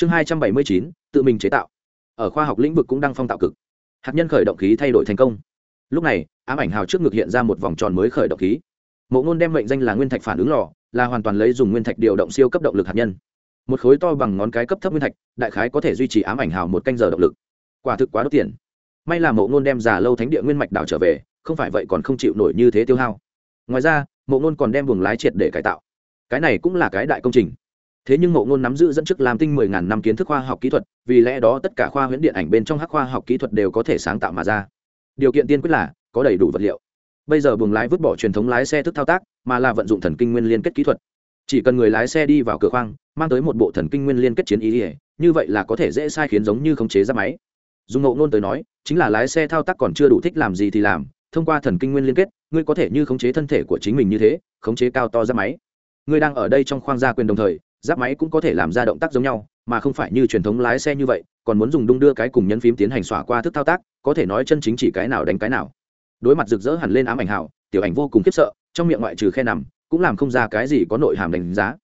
chương hai trăm bảy mươi chín, tự mình chế tạo. Ở khoa học lĩnh vực cũng đang phong tạo cực. Hạt nhân khởi động khí thay đổi thành công. Lúc này, ám ảnh hào trước ngực hiện ra một vòng tròn mới khởi động khí. Mộ ngôn đem mệnh danh là nguyên thạch phản ứng lò, là hoàn toàn lấy dùng nguyên thạch điều động siêu cấp động lực hạt nhân. Một khối to bằng ngón cái cấp thấp nguyên thạch, đại khái có thể duy trì ám ảnh hào một canh giờ động lực. Quả thực quá đốt tiền. May là mộ ngôn đem già lâu thánh địa nguyên mạch đảo trở về, không phải vậy còn không chịu nổi như thế tiêu hao. Ngoài ra, mộ ngôn còn đem buồng lái triệt để cải tạo. Cái này cũng là cái đại công trình thế nhưng mộ ngôn nắm giữ dẫn chức làm tinh mười ngàn năm kiến thức khoa học kỹ thuật, vì lẽ đó tất cả khoa huyễn điện ảnh bên trong hắc khoa học kỹ thuật đều có thể sáng tạo mà ra. Điều kiện tiên quyết là có đầy đủ vật liệu. Bây giờ buồng lái vứt bỏ truyền thống lái xe thức thao tác, mà là vận dụng thần kinh nguyên liên kết kỹ thuật. Chỉ cần người lái xe đi vào cửa khoang, mang tới một bộ thần kinh nguyên liên kết chiến ý ỉa như vậy là có thể dễ sai khiến giống như khống chế ra máy. Dùng ngộ ngôn tới nói, chính là lái xe thao tác còn chưa đủ thích làm gì thì làm, thông qua thần kinh nguyên liên kết, ngươi có thể như khống chế thân thể của chính mình như thế, khống chế cao to ra máy. Ngươi đang ở đây trong khoang gia quyền đồng thời giáp máy cũng có thể làm ra động tác giống nhau, mà không phải như truyền thống lái xe như vậy, còn muốn dùng đung đưa cái cùng nhấn phím tiến hành xỏa qua thức thao tác, có thể nói chân chính chỉ cái nào đánh cái nào. Đối mặt rực rỡ hẳn lên ám ảnh hảo, tiểu ảnh vô cùng khiếp sợ, trong miệng ngoại trừ khe nằm, cũng làm không ra cái gì có nội hàm đánh giá.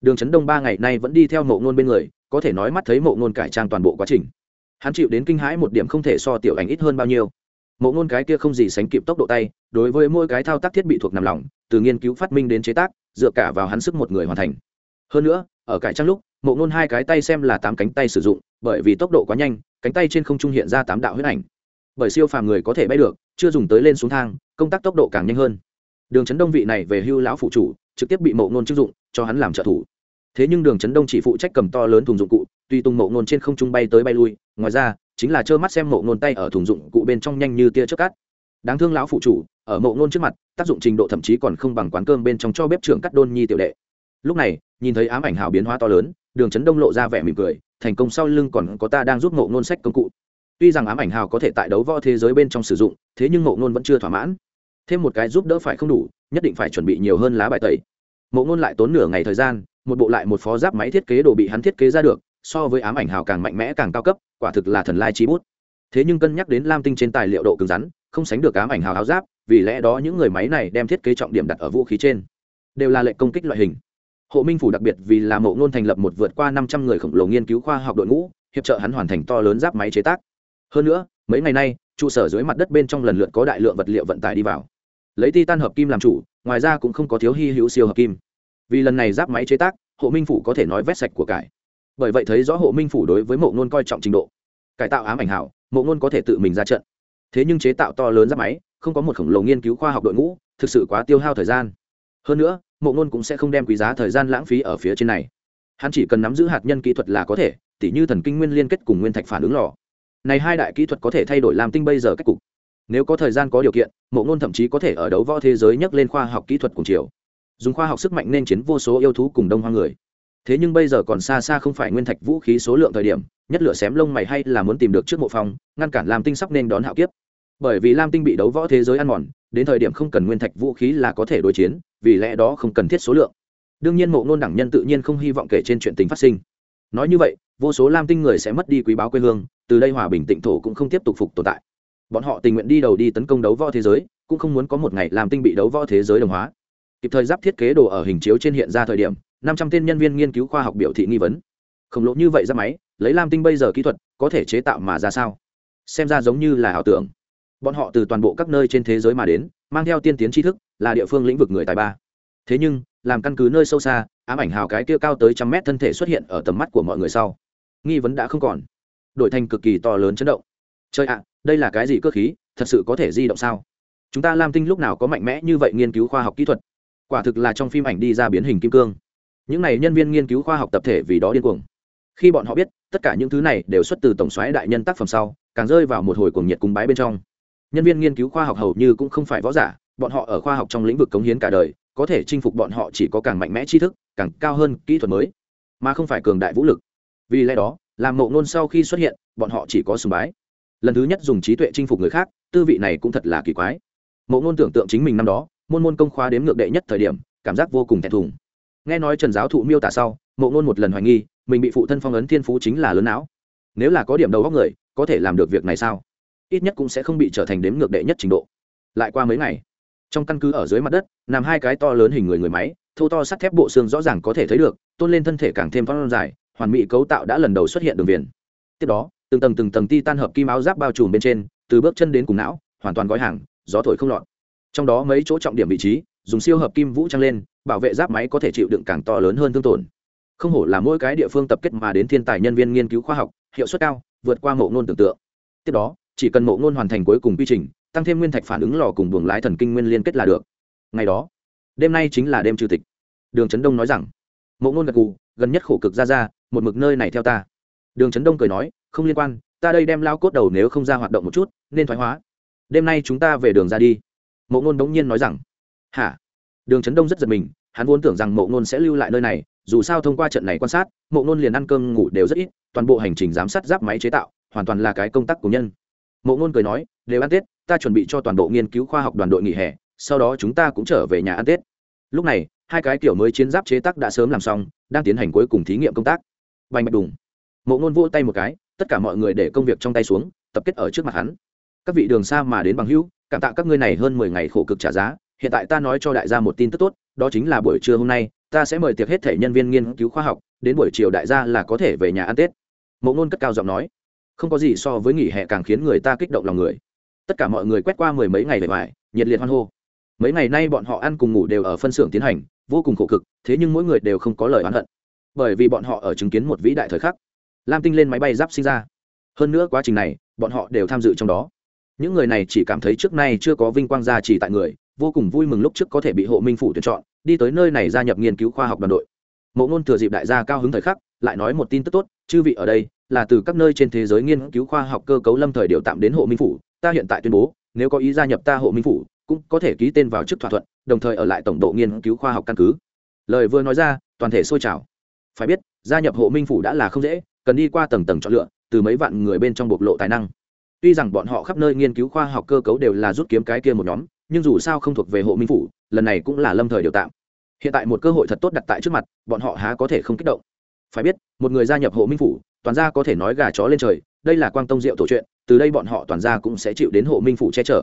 Đường trấn đông ba ngày nay vẫn đi theo mộ ngôn bên người, có thể nói mắt thấy mộ ngôn cải trang toàn bộ quá trình. Hắn chịu đến kinh hãi một điểm không thể so tiểu ảnh ít hơn bao nhiêu. Mộ ngôn cái kia không gì sánh kịp tốc độ tay, đối với mỗi cái thao tác thiết bị thuộc nằm lòng, từ nghiên cứu phát minh đến chế tác, dựa cả vào hắn sức một người hoàn thành hơn nữa, ở cải trang lúc, mộ ngôn hai cái tay xem là tám cánh tay sử dụng, bởi vì tốc độ quá nhanh, cánh tay trên không trung hiện ra tám đạo huyết ảnh. Bởi siêu phàm người có thể bay được, chưa dùng tới lên xuống thang, công tác tốc độ càng nhanh hơn. Đường chấn đông vị này về hưu lão phụ chủ, trực tiếp bị mộ ngôn chức dụng, cho hắn làm trợ thủ. Thế nhưng đường chấn đông chỉ phụ trách cầm to lớn thùng dụng cụ, tuy tung mộ ngôn trên không trung bay tới bay lui, ngoài ra, chính là trơ mắt xem mộ ngôn tay ở thùng dụng cụ bên trong nhanh như tia chớp cát đáng thương lão phụ chủ, ở mộ ngôn trước mặt, tác dụng trình độ thậm chí còn không bằng quán cơm bên trong cho bếp trưởng cắt đôn nhi tiểu đệ. Lúc này nhìn thấy ám ảnh hào biến hóa to lớn, đường chấn đông lộ ra vẻ mỉm cười, thành công sau lưng còn có ta đang giúp ngộ ngôn sách công cụ. Tuy rằng ám ảnh hào có thể tại đấu võ thế giới bên trong sử dụng, thế nhưng ngộ ngôn vẫn chưa thỏa mãn. Thêm một cái giúp đỡ phải không đủ, nhất định phải chuẩn bị nhiều hơn lá bài tẩy. Ngộ ngôn lại tốn nửa ngày thời gian, một bộ lại một phó giáp máy thiết kế đồ bị hắn thiết kế ra được, so với ám ảnh hào càng mạnh mẽ càng cao cấp, quả thực là thần lai chí bút. Thế nhưng cân nhắc đến lam tinh trên tài liệu độ cứng rắn, không sánh được ám ảnh hào áo giáp, vì lẽ đó những người máy này đem thiết kế trọng điểm đặt ở vũ khí trên, đều là lệnh công kích loại hình hộ minh phủ đặc biệt vì là mộ ngôn thành lập một vượt qua năm trăm người khổng lồ nghiên cứu khoa học đội ngũ, hiệp trợ hắn hoàn thành to lớn giáp máy chế tác. Hơn nữa, mấy ngày nay, trụ sở dưới mặt đất bên trong lần lượt có đại lượng vật liệu vận tải đi vào. Lấy titan hợp kim làm chủ, ngoài ra cũng không có thiếu hy hữu siêu hợp kim. Vì lần này giáp máy chế tác, hộ minh phủ có thể nói vét sạch của cải. Bởi vậy thấy rõ hộ minh phủ đối với mộ ngôn coi trọng trình độ. Cải tạo ám ảnh hảo, mộ ngôn có thể tự mình ra trận. Thế nhưng chế tạo to lớn giáp máy, không có một khổng lồ nghiên cứu khoa học đội ngũ, thực sự quá tiêu hao thời gian. Hơn nữa mộ ngôn cũng sẽ không đem quý giá thời gian lãng phí ở phía trên này. Hắn chỉ cần nắm giữ hạt nhân kỹ thuật là có thể, tỉ như thần kinh nguyên liên kết cùng nguyên thạch phản ứng lò. Này hai đại kỹ thuật có thể thay đổi làm tinh bây giờ cách cục. Nếu có thời gian có điều kiện, mộ ngôn thậm chí có thể ở đấu võ thế giới nhắc lên khoa học kỹ thuật cùng chiều. Dùng khoa học sức mạnh nên chiến vô số yêu thú cùng đông hoa người. Thế nhưng bây giờ còn xa xa không phải nguyên thạch vũ khí số lượng thời điểm, nhất lửa xém lông mày hay là muốn tìm được trước mộ phong, ngăn cản lam tinh sắp nên đón hạo kiếp bởi vì lam tinh bị đấu võ thế giới ăn mòn, đến thời điểm không cần nguyên thạch vũ khí là có thể đối chiến, vì lẽ đó không cần thiết số lượng. Đương nhiên mộ ngôn đẳng nhân tự nhiên không hy vọng kể trên chuyện tình phát sinh. Nói như vậy, vô số lam tinh người sẽ mất đi quý báo quê hương, từ đây hòa bình tịnh thổ cũng không tiếp tục phục tồn tại. Bọn họ tình nguyện đi đầu đi tấn công đấu võ thế giới, cũng không muốn có một ngày làm tinh bị đấu võ thế giới đồng hóa. Kịp thời giáp thiết kế đồ ở hình chiếu trên hiện ra thời điểm, năm trăm tên nhân viên nghiên cứu khoa học biểu thị nghi vấn. Khổng lồ như vậy ra máy, lấy lam tinh bây giờ kỹ thuật, có thể chế tạo mà ra sao? Xem ra giống như là ảo tưởng bọn họ từ toàn bộ các nơi trên thế giới mà đến, mang theo tiên tiến tri thức, là địa phương lĩnh vực người tài ba. Thế nhưng, làm căn cứ nơi sâu xa, ám ảnh hào cái kia cao tới trăm mét thân thể xuất hiện ở tầm mắt của mọi người sau. Nghi vấn đã không còn. Đổi thành cực kỳ to lớn chấn động. Chơi ạ, đây là cái gì cơ khí, thật sự có thể di động sao? Chúng ta lam tinh lúc nào có mạnh mẽ như vậy nghiên cứu khoa học kỹ thuật? Quả thực là trong phim ảnh đi ra biến hình kim cương. Những này nhân viên nghiên cứu khoa học tập thể vì đó điên cuồng. Khi bọn họ biết, tất cả những thứ này đều xuất từ tổng xoáy đại nhân tác phẩm sau, càng rơi vào một hồi cuồng nhiệt cung bái bên trong nhân viên nghiên cứu khoa học hầu như cũng không phải võ giả, bọn họ ở khoa học trong lĩnh vực cống hiến cả đời, có thể chinh phục bọn họ chỉ có càng mạnh mẽ tri thức, càng cao hơn kỹ thuật mới, mà không phải cường đại vũ lực. Vì lẽ đó, làm mộ ngôn sau khi xuất hiện, bọn họ chỉ có sùng bái. Lần thứ nhất dùng trí tuệ chinh phục người khác, tư vị này cũng thật là kỳ quái. Mộ ngôn tưởng tượng chính mình năm đó, môn môn công khoa đếm ngược đệ nhất thời điểm, cảm giác vô cùng thẹn thùng. Nghe nói trần giáo thụ miêu tả sau mộ ngôn một lần hoài nghi, mình bị phụ thân phong ấn thiên phú chính là lớn não. Nếu là có điểm đầu góc người, có thể làm được việc này sao? Ít nhất cũng sẽ không bị trở thành đếm ngược đệ nhất trình độ. Lại qua mấy ngày, trong căn cứ ở dưới mặt đất, nằm hai cái to lớn hình người người máy, thô to sắt thép bộ xương rõ ràng có thể thấy được, tôn lên thân thể càng thêm phong dài, hoàn mỹ cấu tạo đã lần đầu xuất hiện đường viền. Tiếp đó, từng tầng từng tầng ti tan hợp kim áo giáp bao trùm bên trên, từ bước chân đến cùng não, hoàn toàn gói hàng, gió thổi không lọt. Trong đó mấy chỗ trọng điểm vị trí, dùng siêu hợp kim vũ trang lên, bảo vệ giáp máy có thể chịu đựng càng to lớn hơn thương tổn. Không hổ là mỗi cái địa phương tập kết mà đến thiên tài nhân viên nghiên cứu khoa học, hiệu suất cao, vượt qua mộ ngôn tưởng tượng. Tiếp đó chỉ cần mộ ngôn hoàn thành cuối cùng quy trình, tăng thêm nguyên thạch phản ứng lò cùng buồng lái thần kinh nguyên liên kết là được. Ngày đó, đêm nay chính là đêm trừ tịch. Đường trấn đông nói rằng, mộ ngôn gật gù, gần nhất khổ cực ra ra, một mực nơi này theo ta. Đường trấn đông cười nói, không liên quan, ta đây đem lao cốt đầu nếu không ra hoạt động một chút, nên thoái hóa. Đêm nay chúng ta về đường ra đi. Mộ ngôn đống nhiên nói rằng, hả? Đường trấn đông rất giật mình, hắn vốn tưởng rằng mộ ngôn sẽ lưu lại nơi này, dù sao thông qua trận này quan sát, mộ ngôn liền ăn cơm ngủ đều rất ít, toàn bộ hành trình giám sát giáp máy chế tạo, hoàn toàn là cái công tác của nhân mộ ngôn cười nói, đều ăn tết, ta chuẩn bị cho toàn bộ nghiên cứu khoa học đoàn đội nghỉ hè, sau đó chúng ta cũng trở về nhà ăn tết. Lúc này, hai cái kiểu mới chiến giáp chế tác đã sớm làm xong, đang tiến hành cuối cùng thí nghiệm công tác. Bành mạch đùng. Mộ ngôn vỗ tay một cái, tất cả mọi người để công việc trong tay xuống, tập kết ở trước mặt hắn. Các vị đường xa mà đến bằng hữu, cảm tạ các ngươi này hơn mười ngày khổ cực trả giá, hiện tại ta nói cho đại gia một tin tức tốt, đó chính là buổi trưa hôm nay, ta sẽ mời tiệc hết thể nhân viên nghiên cứu khoa học, đến buổi chiều đại gia là có thể về nhà ăn tết. Mộ ngôn cất cao giọng nói không có gì so với nghỉ hè càng khiến người ta kích động lòng người. Tất cả mọi người quét qua mười mấy ngày bề ngoài, nhiệt liệt hoan hô. Mấy ngày nay bọn họ ăn cùng ngủ đều ở phân xưởng tiến hành, vô cùng khổ cực, thế nhưng mỗi người đều không có lời oán hận. Bởi vì bọn họ ở chứng kiến một vĩ đại thời khắc. Lam tinh lên máy bay giáp sinh ra. Hơn nữa quá trình này, bọn họ đều tham dự trong đó. Những người này chỉ cảm thấy trước nay chưa có vinh quang gia trì tại người, vô cùng vui mừng lúc trước có thể bị hộ minh phủ tuyển chọn, đi tới nơi này gia nhập nghiên cứu khoa học đoàn đội. Mộ ngôn thừa dịp đại gia cao hứng thời khắc, lại nói một tin tức tốt, chư vị ở đây là từ các nơi trên thế giới nghiên cứu khoa học cơ cấu lâm thời điều tạm đến hộ minh phủ. Ta hiện tại tuyên bố, nếu có ý gia nhập ta hộ minh phủ, cũng có thể ký tên vào chức thỏa thuận, đồng thời ở lại tổng độ nghiên cứu khoa học căn cứ. Lời vừa nói ra, toàn thể sôi trào. Phải biết, gia nhập hộ minh phủ đã là không dễ, cần đi qua tầng tầng chọn lựa, từ mấy vạn người bên trong bộc lộ tài năng. Tuy rằng bọn họ khắp nơi nghiên cứu khoa học cơ cấu đều là rút kiếm cái kia một nhóm, nhưng dù sao không thuộc về hộ minh phủ, lần này cũng là lâm thời điều tạm. Hiện tại một cơ hội thật tốt đặt tại trước mặt, bọn họ há có thể không kích động. Phải biết, một người gia nhập hộ minh phủ toàn gia có thể nói gà chó lên trời, đây là quang tông diệu tổ chuyện, từ đây bọn họ toàn gia cũng sẽ chịu đến hộ minh phủ che chở.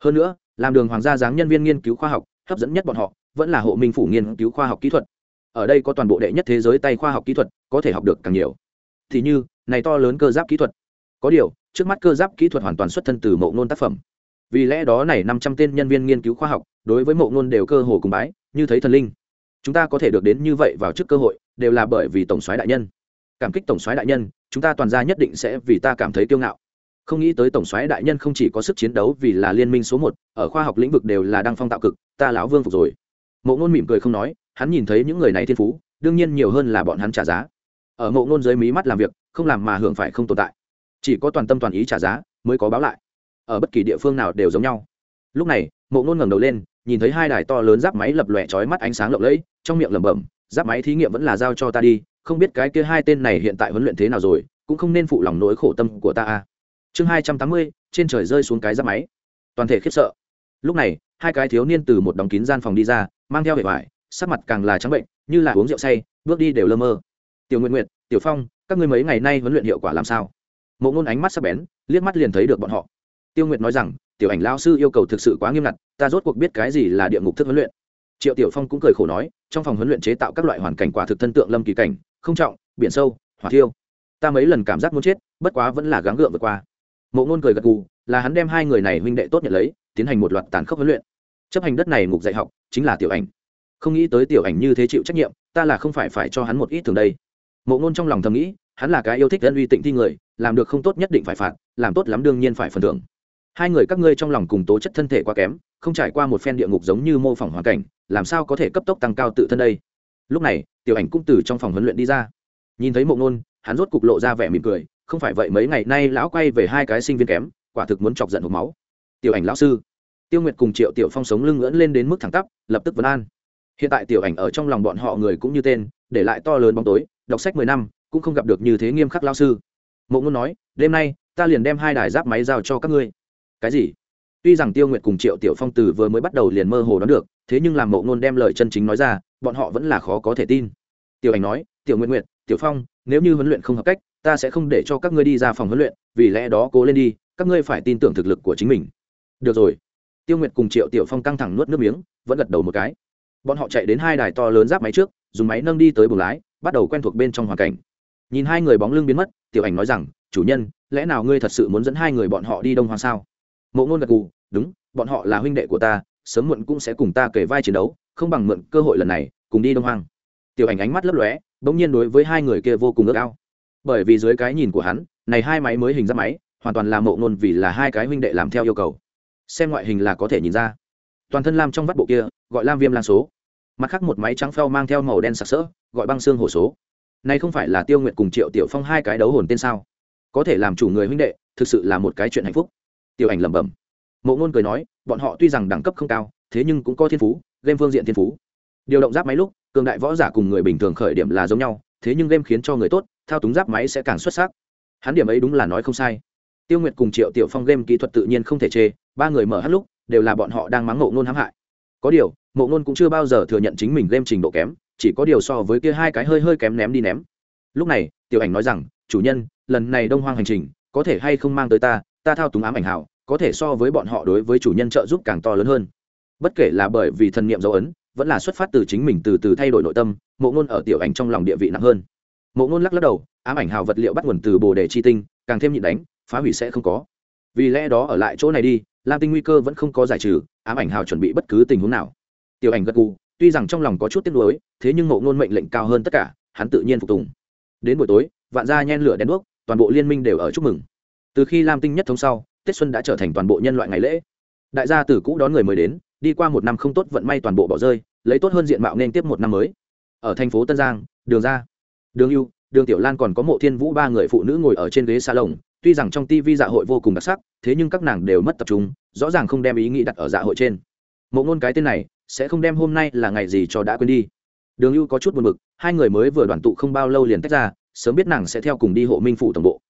Hơn nữa, làm đường hoàng gia dáng nhân viên nghiên cứu khoa học, hấp dẫn nhất bọn họ, vẫn là hộ minh phủ nghiên cứu khoa học kỹ thuật. Ở đây có toàn bộ đệ nhất thế giới tay khoa học kỹ thuật, có thể học được càng nhiều. Thì như, này to lớn cơ giáp kỹ thuật. Có điều, trước mắt cơ giáp kỹ thuật hoàn toàn xuất thân từ mộ ngôn tác phẩm. Vì lẽ đó này năm trăm tên nhân viên nghiên cứu khoa học, đối với mộ ngôn đều cơ hồ cùng bái, như thấy thần linh. Chúng ta có thể được đến như vậy vào trước cơ hội, đều là bởi vì tổng soái đại nhân cảm kích tổng soái đại nhân, chúng ta toàn ra nhất định sẽ vì ta cảm thấy kiêu ngạo. Không nghĩ tới tổng soái đại nhân không chỉ có sức chiến đấu vì là liên minh số một, ở khoa học lĩnh vực đều là đăng phong tạo cực, ta lão vương phục rồi. Mộ ngôn mỉm cười không nói, hắn nhìn thấy những người này thiên phú, đương nhiên nhiều hơn là bọn hắn trả giá. Ở mộ ngôn dưới mí mắt làm việc, không làm mà hưởng phải không tồn tại. Chỉ có toàn tâm toàn ý trả giá, mới có báo lại. Ở bất kỳ địa phương nào đều giống nhau. Lúc này, mộ ngôn ngẩng đầu lên, nhìn thấy hai đài to lớn giáp máy lập lòe trói mắt ánh sáng lộng lẫy, trong miệng lẩm bẩm, giáp máy thí nghiệm vẫn là giao cho ta đi không biết cái kia hai tên này hiện tại huấn luyện thế nào rồi, cũng không nên phụ lòng nỗi khổ tâm của ta a chương hai trăm tám mươi, trên trời rơi xuống cái giáp máy. Toàn thể khiếp sợ. Lúc này, hai cái thiếu niên từ một đóng kín gian phòng đi ra, mang theo hệ vải, sắc mặt càng là trắng bệnh, như là uống rượu say, bước đi đều lơ mơ. Tiểu nguyện nguyện tiểu phong, các ngươi mấy ngày nay huấn luyện hiệu quả làm sao? Mộ ngôn ánh mắt sắc bén, liếc mắt liền thấy được bọn họ. Tiêu nguyệt nói rằng, tiểu ảnh lao sư yêu cầu thực sự quá nghiêm ngặt, ta rốt cuộc biết cái gì là địa ngục thức huấn luyện triệu tiểu phong cũng cười khổ nói, trong phòng huấn luyện chế tạo các loại hoàn cảnh quả thực thân tượng lâm kỳ cảnh, không trọng, biển sâu, hỏa thiêu. Ta mấy lần cảm giác muốn chết, bất quá vẫn là gắng gượng vượt qua. Mộ ngôn cười gật gù, là hắn đem hai người này huynh đệ tốt nhận lấy, tiến hành một loạt tàn khốc huấn luyện. Chấp hành đất này ngục dạy học, chính là tiểu ảnh. Không nghĩ tới tiểu ảnh như thế chịu trách nhiệm, ta là không phải phải cho hắn một ít thường đây. Mộ ngôn trong lòng thầm nghĩ, hắn là cái yêu thích dân uy tịnh thi người, làm được không tốt nhất định phải phạt, làm tốt lắm đương nhiên phải phần thưởng hai người các ngươi trong lòng cùng tố chất thân thể quá kém không trải qua một phen địa ngục giống như mô phỏng hoàn cảnh làm sao có thể cấp tốc tăng cao tự thân đây? Lúc này tiểu ảnh cũng từ trong phòng huấn luyện đi ra. Nhìn thấy mộ Nôn, hắn rốt cục lộ ra vẻ mỉm cười không phải vậy mấy ngày nay lão quay về hai cái sinh viên kém quả thực muốn chọc giận hộp máu. Tiểu ảnh lão sư tiêu nguyệt cùng triệu tiểu phong sống lưng ngưỡn lên đến mức thẳng tắp lập tức vấn an. Hiện tại tiểu ảnh ở trong lòng bọn họ người cũng như tên để lại to lớn bóng tối đọc sách mười năm cũng không gặp được như thế nghiêm khắc lao sư. Mộ ngôn nói đêm nay ta liền đem hai đài giáp máy giao cho các ngươi cái gì? Tuy rằng tiêu nguyệt cùng triệu tiểu phong từ vừa mới bắt đầu liền mơ hồ đón được, thế nhưng làm mộ ngôn đem lời chân chính nói ra, bọn họ vẫn là khó có thể tin. Tiểu ảnh nói, tiểu nguyện nguyện tiểu phong, nếu như huấn luyện không hợp cách, ta sẽ không để cho các ngươi đi ra phòng huấn luyện, vì lẽ đó cố lên đi, các ngươi phải tin tưởng thực lực của chính mình. Được rồi. Tiêu nguyệt cùng triệu tiểu phong căng thẳng nuốt nước miếng, vẫn gật đầu một cái. Bọn họ chạy đến hai đài to lớn giáp máy trước, dùng máy nâng đi tới buồng lái, bắt đầu quen thuộc bên trong hoàn cảnh. Nhìn hai người bóng lưng biến mất, tiểu ảnh nói rằng, chủ nhân, lẽ nào ngươi thật sự muốn dẫn hai người bọn họ đi đông hoàng sao? Mộ ngôn gật gù, đúng, bọn họ là huynh đệ của ta, sớm muộn cũng sẽ cùng ta kể vai chiến đấu, không bằng mượn cơ hội lần này, cùng đi đông Hoang. tiểu ảnh ánh mắt lấp lóe, bỗng nhiên đối với hai người kia vô cùng ước ao. Bởi vì dưới cái nhìn của hắn, này hai máy mới hình ra máy, hoàn toàn là mộ ngôn vì là hai cái huynh đệ làm theo yêu cầu. Xem ngoại hình là có thể nhìn ra. Toàn thân lam trong vắt bộ kia, gọi lam viêm lan số. Mặt khác một máy trắng phao mang theo màu đen sặc sỡ, gọi băng xương hổ số. Này không phải là tiêu nguyện cùng triệu tiểu phong hai cái đấu hồn tên sao? Có thể làm chủ người huynh đệ, thực sự là một cái chuyện hạnh phúc tiểu ảnh lẩm bẩm. Mộ ngôn cười nói, bọn họ tuy rằng đẳng cấp không cao, thế nhưng cũng có thiên phú, game phương diện thiên phú. Điều động giáp máy lúc, cường đại võ giả cùng người bình thường khởi điểm là giống nhau, thế nhưng game khiến cho người tốt, thao túng giáp máy sẽ càng xuất sắc. Hắn điểm ấy đúng là nói không sai. Tiêu nguyệt cùng triệu tiểu phong game kỹ thuật tự nhiên không thể chê, ba người mở hát lúc, đều là bọn họ đang mắng mộ ngôn hãm hại. Có điều, mộ ngôn cũng chưa bao giờ thừa nhận chính mình game trình độ kém, chỉ có điều so với kia hai cái hơi hơi kém ném đi ném. Lúc này, tiểu ảnh nói rằng, chủ nhân, lần này đông hoang hành trình, có thể hay không mang tới ta ta thao túng ám ảnh hảo có thể so với bọn họ đối với chủ nhân trợ giúp càng to lớn hơn. Bất kể là bởi vì thần niệm dấu ấn, vẫn là xuất phát từ chính mình từ từ thay đổi nội tâm, mộ ngôn ở tiểu ảnh trong lòng địa vị nặng hơn. Mộ ngôn lắc lắc đầu, ám ảnh hào vật liệu bắt nguồn từ bồ đề chi tinh, càng thêm nhịn đánh, phá hủy sẽ không có. Vì lẽ đó ở lại chỗ này đi, lam tinh nguy cơ vẫn không có giải trừ, ám ảnh hào chuẩn bị bất cứ tình huống nào. Tiểu ảnh gật gù, tuy rằng trong lòng có chút tiếc nuối, thế nhưng mộ ngôn mệnh lệnh cao hơn tất cả, hắn tự nhiên phục tùng. Đến buổi tối, vạn gia nhen lửa đèn đuốc, toàn bộ liên minh đều ở chúc mừng. Từ khi lam tinh nhất thống sau tết xuân đã trở thành toàn bộ nhân loại ngày lễ. Đại gia từ cũ đón người mới đến, đi qua một năm không tốt vận may toàn bộ bỏ rơi, lấy tốt hơn diện mạo nên tiếp một năm mới. Ở thành phố tân giang, đường ra, đường ưu, đường tiểu lan còn có mộ thiên vũ ba người phụ nữ ngồi ở trên ghế xa lồng tuy rằng trong tv dạ hội vô cùng đặc sắc, thế nhưng các nàng đều mất tập trung, rõ ràng không đem ý nghĩ đặt ở dạ hội trên. Mộ ngôn cái tên này, sẽ không đem hôm nay là ngày gì cho đã quên đi. Đường ưu có chút buồn b ự c hai người mới vừa đoàn tụ không bao lâu liền tách ra, sớm biết nàng sẽ theo cùng đi hộ minh phủ tổng bộ.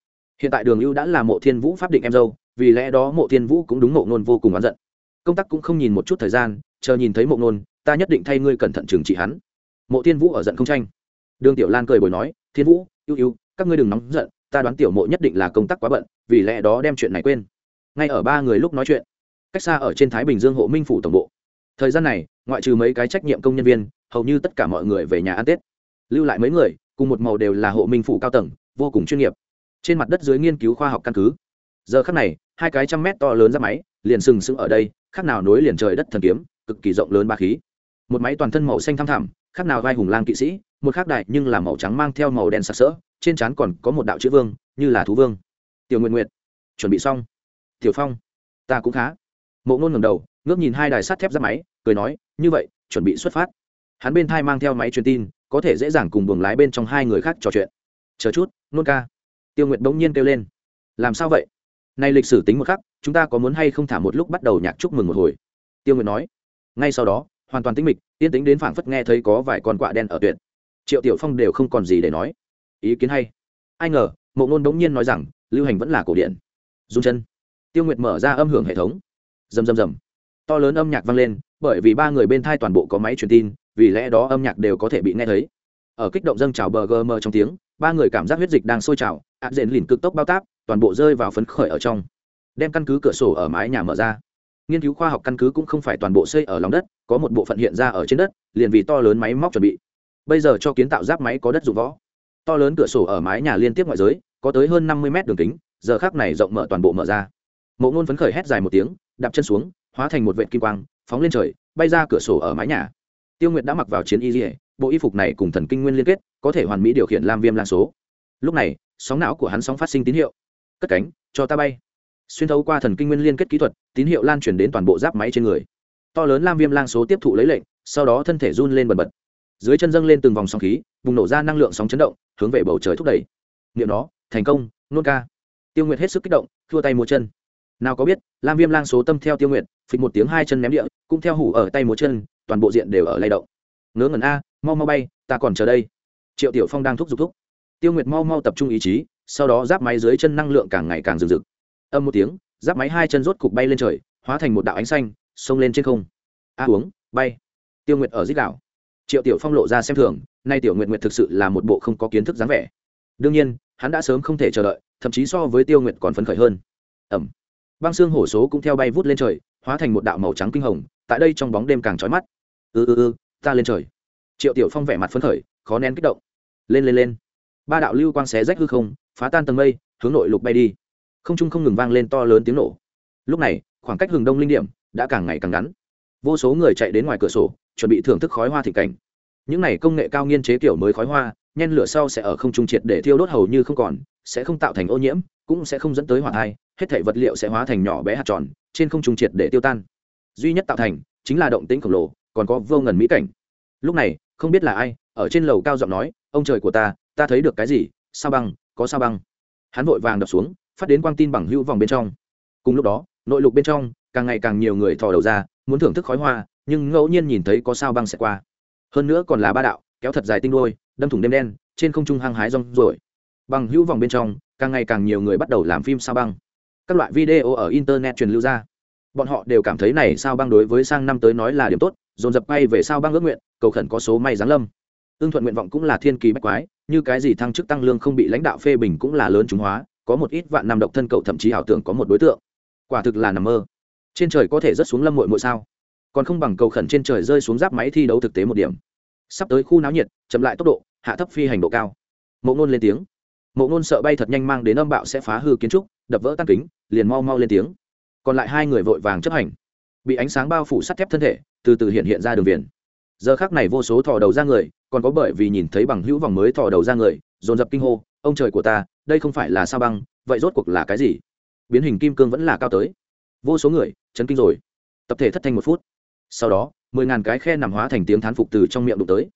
Hiện tại đường ưu đã là mộ thiên vũ pháp định em dâu vì lẽ đó mộ thiên vũ cũng đúng mộ nôn vô cùng oán giận. Công tác cũng không nhìn một chút thời gian, chờ nhìn thấy mộ nôn ta nhất định thay ngươi cẩn thận trừng trị hắn. Mộ thiên vũ ở giận không tranh. Đường tiểu lan cười bồi nói, thiên vũ, ưu ưu, các ngươi đừng nóng giận, ta đoán tiểu mộ nhất định là công tác quá bận, vì lẽ đó đem chuyện này quên. Ngay ở ba người lúc nói chuyện, cách xa ở trên thái bình dương hộ minh phủ tổng bộ. Thời gian này, ngoại trừ mấy cái trách nhiệm công nhân viên, hầu như tất cả mọi người về nhà ăn tết. Lưu lại mấy người, cùng một màu đều là hộ minh phủ cao tầng, vô cùng chuyên nghiệp. Trên mặt đất dưới nghiên cứu khoa học căn cứ. Giờ khắc này hai cái trăm mét to lớn ra máy, liền sừng sững ở đây, khác nào nối liền trời đất thần kiếm, cực kỳ rộng lớn ba khí. Một máy toàn thân màu xanh thăm thẳm, khác nào vai hùng lang kỵ sĩ, một khác đại nhưng là màu trắng mang theo màu đen sặc sỡ, trên trán còn có một đạo chữ vương, như là thú vương. Tiểu nguyện nguyện chuẩn bị xong. Tiểu phong, ta cũng khá. Mộ ngôn ngầm đầu, ngước nhìn hai đài sắt thép ra máy, cười nói, như vậy, chuẩn bị xuất phát. Hắn bên thai mang theo máy truyền tin, có thể dễ dàng cùng buồng lái bên trong hai người khác trò chuyện. Chờ chút, nôn ca. Tiêu Nguyệt bỗng nhiên kêu lên. Làm sao vậy? Nay lịch sử tính một khắc, chúng ta có muốn hay không thả một lúc bắt đầu nhạc chúc mừng một hồi? Tiêu Nguyệt nói. Ngay sau đó, hoàn toàn tĩnh mịch, yên tĩnh đến phảng phất nghe thấy có vài con quạ đen ở tuyệt. Triệu tiểu phong đều không còn gì để nói. Ý kiến hay. Ai ngờ, mộ ngôn đống nhiên nói rằng, lưu hành vẫn là cổ điển. Dung chân. Tiêu nguyệt mở ra âm hưởng hệ thống. Rầm rầm rầm. To lớn âm nhạc vang lên, bởi vì ba người bên thai toàn bộ có máy truyền tin, vì lẽ đó âm nhạc đều có thể bị nghe thấy. Ở kích động dâng trào bờ gm trong tiếng, ba người cảm giác huyết dịch đang sôi trào ạt dện lìn cực tốc bao táp toàn bộ rơi vào phấn khởi ở trong. Đem căn cứ cửa sổ ở mái nhà mở ra. Nghiên cứu khoa học căn cứ cũng không phải toàn bộ xây ở lòng đất, có một bộ phận hiện ra ở trên đất, liền vì to lớn máy móc chuẩn bị. Bây giờ cho kiến tạo giáp máy có đất dụng võ. To lớn cửa sổ ở mái nhà liên tiếp ngoại giới, có tới hơn năm mươi mét đường kính, giờ khác này rộng mở toàn bộ mở ra. Mộ ngôn phấn khởi hét dài một tiếng, đạp chân xuống, hóa thành một vệ kim quang, phóng lên trời, bay ra cửa sổ ở mái nhà. Tiêu nguyệt đã mặc vào chiến y dỉa bộ y phục này cùng thần kinh nguyên liên kết, có thể hoàn mỹ điều khiển lam viêm lan số. Lúc này, sóng não của hắn sóng phát sinh tín hiệu cất cánh, cho ta bay. Xuyên thấu qua thần kinh nguyên liên kết kỹ thuật, tín hiệu lan truyền đến toàn bộ giáp máy trên người. To lớn lam viêm lang số tiếp thụ lấy lệnh, sau đó thân thể run lên bần bật. Dưới chân dâng lên từng vòng sóng khí, bùng nổ ra năng lượng sóng chấn động, hướng về bầu trời thúc đẩy. Niệm đó thành công, nôn ca. Tiêu nguyệt hết sức kích động, thua tay múa chân. Nào có biết, lam viêm lang số tâm theo tiêu nguyệt, phịch một tiếng hai chân ném địa, cũng theo hủ ở tay múa chân, toàn bộ diện đều ở lay động. Ngớ ngẩn a, mau mau bay, ta còn chờ đây. Triệu tiểu phong đang thúc giục thúc. Tiêu nguyệt mau mau tập trung ý chí sau đó giáp máy dưới chân năng lượng càng ngày càng rực rực. Âm một tiếng, giáp máy hai chân rốt cục bay lên trời, hóa thành một đạo ánh xanh, xông lên trên không. A uống, bay. Tiêu nguyệt ở dích đảo triệu tiểu phong lộ ra xem thường, nay tiểu nguyệt nguyệt thực sự là một bộ không có kiến thức dáng vẻ. Đương nhiên, hắn đã sớm không thể chờ đợi, thậm chí so với tiêu nguyệt còn phấn khởi hơn. Ẩm. Băng xương hổ số cũng theo bay vút lên trời, hóa thành một đạo màu trắng kinh hồng, tại đây trong bóng đêm càng trói mắt. Ư ư ư ta lên trời. Triệu tiểu phong vẻ mặt phấn khởi, khó nén kích động. Lên lên lên. Ba đạo lưu quang xé rách hư không phá tan tầng mây, hướng nội lục bay đi. Không trung không ngừng vang lên to lớn tiếng nổ. Lúc này, khoảng cách hừng đông linh điểm đã càng ngày càng ngắn. Vô số người chạy đến ngoài cửa sổ, chuẩn bị thưởng thức khói hoa thị cảnh. Những này công nghệ cao nghiên chế kiểu mới khói hoa, nhen lửa sau sẽ ở không trung triệt để thiêu đốt hầu như không còn, sẽ không tạo thành ô nhiễm, cũng sẽ không dẫn tới hỏa thai, hết thể vật liệu sẽ hóa thành nhỏ bé hạt tròn, trên không trung triệt để tiêu tan. Duy nhất tạo thành chính là động tĩnh khổng lồ, còn có vô ngần mỹ cảnh. Lúc này, không biết là ai, ở trên lầu cao giọng nói, ông trời của ta ta thấy được cái gì? Sao băng có sao băng. Hắn vội vàng đập xuống, phát đến quang tin bằng hữu vòng bên trong. Cùng lúc đó, nội lục bên trong, càng ngày càng nhiều người thò đầu ra, muốn thưởng thức khói hoa, nhưng ngẫu nhiên nhìn thấy có sao băng sẽ qua. Hơn nữa còn là ba đạo, kéo thật dài tinh đôi, đâm thủng đêm đen, trên không trung hăng hái rong rồi bằng hữu vòng bên trong, càng ngày càng nhiều người bắt đầu làm phim sao băng. Các loại video ở internet truyền lưu ra. Bọn họ đều cảm thấy này sao băng đối với sang năm tới nói là điểm tốt, dồn dập bay về sao băng ước nguyện, cầu khẩn có số may giáng lâm ưng thuận nguyện vọng cũng là thiên kỳ bách quái, như cái gì thăng chức tăng lương không bị lãnh đạo phê bình cũng là lớn chúng hóa, có một ít vạn năm độc thân cậu thậm chí ảo tưởng có một đối tượng. Quả thực là nằm mơ. Trên trời có thể rớt xuống lâm muội muội sao? Còn không bằng cầu khẩn trên trời rơi xuống giáp máy thi đấu thực tế một điểm. Sắp tới khu náo nhiệt, chậm lại tốc độ, hạ thấp phi hành độ cao. Mộ ngôn lên tiếng. Mộ ngôn sợ bay thật nhanh mang đến âm bạo sẽ phá hư kiến trúc, đập vỡ tan kính, liền mau mau lên tiếng. Còn lại hai người vội vàng chấp hành. Bị ánh sáng bao phủ sắt thép thân thể, từ từ hiện hiện ra đường viền giờ khác này vô số thò đầu ra người, còn có bởi vì nhìn thấy bằng hữu vòng mới thò đầu ra người, dồn dập kinh hô, ông trời của ta, đây không phải là sao băng, vậy rốt cuộc là cái gì? Biến hình kim cương vẫn là cao tới. Vô số người, chấn kinh rồi. Tập thể thất thanh một phút. Sau đó, mười ngàn cái khe nằm hóa thành tiếng thán phục từ trong miệng đụng tới.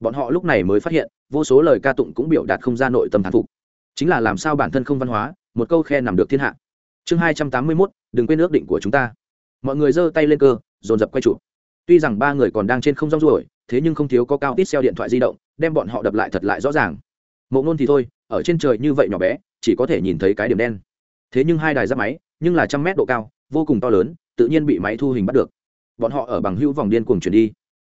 Bọn họ lúc này mới phát hiện, vô số lời ca tụng cũng biểu đạt không ra nội tâm thán phục. Chính là làm sao bản thân không văn hóa, một câu khe nằm được thiên hạ. Chương hai trăm tám mươi mốt, đừng quên ước định của chúng ta. Mọi người giơ tay lên cơ, dồn dập quay chụp tuy rằng ba người còn đang trên không rong ruổi, thế nhưng không thiếu có cao tít xeo điện thoại di động, đem bọn họ đập lại thật lại rõ ràng. Mộ ngôn thì thôi, ở trên trời như vậy nhỏ bé, chỉ có thể nhìn thấy cái điểm đen. Thế nhưng hai đài giáp máy, nhưng là trăm mét độ cao, vô cùng to lớn, tự nhiên bị máy thu hình bắt được. Bọn họ ở bằng hữu vòng điên cuồng chuyển đi.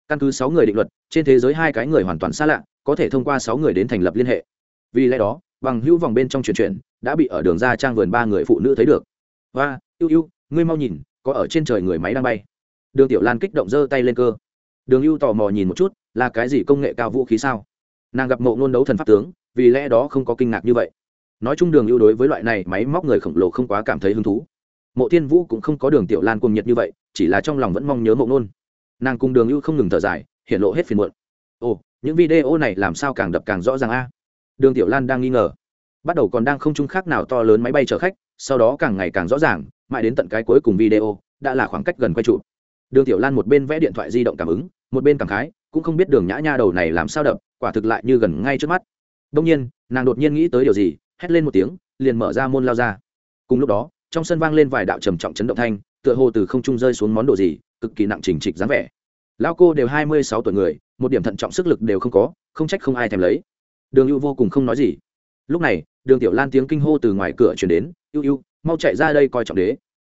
Căn cứ sáu người định luật, trên thế giới hai cái người hoàn toàn xa lạ, có thể thông qua sáu người đến thành lập liên hệ. Vì lẽ đó, bằng hữu vòng bên trong chuyển chuyển đã bị ở đường ra trang vườn ba người phụ nữ thấy được. Và ưu ưu, ngươi mau nhìn, có ở trên trời người máy đang bay đường tiểu lan kích động giơ tay lên cơ. Đường ưu tò mò nhìn một chút, là cái gì công nghệ cao vũ khí sao? Nàng gặp mộ ngôn đấu thần pháp tướng, vì lẽ đó không có kinh ngạc như vậy. Nói chung đường ưu đối với loại này máy móc người khổng lồ không quá cảm thấy hứng thú. Mộ thiên vũ cũng không có đường tiểu lan cuồng nhiệt như vậy, chỉ là trong lòng vẫn mong nhớ mộ ngôn. Nàng cùng đường ưu không ngừng thở dài hiện lộ hết phiền muộn. Ồ, những video này làm sao càng đập càng rõ ràng a? Đường tiểu lan đang nghi ngờ. Bắt đầu còn đang không chung khác nào to lớn máy bay chở khách, sau đó càng ngày càng rõ ràng, mãi đến tận cái cuối cùng video, đã là khoảng cách gần quay trụ đường tiểu lan một bên vẽ điện thoại di động cảm ứng, một bên cảm khái, cũng không biết đường nhã nha đầu này làm sao đập, quả thực lại như gần ngay trước mắt. Đông nhiên, nàng đột nhiên nghĩ tới điều gì, hét lên một tiếng, liền mở ra môn lao ra. Cùng lúc đó, trong sân vang lên vài đạo trầm trọng chấn động thanh, tựa hồ từ không trung rơi xuống món đồ gì, cực kỳ nặng chỉnh trịch dáng vẻ. Lao cô đều hai mươi sáu tuổi người, một điểm thận trọng sức lực đều không có, không trách không ai thèm lấy. Đường ưu vô cùng không nói gì. Lúc này, đường tiểu lan tiếng kinh hô từ ngoài cửa chuyển đến, ưu ưu, mau chạy ra đây coi trọng đế.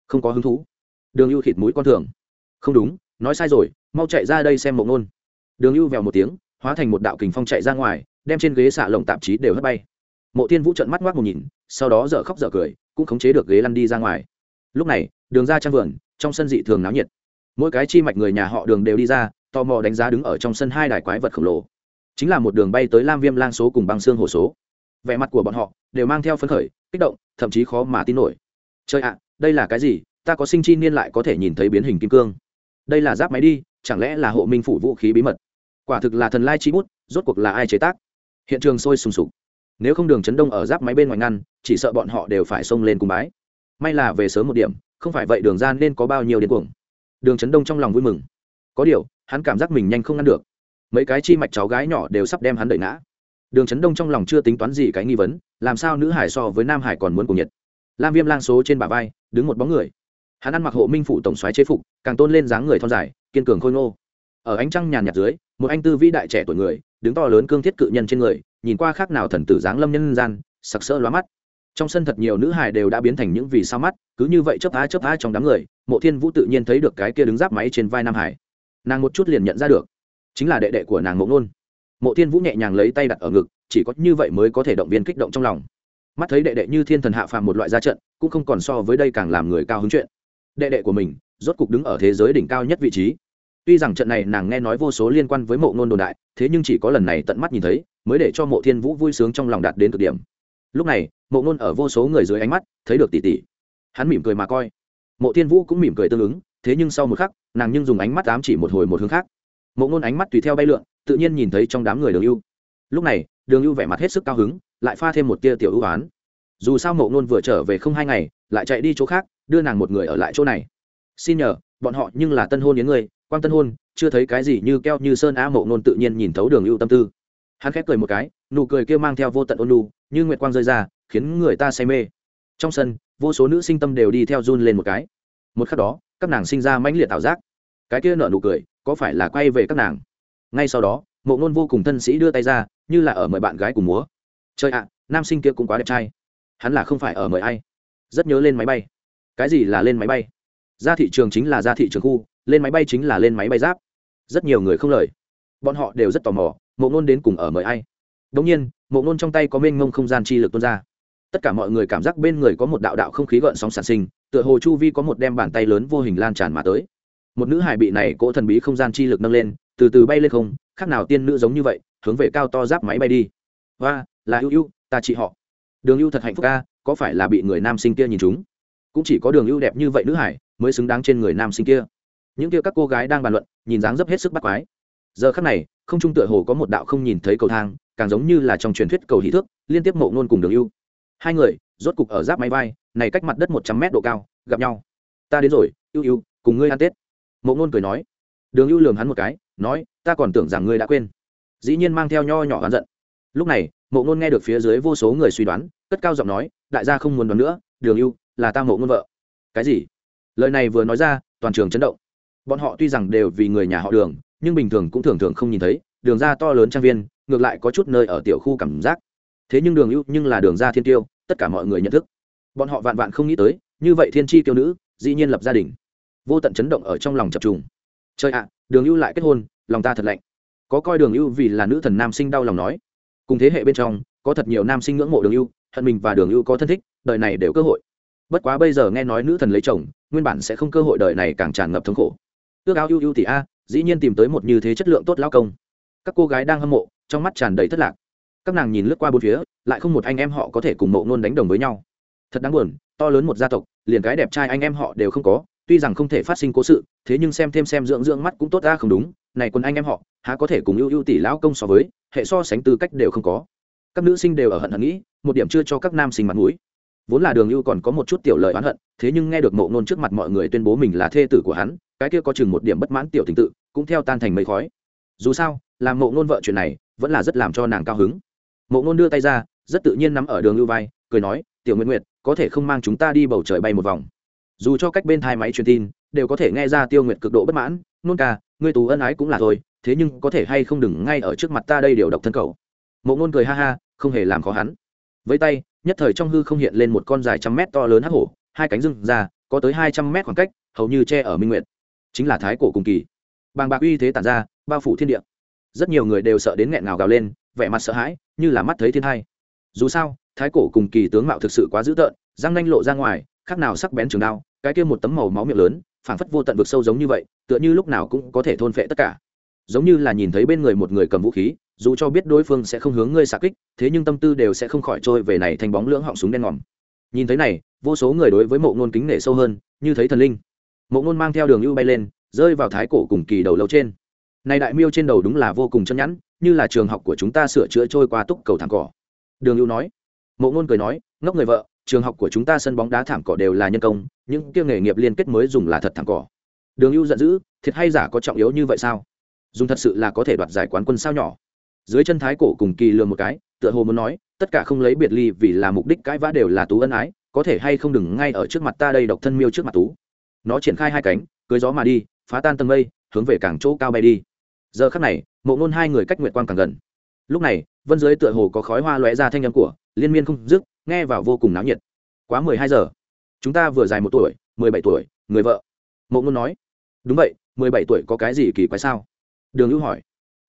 Không có hứng thú. Đường ưu khịt mũi con thường không đúng, nói sai rồi, mau chạy ra đây xem mộng nôn. Đường ưu vèo một tiếng, hóa thành một đạo kình phong chạy ra ngoài, đem trên ghế xạ lồng tạp chí đều hất bay. Mộ Thiên vũ trận mắt ngoác một nhìn, sau đó dở khóc dở cười, cũng khống chế được ghế lăn đi ra ngoài. Lúc này, đường ra trang vườn, trong sân dị thường náo nhiệt. Mỗi cái chi mạch người nhà họ đường đều đi ra, tò mò đánh giá đứng ở trong sân hai đài quái vật khổng lồ. Chính là một đường bay tới lam viêm lang số cùng băng xương hồ số. Vẻ mặt của bọn họ đều mang theo phấn khởi, kích động, thậm chí khó mà tin nổi. Chơi ạ, đây là cái gì? Ta có sinh chi niên lại có thể nhìn thấy biến hình kim cương đây là giáp máy đi, chẳng lẽ là hộ minh phủ vũ khí bí mật? Quả thực là thần lai chi bút, rốt cuộc là ai chế tác? Hiện trường sôi sùng sục. Nếu không đường chấn đông ở giáp máy bên ngoài ngăn, chỉ sợ bọn họ đều phải xông lên cùng bái. May là về sớm một điểm, không phải vậy đường ra nên có bao nhiêu điên cuồng. Đường chấn đông trong lòng vui mừng. Có điều, hắn cảm giác mình nhanh không ngăn được. Mấy cái chi mạch cháu gái nhỏ đều sắp đem hắn đẩy ngã. Đường chấn đông trong lòng chưa tính toán gì cái nghi vấn, làm sao nữ hải so với nam hải còn muốn cùng nhiệt? Lam viêm lang số trên bả vai, đứng một bóng người hắn ăn mặc hộ minh phủ tổng xoáy chế phục, càng tôn lên dáng người thon dài, kiên cường khôi ngô. Ở ánh trăng nhàn nhạt dưới, một anh tư vĩ đại trẻ tuổi người, đứng to lớn cương thiết cự nhân trên người, nhìn qua khác nào thần tử dáng lâm nhân gian, sặc sỡ lóa mắt. Trong sân thật nhiều nữ hài đều đã biến thành những vì sao mắt, cứ như vậy chớp á chớp á trong đám người, mộ thiên vũ tự nhiên thấy được cái kia đứng giáp máy trên vai nam hải nàng một chút liền nhận ra được, chính là đệ đệ của nàng mộ nôn. Mộ thiên vũ nhẹ nhàng lấy tay đặt ở ngực, chỉ có như vậy mới có thể động viên kích động trong lòng. Mắt thấy đệ đệ như thiên thần hạ phàm một loại ra trận, cũng không còn so với đây càng làm người cao hứng chuyện đệ đệ của mình, rốt cục đứng ở thế giới đỉnh cao nhất vị trí. Tuy rằng trận này nàng nghe nói vô số liên quan với mộ ngôn đồn đại, thế nhưng chỉ có lần này tận mắt nhìn thấy, mới để cho mộ thiên vũ vui sướng trong lòng đạt đến cực điểm. Lúc này, mộ ngôn ở vô số người dưới ánh mắt, thấy được tỷ tỷ. Hắn mỉm cười mà coi. Mộ thiên vũ cũng mỉm cười tương ứng, thế nhưng sau một khắc, nàng nhưng dùng ánh mắt ám chỉ một hồi một hướng khác. Mộ ngôn ánh mắt tùy theo bay lượn, tự nhiên nhìn thấy trong đám người đường ưu. Lúc này, đường ưu vẻ mặt hết sức cao hứng, lại pha thêm một tia tiểu ưu oán dù sao mộ ngôn vừa trở về không hai ngày, lại chạy đi chỗ khác, đưa nàng một người ở lại chỗ này. Xin nhờ, bọn họ nhưng là tân hôn đến người quan tân hôn, chưa thấy cái gì như keo như sơn a mộ ngôn tự nhiên nhìn thấu đường ưu tâm tư. Hắn khép cười một cái, nụ cười kia mang theo vô tận ôn lu như nguyệt quang rơi ra, khiến người ta say mê. Trong sân, vô số nữ sinh tâm đều đi theo run lên một cái. Một khắc đó, các nàng sinh ra mãnh liệt ảo giác. Cái kia nở nụ cười, có phải là quay về các nàng? Ngay sau đó, mộ ngôn vô cùng thân sĩ đưa tay ra, như là ở mời bạn gái cùng múa. Trời ạ, nam sinh kia cũng quá đẹp trai hắn là không phải ở mời ai. Rất nhớ lên máy bay. Cái gì là lên máy bay? Ra thị trường chính là ra thị trường khu, lên máy bay chính là lên máy bay giáp. Rất nhiều người không lời. Bọn họ đều rất tò mò, mộ ngôn đến cùng ở mời ai? Đông nhiên, mộ ngôn trong tay có mênh mông không gian chi lực tuôn ra. Tất cả mọi người cảm giác bên người có một đạo đạo không khí gợn sóng sản sinh, tựa hồ chu vi có một đem bàn tay lớn vô hình lan tràn mà tới. Một nữ hải bị này cỗ thần bí không gian chi lực nâng lên, từ từ bay lên không, khác nào tiên nữ giống như vậy, hướng về cao to giáp máy bay đi. Và là ưu ưu, ta chị họ đường ưu thật hạnh phúc ca, có phải là bị người nam sinh kia nhìn chúng? Cũng chỉ có đường ưu đẹp như vậy nữ hải mới xứng đáng trên người nam sinh kia. Những kia các cô gái đang bàn luận, nhìn dáng dấp hết sức bắt quái. Giờ khắc này, không trung tựa hồ có một đạo không nhìn thấy cầu thang, càng giống như là trong truyền thuyết cầu hỷ thước, liên tiếp mộ ngôn cùng đường ưu. Hai người, rốt cục ở giáp máy bay này cách mặt đất một trăm mét độ cao, gặp nhau. Ta đến rồi, ưu ưu, cùng ngươi ăn tết. Mộ ngôn cười nói. Đường ưu lường hắn một cái, nói, ta còn tưởng rằng ngươi đã quên. Dĩ nhiên mang theo nho nhỏ hắn giận. Lúc này mộ ngôn nghe được phía dưới vô số người suy đoán, cất cao giọng nói, đại gia không muốn đoán nữa, đường ưu, là ta mộ ngôn vợ. Cái gì? Lời này vừa nói ra, toàn trường chấn động. Bọn họ tuy rằng đều vì người nhà họ đường, nhưng bình thường cũng thường thường không nhìn thấy, đường ra to lớn trang viên, ngược lại có chút nơi ở tiểu khu cảm giác. Thế nhưng đường ưu nhưng là đường ra thiên tiêu, tất cả mọi người nhận thức. Bọn họ vạn vạn không nghĩ tới, như vậy thiên tri tiêu nữ, dĩ nhiên lập gia đình. Vô tận chấn động ở trong lòng chập trùng. Trời ạ, đường ưu lại kết hôn, lòng ta thật lạnh. Có coi đường ưu vì là nữ thần nam sinh đau lòng nói cùng thế hệ bên trong, có thật nhiều nam sinh ngưỡng mộ đường ưu, hận mình và đường ưu có thân thích, đời này đều cơ hội. Bất quá bây giờ nghe nói nữ thần lấy chồng, nguyên bản sẽ không cơ hội đời này càng tràn ngập thống khổ. Ước áo ưu ưu thì a, dĩ nhiên tìm tới một như thế chất lượng tốt lao công. Các cô gái đang hâm mộ, trong mắt tràn đầy thất lạc. Các nàng nhìn lướt qua bốn phía, lại không một anh em họ có thể cùng mộ nôn đánh đồng với nhau. Thật đáng buồn, to lớn một gia tộc, liền cái đẹp trai anh em họ đều không có, tuy rằng không thể phát sinh cố sự, thế nhưng xem thêm xem dưỡng dưỡng mắt cũng tốt ra không đúng này quân anh em họ, há có thể cùng ưu ưu tỷ lão công so với, hệ so sánh tư cách đều không có. Các nữ sinh đều ở hận hận nghĩ, một điểm chưa cho các nam sinh mặt mũi. Vốn là đường ưu còn có một chút tiểu lợi oán hận, thế nhưng nghe được mộ nôn trước mặt mọi người tuyên bố mình là thê tử của hắn, cái kia có chừng một điểm bất mãn tiểu tình tự, cũng theo tan thành mây khói. Dù sao, làm mộ nôn vợ chuyện này, vẫn là rất làm cho nàng cao hứng. Mộ nôn đưa tay ra, rất tự nhiên nắm ở đường ưu vai, cười nói, tiểu nguyện nguyệt, có thể không mang chúng ta đi bầu trời bay một vòng. Dù cho cách bên thai máy truyền tin, đều có thể nghe ra tiêu nguyệt cực độ bất mãn. Nôn ca ngươi tù ân ái cũng là thôi, thế nhưng có thể hay không đừng ngay ở trước mặt ta đây điều độc thân cầu. Mộ ngôn cười ha ha, không hề làm khó hắn. Với tay, nhất thời trong hư không hiện lên một con dài trăm mét to lớn hắc hổ, hai cánh rừng ra, có tới hai trăm mét khoảng cách, hầu như che ở minh nguyệt. Chính là thái cổ cùng kỳ. Bàng bạc uy thế tản ra, bao phủ thiên địa. Rất nhiều người đều sợ đến nghẹn ngào gào lên, vẻ mặt sợ hãi, như là mắt thấy thiên hai dù sao, thái cổ cùng kỳ tướng mạo thực sự quá dữ tợn, răng nanh lộ ra ngoài, khác nào sắc bén trường đao, cái kia một tấm màu máu miệng lớn phảng phất vô tận vực sâu giống như vậy, tựa như lúc nào cũng có thể thôn phệ tất cả. Giống như là nhìn thấy bên người một người cầm vũ khí, dù cho biết đối phương sẽ không hướng ngươi xạ kích, thế nhưng tâm tư đều sẽ không khỏi trôi về này thành bóng lưỡng họng súng đen ngòm. Nhìn thấy này, vô số người đối với mộ ngôn kính nể sâu hơn, như thấy thần linh. Mộ ngôn mang theo đường ưu bay lên, rơi vào thái cổ cùng kỳ đầu lâu trên. Này đại miêu trên đầu đúng là vô cùng chân nhẵn, như là trường học của chúng ta sửa chữa trôi qua túc cầu thẳng cỏ. Đường ưu nói. Mộ ngôn cười nói, ngốc người vợ trường học của chúng ta sân bóng đá thảm cỏ đều là nhân công, những kia nghề nghiệp liên kết mới dùng là thật thảm cỏ. Đường ưu giận dữ, thiệt hay giả có trọng yếu như vậy sao? Dùng thật sự là có thể đoạt giải quán quân sao nhỏ. Dưới chân thái cổ cùng kỳ lừa một cái, tựa hồ muốn nói, tất cả không lấy biệt ly vì là mục đích cãi vã đều là tú ân ái, có thể hay không đừng ngay ở trước mặt ta đây độc thân miêu trước mặt tú. Nó triển khai hai cánh, cưới gió mà đi, phá tan tầng mây, hướng về cảng chỗ cao bay đi. Giờ khắc này, mộ ngôn hai người cách nguyệt quang càng gần. Lúc này, vân dưới tựa hồ có khói hoa lóe ra thanh âm của, liên miên không dứt nghe vào vô cùng náo nhiệt. Quá mười hai giờ. Chúng ta vừa dài một tuổi, mười bảy tuổi, người vợ. Mộ ngôn nói. Đúng vậy, mười bảy tuổi có cái gì kỳ quái sao? Đường hữu hỏi.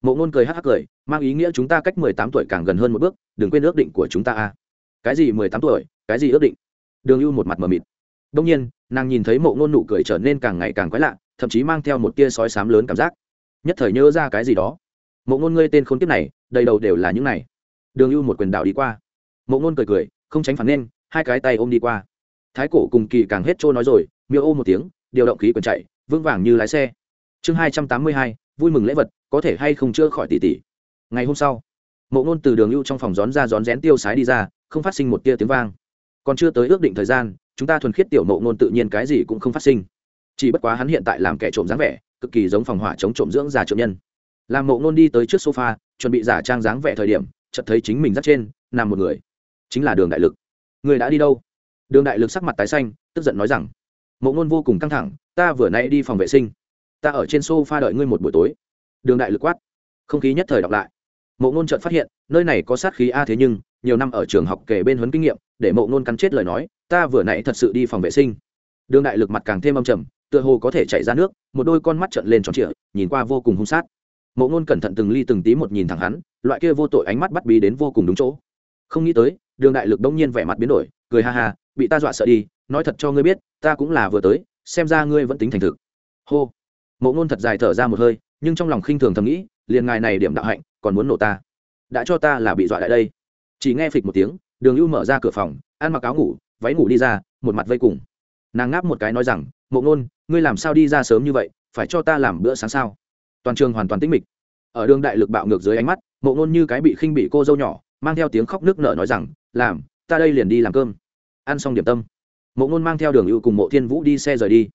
Mộ ngôn cười hắc hắc cười, mang ý nghĩa chúng ta cách mười tám tuổi càng gần hơn một bước, đừng quên ước định của chúng ta a. Cái gì mười tám tuổi, cái gì ước định? Đường hữu một mặt mờ mịt. Đông nhiên, nàng nhìn thấy mộ ngôn nụ cười trở nên càng ngày càng quái lạ, thậm chí mang theo một tia sói sám lớn cảm giác. Nhất thời nhớ ra cái gì đó. Mộ ngôn ngươi tên khốn kiếp này, đầy đầu đều là những này. Đường hữu một quyền đạo đi qua. Mộ ngôn cười cười không tránh phản nên, hai cái tay ôm đi qua. Thái cổ cùng kỳ càng hết trôi nói rồi, miêu ô một tiếng, điều động khí quần chạy, vững vàng như lái xe. Chương hai trăm tám mươi hai, vui mừng lễ vật, có thể hay không chữa khỏi tỷ tỷ. Ngày hôm sau, mộ ngôn từ đường lưu trong phòng rón ra rón rén tiêu sái đi ra, không phát sinh một tia tiếng vang. Còn chưa tới ước định thời gian, chúng ta thuần khiết tiểu mộ ngôn tự nhiên cái gì cũng không phát sinh. Chỉ bất quá hắn hiện tại làm kẻ trộm dáng vẻ, cực kỳ giống phòng hỏa chống trộm dưỡng già trộm nhân. Làm mộ ngôn đi tới trước sofa, chuẩn bị giả trang dáng vẻ thời điểm, chợt thấy chính mình dắt trên, nằm một người chính là đường đại lực. Người đã đi đâu? Đường đại lực sắc mặt tái xanh, tức giận nói rằng, mộ ngôn vô cùng căng thẳng, ta vừa nay đi phòng vệ sinh. Ta ở trên sofa đợi ngươi một buổi tối. Đường đại lực quát. Không khí nhất thời đọc lại. Mộ ngôn chợt phát hiện, nơi này có sát khí a thế nhưng, nhiều năm ở trường học kể bên huấn kinh nghiệm, để mộ ngôn cắn chết lời nói, ta vừa nãy thật sự đi phòng vệ sinh. Đường đại lực mặt càng thêm âm trầm, tựa hồ có thể chạy ra nước, một đôi con mắt trợn lên tròn trịa, nhìn qua vô cùng hung sát. Mộ ngôn cẩn thận từng ly từng tí một nhìn thẳng hắn, loại kia vô tội ánh mắt bắt bí đến vô cùng đúng chỗ. Không nghĩ tới đường đại lực đông nhiên vẻ mặt biến đổi, cười ha ha, bị ta dọa sợ đi, nói thật cho ngươi biết, ta cũng là vừa tới, xem ra ngươi vẫn tính thành thực. Hô. Mộ ngôn thật dài thở ra một hơi, nhưng trong lòng khinh thường thầm nghĩ, liền ngài này điểm đạo hạnh, còn muốn nổ ta. Đã cho ta là bị dọa lại đây. Chỉ nghe phịch một tiếng, đường ưu mở ra cửa phòng, ăn mặc áo ngủ, váy ngủ đi ra, một mặt vây cùng. Nàng ngáp một cái nói rằng, mộ ngôn, ngươi làm sao đi ra sớm như vậy, phải cho ta làm bữa sáng sao? Toàn trường hoàn toàn tĩnh mịch. Ở đường đại lực bạo ngược dưới ánh mắt, mộ ngôn như cái bị khinh bị cô dâu nhỏ, mang theo tiếng khóc nước nở nói rằng làm, ta đây liền đi làm cơm. Ăn xong điểm tâm. Mộ ngôn mang theo đường ưu cùng mộ thiên vũ đi xe rời đi.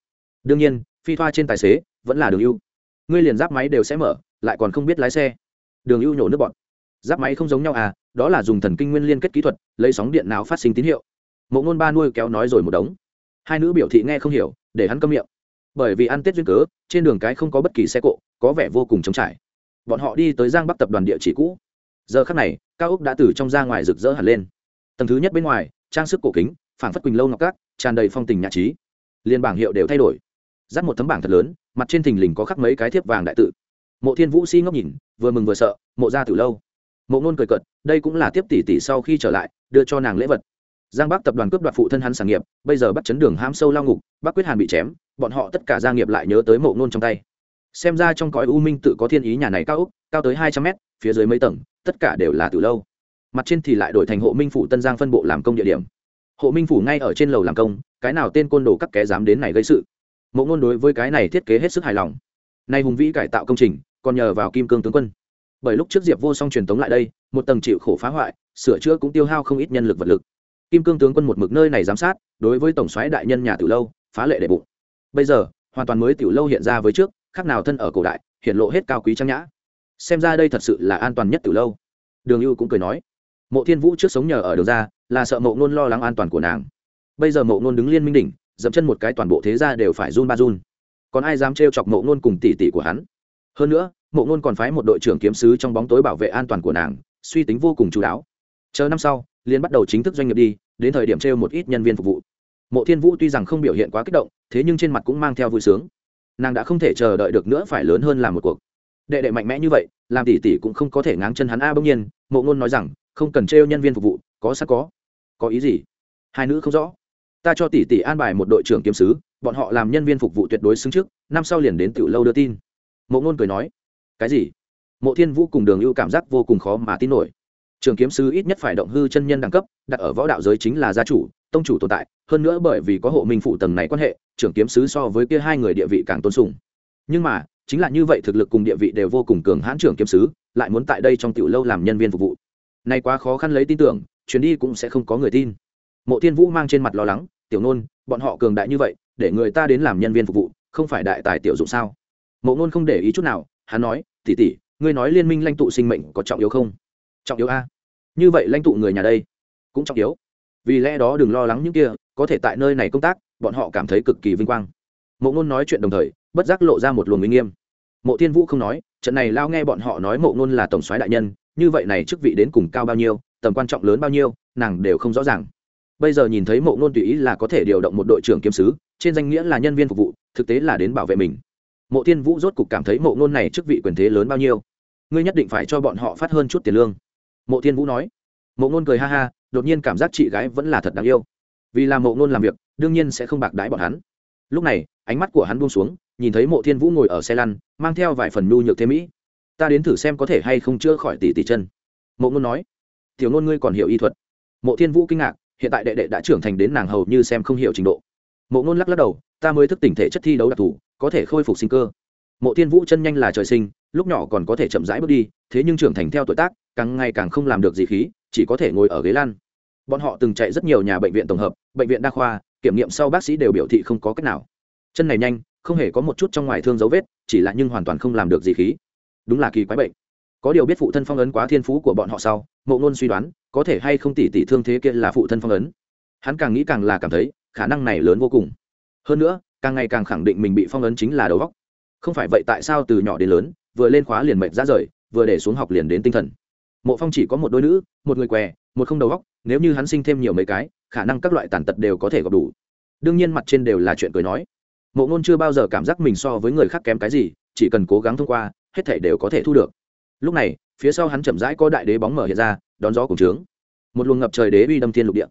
Đương nhiên, phi thoa trên tài xế vẫn là đường ưu. Ngươi liền giáp máy đều sẽ mở, lại còn không biết lái xe. Đường ưu nhổ nước bọn giáp máy không giống nhau à đó là dùng thần kinh nguyên liên kết kỹ thuật, lấy sóng điện nào phát sinh tín hiệu. Mộ ngôn ba nuôi kéo nói rồi một đống. Hai nữ biểu thị nghe không hiểu, để hắn câm miệng. Bởi vì ăn tết duyên cớ, trên đường cái không có bất kỳ xe cộ, có vẻ vô cùng trống trải. Bọn họ đi tới giang bắc tập đoàn địa chỉ cũ. Giờ khắc này, cao úc đã từ trong ra ngoài rực rỡ hẳn lên tầng thứ nhất bên ngoài, trang sức cổ kính phản phất quỳnh lâu ngọc cát, tràn đầy phong tình nhạc trí. Liên bảng hiệu đều thay đổi. Dắt một tấm bảng thật lớn, mặt trên thình lình có khắc mấy cái thiếp vàng đại tự. Mộ thiên vũ si ngốc nhìn, vừa mừng vừa sợ, mộ ra từ lâu. Mộ ngôn cười cợt, đây cũng là tiếp tỷ tỷ sau khi trở lại, đưa cho nàng lễ vật. Giang bắc tập đoàn cướp đoạt phụ thân hắn sản nghiệp, bây giờ bắt chấn đường ham sâu lao ngục, bắc quyết hàn bị chém, bọn họ tất cả gia nghiệp lại nhớ tới mộ ngôn trong tay. Xem ra trong cõi u minh tự có thiên ý nhà này cao úc, cao tới hai trăm mét, phía dưới mấy tầng, tất cả đều là từ lâu mặt trên thì lại đổi thành hộ minh phủ tân giang phân bộ làm công địa điểm hộ minh phủ ngay ở trên lầu làm công cái nào tên côn đồ các ké dám đến này gây sự mộ ngôn đối với cái này thiết kế hết sức hài lòng nay hùng vĩ cải tạo công trình còn nhờ vào kim cương tướng quân bởi lúc trước diệp vô song truyền tống lại đây một tầng chịu khổ phá hoại sửa chữa cũng tiêu hao không ít nhân lực vật lực kim cương tướng quân một mực nơi này giám sát đối với tổng soái đại nhân nhà từ lâu phá lệ đệ bụng bây giờ hoàn toàn mới tiểu lâu hiện ra với trước khác nào thân ở cổ đại hiện lộ hết cao quý trang nhã xem ra đây thật sự là an toàn nhất tiểu lâu đường ưu cũng cười nói mộ thiên vũ trước sống nhờ ở đường ra, là sợ mộ ngôn lo lắng an toàn của nàng. Bây giờ mộ ngôn đứng liên minh đỉnh, dậm chân một cái toàn bộ thế gia đều phải run ba run. Còn ai dám trêu chọc mộ ngôn cùng tỷ tỷ của hắn? Hơn nữa, mộ ngôn còn phái một đội trưởng kiếm sứ trong bóng tối bảo vệ an toàn của nàng, suy tính vô cùng chú đáo. Chờ năm sau liên bắt đầu chính thức doanh nghiệp đi, đến thời điểm trêu một ít nhân viên phục vụ. Mộ thiên vũ tuy rằng không biểu hiện quá kích động, thế nhưng trên mặt cũng mang theo vui sướng. Nàng đã không thể chờ đợi được nữa phải lớn hơn làm một cuộc. Đệ đệ mạnh mẽ như vậy, làm tỷ tỷ cũng không có thể ngáng chân hắn a bỗng nhiên, mộ ngôn nói rằng không cần trêu nhân viên phục vụ, có sẵn có. Có ý gì? Hai nữ không rõ. Ta cho tỷ tỷ an bài một đội trưởng kiếm sứ, bọn họ làm nhân viên phục vụ tuyệt đối xứng trước, năm sau liền đến tiểu lâu đưa tin. Mộ ngôn cười nói. Cái gì? Mộ thiên vũ cùng đường ưu cảm giác vô cùng khó mà tin nổi. Trường kiếm sứ ít nhất phải động hư chân nhân đẳng cấp, đặt ở võ đạo giới chính là gia chủ, tông chủ tồn tại, hơn nữa bởi vì có hộ minh phụ tầng này quan hệ, trưởng kiếm sứ so với kia hai người địa vị càng tôn sùng. Nhưng mà, chính là như vậy thực lực cùng địa vị đều vô cùng cường hãn trưởng kiếm sứ, lại muốn tại đây trong tiểu lâu làm nhân viên phục vụ nay quá khó khăn lấy tin tưởng, chuyến đi cũng sẽ không có người tin. Mộ thiên vũ mang trên mặt lo lắng, tiểu nôn, bọn họ cường đại như vậy, để người ta đến làm nhân viên phục vụ, không phải đại tài tiểu dụng sao? Mộ nôn không để ý chút nào, hắn nói tỉ tỉ ngươi nói liên minh lãnh tụ sinh mệnh có trọng yếu không? Trọng yếu a. Như vậy lãnh tụ người nhà đây cũng trọng yếu. Vì lẽ đó đừng lo lắng những kia, có thể tại nơi này công tác, bọn họ cảm thấy cực kỳ vinh quang. Mộ ngôn nói chuyện đồng thời, bất giác lộ ra một luồng uy nghiêm. Mộ thiên vũ không nói, trận này lao nghe bọn họ nói mộ ngôn là tổng soái đại nhân như vậy này chức vị đến cùng cao bao nhiêu, tầm quan trọng lớn bao nhiêu, nàng đều không rõ ràng. Bây giờ nhìn thấy mộ ngôn tùy ý là có thể điều động một đội trưởng kiếm sứ, trên danh nghĩa là nhân viên phục vụ, thực tế là đến bảo vệ mình. Mộ thiên vũ rốt cục cảm thấy mộ ngôn này chức vị quyền thế lớn bao nhiêu. Ngươi nhất định phải cho bọn họ phát hơn chút tiền lương. Mộ thiên vũ nói. Mộ ngôn cười ha ha, đột nhiên cảm giác chị gái vẫn là thật đáng yêu. Vì là mộ ngôn làm việc, đương nhiên sẽ không bạc đái bọn hắn. Lúc này, ánh mắt của hắn buông xuống, nhìn thấy mộ thiên vũ ngồi ở xe lăn, mang theo vài phần nhu nhược thế mỹ ta đến thử xem có thể hay không chữa khỏi tỷ tỷ chân. Mộ ngôn nói. Tiểu ngôn ngươi còn hiểu y thuật. Mộ thiên vũ kinh ngạc, hiện tại đệ đệ đã trưởng thành đến nàng hầu như xem không hiểu trình độ. Mộ ngôn lắc lắc đầu, ta mới thức tỉnh thể chất thi đấu đặc thù, có thể khôi phục sinh cơ. Mộ thiên vũ chân nhanh là trời sinh, lúc nhỏ còn có thể chậm rãi bước đi, thế nhưng trưởng thành theo tuổi tác, càng ngày càng không làm được gì khí, chỉ có thể ngồi ở ghế lan bọn họ từng chạy rất nhiều nhà bệnh viện tổng hợp, bệnh viện đa khoa, kiểm nghiệm sau bác sĩ đều biểu thị không có cách nào. Chân này nhanh, không hề có một chút trong ngoài thương dấu vết, chỉ là nhưng hoàn toàn không làm được gì khí đúng là kỳ quái bệnh. Có điều biết phụ thân phong ấn quá thiên phú của bọn họ sau, mộ ngôn suy đoán, có thể hay không tỷ tỷ thương thế kia là phụ thân phong ấn. Hắn càng nghĩ càng là cảm thấy, khả năng này lớn vô cùng. Hơn nữa, càng ngày càng khẳng định mình bị phong ấn chính là đầu óc. Không phải vậy tại sao từ nhỏ đến lớn, vừa lên khóa liền mệt ra rời, vừa để xuống học liền đến tinh thần. Mộ phong chỉ có một đôi nữ, một người què, một không đầu óc, nếu như hắn sinh thêm nhiều mấy cái, khả năng các loại tàn tật đều có thể gặp đủ. Đương nhiên mặt trên đều là chuyện cười nói. Mộ ngôn chưa bao giờ cảm giác mình so với người khác kém cái gì, chỉ cần cố gắng thông qua hết thể đều có thể thu được. Lúc này, phía sau hắn chậm rãi có đại đế bóng mở hiện ra, đón gió cùng trướng. Một luồng ngập trời đế uy đâm thiên lục địa.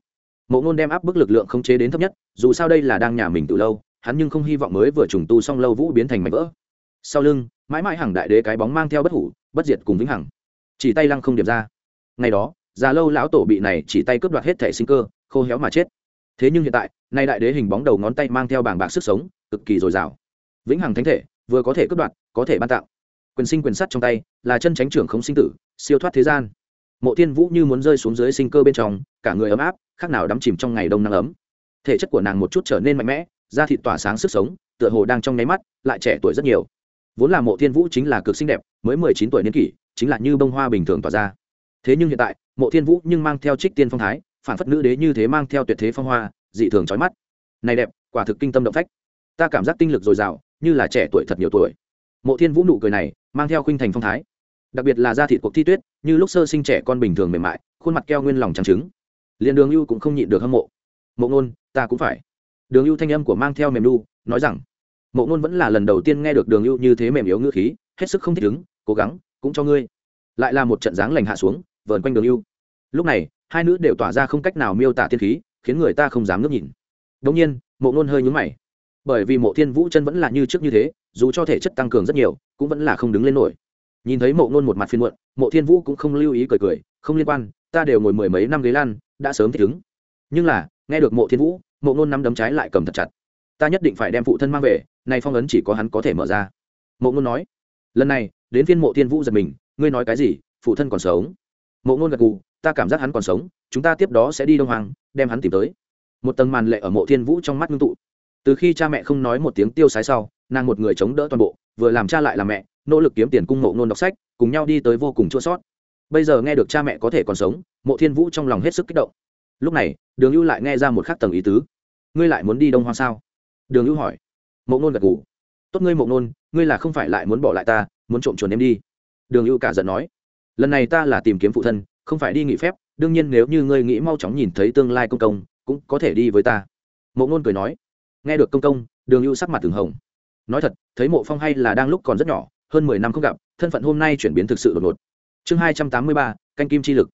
Mộ ngôn đem áp bức lực lượng không chế đến thấp nhất, dù sao đây là đang nhà mình từ lâu, hắn nhưng không hy vọng mới vừa trùng tu xong lâu vũ biến thành mảnh vỡ. Sau lưng, mãi mãi hàng đại đế cái bóng mang theo bất hủ, bất diệt cùng vĩnh hằng. Chỉ tay lăng không điệp ra. Ngày đó, già lâu lão tổ bị này chỉ tay cướp đoạt hết thể sinh cơ, khô héo mà chết. Thế nhưng hiện tại, nay đại đế hình bóng đầu ngón tay mang theo bảng bạc sức sống, cực kỳ dồi dào. Vĩnh hằng thánh thể, vừa có thể cướp đoạt, có thể ban tặng quyền sinh quyền sắt trong tay, là chân tránh trưởng khống sinh tử, siêu thoát thế gian. Mộ thiên vũ như muốn rơi xuống dưới sinh cơ bên trong, cả người ấm áp, khác nào đắm chìm trong ngày đông nắng ấm. Thể chất của nàng một chút trở nên mạnh mẽ, da thịt tỏa sáng sức sống, tựa hồ đang trong nháy mắt, lại trẻ tuổi rất nhiều. Vốn là mộ thiên vũ chính là cực xinh đẹp, mới mười chín tuổi niên kỷ, chính là như bông hoa bình thường tỏa ra. Thế nhưng hiện tại, mộ thiên vũ nhưng mang theo trích tiên phong thái, phản phất nữ đế như thế mang theo tuyệt thế phong hoa, dị thường trói mắt. Này đẹp, quả thực kinh tâm động phách. Ta cảm giác tinh lực dồi dào, như là trẻ tuổi thật nhiều tuổi mộ thiên vũ nụ cười này mang theo khuynh thành phong thái. Đặc biệt là da thịt cuộc thi tuyết, như lúc sơ sinh trẻ con bình thường mềm mại, khuôn mặt keo nguyên lòng trắng trứng. Liền đường ưu cũng không nhịn được hâm mộ. Mộ ngôn ta cũng phải. Đường ưu thanh âm của mang theo mềm đu nói rằng, mộ ngôn vẫn là lần đầu tiên nghe được đường ưu như thế mềm yếu ngữ khí, hết sức không thích ứng, cố gắng, cũng cho ngươi. Lại là một trận dáng lành hạ xuống, vờn quanh đường ưu. Lúc này, hai nữ đều tỏa ra không cách nào miêu tả tiên khí, khiến người ta không dám ngước nhìn. Đ nhiên, mộ ngôn hơi nhúng mày bởi vì mộ thiên vũ chân vẫn là như trước như thế, dù cho thể chất tăng cường rất nhiều, cũng vẫn là không đứng lên nổi. Nhìn thấy mộ ngôn một mặt phiên muộn, mộ thiên vũ cũng không lưu ý cười cười, không liên quan, ta đều ngồi mười mấy năm ghế lan đã sớm thích ứng. Nhưng là, nghe được mộ thiên vũ, mộ ngôn nắm đấm trái lại cầm thật chặt. Ta nhất định phải đem phụ thân mang về, nay phong ấn chỉ có hắn có thể mở ra. Mộ ngôn nói, lần này, đến phiên mộ thiên vũ giật mình, ngươi nói cái gì, phụ thân còn sống? Mộ ngôn gật gù, ta cảm giác hắn còn sống, chúng ta tiếp đó sẽ đi đông hoàng đem hắn tìm tới. Một tầng màn lệ ở mộ thiên vũ trong mắt ngưng tụ từ khi cha mẹ không nói một tiếng tiêu sái sau nàng một người chống đỡ toàn bộ vừa làm cha lại làm mẹ nỗ lực kiếm tiền cung mộ nôn đọc sách cùng nhau đi tới vô cùng chua sót. Bây giờ nghe được cha mẹ có thể còn sống mộ thiên vũ trong lòng hết sức kích động. Lúc này đường ưu lại nghe ra một khắc tầng ý tứ. Ngươi lại muốn đi đông hoa sao? Đường ưu hỏi. Mộ nôn gật ngủ tốt ngươi mộ nôn, ngươi là không phải lại muốn bỏ lại ta muốn trộm chuồn em đi. Đường ưu cả giận nói. Lần này ta là tìm kiếm phụ thân không phải đi nghỉ phép đương nhiên nếu như ngươi nghĩ mau chóng nhìn thấy tương lai công công cũng có thể đi với ta. Mộ ngôn cười nói nghe được công công, đường ưu sắc mặt từng hồng. Nói thật, thấy mộ phong hay là đang lúc còn rất nhỏ, hơn mười năm không gặp, thân phận hôm nay chuyển biến thực sự đột ngột. Chương hai trăm tám mươi ba, canh kim chi lực.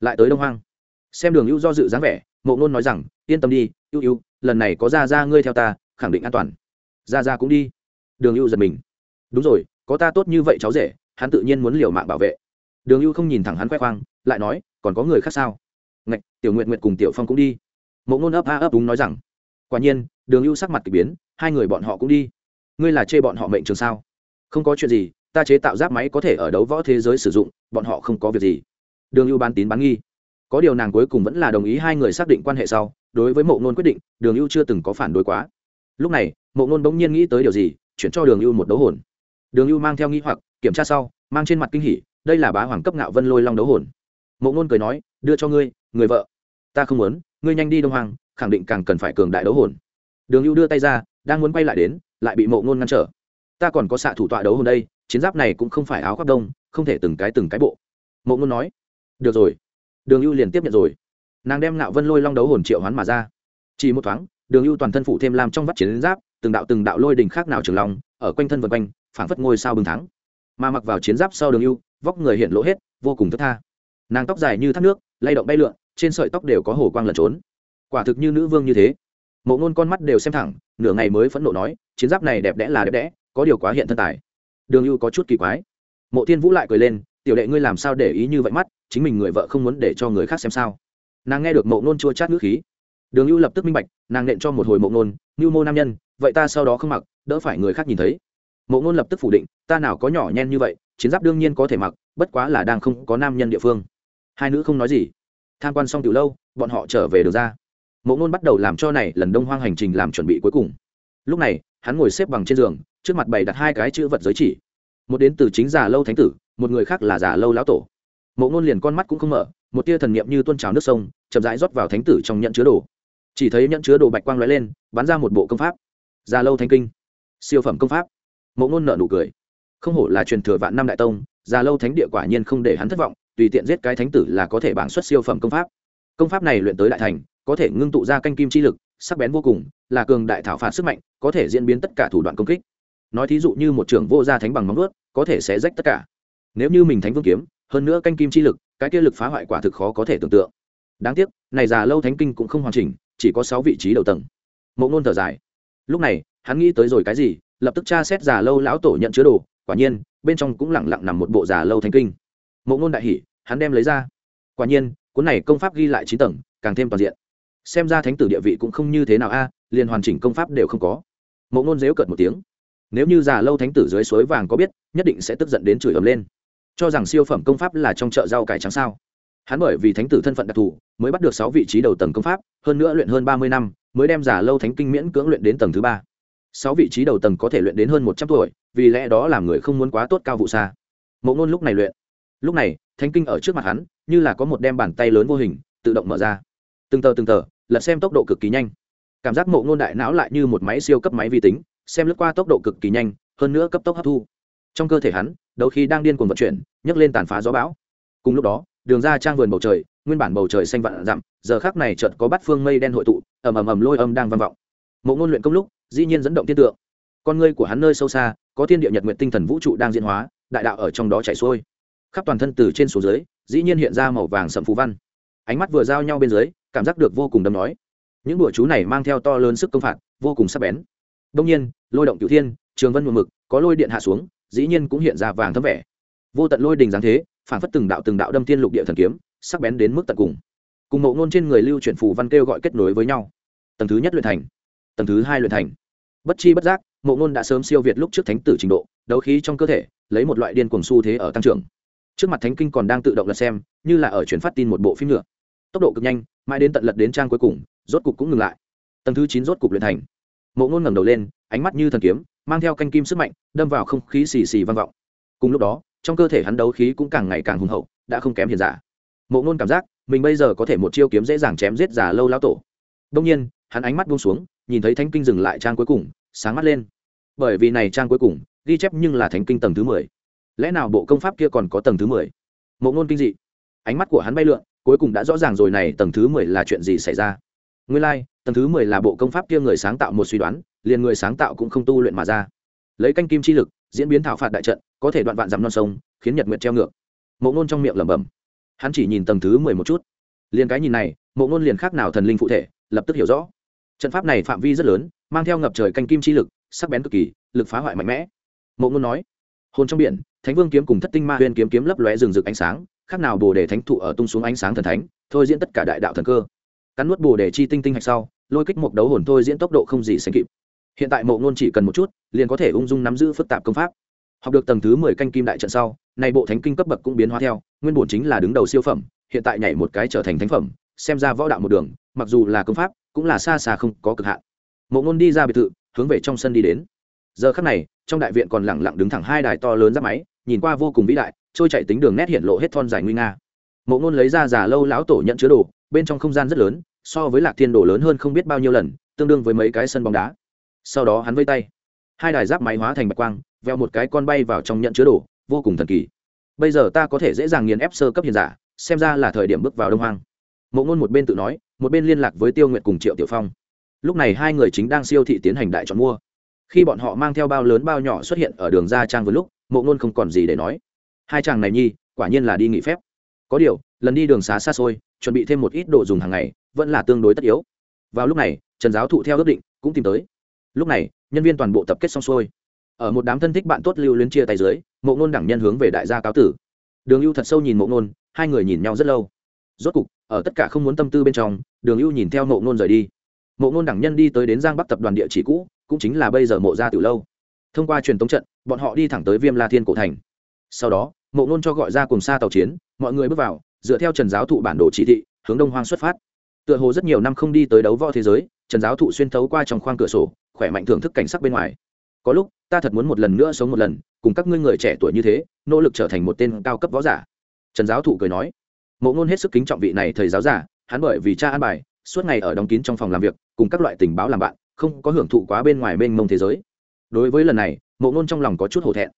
Lại tới đông hoang. Xem đường ưu do dự dáng vẻ, mộ ngôn nói rằng, yên tâm đi, ưu ưu, lần này có ra ra ngươi theo ta, khẳng định an toàn. Ra ra cũng đi. Đường ưu giật mình. Đúng rồi, có ta tốt như vậy cháu rể, hắn tự nhiên muốn liều mạng bảo vệ. Đường ưu không nhìn thẳng hắn khoe khoang, lại nói, còn có người khác sao? Ngạch, tiểu nguyện nguyện cùng tiểu phong cũng đi. Mộ ngôn ấp a ấp đúng nói rằng quả nhiên, đường ưu sắc mặt k ỳ biến, hai người bọn họ cũng đi. Ngươi là chê bọn họ mệnh trường sao? Không có chuyện gì, ta chế tạo giáp máy có thể ở đấu võ thế giới sử dụng, bọn họ không có việc gì. Đường ưu bán tín bán nghi. Có điều nàng cuối cùng vẫn là đồng ý hai người xác định quan hệ sau, đối với mộ ngôn quyết định, đường ưu chưa từng có phản đối quá. Lúc này, mộ ngôn bỗng nhiên nghĩ tới điều gì, chuyển cho đường ưu một đấu hồn. Đường ưu mang theo nghĩ hoặc, kiểm tra sau, mang trên mặt kinh hỉ, đây là bá hoàng cấp ngạo vân lôi long đấu hồn. Mộ ngôn cười nói, đưa cho ngươi, người vợ. Ta không muốn, ngươi nhanh đi đông hoàng khẳng định càng cần phải cường đại đấu hồn. Đường ưu đưa tay ra đang muốn quay lại đến lại bị mộ ngôn ngăn trở. Ta còn có xạ thủ tọa đấu hồn đây chiến giáp này cũng không phải áo khoác đông không thể từng cái từng cái bộ. Mộ ngôn nói. Được rồi. Đường ưu liền tiếp nhận rồi. Nàng đem ngạo vân lôi long đấu hồn triệu hoán mà ra. Chỉ một thoáng đường ưu toàn thân phụ thêm làm trong vắt chiến giáp từng đạo từng đạo lôi đình khác nào trường lòng, ở quanh thân vân quanh phảng phất ngôi sao bừng thắng. Mà mặc vào chiến giáp sau đường ưu vóc người hiện lỗ hết vô cùng thất tha. Nàng tóc dài như thác nước lay động bay lượn trên sợi tóc đều có hồ quang lẩn trốn quả thực như nữ vương như thế. Mộ ngôn con mắt đều xem thẳng, nửa ngày mới phẫn nộ nói, chiến giáp này đẹp đẽ là đẹp đẽ, có điều quá hiện thân tài. Đường ưu có chút kỳ quái. Mộ thiên vũ lại cười lên, tiểu đệ ngươi làm sao để ý như vậy mắt, chính mình người vợ không muốn để cho người khác xem sao. Nàng nghe được mộ nôn chua chát ngữ khí. Đường ưu lập tức minh bạch, nàng nện cho một hồi mộ nôn như mô nam nhân, vậy ta sau đó không mặc, đỡ phải người khác nhìn thấy. Mộ nôn lập tức phủ định, ta nào có nhỏ nhen như vậy, chiến giáp đương nhiên có thể mặc, bất quá là đang không có nam nhân địa phương. Hai nữ không nói gì. Tham quan xong từ lâu, bọn họ trở về được ra mộ nôn bắt đầu làm cho này lần đông hoang hành trình làm chuẩn bị cuối cùng. Lúc này, hắn ngồi xếp bằng trên giường, trước mặt bày đặt hai cái chữ vật giới chỉ. Một đến từ chính già lâu thánh tử, một người khác là già lâu lão tổ. Mộ ngôn liền con mắt cũng không mở, một tia thần niệm như tuôn trào nước sông, chậm rãi rót vào thánh tử trong nhận chứa đồ. Chỉ thấy nhận chứa đồ bạch quang lóe lên, bắn ra một bộ công pháp. Già lâu thánh kinh. Siêu phẩm công pháp. Mộ ngôn nợ nụ cười. Không hổ là truyền thừa vạn năm đại tông, già lâu thánh địa quả nhiên không để hắn thất vọng, tùy tiện giết cái thánh tử là có thể bảng xuất siêu phẩm công pháp. Công pháp này luyện tới đại thành có thể ngưng tụ ra canh kim chi lực, sắc bén vô cùng, là cường đại thảo phạt sức mạnh, có thể diễn biến tất cả thủ đoạn công kích. Nói thí dụ như một trưởng vô gia thánh bằng móng ướt có thể sẽ rách tất cả. Nếu như mình thánh vương kiếm, hơn nữa canh kim chi lực, cái kia lực phá hoại quả thực khó có thể tưởng tượng. Đáng tiếc, này già lâu thánh kinh cũng không hoàn chỉnh, chỉ có sáu vị trí đầu tầng. Mộ ngôn thở dài. Lúc này, hắn nghĩ tới rồi cái gì, lập tức tra xét già lâu lão tổ nhận chứa đồ, quả nhiên, bên trong cũng lẳng lặng nằm một bộ già lâu thánh kinh. Mộ ngôn đại hỷ hắn đem lấy ra. Quả nhiên, cuốn này công pháp ghi lại chín tầng, càng thêm toàn diện xem ra thánh tử địa vị cũng không như thế nào a liền hoàn chỉnh công pháp đều không có. Mộ ngôn dếu cợt một tiếng. Nếu như già lâu thánh tử dưới suối vàng có biết, nhất định sẽ tức giận đến chửi ầm lên. Cho rằng siêu phẩm công pháp là trong chợ rau cải trắng sao? Hắn bởi vì thánh tử thân phận đặc thù, mới bắt được sáu vị trí đầu tầng công pháp, hơn nữa luyện hơn ba mươi năm, mới đem giả lâu thánh kinh miễn cưỡng luyện đến tầng thứ ba. Sáu vị trí đầu tầng có thể luyện đến hơn một trăm tuổi, vì lẽ đó làm người không muốn quá tốt cao vụ xa. Mộ ngôn lúc này luyện. Lúc này, thánh kinh ở trước mặt hắn, như là có một đem bàn tay lớn vô hình, tự động mở ra. Từng tờ từng tờ lật xem tốc độ cực kỳ nhanh. Cảm giác mộ ngôn đại não lại như một máy siêu cấp máy vi tính, xem lướt qua tốc độ cực kỳ nhanh, hơn nữa cấp tốc hấp thu. Trong cơ thể hắn đầu khi đang điên cuồng vận chuyển, nhấc lên tàn phá gió bão. Cùng lúc đó, đường ra trang vườn bầu trời, nguyên bản bầu trời xanh vạn dặm, giờ khác này chợt có bắt phương mây đen hội tụ, ầm ầm ầm lôi âm đang vang vọng. Mộ ngôn luyện công lúc, dĩ nhiên dẫn động tiên tượng. Con ngươi của hắn nơi sâu xa, có thiên địa nhật nguyện tinh thần vũ trụ đang diễn hóa, đại đạo ở trong đó chảy xuôi. Khắp toàn thân từ trên xuống dưới, dĩ nhiên hiện ra màu vàng sậm phú văn. Ánh mắt vừa giao nhau bên dưới cảm giác được vô cùng đâm nói. Những bữa chú này mang theo to lớn sức công phạt, vô cùng sắc bén. Đông nhiên, lôi động cửu thiên, trường vân một mực, có lôi điện hạ xuống, dĩ nhiên cũng hiện ra vàng thấm vẻ. Vô tận lôi đình dáng thế, phản phất từng đạo từng đạo đâm thiên lục địa thần kiếm, sắc bén đến mức tận cùng. Cùng mộ ngôn trên người lưu chuyển phù văn kêu gọi kết nối với nhau. Tầng thứ nhất luyện thành, tầng thứ hai luyện thành. Bất chi bất giác mộ ngôn đã sớm siêu việt lúc trước thánh tử trình độ, đấu khí trong cơ thể, lấy một loại điên cuồng xu thế ở tăng trưởng. Trước mặt thánh kinh còn đang tự động lật xem, như là ở chuyển phát tin một bộ phim nữa. Tốc độ cực nhanh mãi đến tận lật đến trang cuối cùng, rốt cục cũng ngừng lại. Tầng thứ chín rốt cục luyện thành. Mộ ngôn ngẩng đầu lên, ánh mắt như thần kiếm, mang theo canh kim sức mạnh, đâm vào không khí xì xì vang vọng. Cùng lúc đó, trong cơ thể hắn đấu khí cũng càng ngày càng hùng hậu, đã không kém hiền giả. Mộ ngôn cảm giác, mình bây giờ có thể một chiêu kiếm dễ dàng chém giết giả lâu lao tổ. Đông nhiên, hắn ánh mắt buông xuống, nhìn thấy thánh kinh dừng lại trang cuối cùng, sáng mắt lên. Bởi vì này trang cuối cùng, ghi chép nhưng là thánh kinh tầng thứ mười. Lẽ nào bộ công pháp kia còn có tầng thứ mười? Mộ ngôn kinh dị. Ánh mắt của hắn bay lượn cuối cùng đã rõ ràng rồi này tầng thứ mười là chuyện gì xảy ra. Nguyên lai、like, tầng thứ mười là bộ công pháp kia người sáng tạo một suy đoán liền người sáng tạo cũng không tu luyện mà ra. Lấy canh kim chi lực diễn biến thảo phạt đại trận có thể đoạn vạn dặm non sông khiến nhật nguyện treo ngược. Mộ ngôn trong miệng lẩm bẩm. Hắn chỉ nhìn tầng thứ mười một chút. Liền cái nhìn này mộ ngôn liền khác nào thần linh phụ thể lập tức hiểu rõ. Trận pháp này phạm vi rất lớn mang theo ngập trời canh kim chi lực sắc bén cực kỳ lực phá hoại mạnh mẽ. Mộ ngôn nói hồn trong biển thánh vương kiếm cùng thất tinh ma huyền kiếm kiếm lấp lóe rừng rực ánh sáng khác nào bồ đề thánh thụ ở tung xuống ánh sáng thần thánh, thôi diễn tất cả đại đạo thần cơ. Cắn nuốt bồ đề chi tinh tinh hạch sau, lôi kích một đấu hồn thôi diễn tốc độ không gì sánh kịp. Hiện tại mộ ngôn chỉ cần một chút, liền có thể ung dung nắm giữ phức tạp công pháp. Học được tầng thứ mười canh kim đại trận sau, nay bộ thánh kinh cấp bậc cũng biến hóa theo, nguyên bổn chính là đứng đầu siêu phẩm, hiện tại nhảy một cái trở thành thánh phẩm, xem ra võ đạo một đường, mặc dù là công pháp, cũng là xa xa không có cực hạn. Mộ ngôn đi ra biệt thự, hướng về trong sân đi đến. Giờ khắc này, trong đại viện còn lẳng lặng đứng thẳng hai đài to lớn ra máy, nhìn qua vô cùng vĩ đại trôi chạy tính đường nét hiện lộ hết thon dài nguy nga. Mộ ngôn lấy ra già lâu lão tổ nhận chứa đồ, bên trong không gian rất lớn, so với lạc thiên đồ lớn hơn không biết bao nhiêu lần, tương đương với mấy cái sân bóng đá. Sau đó hắn vây tay. Hai đài giáp máy hóa thành bạch quang, veo một cái con bay vào trong nhận chứa đồ, vô cùng thần kỳ. Bây giờ ta có thể dễ dàng nghiền ép sơ cấp hiền giả, xem ra là thời điểm bước vào đông hoang. Mộ ngôn một bên tự nói, một bên liên lạc với tiêu nguyện cùng triệu tiểu phong. Lúc này hai người chính đang siêu thị tiến hành đại chọn mua. Khi bọn họ mang theo bao lớn bao nhỏ xuất hiện ở đường ra trang vừa lúc, mộ ngôn không còn gì để nói hai chàng này nhi, quả nhiên là đi nghỉ phép. Có điều, lần đi đường xá xa xôi, chuẩn bị thêm một ít đồ dùng hàng ngày, vẫn là tương đối tất yếu. Vào lúc này, trần giáo thụ theo ước định, cũng tìm tới. Lúc này, nhân viên toàn bộ tập kết xong xuôi. Ở một đám thân thích bạn tốt lưu luyến chia tay dưới, mộ ngôn đẳng nhân hướng về đại gia cáo tử. Đường ưu thật sâu nhìn mộ ngôn hai người nhìn nhau rất lâu. Rốt cục, ở tất cả không muốn tâm tư bên trong, đường ưu nhìn theo mộ ngôn rời đi. Mộ ngôn đẳng nhân đi tới đến giang bắc tập đoàn địa chỉ cũ, cũng chính là bây giờ mộ gia từ lâu. Thông qua truyền tống trận, bọn họ đi thẳng tới viêm la thiên cổ thành. Sau đó mộ ngôn cho gọi ra cùng xa tàu chiến, mọi người bước vào, dựa theo trần giáo thụ bản đồ chỉ thị, hướng đông hoang xuất phát. Tựa hồ rất nhiều năm không đi tới đấu võ thế giới, trần giáo thụ xuyên thấu qua trong khoang cửa sổ, khỏe mạnh thưởng thức cảnh sắc bên ngoài. Có lúc, ta thật muốn một lần nữa sống một lần, cùng các ngươi người trẻ tuổi như thế, nỗ lực trở thành một tên cao cấp võ giả. Trần giáo thụ cười nói. Mộ ngôn hết sức kính trọng vị này thầy giáo giả, hắn bởi vì cha an bài, suốt ngày ở đóng kín trong phòng làm việc, cùng các loại tình báo làm bạn, không có hưởng thụ quá bên ngoài mênh mông thế giới. Đối với lần này mộ ngôn trong lòng có chút hổ thẹn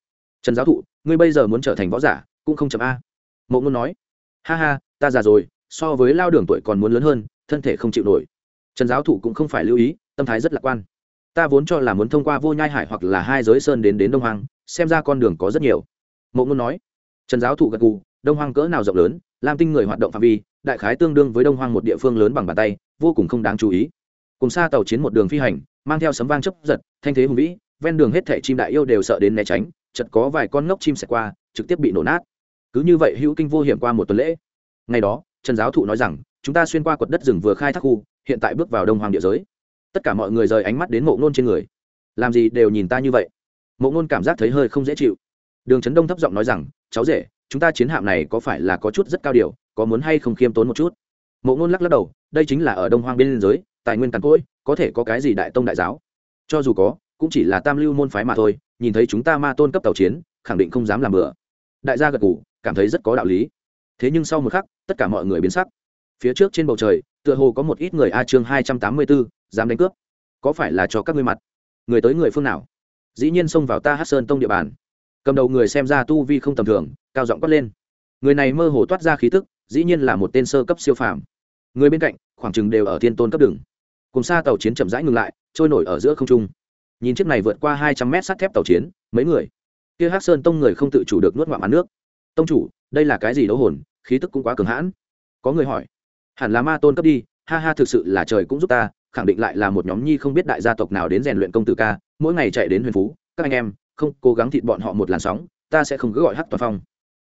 trần giáo thụ, ngươi bây giờ muốn trở thành võ giả, cũng không chậm a. Mộ ngôn nói, ha ha, ta già rồi, so với lao đường tuổi còn muốn lớn hơn, thân thể không chịu nổi. Trần giáo thụ cũng không phải lưu ý, tâm thái rất lạc quan. Ta vốn cho là muốn thông qua vô nhai hải hoặc là hai giới sơn đến đến đông hoàng xem ra con đường có rất nhiều. Mộ ngôn nói, trần giáo thụ gật gù, đông hoàng cỡ nào rộng lớn, lam tinh người hoạt động phạm vi, đại khái tương đương với đông hoàng một địa phương lớn bằng bàn tay, vô cùng không đáng chú ý. Cùng xa tàu chiến một đường phi hành, mang theo sấm vang chấp giật, thanh thế hùng vĩ, ven đường hết thẻ chim đại yêu đều sợ đến né tránh chật có vài con ngốc chim sẽ qua, trực tiếp bị nổ nát. Cứ như vậy hữu kinh vô hiểm qua một tuần lễ. Ngày đó, trần giáo thụ nói rằng, chúng ta xuyên qua quật đất rừng vừa khai thác khu, hiện tại bước vào đông hoàng địa giới. Tất cả mọi người rời ánh mắt đến mộ ngôn trên người. Làm gì đều nhìn ta như vậy. Mộ ngôn cảm giác thấy hơi không dễ chịu. Đường trấn đông thấp giọng nói rằng, cháu rể, chúng ta chiến hạm này có phải là có chút rất cao điều, có muốn hay không khiêm tốn một chút? Mộ ngôn lắc lắc đầu, đây chính là ở đông hoang biên giới, tài nguyên càn cỗi, có thể có cái gì đại tông đại giáo? Cho dù có, cũng chỉ là tam lưu môn phái mà thôi nhìn thấy chúng ta ma tôn cấp tàu chiến, khẳng định không dám làm bừa. Đại gia gật ngủ cảm thấy rất có đạo lý. Thế nhưng sau một khắc, tất cả mọi người biến sắc. Phía trước trên bầu trời, tựa hồ có một ít người a chương hai trăm tám mươi bốn dám đánh cướp. Có phải là cho các ngươi mặt? Người tới người phương nào? Dĩ nhiên xông vào ta hát sơn tông địa bàn. Cầm đầu người xem ra tu vi không tầm thường, cao giọng quát lên. Người này mơ hồ toát ra khí tức, dĩ nhiên là một tên sơ cấp siêu phàm. Người bên cạnh, khoảng chừng đều ở thiên tôn cấp đường. Cùng xa tàu chiến chậm rãi ngừng lại, trôi nổi ở giữa không trung nhìn chiếc này vượt qua hai trăm mét sắt thép tàu chiến, mấy người? Kia hát sơn tông người không tự chủ được nuốt ngoạm ăn nước. Tông chủ, đây là cái gì đấu hồn? Khí tức cũng quá cường hãn. Có người hỏi. Hẳn là ma tôn cấp đi, ha ha thực sự là trời cũng giúp ta, khẳng định lại là một nhóm nhi không biết đại gia tộc nào đến rèn luyện công tử ca, mỗi ngày chạy đến huyền phú, các anh em, không, cố gắng thịt bọn họ một làn sóng, ta sẽ không cứ gọi hắc toàn phong.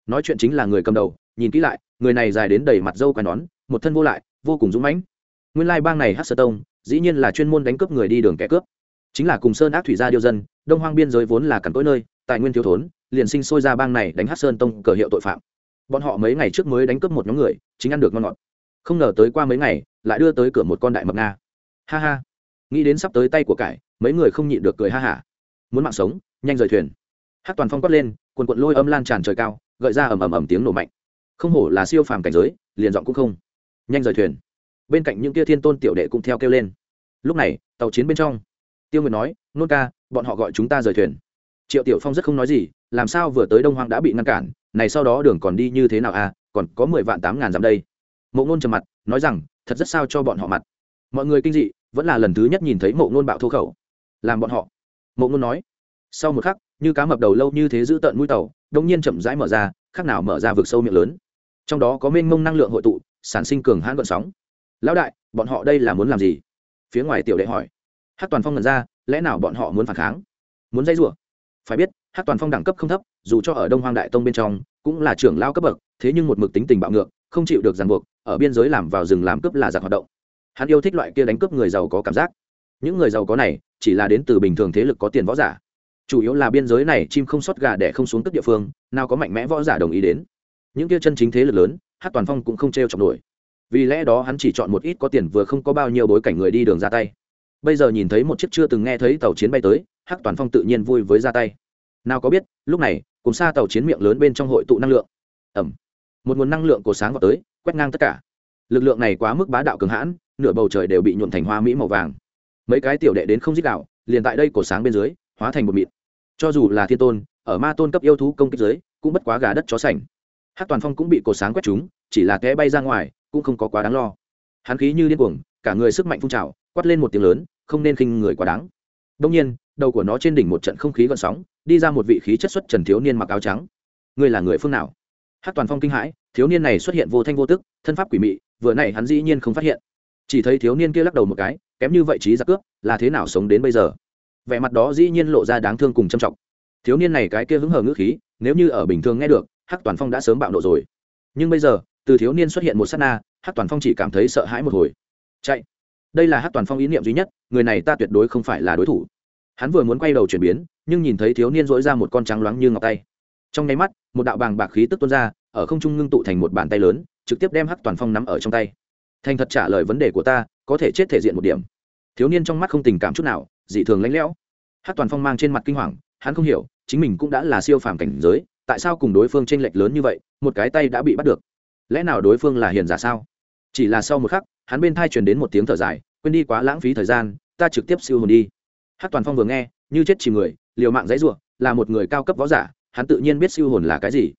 Nói chuyện chính là người cầm đầu, nhìn kỹ lại, người này dài đến đầy mặt dâu quai nón, một thân vô lại, vô cùng dũng mãnh. Nguyên lai bang này hắc sơ tông, dĩ nhiên là chuyên môn đánh cướp người đi đường kẻ cướp chính là cùng sơn ác thủy gia điêu dân, đông hoang biên giới vốn là cằn cỗi nơi, tài nguyên thiếu thốn, liền sinh sôi ra bang này đánh hát sơn tông cờ hiệu tội phạm. Bọn họ mấy ngày trước mới đánh cướp một nhóm người, chính ăn được ngon ngọt. Không ngờ tới qua mấy ngày, lại đưa tới cửa một con đại mập nga. Ha ha. Nghĩ đến sắp tới tay của cải, mấy người không nhịn được cười ha hả. Muốn mạng sống, nhanh rời thuyền. Hát toàn phong quát lên quần quận lôi âm lan tràn trời cao, gợi ra ầm ầm ầm tiếng nổ mạnh. Không hổ là siêu phàm cảnh giới, liền dọn cũng không. Nhanh rời thuyền. Bên cạnh những kia thiên tôn tiểu đệ cũng theo kêu lên. Lúc này, tàu chiến bên trong tiêu nguyệt nói, nôn ca, bọn họ gọi chúng ta rời thuyền. Triệu tiểu phong rất không nói gì, làm sao vừa tới đông hoang đã bị ngăn cản, này sau đó đường còn đi như thế nào à còn có mười vạn tám ngàn dặm đây. Mộ ngôn trầm mặt, nói rằng, thật rất sao cho bọn họ mặt. Mọi người kinh dị, vẫn là lần thứ nhất nhìn thấy mộ ngôn bạo thô khẩu. Làm bọn họ? Mộ ngôn nói. Sau một khắc, như cá mập đầu lâu như thế giữ tợn mũi tàu đông nhiên chậm rãi mở ra khác nào mở ra vực sâu miệng lớn. Trong đó có mênh mông năng lượng hội tụ, sản sinh cường hãn gọn sóng. Lão đại, bọn họ đây là muốn làm gì? Phía ngoài tiểu đệ hỏi hát toàn phong nhận ra, lẽ nào bọn họ muốn phản kháng? Muốn dây rủa? Phải biết, hát toàn phong đẳng cấp không thấp, dù cho ở đông hoang đại tông bên trong, cũng là trưởng lao cấp bậc, thế nhưng một mực tính tình bạo ngược, không chịu được ràng buộc, ở biên giới làm vào rừng làm cướp là giặc hoạt động. Hắn yêu thích loại kia đánh cướp người giàu có cảm giác. Những người giàu có này, chỉ là đến từ bình thường thế lực có tiền võ giả. Chủ yếu là biên giới này chim không sót gà để không xuống tức địa phương, nào có mạnh mẽ võ giả đồng ý đến. Những kia chân chính thế lực lớn, hát toàn phong cũng không t r e o chọc nổi. Vì lẽ đó hắn chỉ chọn một ít có tiền vừa không có bao nhiêu bối cảnh người đi đường ra tay bây giờ nhìn thấy một chiếc chưa từng nghe thấy tàu chiến bay tới, Hắc toàn phong tự nhiên vui với ra tay. Nào có biết, lúc này, cùng xa tàu chiến miệng lớn bên trong hội tụ năng lượng. Ẩm. Một nguồn năng lượng của sáng vào tới, quét ngang tất cả. Lực lượng này quá mức bá đạo cường hãn, nửa bầu trời đều bị nhuộm thành hoa mỹ màu vàng. Mấy cái tiểu đệ đến không dích đạo liền tại đây cổ sáng bên dưới, hóa thành một mịt cho dù là thiên tôn, ở ma tôn cấp yêu thú công kích dưới, cũng bất quá gà đất chó sành. Hát toàn phong cũng bị cổ sáng quét trúng chỉ là té bay ra ngoài, cũng không có quá đáng lo. Hắn khí như điên cuồng, cả người sức mạnh phun trào, quát lên một tiếng lớn không nên khinh người quá đáng. Đông nhiên, đầu của nó trên đỉnh một trận không khí gợn sóng, đi ra một vị khí chất xuất trần thiếu niên mặc áo trắng. Ngươi là người phương nào? Hát toàn phong kinh hãi, thiếu niên này xuất hiện vô thanh vô tức, thân pháp quỷ mị, vừa này hắn dĩ nhiên không phát hiện. Chỉ thấy thiếu niên kia lắc đầu một cái, kém như vậy trí giặc cướp, là thế nào sống đến bây giờ? Vẻ mặt đó dĩ nhiên lộ ra đáng thương cùng châm trọng. Thiếu niên này cái kia hứng hờ ngữ khí, nếu như ở bình thường nghe được hắc toàn phong đã sớm bạo nộ rồi. Nhưng bây giờ, từ thiếu niên xuất hiện một s á t na hắc toàn phong chỉ cảm thấy sợ hãi một hồi. Chạy! Đây là hắc toàn phong ý niệm duy nhất, người này ta tuyệt đối không phải là đối thủ. Hắn vừa muốn quay đầu chuyển biến, nhưng nhìn thấy thiếu niên dỗi ra một con trắng loáng như ngọc tay. Trong nháy mắt, một đạo bàng bạc khí tức tuôn ra, ở không trung ngưng tụ thành một bàn tay lớn, trực tiếp đem hắc toàn phong nắm ở trong tay. Thành thật trả lời vấn đề của ta, có thể chết thể diện một điểm. Thiếu niên trong mắt không tình cảm chút nào, dị thường lánh lẽo. Hắc toàn phong mang trên mặt kinh hoàng, hắn không hiểu, chính mình cũng đã là siêu phàm cảnh giới, tại sao cùng đối phương t r ê n lệch lớn như vậy, một cái tay đã bị bắt được? Lẽ nào đối phương là hiền giả sao? Chỉ là sau một khắc, hắn bên thai truyền đến một tiếng thở dài, quên đi quá lãng phí thời gian, ta trực tiếp siêu hồn đi. Hát toàn phong vừa nghe, như chết chỉ người, liều mạng dãy ruộng là một người cao cấp võ giả, hắn tự nhiên biết siêu hồn là cái gì.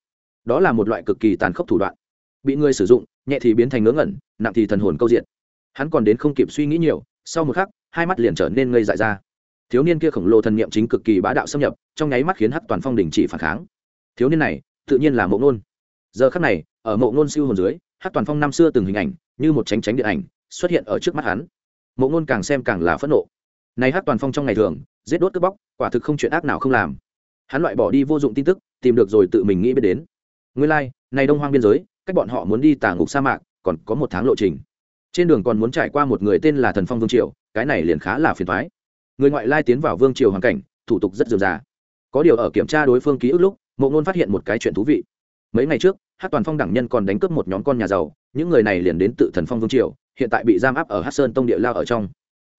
Đó là một loại cực kỳ tàn khốc thủ đoạn. Bị người sử dụng, nhẹ thì biến thành ngớ ngẩn, nặng thì thần hồn câu diện. Hắn còn đến không kịp suy nghĩ nhiều, sau một khắc, hai mắt liền trở nên ngây dại ra. Thiếu niên kia khổng lồ thần niệm chính cực kỳ bá đạo xâm nhập, trong nháy mắt khiến hát toàn phong đình chỉ phản kháng. Thiếu niên này, tự nhiên là mộ ngôn giờ khắc này, ở mộ ngôn siêu hồn dưới hát toàn phong năm xưa từng hình ảnh như một tránh tránh điện ảnh xuất hiện ở trước mắt hắn. Mộ ngôn càng xem càng là phẫn nộ. Này hắc toàn phong trong ngày thường giết đốt cướp bóc quả thực không chuyện ác nào không làm. Hắn loại bỏ đi vô dụng tin tức tìm được rồi tự mình nghĩ biết đến. Nguyên lai、like, này đông hoang biên giới cách bọn họ muốn đi tà ngục sa mạc còn có một tháng lộ trình. Trên đường còn muốn trải qua một người tên là thần phong vương triều cái này liền khá là phiền thoái người ngoại lai tiến vào vương triều hoàn cảnh thủ tục rất dườm già. Có điều ở kiểm tra đối phương ký ức lúc mộ ngôn phát hiện một cái chuyện thú vị. Mấy ngày trước hát toàn phong đẳng nhân còn đánh cướp một nhóm con nhà giàu những người này liền đến tự thần phong vương triều, hiện tại bị giam áp ở hát sơn tông địa lao ở trong.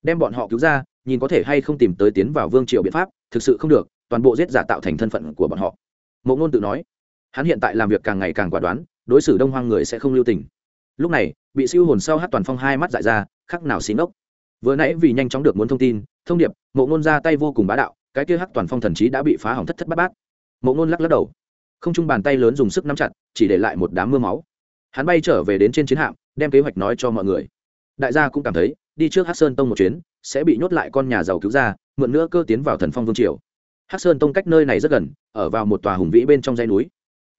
Đem bọn họ cứu ra, nhìn có thể hay không tìm tới tiến vào vương triều biện pháp, thực sự không được, toàn bộ giết giả tạo thành thân phận của bọn họ. Mộ ngôn tự nói, hắn hiện tại làm việc càng ngày càng quả đoán, đối xử đông hoang người sẽ không lưu tình. Lúc này, bị siêu hồn sau hát toàn phong hai mắt dại ra, khắc nào xí ngốc. Vừa nãy vì nhanh chóng được muốn thông tin, thông điệp, mộ ngôn ra tay vô cùng bá đạo, cái kia hắc toàn phong thần trí đã bị phá hỏng thất thất bát bát. Mộ ngôn lắc lắc đầu, không chung bàn tay lớn dùng sức nắm chặt, chỉ để lại một đám mưa máu hắn bay trở về đến trên chiến hạm, đem kế hoạch nói cho mọi người. Đại gia cũng cảm thấy, đi trước hắc sơn tông một chuyến, sẽ bị nhốt lại con nhà giàu cứu ra, mượn nữa cơ tiến vào thần phong vương triều. Hắc sơn tông cách nơi này rất gần, ở vào một tòa hùng vĩ bên trong dãy núi.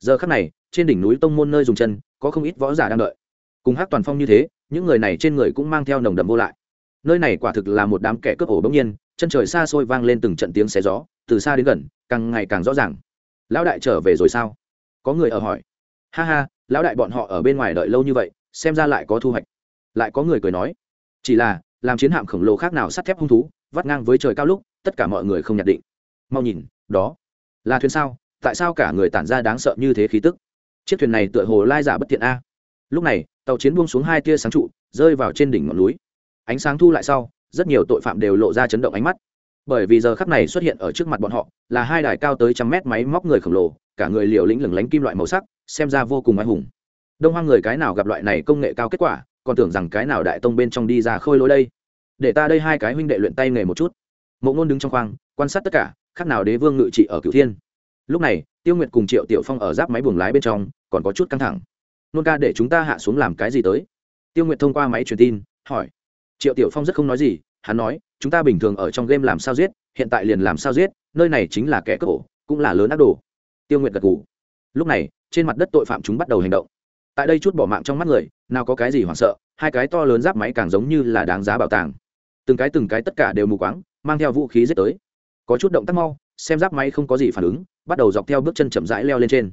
Giờ khắc này, trên đỉnh núi tông môn nơi dùng chân, có không ít võ giả đang đợi. Cùng hắc toàn phong như thế, những người này trên người cũng mang theo nồng đậm vô lại. Nơi này quả thực là một đám kẻ cướp ổ bỗng nhiên, chân trời xa xôi vang lên từng trận tiếng xé gió, từ xa đến gần, càng ngày càng rõ ràng. Lão đại trở về rồi sao? Có người ở hỏi. Ha ha lão đại bọn họ ở bên ngoài đợi lâu như vậy, xem ra lại có thu hoạch. Lại có người cười nói, chỉ là, làm chiến hạm khổng lồ khác nào sắt thép hung thú, vắt ngang với trời cao lúc, tất cả mọi người không nhận định. Mau nhìn, đó là thuyền sao? Tại sao cả người tản ra đáng sợ như thế khí tức? Chiếc thuyền này tựa hồ lai giả bất thiện a. Lúc này, tàu chiến buông xuống hai tia sáng trụ, rơi vào trên đỉnh ngọn núi. Ánh sáng thu lại sau, rất nhiều tội phạm đều lộ ra chấn động ánh mắt bởi vì giờ khắc này xuất hiện ở trước mặt bọn họ là hai đài cao tới trăm mét máy móc người khổng lồ, cả người liều lĩnh lửng lánh kim loại màu sắc, xem ra vô cùng oai hùng. Đông hoang người cái nào gặp loại này công nghệ cao kết quả, còn tưởng rằng cái nào đại tông bên trong đi ra khôi lối đây. Để ta đây hai cái huynh đệ luyện tay nghề một chút. Mộ ngôn đứng trong khoang, quan sát tất cả, khác nào đế vương ngự trị ở cửu thiên. Lúc này, tiêu nguyệt cùng triệu tiểu phong ở giáp máy buồng lái bên trong, còn có chút căng thẳng. Nôn ca, để chúng ta hạ xuống làm cái gì tới? Tiêu nguyệt thông qua máy truyền tin, hỏi. Triệu tiểu phong rất không nói gì, hắn nói chúng ta bình thường ở trong game làm sao giết, hiện tại liền làm sao giết, nơi này chính là kẻ cướp ổ, cũng là lớn ác đồ. Tiêu nguyệt gật gù. Lúc này, trên mặt đất tội phạm chúng bắt đầu hành động. Tại đây chút bỏ mạng trong mắt người, nào có cái gì hoảng sợ, hai cái to lớn giáp máy càng giống như là đáng giá bảo tàng. Từng cái từng cái tất cả đều mù quáng, mang theo vũ khí giết tới. Có chút động tác mau, xem giáp máy không có gì phản ứng, bắt đầu dọc theo bước chân chậm rãi leo lên trên.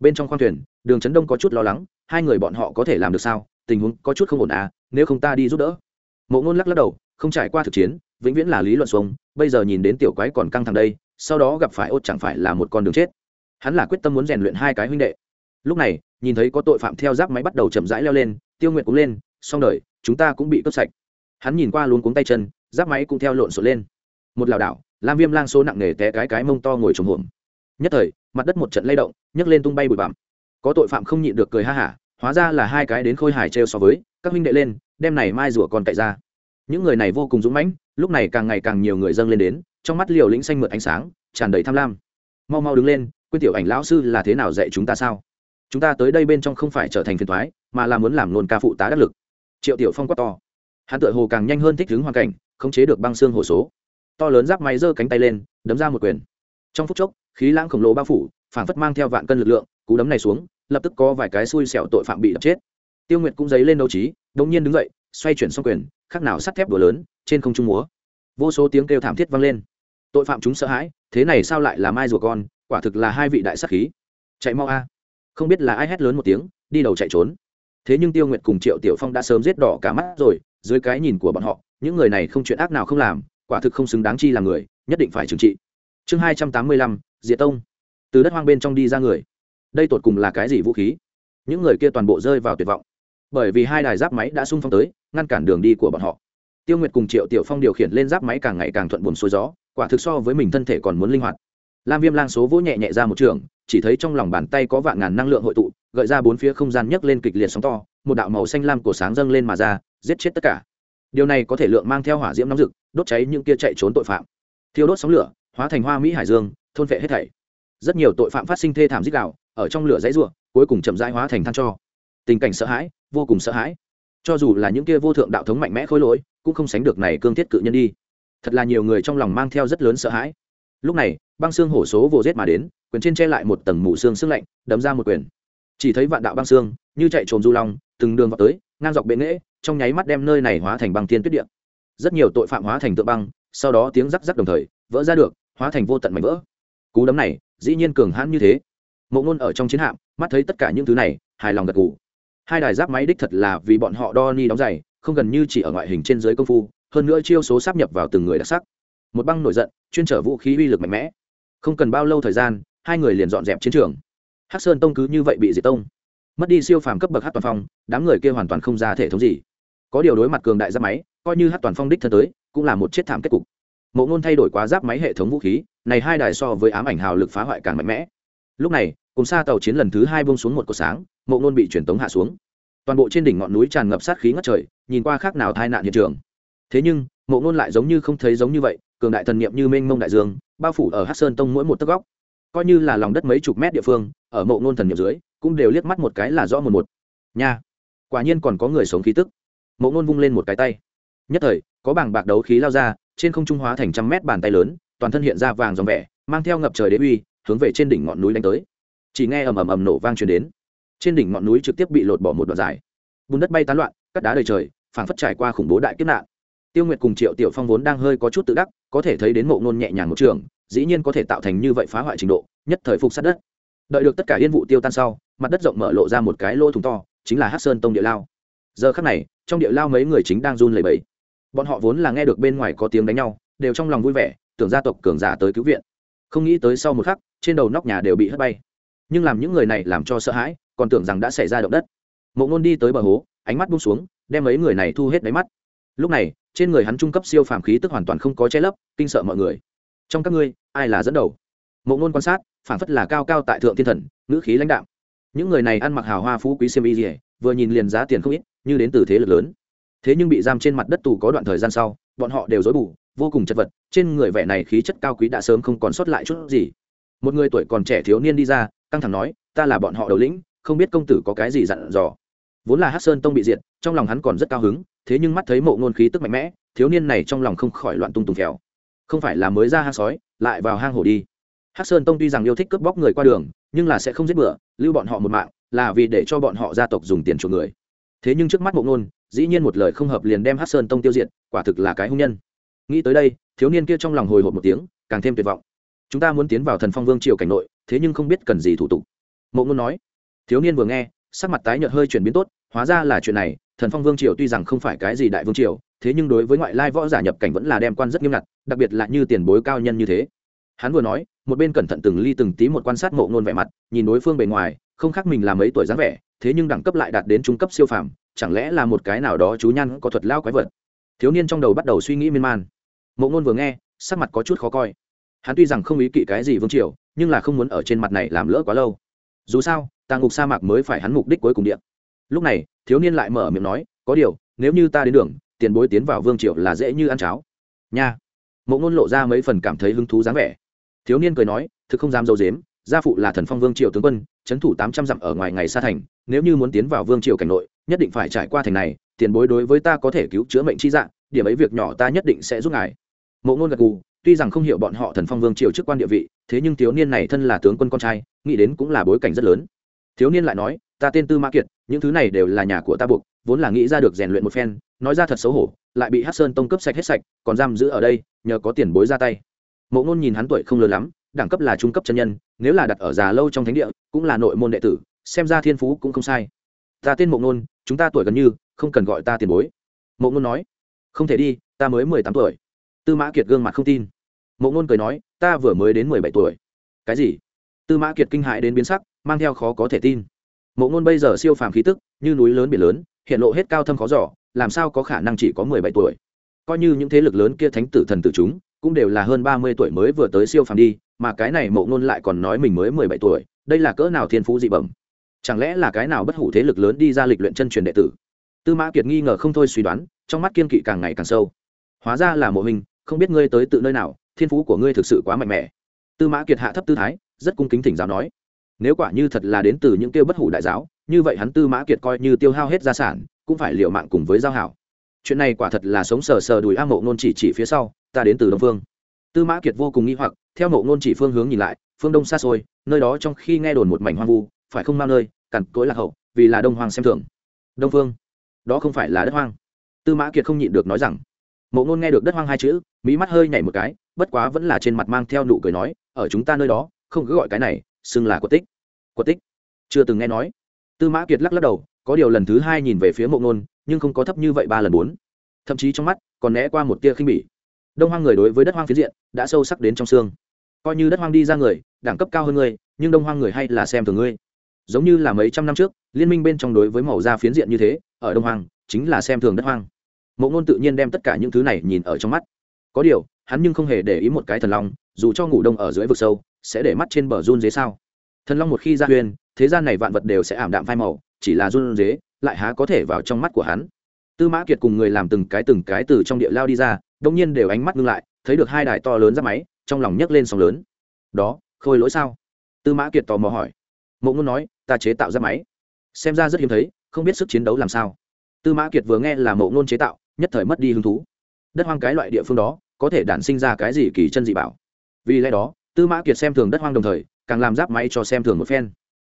Bên trong khoang thuyền, đường trấn đông có chút lo lắng, hai người bọn họ có thể làm được sao? Tình huống có chút không ổn à nếu không ta đi giúp đỡ. Mộ ngôn lắc lắc đầu không trải qua thực chiến, vĩnh viễn là lý luận xuống, bây giờ nhìn đến tiểu quái còn căng thẳng đây, sau đó gặp phải ốt chẳng phải là một con đường chết. Hắn là quyết tâm muốn rèn luyện hai cái huynh đệ. Lúc này, nhìn thấy có tội phạm theo giáp máy bắt đầu chậm rãi leo lên, tiêu nguyện cũng lên, xong đời, chúng ta cũng bị cướp sạch. Hắn nhìn qua luôn cuống tay chân, giáp máy cũng theo lộn xộn lên. Một lảo đảo, lam viêm lang số nặng nề té cái cái mông to ngồi trồng hổm. Nhất thời, mặt đất một trận lay động, nhấc lên tung bay bụi bặm. Có tội phạm không nhịn được cười ha hả, hóa ra là hai cái đến khôi hài trêu so với, các huynh đệ lên, đem này mai rủa còn cậy ra những người này vô cùng dũng mãnh, lúc này càng ngày càng nhiều người dâng lên đến, trong mắt liều lĩnh xanh mượt ánh sáng, tràn đầy tham lam. Mau mau đứng lên quyên tiểu ảnh lão sư là thế nào dạy chúng ta sao? Chúng ta tới đây bên trong không phải trở thành phiền thoái mà là muốn làm nôn ca phụ tá đắc lực. Triệu tiểu phong quát to. Hắn tựa hồ càng nhanh hơn thích ứng hoàn cảnh, khống chế được băng xương hồ số. To lớn giáp máy giơ cánh tay lên, đấm ra một quyền. Trong phút chốc, khí lãng khổng lồ bao phủ phản phất mang theo vạn cân lực lượng, cú đấm này xuống, lập tức có vài cái xui xẻo tội phạm bị đập chết. Tiêu nguyệt cũng dấy lên đấu trí đống nhiên đứng dậy, xoay chuyển xong quyền khác nào sắt thép đùa lớn, trên không trung múa. Vô số tiếng kêu thảm thiết vang lên. Tội phạm chúng sợ hãi, thế này sao lại là mai rùa con, quả thực là hai vị đại sắc khí. Chạy mau a. Không biết là ai hét lớn một tiếng, đi đầu chạy trốn. Thế nhưng tiêu nguyệt cùng triệu tiểu phong đã sớm giết đỏ cả mắt rồi, dưới cái nhìn của bọn họ, những người này không chuyện ác nào không làm, quả thực không xứng đáng chi là người, nhất định phải trừng trị. Chương hai trăm tám mươi lăm, diệt tông. Từ đất hoang bên trong đi ra người. Đây tột cùng là cái gì vũ khí? Những người kia toàn bộ rơi vào tuyệt vọng. Bởi vì hai đài giáp máy đã sung phong tới ngăn cản đường đi của bọn họ. Tiêu nguyệt cùng triệu tiểu phong điều khiển lên giáp máy càng ngày càng thuận buồn xuôi gió, quả thực so với mình thân thể còn muốn linh hoạt. Lam viêm lang số vỗ nhẹ nhẹ ra một trường, chỉ thấy trong lòng bàn tay có vạn ngàn năng lượng hội tụ, gợi ra bốn phía không gian nhấc lên kịch liệt sóng to, một đạo màu xanh lam của sáng dâng lên mà ra, giết chết tất cả. Điều này có thể lượng mang theo hỏa diễm nóng rực, đốt cháy những kia chạy trốn tội phạm. Thiêu đốt sóng lửa, hóa thành hoa mỹ hải dương, thôn vệ hết thảy. Rất nhiều tội phạm phát sinh thê thảm dích đạo ở trong lửa dãy ruộng cuối cùng chậm rãi hóa thành than cho. Tình cảnh sợ hãi, vô cùng sợ hãi cho dù là những kia vô thượng đạo thống mạnh mẽ khôi lỗi, cũng không sánh được này cương thiết cự nhân đi. Thật là nhiều người trong lòng mang theo rất lớn sợ hãi. Lúc này, băng xương hổ số vô rết mà đến, quyền trên che lại một tầng mù xương xương lạnh, đấm ra một quyền. Chỉ thấy vạn đạo băng xương, như chạy trồm du long, từng đường vào tới, ngang dọc bệ nghễ, trong nháy mắt đem nơi này hóa thành băng tiên tuyết điện rất nhiều tội phạm hóa thành tượng băng, sau đó tiếng rắc rắc đồng thời, vỡ ra được, hóa thành vô tận mảnh vỡ. Cú đấm này, dĩ nhiên cường hãn như thế. Mộ ngôn ở trong chiến hạm, mắt thấy tất cả những thứ này, hài lòng gật gù hai đài giáp máy đích thật là vì bọn họ đo ni đóng giày, không gần như chỉ ở ngoại hình trên dưới công phu, hơn nữa chiêu số sắp nhập vào từng người đặc sắc. Một băng nổi giận, chuyên trở vũ khí uy lực mạnh mẽ. Không cần bao lâu thời gian, hai người liền dọn dẹp chiến trường. Hắc sơn tông cứ như vậy bị diệt tông. Mất đi siêu phàm cấp bậc hát toàn phong, đám người kia hoàn toàn không ra thể thống gì. Có điều đối mặt cường đại giáp máy, coi như hát toàn phong đích thân tới, cũng là một chết thảm kết cục. Mộ ngôn thay đổi quá giáp máy hệ thống vũ khí, này hai đài so với ám ảnh hào lực phá hoại càng mạnh mẽ. Lúc này, cùng xa tàu chiến lần thứ hai bông xuống một cột sáng mộ ngôn bị truyền tống hạ xuống. Toàn bộ trên đỉnh ngọn núi tràn ngập sát khí ngất trời, nhìn qua khác nào tai nạn hiện trường. Thế nhưng, mộ ngôn lại giống như không thấy giống như vậy, cường đại thần niệm như mênh mông đại dương, bao phủ ở hát sơn tông mỗi một tấc góc. Coi như là lòng đất mấy chục mét địa phương, ở mộ ngôn thần niệm dưới, cũng đều liếc mắt một cái là rõ một một. Nha! Quả nhiên còn có người sống khí tức. Mộ ngôn vung lên một cái tay. Nhất thời, có bảng bạc đấu khí lao ra, trên không trung hóa thành trăm mét bàn tay lớn, toàn thân hiện ra vàng dòng vẻ, mang theo ngập trời đế uy, hướng về trên đỉnh ngọn núi đánh tới. Chỉ nghe ầm ầm ầm nổ vang truyền đến trên đỉnh ngọn núi trực tiếp bị lột bỏ một đoạn dài. Bùn đất bay tán loạn, cắt đá đầy trời, phảng phất trải qua khủng bố đại kiếp nạn. Tiêu nguyệt cùng triệu tiểu phong vốn đang hơi có chút tự đắc, có thể thấy đến mộ ngôn nhẹ nhàng một trường, dĩ nhiên có thể tạo thành như vậy phá hoại trình độ, nhất thời phục sát đất. Đợi được tất cả yên vụ tiêu tan sau, mặt đất rộng mở lộ ra một cái lô thùng to, chính là hát sơn tông địa lao. Giờ khắc này, trong địa lao mấy người chính đang run lẩy bẩy. Bọn họ vốn là nghe được bên ngoài có tiếng đánh nhau, đều trong lòng vui vẻ, tưởng gia tộc cường giả tới cứu viện. Không nghĩ tới sau một khắc, trên đầu nóc nhà đều bị hất bay. Nhưng làm những người này làm cho sợ hãi còn tưởng rằng đã xảy ra động đất. Mộ ngôn đi tới bờ hố, ánh mắt bung xuống, đem mấy người này thu hết đáy mắt. Lúc này, trên người hắn trung cấp siêu phàm khí tức hoàn toàn không có che lấp, kinh sợ mọi người. Trong các ngươi, ai là dẫn đầu? Mộ ngôn quan sát phản phất là cao cao tại thượng thiên thần, ngữ khí lãnh đạo những người này ăn mặc hào hoa phú quý xiêm y dỉa vừa nhìn liền giá tiền không ít, như đến từ thế lực lớn. Thế nhưng bị giam trên mặt đất tù có đoạn thời gian sau, bọn họ đều dối bù, vô cùng chật vật, trên người vẻ này khí chất cao quý đã sớm không còn sót lại chút gì. Một người tuổi còn trẻ thiếu niên đi ra, căng thẳng nói, ta là bọn họ đầu lĩnh không biết công tử có cái gì dặn dò. Vốn là hát sơn tông bị diệt, trong lòng hắn còn rất cao hứng, thế nhưng mắt thấy mộ ngôn khí tức mạnh mẽ, thiếu niên này trong lòng không khỏi loạn tung tùng phèo. Không phải là mới ra hang sói, lại vào hang hổ đi. Hát sơn tông tuy rằng yêu thích cướp bóc người qua đường, nhưng là sẽ không giết bừa, lưu bọn họ một mạng, là vì để cho bọn họ gia tộc dùng tiền chuộc người. Thế nhưng trước mắt mộ ngôn, dĩ nhiên một lời không hợp liền đem hát sơn tông tiêu diệt, quả thực là cái hung nhân. Nghĩ tới đây, thiếu niên kia trong lòng hồi hộp một tiếng, càng thêm tuyệt vọng. Chúng ta muốn tiến vào thần phong vương triều cảnh nội, thế nhưng không biết cần gì thủ tục. Mộ ngôn nói thiếu niên vừa nghe, sắc mặt tái nhợt hơi chuyển biến tốt, hóa ra là chuyện này, thần phong vương triều tuy rằng không phải cái gì đại vương triều, thế nhưng đối với ngoại lai võ giả nhập cảnh vẫn là đem quan rất nghiêm ngặt, đặc biệt là như tiền bối cao nhân như thế. Hắn vừa nói, một bên cẩn thận từng ly từng tí một quan sát mộ ngôn vẻ mặt, nhìn đối phương bề ngoài, không khác mình là mấy tuổi dáng vẻ, thế nhưng đẳng cấp lại đạt đến trung cấp siêu phàm, chẳng lẽ là một cái nào đó chú nhăn có thuật lao quái vật? Thiếu niên trong đầu bắt đầu suy nghĩ miên man. Mộ ngôn vừa nghe, sắc mặt có chút khó coi. Hắn tuy rằng không ý kỵ cái gì vương triều, nhưng là không muốn ở trên mặt này làm lỡ quá lâu dù sao tàng ngục sa mạc mới phải hắn mục đích cuối cùng điện lúc này, thiếu niên lại mở miệng nói, có điều, nếu như ta đến đường, tiền bối tiến vào vương triều là dễ như ăn cháo. Nha. Mộ ngôn lộ ra mấy phần cảm thấy hứng thú dáng vẻ. Thiếu niên cười nói, thực không dám dâu dếm, gia phụ là thần phong vương triều tướng quân, trấn thủ tám trăm dặm ở ngoài ngày xa thành, nếu như muốn tiến vào vương triều cảnh nội, nhất định phải trải qua thành này, tiền bối đối với ta có thể cứu chữa mệnh chi dạng điểm ấy việc nhỏ ta nhất định sẽ giúp ngài. Mộ ngôn gật gù tuy rằng không hiểu bọn họ thần phong vương triều chức quan địa vị, thế nhưng thiếu niên này thân là tướng quân con trai, nghĩ đến cũng là bối cảnh rất lớn. Thiếu niên lại nói, ta tên tư mã kiệt, những thứ này đều là nhà của ta buộc, vốn là nghĩ ra được rèn luyện một phen, nói ra thật xấu hổ, lại bị hát sơn tông cấp sạch hết sạch, còn giam giữ ở đây, nhờ có tiền bối ra tay. Mộ ngôn nhìn hắn tuổi không lớn lắm, đẳng cấp là trung cấp chân nhân, nếu là đặt ở già lâu trong thánh địa, cũng là nội môn đệ tử, xem ra thiên phú cũng không sai. Ta tên mộ ngôn, chúng ta tuổi gần như, không cần gọi ta tiền bối. Mộ ngôn nói, không thể đi, ta mới mười tám tuổi. Tư mã kiệt gương mặt không tin mộ ngôn cười nói, ta vừa mới đến mười bảy tuổi. Cái gì? Tư mã kiệt kinh hại đến biến sắc, mang theo khó có thể tin. Mộ ngôn bây giờ siêu phàm khí tức, như núi lớn biển lớn, hiện lộ hết cao thâm khó giỏ làm sao có khả năng chỉ có mười bảy tuổi? Coi như những thế lực lớn kia thánh tử thần tử chúng, cũng đều là hơn ba mươi tuổi mới vừa tới siêu phàm đi, mà cái này mộ ngôn lại còn nói mình mới mười bảy tuổi, đây là cỡ nào thiên phú dị bẩm? Chẳng lẽ là cái nào bất hủ thế lực lớn đi ra lịch luyện chân truyền đệ tử? Tư mã kiệt nghi ngờ không thôi suy đoán, trong mắt kiên kỵ càng ngày càng sâu. Hóa ra là mộ hình, không biết ngươi tới tự nơi nào thiên phú của ngươi thực sự quá mạnh mẽ. Tư mã kiệt hạ thấp tư thái, rất cung kính thỉnh giáo nói, nếu quả như thật là đến từ những tiêu bất hủ đại giáo, như vậy hắn tư mã kiệt coi như tiêu hao hết gia sản, cũng phải liệu mạng cùng với giao hảo. Chuyện này quả thật là sống sờ sờ đùi a mộ nôn chỉ chỉ phía sau, ta đến từ đông phương. Tư mã kiệt vô cùng nghi hoặc, theo mộ nôn chỉ phương hướng nhìn lại, phương đông xa xôi, nơi đó trong khi nghe đồn một mảnh hoang vu, phải không mang nơi, cằn cỗi lạc hậu, vì là đông hoàng xem thường. Đông phương, đó không phải là đất hoang. Tư mã kiệt không nhịn được nói rằng, mộ ngôn nghe được đất hoang hai chữ mỹ mắt hơi nhảy một cái, bất quá vẫn là trên mặt mang theo nụ cười nói, ở chúng ta nơi đó, không cứ gọi cái này, xưng là quật tích. Quật tích? Chưa từng nghe nói. Tư mã kiệt lắc lắc đầu, có điều lần thứ hai nhìn về phía mộ ngôn, nhưng không có thấp như vậy ba lần bốn. Thậm chí trong mắt, còn né qua một tia khinh bỉ. Đông hoang người đối với đất hoang phiến diện, đã sâu sắc đến trong xương. Coi như đất hoang đi ra người, đẳng cấp cao hơn người, nhưng đông hoang người hay là xem thường ngươi. Giống như là mấy trăm năm trước, liên minh bên trong đối với màu da phiến diện như thế, ở đông hoang, chính là xem thường đất hoang. Mộ ngôn tự nhiên đem tất cả những thứ này nhìn ở trong mắt có điều, hắn nhưng không hề để ý một cái thần long, dù cho ngủ đông ở dưới vực sâu, sẽ để mắt trên bờ run dế sao? Thần long một khi ra huyền, thế gian này vạn vật đều sẽ ảm đạm phai màu, chỉ là run dế lại há có thể vào trong mắt của hắn. Tư mã kiệt cùng người làm từng cái từng cái từ trong địa lao đi ra, đông nhiên đều ánh mắt ngưng lại, thấy được hai đài to lớn ra máy, trong lòng nhấc lên sóng lớn. Đó, khôi lỗi sao? Tư mã kiệt tò mò hỏi. Mộ ngôn nói, ta chế tạo ra máy. Xem ra rất hiếm thấy, không biết sức chiến đấu làm sao. Tư mã kiệt vừa nghe là mộ ngôn chế tạo, nhất thời mất đi hứng thú. Đất hoang cái loại địa phương đó có thể đản sinh ra cái gì kỳ chân dị bảo. Vì lẽ đó, tư mã kiệt xem thường đất hoang đồng thời, càng làm giáp máy cho xem thường một phen.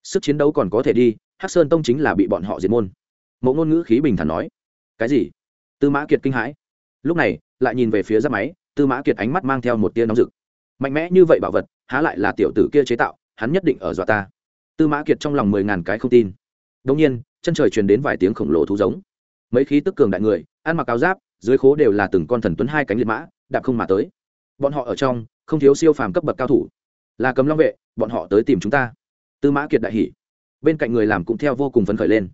Sức chiến đấu còn có thể đi, hắc sơn tông chính là bị bọn họ diệt môn. Mộ ngôn ngữ khí bình thản nói. Cái gì? Tư mã kiệt kinh hãi. Lúc này, lại nhìn về phía giáp máy, tư mã kiệt ánh mắt mang theo một tia nóng rực. Mạnh mẽ như vậy bảo vật, há lại là tiểu tử kia chế tạo, hắn nhất định ở dọa ta. Tư mã kiệt trong lòng mười ngàn cái không tin. Đông nhiên, chân trời truyền đến vài tiếng khổng lồ thú giống. Mấy khí tức cường đại người, ăn mặc áo giáp, dưới khố đều là từng con thần tuấn hai cánh liệt mã đạp không mà tới. Bọn họ ở trong, không thiếu siêu phàm cấp bậc cao thủ. Là cầm long vệ, bọn họ tới tìm chúng ta. Tư mã kiệt đại hỷ bên cạnh người làm cũng theo vô cùng phấn khởi lên.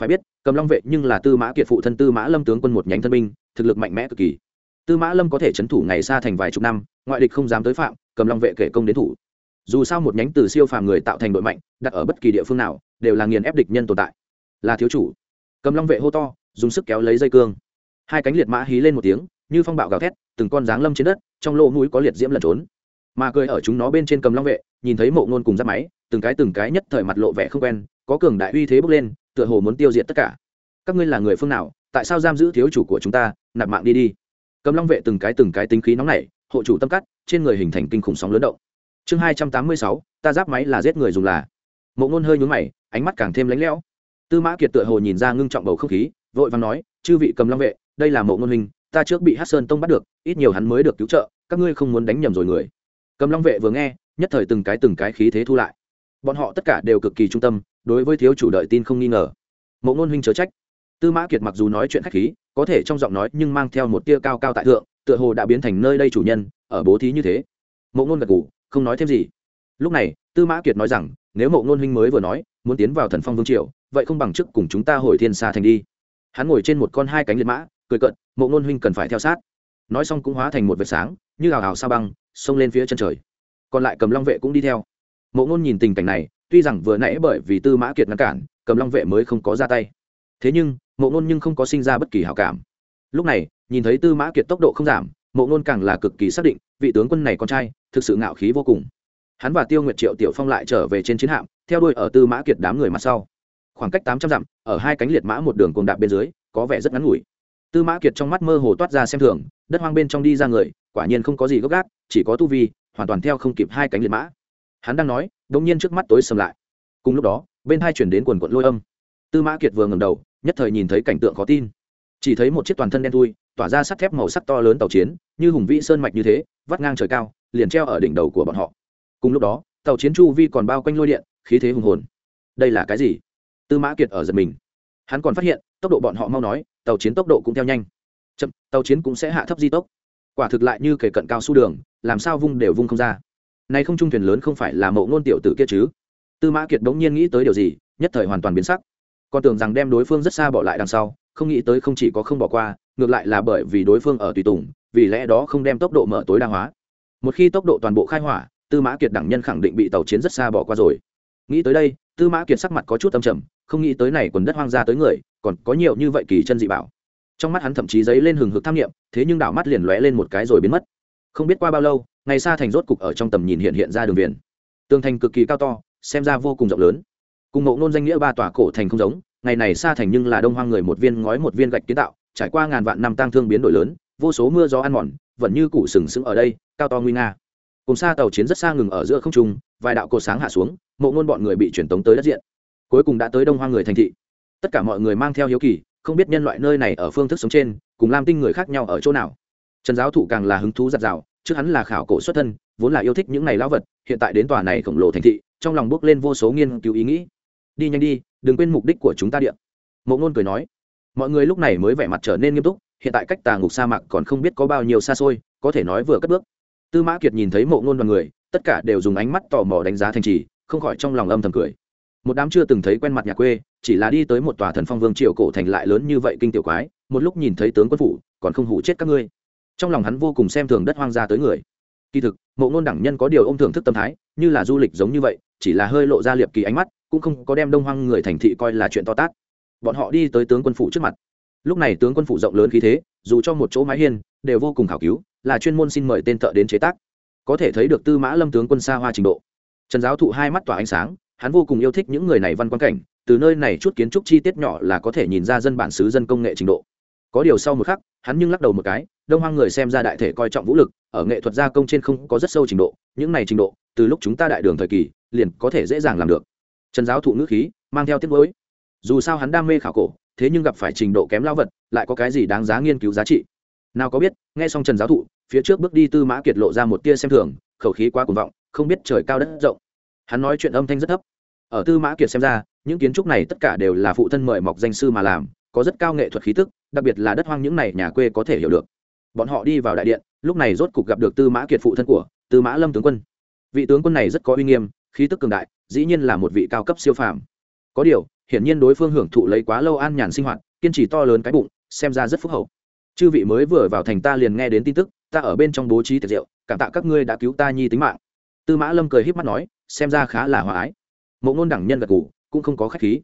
Phải biết cầm long vệ nhưng là tư mã kiệt phụ thân tư mã lâm tướng quân một nhánh thân binh, thực lực mạnh mẽ cực kỳ. Tư mã lâm có thể c h ấ n thủ ngày xa thành vài chục năm, ngoại địch không dám tới phạm cầm long vệ kể công đến thủ. Dù sao một nhánh từ siêu phàm người tạo thành đội mạnh, đặt ở bất kỳ địa phương nào, đều là nghiền ép địch nhân tồn tại. Là thiếu chủ. Cầm long vệ hô to, dùng sức kéo lấy dây cương. Hai cánh liệt mã hí lên một tiếng như phong bạo gào thét, từng con dáng lâm trên đất, trong lỗ mũi có liệt diễm lẩn trốn. Mà cười ở chúng nó bên trên cầm long vệ, nhìn thấy mộ ngôn cùng giáp máy, từng cái từng cái nhất thời mặt lộ vẻ không quen, có cường đại uy thế bốc lên, tựa hồ muốn tiêu diệt tất cả. Các ngươi là người phương nào, tại sao giam giữ thiếu chủ của chúng ta, nạp mạng đi đi. Cầm long vệ từng cái từng cái tính khí nóng nảy, hộ chủ tâm cắt, trên người hình thành kinh khủng sóng lớn động. Chương hai trăm tám mươi sáu, ta giáp máy là giết người dùng là. Mộ ngôn hơi nhún mày, ánh mắt càng thêm lánh lẽo. Tư mã kiệt tựa hồ nhìn ra ngưng trọng bầu không khí, vội vàng nói, chư vị cầm long vệ, đây là mộ ngôn hình ta trước bị hát sơn tông bắt được, ít nhiều hắn mới được cứu trợ, các ngươi không muốn đánh nhầm rồi người. Cầm long vệ vừa nghe, nhất thời từng cái từng cái khí thế thu lại. Bọn họ tất cả đều cực kỳ trung tâm, đối với thiếu chủ đợi tin không nghi ngờ. Mộ ngôn huynh chớ trách. Tư mã kiệt mặc dù nói chuyện khách khí, có thể trong giọng nói nhưng mang theo một tia cao cao tại thượng, tựa hồ đã biến thành nơi đây chủ nhân, ở bố thí như thế. Mộ ngôn gật ngủ không nói thêm gì. Lúc này, tư mã kiệt nói rằng, nếu mộ ngôn huynh mới vừa nói, muốn tiến vào thần phong vương triều, vậy không bằng chức cùng chúng ta hồi thiên xa thành đi. Hắn ngồi trên một con hai cánh liệt mã, cười cận mộ ngôn huynh cần phải theo sát. Nói xong cũng hóa thành một vệt sáng, như hào hào sa băng, xông lên phía chân trời. Còn lại cầm long vệ cũng đi theo. Mộ ngôn nhìn tình cảnh này, tuy rằng vừa nãy bởi vì tư mã kiệt ngăn cản, cầm long vệ mới không có ra tay. Thế nhưng, mộ ngôn nhưng không có sinh ra bất kỳ hảo cảm. Lúc này, nhìn thấy tư mã kiệt tốc độ không giảm, mộ ngôn càng là cực kỳ xác định, vị tướng quân này con trai, thực sự ngạo khí vô cùng. Hắn và tiêu nguyệt triệu tiểu phong lại trở về trên chiến hạm, theo đuôi ở tư mã kiệt đám người mặt sau. Khoảng cách tám trăm dặm, ở hai cánh liệt mã một đường cùng đạp bên dưới, có vẻ rất ngắn ngủi tư mã kiệt trong mắt mơ hồ toát ra xem thường, đất hoang bên trong đi ra người, quả nhiên không có gì gốc gác, chỉ có tu vi, hoàn toàn theo không kịp hai cánh liệt mã. Hắn đang nói, đột nhiên trước mắt tối sầm lại. Cùng lúc đó, bên hai chuyển đến quần quận lôi âm. Tư mã kiệt vừa ngầm đầu, nhất thời nhìn thấy cảnh tượng khó tin. Chỉ thấy một chiếc toàn thân đen thui, tỏa ra sắt thép màu sắc to lớn tàu chiến, như hùng vĩ sơn mạch như thế, vắt ngang trời cao, liền treo ở đỉnh đầu của bọn họ. Cùng lúc đó, tàu chiến chu vi còn bao quanh lôi điện, khí thế hùng hồn. Đây là cái gì? Tư mã kiệt ở giật mình. Hắn còn phát hiện tốc độ bọn họ mau nói, tàu chiến tốc độ cũng theo nhanh. Chậm, tàu chiến cũng sẽ hạ thấp di tốc. Quả thực lại như kể cận cao su đường, làm sao vung đều vung không ra. Nay không trung thuyền lớn không phải là mộ ngôn tiểu tử kia chứ? Tư mã kiệt bỗng nhiên nghĩ tới điều gì, nhất thời hoàn toàn biến sắc. Còn tưởng rằng đem đối phương rất xa bỏ lại đằng sau, không nghĩ tới không chỉ có không bỏ qua, ngược lại là bởi vì đối phương ở tùy tùng, vì lẽ đó không đem tốc độ mở tối đa hóa. Một khi tốc độ toàn bộ khai hỏa, tư mã kiệt đẳng nhân khẳng định bị tàu chiến rất xa bỏ qua rồi. Nghĩ tới đây, tư mã kiệt sắc mặt có chút âm trầm không nghĩ tới này quần đất hoang ra tới người, còn có nhiều như vậy kỳ chân dị bảo. Trong mắt hắn thậm chí dấy lên hừng hực tham nghiệm thế nhưng đảo mắt liền lóe lên một cái rồi biến mất. Không biết qua bao lâu, ngày xa thành rốt cục ở trong tầm nhìn hiện hiện ra đường viền. Tường thành cực kỳ cao to, xem ra vô cùng rộng lớn. Cùng mộ nôn danh nghĩa ba tòa cổ thành không giống, ngày này xa thành nhưng là đông hoang người một viên ngói một viên gạch kiến tạo, trải qua ngàn vạn năm tăng thương biến đổi lớn, vô số mưa gió ăn mòn, vẫn như củ sừng sững ở đây, cao to nguy nga. Cùng xa tàu chiến rất xa ngừng ở giữa không trung, vài đạo cột sáng hạ xuống mộ ngôn bọn người bị truyền tống tới đất diện cuối cùng đã tới đông hoa người thành thị. Tất cả mọi người mang theo hiếu kỳ, không biết nhân loại nơi này ở phương thức sống trên, cùng lam tinh người khác nhau ở chỗ nào. Trần giáo thụ càng là hứng thú giặt rào trước hắn là khảo cổ xuất thân, vốn là yêu thích những này lão vật, hiện tại đến tòa này khổng lồ thành thị, trong lòng bước lên vô số nghiên cứu ý nghĩ. Đi nhanh đi, đừng quên mục đích của chúng ta điện mộ ngôn cười nói, mọi người lúc này mới vẻ mặt trở nên nghiêm túc, hiện tại cách tà ngục sa mạc còn không biết có bao nhiêu xa xôi, có thể nói vừa cất bước. Tư mã kiệt nhìn thấy mộ ngôn đoàn người, tất cả đều dùng ánh mắt tò mò đánh giá thành trì, không khỏi trong lòng âm thầm cười một đám chưa từng thấy quen mặt nhà quê, chỉ là đi tới một tòa thần phong vương triều cổ thành lại lớn như vậy kinh tiểu quái, một lúc nhìn thấy tướng quân phủ, còn không hủ chết các ngươi. Trong lòng hắn vô cùng xem thường đất hoang gia tới người. Kỳ thực, mộ ngôn đẳng nhân có điều ô m thưởng thức tâm thái, như là du lịch giống như vậy, chỉ là hơi lộ ra liệp kỳ ánh mắt, cũng không có đem đông hoang người thành thị coi là chuyện to tát. Bọn họ đi tới tướng quân phủ trước mặt. Lúc này tướng quân phủ rộng lớn khí thế, dù cho một chỗ mái hiên, đều vô cùng khảo cứu, là chuyên môn xin mời tên thợ đến chế tác. Có thể thấy được tư mã lâm tướng quân xa hoa trình độ. Trần giáo thụ hai mắt tỏa ánh sáng hắn vô cùng yêu thích những người này văn quan cảnh, từ nơi này chút kiến trúc chi tiết nhỏ là có thể nhìn ra dân bản xứ dân công nghệ trình độ. Có điều sau một khắc, hắn nhưng lắc đầu một cái, đông hoang người xem ra đại thể coi trọng vũ lực, ở nghệ thuật gia công trên không có rất sâu trình độ, những này trình độ, từ lúc chúng ta đại đường thời kỳ, liền có thể dễ dàng làm được. Trần giáo thụ ngữ khí, mang theo tiết mới dù sao hắn đam mê khảo cổ, thế nhưng gặp phải trình độ kém lao vật, lại có cái gì đáng giá nghiên cứu giá trị? Nào có biết, nghe xong trần giáo thụ, phía trước bước đi tư mã kiệt lộ ra một tia xem thường, khẩu khí quá cuồng vọng, không biết trời cao đất rộng hắn nói chuyện âm thanh rất thấp. Ở tư mã kiệt xem ra, những kiến trúc này tất cả đều là phụ thân mời mọc danh sư mà làm, có rất cao nghệ thuật khí tức, đặc biệt là đất hoang những này nhà quê có thể hiểu được. Bọn họ đi vào đại điện, lúc này rốt cục gặp được tư mã kiệt phụ thân của tư mã lâm tướng quân. Vị tướng quân này rất có uy nghiêm, khí tức cường đại, dĩ nhiên là một vị cao cấp siêu phàm. Có điều, hiển nhiên đối phương hưởng thụ lấy quá lâu an nhàn sinh hoạt, kiên trì to lớn cái bụng, xem ra rất phúc hậu. Chư vị mới vừa vào thành ta liền nghe đến tin tức, ta ở bên trong bố trí tiệc rượu, cảm tạ các ngươi đã cứu ta nhi tính mạng. Tư mã lâm cười h í p mắt nói xem ra khá là hòa ái. Mộ ngôn đẳng nhân gật g ủ cũng không có k h á c h khí.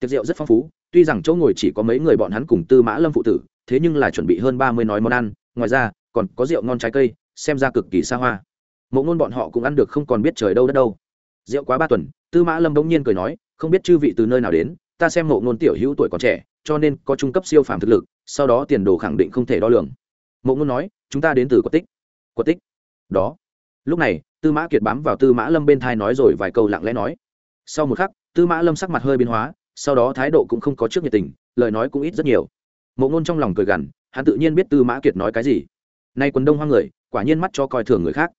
Tiệc rượu rất phong phú, tuy rằng chỗ ngồi chỉ có mấy người bọn hắn cùng tư mã lâm phụ tử, thế nhưng là chuẩn bị hơn ba mươi nói món ăn, ngoài ra, còn có rượu ngon trái cây, xem ra cực kỳ xa hoa. Mộ ngôn bọn họ cũng ăn được không còn biết trời đâu đất đâu. Rượu quá ba tuần, tư mã lâm bỗng nhiên cười nói, không biết chư vị từ nơi nào đến, ta xem mộ ngôn tiểu hữu tuổi còn trẻ, cho nên có trung cấp siêu phàm thực lực, sau đó tiền đồ khẳng định không thể đo lường. Mộ ngôn nói, chúng ta đến từ quật tích. Quật tích? Đó lúc này, tư mã kiệt bám vào tư mã lâm bên thai nói rồi vài câu lặng lẽ nói. Sau một khắc, tư mã lâm sắc mặt hơi biến hóa, sau đó thái độ cũng không có trước nhiệt tình, lời nói cũng ít rất nhiều. Mộ ngôn trong lòng cười gằn, hắn tự nhiên biết tư mã kiệt nói cái gì. Nay quần đông hoang người, quả nhiên mắt cho coi thường người khác.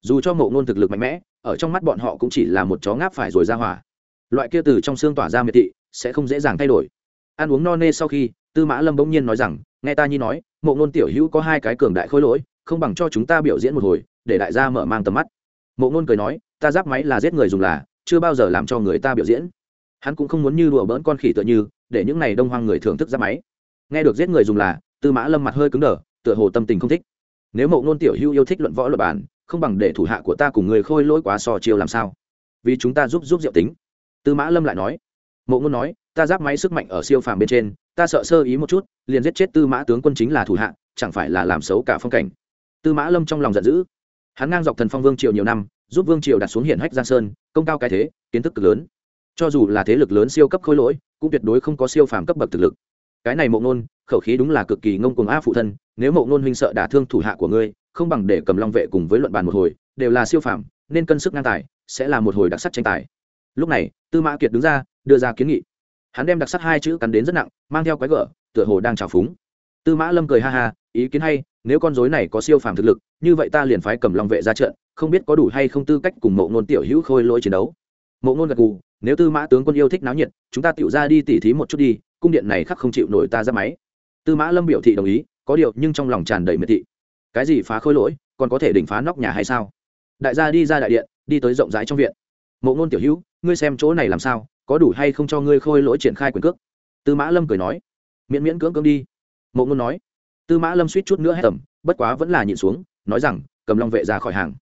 Dù cho mộ ngôn thực lực mạnh mẽ, ở trong mắt bọn họ cũng chỉ là một chó ngáp phải rồi ra hỏa. Loại kia từ trong xương tỏa ra miệt thị, sẽ không dễ dàng thay đổi. Ăn uống no nê sau khi, tư mã lâm bỗng nhiên nói rằng, nghe ta nhi nói, mộ ngôn tiểu hữu có hai cái cường đại khôi lỗi, không bằng cho chúng ta biểu diễn một hồi để đại gia mở mang tầm mắt. Mộ ngôn cười nói, ta giáp máy là giết người dùng là, chưa bao giờ làm cho người ta biểu diễn. Hắn cũng không muốn như đùa bỡn con khỉ tựa như, để những n à y đông hoang người thưởng thức giáp máy. Nghe được giết người dùng là, tư mã lâm mặt hơi cứng đờ, tựa hồ tâm tình không thích. Nếu mộ ngôn tiểu hưu yêu thích luận võ luật bản không bằng để thủ hạ của ta cùng người khôi lỗi quá so chiêu làm sao? Vì chúng ta giúp giúp diệu tính. Tư mã lâm lại nói. Mộ ngôn nói, ta giáp máy sức mạnh ở siêu phàm bên trên, ta sợ sơ ý một chút, liền giết chết tư mã tướng quân chính là thủ hạ, chẳng phải là làm xấu cả phong cảnh. Tư mã lâm trong lòng giận dữ hắn ngang dọc thần phong vương triều nhiều năm, giúp vương triều đặt xuống hiển hách giang sơn, công cao cái thế, kiến thức cực lớn. Cho dù là thế lực lớn siêu cấp khối lỗi, cũng tuyệt đối không có siêu phàm cấp bậc thực lực. Cái này mộ ngôn, khẩu khí đúng là cực kỳ ngông cuồng a phụ thân, nếu mộ ngôn huynh sợ đả thương thủ hạ của ngươi, không bằng để cầm long vệ cùng với luận bàn một hồi, đều là siêu phàm, nên cân sức ngang tài, sẽ là một hồi đặc sắc tranh tài. Lúc này, tư mã kiệt đứng ra, đưa ra kiến nghị. Hắn đem đặc sắc hai chữ cắn đến rất nặng, mang theo quái gở, tựa hồ đang trào phúng tư mã lâm cười ha ha, ý kiến hay, nếu con dối này có siêu phàm thực lực, như vậy ta liền phái cầm long vệ ra trận, không biết có đủ hay không tư cách cùng mộ ngôn tiểu hữu khôi lỗi chiến đấu. Mộ ngôn gật gù, nếu tư mã tướng quân yêu thích náo nhiệt, chúng ta tựu ra đi tỉ thí một chút đi, cung điện này khắc không chịu nổi ta ra máy. Tư mã lâm biểu thị đồng ý, có điều nhưng trong lòng tràn đầy miệt thị. Cái gì phá khôi lỗi, còn có thể đỉnh phá nóc nhà hay sao? Đại gia đi ra đại điện, đi tới rộng rãi trong viện. Mộ ngôn tiểu hữu, ngươi xem chỗ này làm sao, có đủ hay không cho ngươi khôi lỗi triển khai quyền cước? Tư mã lâm cười nói, miễn miễn cưỡng cưỡng đi mộ ngôn nói. Tư mã lâm suýt chút nữa hết tầm bất quá vẫn là nhịn xuống, nói rằng, cầm long vệ ra khỏi hàng.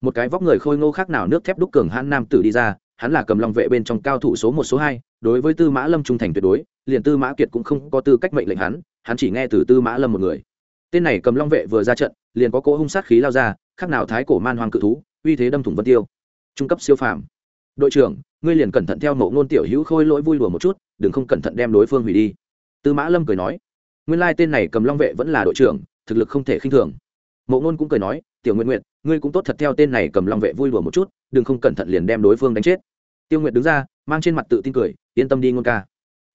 Một cái vóc người khôi ngô khác nào nước thép đúc cường hãn nam tử đi ra, hắn là cầm long vệ bên trong cao thủ số một, số hai, đối với tư mã lâm trung thành tuyệt đối, liền tư mã kiệt cũng không có tư cách mệnh lệnh hắn hắn chỉ nghe từ tư mã lâm một người. Tên này cầm long vệ vừa ra trận, liền có cỗ hung sát khí lao ra, khác nào thái cổ man hoàng cự thú, uy thế đâm thủng vân tiêu. Trung cấp siêu phàm. Đội trưởng, ngươi liền cẩn thận theo mẫu ngôn tiểu hữu khôi lỗi vui đùa một chút, đừng không cẩn thận đem đối phương hủy đi. Tư mã lâm cười nói nguyên lai tên này cầm long vệ vẫn là đội trưởng, thực lực không thể khinh thường. Mộ ngôn cũng cười nói, tiểu nguyện nguyện ngươi cũng tốt thật theo tên này cầm long vệ vui đùa một chút, đừng không cẩn thận liền đem đối phương đánh chết. Tiêu nguyệt đứng ra, mang trên mặt tự tin cười, yên tâm đi ngôn ca.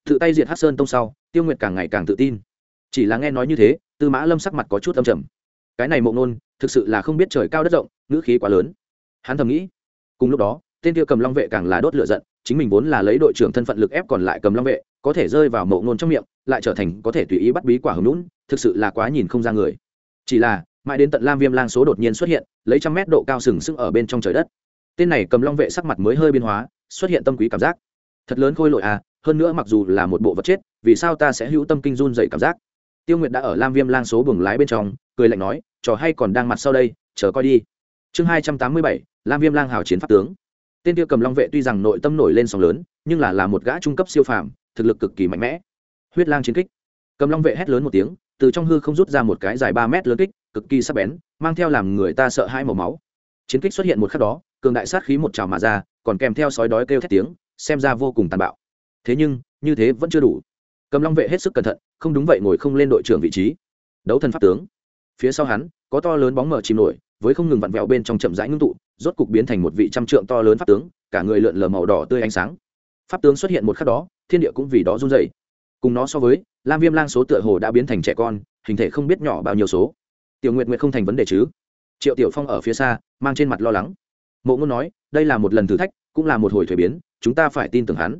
Tự tay diệt hát sơn tông sau, tiêu nguyệt càng ngày càng tự tin. Chỉ là nghe nói như thế, tư mã lâm sắc mặt có chút âm trầm. Cái này mộ ngôn thực sự là không biết trời cao đất rộng, ngữ khí quá lớn. Hắn thầm nghĩ, cùng lúc đó, tên Tiêu cầm long vệ càng là đốt lửa giận, chính mình vốn là lấy đội trưởng thân phận lực ép còn lại cầm long vệ, có thể rơi vào mộ ngôn trong miệng lại trở thành có thể tùy ý bắt bí quả hồng lũn thực sự là quá nhìn không ra người. Chỉ là, mãi đến tận lam viêm lang số đột nhiên xuất hiện, lấy trăm mét độ cao sừng sững ở bên trong trời đất. Tên này cầm long vệ sắc mặt mới hơi biên hóa, xuất hiện tâm quý cảm giác. Thật lớn khôi lội à hơn nữa mặc dù là một bộ vật chết, vì sao ta sẽ hữu tâm kinh run dậy cảm giác? Tiêu nguyệt đã ở lam viêm lang số buồng lái bên trong, cười lạnh nói, trò hay còn đang mặt sau đây, chờ coi đi. Chương hai trăm tám mươi bảy, lam viêm lang hào chiến pháp tướng. Tên tiêu cầm long vệ tuy rằng nội tâm nổi lên sóng lớn, nhưng là là một gã trung cấp siêu phàm, thực lực cực kỳ mạnh mẽ huyết lang chiến kích. Cầm long vệ hét lớn một tiếng, từ trong hư không rút ra một cái dài ba mét lớn kích, cực kỳ sắc bén, mang theo làm người ta sợ hai màu máu. Chiến kích xuất hiện một khắc đó, cường đại sát khí một trào mà ra, còn kèm theo sói đói kêu thét tiếng, xem ra vô cùng tàn bạo. Thế nhưng, như thế vẫn chưa đủ. Cầm long vệ hết sức cẩn thận, không đúng vậy ngồi không lên đội trưởng vị trí. Đấu thần pháp tướng. Phía sau hắn, có to lớn bóng mở chìm nổi, với không ngừng vặn vẹo bên trong chậm rãi ngưng tụ, rốt cục biến thành một vị trăm trượng to lớn pháp tướng, cả người lượn lờ màu đỏ tươi ánh sáng. Pháp tướng xuất hiện một khắc đó, thiên địa cũng vì đó run dày cùng nó so với lam viêm lang số tựa hồ đã biến thành trẻ con hình thể không biết nhỏ bao nhiêu số. Tiểu nguyệt nguyệt không thành vấn đề chứ? Triệu tiểu phong ở phía xa mang trên mặt lo lắng. Mộ ngôn nói đây là một lần thử thách cũng là một hồi thuế biến chúng ta phải tin tưởng hắn.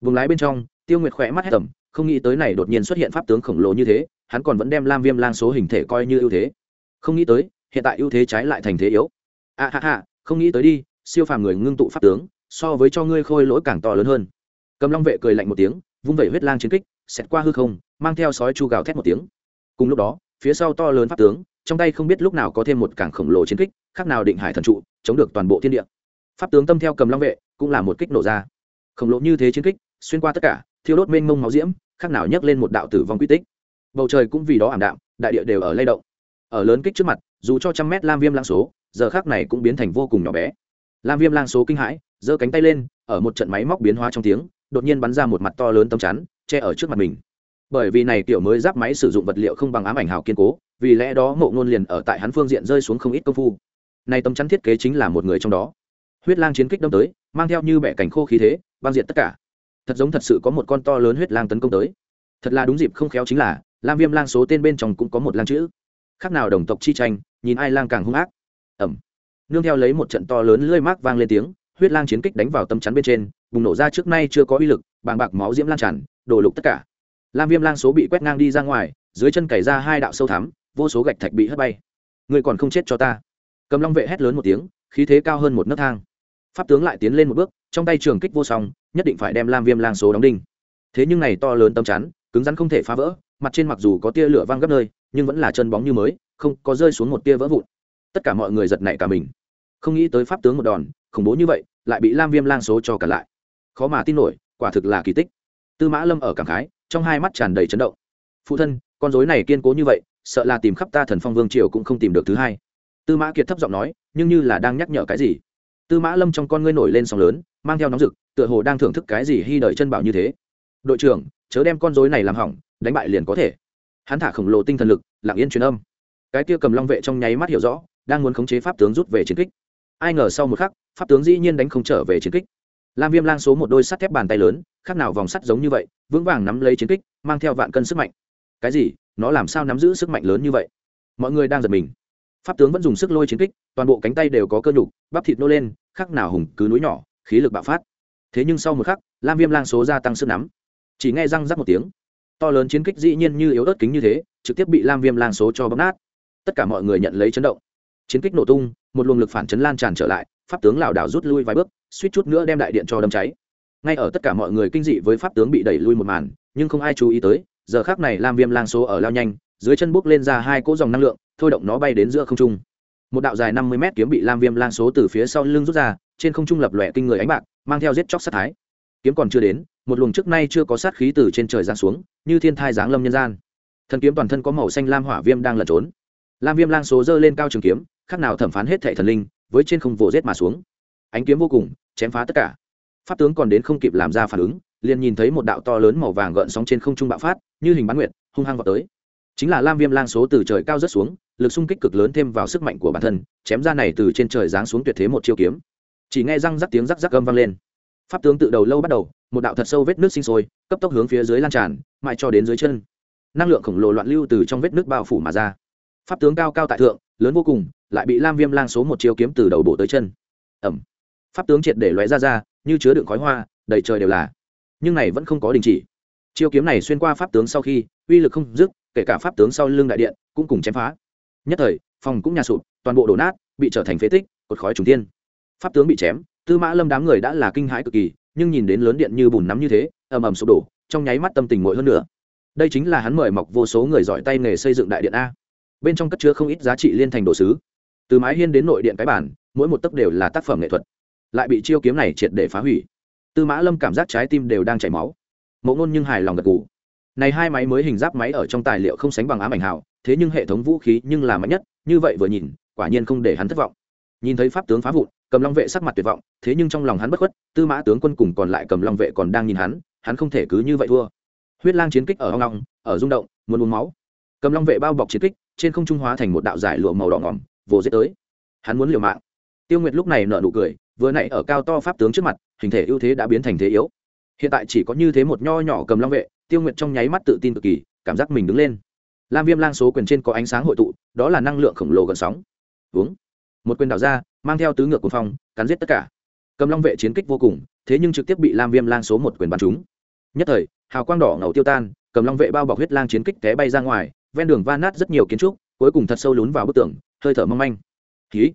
Vùng lái bên trong tiêu nguyệt khỏe mắt hết tầm không nghĩ tới này đột nhiên xuất hiện pháp tướng khổng lồ như thế hắn còn vẫn đem lam viêm lang số hình thể coi như ưu thế. Không nghĩ tới hiện tại ưu thế trái lại thành thế yếu. A à, ha ha không nghĩ tới đi siêu phàm người ngưng tụ pháp tướng so với cho ngươi khôi lỗi càng to lớn hơn. Cầm long vệ cười lạnh một tiếng vung vẩy huyết lang chiến kích xẹt qua hư không, mang theo sói chu gào thét một tiếng. Cùng lúc đó, phía sau to lớn pháp tướng, trong tay không biết lúc nào có thêm một cảng khổng lồ chiến kích, khác nào định hải thần trụ, chống được toàn bộ thiên địa. Pháp tướng tâm theo cầm long vệ, cũng là một kích nổ ra. Khổng lồ như thế chiến kích, xuyên qua tất cả, thiêu đốt mênh mông máu diễm, khác nào nhấc lên một đạo tử vong quy tích. Bầu trời cũng vì đó ảm đạm, đại địa đều ở lay động. Ở lớn kích trước mặt, dù cho trăm mét lam viêm lang số, giờ khác này cũng biến thành vô cùng nhỏ bé. Lam viêm lang số kinh hãi, giơ cánh tay lên, ở một trận máy móc biến hóa trong tiếng, đột nhiên bắn ra một mặt to lớn tấm chắn che ở trước mặt mình. Bởi vì này kiểu mới giáp máy sử dụng vật liệu không bằng ám ảnh hào kiên cố, vì lẽ đó mộ ngôn liền ở tại hắn phương diện rơi xuống không ít công phu. Này tấm chắn thiết kế chính là một người trong đó. Huyết lang chiến kích đâm tới, mang theo như bẻ cảnh khô khí thế băng diện tất cả. Thật giống thật sự có một con to lớn huyết lang tấn công tới. Thật là đúng dịp không khéo chính là, lam viêm lang số tên bên trong cũng có một lang chữ. Khác nào đồng tộc chi tranh, nhìn ai lang càng hung ác. Ẩm. Nương theo lấy một trận to lớn lơi mác vang lên tiếng, huyết lang chiến kích đánh vào tấm chắn bên trên, bùng nổ ra trước nay chưa có uy lực bàng bạc máu diễm lan tràn đổ lục tất cả. Lam viêm lang số bị quét ngang đi ra ngoài, dưới chân cày ra hai đạo sâu thắm, vô số gạch thạch bị hất bay. Người còn không chết cho ta. Cầm long vệ hét lớn một tiếng, khí thế cao hơn một nấc thang. Pháp tướng lại tiến lên một bước, trong tay trường kích vô song, nhất định phải đem lam viêm lang số đóng đinh. Thế nhưng này to lớn tâm chắn, cứng rắn không thể phá vỡ, mặt trên mặc dù có tia lửa văng gấp nơi, nhưng vẫn là chân bóng như mới, không có rơi xuống một tia vỡ vụn. Tất cả mọi người giật nảy cả mình. Không nghĩ tới pháp tướng một đòn, khủng bố như vậy, lại bị lam viêm lang số cho cả lại. Khó mà tin nổi quả thực là kỳ tích. Tư mã lâm ở cảng khái, trong hai mắt tràn đầy chấn động. Phụ thân, con dối này kiên cố như vậy, sợ là tìm khắp ta thần phong vương triều cũng không tìm được thứ hai. Tư mã kiệt thấp giọng nói, nhưng như là đang nhắc nhở cái gì. Tư mã lâm trong con ngươi nổi lên sóng lớn, mang theo nóng rực, tựa hồ đang thưởng thức cái gì hy đợi chân bảo như thế. Đội trưởng, chớ đem con dối này làm hỏng, đánh bại liền có thể. Hắn thả khổng lồ tinh thần lực, lặng yên truyền âm. Cái kia cầm long vệ trong nháy mắt hiểu rõ, đang muốn khống chế pháp tướng rút về chiến kích. Ai ngờ sau một khắc, pháp tướng dĩ nhiên đánh không trở về chiến kích lam viêm lang số một đôi sắt thép bàn tay lớn, khác nào vòng sắt giống như vậy, vững vàng nắm lấy chiến kích, mang theo vạn cân sức mạnh. Cái gì? Nó làm sao nắm giữ sức mạnh lớn như vậy? Mọi người đang giật mình. Pháp tướng vẫn dùng sức lôi chiến kích, toàn bộ cánh tay đều có cơ nhục, bắp thịt nô lên khắc nào hùng cứ núi nhỏ, khí lực bạo phát. Thế nhưng sau một khắc, lam viêm lang số gia tăng sức nắm. Chỉ nghe răng rắc một tiếng. To lớn chiến kích dĩ nhiên như yếu ớt kính như thế, trực tiếp bị lam viêm lang số cho bóp nát. Tất cả mọi người nhận lấy chấn động. Chiến kích nổ tung, một luồng lực phản chấn lan tràn trở lại pháp tướng lảo đảo rút lui vài bước, suýt chút nữa đem đại điện cho đâm cháy. Ngay ở tất cả mọi người kinh dị với pháp tướng bị đẩy lui một màn, nhưng không ai chú ý tới, giờ khác này lam viêm lang số ở lao nhanh, dưới chân bốc lên ra hai cỗ dòng năng lượng, thôi động nó bay đến giữa không trung. Một đạo dài năm mươi mét kiếm bị lam viêm lang số từ phía sau lưng rút ra, trên không trung lập lòe kinh người ánh bạc, mang theo giết chóc sát thái. Kiếm còn chưa đến, một luồng trước nay chưa có sát khí từ trên trời giáng xuống, như thiên thai giáng lâm nhân gian. Thần kiếm toàn thân có màu xanh lam hỏa viêm đang lẩn trốn. Lam viêm lang số dơ lên cao trường kiếm, khác nào thẩm phán hết thệ thần linh với trên không vồ rết mà xuống. Ánh kiếm vô cùng, chém phá tất cả. Pháp tướng còn đến không kịp làm ra phản ứng, liền nhìn thấy một đạo to lớn màu vàng gợn sóng trên không trung bạo phát, như hình bán nguyệt, hung hăng vào tới. Chính là lam viêm lang số từ trời cao rớt xuống, lực xung kích cực lớn thêm vào sức mạnh của bản thân, chém ra này từ trên trời giáng xuống tuyệt thế một chiêu kiếm. Chỉ nghe răng rắc tiếng rắc rắc gâm vang lên. Pháp tướng tự đầu lâu bắt đầu, một đạo thật sâu vết nước sinh sôi, cấp tốc hướng phía dưới lan tràn, mãi cho đến dưới chân. Năng lượng khổng lồ loạn lưu từ trong vết nước bao phủ mà ra. Pháp tướng cao cao tại thượng, lớn vô cùng lại bị lam viêm lang số một chiêu kiếm từ đầu bộ tới chân. Ẩm. Pháp tướng triệt để lóe ra ra, như chứa đựng khói hoa, đầy trời đều là. Nhưng này vẫn không có đình chỉ. Chiêu kiếm này xuyên qua pháp tướng sau khi, uy lực không dứt, kể cả pháp tướng sau lưng đại điện cũng cùng chém phá. Nhất thời, phòng cũng nhà sụp, toàn bộ đổ nát, bị trở thành phế tích, cột khói trùng tiên pháp tướng bị chém, tư mã lâm đám người đã là kinh hãi cực kỳ, nhưng nhìn đến lớn điện như bùn nắm như thế, ầm ầm sụp đổ, trong nháy mắt tâm tình nguội hơn nữa. Đây chính là hắn mời mọc vô số người giỏi tay nghề xây dựng đại điện a. Bên trong cất chứa không ít giá trị liên thành đồ sứ từ mái hiên đến nội điện cái bản mỗi một tấc đều là tác phẩm nghệ thuật. Lại bị chiêu kiếm này triệt để phá hủy. Tư mã lâm cảm giác trái tim đều đang chảy máu. Mẫu ngôn nhưng hài lòng gật gù. Này hai máy mới hình giáp máy ở trong tài liệu không sánh bằng ám ảnh hào, thế nhưng hệ thống vũ khí nhưng là mạnh nhất, như vậy vừa nhìn, quả nhiên không để hắn thất vọng. Nhìn thấy pháp tướng phá vụn, cầm long vệ sắc mặt tuyệt vọng, thế nhưng trong lòng hắn bất khuất, tư mã tướng quân cùng còn lại cầm long vệ còn đang nhìn hắn hắn không thể cứ như vậy thua. Huyết lang chiến kích ở hoang long, ở rung động, muốn uống máu. Cầm long vệ bao bọc chiến kích, trên không trung hóa thành một đạo giải lụa màu đỏ ngỏm vồ dết tới. Hắn muốn liều mạng. Tiêu nguyệt lúc này nở nụ cười, vừa nãy ở cao to pháp tướng trước mặt, hình thể ưu thế đã biến thành thế yếu. Hiện tại chỉ có như thế một nho nhỏ cầm long vệ, tiêu nguyệt trong nháy mắt tự tin cực kỳ, cảm giác mình đứng lên. Lam viêm lang số quyền trên có ánh sáng hội tụ, đó là năng lượng khổng lồ gần sóng. Uống. Một quyền đảo ra, mang theo tứ ngược quân phong, cắn giết tất cả. Cầm long vệ chiến kích vô cùng, thế nhưng trực tiếp bị lam viêm lang số một quyền bắn trúng. Nhất thời, hào quang đỏ ngầu tiêu tan, cầm long vệ bao bọc huyết lang chiến kích té bay ra ngoài, ven đường va nát rất nhiều kiến trúc, cuối cùng thật sâu lún vào bức tường hơi thở mong manh. Ký.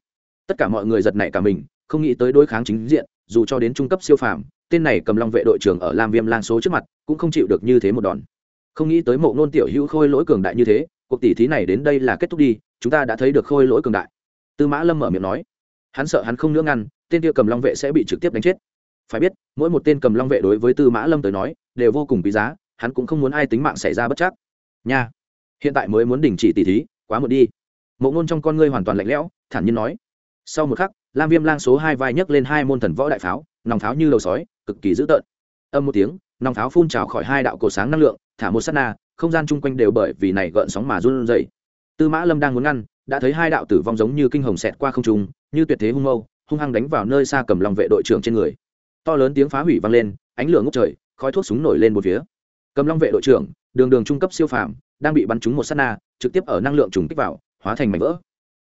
Tất cả mọi người giật nảy cả mình, không nghĩ tới đối kháng chính diện, dù cho đến trung cấp siêu phàm, tên này cầm long vệ đội trưởng ở lam viêm lang số trước mặt, cũng không chịu được như thế một đòn. Không nghĩ tới mộ ngôn tiểu hữu khôi lỗi cường đại như thế, cuộc tỷ thí này đến đây là kết thúc đi, chúng ta đã thấy được khôi lỗi cường đại. Tư mã lâm mở miệng nói. Hắn sợ hắn không nữa ngăn, tên kia cầm long vệ sẽ bị trực tiếp đánh chết. Phải biết, mỗi một tên cầm long vệ đối với tư mã lâm tới nói, đều vô cùng quý giá, hắn cũng không muốn ai tính mạng xảy ra bất chắc. Nha. Hiện tại mới muốn đình chỉ tỷ thí, quá một đi mộ ngôn trong con ngươi hoàn toàn lạnh lẽo, thản nhiên nói, sau một khắc, lam viêm lang số hai vai nhấc lên hai môn thần võ đại pháo, nòng pháo như đầu sói, cực kỳ dữ tợn. Âm một tiếng, nòng pháo phun trào khỏi hai đạo cổ sáng năng lượng, thả một s á t na, không gian chung quanh đều bởi vì này gợn sóng mà run dậy tư mã lâm đang muốn ngăn, đã thấy hai đạo tử vong giống như kinh hồng xẹt qua không trung, như tuyệt thế hung mâu, hung hăng đánh vào nơi xa cầm lòng vệ đội trưởng trên người. To lớn tiếng phá hủy vang lên, ánh lửa ngốc trời, khói thuốc súng nổi lên một phía. Cầm long vệ đội trưởng, đường đường trung cấp siêu phàm, đang bị bắn trúng một s á t na, trực tiếp ở năng lượng trùng kích vào hóa thành mảnh vỡ.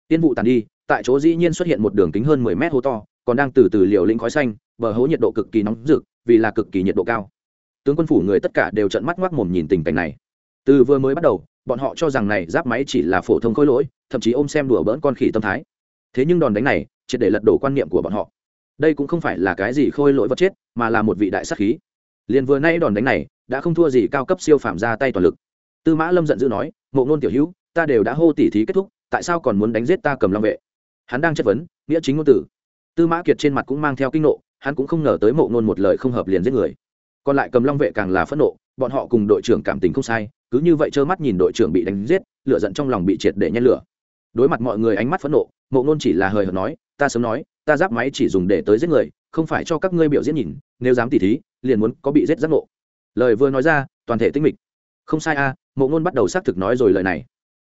Tiên vụ tàn đi, tại chỗ dĩ nhiên xuất hiện một đường kính hơn mười mét hố to, còn đang từ từ liều lĩnh khói xanh, bờ hố nhiệt độ cực kỳ nóng rực, vì là cực kỳ nhiệt độ cao. Tướng quân phủ người tất cả đều trận mắt ngoác mồm nhìn tình cảnh này. Từ vừa mới bắt đầu, bọn họ cho rằng này giáp máy chỉ là phổ thông khối lỗi, thậm chí ôm xem đùa bỡn con khỉ tâm thái. Thế nhưng đòn đánh này, triệt để lật đổ quan niệm của bọn họ. Đây cũng không phải là cái gì khôi lỗi vật chết, mà là một vị đại sắc khí. Liền vừa nay đòn đánh này, đã không thua gì cao cấp siêu phạm ra tay toàn lực. Tư mã lâm giận dữ nói mộ ngôn tiểu hữu ta đều đã hô tỉ thí kết thúc, tại sao còn muốn đánh giết ta cầm long vệ? Hắn đang chất vấn, nghĩa chính ngôn tử. Tư mã kiệt trên mặt cũng mang theo kinh nộ, hắn cũng không ngờ tới mộ ngôn một lời không hợp liền giết người. Còn lại cầm long vệ càng là phẫn nộ, bọn họ cùng đội trưởng cảm tình không sai, cứ như vậy trơ mắt nhìn đội trưởng bị đánh giết, lửa giận trong lòng bị triệt để nhen lửa. Đối mặt mọi người ánh mắt phẫn nộ, mộ ngôn chỉ là hời hợt nói, ta sớm nói, ta giáp máy chỉ dùng để tới giết người, không phải cho các ngươi biểu diễn nhìn, nếu dám tỉ thí, liền muốn có bị giết giác ngộ. Lời vừa nói ra, toàn thể tinh mịch. Không sai a, mộ ngôn bắt đầu xác thực nói rồi lời này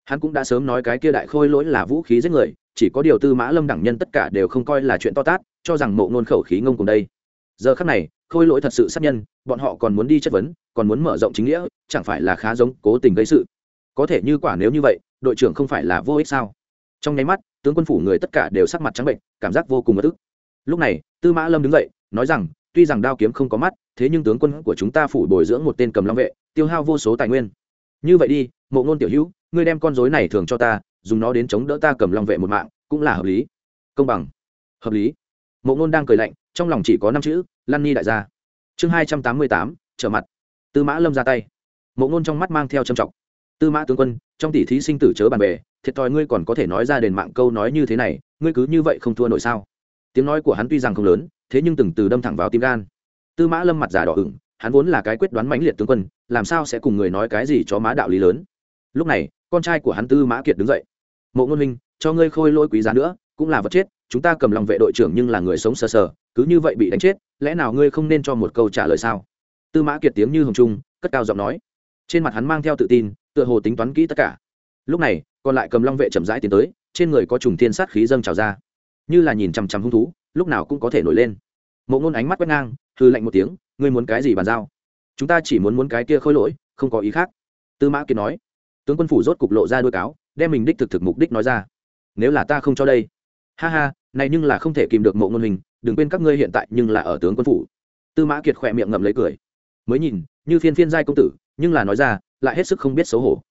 hắn cũng đã sớm nói cái kia đại khôi lỗi là vũ khí giết người, chỉ có điều tư mã lâm đẳng nhân tất cả đều không coi là chuyện to tát, cho rằng mộ ngôn khẩu khí ngông cùng đây. Giờ khắc này, khôi lỗi thật sự sát nhân, bọn họ còn muốn đi chất vấn, còn muốn mở rộng chính nghĩa, chẳng phải là khá giống cố tình gây sự? Có thể như quả nếu như vậy, đội trưởng không phải là vô ích sao? Trong nháy mắt, tướng quân phủ người tất cả đều sắc mặt trắng bệnh, cảm giác vô cùng bất ức. Lúc này, tư mã lâm đứng dậy, nói rằng, tuy rằng đao kiếm không có mắt, thế nhưng tướng quân của chúng ta phủ bồi dưỡng một tên cầm long vệ, tiêu hao vô số tài nguyên. Như vậy đi, mộ ngôn tiểu hữu ngươi đem con dối này thường cho ta, dùng nó đến chống đỡ ta cầm long vệ một mạng, cũng là hợp lý. Công bằng. Hợp lý. Mộ ngôn đang cười lạnh, trong lòng chỉ có năm chữ lăn ni đại gia. Chương hai trăm tám mươi tám, trở mặt. Tư mã lâm ra tay. Mộ ngôn trong mắt mang theo trầm trọng. Tư mã tướng quân, trong tỷ thí sinh tử chớ bàn bề, thiệt thòi ngươi còn có thể nói ra đền mạng câu nói như thế này, ngươi cứ như vậy không thua nổi sao? Tiếng nói của hắn tuy rằng không lớn, thế nhưng từng từ đâm thẳng vào tim gan. Tư mã lâm mặt giả đỏ ửng, hắn vốn là cái quyết đoán mãnh liệt tướng quân, làm sao sẽ cùng người nói cái gì cho má đạo lý lớn? Lúc này con trai của hắn tư mã kiệt đứng dậy. Mộ ngôn minh, cho ngươi khôi lỗi quý giá nữa, cũng là vật chết, chúng ta cầm lòng vệ đội trưởng nhưng là người sống sờ sờ, cứ như vậy bị đánh chết, lẽ nào ngươi không nên cho một câu trả lời sao? Tư mã kiệt tiếng như hồng trung, cất cao giọng nói. Trên mặt hắn mang theo tự tin, tựa hồ tính toán kỹ tất cả. Lúc này, còn lại cầm long vệ chậm rãi tiến tới, trên người có trùng thiên sát khí dâng trào ra. Như là nhìn chằm chằm hung thú, lúc nào cũng có thể nổi lên. Mộ ngôn ánh mắt quét ngang hư lạnh một tiếng, ngươi muốn cái gì bàn giao? Chúng ta chỉ muốn muốn cái kia khôi lỗi, không có ý khác. Tư mã kiệt nói tướng quân phủ rốt cục lộ ra đôi cáo, đem mình đích thực thực mục đích nói ra. Nếu là ta không cho đây. Ha ha, này nhưng là không thể kìm được mộ ngôn hình, đừng quên các ngươi hiện tại nhưng là ở tướng quân phủ. Tư mã kiệt khỏe miệng ngậm lấy cười. Mới nhìn, như phiên phiên giai công tử, nhưng là nói ra, lại hết sức không biết xấu hổ.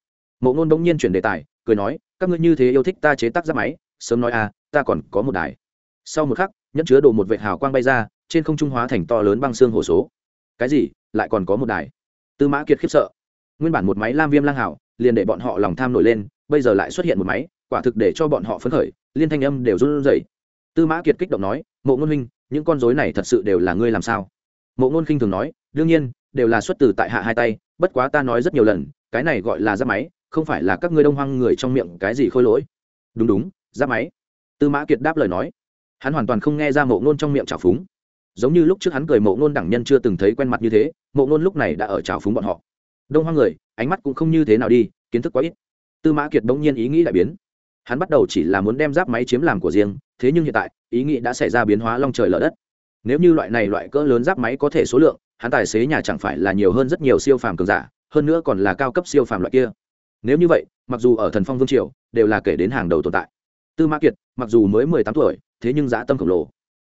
Mộ ngôn bỗng nhiên chuyển đề tài, cười nói, các ngươi như thế yêu thích ta chế tác ra máy, sớm nói à ta còn có một đài. Sau một khắc, nhẫn chứa đồ một vệ hào quang bay ra, trên không trung hóa thành to lớn băng xương hồ số. Cái gì? Lại còn có một đài. Tư mã kiệt khiếp sợ nguyên bản một máy lam viêm lang hảo, liền để bọn họ lòng tham nổi lên, bây giờ lại xuất hiện một máy, quả thực để cho bọn họ phấn khởi, liên thanh âm đều run rẩy. Tư mã kiệt kích động nói, mộ ngôn huynh, những con dối này thật sự đều là ngươi làm sao? Mộ ngôn khinh thường nói, đương nhiên, đều là xuất từ tại hạ hai tay, bất quá ta nói rất nhiều lần, cái này gọi là giáp máy, không phải là các ngươi đông hoang người trong miệng cái gì khôi lỗi. Đúng đúng, giáp máy. Tư mã kiệt đáp lời nói. Hắn hoàn toàn không nghe ra mộ ngôn trong miệng trào phúng. Giống như lúc trước hắn cười mộ ngôn đẳng nhân chưa từng thấy quen mặt như thế, mộ ngôn lúc này đã ở trào phúng bọn họ đông hoang người, ánh mắt cũng không như thế nào đi, kiến thức quá ít. Tư mã kiệt bỗng nhiên ý nghĩ đại biến. Hắn bắt đầu chỉ là muốn đem giáp máy chiếm làm của riêng, thế nhưng hiện tại, ý nghĩ đã xảy ra biến hóa long trời lở đất. Nếu như loại này loại cỡ lớn giáp máy có thể số lượng, hắn tài xế nhà chẳng phải là nhiều hơn rất nhiều siêu phàm cường giả, hơn nữa còn là cao cấp siêu phàm loại kia. Nếu như vậy, mặc dù ở thần phong vương triều, đều là kể đến hàng đầu tồn tại. Tư mã kiệt, mặc dù mới mười tám tuổi, thế nhưng dã tâm khổng lồ.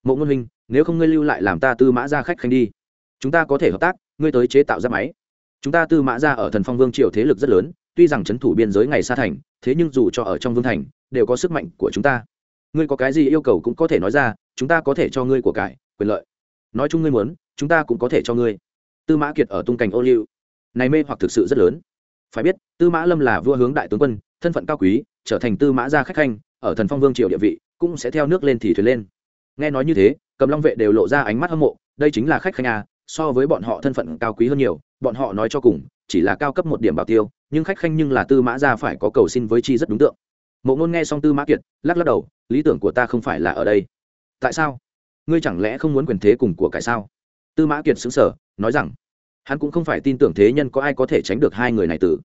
Mộ ngôn huynh, nếu không ngươi lưu lại làm ta tư mã ra khách khanh đi. Chúng ta có thể hợp tác, ngươi tới chế tạo ra máy chúng ta tư mã ra ở thần phong vương triều thế lực rất lớn, tuy rằng c h ấ n thủ biên giới ngày xa thành, thế nhưng dù cho ở trong vương thành, đều có sức mạnh của chúng ta. Ngươi có cái gì yêu cầu cũng có thể nói ra, chúng ta có thể cho ngươi của cải, quyền lợi. Nói chung ngươi muốn, chúng ta cũng có thể cho ngươi. Tư mã kiệt ở tung cảnh ô liu. Này mê hoặc thực sự rất lớn. Phải biết, tư mã lâm là vua hướng đại tướng quân, thân phận cao quý, trở thành tư mã gia khách khanh, ở thần phong vương triều địa vị, cũng sẽ theo nước lên thì thuyền lên. Nghe nói như thế, cầm long vệ đều lộ ra ánh mắt hâm mộ, đây chính là khách khanh à so với bọn họ thân phận cao quý hơn nhiều bọn họ nói cho cùng, chỉ là cao cấp một điểm bảo tiêu, nhưng khách khanh nhưng là tư mã ra phải có cầu xin với chi rất đúng tượng. Mộ ngôn nghe xong tư mã kiệt, lắc lắc đầu, lý tưởng của ta không phải là ở đây. Tại sao? Ngươi chẳng lẽ không muốn quyền thế cùng của cải sao? Tư mã kiệt xứng sở nói rằng, hắn cũng không phải tin tưởng thế nhân có ai có thể tránh được hai người này tử.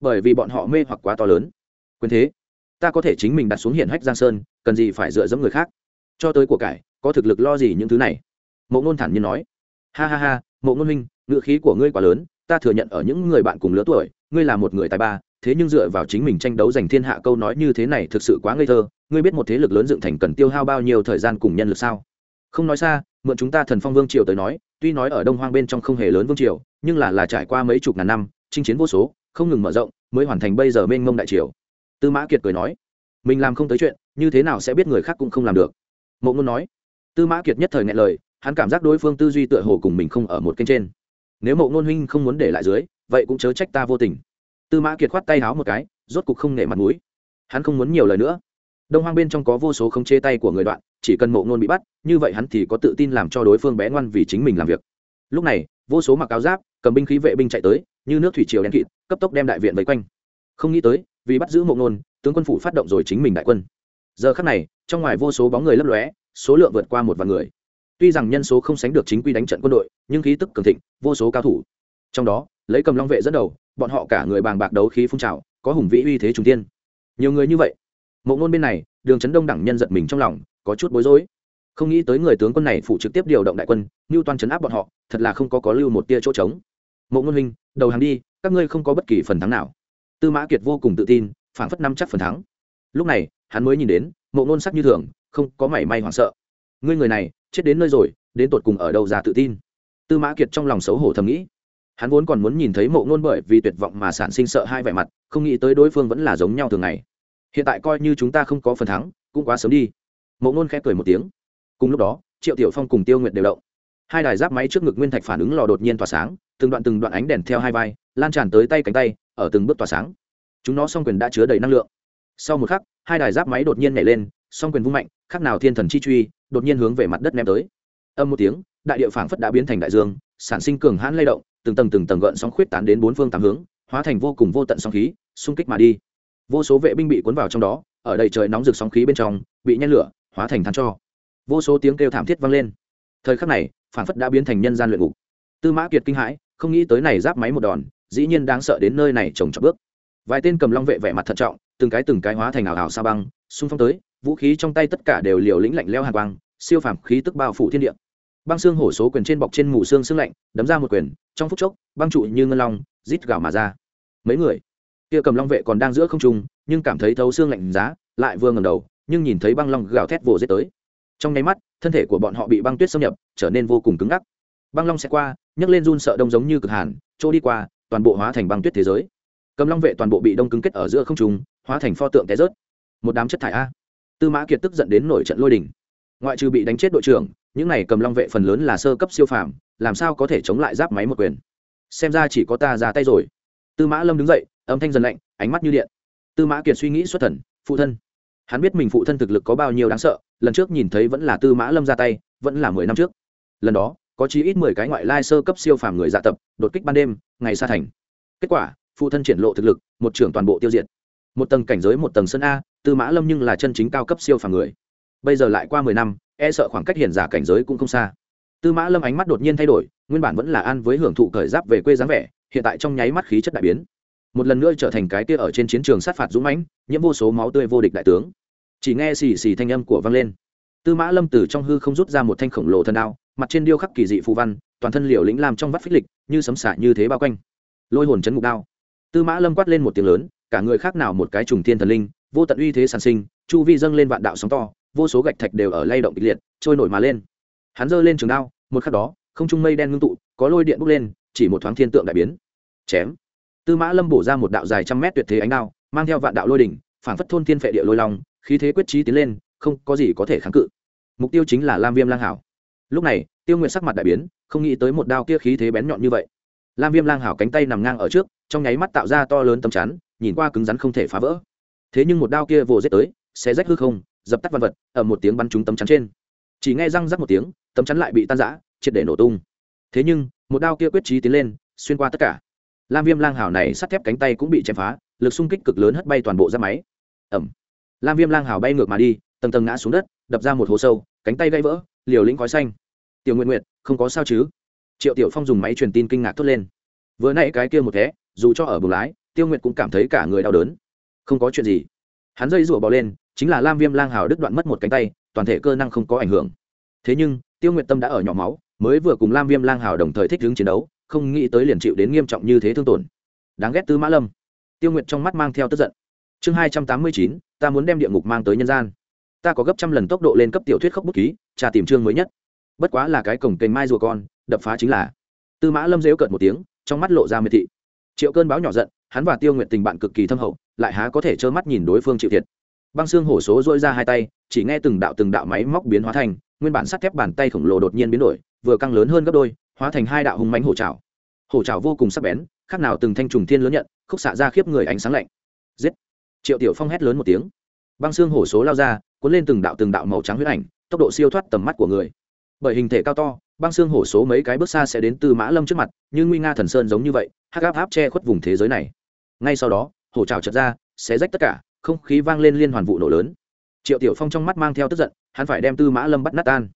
Bởi vì bọn họ mê hoặc quá to lớn. Quyền thế, ta có thể chính mình đặt xuống hiện hách giang sơn, cần gì phải dựa dẫm người khác? Cho tới của cải, có thực lực lo gì những thứ này? Mộ ngôn thản nhiên nói. Ha ha ha, mộ ngôn minh ngựa khí của ngươi quá lớn, ta thừa nhận ở những người bạn cùng lứa tuổi, ngươi là một người tài ba, thế nhưng dựa vào chính mình tranh đấu giành thiên hạ câu nói như thế này thực sự quá ngây thơ, ngươi biết một thế lực lớn dựng thành cần tiêu hao bao nhiêu thời gian cùng nhân lực sao? Không nói xa, mượn chúng ta thần phong vương triều tới nói, tuy nói ở đông hoang bên trong không hề lớn vương triều, nhưng là là trải qua mấy chục ngàn năm, chinh chiến vô số, không ngừng mở rộng, mới hoàn thành bây giờ mênh mông đại triều. Tư mã kiệt cười nói, mình làm không tới chuyện, như thế nào sẽ biết người khác cũng không làm được. Mộ ngôn nói, tư mã kiệt nhất thời ngại lời, hắn cảm giác đối phương tư duy tựa hồ cùng mình không ở một kênh trên nếu mộ ngôn huynh không muốn để lại dưới, vậy cũng chớ trách ta vô tình. Tư mã kiệt khoát tay háo một cái, rốt cục không nể mặt mũi. Hắn không muốn nhiều lời nữa. Đông hoang bên trong có vô số không chê tay của người đoạn, chỉ cần mộ ngôn bị bắt, như vậy hắn thì có tự tin làm cho đối phương bé ngoan vì chính mình làm việc. Lúc này, vô số mặc áo giáp, cầm binh khí vệ binh chạy tới, như nước thủy triều đen kịt, cấp tốc đem đại viện vây quanh. Không nghĩ tới, vì bắt giữ mộ ngôn, tướng quân phủ phát động rồi chính mình đại quân. Giờ khắc này, trong ngoài vô số bóng người lấp lóe, số lượng vượt qua một vạn người tuy rằng nhân số không sánh được chính quy đánh trận quân đội, nhưng khí tức cường thịnh, vô số cao thủ. Trong đó, lấy cầm long vệ dẫn đầu, bọn họ cả người bàng bạc đấu khí phun trào, có hùng vĩ uy thế trung tiên nhiều người như vậy. Mộ ngôn bên này, đường trấn đông đẳng nhân giật mình trong lòng, có chút bối rối. Không nghĩ tới người tướng quân này phụ trực tiếp điều động đại quân như toàn chấn áp bọn họ, thật là không có có lưu một tia chỗ trống. Mộ ngôn huynh, đầu hàng đi, các ngươi không có bất kỳ phần thắng nào. Tư mã kiệt vô cùng tự tin, phảng phất năm chắc phần thắng. Lúc này, hắn mới nhìn đến, mộ ngôn sắc như thường, không có mảy may hoảng sợ ngươi người này, chết đến nơi rồi, đến tột cùng ở đâu ra tự tin? Tư mã kiệt trong lòng xấu hổ thầm nghĩ. Hắn vốn còn muốn nhìn thấy mộ ngôn bởi vì tuyệt vọng mà sản sinh sợ hai vẻ mặt, không nghĩ tới đối phương vẫn là giống nhau thường ngày. Hiện tại coi như chúng ta không có phần thắng, cũng quá sớm đi. Mộ ngôn khẽ cười một tiếng. Cùng lúc đó, triệu tiểu phong cùng tiêu nguyệt đều động. Hai đài giáp máy trước ngực nguyên thạch phản ứng lò đột nhiên tỏa sáng, từng đoạn từng đoạn ánh đèn theo hai vai, lan tràn tới tay cánh tay, ở từng bước tỏa sáng. Chúng nó song quyền đã chứa đầy năng lượng. Sau một khắc, hai đài giáp máy đột nhiên nhảy lên, song quyền vung mạnh, khác nào thiên thần chi truy đột nhiên hướng về mặt đất ném tới. Âm một tiếng, đại địa phảng phất đã biến thành đại dương, sản sinh cường hãn lay động, từng tầng từng tầng gợn sóng khuyết tán đến bốn phương tám hướng, hóa thành vô cùng vô tận sóng khí, xung kích mà đi. Vô số vệ binh bị cuốn vào trong đó, ở đầy trời nóng rực sóng khí bên trong, bị nhen lửa, hóa thành than cho. Vô số tiếng kêu thảm thiết vang lên. Thời khắc này, phảng phất đã biến thành nhân gian luyện ngục. Tư mã kiệt kinh hãi, không nghĩ tới này giáp máy một đòn, dĩ nhiên đáng sợ đến nơi này trồng trọt bước. Vài tên cầm long vệ vẻ mặt thận trọng, từng cái từng cái hóa thành ảo ảo sa băng xung phong tới, vũ khí trong tay tất cả đều liều lĩnh lạnh leo hàn quang, siêu phàm khí tức bao phủ thiên địa. Băng xương hổ số quyền trên bọc trên mù xương xương lạnh, đấm ra một quyền, trong phút chốc, băng trụ như ngân long, rít gào mà ra. Mấy người? Kia cầm long vệ còn đang giữa không trung, nhưng cảm thấy thấu xương lạnh giá, lại vừa ngầm đầu, nhưng nhìn thấy băng long gào thét vồ giết tới. Trong nháy mắt, thân thể của bọn họ bị băng tuyết xâm nhập, trở nên vô cùng cứng ngắc. Băng long sẽ qua, nhấc lên run sợ đông giống như cực hàn trôi đi qua, toàn bộ hóa thành băng tuyết thế giới. Cầm long vệ toàn bộ bị đông cứng kết ở giữa không trung, hóa thành pho tượng té rớt một đám chất thải a. Tư mã kiệt tức giận đến nổi trận lôi đình. Ngoại trừ bị đánh chết đội trưởng, những này cầm long vệ phần lớn là sơ cấp siêu phàm, làm sao có thể chống lại giáp máy một quyền? Xem ra chỉ có ta ra tay rồi. Tư mã lâm đứng dậy, âm thanh dần lạnh, ánh mắt như điện. Tư mã kiệt suy nghĩ xuất thần, phụ thân, hắn biết mình phụ thân thực lực có bao nhiêu đáng sợ, lần trước nhìn thấy vẫn là tư mã lâm ra tay, vẫn là mười năm trước. Lần đó, có chí ít mười cái ngoại lai sơ cấp siêu phàm người dạ tập, đột kích ban đêm, ngày xa thành. Kết quả, phụ thân triển lộ thực lực, một trưởng toàn bộ tiêu diệt. Một tầng cảnh giới một tầng sân a tư mã lâm nhưng là chân chính cao cấp siêu phàm người. Bây giờ lại qua mười năm e sợ khoảng cách hiển giả cảnh giới cũng không xa. Tư mã lâm ánh mắt đột nhiên thay đổi, nguyên bản vẫn là an với hưởng thụ cởi giáp về quê dáng vẻ, hiện tại trong nháy mắt khí chất đại biến. Một lần nữa trở thành cái kia ở trên chiến trường sát phạt dũng mãnh, nhiễm vô số máu tươi vô địch đại tướng. Chỉ nghe xì xì thanh âm của vang lên. Tư mã lâm từ trong hư không rút ra một thanh khổng lồ thần đao, mặt trên điêu khắc kỳ dị phù văn, toàn thân liều lĩnh làm trong vắt phích lịch, như sấm xả như thế bao quanh. Lôi hồn chấn ngục đao. Tư mã lâm quát lên một tiếng lớn, cả người khác nào một cái trùng thiên thần linh vô tận uy thế sản sinh, chu vi dâng lên vạn đạo sóng to, vô số gạch thạch đều ở lay động kịch liệt, trôi nổi mà lên. Hắn giơ lên trường đao, một khắc đó, không trung mây đen ngưng tụ, có lôi điện bốc lên, chỉ một thoáng thiên tượng đại biến. Chém. Tư mã lâm bổ ra một đạo dài trăm mét tuyệt thế ánh đao, mang theo vạn đạo lôi đỉnh, phảng phất thôn thiên phệ địa lôi long, khí thế quyết trí tiến lên, không có gì có thể kháng cự. Mục tiêu chính là lam viêm lang hảo. Lúc này, tiêu nguyện sắc mặt đại biến, không nghĩ tới một đao kia khí thế bén nhọn như vậy. Lam viêm lang hảo cánh tay nằm ngang ở trước, trong nháy mắt tạo ra to lớn tầm chắn, nhìn qua cứng rắn không thể phá vỡ thế nhưng một đao kia vồ giết tới, xé rách hư không, dập tắt văn vật, ở một tiếng bắn trúng tấm chắn trên. Chỉ nghe răng rắc một tiếng, tấm chắn lại bị tan rã, triệt để nổ tung. Thế nhưng, một đao kia quyết trí tiến lên, xuyên qua tất cả. Lam viêm lang hảo này sắt thép cánh tay cũng bị chém phá, lực xung kích cực lớn hất bay toàn bộ ra máy. Ẩm lam viêm lang hảo bay ngược mà đi, tầng tầng ngã xuống đất, đập ra một hố sâu, cánh tay gãy vỡ, liều lĩnh khói xanh. Tiểu nguyện nguyện không có sao chứ? Triệu tiểu phong dùng máy truyền tin kinh ngạc thốt lên. Vừa nãy cái kia một thế, dù cho ở buồng lái, tiêu nguyện cũng cảm thấy cả người đau đớn không có chuyện gì. Hắn dây rủa bò lên, chính là lam viêm lang hào đứt đoạn mất một cánh tay, toàn thể cơ năng không có ảnh hưởng. Thế nhưng, tiêu Nguyệt tâm đã ở nhỏ máu, mới vừa cùng lam viêm lang hào đồng thời thích hướng chiến đấu, không nghĩ tới liền chịu đến nghiêm trọng như thế thương tổn. Đáng ghét tư mã lâm. Tiêu Nguyệt trong mắt mang theo tức giận. Chương hai trăm tám mươi chín, ta muốn đem địa ngục mang tới nhân gian. Ta có gấp trăm lần tốc độ lên cấp tiểu thuyết khốc bút ký trà tìm chương mới nhất. Bất quá là cái cổng kênh mai rùa con, đập phá chính là. Tư mã lâm dễu cợt một tiếng, trong mắt lộ ra miệt thị. Triệu cơn báo nhỏ giận hắn và tiêu nguyện tình bạn cực kỳ thâm hậu, lại há có thể trơ mắt nhìn đối phương chịu thiệt. Băng xương hổ số dỗi ra hai tay, chỉ nghe từng đạo từng đạo máy móc biến hóa thành, nguyên bản sắt thép bàn tay khổng lồ đột nhiên biến đổi, vừa căng lớn hơn gấp đôi, hóa thành hai đạo hùng mánh hổ trào hổ trào vô cùng sắc bén, khác nào từng thanh trùng thiên lớn nhận, khúc xạ ra khiếp người ánh sáng lạnh. Giết! Triệu tiểu phong hét lớn một tiếng. Băng xương hổ số lao ra, cuốn lên từng đạo từng đạo màu trắng huyết ảnh, tốc độ siêu thoát tầm mắt của người. Bởi hình thể cao to, băng xương hổ số mấy cái bước xa sẽ đến từ mã lâm trước mặt, như nguy nga thần sơn giống như vậy, hắc áp áp che khuất vùng thế giới này ngay sau đó, hổ trào chật ra, xé rách tất cả, không khí vang lên liên hoàn vụ nổ lớn. Triệu tiểu phong trong mắt mang theo tức giận, hắn phải đem tư mã lâm bắt nát tan.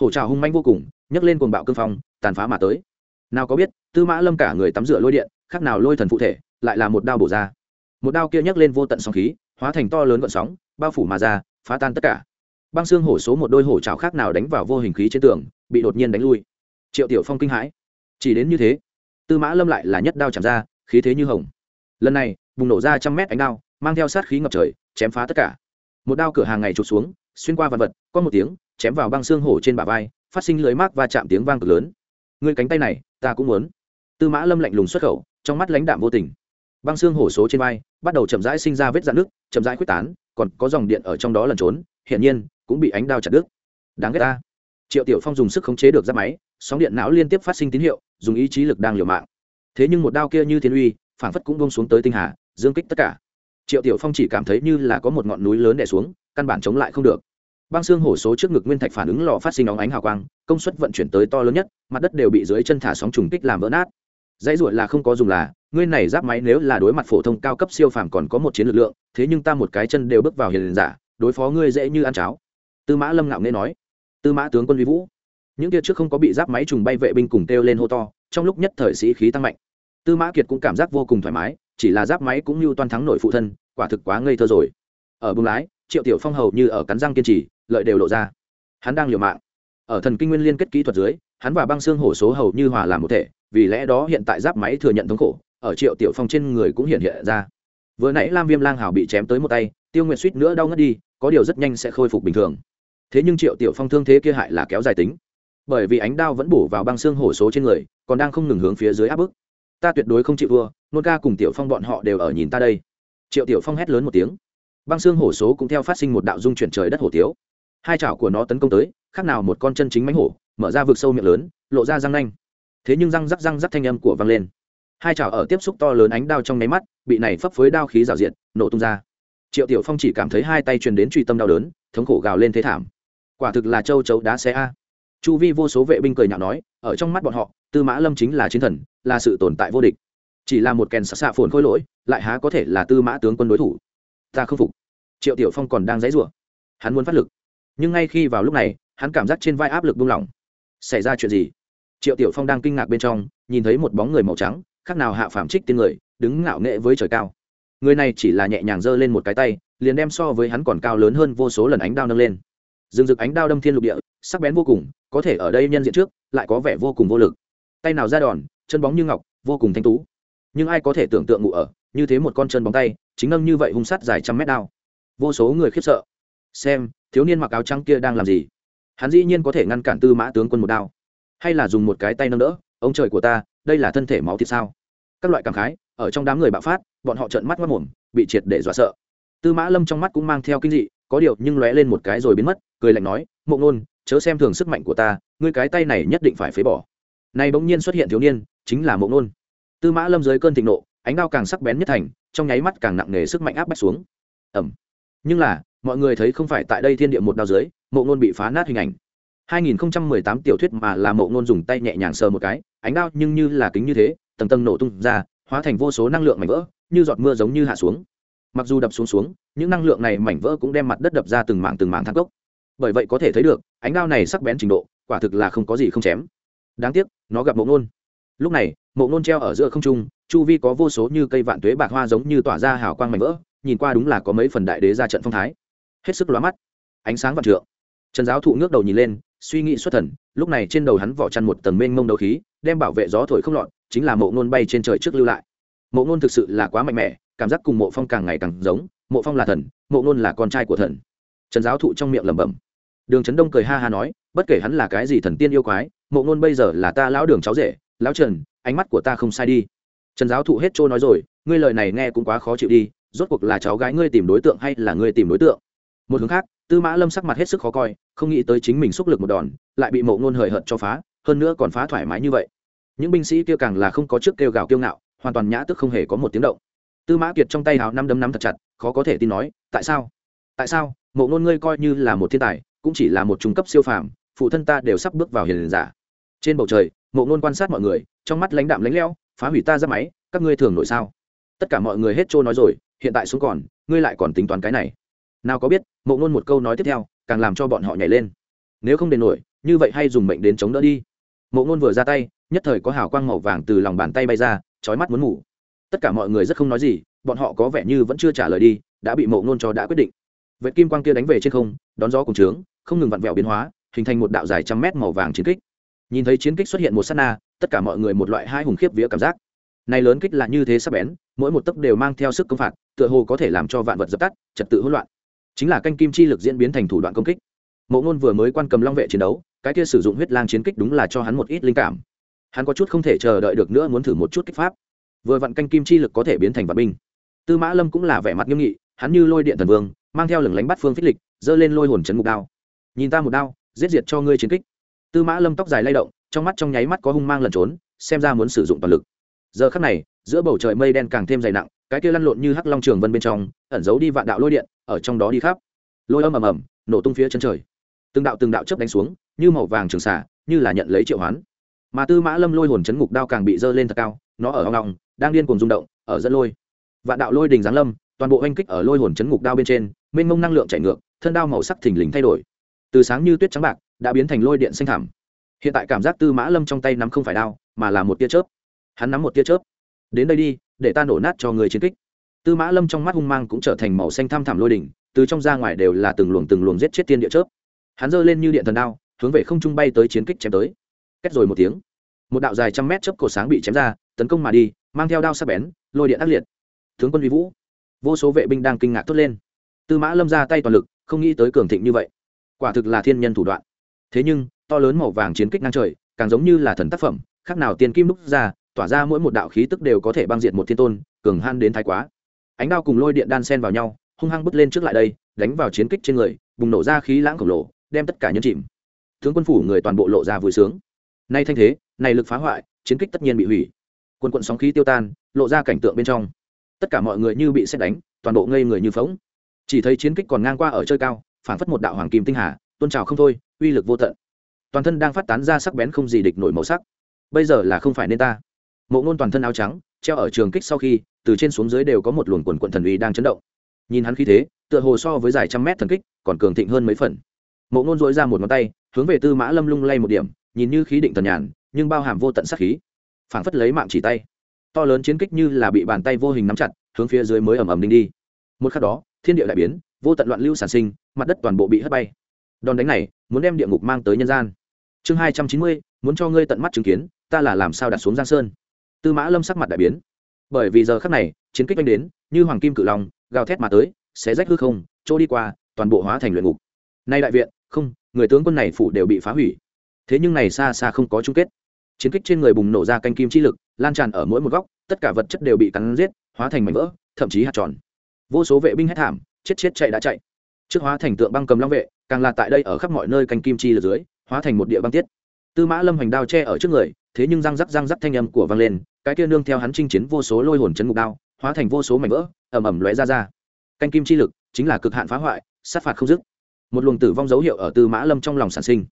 Hổ trào hung manh vô cùng, nhấc lên cuồng bạo cương phong, tàn phá mà tới. Nào có biết, tư mã lâm cả người tắm rửa lôi điện, khác nào lôi thần phụ thể, lại là một đao bổ ra. Một đao kia nhấc lên vô tận sóng khí, hóa thành to lớn gọn sóng, bao phủ mà ra, phá tan tất cả. Băng xương hổ số một đôi hổ trào khác nào đánh vào vô hình khí trên tường, bị đột nhiên đánh lui. Triệu tiểu phong kinh hãi. Chỉ đến như thế, tư mã lâm lại là nhất đao chạm ra, khí thế như hồng lần này, bùng nổ ra trăm mét ánh đao, mang theo sát khí ngập trời, chém phá tất cả. Một đao cửa hàng ngày trụt xuống, xuyên qua vật vật, có một tiếng, chém vào băng xương hổ trên bả vai, phát sinh lưới mác và chạm tiếng vang cực lớn. Người cánh tay này, ta cũng muốn. Tư mã lâm lạnh lùng xuất khẩu, trong mắt lãnh đạm vô tình. Băng xương hổ số trên vai, bắt đầu chậm rãi sinh ra vết dạn nước chậm rãi quyết tán, còn có dòng điện ở trong đó lẩn trốn, hiển nhiên, cũng bị ánh đao chặt đứt. Đáng ghét ta. Triệu tiểu phong dùng sức khống chế được giáp máy, sóng điện não liên tiếp phát sinh tín hiệu, dùng ý chí lực đang liều mạng. Thế nhưng một đao kia như thiên uy phản phất cũng bông xuống tới tinh hà, dương kích tất cả. Triệu tiểu phong chỉ cảm thấy như là có một ngọn núi lớn đè xuống, căn bản chống lại không được. Băng xương hổ số trước ngực nguyên thạch phản ứng lò phát sinh óng ánh hào quang, công suất vận chuyển tới to lớn nhất, mặt đất đều bị dưới chân thả sóng trùng kích làm vỡ nát. Dãy ruột là không có dùng là, ngươi này giáp máy nếu là đối mặt phổ thông cao cấp siêu phàm còn có một chiến lực lượng, thế nhưng ta một cái chân đều bước vào hiền giả, đối phó ngươi dễ như ăn cháo. Tư mã lâm ngạo nghe nói. Tư mã tướng quân vi vũ. Những kia trước không có bị giáp máy trùng bay vệ binh cùng kêu lên hô to, trong lúc nhất thời sĩ khí tăng mạnh tư mã kiệt cũng cảm giác vô cùng thoải mái, chỉ là giáp máy cũng như toan thắng nội phụ thân, quả thực quá ngây thơ rồi. Ở bưng lái, triệu tiểu phong hầu như ở cắn răng kiên trì, lợi đều lộ ra. Hắn đang liều mạng. Ở thần kinh nguyên liên kết kỹ thuật dưới, hắn và băng xương hổ số hầu như hòa làm một thể, vì lẽ đó hiện tại giáp máy thừa nhận thống khổ, ở triệu tiểu phong trên người cũng hiện hiện ra. Vừa nãy lam viêm lang hảo bị chém tới một tay, tiêu nguyện suýt nữa đau ngất đi, có điều rất nhanh sẽ khôi phục bình thường. Thế nhưng triệu tiểu phong thương thế kia hại là kéo dài tính. Bởi vì ánh đao vẫn bổ vào băng xương hổ số trên người, còn đang không ngừng hướng phía dưới áp bức ta tuyệt đối không chịu thua, nôn ca cùng tiểu phong bọn họ đều ở nhìn ta đây. Triệu tiểu phong hét lớn một tiếng. Băng xương hổ số cũng theo phát sinh một đạo dung chuyển trời đất hổ tiếu. Hai chảo của nó tấn công tới, khác nào một con chân chính mánh hổ, mở ra vực sâu miệng lớn, lộ ra răng nanh. Thế nhưng răng rắc răng rắc thanh âm của vang lên. Hai chảo ở tiếp xúc to lớn ánh đao trong nháy mắt, bị này phấp phới đao khí rào diện nổ tung ra. Triệu tiểu phong chỉ cảm thấy hai tay truyền đến truy tâm đau đớn, thống khổ gào lên thế thảm. Quả thực là châu chấu đá xe a. Chu vi vô số vệ binh cười nhạo nói, ở trong mắt bọn họ tư mã lâm chính là chiến thần, là sự tồn tại vô địch. Chỉ là một kèn xạ xạ phồn khôi lỗi, lại há có thể là tư mã tướng quân đối thủ. Ta không phục. Triệu tiểu phong còn đang dãy rủa. Hắn muốn phát lực. Nhưng ngay khi vào lúc này, hắn cảm giác trên vai áp lực buông lỏng. Xảy ra chuyện gì? Triệu tiểu phong đang kinh ngạc bên trong, nhìn thấy một bóng người màu trắng, khác nào hạ phạm trích tiên người, đứng ngạo nghệ với trời cao. Người này chỉ là nhẹ nhàng giơ lên một cái tay, liền đem so với hắn còn cao lớn hơn vô số lần ánh đao nâng lên. Rừng rực ánh đao đâm thiên lục địa, sắc bén vô cùng, có thể ở đây nhân diện trước, lại có vẻ vô cùng vô lực tay nào ra đòn, chân bóng như ngọc, vô cùng thanh tú. Nhưng ai có thể tưởng tượng ngụ ở, như thế một con chân bóng tay, chính nâng như vậy hung sát dài trăm mét đao. Vô số người khiếp sợ. Xem, thiếu niên mặc áo trắng kia đang làm gì? Hắn dĩ nhiên có thể ngăn cản tư mã tướng quân một đao. Hay là dùng một cái tay nâng đỡ, ông trời của ta, đây là thân thể máu thịt sao? Các loại cảm khái, ở trong đám người bạo phát, bọn họ trợn mắt mất mồm bị triệt để dọa sợ. Tư mã lâm trong mắt cũng mang theo kinh dị, có điều nhưng lóe lên một cái rồi biến mất, cười lạnh nói mộng nôn, chớ xem thường sức mạnh của ta, ngươi cái tay này nhất định phải phế bỏ nay bỗng nhiên xuất hiện thiếu niên, chính là mộ nôn. Tư mã lâm dưới cơn thịnh nộ, ánh đao càng sắc bén nhất thành, trong nháy mắt càng nặng nề sức mạnh áp bách xuống. Ẩm nhưng là, mọi người thấy không phải tại đây thiên địa một đao dưới, mộ ngôn bị phá nát hình ảnh. 2018 tiểu thuyết mà là mộ ngôn dùng tay nhẹ nhàng sờ một cái, ánh đao nhưng như là kính như thế, tầng tầng nổ tung ra, hóa thành vô số năng lượng mảnh vỡ, như giọt mưa giống như hạ xuống. Mặc dù đập xuống xuống, những năng lượng này mảnh vỡ cũng đem mặt đất đập ra từng mảng từng mảng thang cốc. Bởi vậy có thể thấy được, ánh đao này sắc bén trình độ, quả thực là không có gì không chém đáng tiếc, nó gặp mộ ngôn lúc này, mộ ngôn treo ở giữa không trung, chu vi có vô số như cây vạn tuế bạc hoa giống như tỏa ra hào quang mảnh vỡ, nhìn qua đúng là có mấy phần đại đế ra trận phong thái. Hết sức lóa mắt. Ánh sáng vạn trượng. Trần giáo thụ ngước đầu nhìn lên, suy nghĩ xuất thần, lúc này trên đầu hắn vỏ chăn một tầng mênh mông đầu khí, đem bảo vệ gió thổi không lọt, chính là mộ ngôn bay trên trời trước lưu lại. Mộ ngôn thực sự là quá mạnh mẽ, cảm giác cùng mộ phong càng ngày càng giống, mộ phong là thần, mộ ngôn là con trai của thần. Trần giáo thụ trong miệng lẩm bẩm. Đường trấn đông cười ha ha nói, bất kể hắn là cái gì thần tiên yêu quái mộ ngôn bây giờ là ta lão đường cháu rể, lão trần, ánh mắt của ta không sai đi. Trần giáo thụ hết trôi nói rồi, ngươi lời này nghe cũng quá khó chịu đi, rốt cuộc là cháu gái ngươi tìm đối tượng hay là ngươi tìm đối tượng? Một hướng khác, tư mã lâm sắc mặt hết sức khó coi, không nghĩ tới chính mình xúc lực một đòn, lại bị mộ ngôn hời hợt cho phá, hơn nữa còn phá thoải mái như vậy. Những binh sĩ kia càng là không có trước kêu gào kiêu ngạo, hoàn toàn nhã tức không hề có một tiếng động. Tư mã kiệt trong tay hào năm đấm nắm thật chặt, khó có thể tin nói, tại sao? Tại sao? Mộ ngôn ngươi coi như là một thiên tài, cũng chỉ là một trung cấp siêu phàm, phụ thân ta đều sắp bước vào hiền giả trên bầu trời mộ ngôn quan sát mọi người trong mắt lãnh đạm lánh leo, phá hủy ta ra máy các ngươi thường nổi sao? Tất cả mọi người hết trôi nói rồi hiện tại xuống còn ngươi lại còn tính toán cái này. Nào có biết mộ ngôn một câu nói tiếp theo càng làm cho bọn họ nhảy lên. Nếu không đền nổi như vậy hay dùng mệnh đến chống đỡ đi. Mộ ngôn vừa ra tay nhất thời có hào quang màu vàng từ lòng bàn tay bay ra trói mắt muốn ngủ. Tất cả mọi người rất không nói gì bọn họ có vẻ như vẫn chưa trả lời đi đã bị mộ ngôn cho đã quyết định. Vệ kim quang kia đánh về trên không đón gió cùng trướng không ngừng vặn vẹo biến hóa hình thành một đạo dài trăm mét màu vàng chiến kích nhìn thấy chiến kích xuất hiện một s á t na, tất cả mọi người một loại hai hùng khiếp vía cảm giác. Này lớn kích là như thế sắp bén, mỗi một tấc đều mang theo sức công phạt, tựa hồ có thể làm cho vạn vật dập tắt, trật tự hỗn loạn. Chính là canh kim chi lực diễn biến thành thủ đoạn công kích. Mộ ngôn vừa mới quan cầm long vệ chiến đấu, cái kia sử dụng huyết lang chiến kích đúng là cho hắn một ít linh cảm. Hắn có chút không thể chờ đợi được nữa muốn thử một chút kích pháp. Vừa vặn canh kim chi lực có thể biến thành vạn binh. Tư mã lâm cũng là vẻ mặt nghiêm nghị, hắn như lôi điện thần vương, mang theo lửng lánh bắt phương phích lịch, giơ lên lôi hồn chấn ngục đao. Nhìn ta một đao, giết diệt cho ngươi chiến kích tư mã lâm tóc dài lay động, trong mắt trong nháy mắt có hung mang lẩn trốn, xem ra muốn sử dụng toàn lực. Giờ khắc này, giữa bầu trời mây đen càng thêm dày nặng, cái kia lăn lộn như hắc long trường vân bên trong, ẩn giấu đi vạn đạo lôi điện, ở trong đó đi khắp. Lôi âm ầm ầm, nổ tung phía chân trời. Từng đạo từng đạo chớp đánh xuống, như màu vàng trường xả như là nhận lấy triệu hoán. Mà tư mã lâm lôi hồn chấn ngục đao càng bị dơ lên thật cao, nó ở hoang lòng đang điên cuồng rung động, ở dẫn lôi. Vạn đạo lôi đình giáng lâm, toàn bộ oanh kích ở lôi hồn chấn ngục đao bên trên, mênh mông năng lượng chạy ngược, thân đao màu sắc thình lình thay đổi. Từ sáng như tuyết trắng bạc đã biến thành lôi điện xanh thảm hiện tại cảm giác tư mã lâm trong tay nắm không phải đao, mà là một tia chớp. Hắn nắm một tia chớp. Đến đây đi, để ta nổ nát cho người chiến kích. Tư mã lâm trong mắt hung mang cũng trở thành màu xanh tham thẳm lôi đỉnh, từ trong ra ngoài đều là từng luồng từng luồng giết chết tiên địa chớp. Hắn giơ lên như điện thần đao, hướng về không trung bay tới chiến kích chém tới. Kết rồi một tiếng. Một đạo dài trăm mét chớp cổ sáng bị chém ra, tấn công mà đi, mang theo đao sắc bén, lôi điện ác liệt. Tướng quân uy vũ. Vô số vệ binh đang kinh ngạc thốt lên. Tư mã lâm ra tay toàn lực, không nghĩ tới cường thịnh như vậy. Quả thực là thiên nhân thủ đoạn thế nhưng, to lớn màu vàng chiến kích ngang trời, càng giống như là thần tác phẩm, khác nào tiền kim đúc ra, tỏa ra mỗi một đạo khí tức đều có thể băng diệt một thiên tôn, cường han đến thái quá. Ánh đao cùng lôi điện đan sen vào nhau, hung hăng bứt lên trước lại đây, đánh vào chiến kích trên người, bùng nổ ra khí lãng khổng lồ, đem tất cả nhân chìm. Tướng quân phủ người toàn bộ lộ ra vui sướng. Nay thanh thế này lực phá hoại, chiến kích tất nhiên bị hủy. Quân quận sóng khí tiêu tan, lộ ra cảnh tượng bên trong. Tất cả mọi người như bị xét đánh, toàn bộ ngây người như phóng chỉ thấy chiến kích còn ngang qua ở chơi cao phản phất một đạo hoàng kim tinh hà tôn trào không thôi uy lực vô tận. Toàn thân đang phát tán ra sắc bén không gì địch nổi màu sắc. Bây giờ là không phải nên ta. Mộ ngôn toàn thân áo trắng, treo ở trường kích sau khi, từ trên xuống dưới đều có một luồng quần quận thần uy đang chấn động. Nhìn hắn khí thế, tựa hồ so với dài trăm mét thần kích, còn cường thịnh hơn mấy phần. Mộ ngôn dội ra một ngón tay, hướng về tư mã lâm lung lay một điểm, nhìn như khí định thần nhàn, nhưng bao hàm vô tận sắc khí. Phảng phất lấy mạng chỉ tay. To lớn chiến kích như là bị bàn tay vô hình nắm chặt, hướng phía dưới mới ầm ầm đinh đi. Một khắc đó, thiên địa đại biến, vô tận loạn lưu sản sinh, mặt đất toàn bộ bị hất bay đòn đánh này, muốn đem địa ngục mang tới nhân gian. Chương hai trăm chín mươi, muốn cho ngươi tận mắt chứng kiến, ta là làm sao đặt xuống giang sơn? Tư mã lâm sắc mặt đại biến. Bởi vì giờ khắc này, chiến kích oanh đến, như hoàng kim cự long, gào thét mà tới sẽ rách hư không, chỗ đi qua, toàn bộ hóa thành luyện ngục. Nay đại viện, không, người tướng quân này phủ đều bị phá hủy. Thế nhưng này xa xa không có chung kết. Chiến kích trên người bùng nổ ra canh kim chi lực, lan tràn ở mỗi một góc, tất cả vật chất đều bị cắn giết, hóa thành mảnh vỡ, thậm chí hạt tròn. Vô số vệ binh hét thảm, chết chết chạy đã chạy. Trước hóa thành tượng băng cầm long vệ càng là tại đây ở khắp mọi nơi canh kim chi lực dưới, hóa thành một địa băng tiết. Tư mã lâm hành đao che ở trước người, thế nhưng răng rắc răng rắc thanh âm của vang lên, cái kia nương theo hắn chinh chiến vô số lôi hồn chấn ngục đao, hóa thành vô số mảnh vỡ ẩm ẩm lóe ra ra. Canh kim chi lực chính là cực hạn phá hoại, sát phạt không dứt. Một luồng tử vong dấu hiệu ở tư mã lâm trong lòng sản sinh.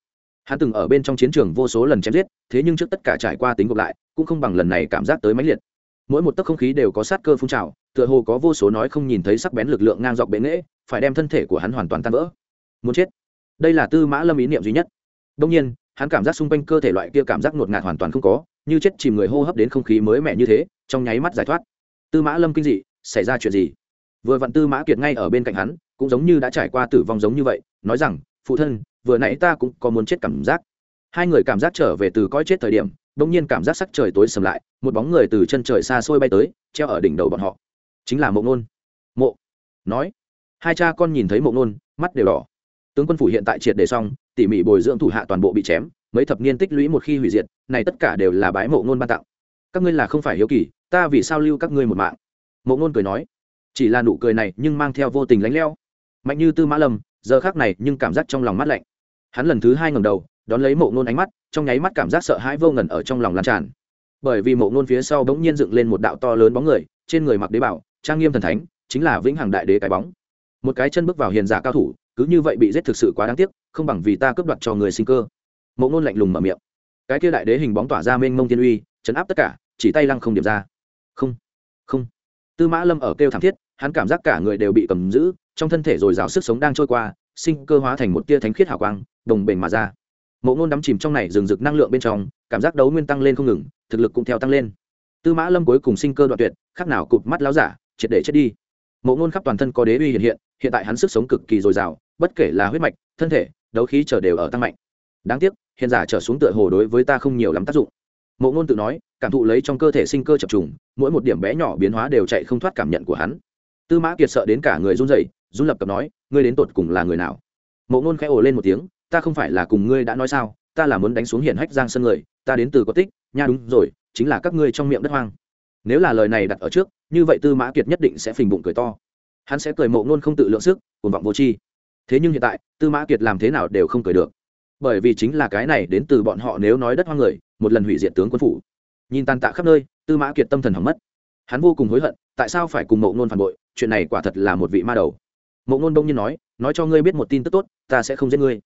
Hắn từng ở bên trong chiến trường vô số lần chém giết, thế nhưng trước tất cả trải qua tính gộp lại, cũng không bằng lần này cảm giác tới máy liệt. Mỗi một tấc không khí đều có sát cơ phun trào, tựa hồ có vô số nói không nhìn thấy sắc bén lực lượng ngang dọc bệ nghễ phải đem thân thể của hắn hoàn toàn tan vỡ muốn chết. Đây là tư mã lâm ý niệm duy nhất. Đông nhiên, hắn cảm giác xung quanh cơ thể loại kia cảm giác ngột ngạt hoàn toàn không có, như chết chìm người hô hấp đến không khí mới mẻ như thế, trong nháy mắt giải thoát. Tư mã lâm kinh dị, xảy ra chuyện gì? Vừa vặn tư mã kiệt ngay ở bên cạnh hắn, cũng giống như đã trải qua tử vong giống như vậy, nói rằng, phụ thân, vừa nãy ta cũng có muốn chết cảm giác. Hai người cảm giác trở về từ coi chết thời điểm đông nhiên cảm giác sắc trời tối sầm lại, một bóng người từ chân trời xa xôi bay tới, treo ở đỉnh đầu bọn họ. Chính là mộ nôn. Mộ, nói. Hai cha con nhìn thấy mộ nôn, mắt đều đỏ tướng quân phủ hiện tại triệt để xong, tỉ mỉ bồi dưỡng thủ hạ toàn bộ bị chém, mấy thập niên tích lũy một khi hủy diệt, này tất cả đều là bái mộ ngôn ban tặng. Các ngươi là không phải hiếu kỳ, ta vì sao lưu các ngươi một mạng? Mộ nôn cười nói, chỉ là nụ cười này nhưng mang theo vô tình lánh leo. Mạnh như tư mã lâm giờ khác này nhưng cảm giác trong lòng mắt lạnh. Hắn lần thứ hai ngầm đầu, đón lấy mộ ngôn ánh mắt, trong nháy mắt cảm giác sợ hãi vô ngần ở trong lòng lan tràn. Bởi vì mộ ngôn phía sau bỗng nhiên dựng lên một đạo to lớn bóng người, trên người mặc đế bảo, trang nghiêm thần thánh, chính là vĩnh hằng đại đế cái bóng. Một cái chân bước vào hiền giả cao thủ cứ như vậy bị giết thực sự quá đáng tiếc, không bằng vì ta cướp đoạt cho người sinh cơ. Mộ ngôn lạnh lùng mở miệng. Cái kia đại đế hình bóng tỏa ra mênh mông thiên uy, chấn áp tất cả, chỉ tay lăng không điểm ra. Không không. Tư mã lâm ở kêu thảm thiết, hắn cảm giác cả người đều bị cầm giữ, trong thân thể dồi dào sức sống đang trôi qua, sinh cơ hóa thành một tia thánh khiết hào quang, đồng bền mà ra. Mộ ngôn đắm chìm trong này rừng rực năng lượng bên trong, cảm giác đấu nguyên tăng lên không ngừng, thực lực cũng theo tăng lên. Tư mã lâm cuối cùng sinh cơ đoạn tuyệt khác nào cụp mắt láo giả, triệt để chết đi. Mộ ngôn khắp toàn thân có đế uy hiện hiện hiện tại hắn sức sống cực kỳ dồi dào bất kể là huyết mạch, thân thể, đấu khí trở đều ở tăng mạnh. Đáng tiếc hiện giả trở xuống tựa hồ đối với ta không nhiều lắm tác dụng. Mộ ngôn tự nói, cảm thụ lấy trong cơ thể sinh cơ chập trùng, mỗi một điểm bé nhỏ biến hóa đều chạy không thoát cảm nhận của hắn. Tư mã kiệt sợ đến cả người run rẩy, run lập cập nói, ngươi đến tột cùng là người nào? Mộ ngôn khẽ ồ lên một tiếng, ta không phải là cùng ngươi đã nói sao, ta là muốn đánh xuống hiển hách giang sân người, ta đến từ có tích, nha đúng rồi, chính là các ngươi trong miệng đất hoang. Nếu là lời này đặt ở trước, như vậy tư mã kiệt nhất định sẽ phình bụng cười to. Hắn sẽ cười mộ ngôn không tự lượng sức, cuồng vọng vô tri thế nhưng hiện tại, tư mã kiệt làm thế nào đều không cười được. Bởi vì chính là cái này đến từ bọn họ nếu nói đất hoang người, một lần hủy diệt tướng quân phủ. Nhìn tàn tạ khắp nơi, tư mã kiệt tâm thần hỏng mất. Hắn vô cùng hối hận, tại sao phải cùng mộ ngôn phản bội, chuyện này quả thật là một vị ma đầu. Mộ ngôn đông nhiên nói nói cho ngươi biết một tin tức tốt, ta sẽ không giết ngươi.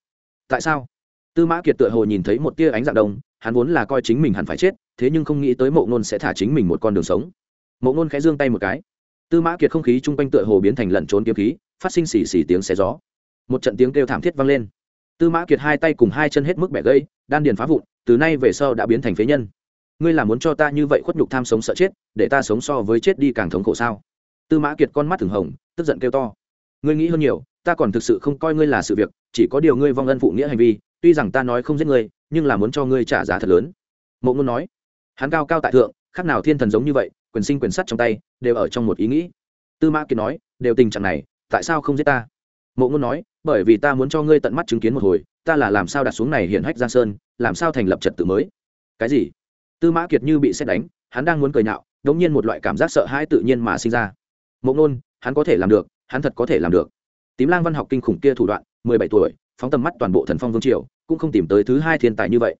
Tại sao? Tư mã kiệt tựa hồ nhìn thấy một tia ánh dạng đông, hắn vốn là coi chính mình hẳn phải chết, thế nhưng không nghĩ tới mộ ngôn sẽ thả chính mình một con đường sống. Mộ ngôn khẽ giương tay một cái. Tư mã kiệt không khí chung quanh tựa hồ biến thành lẩn trốn kiếm khí, phát sinh xì xì tiếng xé gió một trận tiếng kêu thảm thiết vang lên. Tư mã kiệt hai tay cùng hai chân hết mức bẻ gây đan điền phá vụn, từ nay về sau đã biến thành phế nhân. Ngươi là muốn cho ta như vậy khuất nhục tham sống sợ chết, để ta sống so với chết đi càng thống khổ sao? Tư mã kiệt con mắt thường hồng, tức giận kêu to. Ngươi nghĩ hơn nhiều, ta còn thực sự không coi ngươi là sự việc, chỉ có điều ngươi vong ân phụ nghĩa hành vi, tuy rằng ta nói không giết ngươi, nhưng là muốn cho ngươi trả giá thật lớn. Mộ ngôn nói. Hắn cao cao tại thượng khác nào thiên thần giống như vậy, quyền sinh quyền sắt trong tay, đều ở trong một ý nghĩ. Tư mã kiệt nói, đều tình trạng này, tại sao không giết ta? Mộ ngôn nói bởi vì ta muốn cho ngươi tận mắt chứng kiến một hồi ta là làm sao đặt xuống này hiện hách giang sơn làm sao thành lập trật tự mới? Cái gì? Tư mã kiệt như bị xét đánh hắn đang muốn cười nhạo đống nhiên một loại cảm giác sợ hãi tự nhiên mà sinh ra. Mộ Nôn, hắn có thể làm được hắn thật có thể làm được. Tím lang văn học kinh khủng kia thủ đoạn mười bảy tuổi phóng tầm mắt toàn bộ thần phong vương triều cũng không tìm tới thứ hai thiên tài như vậy.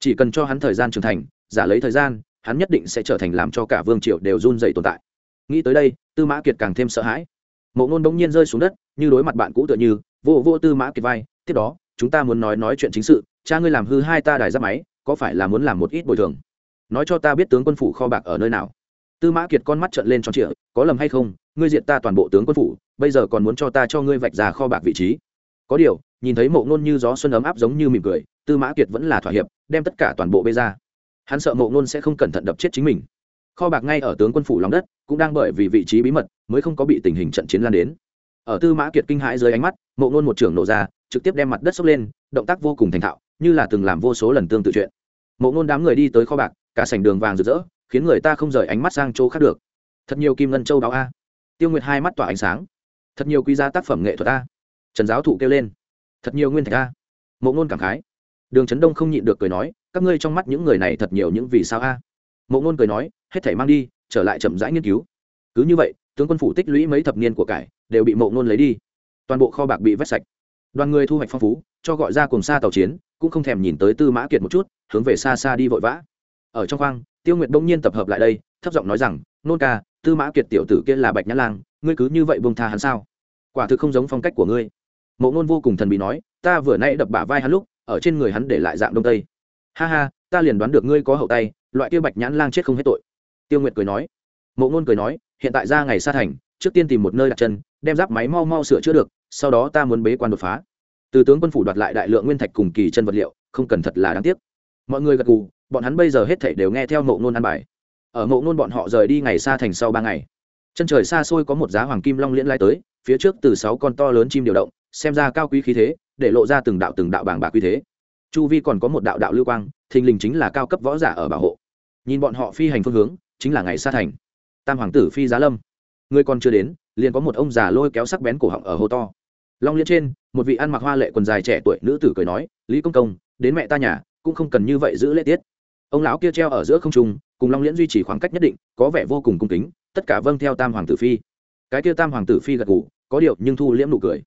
Chỉ cần cho hắn thời gian trưởng thành giả lấy thời gian hắn nhất định sẽ trở thành làm cho cả vương triều đều run dày tồn tại. Nghĩ tới đây tư mã kiệt càng thêm sợ hãi. Mộ ngôn đống nhiên rơi xuống đất như đối mặt bạn cũ tựa như vô vô tư mã kiệt vai, tiếp đó, chúng ta muốn nói nói chuyện chính sự, cha ngươi làm hư hai ta đài giáp máy, có phải là muốn làm một ít bồi thường? Nói cho ta biết tướng quân phủ kho bạc ở nơi nào. Tư mã kiệt con mắt trợn lên tròn trịa, có lầm hay không, ngươi diện ta toàn bộ tướng quân phủ, bây giờ còn muốn cho ta cho ngươi vạch ra kho bạc vị trí. Có điều, nhìn thấy mộ ngôn như gió xuân ấm áp giống như mỉm cười, tư mã kiệt vẫn là thỏa hiệp, đem tất cả toàn bộ bê ra. Hắn sợ mộ ngôn sẽ không cẩn thận đập chết chính mình. Kho bạc ngay ở tướng quân phủ lòng đất, cũng đang bởi vì vị trí bí mật, mới không có bị tình hình trận chiến lan đến ở tư mã kiệt kinh hãi dưới ánh mắt, mộ ngôn một trưởng nổ ra, trực tiếp đem mặt đất sốc lên, động tác vô cùng thành thạo, như là từng làm vô số lần tương tự chuyện. Mộ ngôn đám người đi tới kho bạc, cả sảnh đường vàng rực rỡ, khiến người ta không rời ánh mắt sang chỗ khác được. Thật nhiều kim ngân châu báo a. Tiêu nguyệt hai mắt tỏa ánh sáng. Thật nhiều quý giá tác phẩm nghệ thuật a. Trần giáo thụ kêu lên. Thật nhiều nguyên thạch a. Mộ ngôn cảm khái. Đường trấn đông không nhịn được cười nói, các ngươi trong mắt những người này thật nhiều những vì sao a. Mộ ngôn cười nói, hết thảy mang đi, trở lại chậm rãi nghiên cứu. Cứ như vậy, tướng quân phủ tích lũy mấy thập niên của cải đều bị mộ ngôn lấy đi. Toàn bộ kho bạc bị vét sạch. Đoàn người thu hoạch phong phú, cho gọi ra cùng xa tàu chiến, cũng không thèm nhìn tới tư mã kiệt một chút, hướng về xa xa đi vội vã. Ở trong khoang, tiêu nguyệt bỗng nhiên tập hợp lại đây, thấp giọng nói rằng, nôn ca, tư mã kiệt tiểu tử kia là bạch nhã lang, ngươi cứ như vậy bông tha hắn sao? Quả thực không giống phong cách của ngươi. Mộ ngôn vô cùng thần bí nói, ta vừa nay đập bả vai hắn lúc, ở trên người hắn để lại dạng đông tây. Ha ha, ta liền đoán được ngươi có hậu tay, loại kia bạch nhãn lang chết không hết tội. Tiêu nguyệt cười nói. Mộ ngôn cười nói, hiện tại ra ngày xa thành, trước tiên tìm một nơi đặt chân đem giáp máy mau mau sửa chữa được, sau đó ta muốn bế quan đột phá. Từ tướng quân phủ đoạt lại đại lượng nguyên thạch cùng kỳ chân vật liệu, không cần thật là đáng tiếc. Mọi người gật gù, bọn hắn bây giờ hết thảy đều nghe theo mộ ngôn ăn bài. Ở mộ ngôn bọn họ rời đi ngày xa thành sau ba ngày. Chân trời xa xôi có một giá hoàng kim long liễn lai tới, phía trước từ sáu con to lớn chim điều động, xem ra cao quý khí thế, để lộ ra từng đạo từng đạo bảng bạc quý thế. Chu vi còn có một đạo đạo lưu quang, thình lình chính là cao cấp võ giả ở bảo hộ. Nhìn bọn họ phi hành phương hướng, chính là ngày xa thành. Tam hoàng tử phi giá lâm người còn chưa đến liền có một ông già lôi kéo sắc bén cổ họng ở hô to. Long liên trên một vị ăn mặc hoa lệ quần dài trẻ tuổi nữ tử cười nói lý công công đến mẹ ta nhà cũng không cần như vậy giữ lễ tiết. Ông lão kia treo ở giữa không trung cùng long liễn duy trì khoảng cách nhất định có vẻ vô cùng cung kính tất cả vâng theo tam hoàng tử phi. Cái kia tam hoàng tử phi gật gù, có điệu nhưng thu liễm nụ cười.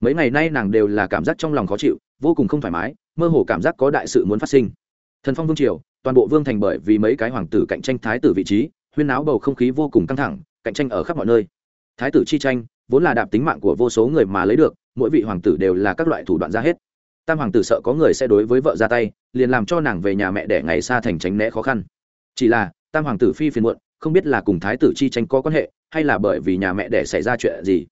Mấy ngày nay nàng đều là cảm giác trong lòng khó chịu vô cùng không thoải mái mơ hồ cảm giác có đại sự muốn phát sinh. Thần phong vương triều toàn bộ vương thành bởi vì mấy cái hoàng tử cạnh tranh thái tử vị trí huyên áo bầu không khí vô cùng căng thẳng cạnh tranh ở khắp mọi nơi. Thái tử chi tranh vốn là đạp tính mạng của vô số người mà lấy được, mỗi vị hoàng tử đều là các loại thủ đoạn ra hết. Tam hoàng tử sợ có người sẽ đối với vợ ra tay, liền làm cho nàng về nhà mẹ để ngày xa thành tránh né khó khăn. Chỉ là, tam hoàng tử phi phiền muộn, không biết là cùng thái tử chi tranh có quan hệ, hay là bởi vì nhà mẹ để xảy ra chuyện gì.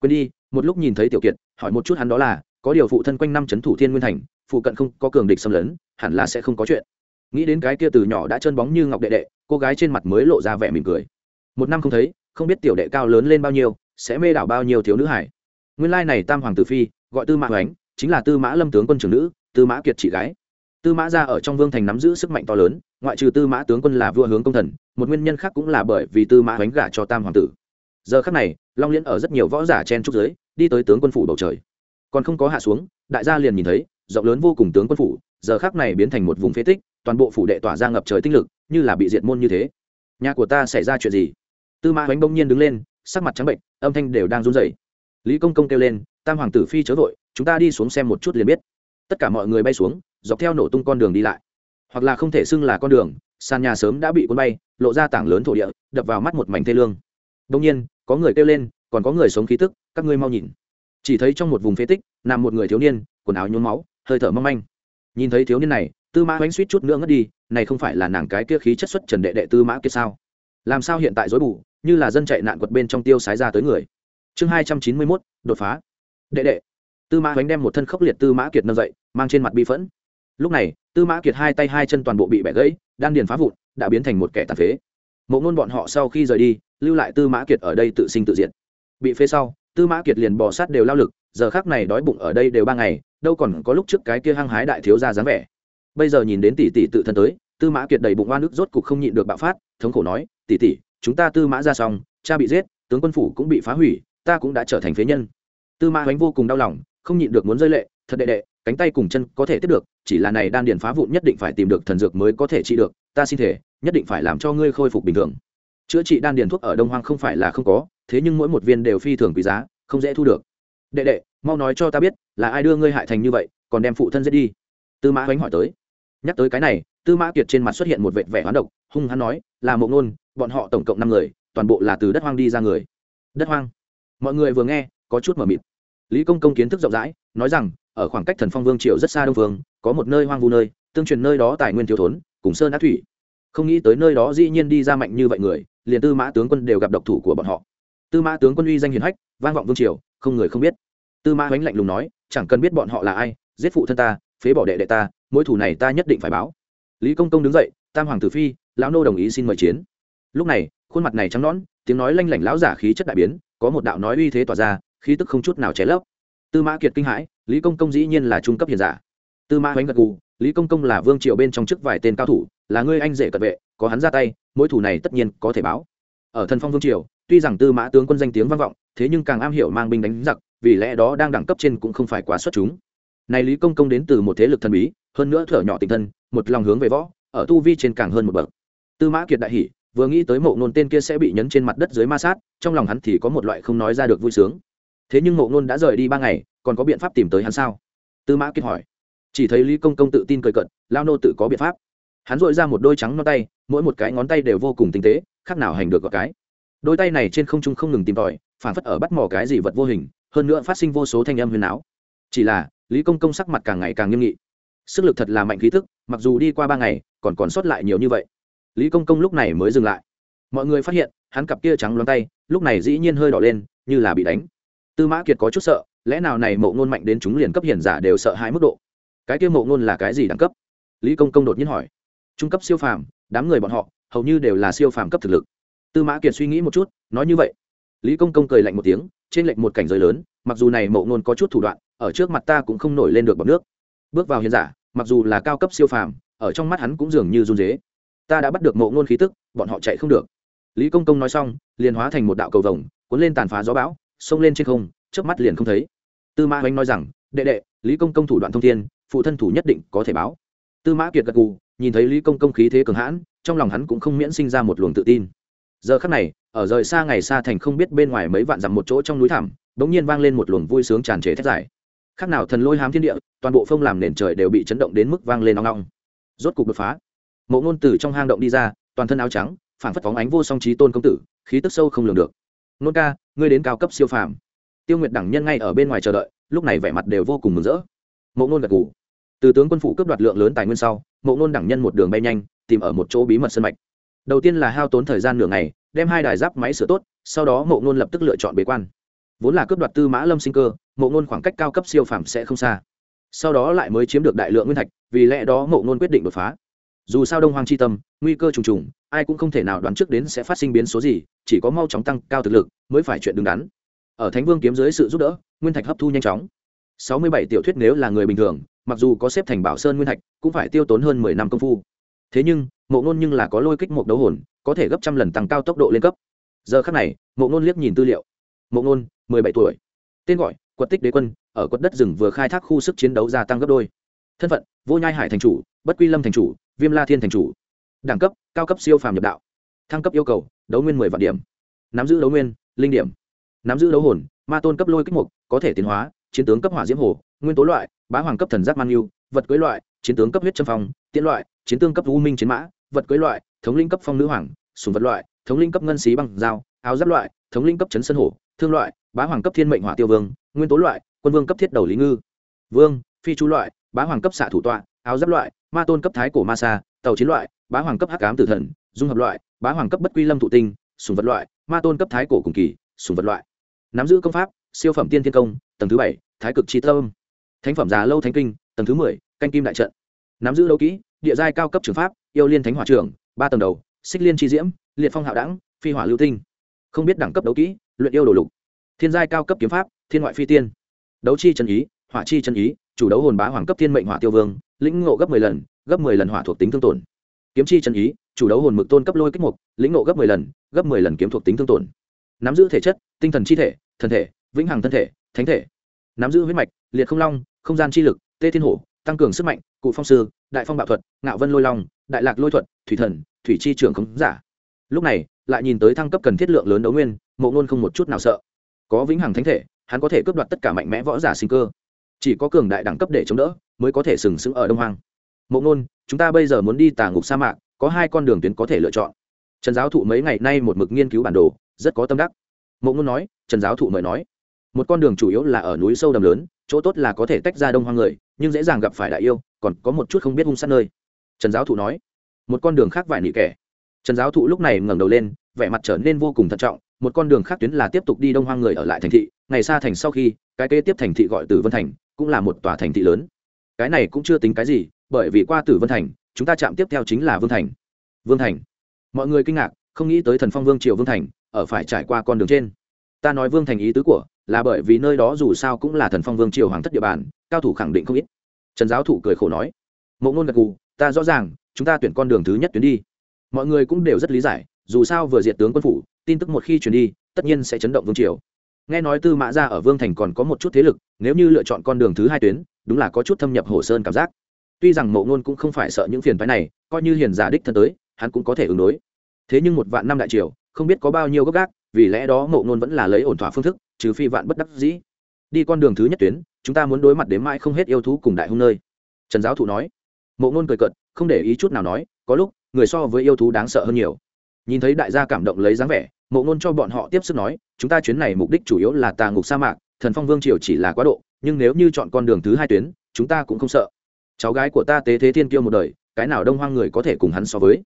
Quên đi, một lúc nhìn thấy tiểu kiệt, hỏi một chút hắn đó là, có điều phụ thân quanh năm c h ấ n thủ thiên nguyên thành, phụ cận không có cường địch xâm lấn, hẳn là sẽ không có chuyện. Nghĩ đến cái kia từ nhỏ đã chân bóng như ngọc đệ đệ, cô gái trên mặt mới lộ ra vẻ mỉm cười. Một năm không thấy không biết tiểu đệ cao lớn lên bao nhiêu, sẽ mê đảo bao nhiêu thiếu nữ hải. Nguyên lai này tam hoàng tử phi, gọi tư mã hoánh, chính là tư mã lâm tướng quân trưởng nữ, tư mã kiệt chị gái. Tư mã ra ở trong vương thành nắm giữ sức mạnh to lớn, ngoại trừ tư mã tướng quân là vua hướng công thần, một nguyên nhân khác cũng là bởi vì tư mã bánh gả cho tam hoàng tử. Giờ khắc này, long liên ở rất nhiều võ giả chen trúc giới đi tới tướng quân phủ bầu trời. Còn không có hạ xuống, đại gia liền nhìn thấy, rộng lớn vô cùng tướng quân phủ, giờ khắc này biến thành một vùng phế tích, toàn bộ phủ đệ tỏa ra ngập trời tinh lực, như là bị diệt môn như thế. Nhà của ta xảy ra chuyện gì? Tư mã hoánh bỗng nhiên đứng lên, sắc mặt trắng bệnh, âm thanh đều đang run rẩy. Lý công công kêu lên, tam hoàng tử phi chớ vội, chúng ta đi xuống xem một chút liền biết. Tất cả mọi người bay xuống, dọc theo nổ tung con đường đi lại. Hoặc là không thể xưng là con đường, sàn nhà sớm đã bị cuốn bay, lộ ra tảng lớn thổ địa, đập vào mắt một mảnh thê lương. Đông nhiên, có người kêu lên, còn có người sống khí tức, các ngươi mau nhìn. Chỉ thấy trong một vùng phế tích, nằm một người thiếu niên, quần áo nhuốm máu, hơi thở mong manh. Nhìn thấy thiếu niên này, tư mã oanh suýt chút nữa ngất đi, này không phải là nàng cái kia khí chất xuất trần đệ đệ tư mã kia sao? Làm sao hiện tại dối bù, như là dân chạy nạn quật bên trong tiêu sái ra tới người. Chương hai trăm chín mươi mốt, đột phá. Đệ đệ. Tư mã hoánh đem một thân khốc liệt tư mã kiệt nâng dậy, mang trên mặt bi phẫn. Lúc này, tư mã kiệt hai tay hai chân toàn bộ bị bẻ gãy, đan điền phá vụn, đã biến thành một kẻ tàn phế. Mộ ngôn bọn họ sau khi rời đi, lưu lại tư mã kiệt ở đây tự sinh tự diệt. Bị phế sau, tư mã kiệt liền bò sát đều lao lực, giờ khác này đói bụng ở đây đều ba ngày, đâu còn có lúc trước cái kia hăng hái đại thiếu ra dáng vẻ. Bây giờ nhìn đến tỷ tỷ tự thân tới, tư mã kiệt đầy bụng oan nước rốt cục không nhịn được bạo phát, thống khổ nói tỷ tỷ chúng ta tư mã ra xong, cha bị giết, tướng quân phủ cũng bị phá hủy, ta cũng đã trở thành phế nhân. Tư mã hoánh vô cùng đau lòng, không nhịn được muốn rơi lệ, thật đệ đệ, cánh tay cùng chân có thể tiếp được, chỉ là này đan điền phá vụn nhất định phải tìm được thần dược mới có thể trị được, ta xin thể nhất định phải làm cho ngươi khôi phục bình thường. Chữa trị đan điền thuốc ở đông hoang không phải là không có, thế nhưng mỗi một viên đều phi thường quý giá, không dễ thu được. Đệ đệ, mau nói cho ta biết, là ai đưa ngươi hại thành như vậy, còn đem phụ thân giết đi? Tư mã hoánh hỏi tới. Nhắc tới cái này tư mã kiệt trên mặt xuất hiện một vệt vẻ hoán độc, hung hắn nói, là mộ ngôn, bọn họ tổng cộng năm người, toàn bộ là từ đất hoang đi ra người. Đất hoang? Mọi người vừa nghe, có chút mờ mịt. Lý công công kiến thức rộng rãi, nói rằng, ở khoảng cách thần phong vương triều rất xa đông vương có một nơi hoang vu nơi, tương truyền nơi đó tài nguyên thiếu thốn, cùng sơn á thủy. Không nghĩ tới nơi đó dĩ nhiên đi ra mạnh như vậy người, liền tư mã tướng quân đều gặp độc thủ của bọn họ. Tư mã tướng quân uy danh hiền hách, vang vọng vương triều, không người không biết. Tư mã oánh lạnh lùng nói, chẳng cần biết bọn họ là ai, giết phụ thân ta, phế bỏ đệ đệ ta mỗi thủ này ta nhất định phải báo lý công công đứng dậy, tam hoàng tử phi, lão nô đồng ý xin mời chiến. Lúc này, khuôn mặt này trắng nõn, tiếng nói lanh lảnh lão giả khí chất đại biến, có một đạo nói uy thế tỏa ra, khí tức không chút nào cháy lấp. Tư mã kiệt kinh hãi, lý công công dĩ nhiên là trung cấp hiền giả. Tư mã hoánh gật gù, lý công công là vương triều bên trong chức vài tên cao thủ, là ngươi anh rể cận vệ, có hắn ra tay mỗi thủ này tất nhiên có thể báo. Ở thần phong vương triều, tuy rằng tư mã tướng quân danh tiếng vang vọng, thế nhưng càng am hiểu mang binh đánh giặc, vì lẽ đó đang đẳng cấp trên cũng không phải quá xuất chúng này lý công công đến từ một thế lực thần bí, hơn nữa thở nhỏ tình thân, một lòng hướng về võ, ở tu vi trên càng hơn một bậc. Tư mã kiệt đại hỉ, vừa nghĩ tới mộ nôn tên kia sẽ bị nhấn trên mặt đất dưới ma sát, trong lòng hắn thì có một loại không nói ra được vui sướng. Thế nhưng mộ nôn đã rời đi ba ngày, còn có biện pháp tìm tới hắn sao? Tư mã kiệt hỏi. Chỉ thấy lý công công tự tin cười cận lao nô tự có biện pháp. Hắn dội ra một đôi trắng non tay, mỗi một cái ngón tay đều vô cùng tinh tế, khác nào hành được gọt cái. Đôi tay này trên không trung không ngừng tìm tòi phản phất ở bắt mò cái gì vật vô hình, hơn nữa phát sinh vô số thanh âm huyền áo chỉ là lý công công sắc mặt càng ngày càng nghiêm nghị. Sức lực thật là mạnh khí thức, mặc dù đi qua ba ngày, còn còn sót lại nhiều như vậy. Lý công công lúc này mới dừng lại. Mọi người phát hiện, hắn cặp kia trắng loáng tay, lúc này dĩ nhiên hơi đỏ lên, như là bị đánh. Tư mã kiệt có chút sợ, lẽ nào này mộ ngôn mạnh đến chúng liền cấp hiển giả đều sợ hai mức độ? Cái kia mộ ngôn là cái gì đẳng cấp? Lý công công đột nhiên hỏi. Trung cấp siêu phàm, đám người bọn họ, hầu như đều là siêu phàm cấp thực lực. Tư mã kiệt suy nghĩ một chút, nói như vậy. Lý công công cười lạnh một tiếng, trên lệnh một cảnh giới lớn, mặc dù này mộ ngôn có chút thủ đoạn ở trước mặt ta cũng không nổi lên được bọc nước. Bước vào hiền giả, mặc dù là cao cấp siêu phàm, ở trong mắt hắn cũng dường như run dế ta đã bắt được mộ ngôn khí tức, bọn họ chạy không được. Lý công công nói xong, liền hóa thành một đạo cầu vồng, cuốn lên tàn phá gió bão, xông lên trên không trước mắt liền không thấy. Tư mã oanh nói rằng, đệ đệ, lý công công thủ đoạn thông thiên, phụ thân thủ nhất định có thể báo. Tư mã kiệt gật gù, nhìn thấy lý công công khí thế cường hãn, trong lòng hắn cũng không miễn sinh ra một luồng tự tin. Giờ khắc này, ở rời xa ngày xa thành không biết bên ngoài mấy vạn dặm một chỗ trong núi thảm bỗng nhiên vang lên một luồng vui sướng tràn trề thét dài khác nào thần lôi hám thiên địa, toàn bộ phông làm nền trời đều bị chấn động đến mức vang lên nong nong rốt cục đột phá. Mộ ngôn từ trong hang động đi ra, toàn thân áo trắng phản phất phóng ánh vô song trí tôn công tử, khí tức sâu không lường được. Nôn ca, ngươi đến cao cấp siêu phàm. Tiêu nguyệt đẳng nhân ngay ở bên ngoài chờ đợi, lúc này vẻ mặt đều vô cùng mừng rỡ. Mộ ngôn gật ngủ từ tướng quân phủ cướp đoạt lượng lớn tài nguyên sau, mộ ngôn đẳng nhân một đường bay nhanh, tìm ở một chỗ bí mật sân mạch. Đầu tiên là hao tốn thời gian nửa ngày, đem hai đài giáp máy sửa tốt, sau đó mộ ngôn lập tức lựa chọn bế quan. Vốn là cướp đoạt tư mã lâm sinh cơ mộ ngôn khoảng cách cao cấp siêu phẩm sẽ không xa. Sau đó lại mới chiếm được đại lượng nguyên thạch, vì lẽ đó mộ ngôn quyết định đột phá. Dù sao đông hoàng c h i tâm, nguy cơ trùng trùng, ai cũng không thể nào đoán trước đến sẽ phát sinh biến số gì, chỉ có mau chóng tăng cao thực lực mới phải chuyện đứng đắn. Ở thánh vương kiếm dưới sự giúp đỡ, nguyên thạch hấp thu nhanh chóng. Sáu mươi bảy tiểu thuyết nếu là người bình thường, mặc dù có xếp thành bảo sơn nguyên thạch, cũng phải tiêu tốn hơn mười năm công phu. Thế nhưng, mộ ngôn nhưng là có lôi kích một đấu hồn, có thể gấp trăm lần tăng cao tốc độ lên cấp. Giờ khắc này, mộ ngôn liếc nhìn tư liệu. Mộ ngôn, mười bảy tuổi. Tên gọi quật tích đế quân, ở quật đất rừng vừa khai thác khu sức chiến đấu gia tăng gấp đôi. Thân phận, vô nhai hải thành chủ, bất quy lâm thành chủ, viêm la thiên thành chủ. Đẳng cấp, cao cấp siêu phàm nhập đạo. Thăng cấp yêu cầu, đấu nguyên mười vạn điểm. Nắm giữ đấu nguyên, linh điểm. Nắm giữ đấu hồn, ma tôn cấp lôi kích mục, có thể tiến hóa, chiến tướng cấp hỏa diễm hồ, nguyên tố loại, bá hoàng cấp thần giác man yêu, vật cưới loại, chiến tướng cấp huyết châm phong, tiễn loại, chiến tướng cấp u minh chiến mã, vật cưới loại, thống linh cấp phong nữ hoàng sùng vật loại, thống linh cấp ngân xí băng dao, áo giáp loại, thống linh cấp chấn sân hổ thương loại, bá hoàng cấp thiên mệnh hỏa tiêu vương nguyên tố loại, quân vương cấp thiết đầu lý ngư. Vương, phi chú loại, bá hoàng cấp xạ thủ tọa, áo giáp loại, ma tôn cấp thái cổ ma sa, tàu chiến loại, bá hoàng cấp hắc ám tử thần, dung hợp loại, bá hoàng cấp bất quy lâm thụ tinh, sùng vật loại, ma tôn cấp thái cổ cùng kỳ, sùng vật loại. Nắm giữ công pháp, siêu phẩm tiên thiên công, tầng thứ bảy, thái cực chi tâm. Thánh phẩm già lâu thánh kinh, tầng thứ mười, canh kim đại trận. Nắm giữ đấu kỹ, địa giai cao cấp trường pháp, yêu liên thánh hỏa trưởng, ba tầng đầu, xích liên chi diễm, liệt phong hạo đẳng, phi hỏa lưu tinh. Không biết đẳng cấp đấu kỹ, luyện yêu đồ lục. Thiên giai cao cấp kiếm pháp thiên ngoại phi tiên. Đấu chi chân ý, hỏa chi chân ý, chủ đấu hồn bá hoàng cấp thiên mệnh hỏa tiêu vương, lĩnh ngộ gấp mười lần, gấp mười lần hỏa thuộc tính thương tổn. Kiếm chi chân ý, chủ đấu hồn mực tôn cấp lôi kích mục, lĩnh ngộ gấp mười lần, gấp mười lần kiếm thuộc tính thương tổn. Nắm giữ thể chất, tinh thần chi thể, thần thể, vĩnh hằng thân thể, thánh thể. Nắm giữ huyết mạch, liệt không long, không gian chi lực, tê thiên hổ, tăng cường sức mạnh, cụ phong sư, đại phong bạo thuật, ngạo vân lôi long, đại lạc lôi thuật, thủy thần, thủy chi trưởng khống giả. Lúc này, lại nhìn tới thăng cấp cần thiết lượng lớn đấu nguyên, mộ ngôn không một chút nào sợ. Có vĩnh hằng thánh thể hắn có thể cướp đoạt tất cả mạnh mẽ võ giả sinh cơ. Chỉ có cường đại đẳng cấp để chống đỡ, mới có thể sừng sững ở đông hoang. Mộ ngôn, chúng ta bây giờ muốn đi tà ngục sa mạc, có hai con đường tuyến có thể lựa chọn. Trần giáo thụ mấy ngày nay một mực nghiên cứu bản đồ, rất có tâm đắc. Mộ ngôn nói, trần giáo thụ mời nói, một con đường chủ yếu là ở núi sâu đầm lớn, chỗ tốt là có thể tách ra đông hoang người, nhưng dễ dàng gặp phải đại yêu, còn có một chút không biết hung sát nơi. Trần giáo thụ nói, một con đường khác vài nị kẻ. Trần giáo thụ lúc này ngẩng đầu lên vẻ mặt trở nên vô cùng thận trọng, một con đường khác tuyến là tiếp tục đi đông hoang người ở lại thành thị, ngày xa thành sau khi, cái kế tiếp thành thị gọi từ vân thành, cũng là một tòa thành thị lớn. Cái này cũng chưa tính cái gì, bởi vì qua tử vân thành, chúng ta chạm tiếp theo chính là vương thành. Vương thành. Mọi người kinh ngạc, không nghĩ tới thần phong vương triều vương thành, ở phải trải qua con đường trên. Ta nói vương thành ý tứ của, là bởi vì nơi đó dù sao cũng là thần phong vương triều hoàng thất địa bàn, cao thủ khẳng định không ít. Trần giáo thủ cười khổ nói, mộ ngôn gật gù, ta rõ ràng, chúng ta tuyển con đường thứ nhất tuyến đi. Mọi người cũng đều rất lý giải dù sao vừa diệt tướng quân phủ, tin tức một khi truyền đi, tất nhiên sẽ chấn động vương triều. Nghe nói tư mã ra ở vương thành còn có một chút thế lực, nếu như lựa chọn con đường thứ hai tuyến, đúng là có chút thâm nhập hồ sơn cảm giác. Tuy rằng mộ ngôn cũng không phải sợ những phiền phái này, coi như hiền giả đích thân tới, hắn cũng có thể ứng đối. Thế nhưng một vạn năm đại triều, không biết có bao nhiêu gốc gác, vì lẽ đó mộ ngôn vẫn là lấy ổn thỏa phương thức, trừ phi vạn bất đắc dĩ. Đi con đường thứ nhất tuyến, chúng ta muốn đối mặt đến mãi không hết yêu thú cùng đại hung nơi. Trần giáo thụ nói. Mộ ngôn cười cận không để ý chút nào nói, có lúc, người so với yêu thú đáng sợ hơn nhiều nhìn thấy đại gia cảm động lấy dáng vẻ, mộ ngôn cho bọn họ tiếp sức nói, chúng ta chuyến này mục đích chủ yếu là tà ngục sa mạc, thần phong vương triều chỉ là quá độ, nhưng nếu như chọn con đường thứ hai tuyến, chúng ta cũng không sợ. Cháu gái của ta tế thế thiên kiêu một đời, cái nào đông hoang người có thể cùng hắn so với?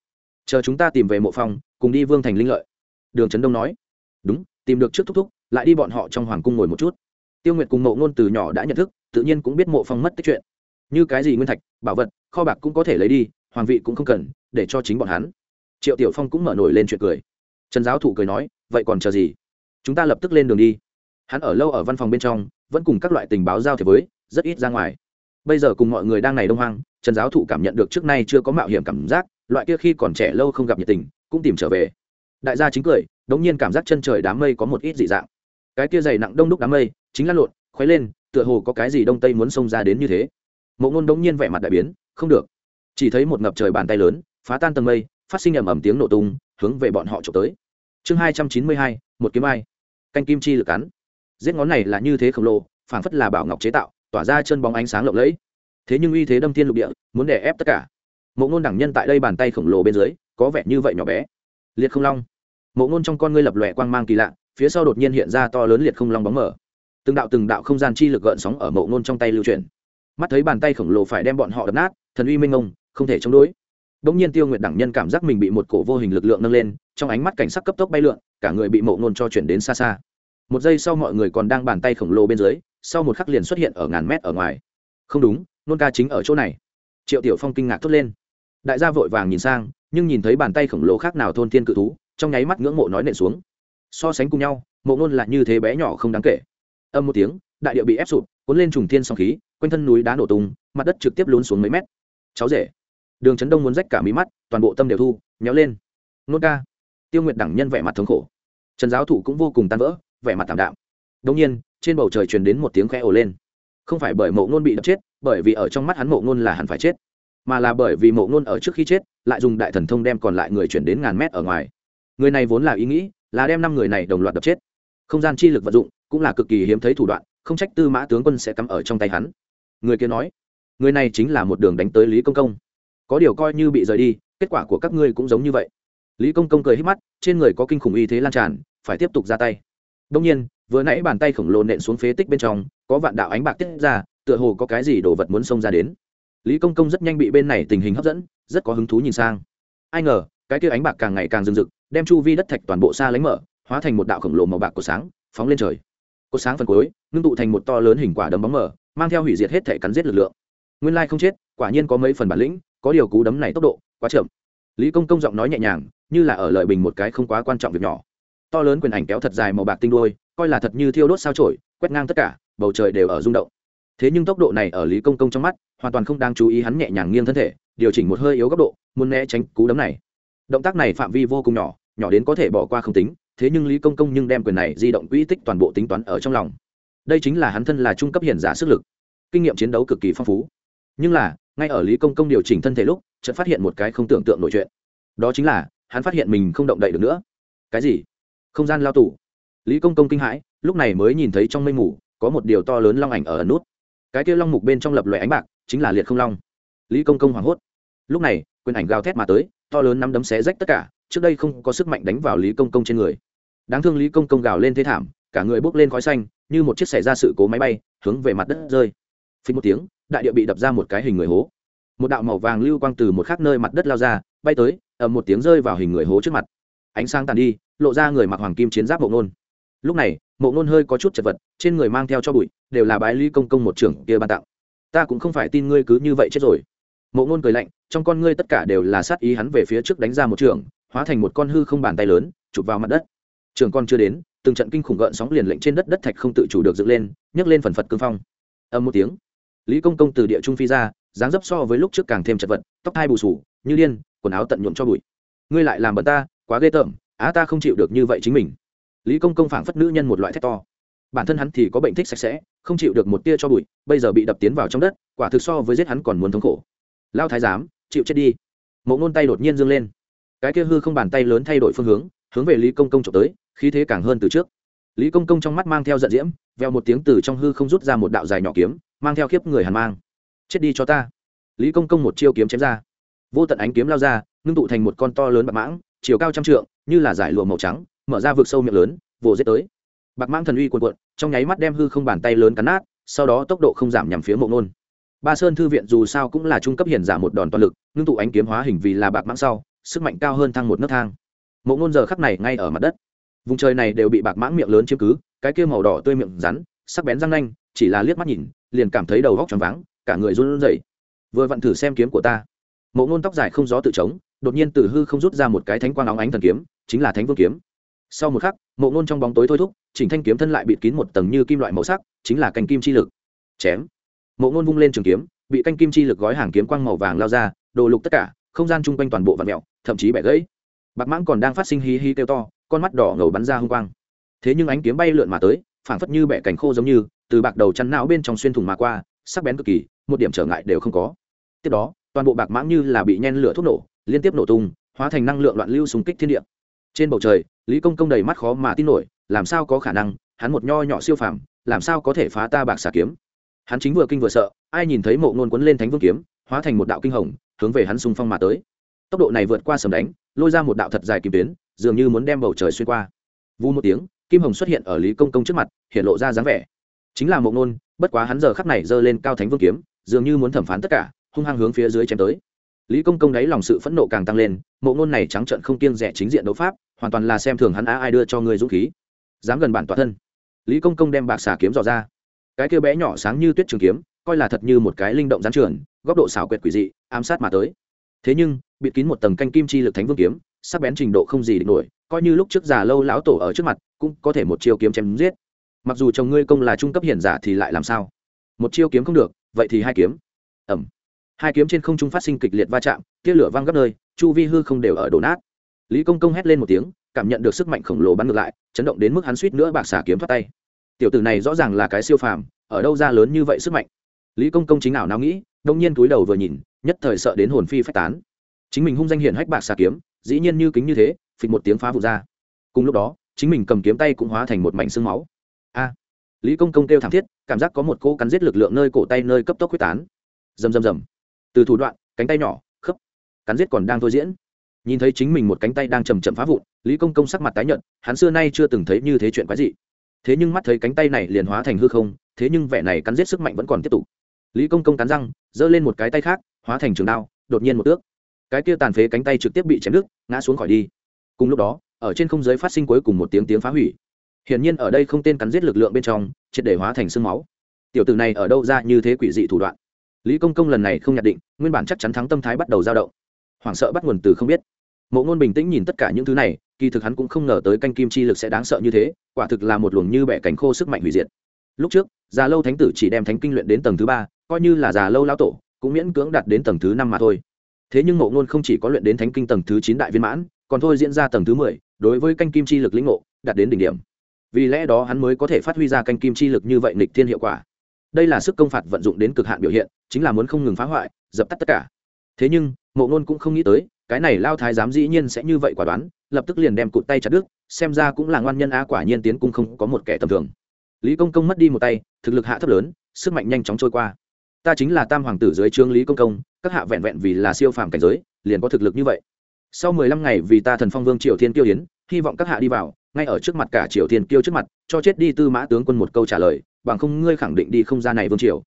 Chờ chúng ta tìm về mộ phong, cùng đi vương thành linh lợi. Đường trấn đông nói. Đúng, tìm được trước thúc thúc, lại đi bọn họ trong hoàng cung ngồi một chút. Tiêu nguyệt cùng mộ ngôn từ nhỏ đã nhận thức, tự nhiên cũng biết mộ phong mất tích chuyện. Như cái gì nguyên thạch, bảo vật, kho bạc cũng có thể lấy đi, hoàng vị cũng không cần, để cho chính bọn hắn triệu tiểu phong cũng mở nổi lên chuyện cười. Trần giáo thụ cười nói, vậy còn chờ gì? Chúng ta lập tức lên đường đi. Hắn ở lâu ở văn phòng bên trong, vẫn cùng các loại tình báo giao thế với, rất ít ra ngoài. Bây giờ cùng mọi người đang này đông hoang, trần giáo thụ cảm nhận được trước nay chưa có mạo hiểm cảm giác, loại kia khi còn trẻ lâu không gặp nhiệt tình, cũng tìm trở về. Đại gia chính cười, đống nhiên cảm giác chân trời đám mây có một ít dị dạng. Cái kia dày nặng đông đúc đám mây, chính lăn lộn khuấy lên, tựa hồ có cái gì đông tây muốn xông ra đến như thế. Mộ ngôn đống nhiên vẻ mặt đại biến, không được. Chỉ thấy một ngập trời bàn tay lớn, phá tan tầng mây phát sinh ầm ầm tiếng nổ tung, hướng về bọn họ trộm tới. Chương hai trăm chín mươi hai, một kiếm ai. Canh kim chi lực cắn. Giết ngón này là như thế khổng lồ, phảng phất là bảo ngọc chế tạo, tỏa ra chân bóng ánh sáng lộng lẫy. Thế nhưng uy thế đâm thiên lục địa, muốn đè ép tất cả. Mộ ngôn đẳng nhân tại đây bàn tay khổng lồ bên dưới, có vẻ như vậy nhỏ bé. Liệt không long. Mộ ngôn trong con ngươi lập lòe quang mang kỳ lạ, phía sau đột nhiên hiện ra to lớn liệt không long bóng mở. Từng đạo từng đạo không gian chi lực gợn sóng ở mộ ngôn trong tay lưu truyền mắt thấy bàn tay khổng lồ phải đem bọn họ đập nát, thần uy minh ông không thể chống đối. Đống nhiên Tiêu Nguyệt đẳng nhân cảm giác mình bị một cổ vô hình lực lượng nâng lên, trong ánh mắt cảnh sắc cấp tốc bay lượn, cả người bị Mộ Nôn cho chuyển đến xa xa. Một giây sau mọi người còn đang bàn tay khổng lồ bên dưới, sau một khắc liền xuất hiện ở ngàn mét ở ngoài. Không đúng, Nôn ca chính ở chỗ này. Triệu Tiểu Phong kinh ngạc thốt lên. Đại gia vội vàng nhìn sang, nhưng nhìn thấy bàn tay khổng lồ khác nào thôn thiên cự thú, trong nháy mắt ngưỡng mộ nói nện xuống. So sánh cùng nhau, Mộ Nôn là như thế bé nhỏ không đáng kể. Âm một tiếng, đại địa bị ép sụp, cuốn lên trùng thiên sóng khí, quanh thân núi đá nổ tung, mặt đất trực tiếp lún xuống mấy mét. Cháu rể đường trấn đông muốn rách cả mí mắt, toàn bộ tâm đều thu nhéo lên. Nốt ca. Tiêu nguyệt đẳng nhân vẻ mặt thống khổ. Trần giáo thụ cũng vô cùng tan vỡ, vẻ mặt tảm đạm. Đông nhiên, trên bầu trời truyền đến một tiếng khẽ ồ lên. Không phải bởi mộ ngôn bị đập chết, bởi vì ở trong mắt hắn mộ ngôn là hẳn phải chết, mà là bởi vì mộ ngôn ở trước khi chết, lại dùng đại thần thông đem còn lại người chuyển đến ngàn mét ở ngoài. Người này vốn là ý nghĩ là đem năm người này đồng loạt đập chết. Không gian chi lực vận dụng cũng là cực kỳ hiếm thấy thủ đoạn, không trách tư mã tướng quân sẽ cắm ở trong tay hắn. Người kia nói, người này chính là một đường đánh tới lý công công có điều coi như bị rời đi, kết quả của các ngươi cũng giống như vậy. Lý công công cười hít mắt, trên người có kinh khủng y thế lan tràn, phải tiếp tục ra tay. Đông nhiên, vừa nãy bàn tay khổng lồ nện xuống phế tích bên trong, có vạn đạo ánh bạc tiết ra, tựa hồ có cái gì đồ vật muốn xông ra đến. Lý công công rất nhanh bị bên này tình hình hấp dẫn, rất có hứng thú nhìn sang. Ai ngờ, cái kia ánh bạc càng ngày càng rừng rực, đem chu vi đất thạch toàn bộ xa lánh mở, hóa thành một đạo khổng lồ màu bạc của sáng, phóng lên trời. Cột sáng phần cuối, ngưng tụ thành một to lớn hình quả đấm bóng mở mang theo hủy diệt hết thể cắn giết lực lượng. Nguyên lai không chết, quả nhiên có mấy phần bản lĩnh có điều cú đấm này tốc độ quá chậm. Lý công công giọng nói nhẹ nhàng, như là ở lợi bình một cái không quá quan trọng việc nhỏ. To lớn quyền ảnh kéo thật dài màu bạc tinh đôi coi là thật như thiêu đốt sao trổi quét ngang tất cả, bầu trời đều ở rung động. Thế nhưng tốc độ này ở lý công công trong mắt, hoàn toàn không đang chú ý hắn nhẹ nhàng nghiêng thân thể, điều chỉnh một hơi yếu góc độ, muốn né tránh cú đấm này. Động tác này phạm vi vô cùng nhỏ nhỏ đến có thể bỏ qua không tính, thế nhưng lý công công nhưng đem quyền này di động quỹ tích toàn bộ tính toán ở trong lòng. Đây chính là hắn thân là trung cấp hiển giả sức lực, kinh nghiệm chiến đấu cực kỳ phong phú. Nhưng là ngay ở lý công công điều chỉnh thân thể lúc, chợt phát hiện một cái không tưởng tượng nổi chuyện. Đó chính là, hắn phát hiện mình không động đậy được nữa. Cái gì? Không gian lao tù. Lý công công kinh hãi, lúc này mới nhìn thấy trong mây mù, có một điều to lớn long ảnh ở ẩn nút. Cái kia long mục bên trong lập loại ánh bạc, chính là liệt không long. Lý công công hoảng hốt. Lúc này, quyền ảnh gào thét mà tới, to lớn nắm đấm xé rách tất cả, trước đây không có sức mạnh đánh vào lý công công trên người. Đáng thương lý công công gào lên thế thảm, cả người bốc lên khói xanh, như một chiếc xảy ra sự cố máy bay, hướng về mặt đất rơi. Phí một tiếng đại địa bị đập ra một cái hình người hố. Một đạo màu vàng lưu quang từ một khác nơi mặt đất lao ra, bay tới, ầm, một tiếng rơi vào hình người hố trước mặt. Ánh sáng tàn đi, lộ ra người mặc hoàng kim chiến giáp mộ nôn lúc này, mộ nôn hơi có chút chật vật, trên người mang theo cho bụi, đều là bái ly công công một trưởng kia ban tặng. Ta cũng không phải tin ngươi cứ như vậy chết rồi. Mộ nôn cười lạnh, trong con ngươi tất cả đều là sát ý hắn về phía trước đánh ra một trường hóa thành một con hư không bàn tay lớn, chụp vào mặt đất. Trường con chưa đến, từng trận kinh khủng gợn sóng liền lệnh trên đất đất thạch không tự chủ được dựng lên, nhấc lên phần phật cương phong. Âm một tiếng lý công công từ địa trung phi ra, dáng dấp so với lúc trước càng thêm chật vật, tóc hai bù sù như điên, quần áo tận nhuộm cho bụi. Ngươi lại làm bận ta, quá ghê tởm, á ta không chịu được như vậy chính mình. Lý công công phảng phất nữ nhân một loại thét to. Bản thân hắn thì có bệnh thích sạch sẽ, không chịu được một tia cho bụi, bây giờ bị đập tiến vào trong đất, quả thực so với giết hắn còn muốn thống khổ. Lao thái giám, chịu chết đi. Mộ ngôn tay đột nhiên dâng lên. Cái kia hư không bàn tay lớn thay đổi phương hướng hướng về lý công công trộm tới, khí thế càng hơn từ trước. Lý công công trong mắt mang theo giận diễm, veo một tiếng từ trong hư không rút ra một đạo dài nhỏ kiếm mang theo khiếp người hàn mang. Chết đi cho ta. Lý công công một chiêu kiếm chém ra. Vô tận ánh kiếm lao ra, ngưng tụ thành một con to lớn bạc mãng, chiều cao trăm trượng, như là giải lụa màu trắng, mở ra vực sâu miệng lớn, vồ giết tới. Bạc mãng thần uy cuồn cuộn, trong nháy mắt đem hư không bàn tay lớn cắn nát, sau đó tốc độ không giảm nhằm phía mộ nôn ba sơn thư viện dù sao cũng là trung cấp hiển giả một đòn toàn lực, ngưng tụ ánh kiếm hóa hình vì là bạc mãng sau, sức mạnh cao hơn thăng một nấc thang. Mộ nôn giờ khắc này ngay ở mặt đất. Vùng trời này đều bị bạc mãng miệng lớn chiếm cứ, cái kia màu đỏ tươi miệng rắn, sắc bén răng nanh, chỉ là liếc mắt nhìn liền cảm thấy đầu góc tròn váng, cả người run rẩy. Vừa vặn thử xem kiếm của ta. Mộ ngôn tóc dài không gió tự chống đột nhiên từ hư không rút ra một cái thánh quang óng ánh thần kiếm, chính là thánh vương kiếm. Sau một khắc, mộ ngôn trong bóng tối thôi thúc, chỉnh thanh kiếm thân lại bịt kín một tầng như kim loại màu sắc, chính là canh kim chi lực. Chém. Mộ ngôn vung lên trường kiếm, bị canh kim chi lực gói hàng kiếm quang màu vàng lao ra, đồ lục tất cả, không gian chung quanh toàn bộ vạt mẹo thậm chí bẻ gãy. Bạc mãng còn đang phát sinh hí hí kêu to, con mắt đỏ ngầu bắn ra hung quang. Thế nhưng ánh kiếm bay lượn mà tới, phảng phất như bẻ cành khô giống như từ bạc đầu chắn não bên trong xuyên thủng mà qua, sắc bén cực kỳ, một điểm trở ngại đều không có. Tiếp đó, toàn bộ bạc mãng như là bị nhen lửa thuốc nổ, liên tiếp nổ tung, hóa thành năng lượng loạn lưu xung kích thiên địa. Trên bầu trời, lý công công đầy mắt khó mà tin nổi, làm sao có khả năng, hắn một nho nhỏ siêu phàm, làm sao có thể phá ta bạc xà kiếm? Hắn chính vừa kinh vừa sợ, ai nhìn thấy mộ ngôn quấn lên thánh vương kiếm, hóa thành một đạo kinh hồng, hướng về hắn xung phong mà tới. Tốc độ này vượt qua sầm đánh, lôi ra một đạo thật dài kim tuyến, dường như muốn đem bầu trời xuyên qua. Vu một tiếng, kim hồng xuất hiện ở lý công công trước mặt, hiện lộ ra dáng vẻ chính là mộ nôn. bất quá hắn giờ khắp này giơ lên cao thánh vương kiếm, dường như muốn thẩm phán tất cả, hung hăng hướng phía dưới chém tới. Lý công công đáy lòng sự phẫn nộ càng tăng lên, mộ ngôn này trắng trận không kiêng rẻ chính diện đấu pháp, hoàn toàn là xem thường hắn á ai đưa cho người dũng khí. Dám gần bản tọa thân. Lý công công đem bạc xà kiếm dò ra. Cái kia bé nhỏ sáng như tuyết trường kiếm, coi là thật như một cái linh động gián trường góc độ xảo quyệt quỷ dị, ám sát mà tới. Thế nhưng, bịt kín một tầng canh kim chi lực thánh vương kiếm, sắc bén trình độ không gì địch nổi, coi như lúc trước già lâu lão tổ ở trước mặt, cũng có thể một chiêu kiếm chém giết mặc dù chồng ngươi công là trung cấp hiển giả thì lại làm sao? Một chiêu kiếm không được, vậy thì hai kiếm. Ẩm hai kiếm trên không trung phát sinh kịch liệt va chạm, tia lửa văng gấp nơi, chu vi hư không đều ở đổ nát. Lý công công hét lên một tiếng, cảm nhận được sức mạnh khổng lồ bắn ngược lại, chấn động đến mức hắn suýt nữa bạc xả kiếm thoát tay. Tiểu tử này rõ ràng là cái siêu phàm, ở đâu ra lớn như vậy sức mạnh? Lý công công chính nào nào nghĩ, đông nhiên túi đầu vừa nhìn, nhất thời sợ đến hồn phi phách tán. Chính mình hung danh hiển hách bạc xà kiếm, dĩ nhiên như kính như thế, phịch một tiếng phá vụ ra. Cùng lúc đó, chính mình cầm kiếm tay cũng hóa thành một mảnh xương máu a. Lý công công kêu thảm thiết, cảm giác có một cô cắn giết lực lượng nơi cổ tay nơi cấp tốc quyết tán. Rầm rầm rầm. Từ thủ đoạn, cánh tay nhỏ, khớp, cắn giết còn đang thôi diễn. Nhìn thấy chính mình một cánh tay đang chầm chậm phá vụn, lý công công sắc mặt tái nhợt, hắn xưa nay chưa từng thấy như thế chuyện quái dị. Thế nhưng mắt thấy cánh tay này liền hóa thành hư không, thế nhưng vẻ này cắn giết sức mạnh vẫn còn tiếp tục. Lý công công cắn răng, giơ lên một cái tay khác, hóa thành trường đao, đột nhiên một ước cái kia tàn phế cánh tay trực tiếp bị chém đứt, ngã xuống khỏi đi. Cùng lúc đó, ở trên không giới phát sinh cuối cùng một tiếng tiếng phá hủy hiển nhiên ở đây không tên cắn giết lực lượng bên trong, triệt để hóa thành sương máu. Tiểu tử này ở đâu ra như thế quỷ dị thủ đoạn? Lý công công lần này không nhận định, nguyên bản chắc chắn thắng tâm thái bắt đầu dao động. Hoảng sợ bắt nguồn từ không biết. Mộ ngôn bình tĩnh nhìn tất cả những thứ này, kỳ thực hắn cũng không ngờ tới canh kim chi lực sẽ đáng sợ như thế, quả thực là một luồng như bẻ cánh khô sức mạnh hủy diệt. Lúc trước, già lâu thánh tử chỉ đem thánh kinh luyện đến tầng thứ ba, coi như là già lâu lao tổ, cũng miễn cưỡng đạt đến tầng thứ năm mà thôi. Thế nhưng mộ ngôn không chỉ có luyện đến thánh kinh tầng thứ chín đại viên mãn, còn thôi diễn ra tầng thứ mười, đối với canh kim chi lực lĩnh ngộ, đạt đến đỉnh điểm vì lẽ đó hắn mới có thể phát huy ra canh kim chi lực như vậy nịch thiên hiệu quả. Đây là sức công phạt vận dụng đến cực hạn biểu hiện, chính là muốn không ngừng phá hoại, dập tắt tất cả. Thế nhưng, mộ ngôn cũng không nghĩ tới, cái này lao thái giám dĩ nhiên sẽ như vậy quả đoán, lập tức liền đem cụt tay chặt đứt, xem ra cũng là ngoan nhân á quả nhiên tiến cung không có một kẻ tầm thường. Lý công công mất đi một tay, thực lực hạ thấp lớn, sức mạnh nhanh chóng trôi qua. Ta chính là tam hoàng tử dưới trương lý công công, các hạ vẹn vẹn vì là siêu phàm cảnh giới, liền có thực lực như vậy. Sau mười lăm ngày vì ta thần phong vương triều thiên tiêu hiến hy vọng các hạ đi vào, ngay ở trước mặt cả triều thiên kiêu trước mặt, cho chết đi tư mã tướng quân một câu trả lời, bằng không ngươi khẳng định đi không ra này vương triều.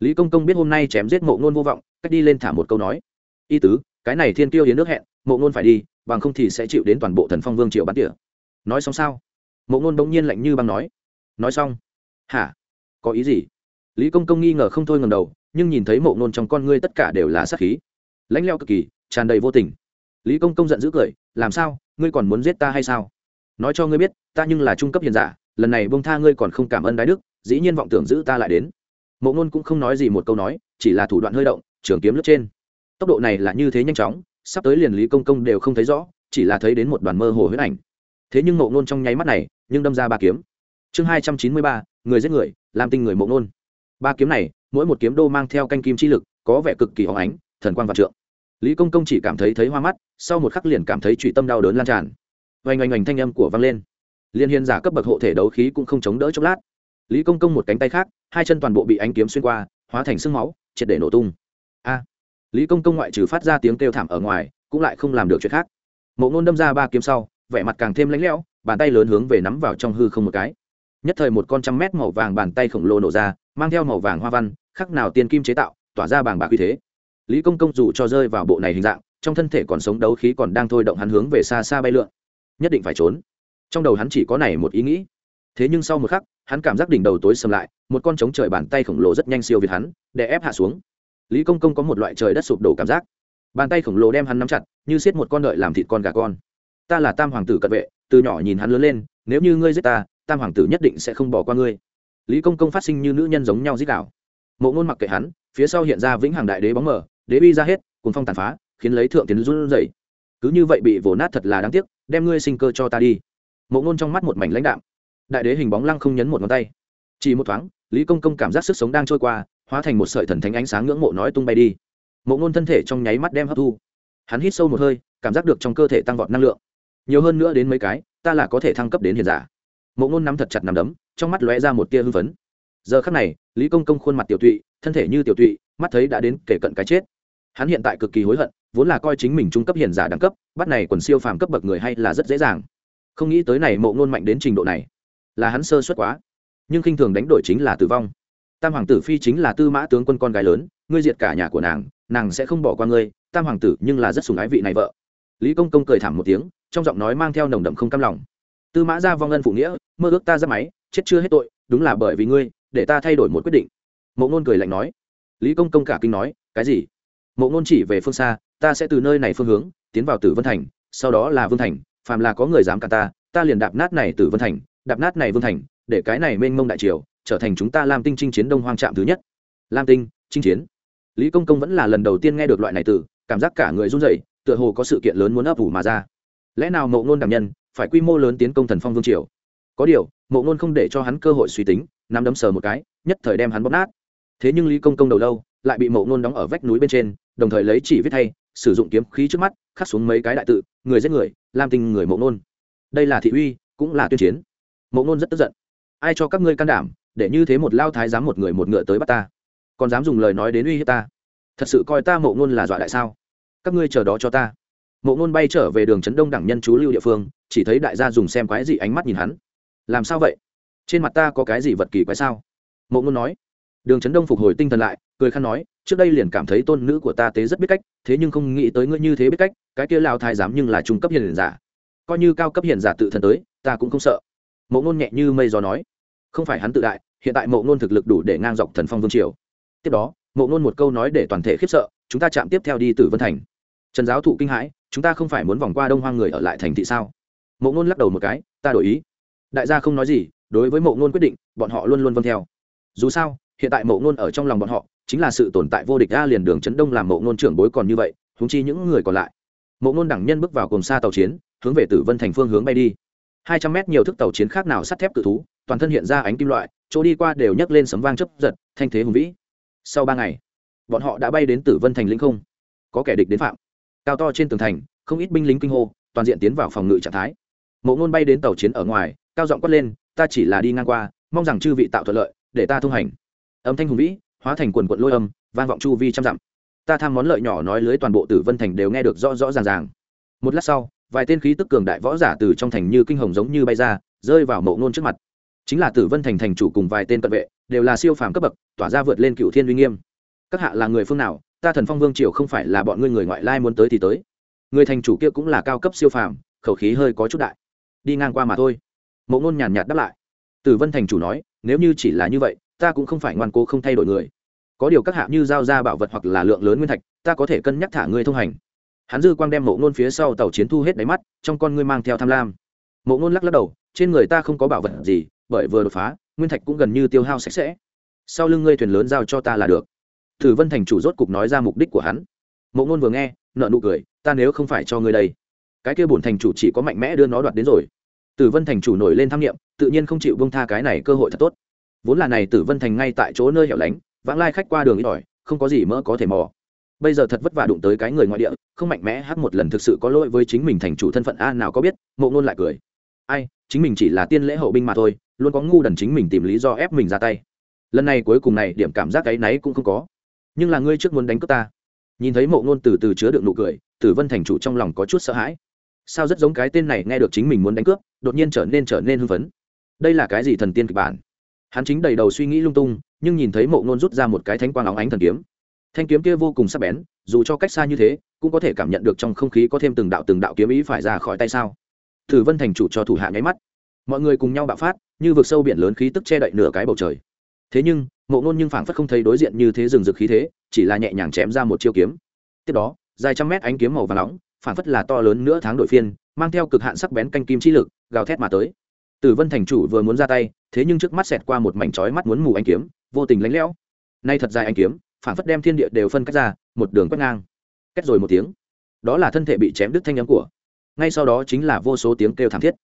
Lý công công biết hôm nay chém giết mộ ngôn vô vọng, cách đi lên thả một câu nói. Y tứ, cái này thiên kiêu hiến nước hẹn, mộ ngôn phải đi, bằng không thì sẽ chịu đến toàn bộ thần phong vương triều bắn tỉa. Nói xong sao? Mộ ngôn bỗng nhiên lạnh như băng nói. Nói xong. Hả? Có ý gì? Lý công công nghi ngờ không thôi ngầm đầu, nhưng nhìn thấy mộ ngôn trong con ngươi tất cả đều là sát khí. Lãnh leo cực kỳ, tràn đầy vô tình lý công công giận dữ cười, làm sao? Ngươi còn muốn giết ta hay sao? Nói cho ngươi biết, ta nhưng là trung cấp hiền giả, lần này bông tha ngươi còn không cảm ơn đái đức, dĩ nhiên vọng tưởng giữ ta lại đến. Mộ ngôn cũng không nói gì một câu nói, chỉ là thủ đoạn hơi động, trường kiếm lướt trên. Tốc độ này là như thế nhanh chóng, sắp tới liền lý công công đều không thấy rõ, chỉ là thấy đến một đoàn mơ hồ huyết ảnh. Thế nhưng mộ ngôn trong nháy mắt này, nhưng đâm ra ba kiếm. Chương hai trăm chín mươi ba, người giết người, làm tinh người mộ ngôn. Ba kiếm này, mỗi một kiếm đô mang theo canh kim chi lực, có vẻ cực kỳ hóng ánh, thần quang vạn trượng lý công công chỉ cảm thấy thấy hoa mắt, sau một khắc liền cảm thấy trụy tâm đau đớn lan tràn. Oanh oanh oanh thanh âm của vang lên. Liên hiên giả cấp bậc hộ thể đấu khí cũng không chống đỡ chốc lát. Lý công công một cánh tay khác, hai chân toàn bộ bị ánh kiếm xuyên qua, hóa thành sương máu, triệt để nổ tung. A! Lý công công ngoại trừ phát ra tiếng kêu thảm ở ngoài, cũng lại không làm được chuyện khác. Mộ ngôn đâm ra ba kiếm sau, vẻ mặt càng thêm lãnh lẽo, bàn tay lớn hướng về nắm vào trong hư không một cái. Nhất thời một con trăm mét màu vàng bàn tay khổng lồ nổ ra, mang theo màu vàng hoa văn, khắc nào tiên kim chế tạo, tỏa ra bảng bạc uy thế lý công công dù cho rơi vào bộ này hình dạng, trong thân thể còn sống đấu khí còn đang thôi động hắn hướng về xa xa bay lượn. Nhất định phải trốn. Trong đầu hắn chỉ có này một ý nghĩ. Thế nhưng sau một khắc, hắn cảm giác đỉnh đầu tối sầm lại, một con trống trời bàn tay khổng lồ rất nhanh siêu việt hắn để ép hạ xuống. Lý công công có một loại trời đất sụp đổ cảm giác. Bàn tay khổng lồ đem hắn nắm chặt, như xiết một con đợi làm thịt con gà con. Ta là tam hoàng tử cận vệ, từ nhỏ nhìn hắn lớn lên, nếu như ngươi giết ta, tam hoàng tử nhất định sẽ không bỏ qua ngươi. Lý công công phát sinh như nữ nhân giống nhau giết đảo mộ ngôn mặc kệ hắn, phía sau hiện ra vĩnh hằng đại đế bóng mờ đế bi ra hết cùng phong tàn phá, khiến lấy thượng tiến run rẩy. Cứ như vậy bị vồ nát thật là đáng tiếc, đem ngươi sinh cơ cho ta đi. Mộ ngôn trong mắt một mảnh lãnh đạm. Đại đế hình bóng lăng không nhấn một ngón tay. Chỉ một thoáng, lý công công cảm giác sức sống đang trôi qua, hóa thành một sợi thần thánh ánh sáng ngưỡng mộ nói tung bay đi. Mộ ngôn thân thể trong nháy mắt đem hấp thu. Hắn hít sâu một hơi, cảm giác được trong cơ thể tăng vọt năng lượng. Nhiều hơn nữa đến mấy cái, ta là có thể thăng cấp đến hiện giả. Mộ ngôn nắm thật chặt nằm đấm, trong mắt lóe ra một tia hưng phấn. Giờ khắc này, lý công công khuôn mặt tiểu tụy, thân thể như tiểu tụy, mắt thấy đã đến kể cận cái chết hắn hiện tại cực kỳ hối hận, vốn là coi chính mình trung cấp hiền giả đẳng cấp, bắt này quần siêu phàm cấp bậc người hay là rất dễ dàng. Không nghĩ tới này mộ ngôn mạnh đến trình độ này. Là hắn sơ suất quá. Nhưng khinh thường đánh đổi chính là tử vong. Tam hoàng tử phi chính là tư mã tướng quân con gái lớn, ngươi diệt cả nhà của nàng nàng sẽ không bỏ qua ngươi, tam hoàng tử nhưng là rất sùng ái vị này vợ. Lý công công cười thảm một tiếng, trong giọng nói mang theo nồng đậm không cam lòng. Tư mã ra vong ân phụ nghĩa, mơ ước ta ra máy, chết chưa hết tội, đúng là bởi vì ngươi, để ta thay đổi một quyết định. Mộ ngôn cười lạnh nói. Lý công công cả kinh nói, cái gì? Mộ ngôn chỉ về phương xa, ta sẽ từ nơi này phương hướng tiến vào tử vân thành, sau đó là vương thành, phàm là có người dám cả ta ta liền đạp nát này tử vân thành, đạp nát này vương thành, để cái này mênh mông đại triều trở thành chúng ta lam tinh chinh chiến đông hoang trạm thứ nhất. Lam tinh chinh chiến. Lý công công vẫn là lần đầu tiên nghe được loại này từ, cảm giác cả người run rẩy, tựa hồ có sự kiện lớn muốn ấp ủ mà ra. Lẽ nào mộ ngôn đảm nhân phải quy mô lớn tiến công thần phong vương triều? Có điều, mộ ngôn không để cho hắn cơ hội suy tính, nắm đấm sờ một cái, nhất thời đem hắn bóp nát. Thế nhưng lý công công đầu lâu lại bị mộ ngôn đóng ở vách núi bên trên đồng thời lấy chỉ viết thay, sử dụng kiếm khí trước mắt, khắc xuống mấy cái đại tự, người giết người, làm tình người mộ nôn. đây là thị uy, cũng là tuyên chiến. Mộ nôn rất tức giận. Ai cho các ngươi can đảm, để như thế một lao thái dám một người một ngựa tới bắt ta? Còn dám dùng lời nói đến uy hiếp ta? Thật sự coi ta mộ ngôn là dọa đại sao? Các ngươi chờ đó cho ta. Mộ ngôn bay trở về đường trấn đông đẳng nhân chú lưu địa phương, chỉ thấy đại gia dùng xem quái gì ánh mắt nhìn hắn. Làm sao vậy? Trên mặt ta có cái gì vật kỳ quái sao? Mộ ngôn nói đường trấn đông phục hồi tinh thần lại, cười khăn nói, trước đây liền cảm thấy tôn nữ của ta tế rất biết cách, thế nhưng không nghĩ tới ngươi như thế biết cách, cái kia lao thái dám nhưng là trung cấp hiền giả. Coi như cao cấp hiền giả tự thân tới, ta cũng không sợ. Mộ ngôn nhẹ như mây gió nói, không phải hắn tự đại, hiện tại mộ ngôn thực lực đủ để ngang dọc thần phong vương triều. Tiếp đó, mộ ngôn một câu nói để toàn thể khiếp sợ, chúng ta chạm tiếp theo đi từ vân thành. Trần giáo thụ kinh hãi, chúng ta không phải muốn vòng qua đông hoang người ở lại thành thị sao? Mộ ngôn lắc đầu một cái, ta đổi ý. Đại gia không nói gì, đối với mộ ngôn quyết định, bọn họ luôn luôn vâng theo. Dù sao hiện tại mộ ngôn ở trong lòng bọn họ, chính là sự tồn tại vô địch a liền đường trấn đông làm mộ ngôn trưởng bối còn như vậy húng chi những người còn lại. Mộ ngôn đẳng nhân bước vào cùng xa tàu chiến, hướng về tử vân thành phương hướng bay đi. Hai trăm mét nhiều thức tàu chiến khác nào sắt thép cự thú, toàn thân hiện ra ánh kim loại, chỗ đi qua đều nhấc lên sấm vang chấp giật, thanh thế hùng vĩ. Sau ba ngày, bọn họ đã bay đến tử vân thành lĩnh không. Có kẻ địch đến phạm. Cao to trên tường thành, không ít binh lính kinh hô, toàn diện tiến vào phòng ngự trạng thái. Mộ ngôn bay đến tàu chiến ở ngoài, cao giọng quát lên, ta chỉ là đi ngang qua, mong rằng chư vị tạo thuận lợi, để ta thông hành âm thanh hùng vĩ, hóa thành quần quận lôi âm, vang vọng chu vi trăm dặm. Ta tham món lợi nhỏ nói lưới toàn bộ tử vân thành đều nghe được rõ rõ ràng ràng. Một lát sau, vài tên khí tức cường đại võ giả từ trong thành như kinh hồng giống như bay ra, rơi vào mộ ngôn trước mặt. Chính là tử vân thành thành chủ cùng vài tên cận vệ, đều là siêu phàm cấp bậc, tỏa ra vượt lên cựu thiên uy nghiêm. Các hạ là người phương nào? Ta thần phong vương triều không phải là bọn ngươi người ngoại lai muốn tới thì tới. Người thành chủ kia cũng là cao cấp siêu phàm, khẩu khí hơi có chút đại. Đi ngang qua mà thôi. Mộ ngôn nhàn nhạt đáp lại. Tử vân thành chủ nói, nếu như chỉ là như vậy ta cũng không phải ngoan cố không thay đổi người. Có điều các hạ như giao ra bảo vật hoặc là lượng lớn nguyên thạch, ta có thể cân nhắc thả ngươi thông hành. Hắn dư quang đem mộ ngôn phía sau tàu chiến thu hết đáy mắt, trong con ngươi mang theo tham lam. Mộ ngôn lắc lắc đầu, trên người ta không có bảo vật gì, bởi vừa đột phá, nguyên thạch cũng gần như tiêu hao sạch sẽ. Sau lưng ngươi thuyền lớn giao cho ta là được. Thử vân thành chủ rốt cục nói ra mục đích của hắn. Mộ ngôn vừa nghe nợ nụ cười, ta nếu không phải cho ngươi đây, cái kia bổn thành chủ chỉ có mạnh mẽ đưa nó đoạt đến rồi. Tử vân thành chủ nổi lên tham nghiệm tự nhiên không chịu bông tha cái này cơ hội thật tốt vốn là này tử vân thành ngay tại chỗ nơi hẻo lánh, vãng lai khách qua đường ít ỏi, không có gì mỡ có thể mò. Bây giờ thật vất vả đụng tới cái người ngoại địa, không mạnh mẽ hát một lần thực sự có lỗi với chính mình thành chủ thân phận, a, nào có biết, mộ ngôn lại cười. Ai, chính mình chỉ là tiên lễ hậu binh mà thôi, luôn có ngu đần chính mình tìm lý do ép mình ra tay. Lần này cuối cùng này, điểm cảm giác cái náy cũng không có. Nhưng là ngươi trước muốn đánh cướp ta. Nhìn thấy mộ ngôn từ từ chứa đựng nụ cười, tử vân thành chủ trong lòng có chút sợ hãi. Sao rất giống cái tên này nghe được chính mình muốn đánh cướp, đột nhiên trở nên trở nên hưng phấn. Đây là cái gì thần tiên kịch bản? Hắn chính đầy đầu suy nghĩ lung tung, nhưng nhìn thấy mộ ngôn rút ra một cái thánh quang óng ánh thần kiếm. Thanh kiếm kia vô cùng sắc bén, dù cho cách xa như thế, cũng có thể cảm nhận được trong không khí có thêm từng đạo từng đạo kiếm ý phải ra khỏi tay sao. Thử vân thành chủ cho thủ hạ nháy mắt. Mọi người cùng nhau bạo phát, như vực sâu biển lớn khí tức che đậy nửa cái bầu trời. Thế nhưng, mộ ngôn nhưng phảng phất không thấy đối diện như thế rừng rực khí thế, chỉ là nhẹ nhàng chém ra một chiêu kiếm. Tiếp đó, dài trăm mét ánh kiếm màu và nóng, phảng phất là to lớn nữa tháng đội phiên, mang theo cực hạn sắc bén canh kim chi lực, gào thét mà tới. Tử vân thành chủ vừa muốn ra tay thế nhưng trước mắt xẹt qua một mảnh chói mắt muốn mù anh kiếm, vô tình lánh lẽo. Nay thật dài anh kiếm, phản phất đem thiên địa đều phân cách ra, một đường quét ngang. Cách rồi một tiếng. Đó là thân thể bị chém đứt thanh nhắm của. Ngay sau đó chính là vô số tiếng kêu thảm thiết.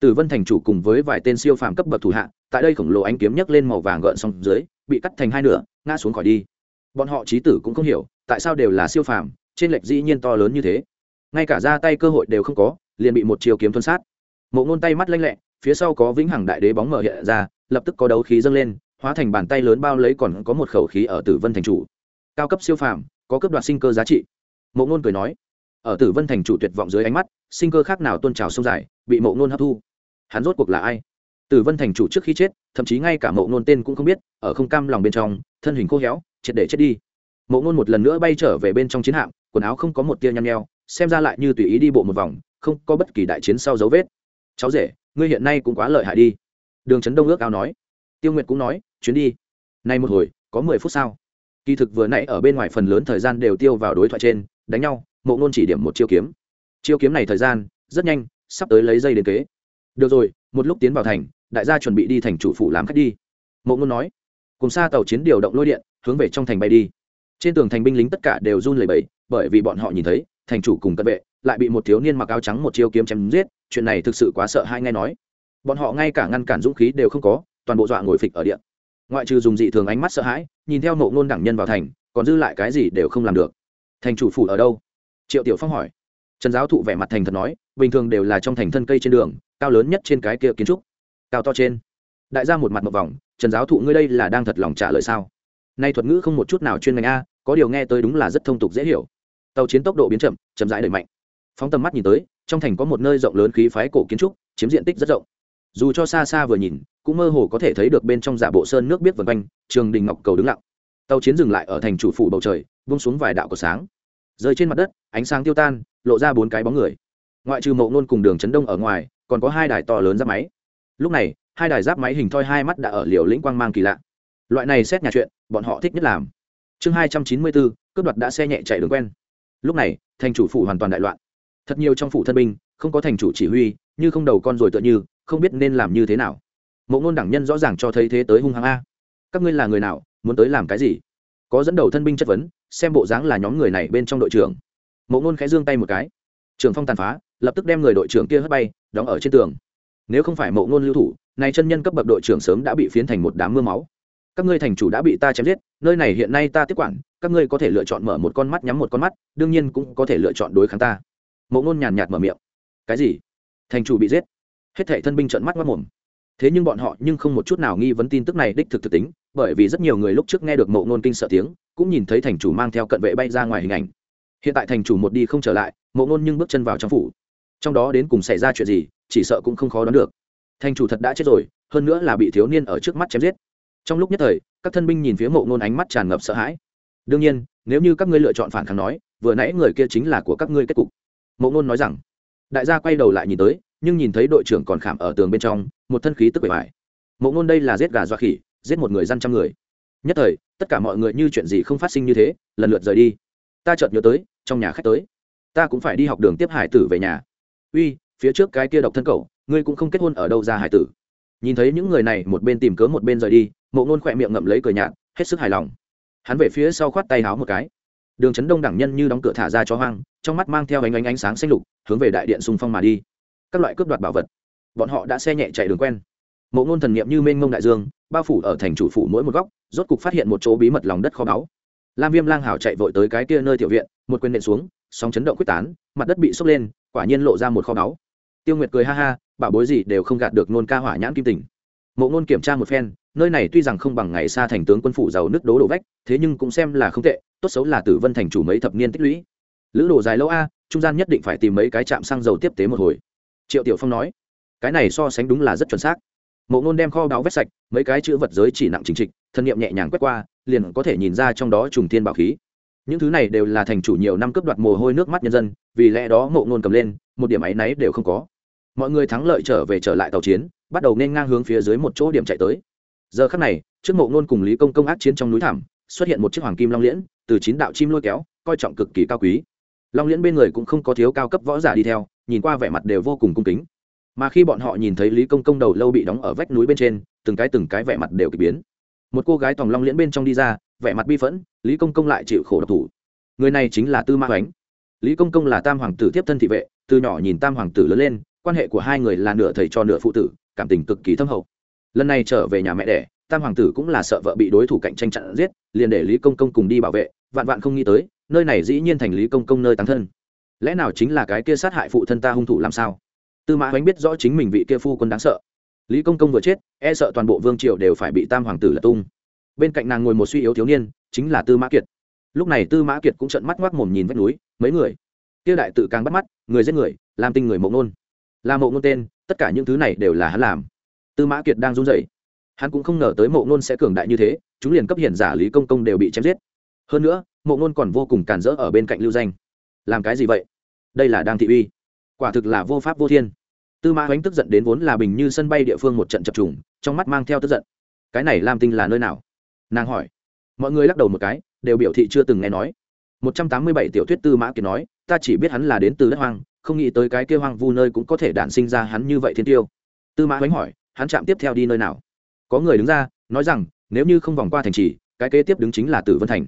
Tử vân thành chủ cùng với vài tên siêu phàm cấp bậc thủ hạ, tại đây khổng lồ ánh kiếm nhấc lên màu vàng gợn xong dưới, bị cắt thành hai nửa, ngã xuống khỏi đi. Bọn họ trí tử cũng không hiểu, tại sao đều là siêu phàm, trên lệch dĩ nhiên to lớn như thế. Ngay cả ra tay cơ hội đều không có, liền bị một chiều kiếm thuân sát. Mộ ngôn tay mắt lanh lẹ phía sau có vĩnh hằng đại đế bóng mở hiện ra, lập tức có đấu khí dâng lên, hóa thành bàn tay lớn bao lấy còn có một khẩu khí ở tử vân thành chủ. Cao cấp siêu phàm, có cấp đoạt sinh cơ giá trị. Mộ ngôn cười nói, ở tử vân thành chủ tuyệt vọng dưới ánh mắt, sinh cơ khác nào tôn trào sông dài, bị mộ ngôn hấp thu. Hắn rốt cuộc là ai? Tử vân thành chủ trước khi chết, thậm chí ngay cả mộ ngôn tên cũng không biết, ở không cam lòng bên trong, thân hình khô héo, triệt để chết đi. Mộ ngôn một lần nữa bay trở về bên trong chiến hạm, quần áo không có một tia nhăn nheo, xem ra lại như tùy ý đi bộ một vòng, không có bất kỳ đại chiến sau dấu vết. Cháu rể ngươi hiện nay cũng quá lợi hại đi. Đường trấn đông ước ao nói. Tiêu nguyệt cũng nói, chuyến đi. Nay một hồi, có mười phút sau kỳ thực vừa nãy ở bên ngoài phần lớn thời gian đều tiêu vào đối thoại trên, đánh nhau, mộ ngôn chỉ điểm một chiêu kiếm. Chiêu kiếm này thời gian, rất nhanh, sắp tới lấy dây đến kế. Được rồi, một lúc tiến vào thành, đại gia chuẩn bị đi thành chủ phủ làm khách đi. Mộ ngôn nói. Cùng xa tàu chiến điều động lôi điện, hướng về trong thành bay đi. Trên tường thành binh lính tất cả đều run lẩy bẩy, bởi vì bọn họ nhìn thấy, thành chủ cùng cận vệ lại bị một thiếu niên mặc áo trắng một chiêu kiếm chém giết, chuyện này thực sự quá sợ hai nghe nói. Bọn họ ngay cả ngăn cản dũng khí đều không có, toàn bộ dọa ngồi phịch ở điện ngoại trừ dùng dị thường ánh mắt sợ hãi, nhìn theo mộ ngôn đẳng nhân vào thành, còn dư lại cái gì đều không làm được. Thành chủ phủ ở đâu? Triệu tiểu phong hỏi. Trần giáo thụ vẻ mặt thành thật nói, bình thường đều là trong thành thân cây trên đường, cao lớn nhất trên cái kia kiến trúc. Cao to trên. Đại gia một mặt một vòng, trần giáo thụ ngươi đây là đang thật lòng trả lời sao? Nay thuật ngữ không một chút nào chuyên ngành a, có điều nghe tới đúng là rất thông tục dễ hiểu. Tàu chiến tốc độ biến chậm chậm rãi đẩy mạnh phóng tầm mắt nhìn tới, trong thành có một nơi rộng lớn khí phái cổ kiến trúc, chiếm diện tích rất rộng. Dù cho xa xa vừa nhìn, cũng mơ hồ có thể thấy được bên trong giả bộ sơn nước biết vần quanh, trường đình ngọc cầu đứng lặng. Tàu chiến dừng lại ở thành chủ phủ bầu trời bung xuống vài đạo của sáng. Rơi trên mặt đất, ánh sáng tiêu tan, lộ ra bốn cái bóng người. Ngoại trừ mộ nôn cùng đường chấn đông ở ngoài, còn có hai đài to lớn giáp máy. Lúc này, hai đài giáp máy hình thoi hai mắt đã ở liều lĩnh quang mang kỳ lạ. Loại này xét nhà chuyện, bọn họ thích nhất làm. Chương hai trăm chín mươi bốn, cướp đoạt đã xe nhẹ chạy đường quen. Lúc này, thành chủ phủ hoàn toàn đại loạn thật nhiều trong phủ thân binh, không có thành chủ chỉ huy, như không đầu con rồi tựa như, không biết nên làm như thế nào. Mộ ngôn đẳng nhân rõ ràng cho thấy thế tới hung hăng a. Các ngươi là người nào, muốn tới làm cái gì? Có dẫn đầu thân binh chất vấn, xem bộ dáng là nhóm người này bên trong đội trưởng. Mộ ngôn khẽ giương tay một cái. Trường phong tàn phá, lập tức đem người đội trưởng kia hất bay, đóng ở trên tường. Nếu không phải mộ ngôn lưu thủ, này chân nhân cấp bậc đội trưởng sớm đã bị phiến thành một đám mưa máu. Các ngươi thành chủ đã bị ta chém giết, nơi này hiện nay ta tiếp quản, các ngươi có thể lựa chọn mở một con mắt, nhắm một con mắt, đương nhiên cũng có thể lựa chọn đối kháng ta mộ ngôn nhàn nhạt mở miệng. Cái gì? Thành chủ bị giết. Hết thảy thân binh trợn mắt mất mồm. Thế nhưng bọn họ nhưng không một chút nào nghi vấn tin tức này đích thực thực tính, bởi vì rất nhiều người lúc trước nghe được mộ ngôn kinh sợ tiếng, cũng nhìn thấy thành chủ mang theo cận vệ bay ra ngoài hình ảnh. Hiện tại thành chủ một đi không trở lại, mộ ngôn nhưng bước chân vào trong phủ. Trong đó đến cùng xảy ra chuyện gì, chỉ sợ cũng không khó đoán được. Thành chủ thật đã chết rồi, hơn nữa là bị thiếu niên ở trước mắt chém giết. Trong lúc nhất thời, các thân binh nhìn phía mộ ngôn ánh mắt tràn ngập sợ hãi. Đương nhiên, nếu như các ngươi lựa chọn phản kháng nói, vừa nãy người kia chính là của các ngươi kết cục mộ ngôn nói rằng, đại gia quay đầu lại nhìn tới, nhưng nhìn thấy đội trưởng còn khảm ở tường bên trong, một thân khí tức bề bài mộ ngôn đây là giết gà dọa khỉ, giết một người dân trăm người. Nhất thời, tất cả mọi người như chuyện gì không phát sinh như thế, lần lượt rời đi. Ta chợt nhớ tới, trong nhà khách tới. Ta cũng phải đi học đường tiếp hải tử về nhà. Uy, phía trước cái kia độc thân cậu, ngươi cũng không kết hôn ở đâu ra hải tử. Nhìn thấy những người này, một bên tìm cớ một bên rời đi, mộ ngôn khỏe miệng ngậm lấy cờ nhạt, hết sức hài lòng. Hắn về phía sau khoát tay háo một cái đường chấn đông đẳng nhân như đóng cửa thả ra cho hoang, trong mắt mang theo ánh ánh ánh sáng xanh lục, hướng về đại điện xung phong mà đi. Các loại cướp đoạt bảo vật, bọn họ đã xe nhẹ chạy đường quen. Mộ ngôn thần nghiệm như mênh mông đại dương, bao phủ ở thành chủ phủ mỗi một góc, rốt cục phát hiện một chỗ bí mật lòng đất kho báu. Lam viêm lang hảo chạy vội tới cái kia nơi tiểu viện, một quyền nện xuống, sóng chấn động quyết tán, mặt đất bị sốc lên, quả nhiên lộ ra một kho báu. Tiêu nguyệt cười ha ha, bảo bối gì đều không gạt được nôn ca hỏa nhãn kim tình. Mộ ngôn kiểm tra một phen, nơi này tuy rằng không bằng ngày xa thành tướng quân phủ giàu nước đố đổ vách, thế nhưng cũng xem là không tệ tốt xấu là tử vân thành chủ mấy thập niên tích lũy. Lữ đồ dài lâu a, trung gian nhất định phải tìm mấy cái trạm xăng dầu tiếp tế một hồi. Triệu tiểu phong nói, cái này so sánh đúng là rất chuẩn xác. Mộ ngôn đem kho báo vét sạch, mấy cái chữ vật giới chỉ nặng chính trịch, thân nhiệm nhẹ nhàng quét qua, liền có thể nhìn ra trong đó trùng thiên bảo khí. Những thứ này đều là thành chủ nhiều năm cướp đoạt mồ hôi nước mắt nhân dân, vì lẽ đó mộ ngôn cầm lên, một điểm áy náy đều không có. Mọi người thắng lợi trở về trở lại tàu chiến, bắt đầu nên ngang hướng phía dưới một chỗ điểm chạy tới. Giờ khắc này, trước mộ ngôn cùng lý công công ác chiến trong núi thảm, xuất hiện một chiếc hoàng kim long liễn từ chín đạo chim lôi kéo, coi trọng cực kỳ cao quý. Long liễn bên người cũng không có thiếu cao cấp võ giả đi theo, nhìn qua vẻ mặt đều vô cùng cung kính. Mà khi bọn họ nhìn thấy lý công công đầu lâu bị đóng ở vách núi bên trên, từng cái từng cái vẻ mặt đều k biến. Một cô gái tòng long liễn bên trong đi ra, vẻ mặt bi phẫn, lý công công lại chịu khổ độc thủ. Người này chính là tư ma oánh lý công công là tam hoàng tử tiếp thân thị vệ, từ nhỏ nhìn tam hoàng tử lớn lên, quan hệ của hai người là nửa thầy cho nửa phụ tử, cảm tình cực kỳ thâm hậu. Lần này trở về nhà mẹ đẻ, tam hoàng tử cũng là sợ vợ bị đối thủ cạnh tranh chặn giết, liền để lý công công cùng đi bảo vệ vạn vạn không nghĩ tới, nơi này dĩ nhiên thành lý công công nơi tăng thân. Lẽ nào chính là cái kia sát hại phụ thân ta hung thủ làm sao? Tư mã ánh biết rõ chính mình vị kia phu quân đáng sợ. Lý công công vừa chết e sợ toàn bộ vương triều đều phải bị tam hoàng tử lật tung. Bên cạnh nàng ngồi một suy yếu thiếu niên, chính là tư mã kiệt. Lúc này tư mã kiệt cũng trận mắt ngoác mồm nhìn vách núi, mấy người. Kia đại tự càng bắt mắt, người giết người, làm tinh người mộ ngôn là mộ ngôn tên, tất cả những thứ này đều là hắn làm. Tư mã kiệt đang run rẩy. Hắn cũng không ngờ tới mộ ngôn sẽ cường đại như thế, chúng liền cấp hiển giả lý công công đều bị chém giết hơn nữa, mộ ngôn còn vô cùng cản rỡ ở bên cạnh lưu danh. Làm cái gì vậy? Đây là đang thị uy. Quả thực là vô pháp vô thiên. Tư mã ánh tức giận đến vốn là bình như sân bay địa phương một trận chập trùng, trong mắt mang theo tức giận. Cái này lam tinh là nơi nào? Nàng hỏi. Mọi người lắc đầu một cái, đều biểu thị chưa từng nghe nói. Một trăm tám mươi bảy tiểu thuyết tư mã kiệt nói, ta chỉ biết hắn là đến từ đất hoang, không nghĩ tới cái kêu hoang vu nơi cũng có thể đản sinh ra hắn như vậy thiên tiêu. Tư mã ánh hỏi, hắn chạm tiếp theo đi nơi nào? Có người đứng ra, nói rằng, nếu như không vòng qua thành trì, cái kế tiếp đứng chính là tử vân thành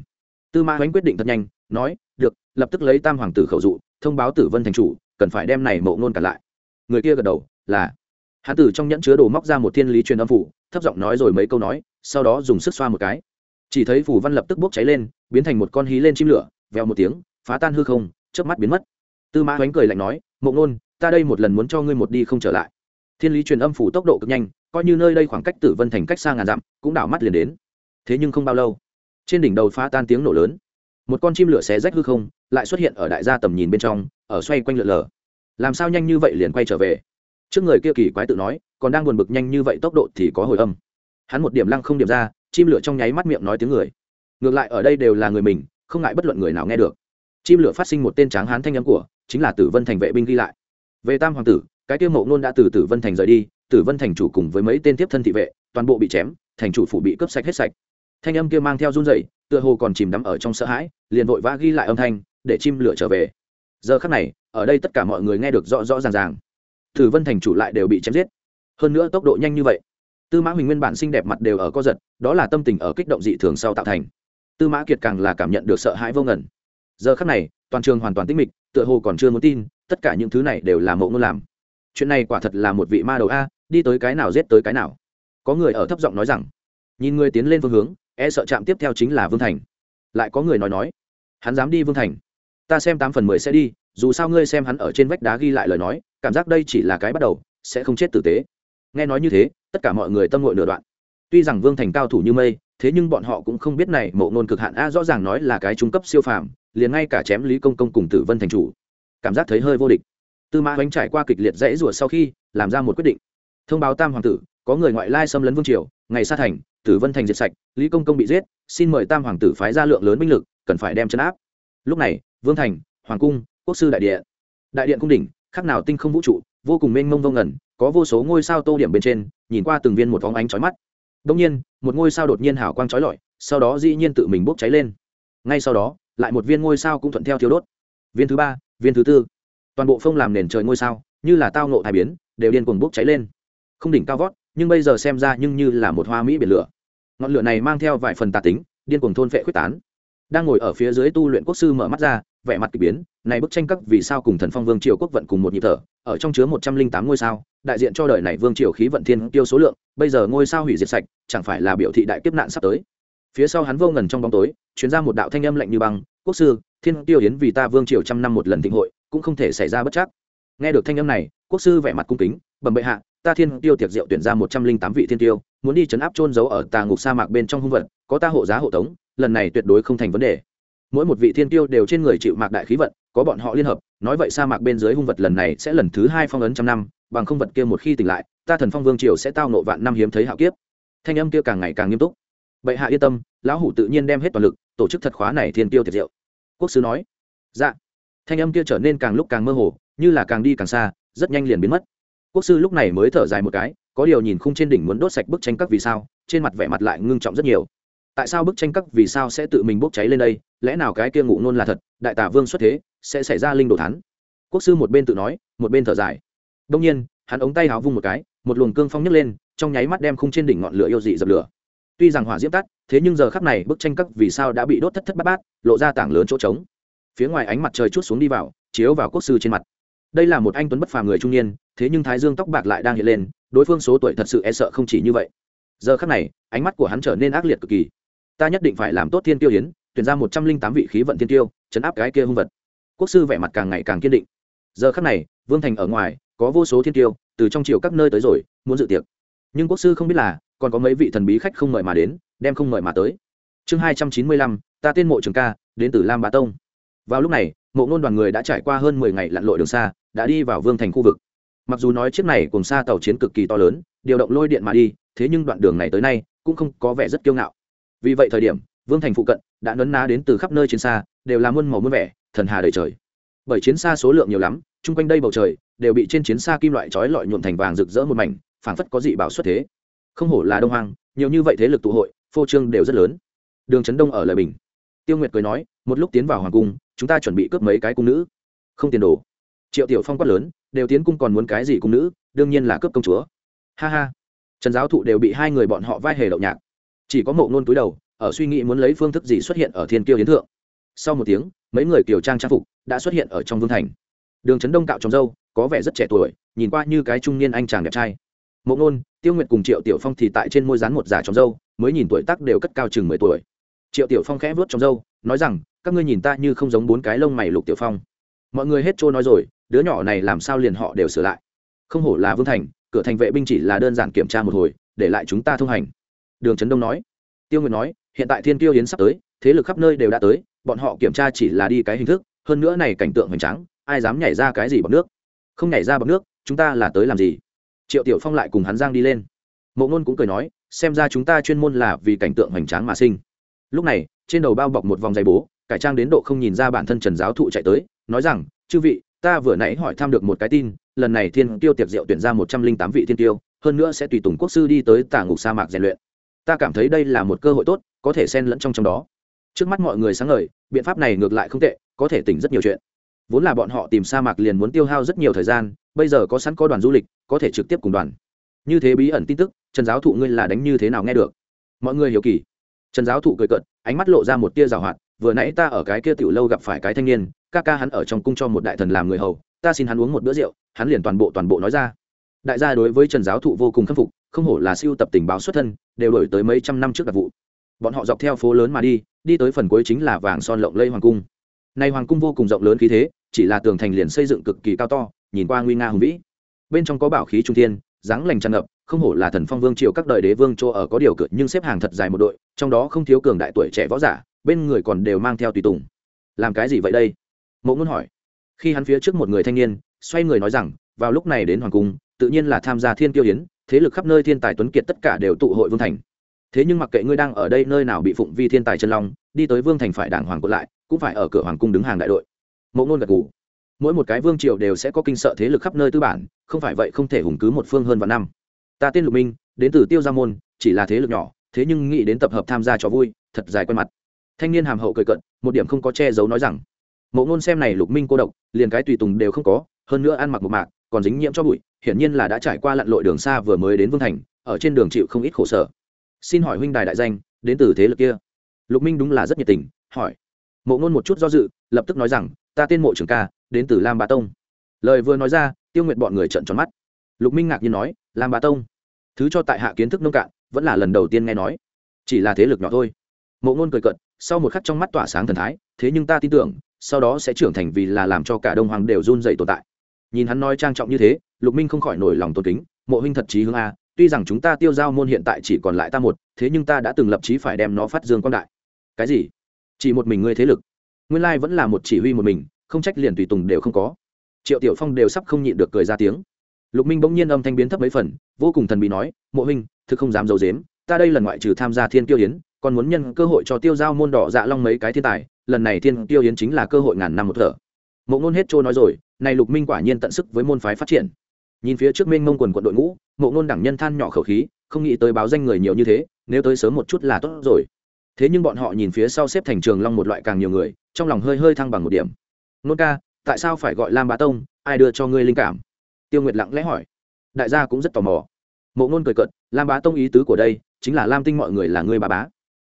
tư mã oánh quyết định thật nhanh, nói, được, lập tức lấy tam hoàng tử khẩu dụ, thông báo tử vân thành chủ, cần phải đem này mộ ngôn cả lại. Người kia gật đầu, là. Hán tử trong nhẫn chứa đồ móc ra một thiên lý truyền âm phủ, thấp giọng nói rồi mấy câu nói, sau đó dùng sức xoa một cái. Chỉ thấy phủ văn lập tức bốc cháy lên, biến thành một con hí lên chim lửa, vèo một tiếng, phá tan hư không, chớp mắt biến mất. Tư mã oánh cười lạnh nói, mộ ngôn, ta đây một lần muốn cho ngươi một đi không trở lại. Thiên lý truyền âm phủ tốc độ cực nhanh, coi như nơi đây khoảng cách tử vân thành cách xa ngàn dặm, cũng đảo mắt liền đến. Thế nhưng không bao lâu trên đỉnh đầu phá tan tiếng nổ lớn. Một con chim lửa xé rách hư không, lại xuất hiện ở đại gia tầm nhìn bên trong, ở xoay quanh lượn lờ. Làm sao nhanh như vậy liền quay trở về? Trước người kia kỳ quái tự nói, còn đang buồn bực nhanh như vậy tốc độ thì có hồi âm. Hắn một điểm lăng không điểm ra, chim lửa trong nháy mắt miệng nói tiếng người. Ngược lại ở đây đều là người mình, không ngại bất luận người nào nghe được. Chim lửa phát sinh một tên tráng hán thanh âm của, chính là tử vân thành vệ binh ghi lại. Về tam hoàng tử, cái tiêu mộ nôn đã từ tử vân thành rời đi, tử vân thành chủ cùng với mấy tên tiếp thân thị vệ, toàn bộ bị chém, thành chủ phủ bị cướp sạch hết sạch thanh âm kia mang theo run dậy tựa hồ còn chìm đắm ở trong sợ hãi, liền vội vã ghi lại âm thanh, để chim lửa trở về. Giờ khắc này, ở đây tất cả mọi người nghe được rõ rõ ràng ràng. Thử vân thành chủ lại đều bị chém giết. Hơn nữa tốc độ nhanh như vậy. Tư mã huỳnh nguyên bản xinh đẹp mặt đều ở co giật, đó là tâm tình ở kích động dị thường sau tạo thành. Tư mã kiệt càng là cảm nhận được sợ hãi vô ngẩn giờ khắc này, toàn trường hoàn toàn tĩnh mịch, tựa hồ còn chưa muốn tin, tất cả những thứ này đều là mộ ngôn làm. Chuyện này quả thật là một vị ma đầu a, đi tới cái nào giết tới cái nào. Có người ở thấp giọng nói rằng, nhìn người tiến lên phương hướng e sợ chạm tiếp theo chính là vương thành. Lại có người nói nói, hắn dám đi vương thành? Ta xem tám phần mười sẽ đi, dù sao ngươi xem hắn ở trên vách đá ghi lại lời nói, cảm giác đây chỉ là cái bắt đầu, sẽ không chết tử tế. Nghe nói như thế, tất cả mọi người tâm ngội nửa đoạn. Tuy rằng vương thành cao thủ như mây, thế nhưng bọn họ cũng không biết này mộ ngôn cực hạn a rõ ràng nói là cái trung cấp siêu phàm, liền ngay cả chém lý công công cùng tử vân thành chủ. Cảm giác thấy hơi vô địch. Tư mã bánh trải qua kịch liệt dãy rủa sau khi, làm ra một quyết định. Thông báo tam hoàng tử, có người ngoại lai xâm lấn vương triều, ngày sa thành tử vân thành diệt sạch, lý công công bị giết, xin mời tam hoàng tử phái ra lượng lớn binh lực, cần phải đem chấn áp. Lúc này, vương thành, hoàng cung, quốc sư đại điện đại điện cung đỉnh khác nào tinh không vũ trụ, vô cùng mênh mông vông ngẩn có vô số ngôi sao tô điểm bên trên, nhìn qua từng viên một vóng ánh chói mắt. Đông nhiên, một ngôi sao đột nhiên hào quang chói lọi, sau đó dĩ nhiên tự mình bốc cháy lên. Ngay sau đó, lại một viên ngôi sao cũng thuận theo thiếu đốt. Viên thứ ba, viên thứ tư. Toàn bộ phong làm nền trời ngôi sao, như là tao nộ thai biến, đều điên cuồng bốc cháy lên. Không đỉnh cao vót nhưng bây giờ xem ra nhưng như là một hoa mỹ biển lửa. Ngọn lửa này mang theo vài phần tà tính, điên cuồng thôn phệ quyết tán. Đang ngồi ở phía dưới tu luyện quốc sư mở mắt ra, vẻ mặt k ỳ biến, này bức tranh các vì sao cùng thần phong vương triều quốc vận cùng một nhịp thở, ở trong chứa một trăm linh tám ngôi sao, đại diện cho đời này vương triều khí vận thiên tiêu số lượng, bây giờ ngôi sao hủy diệt sạch, chẳng phải là biểu thị đại kiếp nạn sắp tới. Phía sau hắn vô ngần trong bóng tối chuyến ra một đạo thanh âm lạnh như băng, quốc sư, thiên tiêu hiến vì ta vương triều trăm năm một lần thịnh hội, cũng không thể xảy ra bất chắc. Nghe được thanh âm này, quốc sư vẻ mặt cung kính, bẩm bệ hạ ta thiên tiêu tiệc diệu tuyển ra một trăm linh tám vị thiên tiêu, muốn đi chấn áp trôn giấu ở tà ngục sa mạc bên trong hung vật, có ta hộ giá hộ tống, lần này tuyệt đối không thành vấn đề. Mỗi một vị thiên tiêu đều trên người chịu mạc đại khí vận, có bọn họ liên hợp, nói vậy sa mạc bên dưới hung vật lần này sẽ lần thứ hai phong ấn trăm năm, bằng không vật kia một khi tỉnh lại, ta thần phong vương triều sẽ tao nộ vạn năm hiếm thấy hạo kiếp. Thanh âm kia càng ngày càng nghiêm túc. Bệ hạ yên tâm, lão hủ tự nhiên đem hết toàn lực, tổ chức thật khóa này thiên tiêu tiệc diệu quốc sứ nói. Dạ. Thanh âm kia trở nên càng lúc càng mơ hồ, như là càng đi càng xa, rất nhanh liền biến mất quốc sư lúc này mới thở dài một cái, có điều nhìn khung trên đỉnh muốn đốt sạch bức tranh các vì sao, trên mặt vẻ mặt lại ngưng trọng rất nhiều. Tại sao bức tranh các vì sao sẽ tự mình bốc cháy lên đây? Lẽ nào cái kia ngụ nôn là thật? Đại tả vương xuất thế, sẽ xảy ra linh đồ thắn quốc sư một bên tự nói, một bên thở dài. Đông nhiên, hắn ống tay háo vung một cái, một luồng cương phong nhấc lên, trong nháy mắt đem khung trên đỉnh ngọn lửa yêu dị dập lửa. Tuy rằng hỏa diễm tắt, thế nhưng giờ khắp này bức tranh các vì sao đã bị đốt thất thất bát bát, lộ ra tảng lớn chỗ trống. Phía ngoài ánh mặt trời chút xuống đi vào, chiếu vào quốc sư trên mặt đây là một anh tuấn bất phàm người trung niên, thế nhưng thái dương tóc bạc lại đang hiện lên, đối phương số tuổi thật sự e sợ không chỉ như vậy. Giờ khắc này, ánh mắt của hắn trở nên ác liệt cực kỳ. Ta nhất định phải làm tốt thiên tiêu hiến, tuyển ra một trăm linh tám vị khí vận thiên tiêu, chấn áp cái kia hung vật. Quốc sư vẻ mặt càng ngày càng kiên định. Giờ khắc này, vương thành ở ngoài, có vô số thiên tiêu, từ trong chiều các nơi tới rồi, muốn dự tiệc. Nhưng quốc sư không biết là, còn có mấy vị thần bí khách không mời mà đến, đem không mời mà tới. Chương hai trăm chín mươi lăm, ta tên mộ trường ca, đến từ lam bá tông. Vào lúc này, mộ ngôn đoàn người đã trải qua hơn mười ngày lặn lội đường xa đã đi vào vương thành khu vực. Mặc dù nói chiếc này cùng xa tàu chiến cực kỳ to lớn, điều động lôi điện mà đi, thế nhưng đoạn đường này tới nay cũng không có vẻ rất kiêu ngạo. Vì vậy thời điểm, vương thành phụ cận đã nấn ná đến từ khắp nơi chiến xa, đều là muôn màu muôn vẻ, thần hà đời trời. Bởi chiến xa số lượng nhiều lắm, chung quanh đây bầu trời đều bị trên chiến xa kim loại trói lọi nhuộm thành vàng rực rỡ một mảnh, phảng phất có dị bảo xuất thế. Không hổ là đông hoang, nhiều như vậy thế lực tụ hội, phô trương đều rất lớn. Đường trấn đông ở lời bình. Tiêu nguyệt cười nói, một lúc tiến vào hoàng cung, chúng ta chuẩn bị cướp mấy cái cung nữ. Không tiền đồ triệu tiểu phong quát lớn, đều tiến cung còn muốn cái gì cung nữ? Đương nhiên là cướp công chúa. Ha ha. Trần giáo thụ đều bị hai người bọn họ vai hề đậu nhạc. Chỉ có mộ ngôn túi đầu, ở suy nghĩ muốn lấy phương thức gì xuất hiện ở thiên kiêu hiến thượng. Sau một tiếng, mấy người kiều trang trang phục đã xuất hiện ở trong vương thành. Đường trấn đông cạo trong dâu có vẻ rất trẻ tuổi, nhìn qua như cái trung niên anh chàng đẹp trai. Mộ ngôn tiêu nguyệt cùng triệu tiểu phong thì tại trên môi rán một giả trong dâu mới nhìn tuổi tác đều cất cao chừng mười tuổi. Triệu tiểu phong khẽ vớt trong dâu nói rằng, các ngươi nhìn ta như không giống bốn cái lông mày lục tiểu phong. Mọi người hết trôi nói rồi đứa nhỏ này làm sao liền họ đều sửa lại. Không hổ là vương thành, cửa thành vệ binh chỉ là đơn giản kiểm tra một hồi, để lại chúng ta thông hành. Đường trấn đông nói. Tiêu nguyệt nói, hiện tại thiên tiêu hiến sắp tới, thế lực khắp nơi đều đã tới, bọn họ kiểm tra chỉ là đi cái hình thức, hơn nữa này cảnh tượng hoành tráng, ai dám nhảy ra cái gì bằng nước? Không nhảy ra bằng nước, chúng ta là tới làm gì? Triệu tiểu phong lại cùng hắn giang đi lên. Mộ ngôn cũng cười nói, xem ra chúng ta chuyên môn là vì cảnh tượng hoành tráng mà sinh. Lúc này, trên đầu bao bọc một vòng giày bố, cải trang đến độ không nhìn ra bản thân trần giáo thụ chạy tới, nói rằng, chư vị ta vừa nãy hỏi thăm được một cái tin, lần này thiên tiêu tiệc diệu tuyển ra một trăm linh tám vị thiên tiêu hơn nữa sẽ tùy tùng quốc sư đi tới tả ngục sa mạc rèn luyện. Ta cảm thấy đây là một cơ hội tốt, có thể xen lẫn trong trong đó. Trước mắt mọi người sáng ngời, biện pháp này ngược lại không tệ, có thể tỉnh rất nhiều chuyện. Vốn là bọn họ tìm sa mạc liền muốn tiêu hao rất nhiều thời gian, bây giờ có sẵn có đoàn du lịch, có thể trực tiếp cùng đoàn. Như thế bí ẩn tin tức, trần giáo thụ ngươi là đánh như thế nào nghe được? Mọi người hiểu kỳ. Trần giáo thụ cười cận ánh mắt lộ ra một tia rào hoạt vừa nãy ta ở cái kia tiểu lâu gặp phải cái thanh niên ca ca hắn ở trong cung cho một đại thần làm người hầu ta xin hắn uống một bữa rượu hắn liền toàn bộ toàn bộ nói ra. Đại gia đối với trần giáo thụ vô cùng khâm phục không hổ là siêu tập tình báo xuất thân đều đổi tới mấy trăm năm trước đặc vụ. Bọn họ dọc theo phố lớn mà đi đi tới phần cuối chính là vàng son lộng lây hoàng cung. Nay hoàng cung vô cùng rộng lớn khí thế chỉ là tường thành liền xây dựng cực kỳ cao to nhìn qua nguy nga hùng vĩ. Bên trong có bảo khí trung thiên dáng lành tràn ngập không hổ là thần phong vương triều các đời đế vương chỗ ở có điều cự, nhưng xếp hàng thật dài một đội trong đó không thiếu cường đại tuổi trẻ võ giả bên người còn đều mang theo tùy tùng. Làm cái gì vậy đây? Mộ ngôn hỏi. Khi hắn phía trước một người thanh niên, xoay người nói rằng, vào lúc này đến hoàng cung, tự nhiên là tham gia thiên tiêu hiến thế lực khắp nơi thiên tài tuấn kiệt tất cả đều tụ hội vương thành. Thế nhưng mặc kệ ngươi đang ở đây nơi nào bị phụng vi thiên tài chân long, đi tới vương thành phải đảng hoàng quật lại, cũng phải ở cửa hoàng cung đứng hàng đại đội. Mộ ngôn gật gù. Mỗi một cái vương triều đều sẽ có kinh sợ thế lực khắp nơi tư bản, không phải vậy không thể hùng cứ một phương hơn vạn năm. Ta tên lục minh, đến từ tiêu gia môn, chỉ là thế lực nhỏ, thế nhưng nghĩ đến tập hợp tham gia cho vui, thật dài quen mặt thanh niên hàm hậu cười cận một điểm không có che giấu nói rằng, mộ ngôn xem này lục minh cô độc, liền cái tùy tùng đều không có, hơn nữa ăn mặc một mạc, còn dính nhiễm cho bụi, hiển nhiên là đã trải qua lặn lội đường xa vừa mới đến vương thành, ở trên đường chịu không ít khổ sở. Xin hỏi huynh đài đại danh, đến từ thế lực kia? Lục minh đúng là rất nhiệt tình, hỏi. Mộ ngôn một chút do dự, lập tức nói rằng, ta tên mộ trưởng ca, đến từ lam bá tông. Lời vừa nói ra, tiêu nguyện bọn người trận tròn mắt. Lục minh ngạc nhiên nói, lam bá tông? Thứ cho tại hạ kiến thức nông cạn, vẫn là lần đầu tiên nghe nói. Chỉ là thế lực nhỏ thôi. Mộ ngôn cười cận sau một khắc trong mắt tỏa sáng thần thái, thế nhưng ta tin tưởng, sau đó sẽ trưởng thành vì là làm cho cả đông hoàng đều run dậy tồn tại. Nhìn hắn nói trang trọng như thế, lục minh không khỏi nổi lòng tôn kính, mộ huynh thật chí hướng a, tuy rằng chúng ta tiêu giao môn hiện tại chỉ còn lại ta một, thế nhưng ta đã từng lập chí phải đem nó phát dương quan đại. Cái gì? Chỉ một mình ngươi thế lực? Nguyên lai vẫn là một chỉ huy một mình, không trách liền tùy tùng đều không có. Triệu tiểu phong đều sắp không nhịn được cười ra tiếng. Lục minh bỗng nhiên âm thanh biến thấp mấy phần, vô cùng thần bị nói, mộ huynh, thực không dám d i ấ u dếm ta đây lần ngoại trừ tham gia thiên tiêu hiến còn muốn nhân cơ hội cho tiêu giao môn đỏ dạ long mấy cái thiên tài, lần này thiên tiêu hiến chính là cơ hội ngàn năm một thở. Mộ ngôn hết trôi nói rồi, này lục minh quả nhiên tận sức với môn phái phát triển. Nhìn phía trước minh mông quần quận đội ngũ, mộ ngôn đẳng nhân than nhỏ khẩu khí, không nghĩ tới báo danh người nhiều như thế, nếu tới sớm một chút là tốt rồi. Thế nhưng bọn họ nhìn phía sau xếp thành trường long một loại càng nhiều người, trong lòng hơi hơi thăng bằng một điểm. Nôn ca, tại sao phải gọi lam bá tông, ai đưa cho ngươi linh cảm? Tiêu nguyệt lặng lẽ hỏi. Đại gia cũng rất tò mò. Mộ ngôn cười cợt, lam bá tông ý tứ của đây, chính là lam tinh mọi người là ngươi bà bá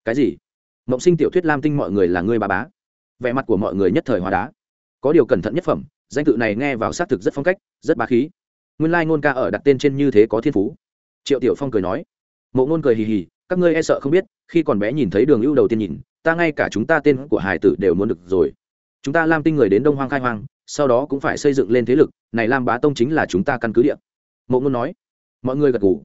cái gì? Mộng sinh tiểu thuyết lam tinh mọi người là ngươi bà bá. Vẻ mặt của mọi người nhất thời hóa đá. Có điều cẩn thận nhất phẩm, danh tự này nghe vào xác thực rất phong cách, rất bá khí. Nguyên lai ngôn ca ở đặt tên trên như thế có thiên phú. Triệu tiểu phong cười nói. Mộ ngôn cười hì hì, các ngươi e sợ không biết, khi còn bé nhìn thấy đường ưu đầu tiên nhìn, ta ngay cả chúng ta tên của hải tử đều muốn được rồi. Chúng ta lam tinh người đến đông hoang khai hoang, sau đó cũng phải xây dựng lên thế lực, này lam bá tông chính là chúng ta căn cứ địa. Mộ ngôn nói. Mọi người gật ngủ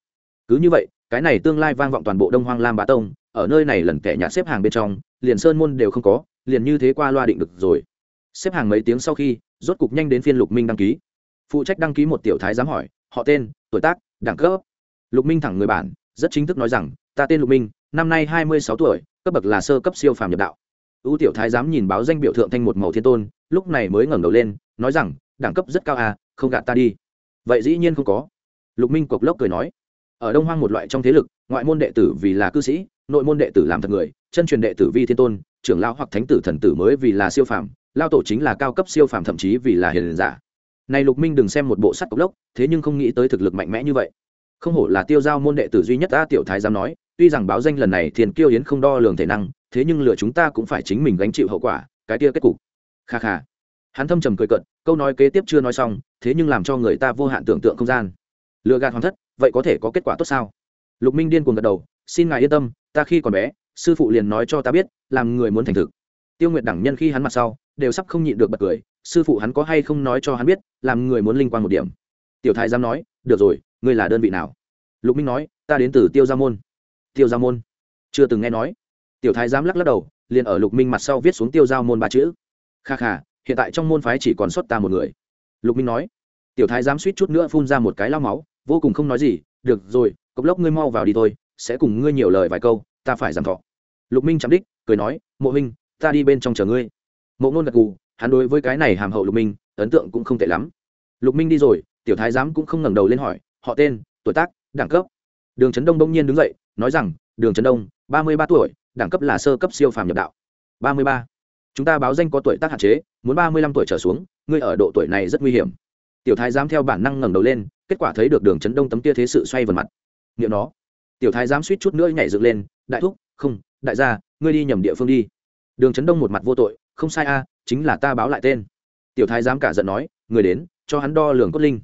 cứ như vậy, cái này tương lai vang vọng toàn bộ đông hoang lam bá tông ở nơi này lần kẻ nhạt xếp hàng bên trong, liền sơn môn đều không có, liền như thế qua loa định được rồi. Xếp hàng mấy tiếng sau khi, rốt cục nhanh đến phiên lục minh đăng ký. Phụ trách đăng ký một tiểu thái giám hỏi, họ tên, tuổi tác, đẳng cấp? Lục minh thẳng người bản rất chính thức nói rằng, ta tên lục minh, năm nay hai mươi sáu tuổi, cấp bậc là sơ cấp siêu phàm nhập đạo. Ưu tiểu thái giám nhìn báo danh biểu thượng thanh một màu thiên tôn, lúc này mới ngẩng đầu lên, nói rằng, đẳng cấp rất cao à không gạt ta đi. Vậy dĩ nhiên không có. Lục minh cộc lốc cười nói. Ở đông hoang một loại trong thế lực, ngoại môn đệ tử vì là cư sĩ nội môn đệ tử làm thật người, chân truyền đệ tử vi thiên tôn, trưởng lão hoặc thánh tử thần tử mới vì là siêu phàm, lao tổ chính là cao cấp siêu phàm thậm chí vì là hiền giả. Này lục minh đừng xem một bộ sắt cốc lốc, thế nhưng không nghĩ tới thực lực mạnh mẽ như vậy. Không hổ là tiêu giao môn đệ tử duy nhất ta tiểu thái dám nói, tuy rằng báo danh lần này thiền kiêu yến không đo lường thể năng, thế nhưng lựa chúng ta cũng phải chính mình gánh chịu hậu quả, cái kia kết cục. Kha kha. Hắn thâm trầm cười cận câu nói kế tiếp chưa nói xong, thế nhưng làm cho người ta vô hạn tưởng tượng không gian. Lựa gạt hoàn thất, vậy có thể có kết quả tốt sao? Lục minh điên cuồng gật đầu xin ngài yên tâm, ta khi còn bé, sư phụ liền nói cho ta biết, làm người muốn thành thực. Tiêu nguyệt đẳng nhân khi hắn mặt sau, đều sắp không nhịn được bật cười, sư phụ hắn có hay không nói cho hắn biết, làm người muốn linh quan một điểm. Tiểu thái giám nói, được rồi, ngươi là đơn vị nào? Lục minh nói, ta đến từ tiêu gia môn. Tiêu gia môn? Chưa từng nghe nói. Tiểu thái giám lắc lắc đầu, liền ở lục minh mặt sau viết xuống tiêu giao môn ba chữ. Kha kha, hiện tại trong môn phái chỉ còn xuất ta một người. Lục minh nói. Tiểu thái giám suýt chút nữa phun ra một cái lao máu, vô cùng không nói gì, được rồi, cốc lốc ngươi mau vào đi thôi sẽ cùng ngươi nhiều lời vài câu, ta phải giảm thọ. Lục minh chạm đích, cười nói, mộ minh ta đi bên trong chờ ngươi. Mộ ngôn gật gù, hắn đối với cái này hàm hậu lục minh, ấn tượng cũng không tệ lắm. Lục minh đi rồi, tiểu thái giám cũng không ngẩng đầu lên hỏi, họ tên, tuổi tác, đẳng cấp? Đường trấn đông đông nhiên đứng dậy, nói rằng, đường trấn đông, ba mươi ba tuổi, đẳng cấp là sơ cấp siêu phàm nhập đạo. Ba mươi ba? Chúng ta báo danh có tuổi tác hạn chế, muốn ba mươi lăm tuổi trở xuống, ngươi ở độ tuổi này rất nguy hiểm. Tiểu thái giám theo bản năng ngẩng đầu lên, kết quả thấy được đường trấn đông tấm tia thế sự xoay vần mặt. Nghiệm nó tiểu thái giám suýt chút nữa nhảy dựng lên, đại thúc, không, đại gia, ngươi đi nhầm địa phương đi. Đường trấn đông một mặt vô tội, không sai a, chính là ta báo lại tên. Tiểu thái giám cả giận nói, người đến, cho hắn đo lường cốt linh.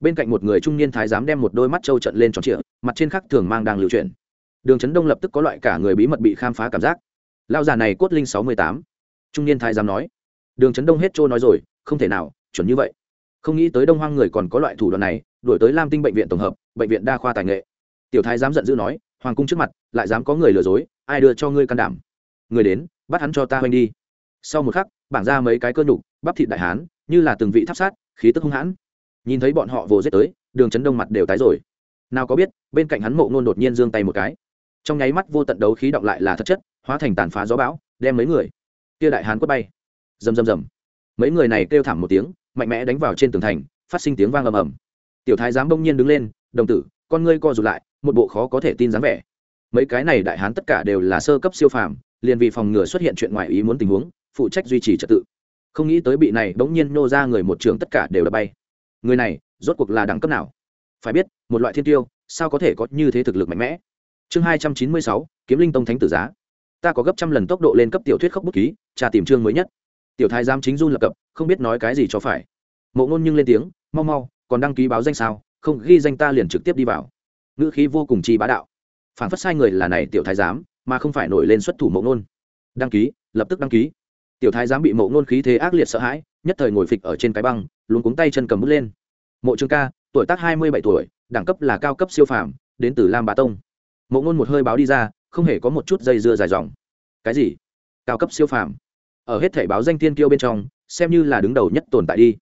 Bên cạnh một người trung niên thái giám đem một đôi mắt trâu trận lên tròn trịa, mặt trên khắc thường mang đang lưu chuyển. Đường trấn đông lập tức có loại cả người bí mật bị khám phá cảm giác. Lao già này cốt linh sáu mươi tám. Trung niên thái giám nói. Đường trấn đông hết trôi nói rồi, không thể nào, chuẩn như vậy. Không nghĩ tới đông hoang người còn có loại thủ đoạn này đổi tới lam tinh bệnh viện tổng hợp, bệnh viện đa khoa tài nghệ tiểu thái dám giận dữ nói, hoàng cung trước mặt, lại dám có người lừa dối, ai đưa cho ngươi can đảm? Người đến, bắt hắn cho ta hoành đi. Sau một khắc, bảng ra mấy cái cơ nhục, bắp thịt đại hán, như là từng vị tháp sát, khí tức hung hãn. Nhìn thấy bọn họ vồ giết tới, đường chấn đông mặt đều tái rồi. Nào có biết, bên cạnh hắn mộ ngôn đột nhiên giương tay một cái. Trong nháy mắt vô tận đấu khí động lại là thật chất, hóa thành tàn phá gió bão, đem mấy người kia đại hán quất bay. Rầm rầm rầm. Mấy người này kêu thảm một tiếng, mạnh mẽ đánh vào trên tường thành, phát sinh tiếng vang ầm ầm. Tiểu thái giám bỗng nhiên đứng lên, đồng tử, con ngươi co rụt lại một bộ khó có thể tin dáng vẻ. Mấy cái này đại hán tất cả đều là sơ cấp siêu phàm, liền vì phòng ngừa xuất hiện chuyện ngoài ý muốn tình huống, phụ trách duy trì trật tự. Không nghĩ tới bị này bỗng nhiên nô ra người một trường tất cả đều đã bay. Người này, rốt cuộc là đẳng cấp nào? Phải biết, một loại thiên tiêu, sao có thể có như thế thực lực mạnh mẽ? Chương hai trăm chín mươi sáu, kiếm linh tông thánh tử giá. Ta có gấp trăm lần tốc độ lên cấp tiểu thuyết khốc bút ký, tra tìm chương mới nhất. Tiểu thái giám chính run lập cập, không biết nói cái gì cho phải. Mộ ngôn nhưng lên tiếng, mau mau, còn đăng ký báo danh sao? Không, ghi danh ta liền trực tiếp đi vào ngữ khí vô cùng chi bá đạo. Phản phất sai người là này tiểu thái giám, mà không phải nổi lên xuất thủ mộ ngôn. Đăng ký, lập tức đăng ký. Tiểu thái giám bị mộ ngôn khí thế ác liệt sợ hãi, nhất thời ngồi phịch ở trên cái băng luôn cuống tay chân cầm bút lên. Mộ trường ca, tuổi tác hai mươi bảy tuổi, đẳng cấp là cao cấp siêu phàm, đến từ lam bá tông. Mộ ngôn một hơi báo đi ra, không hề có một chút dây dưa dài dòng. Cái gì? Cao cấp siêu phàm. Ở hết thể báo danh tiên kiêu bên trong, xem như là đứng đầu nhất tồn tại đi.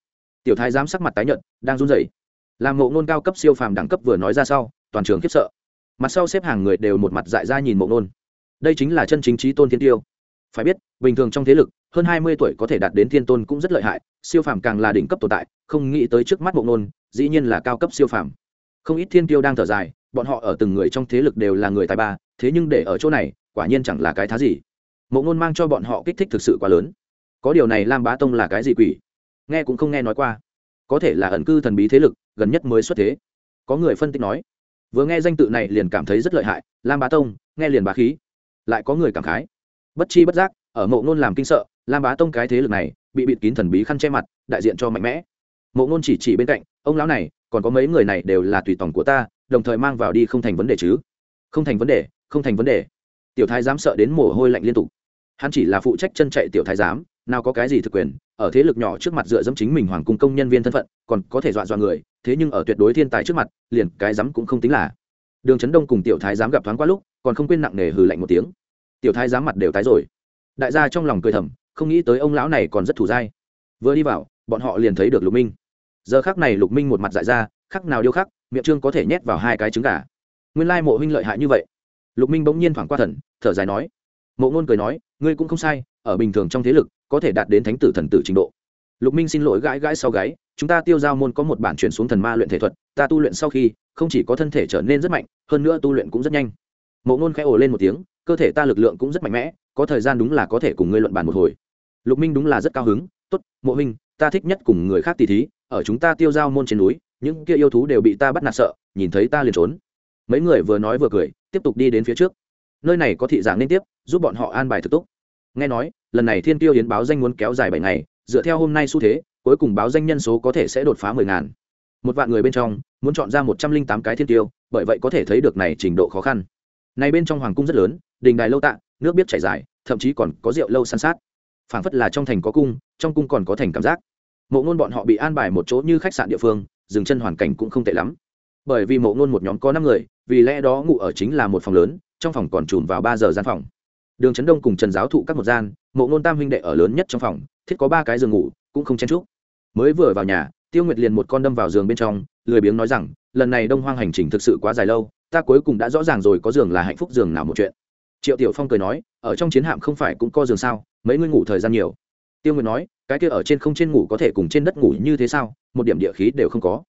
Tiểu thái giám sắc mặt tái nhợt, đang run rẩy. Làm mộ ngôn cao cấp siêu phàm đẳng cấp vừa nói ra sau toàn trường khiếp sợ. Mặt sau xếp hàng người đều một mặt dại ra nhìn mộ Nôn. đây chính là chân chính trí tôn thiên tiêu. Phải biết bình thường trong thế lực hơn hai mươi tuổi có thể đạt đến thiên tôn cũng rất lợi hại siêu phàm càng là đỉnh cấp tồn tại không nghĩ tới trước mắt mộ Nôn, dĩ nhiên là cao cấp siêu phàm. Không ít thiên tiêu đang thở dài bọn họ ở từng người trong thế lực đều là người tài ba thế nhưng để ở chỗ này quả nhiên chẳng là cái thá gì. Mộ ngôn mang cho bọn họ kích thích thực sự quá lớn. Có điều này lam bá tông là cái gì quỷ? Nghe cũng không nghe nói qua. Có thể là ẩn cư thần bí thế lực gần nhất mới xuất thế. Có người phân tích nói vừa nghe danh tự này liền cảm thấy rất lợi hại, lam bá tông, nghe liền bá khí. Lại có người cảm khái. Bất chi bất giác, ở mộ ngôn làm kinh sợ, lam bá tông cái thế lực này, bị bịt kín thần bí khăn che mặt, đại diện cho mạnh mẽ. Mộ ngôn chỉ chỉ bên cạnh, ông lão này, còn có mấy người này đều là tùy tòng của ta, đồng thời mang vào đi không thành vấn đề chứ? Không thành vấn đề, không thành vấn đề. Tiểu thái giám sợ đến mồ hôi lạnh liên tục. Hắn chỉ là phụ trách chân chạy tiểu thái giám, nào có cái gì thực quyền, ở thế lực nhỏ trước mặt dựa dẫm chính mình hoàng cung công nhân viên thân phận, còn có thể dọa dọa người thế nhưng ở tuyệt đối thiên tài trước mặt, liền cái dám cũng không tính là. Đường trấn đông cùng tiểu thái giám gặp thoáng qua lúc, còn không quên nặng nề hừ lạnh một tiếng. Tiểu thái giám mặt đều tái rồi. Đại gia trong lòng cười thầm, không nghĩ tới ông lão này còn rất thủ dai. Vừa đi vào, bọn họ liền thấy được lục minh. Giờ khác này lục minh một mặt dại ra, khắc nào điêu khắc, miệng trương có thể nhét vào hai cái trứng gà. Nguyên lai mộ huynh lợi hại như vậy. Lục minh bỗng nhiên thoảng qua thần, thở dài nói. Mộ ngôn cười nói, ngươi cũng không sai, ở bình thường trong thế lực, có thể đạt đến thánh tử thần tử trình độ. Lục minh xin lỗi gãi gãi sau gáy chúng ta tiêu giao môn có một bản chuyển xuống thần ma luyện thể thuật, ta tu luyện sau khi, không chỉ có thân thể trở nên rất mạnh, hơn nữa tu luyện cũng rất nhanh. Mộ ngôn khẽ ồ lên một tiếng, cơ thể ta lực lượng cũng rất mạnh mẽ, có thời gian đúng là có thể cùng ngươi luận bàn một hồi. Lục minh đúng là rất cao hứng, tốt, mộ minh ta thích nhất cùng người khác tỉ thí, ở chúng ta tiêu giao môn trên núi, những kia yêu thú đều bị ta bắt nạt sợ, nhìn thấy ta liền trốn. Mấy người vừa nói vừa cười, tiếp tục đi đến phía trước. Nơi này có thị giảng liên tiếp, giúp bọn họ an bài thực túc. Nghe nói, lần này thiên tiêu yến báo danh muốn kéo dài bảy ngày, dựa theo hôm nay xu thế cuối cùng báo danh nhân số có thể sẽ đột phá mười ngàn. Một vạn người bên trong, muốn chọn ra một trăm linh tám cái thiên tiêu, bởi vậy có thể thấy được này trình độ khó khăn. Này bên trong hoàng cung rất lớn, đình đài lâu tạ, nước biết chảy dài, thậm chí còn có rượu lâu san sát. Phảng phất là trong thành có cung, trong cung còn có thành cảm giác. Mộ ngôn bọn họ bị an bài một chỗ như khách sạn địa phương, dừng chân hoàn cảnh cũng không tệ lắm. Bởi vì mộ ngôn một nhóm có năm người, vì lẽ đó ngủ ở chính là một phòng lớn, trong phòng còn chùm vào ba giờ gian phòng. Đường trấn đông cùng trần giáo thụ các một gian, mộ ngôn tam huynh đệ ở lớn nhất trong phòng, thiết có ba cái giường ngủ, cũng không chen chúc mới vừa vào nhà, tiêu nguyệt liền một con đâm vào giường bên trong, lười biếng nói rằng, lần này đông hoang hành trình thực sự quá dài lâu, ta cuối cùng đã rõ ràng rồi có giường là hạnh phúc giường nào một chuyện. Triệu tiểu phong cười nói, ở trong chiến hạm không phải cũng có giường sao, mấy ngươi ngủ thời gian nhiều. Tiêu nguyệt nói, cái kia ở trên không trên ngủ có thể cùng trên đất ngủ như thế sao, một điểm địa khí đều không có.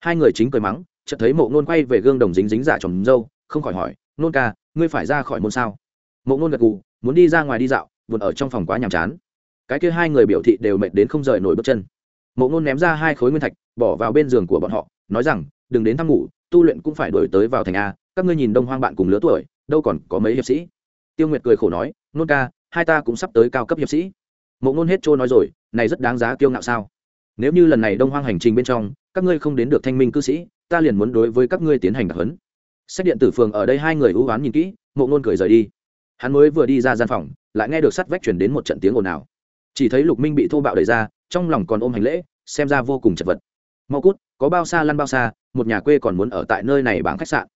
Hai người chính cười mắng, chợt thấy mộ ngôn quay về gương đồng dính dính giả trồng dâu, không khỏi hỏi, nôn ca, ngươi phải ra khỏi môn sao? Mộ ngôn gật gù, muốn đi ra ngoài đi dạo, buồn ở trong phòng quá nhàm chán. Cái kia hai người biểu thị đều mệt đến không rời nổi bước chân mộ ngôn ném ra hai khối nguyên thạch, bỏ vào bên giường của bọn họ, nói rằng, đừng đến thăm ngủ, tu luyện cũng phải đổi tới vào thành a, các ngươi nhìn đông hoang bạn cùng lứa tuổi, đâu còn có mấy hiệp sĩ. Tiêu nguyệt cười khổ nói, nôn ca, hai ta cũng sắp tới cao cấp hiệp sĩ. Mộ ngôn hết trôi nói rồi, này rất đáng giá kiêu ngạo sao? Nếu như lần này đông hoang hành trình bên trong, các ngươi không đến được thanh minh cư sĩ, ta liền muốn đối với các ngươi tiến hành đặc hấn sách điện tử phường ở đây hai người u oán nhìn kỹ, mộ ngôn cười rời đi. Hắn mới vừa đi ra gian phòng, lại nghe được sắt vách chuyển đến một trận tiếng ồn ào. Chỉ thấy lục minh bị thô bạo đẩy ra trong lòng còn ôm hành lễ, xem ra vô cùng chật vật. Mau cút, có bao xa lăn bao xa, một nhà quê còn muốn ở tại nơi này bảng khách sạn.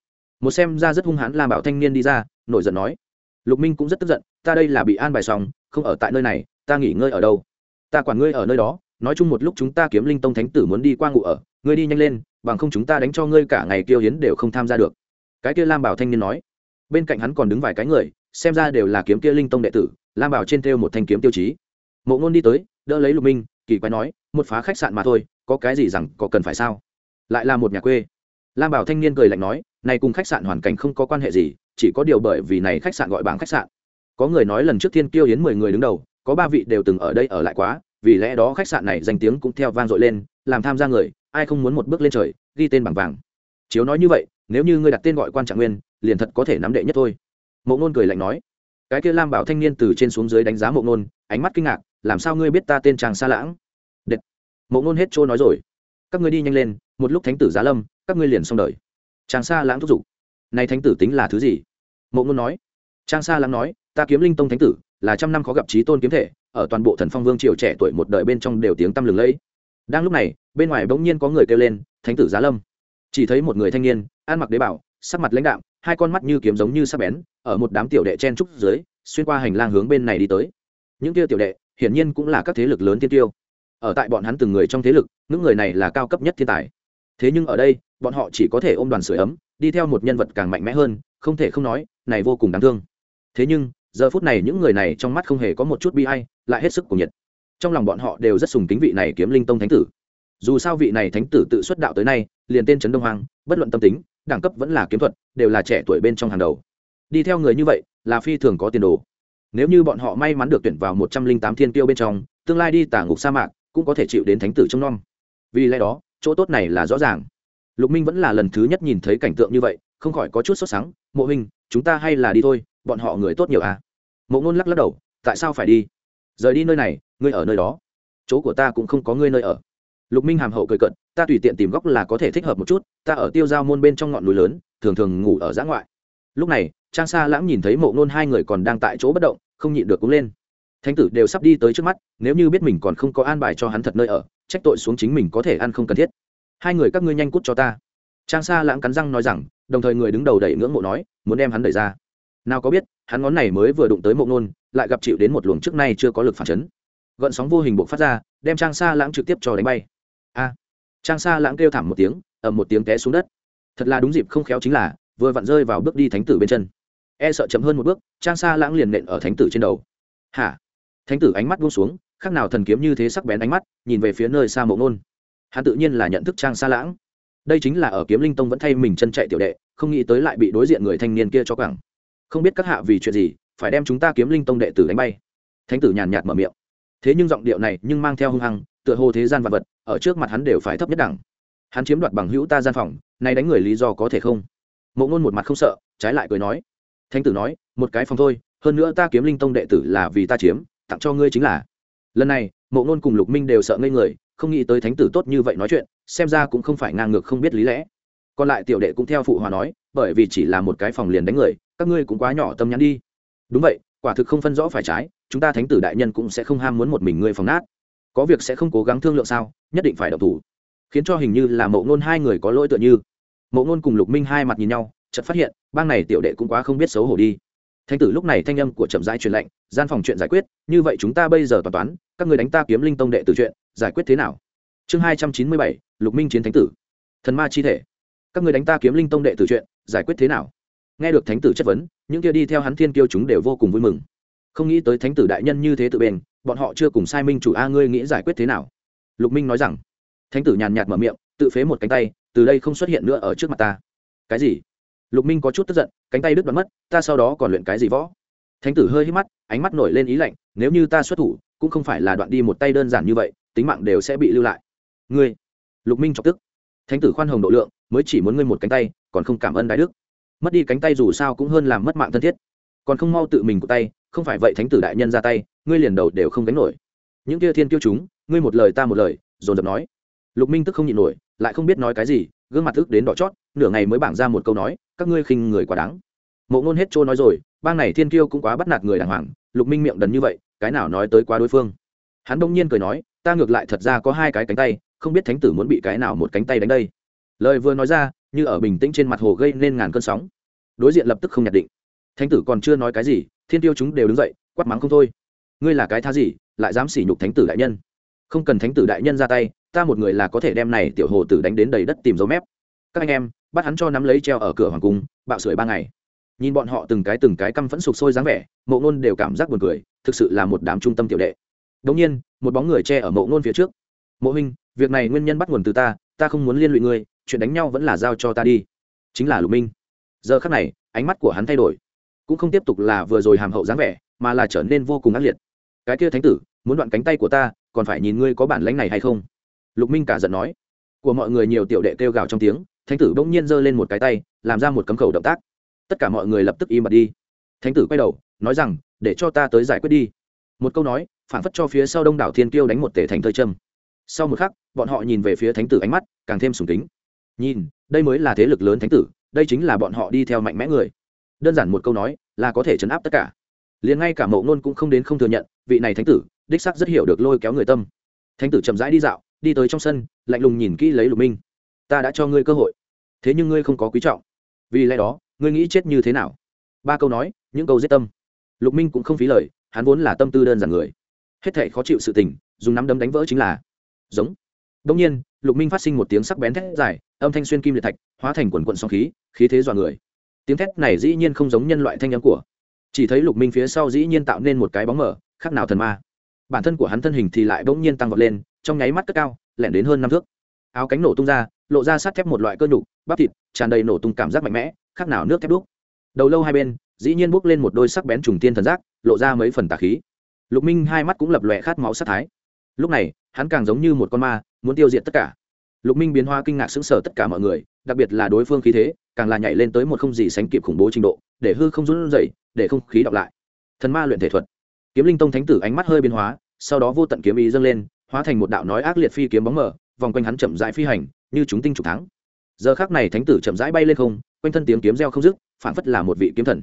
Một xem ra rất hung hãn làm bảo thanh niên đi ra, nổi giận nói, lục minh cũng rất tức giận, ta đây là bị an bài xong, không ở tại nơi này, ta nghỉ ngơi ở đâu? Ta quản ngươi ở nơi đó, nói chung một lúc chúng ta kiếm linh tông thánh tử muốn đi qua ngụ ở, ngươi đi nhanh lên, bằng không chúng ta đánh cho ngươi cả ngày kiêu hiến đều không tham gia được. Cái kia lam bảo thanh niên nói. Bên cạnh hắn còn đứng vài cái người, xem ra đều là kiếm kia linh tông đệ tử, lam bảo trên theo một thanh kiếm tiêu chí. Mộ ngôn đi tới, đỡ lấy lục minh kỳ quái nói, một phá khách sạn mà thôi, có cái gì rằng có cần phải sao? Lại là một nhà quê. Lam bảo thanh niên cười lạnh nói, này cùng khách sạn hoàn cảnh không có quan hệ gì, chỉ có điều bởi vì này khách sạn gọi bảng khách sạn. Có người nói lần trước thiên kiêu hiến mười người đứng đầu, có ba vị đều từng ở đây ở lại quá, vì lẽ đó khách sạn này danh tiếng cũng theo vang dội lên, làm tham gia người, ai không muốn một bước lên trời, ghi tên bằng vàng. Chiếu nói như vậy, nếu như ngươi đặt tên gọi quan trạng nguyên, liền thật có thể nắm đệ nhất thôi. Mộ ngôn cười lạnh nói, cái kia lam bảo thanh niên từ trên xuống dưới đánh giá mộ ngôn ánh mắt kinh ngạc làm sao ngươi biết ta tên chàng xa lãng? Đệt. Mộ ngôn hết trôi nói rồi. Các ngươi đi nhanh lên, một lúc thánh tử giá lâm, các ngươi liền xong đời. Chàng xa lãng thúc giục. Này thánh tử tính là thứ gì? Mộ ngôn nói. Trang sa lãng nói, ta kiếm linh tông thánh tử, là trăm năm khó gặp trí tôn kiếm thể, ở toàn bộ thần phong vương triều trẻ tuổi một đời bên trong đều tiếng tăm lừng lẫy. Đang lúc này, bên ngoài bỗng nhiên có người kêu lên, thánh tử giá lâm. Chỉ thấy một người thanh niên, ăn mặc đế bảo, sắc mặt lãnh đạo hai con mắt như kiếm giống như sắc bén, ở một đám tiểu đệ chen trúc dưới, xuyên qua hành lang hướng bên này đi tới. Những kia tiểu đệ hiển nhiên cũng là các thế lực lớn tiên tiêu. Ở tại bọn hắn từng người trong thế lực những người này là cao cấp nhất thiên tài. Thế nhưng ở đây bọn họ chỉ có thể ôm đoàn sửa ấm đi theo một nhân vật càng mạnh mẽ hơn không thể không nói này vô cùng đáng thương. Thế nhưng giờ phút này những người này trong mắt không hề có một chút bi ai, lại hết sức cuồng nhiệt. Trong lòng bọn họ đều rất sùng kính vị này kiếm linh tông thánh tử. Dù sao vị này thánh tử tự xuất đạo tới nay liền tên trấn đông hoàng bất luận tâm tính đẳng cấp vẫn là kiếm thuật đều là trẻ tuổi bên trong hàng đầu. Đi theo người như vậy là phi thường có tiền đồ nếu như bọn họ may mắn được tuyển vào một trăm linh tám thiên tiêu bên trong, tương lai đi tả ngục sa mạc cũng có thể chịu đến thánh tử trông nom. Vì lẽ đó, chỗ tốt này là rõ ràng. Lục minh vẫn là lần thứ nhất nhìn thấy cảnh tượng như vậy, không khỏi có chút sốt sắng. Mộ huynh, chúng ta hay là đi thôi, bọn họ người tốt nhiều à? Mộ ngôn lắc lắc đầu, tại sao phải đi? Rời đi nơi này, ngươi ở nơi đó. Chỗ của ta cũng không có ngươi nơi ở. Lục minh hàm hậu cười cận ta tùy tiện tìm góc là có thể thích hợp một chút, ta ở tiêu giao môn bên trong ngọn núi lớn, thường thường ngủ ở giã ngoại. Lúc này trang sa lãng nhìn thấy mộ ngôn hai người còn đang tại chỗ bất động, không nhịn được cúng lên. Thánh tử đều sắp đi tới trước mắt, nếu như biết mình còn không có an bài cho hắn thật nơi ở, trách tội xuống chính mình có thể ăn không cần thiết. Hai người các ngươi nhanh cút cho ta. Trang sa lãng cắn răng nói rằng, đồng thời người đứng đầu đẩy ngưỡng mộ nói, muốn đem hắn đẩy ra. Nào có biết, hắn ngón này mới vừa đụng tới mộ nôn, lại gặp chịu đến một luồng trước nay chưa có lực phản chấn. Gợn sóng vô hình buộc phát ra, đem trang sa lãng trực tiếp cho đánh bay. A! Trang sa lãng kêu thảm một tiếng, ầm một tiếng té xuống đất. Thật là đúng dịp không khéo chính là, vừa vặn rơi vào bước đi thánh tử bên chân e sợ chậm hơn một bước, trang sa lãng liền nện ở thánh tử trên đầu. Hả? Thánh tử ánh mắt buông xuống, khác nào thần kiếm như thế sắc bén ánh mắt, nhìn về phía nơi xa mộ nôn hắn tự nhiên là nhận thức trang sa lãng. Đây chính là ở kiếm linh tông vẫn thay mình chân chạy tiểu đệ, không nghĩ tới lại bị đối diện người thanh niên kia cho cẳng không biết các hạ vì chuyện gì, phải đem chúng ta kiếm linh tông đệ tử đánh bay. Thánh tử nhàn nhạt mở miệng. Thế nhưng giọng điệu này nhưng mang theo hung hăng, tựa hồ thế gian vật vật, ở trước mặt hắn đều phải thấp nhất đẳng. Hắn chiếm đoạt bằng hữu ta gian phòng nay đánh người lý do có thể không? Mộ ngôn một mặt không sợ, trái lại cười nói thánh tử nói, một cái phòng thôi, hơn nữa ta kiếm linh tông đệ tử là vì ta chiếm, tặng cho ngươi chính là. Lần này, mộ ngôn cùng lục minh đều sợ ngây người, không nghĩ tới thánh tử tốt như vậy nói chuyện, xem ra cũng không phải ngang ngược không biết lý lẽ. Còn lại tiểu đệ cũng theo phụ hòa nói, bởi vì chỉ là một cái phòng liền đánh người, các ngươi cũng quá nhỏ tâm nhắn đi. Đúng vậy, quả thực không phân rõ phải trái, chúng ta thánh tử đại nhân cũng sẽ không ham muốn một mình ngươi phòng nát. Có việc sẽ không cố gắng thương lượng sao, nhất định phải độc thủ. Khiến cho hình như là mộ ngôn hai người có lỗi tựa như. Mộ ngôn cùng lục minh hai mặt nhìn nhau chợt phát hiện, bang này tiểu đệ cũng quá không biết xấu hổ đi. Thánh tử lúc này thanh âm của chậm rãi truyền lệnh gian phòng chuyện giải quyết, như vậy chúng ta bây giờ toàn toán, các người đánh ta kiếm linh tông đệ tử chuyện, giải quyết thế nào? Chương hai trăm chín mươi bảy, lục minh chiến thánh tử. Thần ma chi thể. Các người đánh ta kiếm linh tông đệ tử chuyện, giải quyết thế nào? Nghe được thánh tử chất vấn, những kia đi theo hắn thiên kiêu chúng đều vô cùng vui mừng. Không nghĩ tới thánh tử đại nhân như thế tự bền, bọn họ chưa cùng sai minh chủ a ngươi nghĩ giải quyết thế nào? Lục minh nói rằng. Thánh tử nhàn nhạt mở miệng, tự phế một cánh tay, từ đây không xuất hiện nữa ở trước mặt ta. Cái gì? Lục minh có chút tức giận, cánh tay đứt đoạn mất, ta sau đó còn luyện cái gì võ? Thánh tử hơi hít mắt, ánh mắt nổi lên ý lạnh, nếu như ta xuất thủ, cũng không phải là đoạn đi một tay đơn giản như vậy, tính mạng đều sẽ bị lưu lại. Ngươi! Lục minh chọc tức. Thánh tử khoan hồng độ lượng, mới chỉ muốn ngươi một cánh tay, còn không cảm ơn đại đức. Mất đi cánh tay dù sao cũng hơn làm mất mạng thân thiết. Còn không mau tự mình của tay, không phải vậy thánh tử đại nhân ra tay, ngươi liền đầu đều không đánh nổi. Những kia thiên kiêu chúng, ngươi một lời ta một lời, dồn dập nói. Lục minh tức không nhịn nổi, lại không biết nói cái gì, gương mặt tức đến đỏ chót nửa ngày mới bảng ra một câu nói, các ngươi khinh người quá đáng. Mộ ngôn hết trôi nói rồi, bang này thiên kiêu cũng quá bắt nạt người đàng hoàng, lục minh miệng đần như vậy, cái nào nói tới quá đối phương. Hắn đông nhiên cười nói, ta ngược lại thật ra có hai cái cánh tay, không biết thánh tử muốn bị cái nào một cánh tay đánh đây. Lời vừa nói ra, như ở bình tĩnh trên mặt hồ gây nên ngàn cơn sóng. Đối diện lập tức không nhận định. Thánh tử còn chưa nói cái gì, thiên tiêu chúng đều đứng dậy, quát mắng không thôi. Ngươi là cái tha gì, lại dám sỉ nhục thánh tử đại nhân? Không cần thánh tử đại nhân ra tay, ta một người là có thể đem này tiểu hồ tử đánh đến đầy đất tìm dấu mép. Các anh em bắt hắn cho nắm lấy treo ở cửa hoàng cung, bạo sưởi ba ngày. Nhìn bọn họ từng cái từng cái căm phẫn sụp sôi dáng vẻ, mộ ngôn đều cảm giác buồn cười, thực sự là một đám trung tâm tiểu đệ. Đ ỗ n g nhiên, một bóng người che ở mộ ngôn phía trước. Mộ huynh, việc này nguyên nhân bắt nguồn từ ta ta không muốn liên lụy ngươi, chuyện đánh nhau vẫn là giao cho ta đi. Chính là lục minh. Giờ khắc này, ánh mắt của hắn thay đổi. Cũng không tiếp tục là vừa rồi hàm hậu dáng vẻ, mà là trở nên vô cùng ác liệt. Cái kia thánh tử, muốn đoạn cánh tay của ta, còn phải nhìn ngươi có bản lãnh này hay không? Lục minh cả giận nói. Của mọi người nhiều tiểu đệ kêu gào trong tiếng thánh tử bỗng nhiên giơ lên một cái tay, làm ra một cấm khẩu động tác. Tất cả mọi người lập tức im bặt đi. Thánh tử quay đầu, nói rằng, để cho ta tới giải quyết đi. Một câu nói, phản phất cho phía sau đông đảo thiên kiêu đánh một tể thành thơi châm. Sau một khắc, bọn họ nhìn về phía thánh tử ánh mắt càng thêm sùng kính. Nhìn, đây mới là thế lực lớn thánh tử, đây chính là bọn họ đi theo mạnh mẽ người. Đơn giản một câu nói, là có thể chấn áp tất cả. Liền ngay cả mộ nôn cũng không đến không thừa nhận, vị này thánh tử, đích sắc rất hiểu được lôi kéo người tâm. Thánh tử chậm rãi đi dạo, đi tới trong sân, lạnh lùng nhìn kỹ lấy lục minh. Ta đã cho ngươi cơ hội thế nhưng ngươi không có quý trọng. Vì lẽ đó, ngươi nghĩ chết như thế nào? Ba câu nói, những câu giết tâm. Lục minh cũng không phí lời, hắn vốn là tâm tư đơn giản người. Hết thệ khó chịu sự tình, dùng nắm đấm đánh vỡ chính là giống. Đông nhiên, lục minh phát sinh một tiếng sắc bén thét dài, âm thanh xuyên kim liệt thạch, hóa thành quần quận song khí khí thế dọa người. Tiếng thét này dĩ nhiên không giống nhân loại thanh âm của. Chỉ thấy lục minh phía sau dĩ nhiên tạo nên một cái bóng mở khác nào thần ma. Bản thân của hắn thân hình thì lại bỗng nhiên tăng vọt lên, trong nháy mắt cất cao, lẻn đến hơn năm thước. Áo cánh nổ tung ra lộ ra sắt thép một loại cơ nhục, bắp thịt, tràn đầy nổ tung cảm giác mạnh mẽ, khác nào nước thép đúc. Đầu lâu hai bên, dĩ nhiên bốc lên một đôi sắc bén trùng tiên thần giác, lộ ra mấy phần tà khí. Lục minh hai mắt cũng lập lòe khát máu sát thái. Lúc này, hắn càng giống như một con ma, muốn tiêu diệt tất cả. Lục minh biến hoa kinh ngạc sững sờ tất cả mọi người, đặc biệt là đối phương khí thế, càng là nhảy lên tới một không gì sánh kịp khủng bố trình độ, để hư không run rẩy, để không khí đọc lại. Thần ma luyện thể thuật. Kiếm linh tông thánh tử ánh mắt hơi biến hóa, sau đó vô tận kiếm ý dâng lên, hóa thành một đạo nói ác liệt phi kiếm bóng mờ, vòng quanh hắn chậm rãi phi hành như chúng tinh trục thắng. Giờ khác này thánh tử chậm rãi bay lên không, quanh thân tiếng kiếm reo không dứt phản phất là một vị kiếm thần.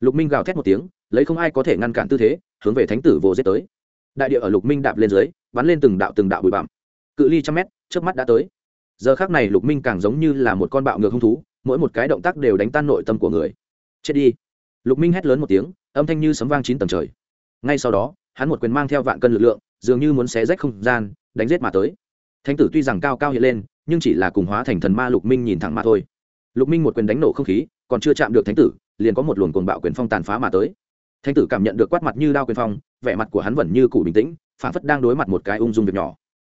Lục minh gào thét một tiếng, lấy không ai có thể ngăn cản tư thế, hướng về thánh tử vồ giết tới. Đại địa ở lục minh đạp lên dưới, bắn lên từng đạo từng đạo bụi bặm. Cự ly trăm mét trước mắt đã tới. Giờ khác này lục minh càng giống như là một con bạo ngược hung thú, mỗi một cái động tác đều đánh tan nội tâm của người. Chết đi. Lục minh hét lớn một tiếng, âm thanh như sấm vang chín tầng trời. Ngay sau đó, hắn một quyền mang theo vạn cân lực lượng, dường như muốn xé rách không gian, đánh giết mà tới. Thánh tử tuy rằng cao cao hiện lên nhưng chỉ là cùng hóa thành thần ma lục minh nhìn thẳng mà thôi. Lục minh một quyền đánh nổ không khí, còn chưa chạm được thánh tử, liền có một luồng cuồng bạo quyền phong tàn phá mà tới. Thánh tử cảm nhận được quát mặt như đao quyền phong, vẻ mặt của hắn vẫn như cũ bình tĩnh phản phất đang đối mặt một cái ung dung việc nhỏ.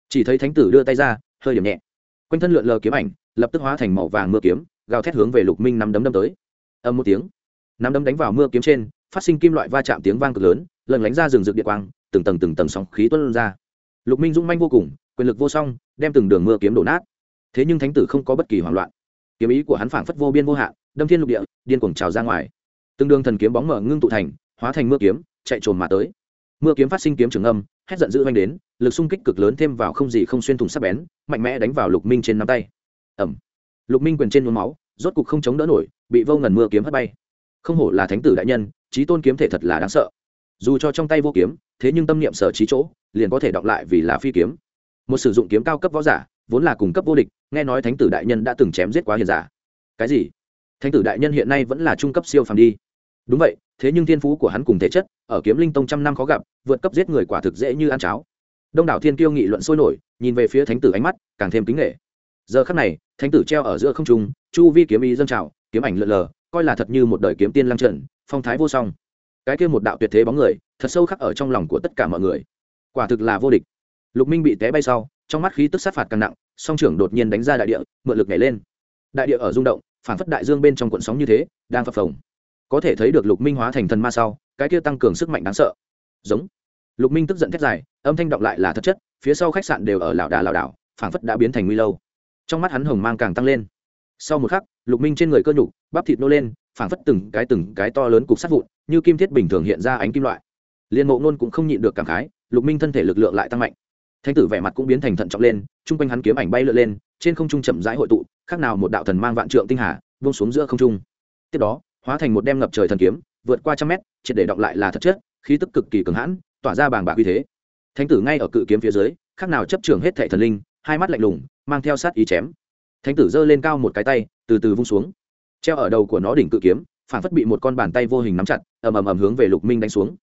Chỉ thấy thánh tử đưa tay ra, hơi điểm nhẹ. Quanh thân lượn lờ kiếm ảnh, lập tức hóa thành màu vàng mưa kiếm, gào thét hướng về lục minh nắm đấm đâm tới. Âm một tiếng, nắm đấm đánh vào mưa kiếm trên, phát sinh kim loại va chạm tiếng vang cực lớn, lần lánh ra rừng rực địa quang, từng tầng từng tầng sóng khí tuôn ra. Lục minh dũng manh vô cùng, quyền lực vô song, đem từng đường mưa kiếm đổ nát thế nhưng thánh tử không có bất kỳ hoảng loạn. Kiếm ý của hắn phảng phất vô biên vô hạn, đâm thiên lục địa, điên cuồng trào ra ngoài. Tương đương thần kiếm bóng mở ngưng tụ thành, hóa thành mưa kiếm, chạy trồn mà tới. Mưa kiếm phát sinh kiếm trường âm, hét giận dữ oanh đến, lực xung kích cực lớn thêm vào không gì không xuyên thủng sắc bén, mạnh mẽ đánh vào lục minh trên nắm tay. Ẩm lục minh quyền trên nhuốm máu, rốt cục không chống đỡ nổi, bị vô ngần mưa kiếm hất bay. Không hổ là thánh tử đại nhân trí tôn kiếm thể thật là đáng sợ. Dù cho trong tay vô kiếm, thế nhưng tâm niệm sở trí chỗ, liền có thể đọc lại vì là phi kiếm. Một sử dụng kiếm cao cấp võ giả vốn là cùng cấp vô địch, nghe nói thánh tử đại nhân đã từng chém giết quá hiền giả. Cái gì? Thánh tử đại nhân hiện nay vẫn là trung cấp siêu phàm đi. Đúng vậy, thế nhưng thiên phú của hắn cùng thể chất, ở kiếm linh tông trăm năm khó gặp, vượt cấp giết người quả thực dễ như ăn cháo. Đông đảo thiên kiêu nghị luận sôi nổi, nhìn về phía thánh tử ánh mắt, càng thêm kính nghệ giờ khắc này, thánh tử treo ở giữa không trung, chu vi kiếm ý dâng trào, kiếm ảnh lượn lờ, coi là thật như một đời kiếm tiên lăng trận phong thái vô song. Cái kia một đạo tuyệt thế bóng người, thật sâu khắc ở trong lòng của tất cả mọi người. Quả thực là vô địch lục minh bị té bay sau, trong mắt khí tức sát phạt càng nặng, song trưởng đột nhiên đánh ra đại địa, mượn lực nhảy lên. Đại địa ở rung động phản phất đại dương bên trong cuộn sóng như thế, đang phập phồng. Có thể thấy được lục minh hóa thành thần ma sau, cái kia tăng cường sức mạnh đáng sợ. Giống. Lục minh tức giận thét dài, âm thanh động lại là thật chất, phía sau khách sạn đều ở lảo đà lảo đảo, phảng phất đã biến thành nguy lâu. Trong mắt hắn hồng mang càng tăng lên. Sau một khắc, lục minh trên người cơ nhục, bắp thịt nô lên, phảng phất từng cái từng cái to lớn cục sắt vụn, như kim thiết bình thường hiện ra ánh kim loại. Liên mộ nôn cũng không nhịn được cảm khái, lục minh thân thể lực lượng lại tăng mạnh thanh tử vẻ mặt cũng biến thành thận trọng lên, chung quanh hắn kiếm ảnh bay lượn lên, trên không trung chậm rãi hội tụ, khác nào một đạo thần mang vạn trượng tinh hà vung xuống giữa không trung. Tiếp đó, hóa thành một đem ngập trời thần kiếm, vượt qua trăm mét, triệt để đọc lại là thật chất, khí tức cực kỳ cường hãn, tỏa ra bàng bạc uy thế. Thánh tử ngay ở cự kiếm phía dưới, khác nào chấp trường hết thệ thần linh, hai mắt lạnh lùng, mang theo sát ý chém. Thánh tử giơ lên cao một cái tay, từ từ vung xuống. Treo ở đầu của nó đỉnh cự kiếm, phản phất bị một con bàn tay vô hình nắm chặt, ầm ầm ầm hướng về lục minh đánh xuống.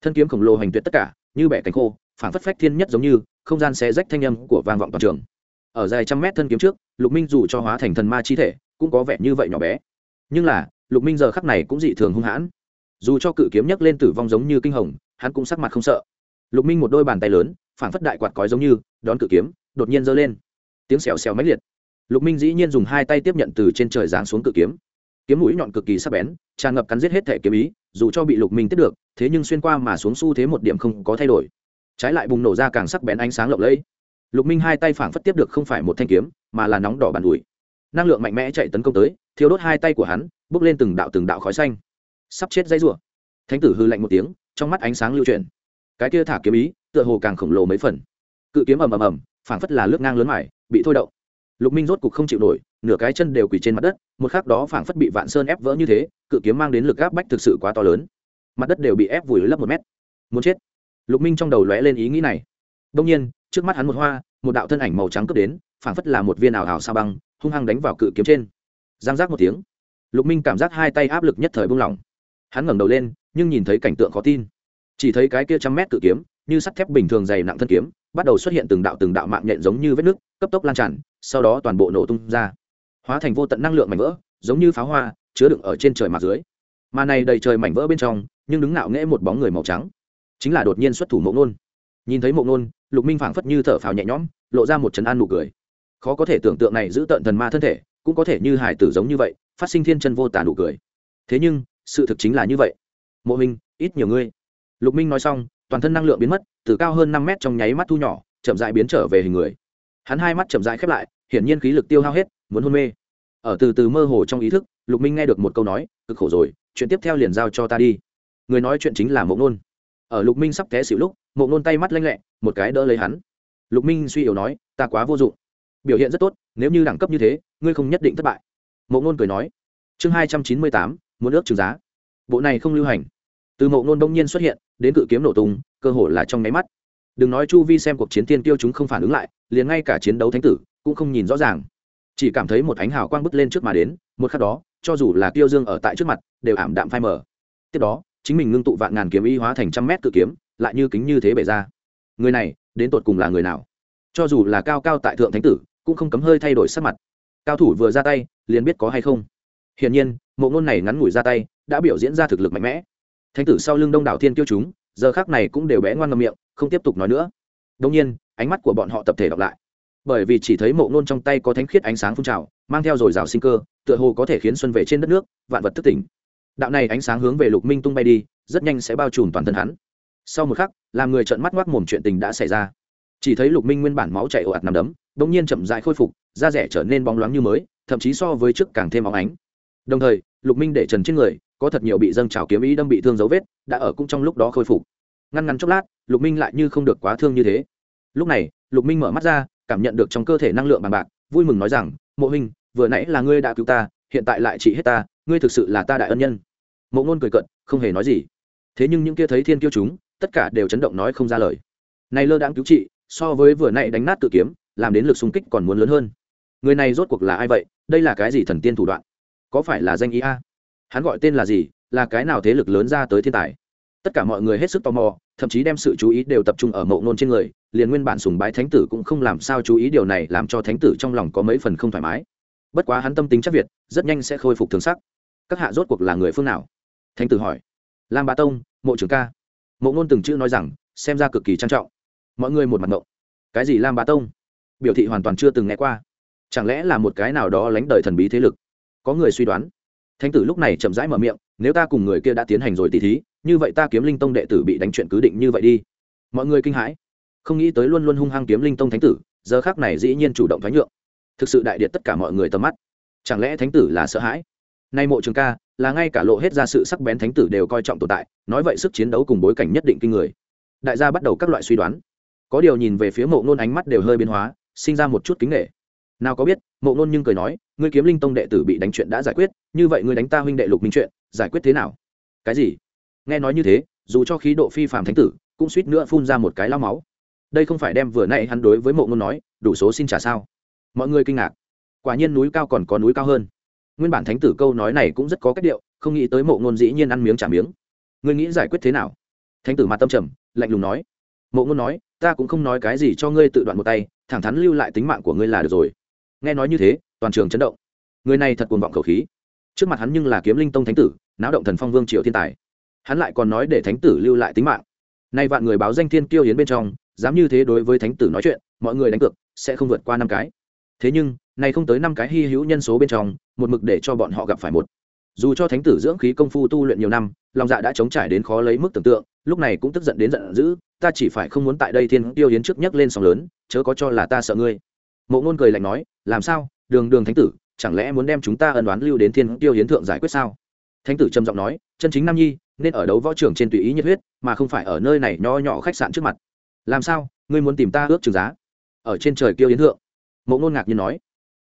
Thân kiếm khổng lồ hành tuyệt tất cả như bẻ cánh khô phản phất phách thiên nhất giống như, không gian xé rách thanh âm của vang vọng toàn trường. Ở dài trăm mét thân kiếm trước, lục minh dù cho hóa thành thần ma chi thể, cũng có vẻ như vậy nhỏ bé. Nhưng là, lục minh giờ khắc này cũng dị thường hung hãn. Dù cho cự kiếm nhấc lên tử vong giống như kinh hồng, hắn cũng sắc mặt không sợ. Lục minh một đôi bàn tay lớn phản phất đại quạt cói giống như, đón cự kiếm, đột nhiên giơ lên. Tiếng xèo xèo mãnh liệt. Lục minh dĩ nhiên dùng hai tay tiếp nhận từ trên trời giáng xuống cự kiếm kiếm mũi nhọn cực kỳ sắc bén, tràn ngập cắn giết hết thể kiếm ý, dù cho bị lục minh tiếp được, thế nhưng xuyên qua mà xuống xu thế một điểm không có thay đổi. Trái lại bùng nổ ra càng sắc bén ánh sáng lộng lẫy. Lục minh hai tay phảng phất tiếp được không phải một thanh kiếm, mà là nóng đỏ bàn ủi năng lượng mạnh mẽ chạy tấn công tới thiếu đốt hai tay của hắn, bước lên từng đạo từng đạo khói xanh. Sắp chết dây rủa. Thánh tử hư lạnh một tiếng, trong mắt ánh sáng lưu chuyển. Cái kia thả kiếm ý, tựa hồ càng khổng lồ mấy phần. Cự kiếm ầm ầm ầm, phảng phất là lướt ngang lớn mải, bị thôi động. Lục minh rốt cục không chịu nổi nửa cái chân đều quỳ trên mặt đất, một khắc đó phảng phất bị vạn sơn ép vỡ như thế, cự kiếm mang đến lực áp bách thực sự quá to lớn. Mặt đất đều bị ép vùi lấp một mét. Muốn chết. Lục minh trong đầu lóe lên ý nghĩ này. Đông nhiên, trước mắt hắn một hoa, một đạo thân ảnh màu trắng cướp đến, phảng phất là một viên ảo ảo sao băng, hung hăng đánh vào cự kiếm trên. Giang giác một tiếng. Lục minh cảm giác hai tay áp lực nhất thời buông lỏng hắn ngẩng đầu lên, nhưng nhìn thấy cảnh tượng khó tin. Chỉ thấy cái kia trăm mét cự kiếm, như sắt thép bình thường dày nặng thân kiếm, bắt đầu xuất hiện từng đạo từng đạo mạng nhện giống như vết nước cấp tốc lan tràn, sau đó toàn bộ nổ tung ra hóa thành vô tận năng lượng mảnh vỡ, giống như pháo hoa, chứa đựng ở trên trời mặt dưới. Mà này đầy trời mảnh vỡ bên trong, nhưng đứng ngạo nghễ một bóng người màu trắng. Chính là đột nhiên xuất thủ mộ nôn. Nhìn thấy mộ nôn, lục minh phảng phất như thở phào nhẹ nhõm, lộ ra một trấn an nụ cười. Khó có thể tưởng tượng này giữ tận thần ma thân thể, cũng có thể như hải tử giống như vậy, phát sinh thiên chân vô tả nụ cười. Thế nhưng, sự thực chính là như vậy. Mộ minh, ít nhiều ngươi. Lục minh nói xong, toàn thân năng lượng biến mất, từ cao hơn năm mét trong nháy mắt thu nhỏ, chậm dại biến trở về hình người. Hắn hai mắt chậm dại khép lại, hiển nhiên khí lực tiêu hao hết muốn hôn mê. Ở từ từ mơ hồ trong ý thức, lục minh nghe được một câu nói, cực khổ rồi, chuyện tiếp theo liền giao cho ta đi. Người nói chuyện chính là mộng nôn. Ở lục minh sắp té xịu lúc mộng nôn tay mắt lanh lẹ, một cái đỡ lấy hắn. Lục minh suy yếu nói, ta quá vô dụng. Biểu hiện rất tốt, nếu như đẳng cấp như thế, ngươi không nhất định thất bại. Mộng nôn cười nói, chương hai trăm chín mươi tám, muốn ước trừng giá. Bộ này không lưu hành. Từ mộng nôn đông nhiên xuất hiện, đến cự kiếm nổ tung, cơ hội là trong máy mắt. Đừng nói chu vi xem cuộc chiến tiên tiêu chúng không phản ứng lại, liền ngay cả chiến đấu thánh tử cũng không nhìn rõ ràng chỉ cảm thấy một ánh hào quang bứt lên trước mà đến, một khắc đó, cho dù là tiêu dương ở tại trước mặt, đều ảm đạm phai mờ. Tiếp đó, chính mình ngưng tụ vạn ngàn kiếm y hóa thành trăm mét cự kiếm, lại như kính như thế bể ra. Người này, đến tột cùng là người nào? Cho dù là cao cao tại thượng thánh tử, cũng không cấm hơi thay đổi sắc mặt. Cao thủ vừa ra tay, liền biết có hay không. Hiển nhiên, mộ ngôn này ngắn ngủi ra tay, đã biểu diễn ra thực lực mạnh mẽ. Thánh tử sau lưng đông đảo thiên tiêu chúng, giờ khác này cũng đều bé ngoan ngầm miệng, không tiếp tục nói nữa. Đông nhiên, ánh mắt của bọn họ tập thể đọc lại bởi vì chỉ thấy mộ ngôn trong tay có thánh khiết ánh sáng phun trào, mang theo dồi dào sinh cơ, tựa hồ có thể khiến xuân về trên đất nước, vạn vật thức tỉnh. Đạo này ánh sáng hướng về lục minh tung bay đi, rất nhanh sẽ bao trùm toàn thân hắn. Sau một khắc, làm người trợn mắt ngoác mồm chuyện tình đã xảy ra. Chỉ thấy lục minh nguyên bản máu chảy ồ ạt nằm đấm đ ỗ n g nhiên chậm dại khôi phục, da rẻ trở nên bóng loáng như mới, thậm chí so với trước càng thêm óng ánh. Đồng thời, lục minh để trần trên người, có thật nhiều bị dâng trào kiếm ý đâm bị thương dấu vết, đã ở cũng trong lúc đó khôi phục. Ngăn ngắn chốc lát, lục minh lại như không được quá thương như thế. Lúc này, lục minh mở mắt ra cảm nhận được trong cơ thể năng lượng bằng bạc, vui mừng nói rằng, mộ huynh, vừa nãy là ngươi đã cứu ta, hiện tại lại trị hết ta, ngươi thực sự là ta đại ân nhân. Mộ ngôn cười cận không hề nói gì. Thế nhưng những kia thấy thiên kiêu chúng, tất cả đều chấn động nói không ra lời. Này lơ đãng cứu trị, so với vừa nãy đánh nát tự kiếm, làm đến lực xung kích còn muốn lớn hơn. Người này rốt cuộc là ai vậy? Đây là cái gì thần tiên thủ đoạn? Có phải là danh ý a? Hắn gọi tên là gì? Là cái nào thế lực lớn ra tới thiên tài? Tất cả mọi người hết sức tò mò, thậm chí đem sự chú ý đều tập trung ở mộ nôn trên người liền nguyên bản sùng bái thánh tử cũng không làm sao chú ý điều này làm cho thánh tử trong lòng có mấy phần không thoải mái. Bất quá hắn tâm tính chắc việt, rất nhanh sẽ khôi phục thường sắc. Các hạ rốt cuộc là người phương nào? Thánh tử hỏi. Lam bá tông, mộ trưởng ca. Mộ ngôn từng chữ nói rằng, xem ra cực kỳ trang trọng. Mọi người một mặt mộng cái gì lam bá tông? Biểu thị hoàn toàn chưa từng nghe qua. Chẳng lẽ là một cái nào đó lánh đời thần bí thế lực? Có người suy đoán. Thánh tử lúc này chậm rãi mở miệng, nếu ta cùng người kia đã tiến hành rồi tỉ thí, như vậy ta kiếm linh tông đệ tử bị đánh chuyện cứ định như vậy đi. Mọi người kinh hãi không nghĩ tới luôn luôn hung hăng kiếm linh tông thánh tử, giờ khác này dĩ nhiên chủ động thoái nhượng. Thực sự đại điện tất cả mọi người tầm mắt. Chẳng lẽ thánh tử là sợ hãi? Nay mộ trường ca, là ngay cả lộ hết ra sự sắc bén thánh tử đều coi trọng tồn tại, nói vậy sức chiến đấu cùng bối cảnh nhất định kinh người. Đại gia bắt đầu các loại suy đoán. Có điều nhìn về phía mộ nôn ánh mắt đều hơi biến hóa, sinh ra một chút kính nghệ nào có biết, mộ nôn nhưng cười nói, ngươi kiếm linh tông đệ tử bị đánh chuyện đã giải quyết, như vậy ngươi đánh ta huynh đệ lục minh chuyện, giải quyết thế nào? Cái gì? Nghe nói như thế, dù cho khí độ phi phạm thánh tử, cũng suýt nữa phun ra một cái lao máu đây không phải đem vừa nay hắn đối với mộ nôn nói, đủ số xin trả sao? Mọi người kinh ngạc. Quả nhiên núi cao còn có núi cao hơn. Nguyên bản thánh tử câu nói này cũng rất có cách điệu, không nghĩ tới mộ ngôn dĩ nhiên ăn miếng trả miếng. Ngươi nghĩ giải quyết thế nào? Thánh tử mặt tâm trầm, lạnh lùng nói. Mộ ngôn nói, ta cũng không nói cái gì cho ngươi tự đoạn một tay, thẳng thắn lưu lại tính mạng của ngươi là được rồi. Nghe nói như thế, toàn trường chấn động. Người này thật cuồng vọng khẩu khí. Trước mặt hắn nhưng là kiếm linh tông thánh tử, náo động thần phong vương triệu thiên tài. Hắn lại còn nói để thánh tử lưu lại tính mạng. Nay vạn người báo danh thiên kiêu hiến bên trong dám như thế đối với thánh tử nói chuyện, mọi người đánh cược, sẽ không vượt qua năm cái. Thế nhưng này không tới năm cái hy hữu nhân số bên trong, một mực để cho bọn họ gặp phải một. Dù cho thánh tử dưỡng khí công phu tu luyện nhiều năm, lòng dạ đã chống trải đến khó lấy mức tưởng tượng, lúc này cũng tức giận đến giận dữ, ta chỉ phải không muốn tại đây thiên tiêu hiến trước nhấc lên sóng lớn, chớ có cho là ta sợ ngươi. Mộ ngôn cười lạnh nói, làm sao? Đường đường thánh tử, chẳng lẽ muốn đem chúng ta ân đoán lưu đến thiên tiêu hiến thượng giải quyết sao? Thánh tử trầm giọng nói, chân chính nam nhi, nên ở đấu võ trưởng trên tùy ý nhiệt huyết, mà không phải ở nơi này nho nhỏ khách sạn trước mặt làm sao? Ngươi muốn tìm ta ước trừng giá? Ở trên trời kiêu yến thượng. Mộ ngôn ngạc nhiên nói.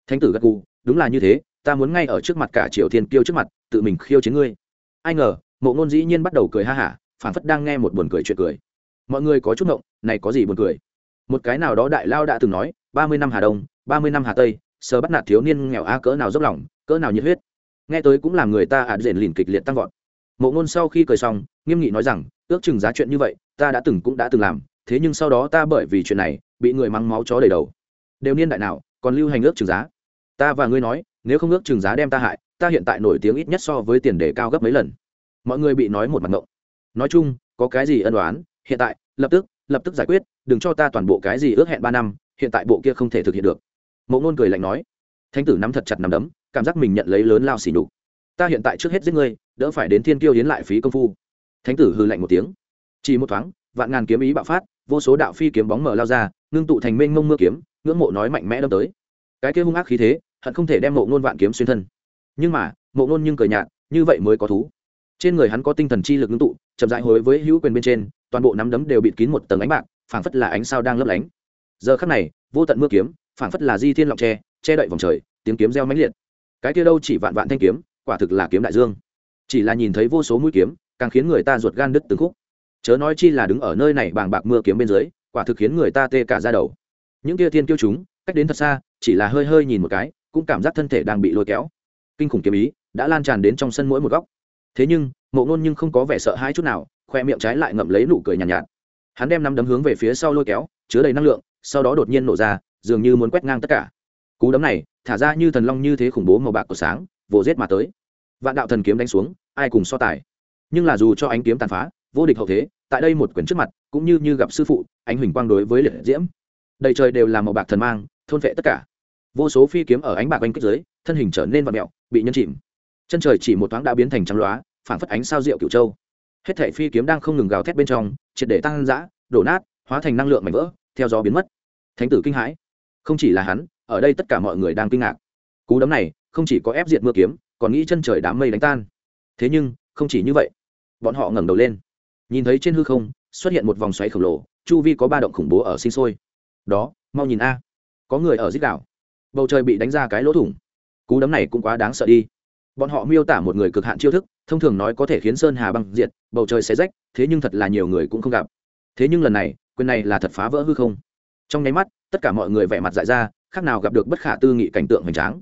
Thánh tử gật gù, đúng là như thế, ta muốn ngay ở trước mặt cả triều thiên kiêu trước mặt, tự mình khiêu chiến ngươi. Ai ngờ, mộ ngôn dĩ nhiên bắt đầu cười ha hả phản phất đang nghe một buồn cười chuyện cười. Mọi người có chút ngộng, này có gì buồn cười? Một cái nào đó đại lao đã từng nói, ba mươi năm hà đông, ba mươi năm hà tây, sờ bắt nạt thiếu niên nghèo a cỡ nào dốc lòng, cỡ nào nhiệt huyết. Nghe tới cũng làm người ta ạt rền lìn kịch liệt tăng vọt. Mộ ngôn sau khi cười xong, nghiêm nghị nói rằng, ước chừng giá chuyện như vậy, ta đã từng cũng đã từng làm thế nhưng sau đó ta bởi vì chuyện này bị người mắng máu chó đầy đầu. Đều niên đại nào, còn lưu hành ước trừng giá. Ta và ngươi nói, nếu không ước trừng giá đem ta hại, ta hiện tại nổi tiếng ít nhất so với tiền đề cao gấp mấy lần. Mọi người bị nói một mặt ngộng. Nói chung, có cái gì ân đoán hiện tại, lập tức lập tức giải quyết, đừng cho ta toàn bộ cái gì ước hẹn ba năm, hiện tại bộ kia không thể thực hiện được. Mộ ngôn cười lạnh nói. Thánh tử nắm thật chặt nắm đấm, cảm giác mình nhận lấy lớn lao xỉ nhục. Ta hiện tại trước hết giết ngươi, đỡ phải đến thiên kiêu hiến lại phí công phu. Thánh tử hư lạnh một tiếng. Chỉ một thoáng, vạn ngàn kiếm ý bạo phát vô số đạo phi kiếm bóng mở lao ra, ngưng tụ thành mênh mông mưa kiếm, ngưỡng mộ nói mạnh mẽ đâm tới. Cái kia hung ác khí thế, hận không thể đem mộ ngôn vạn kiếm xuyên thân. Nhưng mà, mộ ngôn nhưng cười nhạt, như vậy mới có thú. Trên người hắn có tinh thần chi lực ngưng tụ, chậm dại hối với hữu quyền bên trên, toàn bộ nắm đấm đều bịt kín một tầng ánh bạc, phảng phất là ánh sao đang lấp lánh. Giờ khắc này, vô tận mưa kiếm, phảng phất là di thiên lọng tre, che đậy vòng trời, tiếng kiếm reo mãnh liệt. Cái kia đâu chỉ vạn vạn thanh kiếm, quả thực là kiếm đại dương. Chỉ là nhìn thấy vô số mũi kiếm, càng khiến người ta ruột gan đứt từng khúc chớ nói chi là đứng ở nơi này bàng bạc mưa kiếm bên dưới quả thực khiến người ta tê cả ra đầu. Những kia thiên kiêu chúng cách đến thật xa chỉ là hơi hơi nhìn một cái cũng cảm giác thân thể đang bị lôi kéo. Kinh khủng kiếm ý đã lan tràn đến trong sân mỗi một góc. Thế nhưng mộ ngôn nhưng không có vẻ sợ hãi chút nào khoe miệng trái lại ngậm lấy nụ cười nhàn nhạt, nhạt. Hắn đem nắm đấm hướng về phía sau lôi kéo chứa đầy năng lượng sau đó đột nhiên nổ ra dường như muốn quét ngang tất cả. Cú đấm này thả ra như thần long như thế khủng bố màu bạc của sáng vồ rết mà tới. Vạn đạo thần kiếm đánh xuống ai cùng so tài? Nhưng là dù cho ánh kiếm tàn phá vô địch hậu thế, tại đây một quyển trước mặt, cũng như như gặp sư phụ anh huỳnh quang đối với liệt diễm. Đầy trời đều là màu bạc thần mang, thôn vệ tất cả. Vô số phi kiếm ở ánh bạc anh kích dưới, thân hình trở nên vặn mẹo, bị nhân chìm. Chân trời chỉ một thoáng đã biến thành trắng loá phản phất ánh sao rượu cửu châu. Hết thảy phi kiếm đang không ngừng gào thét bên trong, triệt để tăng dã, đổ nát, hóa thành năng lượng mảnh vỡ, theo gió biến mất. Thánh tử kinh hãi. Không chỉ là hắn, ở đây tất cả mọi người đang kinh ngạc. Cú đấm này, không chỉ có ép diệt mưa kiếm, còn nghĩ chân trời đám mây đánh tan. Thế nhưng, không chỉ như vậy. Bọn họ ngẩng đầu lên nhìn thấy trên hư không, xuất hiện một vòng xoáy khổng lồ, chu vi có ba động khủng bố ở sinh sôi. Đó, mau nhìn a. Có người ở dích đảo. Bầu trời bị đánh ra cái lỗ thủng. Cú đấm này cũng quá đáng sợ đi. Bọn họ miêu tả một người cực hạn chiêu thức, thông thường nói có thể khiến sơn hà băng diệt, bầu trời xé rách, thế nhưng thật là nhiều người cũng không gặp. Thế nhưng lần này, quyền này là thật phá vỡ hư không. Trong nháy mắt, tất cả mọi người vẻ mặt dại ra, khác nào gặp được bất khả tư nghị cảnh tượng hoành tráng.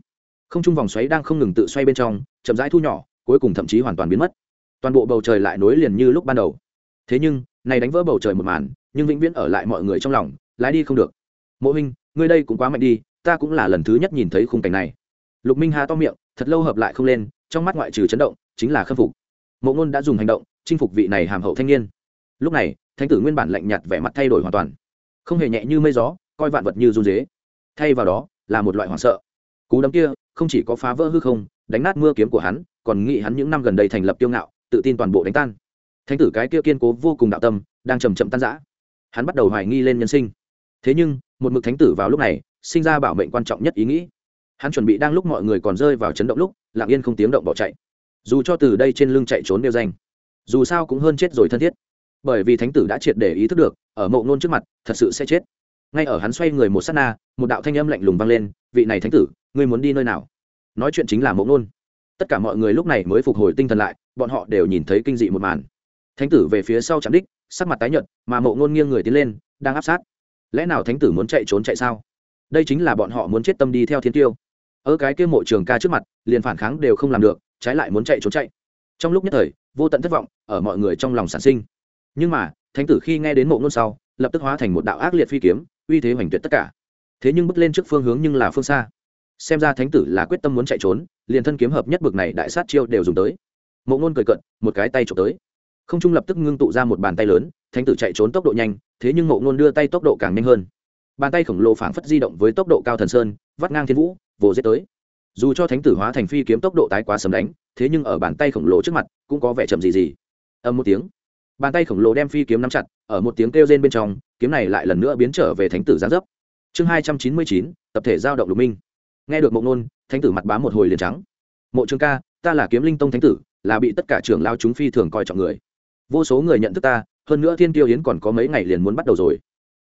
Không trung vòng xoáy đang không ngừng tự xoay bên trong, chậm rãi thu nhỏ, cuối cùng thậm chí hoàn toàn biến mất. Toàn bộ bầu trời lại nối liền như lúc ban đầu thế nhưng, này đánh vỡ bầu trời một màn, nhưng vĩnh viễn ở lại mọi người trong lòng, lái đi không được. Mộ huynh, ngươi đây cũng quá mạnh đi, ta cũng là lần thứ nhất nhìn thấy khung cảnh này. Lục minh hà to miệng, thật lâu hợp lại không lên, trong mắt ngoại trừ chấn động, chính là khâm phục. Mộ ngôn đã dùng hành động, chinh phục vị này hàm hậu thanh niên. Lúc này, thánh tử nguyên bản lạnh nhạt vẻ mặt thay đổi hoàn toàn. Không hề nhẹ như mây gió, coi vạn vật như run dế thay vào đó, là một loại hoảng sợ. Cú đấm kia, không chỉ có phá vỡ hư không, đánh nát mưa kiếm của hắn, còn nghĩ hắn những năm gần đây thành lập tiêu ngạo, tự tin toàn bộ đánh tan thánh tử cái kia kiên cố vô cùng đạo tâm, đang chầm chậm tan rã. Hắn bắt đầu hoài nghi lên nhân sinh. Thế nhưng, một mực thánh tử vào lúc này, sinh ra bảo mệnh quan trọng nhất ý nghĩ. Hắn chuẩn bị đang lúc mọi người còn rơi vào chấn động lúc, lặng yên không tiếng động bỏ chạy. Dù cho từ đây trên lưng chạy trốn đều danh, dù sao cũng hơn chết rồi thân thiết. Bởi vì thánh tử đã triệt để ý thức được, ở mộ nôn trước mặt, thật sự sẽ chết. Ngay ở hắn xoay người một s á t na, một đạo thanh âm lạnh lùng vang lên, vị này thánh tử, ngươi muốn đi nơi nào? Nói chuyện chính là mộ nôn tất cả mọi người lúc này mới phục hồi tinh thần lại, bọn họ đều nhìn thấy kinh dị một màn thánh tử về phía sau chạm đích, sắc mặt tái nhợt, mà mộ ngôn nghiêng người tiến lên, đang áp sát. Lẽ nào thánh tử muốn chạy trốn chạy sao? Đây chính là bọn họ muốn chết tâm đi theo thiên tiêu. Ở cái kia mộ trường ca trước mặt, liền phản kháng đều không làm được, trái lại muốn chạy trốn chạy. Trong lúc nhất thời, vô tận thất vọng ở mọi người trong lòng sản sinh. Nhưng mà, thánh tử khi nghe đến mộ ngôn sau, lập tức hóa thành một đạo ác liệt phi kiếm, uy thế hoành tuyệt tất cả. Thế nhưng bước lên trước phương hướng nhưng là phương xa. Xem ra thánh tử là quyết tâm muốn chạy trốn, liền thân kiếm hợp nhất bực này đại sát chiêu đều dùng tới. Mộ ngôn cười cận một cái tay trộm tới không trung lập tức ngưng tụ ra một bàn tay lớn, thánh tử chạy trốn tốc độ nhanh, thế nhưng mộ ngôn đưa tay tốc độ càng nhanh hơn. Bàn tay khổng lồ phảng phất di động với tốc độ cao thần sơn, vắt ngang thiên vũ, vồ giết tới. Dù cho thánh tử hóa thành phi kiếm tốc độ tái quá sầm đánh, thế nhưng ở bàn tay khổng lồ trước mặt cũng có vẻ chậm gì gì. Âm một tiếng, bàn tay khổng lồ đem phi kiếm nắm chặt, ở một tiếng kêu rên bên trong, kiếm này lại lần nữa biến trở về thánh tử gián dấp. Chương hai trăm chín mươi chín, tập thể giao động lục minh. Nghe được mộ nôn thánh tử mặt bám một hồi liền trắng. Mộ trường ca, ta là kiếm linh tông thánh tử, là bị tất cả trưởng lao chúng phi thường coi trọng người vô số người nhận thức ta, hơn nữa thiên tiêu yến còn có mấy ngày liền muốn bắt đầu rồi.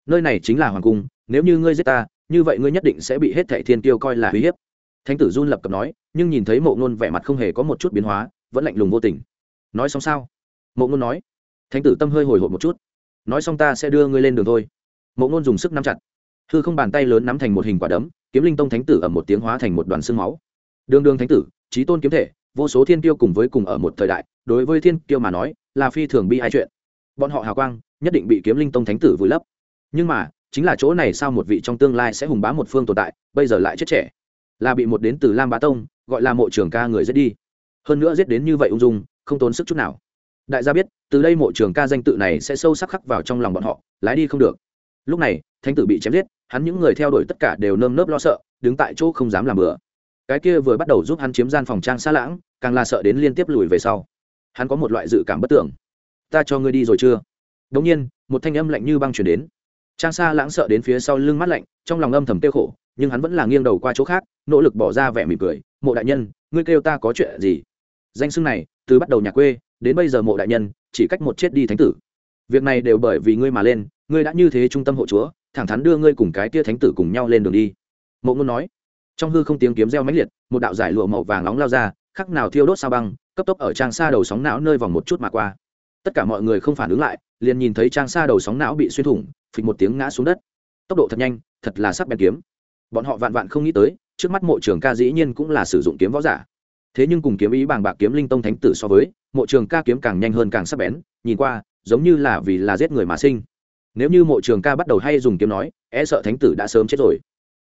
Nơi này chính là hoàng cung, nếu như ngươi giết ta, như vậy ngươi nhất định sẽ bị hết thệ thiên tiêu coi là uy hiếp. Thánh tử run lập cập nói, nhưng nhìn thấy mộ ngôn vẻ mặt không hề có một chút biến hóa, vẫn lạnh lùng vô tình. Nói xong sao? Mộ ngôn nói. Thánh tử tâm hơi hồi hộp một chút. Nói xong ta sẽ đưa ngươi lên đường thôi. Mộ ngôn dùng sức nắm chặt. Hư không bàn tay lớn nắm thành một hình quả đấm, kiếm linh tông thánh tử ở một tiếng hóa thành một đoàn xương máu. Đường đường thánh tử trí tôn kiếm thể vô số thiên tiêu cùng với cùng ở một thời đại, đối với thiên tiêu mà nói, là phi thường bi ai chuyện. Bọn họ hào quang, nhất định bị kiếm linh tông thánh tử vùi lấp. Nhưng mà, chính là chỗ này sao một vị trong tương lai sẽ hùng bá một phương tồn tại, bây giờ lại chết trẻ. Là bị một đến từ lam bá tông, gọi là mộ trường ca người giết đi. Hơn nữa giết đến như vậy ung dung, không tốn sức chút nào. Đại gia biết, từ đây mộ trường ca danh tự này sẽ sâu sắc khắc vào trong lòng bọn họ, lái đi không được. Lúc này, thánh tử bị chém giết, hắn những người theo đuổi tất cả đều nơm nớp lo sợ, đứng tại chỗ không dám làm bừa. Cái kia vừa bắt đầu giúp hắn chiếm gian phòng trang xa lãng càng là sợ đến liên tiếp lùi về sau. Hắn có một loại dự cảm bất tưởng. Ta cho ngươi đi rồi chưa? Đ ỗ n g nhiên, một thanh âm lạnh như băng chuyển đến. Trang Sa lãng sợ đến phía sau lưng mắt lạnh, trong lòng âm thầm tiêu khổ, nhưng hắn vẫn là nghiêng đầu qua chỗ khác, nỗ lực bỏ ra vẻ mỉm cười. Mộ đại nhân, ngươi kêu ta có chuyện gì? Danh xưng này, từ bắt đầu nhà quê, đến bây giờ mộ đại nhân, chỉ cách một chết đi thánh tử. Việc này đều bởi vì ngươi mà lên, ngươi đã như thế trung tâm hộ chúa, thẳng thắn đưa ngươi cùng cái tia thánh tử cùng nhau lên đường đi. Mộ ngôn nói. Trong hư không tiếng kiếm reo mãnh liệt, một đạo giải lụa màu vàng nóng lao ra khắc nào thiêu đốt sao băng, cấp tốc ở trang xa đầu sóng não nơi vòng một chút mà qua. Tất cả mọi người không phản ứng lại, liền nhìn thấy trang xa đầu sóng não bị xuyên thủng, phịch một tiếng ngã xuống đất. Tốc độ thật nhanh, thật là sắc bén kiếm. Bọn họ vạn vạn không nghĩ tới, trước mắt mộ trường ca dĩ nhiên cũng là sử dụng kiếm võ giả. Thế nhưng cùng kiếm ý bàng bạc kiếm linh tông thánh tử so với, mộ trường ca kiếm càng nhanh hơn càng sắc bén, nhìn qua, giống như là vì là giết người mà sinh. Nếu như mộ trường ca bắt đầu hay dùng kiếm nói e sợ thánh tử đã sớm chết rồi.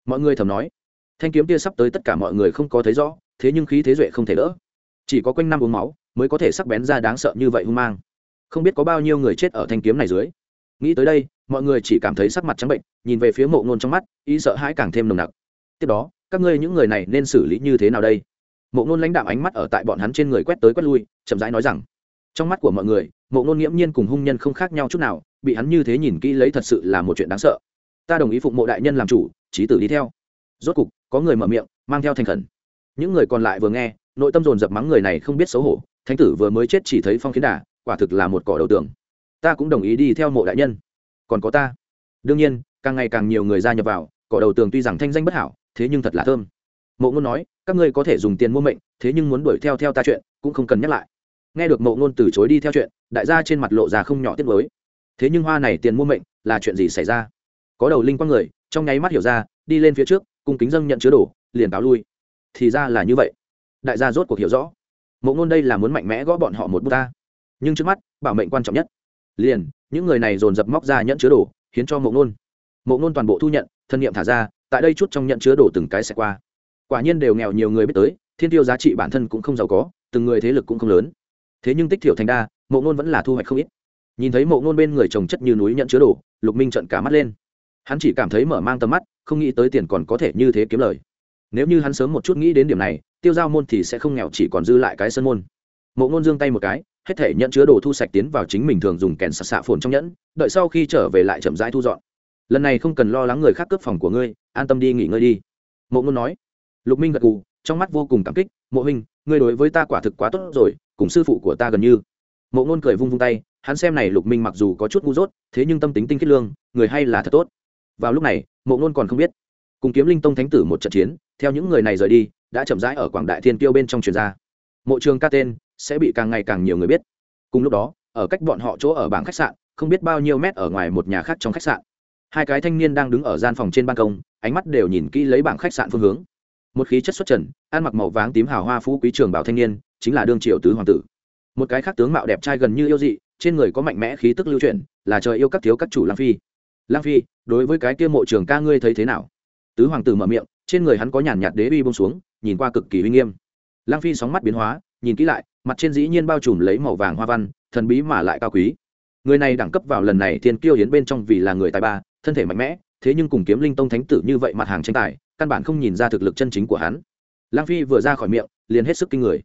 Mọi người thầm nói. Thanh kiếm kia sắp tới tất cả mọi người không có thấy rõ thế nhưng khí thế duệ không thể đỡ. Chỉ có quanh năm uống máu mới có thể sắc bén ra đáng sợ như vậy hung mang. Không biết có bao nhiêu người chết ở thanh kiếm này dưới. Nghĩ tới đây, mọi người chỉ cảm thấy sắc mặt trắng bệnh, nhìn về phía mộ ngôn trong mắt, ý sợ hãi càng thêm nồng nặc. Tiếp đó, các ngươi những người này nên xử lý như thế nào đây? Mộ ngôn lãnh đạo ánh mắt ở tại bọn hắn trên người quét tới quét lui, chậm rãi nói rằng, trong mắt của mọi người, mộ ngôn nghiễm nhiên cùng hung nhân không khác nhau chút nào, bị hắn như thế nhìn kỹ lấy thật sự là một chuyện đáng sợ. Ta đồng ý phụng mộ đại nhân làm chủ trí tử đi theo. Rốt cục, có người mở miệng, mang theo thành khẩn những người còn lại vừa nghe, nội tâm dồn dập mắng người này không biết xấu hổ, thánh tử vừa mới chết chỉ thấy phong kiến đà, quả thực là một cỏ đầu tường. Ta cũng đồng ý đi theo mộ đại nhân. Còn có ta. Đương nhiên, càng ngày càng nhiều người gia nhập vào, cỏ đầu tường tuy rằng thanh danh bất hảo, thế nhưng thật là thơm. Mộ ngôn nói, các ngươi có thể dùng tiền mua mệnh, thế nhưng muốn đuổi theo theo ta chuyện, cũng không cần nhắc lại. Nghe được mộ ngôn từ chối đi theo chuyện, đại gia trên mặt lộ ra không nhỏ tiết mới thế nhưng hoa này tiền mua mệnh, là chuyện gì xảy ra? Có đầu linh quang người, trong nháy mắt hiểu ra, đi lên phía trước, cung kính dâng nhận chứa đồ, liền báo lui thì ra là như vậy. Đại gia rốt cuộc hiểu rõ. Mộ ngôn đây là muốn mạnh mẽ gõ bọn họ một bút ta. Nhưng trước mắt, bảo mệnh quan trọng nhất. Liền, những người này dồn dập móc ra nhận chứa đồ, hiến cho mộ ngôn. Mộ ngôn toàn bộ thu nhận, thân nhiệm thả ra, tại đây chút trong nhận chứa đồ từng cái sẽ qua. Quả nhiên đều nghèo nhiều người biết tới, thiên tiêu giá trị bản thân cũng không giàu có, từng người thế lực cũng không lớn. Thế nhưng tích thiểu thành đa, mộ ngôn vẫn là thu hoạch không ít. Nhìn thấy mộ ngôn bên người trồng chất như núi nhận chứa đồ, lục minh trận cả mắt lên. Hắn chỉ cảm thấy mở mang tầm mắt, không nghĩ tới tiền còn có thể như thế kiếm lời nếu như hắn sớm một chút nghĩ đến điểm này, tiêu giao môn thì sẽ không nghèo chỉ còn dư lại cái sân môn. Mộ ngôn giương tay một cái, hết thể nhận chứa đồ thu sạch tiến vào chính mình thường dùng kèn sạc xạ phồn trong nhẫn, đợi sau khi trở về lại chậm rãi thu dọn. Lần này không cần lo lắng người khác cướp phòng của ngươi, an tâm đi nghỉ ngơi đi. Mộ ngôn nói. Lục minh gật gù, trong mắt vô cùng cảm kích, mộ huynh, ngươi đối với ta quả thực quá tốt rồi, cùng sư phụ của ta gần như. Mộ ngôn cười vung vung tay, hắn xem này lục minh mặc dù có chút ngu dốt, thế nhưng tâm tính tinh khiết lương, người hay là thật tốt. Vào lúc này, mộ ngôn còn không biết. Cùng kiếm linh tông thánh tử một trận chiến theo những người này rời đi, đã chậm rãi ở quảng đại thiên tiêu bên trong truyền ra. Mộ trường ca tên sẽ bị càng ngày càng nhiều người biết. Cùng lúc đó, ở cách bọn họ chỗ ở bảng khách sạn, không biết bao nhiêu mét ở ngoài một nhà khác trong khách sạn. Hai cái thanh niên đang đứng ở gian phòng trên ban công, ánh mắt đều nhìn kỹ lấy bảng khách sạn phương hướng. Một khí chất xuất trần, ăn mặc màu váng tím hào hoa phú quý trường bảo thanh niên, chính là đương triều tứ hoàng tử. Một cái khác tướng mạo đẹp trai gần như yêu dị, trên người có mạnh mẽ khí tức lưu chuyển, là trời yêu các thiếu các chủ lang phi. Lang phi, đối với cái kia mộ trường ca ngươi thấy thế nào? Tứ hoàng tử mở miệng trên người hắn có nhàn nhạt đế uy bông xuống, nhìn qua cực kỳ uy nghiêm. Lang phi sóng mắt biến hóa, nhìn kỹ lại, mặt trên dĩ nhiên bao trùm lấy màu vàng hoa văn, thần bí mà lại cao quý. Người này đẳng cấp vào lần này thiên kiêu hiến bên trong vì là người tài ba, thân thể mạnh mẽ, thế nhưng cùng kiếm linh tông thánh tử như vậy mặt hàng tranh tài, căn bản không nhìn ra thực lực chân chính của hắn. Lang phi vừa ra khỏi miệng, liền hết sức kinh người.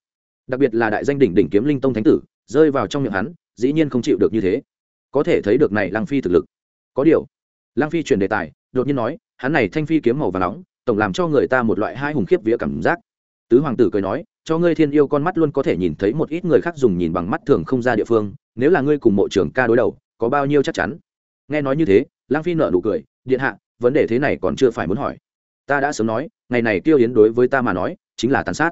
Đặc biệt là đại danh đỉnh đỉnh kiếm linh tông thánh tử, rơi vào trong miệng hắn, dĩ nhiên không chịu được như thế. Có thể thấy được này lang phi thực lực. Có điều lang phi chuyển đề tài, đột nhiên nói, hắn này thanh phi kiếm màu và nóng tổng làm cho người ta một loại hai hùng khiếp vía cảm giác. Tứ hoàng tử cười nói, cho ngươi thiên yêu con mắt luôn có thể nhìn thấy một ít người khác dùng nhìn bằng mắt thường không ra địa phương, nếu là ngươi cùng mộ trưởng ca đối đầu, có bao nhiêu chắc chắn? Nghe nói như thế lang phi nợ nụ cười, điện hạ, vấn đề thế này còn chưa phải muốn hỏi. Ta đã sớm nói, ngày này tiêu yến đối với ta mà nói, chính là tàn sát.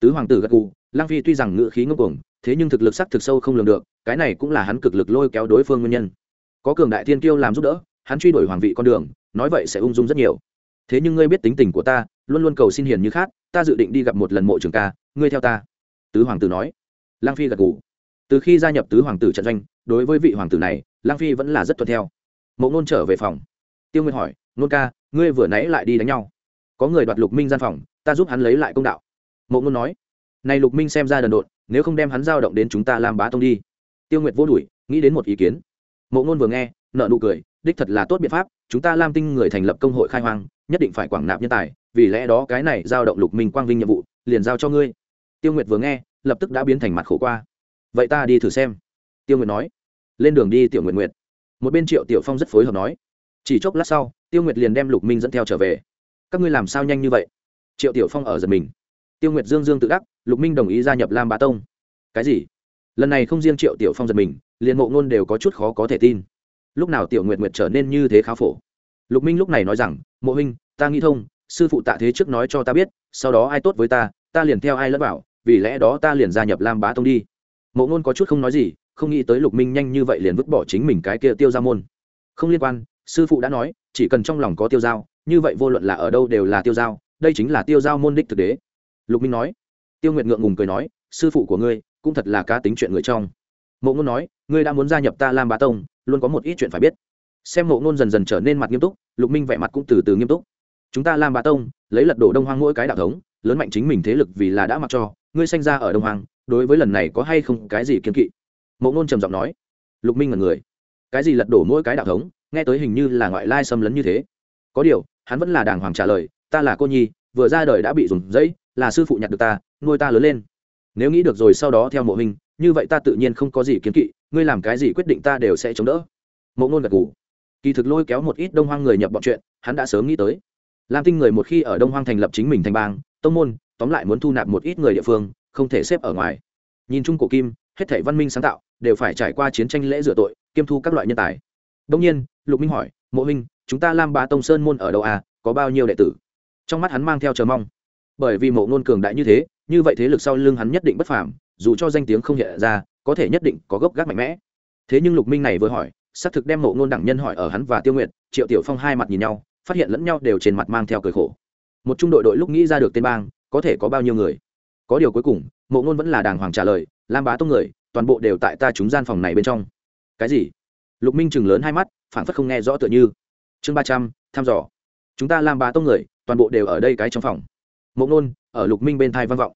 Tứ hoàng tử gật gù lang phi tuy rằng ngự khí ngông cuồng, thế nhưng thực lực sắc thực sâu không lường được, cái này cũng là hắn cực lực lôi kéo đối phương nguyên nhân. Có cường đại thiên kiêu làm giúp đỡ, hắn truy đuổi hoàng vị con đường, nói vậy sẽ ung dung rất nhiều thế nhưng ngươi biết tính tình của ta, luôn luôn cầu xin hiền như khác, ta dự định đi gặp một lần mộ trường ca, ngươi theo ta. Tứ hoàng tử nói. Lang phi gật gù. Từ khi gia nhập tứ hoàng tử trận doanh, đối với vị hoàng tử này lang phi vẫn là rất thuận theo. Mộ nôn trở về phòng. Tiêu nguyên hỏi, nôn ca, ngươi vừa nãy lại đi đánh nhau. Có người đoạt lục minh gian phòng, ta giúp hắn lấy lại công đạo. Mộ nôn nói, này lục minh xem ra đần độn, nếu không đem hắn giao động đến chúng ta làm bá tông đi. Tiêu nguyệt vô đuổi, nghĩ đến một ý kiến. Mộ nôn vừa nghe nợ nụ cười, đích thật là tốt biện pháp, chúng ta lam tinh người thành lập công hội khai hoang, nhất định phải quảng nạp nhân tài, vì lẽ đó cái này giao động lục minh quang vinh nhiệm vụ, liền giao cho ngươi. Tiêu nguyệt vừa nghe, lập tức đã biến thành mặt khổ qua. Vậy ta đi thử xem. Tiêu nguyệt nói. Lên đường đi, tiểu nguyệt nguyệt. Một bên triệu tiểu phong rất phối hợp nói. Chỉ chốc lát sau, tiêu nguyệt liền đem lục minh dẫn theo trở về. Các ngươi làm sao nhanh như vậy? Triệu tiểu phong ở giật mình. Tiêu nguyệt dương dương tự đắc, lục minh đồng ý gia nhập lam bá tông. Cái gì? Lần này không riêng triệu tiểu phong giật mình, liền mộ ngôn đều có chút khó có thể tin lúc nào tiểu nguyệt nguyệt trở nên như thế khá phổ? Lục minh lúc này nói rằng mộ huynh ta nghĩ thông sư phụ tạ thế trước nói cho ta biết sau đó ai tốt với ta ta liền theo ai lẫn bảo vì lẽ đó ta liền gia nhập lam bá tông đi. Mộ ngôn có chút không nói gì không nghĩ tới lục minh nhanh như vậy liền vứt bỏ chính mình cái kia tiêu ra môn. Không liên quan sư phụ đã nói chỉ cần trong lòng có tiêu dao, như vậy vô luận là ở đâu đều là tiêu dao, đây chính là tiêu dao môn đích thực đế. Lục minh nói. Tiêu nguyệt ngượng ngùng cười nói sư phụ của ngươi cũng thật là cá tính chuyện người trong mộ ngôn nói, ngươi đã muốn gia nhập ta lam bá tông, luôn có một ít chuyện phải biết. Xem mộ ngôn dần dần trở nên mặt nghiêm túc, lục minh vẻ mặt cũng từ từ nghiêm túc. Chúng ta lam bá tông, lấy lật đổ đông hoang mỗi cái đạo thống, lớn mạnh chính mình thế lực vì là đã mặc cho, ngươi sanh ra ở đông hoang, đối với lần này có hay không cái gì kiên kỵ? Mộ ngôn trầm giọng nói. Lục minh là người. Cái gì lật đổ mỗi cái đạo thống, nghe tới hình như là ngoại lai xâm lấn như thế. Có điều, hắn vẫn là đàng hoàng trả lời, ta là cô nhi, vừa ra đời đã bị dùng dẫy, là sư phụ nhặt được ta, nuôi ta lớn lên. Nếu nghĩ được rồi sau đó theo mộ hình như vậy ta tự nhiên không có gì kiến kỵ, ngươi làm cái gì quyết định ta đều sẽ chống đỡ. Mộ ngôn gật g ủ kỳ thực lôi kéo một ít đông hoang người nhập bọn chuyện, hắn đã sớm nghĩ tới. Lam tinh người một khi ở đông hoang thành lập chính mình thành bang, tông môn, tóm lại muốn thu nạp một ít người địa phương, không thể xếp ở ngoài. Nhìn chung cổ kim, hết thể văn minh sáng tạo, đều phải trải qua chiến tranh lễ rửa tội, kiêm thu các loại nhân tài. Đông nhiên, lục minh hỏi, mộ minh chúng ta lam bá tông sơn môn ở đâu à? Có bao nhiêu đệ tử? Trong mắt hắn mang theo chờ mong. Bởi vì mộ ngôn cường đại như thế, như vậy thế lực sau lưng hắn nhất định bất phàm dù cho danh tiếng không hiện ra, có thể nhất định có gốc gác mạnh mẽ. Thế nhưng lục minh này vừa hỏi, xác thực đem mộ ngôn đẳng nhân hỏi ở hắn và tiêu nguyệt, triệu tiểu phong hai mặt nhìn nhau, phát hiện lẫn nhau đều trên mặt mang theo cười khổ. Một trung đội đội lúc nghĩ ra được tên bang, có thể có bao nhiêu người? Có điều cuối cùng, mộ ngôn vẫn là đàng hoàng trả lời, lam bá tông người, toàn bộ đều tại ta chúng gian phòng này bên trong. Cái gì? Lục minh chừng lớn hai mắt phản phất không nghe rõ tựa như. Chương ba trăm, thăm dò. Chúng ta lam bá tông người, toàn bộ đều ở đây cái trong phòng. Mộ ngôn, ở lục minh bên thai vang vọng.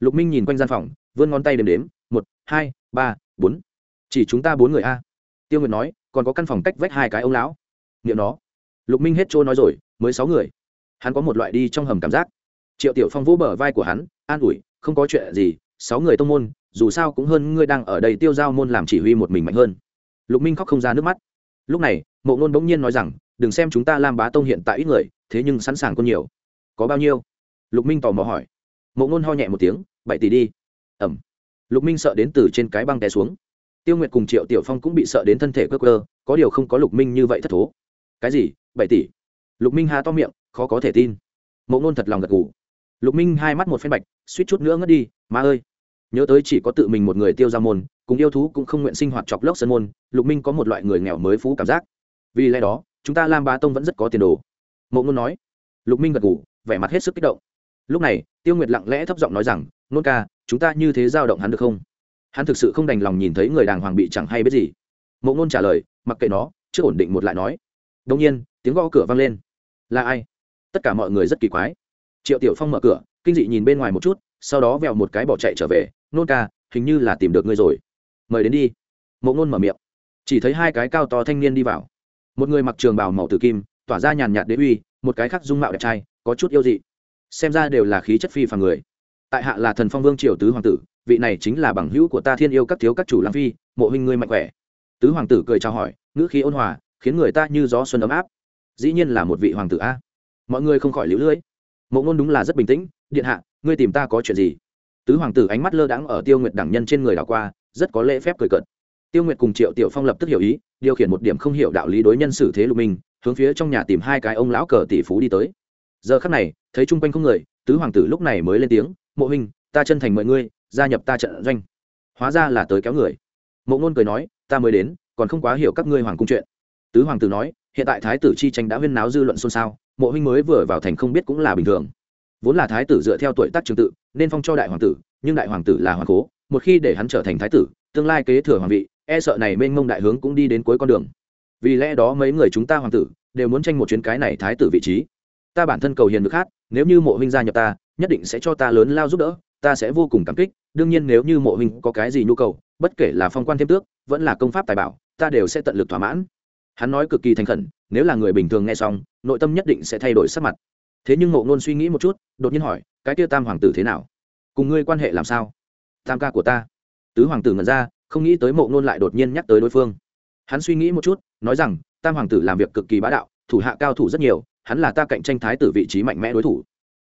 Lục minh nhìn quanh gian phòng vươn ngón tay đếm đếm, một, hai, ba, bốn. Chỉ chúng ta bốn người a. Tiêu nguyệt nói, còn có căn phòng cách vách hai cái ông lão. Nghiệm nó. Lục minh hết trôi nói rồi, mới sáu người. Hắn có một loại đi trong hầm cảm giác. Triệu tiểu phong vỗ bờ vai của hắn, an ủi, không có chuyện gì, sáu người tông môn, dù sao cũng hơn ngươi đang ở đây tiêu giao môn làm chỉ huy một mình mạnh hơn. Lục minh khóc không ra nước mắt. Lúc này, mộ ngôn bỗng nhiên nói rằng, đừng xem chúng ta lam bá tông hiện tại ít người, thế nhưng sẵn sàng con nhiều. Có bao nhiêu? Lục minh tò mò hỏi. Mộ ngôn ho nhẹ một tiếng, bảy tỷ đi ẩm. Lục minh sợ đến từ trên cái băng té xuống. Tiêu nguyệt cùng triệu tiểu phong cũng bị sợ đến thân thể cơ cơ có điều không có lục minh như vậy thất thố. Cái gì? Bảy tỷ? Lục minh há to miệng, khó có thể tin. Mộ ngôn thật lòng gật gù. Lục minh hai mắt một phen bạch, suýt chút nữa ngất đi, má ơi! Nhớ tới chỉ có tự mình một người tiêu ra môn, cùng yêu thú cũng không nguyện sinh hoạt chọc lốc sân môn, lục minh có một loại người nghèo mới phú cảm giác. Vì lẽ đó, chúng ta lam bá tông vẫn rất có tiền đồ. Mộ ngôn nói. Lục minh gật gù, vẻ mặt hết sức kích động. Lúc này, tiêu nguyệt lặng lẽ thấp giọng nói rằng, nôn ca chúng ta như thế giao động hắn được không? Hắn thực sự không đành lòng nhìn thấy người đàng hoàng bị chẳng hay biết gì. Mộ ngôn trả lời, mặc kệ nó chưa ổn định một lại nói. Đông nhiên, tiếng gõ cửa vang lên. Là ai? Tất cả mọi người rất kỳ quái. Triệu tiểu phong mở cửa, kinh dị nhìn bên ngoài một chút, sau đó vẹo một cái bỏ chạy trở về. Nôn ca, hình như là tìm được ngươi rồi. Mời đến đi. Mộ ngôn mở miệng. Chỉ thấy hai cái cao to thanh niên đi vào. Một người mặc trường bào màu tử kim, tỏa ra nhàn nhạt đế uy, một cái khác dung mạo đẹp trai, có chút yêu dị. Xem ra đều là khí chất phi phàm người tại hạ là thần phong vương triều tứ hoàng tử, vị này chính là bằng hữu của ta thiên yêu các thiếu các chủ lãng phi, mộ huynh ngươi mạnh khỏe. Tứ hoàng tử cười chào hỏi, ngữ khí ôn hòa, khiến người ta như gió xuân ấm áp. Dĩ nhiên là một vị hoàng tử a. Mọi người không khỏi lũ lưỡi mộ ngôn đúng là rất bình tĩnh, điện hạ, ngươi tìm ta có chuyện gì? Tứ hoàng tử ánh mắt lơ đãng ở tiêu nguyệt đẳng nhân trên người đảo qua, rất có lễ phép cười cợt. Tiêu nguyệt cùng triệu tiểu phong lập tức hiểu ý, điều khiển một điểm không hiểu đạo lý đối nhân xử thế lục minh, hướng phía trong nhà tìm hai cái ông lão cờ tỷ phú đi tới. Giờ khắc này, thấy chung quanh không người, tứ hoàng tử lúc này mới lên tiếng mộ huynh, ta chân thành mời ngươi, gia nhập ta trận doanh. Hóa ra là tới kéo người. Mộ ngôn cười nói, ta mới đến, còn không quá hiểu các ngươi hoàng cung chuyện. Tứ hoàng tử nói, hiện tại thái tử chi tranh đã huyên náo dư luận xôn xao, mộ huynh mới vừa vào thành không biết cũng là bình thường. Vốn là thái tử dựa theo tuổi tác trường tự, nên phong cho đại hoàng tử, nhưng đại hoàng tử là hoàng cố, một khi để hắn trở thành thái tử, tương lai kế thừa hoàng vị e sợ này mênh mông đại hướng cũng đi đến cuối con đường. Vì lẽ đó mấy người chúng ta hoàng tử đều muốn tranh một chuyến cái này thái tử vị trí. Ta bản thân cầu hiền được hát, nếu như mộ huynh gia nhập ta nhất định sẽ cho ta lớn lao giúp đỡ, ta sẽ vô cùng cảm kích. Đương nhiên nếu như mộ huynh có cái gì nhu cầu, bất kể là phong quan thêm tước, vẫn là công pháp tài bảo, ta đều sẽ tận lực thỏa mãn. Hắn nói cực kỳ thành khẩn, nếu là người bình thường nghe xong, nội tâm nhất định sẽ thay đổi sắc mặt. Thế nhưng mộ ngôn suy nghĩ một chút, đột nhiên hỏi, cái tiêu tam hoàng tử thế nào? Cùng ngươi quan hệ làm sao? Tam ca của ta. Tứ hoàng tử ngẩn ra, không nghĩ tới mộ ngôn lại đột nhiên nhắc tới đối phương. Hắn suy nghĩ một chút, nói rằng, tam hoàng tử làm việc cực kỳ bá đạo, thủ hạ cao thủ rất nhiều, hắn là ta cạnh tranh thái tử vị trí mạnh mẽ đối thủ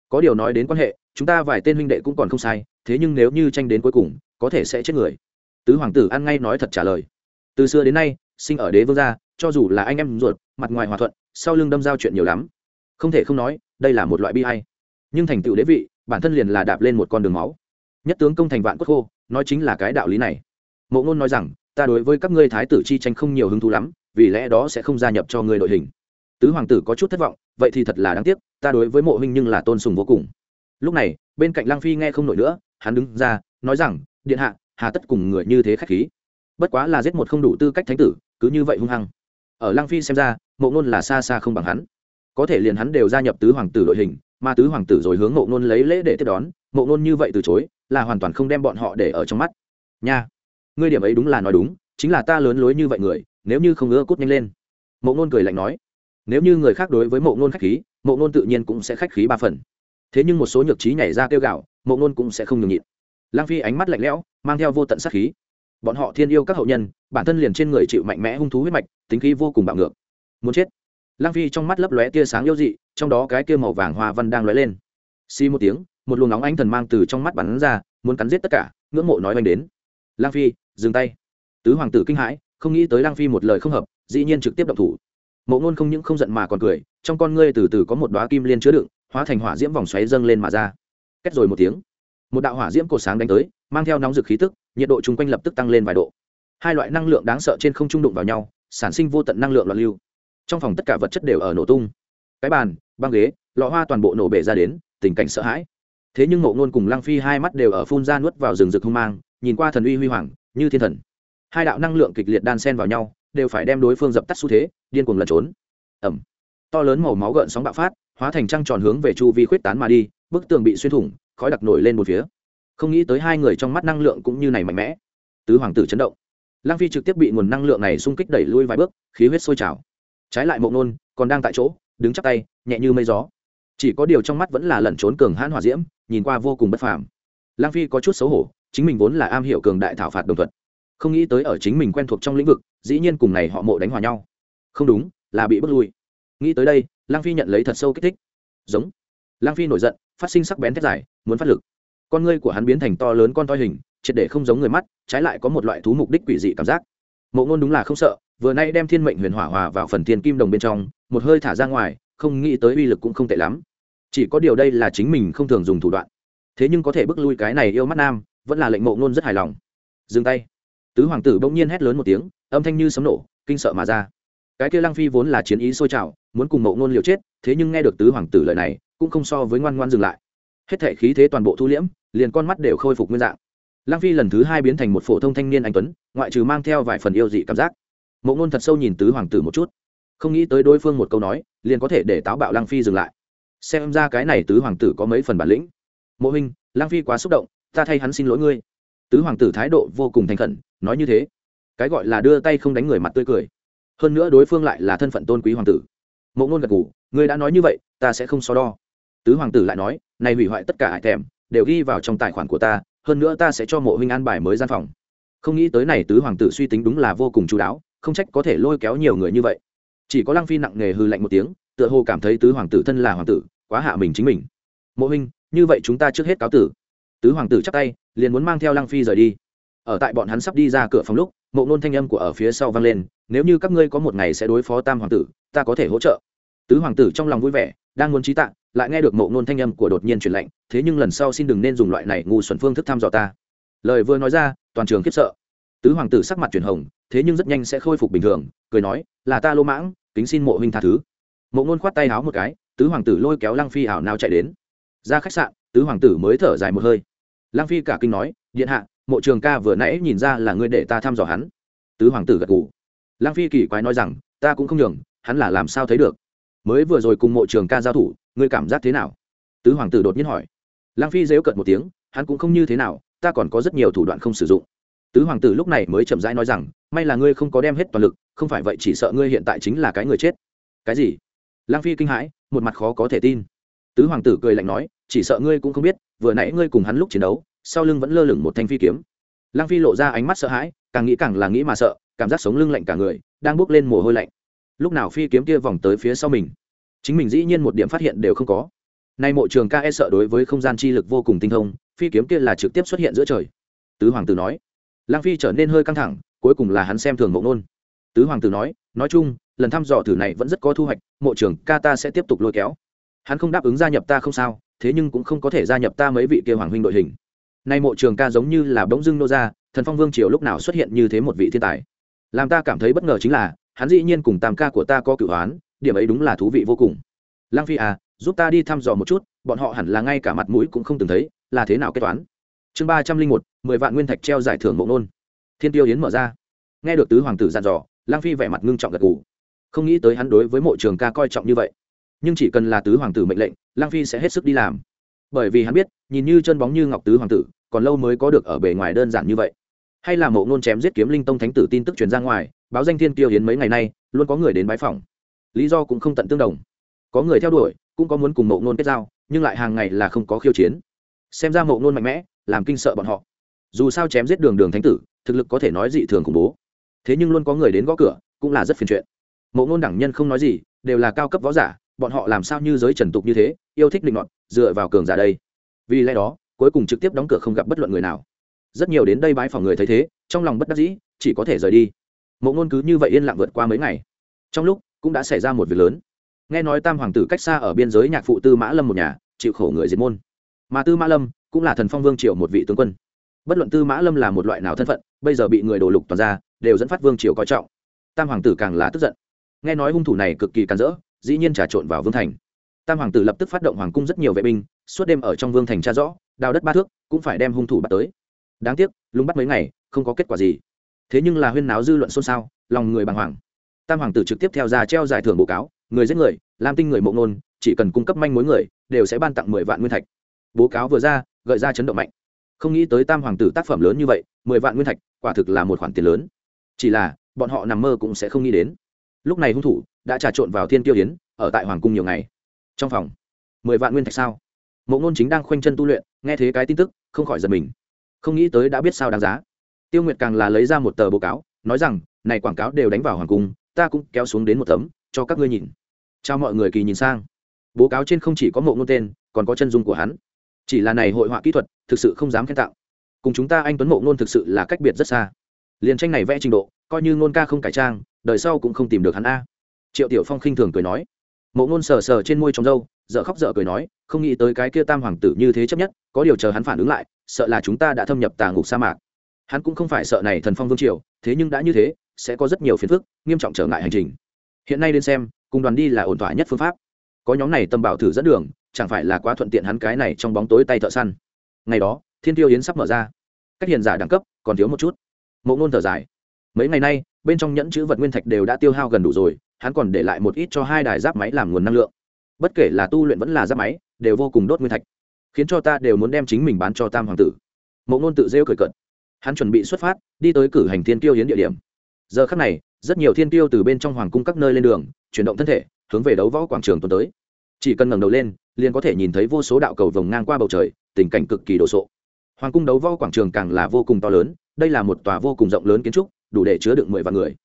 có điều nói đến quan hệ, chúng ta vài tên huynh đệ cũng còn không sai, thế nhưng nếu như tranh đến cuối cùng, có thể sẽ chết người. Tứ hoàng tử ăn ngay nói thật trả lời. Từ xưa đến nay, sinh ở đế vương gia, cho dù là anh em ruột, mặt ngoài hòa thuận, sau lưng đâm giao chuyện nhiều lắm. Không thể không nói, đây là một loại bi hay nhưng thành tựu đế vị, bản thân liền là đạp lên một con đường máu. Nhất tướng công thành vạn quốc khô, nói chính là cái đạo lý này. Mộ ngôn nói rằng, ta đối với các ngươi thái tử chi tranh không nhiều hứng thú lắm, vì lẽ đó sẽ không gia nhập cho ngươi đội hình. Tứ hoàng tử có chút thất vọng vậy thì thật là đáng tiếc, ta đối với mộ huynh nhưng là tôn sùng vô cùng. Lúc này, bên cạnh lang phi nghe không nổi nữa, hắn đứng ra, nói rằng, điện hạ, hà tất cùng người như thế khách khí. Bất quá là giết một không đủ tư cách thánh tử, cứ như vậy hung hăng. Ở lang phi xem ra, mộ ngôn là xa xa không bằng hắn. Có thể liền hắn đều gia nhập tứ hoàng tử đội hình, mà tứ hoàng tử rồi hướng mộ ngôn lấy lễ để tiếp đón, mộ ngôn như vậy từ chối, là hoàn toàn không đem bọn họ để ở trong mắt. Nha, ngươi điểm ấy đúng là nói đúng, chính là ta lớn lối như vậy người, nếu như không ưa cút nhanh lên. Mộ ngôn cười lạnh nói nếu như người khác đối với mộ ngôn khách khí, mộ ngôn tự nhiên cũng sẽ khách khí ba phần. Thế nhưng một số nhược trí nhảy ra kêu gạo mộ ngôn cũng sẽ không nhường nhịn. Lang phi ánh mắt lạnh lẽo, mang theo vô tận sát khí. Bọn họ thiên yêu các hậu nhân, bản thân liền trên người chịu mạnh mẽ hung thú huyết mạch, tính khí vô cùng bạo ngược. Muốn chết. Lang phi trong mắt lấp lóe tia sáng yêu dị, trong đó cái kia màu vàng hoa văn đang lóe lên. Xi một tiếng, một luồng nóng ánh thần mang từ trong mắt bắn ra, muốn cắn giết tất cả, ngưỡng mộ nói oanh đến. Lang phi, dừng tay. Tứ hoàng tử kinh hãi, không nghĩ tới lang phi một lời không hợp, dĩ nhiên trực tiếp động thủ mộ ngôn không những không giận mà còn cười, trong con ngươi từ từ có một đoá kim liên chứa đựng, hóa thành hỏa diễm vòng xoáy dâng lên mà ra. Kết rồi một tiếng, một đạo hỏa diễm cổ sáng đánh tới, mang theo nóng rực khí tức, nhiệt độ chung quanh lập tức tăng lên vài độ. Hai loại năng lượng đáng sợ trên không trung đụng vào nhau, sản sinh vô tận năng lượng loạn lưu. Trong phòng tất cả vật chất đều ở nổ tung. Cái bàn, băng ghế, lọ hoa toàn bộ nổ bể ra đến, tình cảnh sợ hãi. Thế nhưng mộ ngôn cùng lăng phi hai mắt đều ở phun ra nuốt vào rừng rực hung mang, nhìn qua thần uy huy hoàng, như thiên thần. Hai đạo năng lượng kịch liệt đan sen vào nhau đều phải đem đối phương dập tắt xu thế, điên cuồng lẩn trốn. Ẩm to lớn màu máu gợn sóng bạo phát, hóa thành trăng tròn hướng về chu vi khuyết tán mà đi, bức tường bị xuyên thủng, khói đặc nổi lên một phía. Không nghĩ tới hai người trong mắt năng lượng cũng như này mạnh mẽ. Tứ hoàng tử chấn động. Lang phi trực tiếp bị nguồn năng lượng này xung kích đẩy lui vài bước, khí huyết sôi trào. Trái lại mộng nôn còn đang tại chỗ, đứng chắc tay, nhẹ như mây gió. Chỉ có điều trong mắt vẫn là lẩn trốn cường hãn hỏa diễm, nhìn qua vô cùng bất phàm. Lang phi có chút xấu hổ, chính mình vốn là am hiểu cường đại thảo phạt đồng thuận không nghĩ tới ở chính mình quen thuộc trong lĩnh vực, dĩ nhiên cùng này họ mộ đánh hòa nhau. Không đúng, là bị bước lui. Nghĩ tới đây lang phi nhận lấy thật sâu kích thích. Giống. Lang phi nổi giận, phát sinh sắc bén thét dài, muốn phát lực. Con ngươi của hắn biến thành to lớn con toi hình, triệt để không giống người mắt, trái lại có một loại thú mục đích quỷ dị cảm giác. Mộ ngôn đúng là không sợ, vừa nay đem thiên mệnh huyền hỏa hòa vào phần thiên kim đồng bên trong, một hơi thả ra ngoài, không nghĩ tới uy lực cũng không tệ lắm. Chỉ có điều đây là chính mình không thường dùng thủ đoạn. Thế nhưng có thể bước lui cái này yêu mắt nam, vẫn là lệnh mộ ngôn rất hài lòng. Dừng tay tứ hoàng tử bỗng nhiên hét lớn một tiếng, âm thanh như sấm nổ, kinh sợ mà ra. Cái kia lăng phi vốn là chiến ý sôi trào, muốn cùng mộ ngôn liều chết, thế nhưng nghe được tứ hoàng tử lời này, cũng không so với ngoan ngoan dừng lại. Hết thể khí thế toàn bộ thu liễm, liền con mắt đều khôi phục nguyên dạng. Lăng phi lần thứ hai biến thành một phổ thông thanh niên anh tuấn, ngoại trừ mang theo vài phần yêu dị cảm giác. Mộ ngôn thật sâu nhìn tứ hoàng tử một chút. Không nghĩ tới đối phương một câu nói, liền có thể để táo bạo lăng phi dừng lại. Xem ra cái này tứ hoàng tử có mấy phần bản lĩnh. Mộ huynh lăng phi quá xúc động, ta thay hắn xin lỗi ngươi tứ hoàng tử thái độ vô cùng thành khẩn nói như thế. Cái gọi là đưa tay không đánh người mặt tươi cười. Hơn nữa đối phương lại là thân phận tôn quý hoàng tử. Mộ ngôn gật gù, người đã nói như vậy ta sẽ không so đo. Tứ hoàng tử lại nói này hủy hoại tất cả hải thèm đều ghi vào trong tài khoản của ta hơn nữa ta sẽ cho mộ huynh an bài mới gian phòng. Không nghĩ tới này tứ hoàng tử suy tính đúng là vô cùng chú đáo không trách có thể lôi kéo nhiều người như vậy. Chỉ có lăng phi nặng nề hư lạnh một tiếng tựa hồ cảm thấy tứ hoàng tử thân là hoàng tử quá hạ mình chính mình. Mộ huynh như vậy chúng ta trước hết cáo tử. Tứ hoàng tử chắp tay liền muốn mang theo lăng phi rời đi. Ở tại bọn hắn sắp đi ra cửa phòng lúc, mộ nôn thanh âm của ở phía sau vang lên, nếu như các ngươi có một ngày sẽ đối phó tam hoàng tử, ta có thể hỗ trợ. Tứ hoàng tử trong lòng vui vẻ, đang muốn trí tạng lại nghe được mộ nôn thanh âm của đột nhiên truyền lệnh thế nhưng lần sau xin đừng nên dùng loại này ngu xuẩn phương thức thăm dò ta. Lời vừa nói ra, toàn trường khiếp sợ. Tứ hoàng tử sắc mặt chuyển hồng, thế nhưng rất nhanh sẽ khôi phục bình thường, cười nói, là ta lô mãng, kính xin mộ huynh tha thứ. Mộ nôn khoát tay háo một cái, tứ hoàng tử lôi kéo lăng phi ảo nào chạy đến. Ra khách sạn, tứ hoàng tử mới thở dài một hơi lăng phi cả kinh nói, điện hạ, mộ trường ca vừa nãy nhìn ra là ngươi để ta thăm dò hắn. Tứ hoàng tử gật gù. Lăng phi kỳ quái nói rằng, ta cũng không nhường, hắn là làm sao thấy được? Mới vừa rồi cùng mộ trường ca giao thủ, ngươi cảm giác thế nào? Tứ hoàng tử đột nhiên hỏi. Lang phi dếu cợt một tiếng, hắn cũng không như thế nào, ta còn có rất nhiều thủ đoạn không sử dụng. Tứ hoàng tử lúc này mới chậm rãi nói rằng, may là ngươi không có đem hết toàn lực, không phải vậy chỉ sợ ngươi hiện tại chính là cái người chết. Cái gì? Lang phi kinh hãi, một mặt khó có thể tin tứ hoàng tử cười lạnh nói, chỉ sợ ngươi cũng không biết, vừa nãy ngươi cùng hắn lúc chiến đấu, sau lưng vẫn lơ lửng một thanh phi kiếm. Lang phi lộ ra ánh mắt sợ hãi, càng nghĩ càng là nghĩ mà sợ, cảm giác sống lưng lạnh cả người, đang bước lên mồ hôi lạnh. Lúc nào phi kiếm kia vòng tới phía sau mình, chính mình dĩ nhiên một điểm phát hiện đều không có. Nay mộ trường ca e sợ đối với không gian chi lực vô cùng tinh thông, phi kiếm kia là trực tiếp xuất hiện giữa trời. Tứ hoàng tử nói. Lang phi trở nên hơi căng thẳng, cuối cùng là hắn xem thường mộ nôn tứ hoàng tử nói nói chung, lần thăm dò thử này vẫn rất có thu hoạch, mộ trường ca ta sẽ tiếp tục lôi kéo hắn không đáp ứng gia nhập ta không sao, thế nhưng cũng không có thể gia nhập ta mấy vị kia hoàng huynh đội hình. Nay mộ trường ca giống như là bỗng dưng nô ra, thần phong vương triều lúc nào xuất hiện như thế một vị thiên tài. Làm ta cảm thấy bất ngờ chính là, hắn dĩ nhiên cùng tam ca của ta có cửu hoán điểm ấy đúng là thú vị vô cùng. Lang phi à giúp ta đi thăm dò một chút, bọn họ hẳn là ngay cả mặt mũi cũng không từng thấy, là thế nào kết toán chương ba trăm linh một, mười vạn nguyên thạch treo giải thưởng mộ nôn thiên tiêu yến mở ra. Nghe được tứ hoàng tử dặn dò lang phi vẻ mặt ngưng trọng gật gù. Không nghĩ tới hắn đối với mộ trường ca coi trọng như vậy nhưng chỉ cần là tứ hoàng tử mệnh lệnh, lang phi sẽ hết sức đi làm. Bởi vì hắn biết, nhìn như chân bóng như ngọc tứ hoàng tử, còn lâu mới có được ở bề ngoài đơn giản như vậy. Hay là mộ nôn chém giết kiếm linh tông thánh tử tin tức truyền ra ngoài, báo danh thiên tiêu hiến mấy ngày nay, luôn có người đến bái phòng lý do cũng không tận tương đồng. Có người theo đuổi, cũng có muốn cùng mộ nôn kết giao, nhưng lại hàng ngày là không có khiêu chiến. Xem ra mộ nôn mạnh mẽ, làm kinh sợ bọn họ. Dù sao chém giết đường đường thánh tử, thực lực có thể nói dị thường khủng bố. Thế nhưng luôn có người đến gõ cửa, cũng là rất phiền chuyện. Mộ nôn đẳng nhân không nói gì, đều là cao cấp võ giả bọn họ làm sao như giới trần tục như thế, yêu thích định luận dựa vào cường giả đây. Vì lẽ đó, cuối cùng trực tiếp đóng cửa không gặp bất luận người nào. Rất nhiều đến đây bái phòng người thấy thế, trong lòng bất đắc dĩ, chỉ có thể rời đi. Mộ ngôn cứ như vậy yên lặng vượt qua mấy ngày. Trong lúc, cũng đã xảy ra một việc lớn. Nghe nói tam hoàng tử cách xa ở biên giới nhạc phụ tư mã lâm một nhà, chịu khổ người diệt môn. Mà tư mã lâm cũng là thần phong vương triều một vị tướng quân. Bất luận tư mã lâm là một loại nào thân phận, bây giờ bị người đổ lục toàn ra, đều dẫn phát vương triều coi trọng. Tam hoàng tử càng là tức giận. Nghe nói hung thủ này cực kỳ càn rỡ dĩ nhiên trà trộn vào vương thành. Tam hoàng tử lập tức phát động hoàng cung rất nhiều vệ binh, suốt đêm ở trong vương thành tra rõ, đào đất ba thước, cũng phải đem hung thủ bắt tới. Đáng tiếc lúng bắt mấy ngày, không có kết quả gì. Thế nhưng là huyên náo dư luận xôn xao, lòng người bàng hoàng. Tam hoàng tử trực tiếp theo ra treo giải thưởng bố cáo, người giết người, làm tinh người mộ ngôn, chỉ cần cung cấp manh mối người, đều sẽ ban tặng mười vạn nguyên thạch. Bố cáo vừa ra, gợi ra chấn động mạnh. Không nghĩ tới tam hoàng tử tác phẩm lớn như vậy, mười vạn nguyên thạch, quả thực là một khoản tiền lớn. Chỉ là, bọn họ nằm mơ cũng sẽ không nghĩ đến lúc này hung thủ đã trà trộn vào thiên tiêu yến, ở tại hoàng cung nhiều ngày. Trong phòng, mười vạn nguyên thạch sao? Mộ ngôn chính đang khoanh chân tu luyện, nghe thấy cái tin tức, không khỏi giật mình. Không nghĩ tới đã biết sao đáng giá. Tiêu nguyệt càng là lấy ra một tờ báo cáo, nói rằng, này quảng cáo đều đánh vào hoàng cung, ta cũng kéo xuống đến một tấm, cho các ngươi nhìn. Chào mọi người kỳ nhìn sang. Báo cáo trên không chỉ có mộ ngôn tên, còn có chân dung của hắn. Chỉ là này hội họa kỹ thuật, thực sự không dám khen tạo cùng chúng ta anh tuấn mộ ngôn thực sự là cách biệt rất xa liền tranh này vẽ trình độ, coi như ngôn ca không cải trang, đời sau cũng không tìm được hắn a. Triệu tiểu phong khinh thường cười nói. Mộ ngôn sờ sờ trên môi trong râu dợ khóc dợ cười nói, không nghĩ tới cái kia tam hoàng tử như thế chấp nhất, có điều chờ hắn phản ứng lại, sợ là chúng ta đã thâm nhập tà ngục sa mạc. Hắn cũng không phải sợ này thần phong vương triều, thế nhưng đã như thế, sẽ có rất nhiều phiền phức, nghiêm trọng trở ngại hành trình. Hiện nay đến xem, cùng đoàn đi là ổn thỏa nhất phương pháp. Có nhóm này tâm bảo thử dẫn đường, chẳng phải là quá thuận tiện hắn cái này trong bóng tối tay thợ săn. Ngày đó, thiên tiêu yến sắp mở ra. Cách hiền giả đẳng cấp còn thiếu một chút mộ ngôn thở dài. Mấy ngày nay, bên trong nhẫn chữ vật nguyên thạch đều đã tiêu hao gần đủ rồi, hắn còn để lại một ít cho hai đài giáp máy làm nguồn năng lượng. Bất kể là tu luyện vẫn là giáp máy, đều vô cùng đốt nguyên thạch. Khiến cho ta đều muốn đem chính mình bán cho tam hoàng tử. Mộ ngôn tự rêu cười cận hắn chuẩn bị xuất phát, đi tới cử hành thiên tiêu hiến địa điểm. Giờ khắc này, rất nhiều thiên tiêu từ bên trong hoàng cung các nơi lên đường, chuyển động thân thể, hướng về đấu võ quảng trường tuần tới. Chỉ cần ngẩng đầu lên, liền có thể nhìn thấy vô số đạo cầu vồng ngang qua bầu trời, tình cảnh cực kỳ đồ sộ hoàng cung đấu võ quảng trường càng là vô cùng to lớn, đây là một tòa vô cùng rộng lớn kiến trúc, đủ để chứa đựng mười vạn người.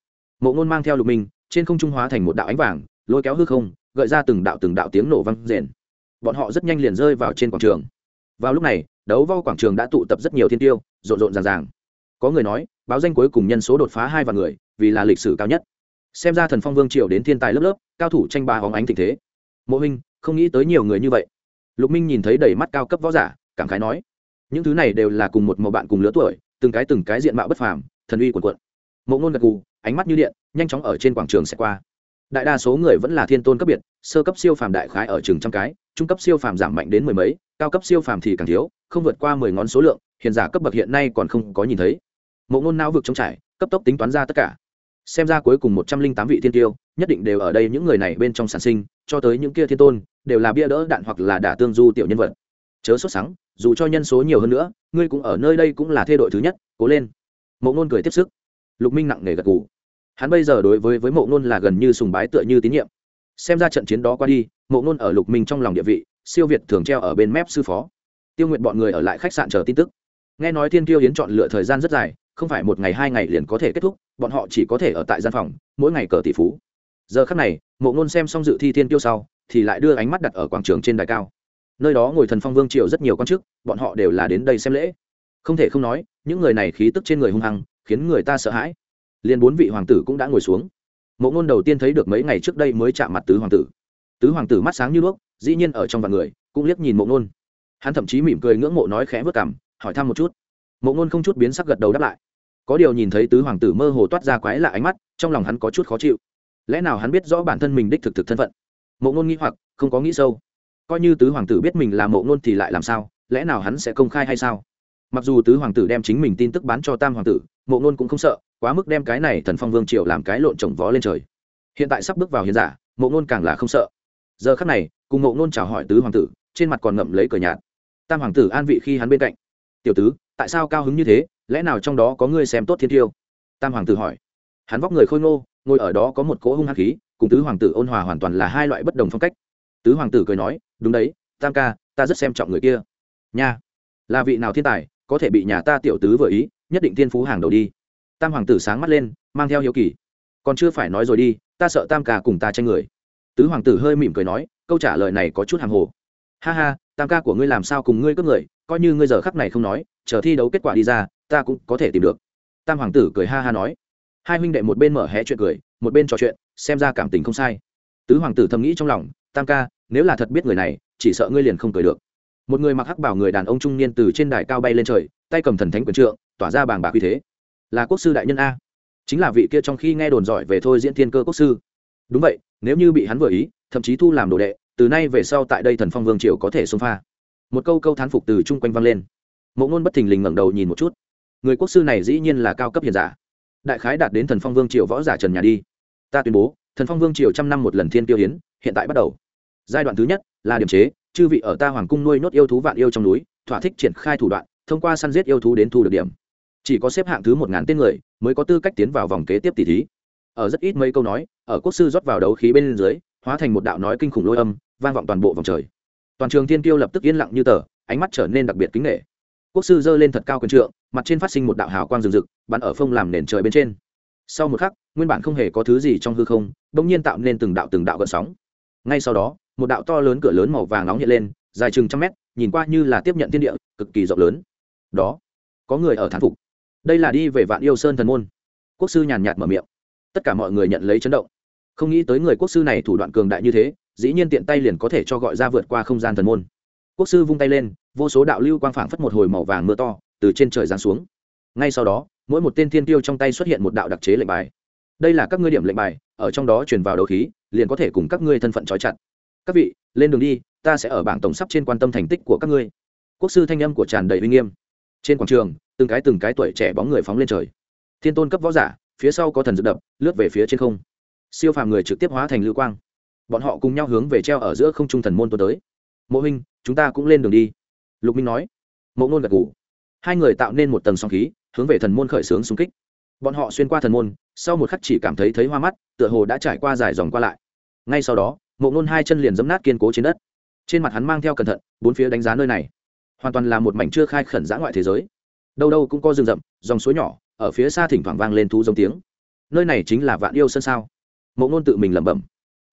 Mộ ngôn mang theo lục minh, trên không trung hóa thành một đạo ánh vàng, lôi kéo hư không, gợi ra từng đạo từng đạo tiếng nổ vang rền. Bọn họ rất nhanh liền rơi vào trên quảng trường. Vào lúc này, đấu võ quảng trường đã tụ tập rất nhiều thiên tiêu, rộn rộn ràng ràng. Có người nói, báo danh cuối cùng nhân số đột phá hai vạn người, vì là lịch sử cao nhất. Xem ra thần phong vương triều đến thiên tài lớp lớp, cao thủ tranh ba hóng ánh tình thế. Mộ minh không nghĩ tới nhiều người như vậy. Lục minh nhìn thấy đầy mắt cao cấp võ giả, cảm khái nói những thứ này đều là cùng một màu bạn cùng lứa tuổi, từng cái từng cái diện mạo bất phàm, thần uy quần quận mộ ngôn gật gù, ánh mắt như điện, nhanh chóng ở trên quảng trường sẽ qua. Đại đa số người vẫn là thiên tôn cấp biệt, sơ cấp siêu phàm đại khái ở chừng trăm cái, trung cấp siêu phàm giảm mạnh đến mười mấy, cao cấp siêu phàm thì càng thiếu, không vượt qua mười ngón số lượng hiện giả cấp bậc hiện nay còn không có nhìn thấy. Mộ ngôn não vực trống trải, cấp tốc tính toán ra tất cả. Xem ra cuối cùng một trăm linh tám vị thiên tiêu, nhất định đều ở đây những người này bên trong sản sinh, cho tới những kia thiên tôn, đều là bia đỡ đạn hoặc là đả tương du tiểu nhân vật chớ sốt sắng, dù cho nhân số nhiều hơn nữa, ngươi cũng ở nơi đây cũng là thê đội thứ nhất, cố lên. Mộ ngôn cười tiếp sức. Lục minh nặng nề gật gù. Hắn bây giờ đối với với mộ ngôn là gần như sùng bái tựa như tín nhiệm. Xem ra trận chiến đó qua đi, mộ ngôn ở lục minh trong lòng địa vị, siêu việt thường treo ở bên mép sư phó. Tiêu nguyện bọn người ở lại khách sạn chờ tin tức. Nghe nói thiên tiêu hiến chọn lựa thời gian rất dài, không phải một ngày hai ngày liền có thể kết thúc, bọn họ chỉ có thể ở tại gian phòng, mỗi ngày cờ tỷ phú. Giờ khắc này, mộ ngôn xem xong dự thi thiên tiêu sau, thì lại đưa ánh mắt đặt ở quảng trường trên đài cao nơi đó ngồi thần phong vương triều rất nhiều quan chức, bọn họ đều là đến đây xem lễ. Không thể không nói, những người này khí tức trên người hung hăng, khiến người ta sợ hãi. Liền bốn vị hoàng tử cũng đã ngồi xuống. Mộ ngôn đầu tiên thấy được mấy ngày trước đây mới chạm mặt tứ hoàng tử. Tứ hoàng tử mắt sáng như đuốc, dĩ nhiên ở trong vạn người, cũng liếc nhìn mộ ngôn. Hắn thậm chí mỉm cười ngưỡng mộ nói khẽ vất cảm hỏi thăm một chút. Mộ ngôn không chút biến sắc gật đầu đáp lại. Có điều nhìn thấy tứ hoàng tử mơ hồ toát ra quái lạ ánh mắt, trong lòng hắn có chút khó chịu. Lẽ nào hắn biết rõ bản thân mình đích thực thực thân phận? Mộ ngôn nghĩ hoặc, không có nghĩ sâu coi như tứ hoàng tử biết mình là mộ ngôn thì lại làm sao, lẽ nào hắn sẽ công khai hay sao? Mặc dù tứ hoàng tử đem chính mình tin tức bán cho tam hoàng tử, mộ ngôn cũng không sợ, quá mức đem cái này thần phong vương triều làm cái lộn trồng vó lên trời. Hiện tại sắp bước vào hiền giả, mộ ngôn càng là không sợ. Giờ khắc này, cùng mộ ngôn chào hỏi tứ hoàng tử, trên mặt còn ngậm lấy cờ nhạt. Tam hoàng tử an vị khi hắn bên cạnh. Tiểu tứ, tại sao cao hứng như thế? Lẽ nào trong đó có ngươi xem tốt thiên tiêu? Tam hoàng tử hỏi. Hắn vóc người khôi ngô, ngồi ở đó có một cỗ hung hăng khí, cùng tứ hoàng tử ôn hòa hoàn toàn là hai loại bất đồng phong cách tứ hoàng tử cười nói, đúng đấy, tam ca, ta rất xem trọng người kia. Nha, là vị nào thiên tài, có thể bị nhà ta tiểu tứ vừa ý, nhất định thiên phú hàng đầu đi. Tam hoàng tử sáng mắt lên, mang theo hiếu kỳ. Còn chưa phải nói rồi đi, ta sợ tam ca cùng ta tranh người. Tứ hoàng tử hơi mỉm cười nói, câu trả lời này có chút hàng hồ. Ha ha, tam ca của ngươi làm sao cùng ngươi cướp người, coi như ngươi giờ khắc này không nói, chờ thi đấu kết quả đi ra, ta cũng có thể tìm được. Tam hoàng tử cười ha ha nói. Hai huynh đệ một bên mở hé chuyện cười, một bên trò chuyện, xem ra cảm tình không sai. Tứ hoàng tử thầm nghĩ trong lòng tam ca, nếu là thật biết người này, chỉ sợ ngươi liền không cười được. Một người mặc hắc bảo người đàn ông trung niên từ trên đài cao bay lên trời, tay cầm thần thánh quyền trượng, tỏa ra bàng bạc uy thế. Là quốc sư đại nhân a. Chính là vị kia trong khi nghe đồn giỏi về thôi diễn thiên cơ quốc sư. Đúng vậy, nếu như bị hắn vừa ý, thậm chí thu làm đồ đệ, từ nay về sau tại đây thần phong vương triều có thể xông pha. Một câu câu thán phục từ chung quanh vang lên. Mộ ngôn bất thình lình ngẩng đầu nhìn một chút. Người quốc sư này dĩ nhiên là cao cấp hiền giả. Đại khái đạt đến thần phong vương triều võ giả trần nhà đi. Ta tuyên bố, thần phong vương triều trăm năm một lần thiên tiêu hiến, hiện tại bắt đầu giai đoạn thứ nhất là điểm chế, chư vị ở ta hoàng cung nuôi nốt yêu thú vạn yêu trong núi, thỏa thích triển khai thủ đoạn, thông qua săn giết yêu thú đến thu được điểm. Chỉ có xếp hạng thứ một ngàn tên người mới có tư cách tiến vào vòng kế tiếp tỷ thí. Ở rất ít mấy câu nói, ở quốc sư rót vào đấu khí bên dưới, hóa thành một đạo nói kinh khủng lôi âm, vang vọng toàn bộ vòng trời. Toàn trường thiên tiêu lập tức yên lặng như tờ, ánh mắt trở nên đặc biệt kính nghệ quốc sư giơ lên thật cao quyền trượng, mặt trên phát sinh một đạo hào quang rừng rực, bắn ở phông làm nền trời bên trên. Sau một khắc, nguyên bản không hề có thứ gì trong hư không, bỗng nhiên tạo nên từng đạo từng đạo gợn sóng. Ngay sau đó một đạo to lớn cửa lớn màu vàng nóng hiện lên, dài chừng trăm mét, nhìn qua như là tiếp nhận thiên địa, cực kỳ rộng lớn. Đó, có người ở thán phục. Đây là đi về vạn yêu sơn thần môn. Quốc sư nhàn nhạt mở miệng. Tất cả mọi người nhận lấy chấn động. Không nghĩ tới người quốc sư này thủ đoạn cường đại như thế, dĩ nhiên tiện tay liền có thể cho gọi ra vượt qua không gian thần môn. Quốc sư vung tay lên, vô số đạo lưu quang phảng phất một hồi màu vàng mưa to, từ trên trời giáng xuống. Ngay sau đó, mỗi một tên thiên tiêu trong tay xuất hiện một đạo đặc chế lệnh bài. Đây là các ngươi điểm lệnh bài, ở trong đó truyền vào đấu khí, liền có thể cùng các ngươi thân phận trói chặt các vị, lên đường đi, ta sẽ ở bảng tổng sắp trên quan tâm thành tích của các ngươi. Quốc sư thanh âm của tràn đầy uy nghiêm. Trên quảng trường, từng cái từng cái tuổi trẻ bóng người phóng lên trời. Thiên tôn cấp võ giả, phía sau có thần dược đập, lướt về phía trên không. Siêu phàm người trực tiếp hóa thành lưu quang. Bọn họ cùng nhau hướng về treo ở giữa không trung thần môn tuần tới. Mộ huynh, chúng ta cũng lên đường đi. Lục minh nói. Mộ ngôn gật ngủ hai người tạo nên một tầng song khí, hướng về thần môn khởi xướng xung kích. Bọn họ xuyên qua thần môn, sau một khắc chỉ cảm thấy thấy hoa mắt, tựa hồ đã trải qua dài dòng qua lại. Ngay sau đó mộ nôn hai chân liền dấm nát kiên cố trên đất. Trên mặt hắn mang theo cẩn thận, bốn phía đánh giá nơi này. Hoàn toàn là một mảnh chưa khai khẩn giã ngoại thế giới. Đâu đâu cũng có rừng rậm, dòng suối nhỏ, ở phía xa thỉnh thoảng vang lên thú giống tiếng. Nơi này chính là vạn yêu sân sao? Mộ nôn tự mình lẩm bẩm.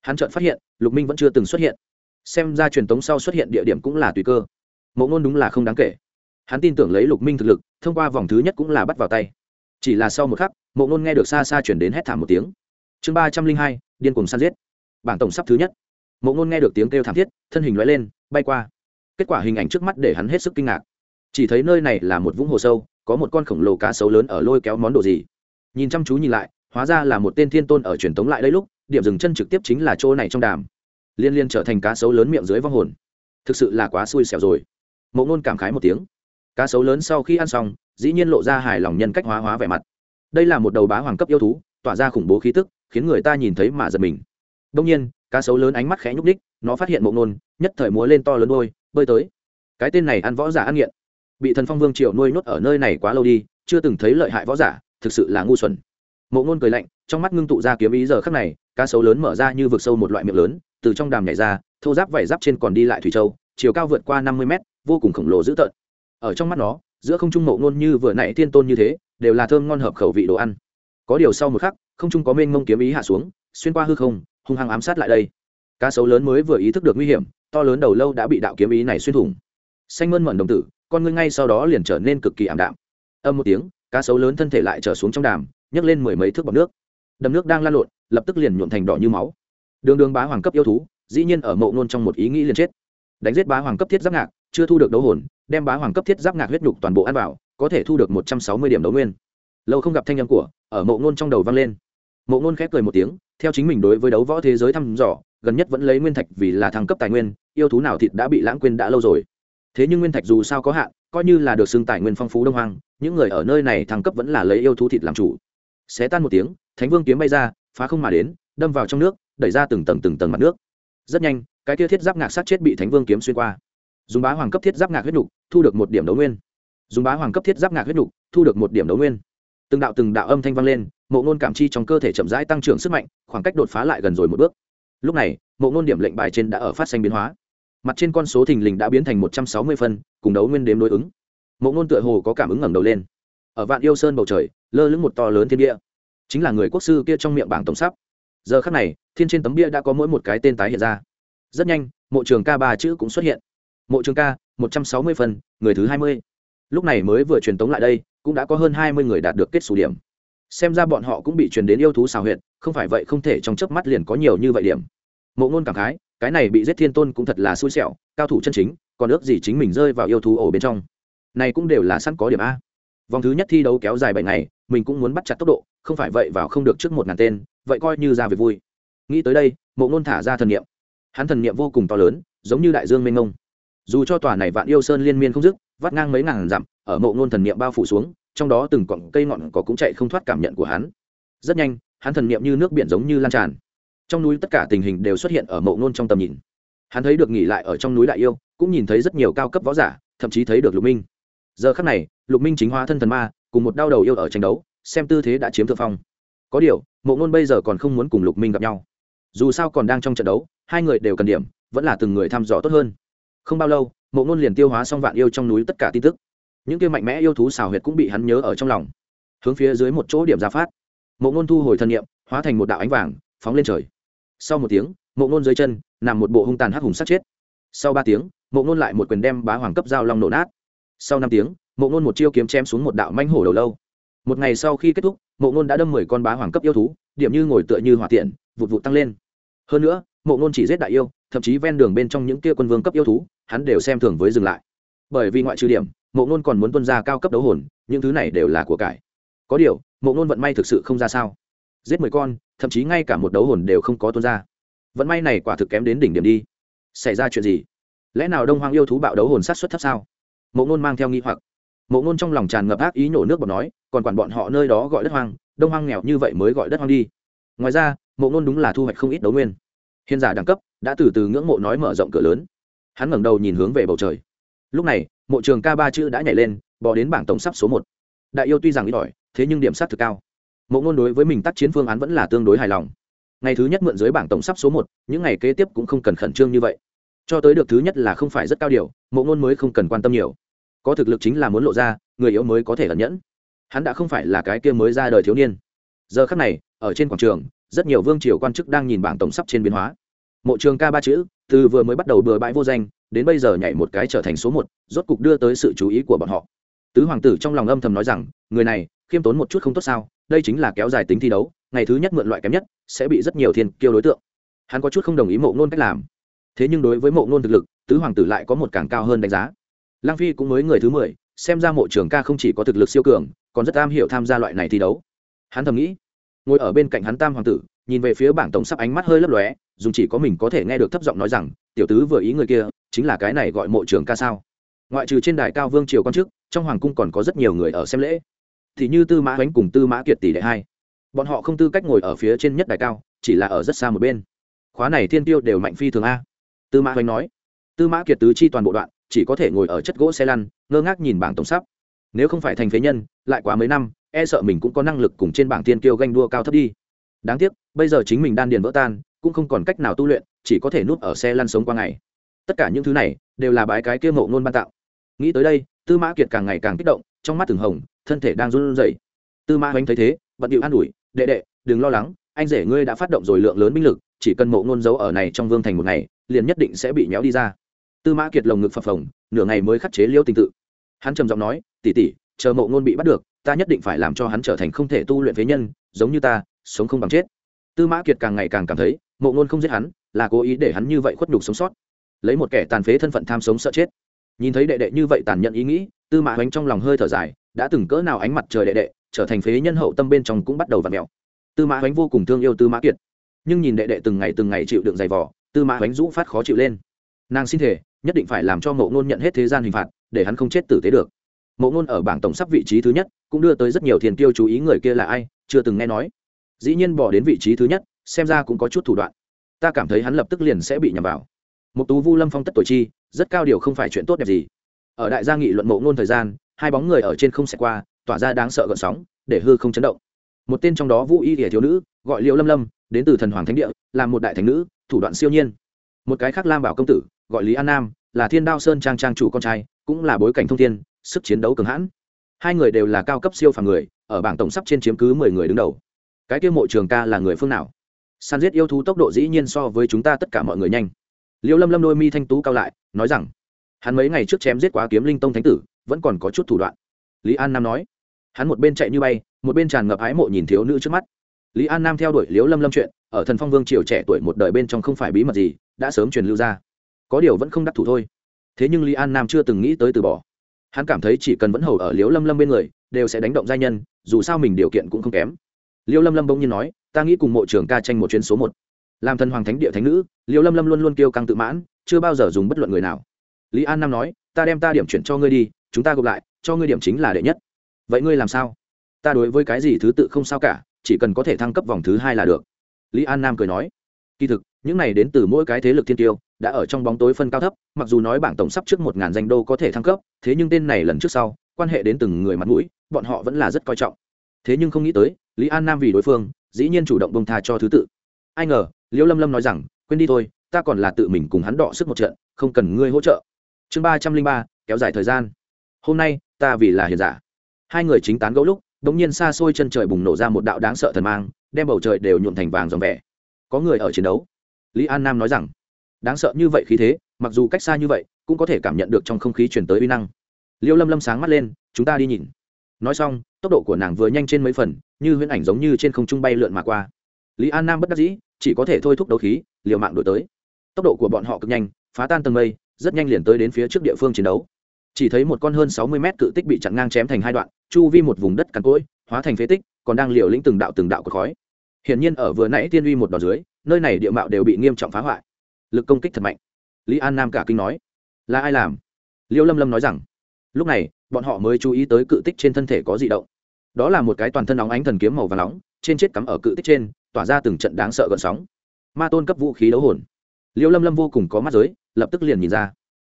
Hắn chợt phát hiện, lục minh vẫn chưa từng xuất hiện. Xem ra truyền tống sau xuất hiện địa điểm cũng là tùy cơ. Mộ nôn đúng là không đáng kể. Hắn tin tưởng lấy lục minh thực lực, thông qua vòng thứ nhất cũng là bắt vào tay. Chỉ là sau một khắc mộ nôn nghe được xa xa chuyển đến hét thảm một tiếng. Chương ba trăm linh hai, điên cùng săn giết bảng tổng sắp thứ nhất. Mộ ngôn nghe được tiếng kêu thảm thiết, thân hình loại lên, bay qua. Kết quả hình ảnh trước mắt để hắn hết sức kinh ngạc. Chỉ thấy nơi này là một vũng hồ sâu, có một con khổng lồ cá sấu lớn ở lôi kéo món đồ gì. Nhìn chăm chú nhìn lại, hóa ra là một tên thiên tôn ở truyền tống lại đây lúc, điểm dừng chân trực tiếp chính là chỗ này trong đàm. Liên liên trở thành cá sấu lớn miệng dưới vong hồn. Thực sự là quá xui xẻo rồi. Mộ ngôn cảm khái một tiếng. Cá sấu lớn sau khi ăn xong, dĩ nhiên lộ ra hài lòng nhân cách hóa hóa vẻ mặt. Đây là một đầu bá hoàng cấp yêu thú, tỏa ra khủng bố khí tức, khiến người ta nhìn thấy mà giật mình đông nhiên, cá sấu lớn ánh mắt khẽ nhúc ních nó phát hiện mộ nôn, nhất thời múa lên to lớn đôi, bơi tới. Cái tên này ăn võ giả ăn nghiện. Bị thần phong vương triều nuôi nhốt ở nơi này quá lâu đi, chưa từng thấy lợi hại võ giả, thực sự là ngu xuẩn. Mộ ngôn cười lạnh, trong mắt ngưng tụ ra kiếm ý giờ khắc này, cá sấu lớn mở ra như vực sâu một loại miệng lớn, từ trong đàm nhảy ra, thô giáp vảy giáp trên còn đi lại thủy châu, chiều cao vượt qua năm mươi mét, vô cùng khổng lồ dữ tợn. Ở trong mắt nó, giữa không trung mộ ngôn như vừa nãy thiên tôn như thế, đều là thơm ngon hợp khẩu vị đồ ăn. Có điều sau một khắc, không trung có mênh mông kiếm ý hạ xuống, xuyên qua hư không hung hăng ám sát lại đây. Cá sấu lớn mới vừa ý thức được nguy hiểm, to lớn đầu lâu đã bị đạo kiếm ý này xuyên thủng. Xanh mơn mận đồng tử, con ngươi ngay sau đó liền trở nên cực kỳ ảm đạm. Âm một tiếng, cá sấu lớn thân thể lại trở xuống trong đàm, nhấc lên mười mấy thước bọc nước. Đầm nước đang lan lộn, lập tức liền nhuộn thành đỏ như máu. Đường đường bá hoàng cấp yêu thú, dĩ nhiên ở mộ nôn trong một ý nghĩ liền chết. Đánh giết bá hoàng cấp thiết giáp ngạc, chưa thu được đấu hồn, đem bá hoàng cấp thiết giáp ngạc huyết nhục toàn bộ ăn vào, có thể thu được một trăm sáu mươi điểm đấu nguyên. Lâu không gặp thanh âm của, ở mộ nôn trong đầu vang lên. Mộ nôn khép cười một tiếng theo chính mình đối với đấu võ thế giới thăm dò, gần nhất vẫn lấy nguyên thạch vì là thăng cấp tài nguyên, yêu thú nào thịt đã bị lãng quên đã lâu rồi. Thế nhưng nguyên thạch dù sao có hạn, coi như là được xưng tài nguyên phong phú đông hoang, những người ở nơi này thăng cấp vẫn là lấy yêu thú thịt làm chủ. Xé tan một tiếng, thánh vương kiếm bay ra, phá không mà đến, đâm vào trong nước, đẩy ra từng tầng từng tầng mặt nước. Rất nhanh, cái kia thiết giáp ngạc sát chết bị thánh vương kiếm xuyên qua. Dùng bá hoàng cấp thiết giáp ngạc huyết nhục thu được một điểm đấu nguyên. Dùng bá hoàng cấp thiết giáp ngạc huyết nhục thu được một điểm đấu nguyên. Từng đạo từng đạo âm thanh vang lên mộ ngôn cảm chi trong cơ thể chậm rãi tăng trưởng sức mạnh, khoảng cách đột phá lại gần rồi một bước. Lúc này, mộ ngôn điểm lệnh bài trên đã ở phát sinh biến hóa. Mặt trên con số thình lình đã biến thành một trăm sáu mươi phân, cùng đấu nguyên đếm đối ứng. Mộ ngôn tựa hồ có cảm ứng ngẩng đầu lên. Ở vạn yêu sơn bầu trời, lơ lửng một to lớn thiên địa. Chính là người quốc sư kia trong miệng bảng tổng sắp. Giờ khắc này, thiên trên tấm bia đã có mỗi một cái tên tái hiện ra. Rất nhanh, mộ trường ca ba chữ cũng xuất hiện. Mộ trường ca, một trăm sáu mươi phần người thứ hai mươi. Lúc này mới vừa truyền tống lại đây, cũng đã có hơn hai mươi người đạt được kết xù điểm xem ra bọn họ cũng bị truyền đến yêu thú xào huyệt, không phải vậy không thể trong chớp mắt liền có nhiều như vậy điểm. Mộ ngôn cảm khái, cái này bị giết thiên tôn cũng thật là xui xẻo, cao thủ chân chính, còn ước gì chính mình rơi vào yêu thú ổ bên trong. Này cũng đều là sẵn có điểm a. Vòng thứ nhất thi đấu kéo dài bảy ngày, mình cũng muốn bắt chặt tốc độ, không phải vậy vào không được trước một ngàn tên, vậy coi như ra về vui. Nghĩ tới đây, mộ ngôn thả ra thần niệm. Hắn thần niệm vô cùng to lớn, giống như đại dương mênh mông. Dù cho tòa này vạn yêu sơn liên miên không dứt, vắt ngang mấy ngàn dặm, ở mộ ngôn thần niệm bao phủ xuống trong đó từng cọng cây ngọn cỏ cũng chạy không thoát cảm nhận của hắn. Rất nhanh, hắn thần niệm như nước biển giống như lan tràn. Trong núi tất cả tình hình đều xuất hiện ở mộ ngôn trong tầm nhìn. Hắn thấy được nghỉ lại ở trong núi đại yêu, cũng nhìn thấy rất nhiều cao cấp võ giả, thậm chí thấy được lục minh. Giờ khắc này, lục minh chính hóa thân thần ma, cùng một đau đầu yêu ở tranh đấu, xem tư thế đã chiếm thượng phong. Có điều, mộ ngôn bây giờ còn không muốn cùng lục minh gặp nhau. Dù sao còn đang trong trận đấu, hai người đều cần điểm, vẫn là từng người thăm dò tốt hơn. Không bao lâu, mộ ngôn liền tiêu hóa xong vạn yêu trong núi tất cả tin tức những kia mạnh mẽ yêu thú xào huyệt cũng bị hắn nhớ ở trong lòng. Hướng phía dưới một chỗ điểm ra phát, mộ ngôn thu hồi thân nhiệm hóa thành một đạo ánh vàng, phóng lên trời. Sau một tiếng, mộ ngôn dưới chân, nằm một bộ hung tàn hắc hùng sát chết. Sau ba tiếng, mộ ngôn lại một quyền đem bá hoàng cấp dao long nổ nát. Sau năm tiếng, mộ ngôn một chiêu kiếm chém xuống một đạo manh hổ đầu lâu. Một ngày sau khi kết thúc, mộ ngôn đã đâm mười con bá hoàng cấp yêu thú, điểm như ngồi tựa như hỏa tiện, vụt vụt tăng lên. Hơn nữa, mộ ngôn chỉ giết đại yêu, thậm chí ven đường bên trong những kia quân vương cấp yêu thú, hắn đều xem thường với dừng lại bởi vì ngoại trừ điểm, mộ ngôn còn muốn tuân ra cao cấp đấu hồn, những thứ này đều là của cải. Có điều, mộ ngôn vận may thực sự không ra sao. Giết mười con, thậm chí ngay cả một đấu hồn đều không có tuân ra. Vận may này quả thực kém đến đỉnh điểm đi. Xảy ra chuyện gì? Lẽ nào đông hoang yêu thú bạo đấu hồn sát xuất thấp sao? Mộ ngôn mang theo nghi hoặc. Mộ ngôn trong lòng tràn ngập ác ý nổ nước bọt nói, còn quản bọn họ nơi đó gọi đất hoang, đông hoang nghèo như vậy mới gọi đất hoang đi. Ngoài ra, mộ ngôn đúng là thu hoạch không ít đấu nguyên. Hiền giả đẳng cấp, đã từ từ ngưỡng mộ nói mở rộng cửa lớn. Hắn ngẩng đầu nhìn hướng về bầu trời lúc này, mộ trường ca ba chữ đã nhảy lên bỏ đến bảng tổng sắp số một. Đại yêu tuy rằng ít ỏi, thế nhưng điểm sát thực cao. Mộ ngôn đối với mình tác chiến phương án vẫn là tương đối hài lòng. Ngày thứ nhất mượn dưới bảng tổng sắp số một, những ngày kế tiếp cũng không cần khẩn trương như vậy. Cho tới được thứ nhất là không phải rất cao điều, mộ ngôn mới không cần quan tâm nhiều. Có thực lực chính là muốn lộ ra, người yếu mới có thể ẩn nhẫn. Hắn đã không phải là cái kia mới ra đời thiếu niên. Giờ khắc này, ở trên quảng trường, rất nhiều vương triều quan chức đang nhìn bảng tổng sắp trên biến hóa. Mộ trường ca ba chữ, từ vừa mới bắt đầu bừa bãi vô danh đến bây giờ nhảy một cái trở thành số một, rốt cục đưa tới sự chú ý của bọn họ. Tứ hoàng tử trong lòng âm thầm nói rằng, người này, khiêm tốn một chút không tốt sao, đây chính là kéo dài tính thi đấu, ngày thứ nhất mượn loại kém nhất, sẽ bị rất nhiều thiên kiêu đối tượng. Hắn có chút không đồng ý mộ ngôn cách làm. Thế nhưng đối với mộ ngôn thực lực, tứ hoàng tử lại có một càng cao hơn đánh giá. Lang phi cũng mới người thứ mười, xem ra mộ trường ca không chỉ có thực lực siêu cường, còn rất am hiểu tham gia loại này thi đấu. Hắn thầm nghĩ, ngồi ở bên cạnh hắn tam hoàng tử, nhìn về phía bảng tổng sắp ánh mắt hơi lấp lóe dùng chỉ có mình có thể nghe được thấp giọng nói rằng, tiểu tứ vừa ý người kia chính là cái này gọi mộ trường ca sao? Ngoại trừ trên đài cao vương triều quan chức, trong hoàng cung còn có rất nhiều người ở xem lễ. Thì như tư mã ánh cùng tư mã kiệt tỷ đệ hai. Bọn họ không tư cách ngồi ở phía trên nhất đài cao, chỉ là ở rất xa một bên. Khóa này thiên tiêu đều mạnh phi thường a. Tư mã ánh nói. Tư mã kiệt tứ chi toàn bộ đoạn, chỉ có thể ngồi ở chất gỗ xe lăn, ngơ ngác nhìn bảng tổng sắp. Nếu không phải thành phế nhân, lại quá mấy năm e sợ mình cũng có năng lực cùng trên bảng tiên kiêu ganh đua cao thấp đi. Đáng tiếc, bây giờ chính mình đan điền vỡ tan, cũng không còn cách nào tu luyện, chỉ có thể núp ở xe lăn sống qua ngày tất cả những thứ này đều là bái cái kia mộ ngôn ban tạo. Nghĩ tới đây, tư mã kiệt càng ngày càng kích động, trong mắt từng hồng, thân thể đang run rẩy. Tư mã hoánh thấy thế, bận điệu an ủi, đệ đệ, đừng lo lắng, anh rể ngươi đã phát động rồi lượng lớn binh lực, chỉ cần mộ ngôn giấu ở này trong vương thành một ngày, liền nhất định sẽ bị méo đi ra. Tư mã kiệt lồng ngực phập phồng, nửa ngày mới khắc chế liêu tình tự. Hắn trầm giọng nói tỉ tỉ chờ mộ ngôn bị bắt được, ta nhất định phải làm cho hắn trở thành không thể tu luyện phế nhân, giống như ta, sống không bằng chết. Tư mã kiệt càng ngày càng cảm thấy mộ ngôn không giết hắn, là cố ý để hắn như vậy khuất nhục sống sót lấy một kẻ tàn phế thân phận tham sống sợ chết. Nhìn thấy đệ đệ như vậy tàn nhẫn ý nghĩ, tư mã bánh trong lòng hơi thở dài, đã từng cỡ nào ánh mặt trời đệ đệ, trở thành phế nhân hậu tâm bên trong cũng bắt đầu v ặ mẹo tư mã bánh vô cùng thương yêu tư mã kiệt. Nhưng nhìn đệ đệ từng ngày từng ngày chịu đựng giày vò, tư mã bánh rũ phát khó chịu lên. Nàng xin thể nhất định phải làm cho mộ ngôn nhận hết thế gian hình phạt, để hắn không chết tử tế được. Mộ ngôn ở bảng tổng sắp vị trí thứ nhất, cũng đưa tới rất nhiều thiền tiêu chú ý người kia là ai, chưa từng nghe nói. Dĩ nhiên bỏ đến vị trí thứ nhất, xem ra cũng có chút thủ đoạn. Ta cảm thấy hắn lập tức liền sẽ bị nhầm vào một tú vu lâm phong tất tuổi chi, rất cao điều không phải chuyện tốt đẹp gì. Ở đại gia nghị luận mộ ngôn thời gian, hai bóng người ở trên không xẹt qua, tỏa ra đáng sợ gợn sóng, để hư không chấn động. Một tên trong đó vũ y thể thiếu nữ, gọi liệu lâm lâm, đến từ thần hoàng thánh địa, là một đại thánh nữ, thủ đoạn siêu nhiên. Một cái khác lam bảo công tử, gọi lý an nam, là thiên đao sơn trang trang chủ con trai, cũng là bối cảnh thông thiên, sức chiến đấu cường hãn. Hai người đều là cao cấp siêu phàm người, ở bảng tổng sắp trên chiếm cứ mười người đứng đầu. Cái kia mộ trường ca là người phương nào? Săn giết yêu thú tốc độ dĩ nhiên so với chúng ta tất cả mọi người nhanh liêu lâm lâm đôi mi thanh tú cao lại, nói rằng, hắn mấy ngày trước chém giết quá kiếm linh tông thánh tử, vẫn còn có chút thủ đoạn. Lý an nam nói, hắn một bên chạy như bay, một bên tràn ngập ái mộ nhìn thiếu nữ trước mắt. Lý an nam theo đuổi Liêu lâm lâm chuyện, ở thần phong vương triều trẻ tuổi một đời bên trong không phải bí mật gì, đã sớm truyền lưu ra. Có điều vẫn không đắc thủ thôi. Thế nhưng lý an nam chưa từng nghĩ tới từ bỏ. Hắn cảm thấy chỉ cần vẫn hầu ở Liêu lâm lâm bên người, đều sẽ đánh động giai nhân, dù sao mình điều kiện cũng không kém. Liêu lâm lâm bỗng nhiên nói, ta nghĩ cùng mộ trường ca tranh một chuyến số một làm thần hoàng thánh địa thánh nữ, liêu lâm lâm luôn luôn kêu căng tự mãn, chưa bao giờ dùng bất luận người nào. Lý an nam nói, ta đem ta điểm chuyển cho ngươi đi, chúng ta gộp lại, cho ngươi điểm chính là đệ nhất. Vậy ngươi làm sao? Ta đối với cái gì thứ tự không sao cả, chỉ cần có thể thăng cấp vòng thứ hai là được. Lý an nam cười nói, kỳ thực, những này đến từ mỗi cái thế lực thiên tiêu, đã ở trong bóng tối phân cao thấp, mặc dù nói bảng tổng sắp trước một ngàn danh đô có thể thăng cấp, thế nhưng tên này lần trước sau, quan hệ đến từng người mặt mũi, bọn họ vẫn là rất coi trọng. Thế nhưng không nghĩ tới, lý an nam vì đối phương, dĩ nhiên chủ động bông tha cho thứ tự. Ai ngờ liễu lâm lâm nói rằng, quên đi thôi, ta còn là tự mình cùng hắn đọ sức một trận, không cần ngươi hỗ trợ. Chương ba trăm linh ba, kéo dài thời gian. Hôm nay, ta vì là hiền giả. Hai người chính tán gẫu lúc đ ỗ n g nhiên xa xôi chân trời bùng nổ ra một đạo đáng sợ thần mang, đem bầu trời đều nhuộm thành vàng dòng vẻ. Có người ở chiến đấu. Lý an nam nói rằng, đáng sợ như vậy khí thế, mặc dù cách xa như vậy, cũng có thể cảm nhận được trong không khí chuyển tới uy năng. Liêu lâm lâm sáng mắt lên, chúng ta đi nhìn. Nói xong, tốc độ của nàng vừa nhanh trên mấy phần, như huyễn ảnh giống như trên không trung bay lượn mà qua. Lý an nam bất đắc dĩ chỉ có thể thôi thúc đấu khí, liều mạng đổi tới. Tốc độ của bọn họ cực nhanh, phá tan tầng mây, rất nhanh liền tới đến phía trước địa phương chiến đấu. Chỉ thấy một con hơn sáu mươi mét cự tích bị chặn ngang chém thành hai đoạn, chu vi một vùng đất cằn cỗi, hóa thành phế tích, còn đang liều lĩnh từng đạo từng đạo của khói. Hiển nhiên ở vừa nãy tiên uy một đòn dưới, nơi này địa mạo đều bị nghiêm trọng phá hoại. Lực công kích thật mạnh. Lý an nam cả kinh nói, là ai làm? Liêu lâm lâm nói rằng, lúc này, bọn họ mới chú ý tới cự tích trên thân thể có di động. Đó là một cái toàn thân óng ánh thần kiếm màu và nóng, trên chết cắm ở cự tích trên tỏa ra từng trận đáng sợ gợn sóng. Ma tôn cấp vũ khí đấu hồn. Liêu lâm lâm vô cùng có mắt giới, lập tức liền nhìn ra.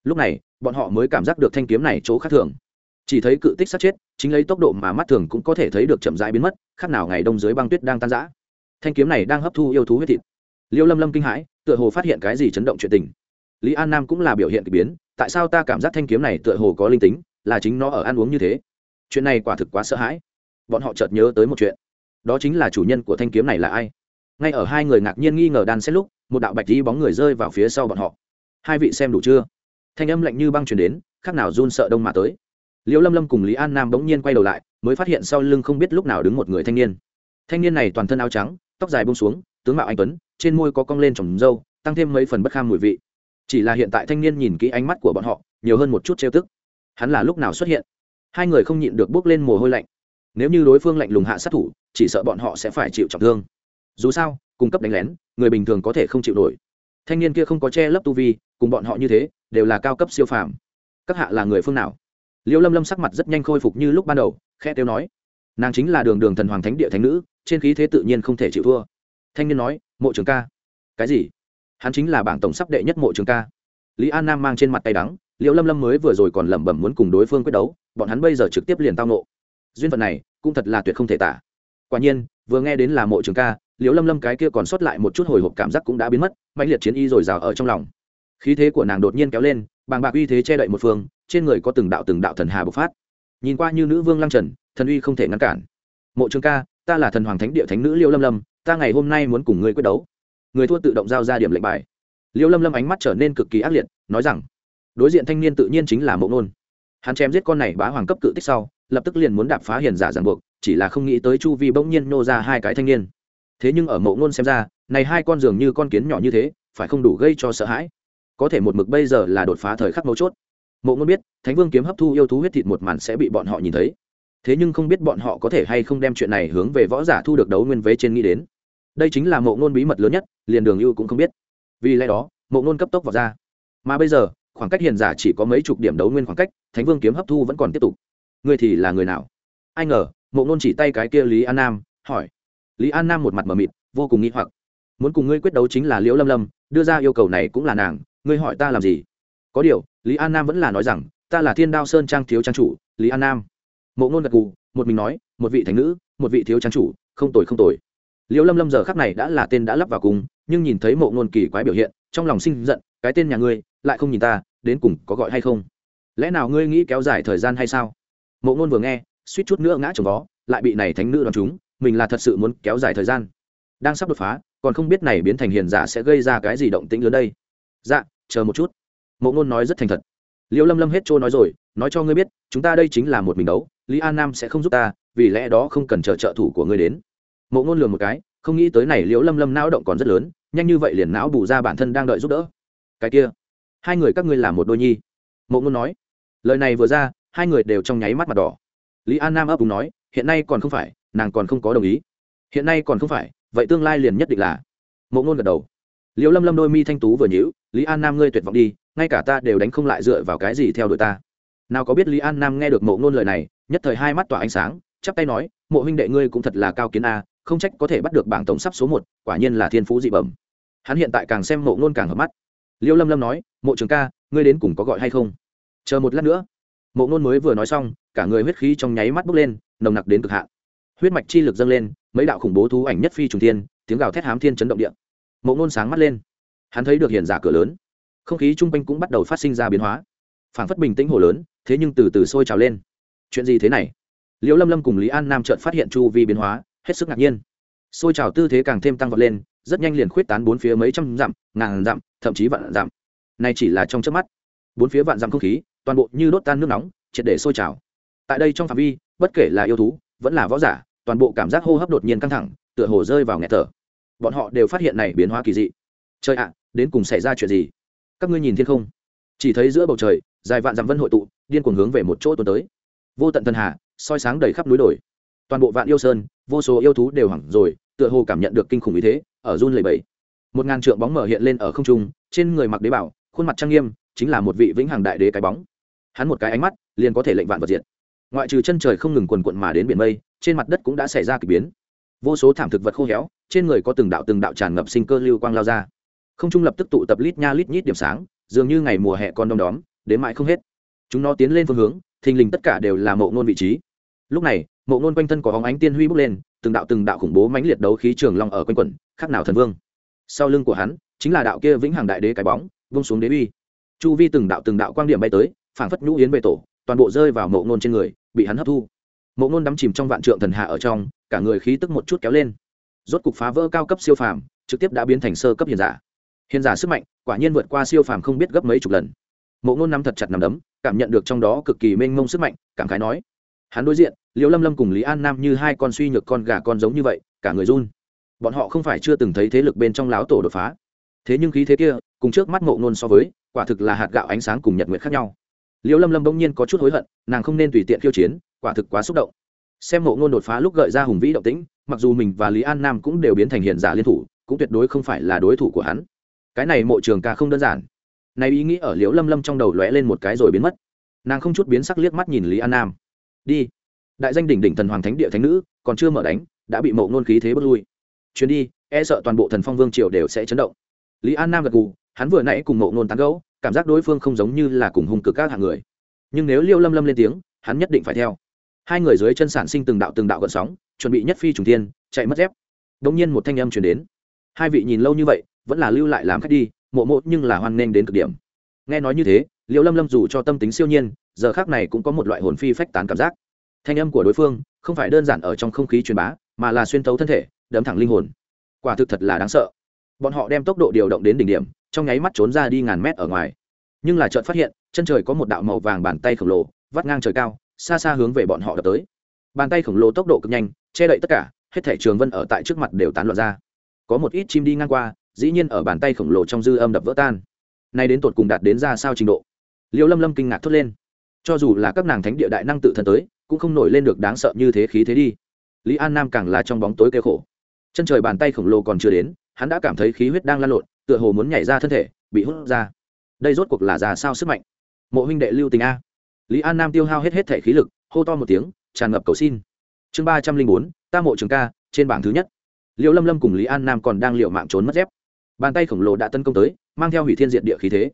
Lúc này, bọn họ mới cảm giác được thanh kiếm này chỗ khác thường. Chỉ thấy cự tích sát chết, chính lấy tốc độ mà mắt thường cũng có thể thấy được chậm rãi biến mất khác nào ngày đông dưới băng tuyết đang tan rã. Thanh kiếm này đang hấp thu yêu thú huyết thịt. Liêu lâm lâm kinh hãi, tựa hồ phát hiện cái gì chấn động chuyện tình. Lý an nam cũng là biểu hiện k ỳ biến, tại sao ta cảm giác thanh kiếm này tựa hồ có linh tính, là chính nó ở ăn uống như thế? Chuyện này quả thực quá sợ hãi. Bọn họ chợt nhớ tới một chuyện đó chính là chủ nhân của thanh kiếm này là ai? Ngay ở hai người ngạc nhiên nghi ngờ đan xét lúc, một đạo bạch dí bóng người rơi vào phía sau bọn họ. Hai vị xem đủ chưa? Thanh âm lạnh như băng chuyển đến, khác nào run sợ đông mà tới. Liễu lâm lâm cùng lý an nam bỗng nhiên quay đầu lại, mới phát hiện sau lưng không biết lúc nào đứng một người thanh niên. Thanh niên này toàn thân áo trắng, tóc dài bông xuống, tướng mạo anh tuấn, trên môi có cong lên trồng râu, tăng thêm mấy phần bất kham mùi vị. Chỉ là hiện tại thanh niên nhìn kỹ ánh mắt của bọn họ, nhiều hơn một chút trêu tức. Hắn là lúc nào xuất hiện? Hai người không nhịn được bước lên mồ hôi lạnh. Nếu như đối phương lạnh lùng hạ sát thủ chỉ sợ bọn họ sẽ phải chịu trọng thương. Dù sao, cung cấp đánh lén, người bình thường có thể không chịu nổi. Thanh niên kia không có che lấp tu vi, cùng bọn họ như thế, đều là cao cấp siêu phàm. Các hạ là người phương nào? Liễu lâm lâm sắc mặt rất nhanh khôi phục như lúc ban đầu khe tiêu nói. Nàng chính là đường đường thần hoàng thánh địa thánh nữ, trên khí thế tự nhiên không thể chịu thua. Thanh niên nói, mộ trường ca. Cái gì? Hắn chính là bảng tổng sắp đệ nhất mộ trường ca. Lý an nam mang trên mặt tay đắng liệu lâm lâm mới vừa rồi còn lẩm bẩm muốn cùng đối phương quyết đấu, bọn hắn bây giờ trực tiếp liền tao nộ. Duyên phận này, cũng thật là tuyệt không thể tả quả nhiên, vừa nghe đến là mộ trường ca, liễu lâm lâm cái kia còn sót lại một chút hồi hộp cảm giác cũng đã biến mất mạnh liệt chiến y dồi dào ở trong lòng. Khí thế của nàng đột nhiên kéo lên, bàng bạc uy thế che đậy một phương, trên người có từng đạo từng đạo thần hà bộc phát. Nhìn qua như nữ vương lăng trần, thần uy không thể ngăn cản. Mộ trường ca, ta là thần hoàng thánh địa thánh nữ liễu lâm lâm, ta ngày hôm nay muốn cùng ngươi quyết đấu. Người thua tự động giao ra điểm lệnh bài. Liễu lâm lâm ánh mắt trở nên cực kỳ ác liệt, nói rằng, đối diện thanh niên tự nhiên chính là mộ nôn. Hắn chém giết con này bá hoàng cấp cự tích sau lập tức liền muốn đạp phá hiền giả giảng buộc, chỉ là không nghĩ tới chu vi bỗng nhiên nô ra hai cái thanh niên. Thế nhưng ở mộ ngôn xem ra, này hai con dường như con kiến nhỏ như thế, phải không đủ gây cho sợ hãi. Có thể một mực bây giờ là đột phá thời khắc mấu chốt. Mộ ngôn biết, thánh vương kiếm hấp thu yêu thú huyết thịt một màn sẽ bị bọn họ nhìn thấy. Thế nhưng không biết bọn họ có thể hay không đem chuyện này hướng về võ giả thu được đấu nguyên vế trên nghĩ đến. Đây chính là mộ ngôn bí mật lớn nhất, liền đường ưu cũng không biết. Vì lẽ đó, mộ ngôn cấp tốc vào ra. Mà bây giờ, khoảng cách hiền giả chỉ có mấy chục điểm đấu nguyên khoảng cách, thánh vương kiếm hấp thu vẫn còn tiếp tục ngươi thì là người nào? Ai ngờ, mộ ngôn chỉ tay cái kia lý an nam, hỏi. Lý an nam một mặt mờ mịt, vô cùng nghĩ hoặc. Muốn cùng ngươi quyết đấu chính là liễu lâm lâm, đưa ra yêu cầu này cũng là nàng, ngươi hỏi ta làm gì? Có điều, lý an nam vẫn là nói rằng, ta là thiên đao sơn trang thiếu trang chủ, lý an nam. Mộ ngôn gật gù, một mình nói, một vị thành nữ, một vị thiếu trang chủ, không tồi không tồi. Liễu lâm lâm giờ khắc này đã là tên đã lắp vào cùng, nhưng nhìn thấy mộ ngôn kỳ quái biểu hiện, trong lòng sinh giận, cái tên nhà ngươi, lại không nhìn ta, đến cùng có gọi hay không? Lẽ nào ngươi nghĩ kéo dài thời gian hay sao? Mộ ngôn vừa nghe, suýt chút nữa ngã trồng vó, lại bị này thánh nữ đoán chúng mình là thật sự muốn kéo dài thời gian. Đang sắp đột phá, còn không biết này biến thành hiền giả sẽ gây ra cái gì động tĩnh lớn đây. Dạ chờ một chút. Mộ ngôn nói rất thành thật. Liêu lâm lâm hết trôi nói rồi, nói cho ngươi biết, chúng ta đây chính là một mình đấu, lý an nam sẽ không giúp ta, vì lẽ đó không cần chờ trợ thủ của ngươi đến. Mộ ngôn lường một cái, không nghĩ tới này liễu lâm lâm não động còn rất lớn, nhanh như vậy liền não bù ra bản thân đang đợi giúp đỡ. Cái kia, hai người các ngươi là một đôi nhi. Mộ ngôn nói, lời này vừa ra hai người đều trong nháy mắt mặt đỏ. Lý an nam ấp úng nói, hiện nay còn không phải, nàng còn không có đồng ý. Hiện nay còn không phải, vậy tương lai liền nhất định là. Mộ ngôn gật đầu. Liễu lâm lâm đôi mi thanh tú vừa nhữ lý an nam ngươi tuyệt vọng đi, ngay cả ta đều đánh không lại dựa vào cái gì theo đuổi ta. Nào có biết lý an nam nghe được mộ ngôn lời này, nhất thời hai mắt tỏa ánh sáng, chắp tay nói, mộ huynh đệ ngươi cũng thật là cao kiến a, không trách có thể bắt được bảng tổng sắp số một, quả nhiên là thiên phú dị bẩm. Hắn hiện tại càng xem mộ ngôn càng hợp mắt. Liêu lâm lâm nói, mộ trường ca, ngươi đến cùng có gọi hay không? Chờ một lát nữa mộ ngôn mới vừa nói xong, cả người huyết khí trong nháy mắt bốc lên, nồng nặc đến cực hạn. Huyết mạch chi lực dâng lên, mấy đạo khủng bố thú ảnh nhất phi trùng thiên, tiếng gào thét hám thiên chấn động địa. Mộ ngôn sáng mắt lên. Hắn thấy được hiện giả cửa lớn. Không khí chung quanh cũng bắt đầu phát sinh ra biến hóa. Phảng phất bình tĩnh hồ lớn, thế nhưng từ từ sôi trào lên. Chuyện gì thế này? Liễu lâm lâm cùng lý an nam trợn phát hiện chu vi biến hóa, hết sức ngạc nhiên. Sôi trào tư thế càng thêm tăng vọt lên, rất nhanh liền khuyết tán bốn phía mấy trăm dặm, ngàn dặm, thậm chí vạn dặm. Này chỉ là trong trước mắt. Bốn phía vạn dặm không khí toàn bộ như đốt tan nước nóng, triệt để sôi trào. Tại đây trong phạm vi, bất kể là yêu thú, vẫn là võ giả, toàn bộ cảm giác hô hấp đột nhiên căng thẳng, tựa hồ rơi vào nghẹt thở. Bọn họ đều phát hiện này biến hóa kỳ dị. Trời ạ, đến cùng xảy ra chuyện gì? Các ngươi nhìn thiên không. Chỉ thấy giữa bầu trời, dài vạn dặm vân hội tụ, điên cuồng hướng về một chỗ tuần tới. Vô tận thần hà, soi sáng đầy khắp núi đồi. Toàn bộ vạn yêu sơn, vô số yêu thú đều hẳn rồi, tựa hồ cảm nhận được kinh khủng ý thế, ở run lầy bầy một ngàn trượng bóng mở hiện lên ở không trung, trên người mặc đế bảo, khuôn mặt trang nghiêm, chính là một vị vĩnh hằng đại đế cái bóng hắn một cái ánh mắt liền có thể lệnh vạn vật diệt. Ngoại trừ chân trời không ngừng quần quận mà đến biển mây, trên mặt đất cũng đã xảy ra k ỳ biến. Vô số thảm thực vật khô héo, trên người có từng đạo từng đạo tràn ngập sinh cơ lưu quang lao ra. Không trung lập tức tụ tập lít nha lít nhít điểm sáng, dường như ngày mùa hè con đông đóm, đến mãi không hết. Chúng nó tiến lên phương hướng, thình lình tất cả đều là mộ ngôn vị trí. Lúc này, mộ ngôn quanh thân có hóng ánh tiên huy bốc lên, từng đạo từng đạo khủng bố mãnh liệt đấu khí trường long ở quanh quẩn khác nào thần vương. Sau lưng của hắn, chính là đạo kia vĩnh hằng đại đế cái bóng, vung xuống đế uy. Chu vi từng đạo từng đạo quang điểm bay tới phảng phất nhũ yến về tổ, toàn bộ rơi vào mộ ngôn trên người, bị hắn hấp thu. Mộ ngôn đắm chìm trong vạn trượng thần hạ ở trong, cả người khí tức một chút kéo lên. Rốt cục phá vỡ cao cấp siêu phàm, trực tiếp đã biến thành sơ cấp hiền giả. Hiền giả sức mạnh, quả nhiên vượt qua siêu phàm không biết gấp mấy chục lần. Mộ ngôn nắm thật chặt nằm đấm, cảm nhận được trong đó cực kỳ mênh mông sức mạnh, cảm khái nói. Hắn đối diện, liễu lâm lâm cùng lý an nam như hai con suy nhược con gà con giống như vậy, cả người run. Bọn họ không phải chưa từng thấy thế lực bên trong láo tổ đột phá. Thế nhưng khí thế kia, cùng trước mắt mộ ngôn so với, quả thực là hạt gạo ánh sáng cùng nhật nguyện khác nhau liễu lâm lâm bỗng nhiên có chút hối hận, nàng không nên tùy tiện khiêu chiến, quả thực quá xúc động. Xem mộ ngôn đột phá lúc gợi ra hùng vĩ động tĩnh, mặc dù mình và lý an nam cũng đều biến thành hiện giả liên thủ, cũng tuyệt đối không phải là đối thủ của hắn. Cái này mộ trường ca không đơn giản. Này ý nghĩ ở liễu lâm lâm trong đầu lóe lên một cái rồi biến mất. Nàng không chút biến sắc liếc mắt nhìn lý an nam. Đi. Đại danh đỉnh đỉnh thần hoàng thánh địa thánh nữ, còn chưa mở đánh, đã bị mộ ngôn khí thế bước lui. Chuyến đi e sợ toàn bộ thần phong vương triều đều sẽ chấn động. Lý an nam gật gù, hắn vừa nãy cùng mộ ngôn tán gẫu cảm giác đối phương không giống như là cùng hung cực các hạng người. Nhưng nếu liêu lâm lâm lên tiếng, hắn nhất định phải theo. Hai người dưới chân sản sinh từng đạo từng đạo gợn sóng, chuẩn bị nhất phi trùng tiên chạy mất dép. Đ ỗ n g nhiên một thanh âm chuyển đến. Hai vị nhìn lâu như vậy, vẫn là lưu lại làm khách đi, mộ mộ nhưng là hoan nghênh đến cực điểm. Nghe nói như thế, liêu lâm lâm dù cho tâm tính siêu nhiên, giờ khác này cũng có một loại hồn phi phách tán cảm giác. Thanh âm của đối phương không phải đơn giản ở trong không khí truyền bá, mà là xuyên thấu thân thể, đấm thẳng linh hồn. Quả thực thật là đáng sợ. Bọn họ đem tốc độ điều động đến đỉnh điểm trong nháy mắt trốn ra đi ngàn mét ở ngoài. Nhưng là chợt phát hiện, chân trời có một đạo màu vàng bàn tay khổng lồ, vắt ngang trời cao, xa xa hướng về bọn họ đập tới. Bàn tay khổng lồ tốc độ cực nhanh, che đậy tất cả, hết thể trường vân ở tại trước mặt đều tán loạn ra. Có một ít chim đi ngang qua, dĩ nhiên ở bàn tay khổng lồ trong dư âm đập vỡ tan. Nay đến tột cùng đạt đến ra sao trình độ? Liêu lâm lâm kinh ngạc thốt lên. Cho dù là các nàng thánh địa đại năng tự thân tới, cũng không nổi lên được đáng sợ như thế khí thế đi. Lý an nam càng là trong bóng tối kêu khổ. Chân trời bàn tay khổng lồ còn chưa đến, hắn đã cảm thấy khí huyết đang lan lộn tựa hồ muốn nhảy ra thân thể, bị hút ra. Đây rốt cuộc là già sao sức mạnh? Mộ huynh đệ lưu tình a. Lý an nam tiêu hao hết hết thể khí lực, hô to một tiếng, tràn ngập cầu xin. Chương ba trăm linh bốn, ta mộ trường ca, trên bảng thứ nhất. Liệu lâm lâm cùng lý an nam còn đang liệu mạng trốn mất dép. Bàn tay khổng lồ đã tấn công tới, mang theo hủy thiên diện địa khí thế.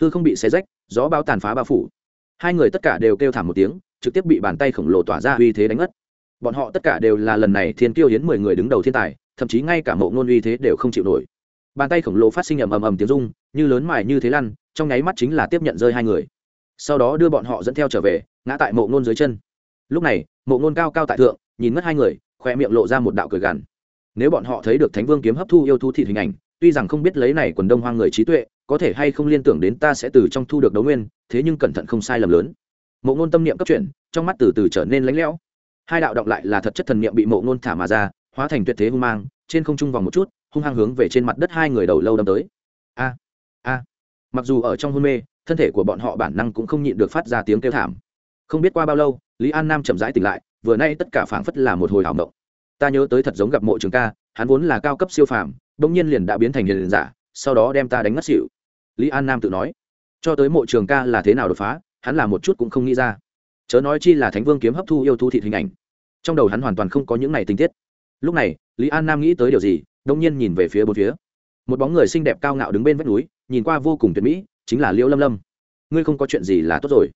Hư không bị xé rách, gió bao tàn phá bao phủ. Hai người tất cả đều kêu thảm một tiếng, trực tiếp bị bàn tay khổng lồ tỏa ra uy thế đánh ngất. Bọn họ tất cả đều là lần này thiên tiêu hiến mười người đứng đầu thiên tài, thậm chí ngay cả mộ ngôn uy thế đều không chịu nổi bàn tay khổng lồ phát sinh ầm ầm ầm tiếng rung, như lớn mài như thế lăn, trong nháy mắt chính là tiếp nhận rơi hai người. Sau đó đưa bọn họ dẫn theo trở về, ngã tại mộ ngôn dưới chân. Lúc này, mộ ngôn cao cao tại thượng, nhìn mất hai người khoe miệng lộ ra một đạo cười gằn. Nếu bọn họ thấy được thánh vương kiếm hấp thu yêu thú thịt hình ảnh, tuy rằng không biết lấy này quần đông hoang người trí tuệ, có thể hay không liên tưởng đến ta sẽ từ trong thu được đấu nguyên, thế nhưng cẩn thận không sai lầm lớn. Mộ ngôn tâm niệm cấp chuyển, trong mắt từ từ trở nên lánh lẽo. Hai đạo động lại là thật chất thần niệm bị mộ ngôn thả mà ra, hóa thành tuyệt thế hung mang trên không trung vòng một chút, hung hăng hướng về trên mặt đất hai người đầu lâu đâm tới. A a. Mặc dù ở trong hôn mê, thân thể của bọn họ bản năng cũng không nhịn được phát ra tiếng kêu thảm. Không biết qua bao lâu, lý an nam chậm rãi tỉnh lại, vừa nay tất cả phảng phất là một hồi hảo mộng. Ta nhớ tới thật giống gặp mộ trường ca, hắn vốn là cao cấp siêu phàm, bỗng nhiên liền đã biến thành hiền giả, sau đó đem ta đánh ngất xỉu. Lý an nam tự nói, cho tới mộ trường ca là thế nào đột phá, hắn là một chút cũng không nghĩ ra. Chớ nói chi là thánh vương kiếm hấp thu yêu thu thịt hình ảnh. Trong đầu hắn hoàn toàn không có những này tình tiết lúc này, lý an nam nghĩ tới điều gì, đông nhiên nhìn về phía bốn phía. Một bóng người xinh đẹp cao ngạo đứng bên vách núi, nhìn qua vô cùng tuyệt mỹ, chính là liễu lâm lâm. Ngươi không có chuyện gì là tốt rồi.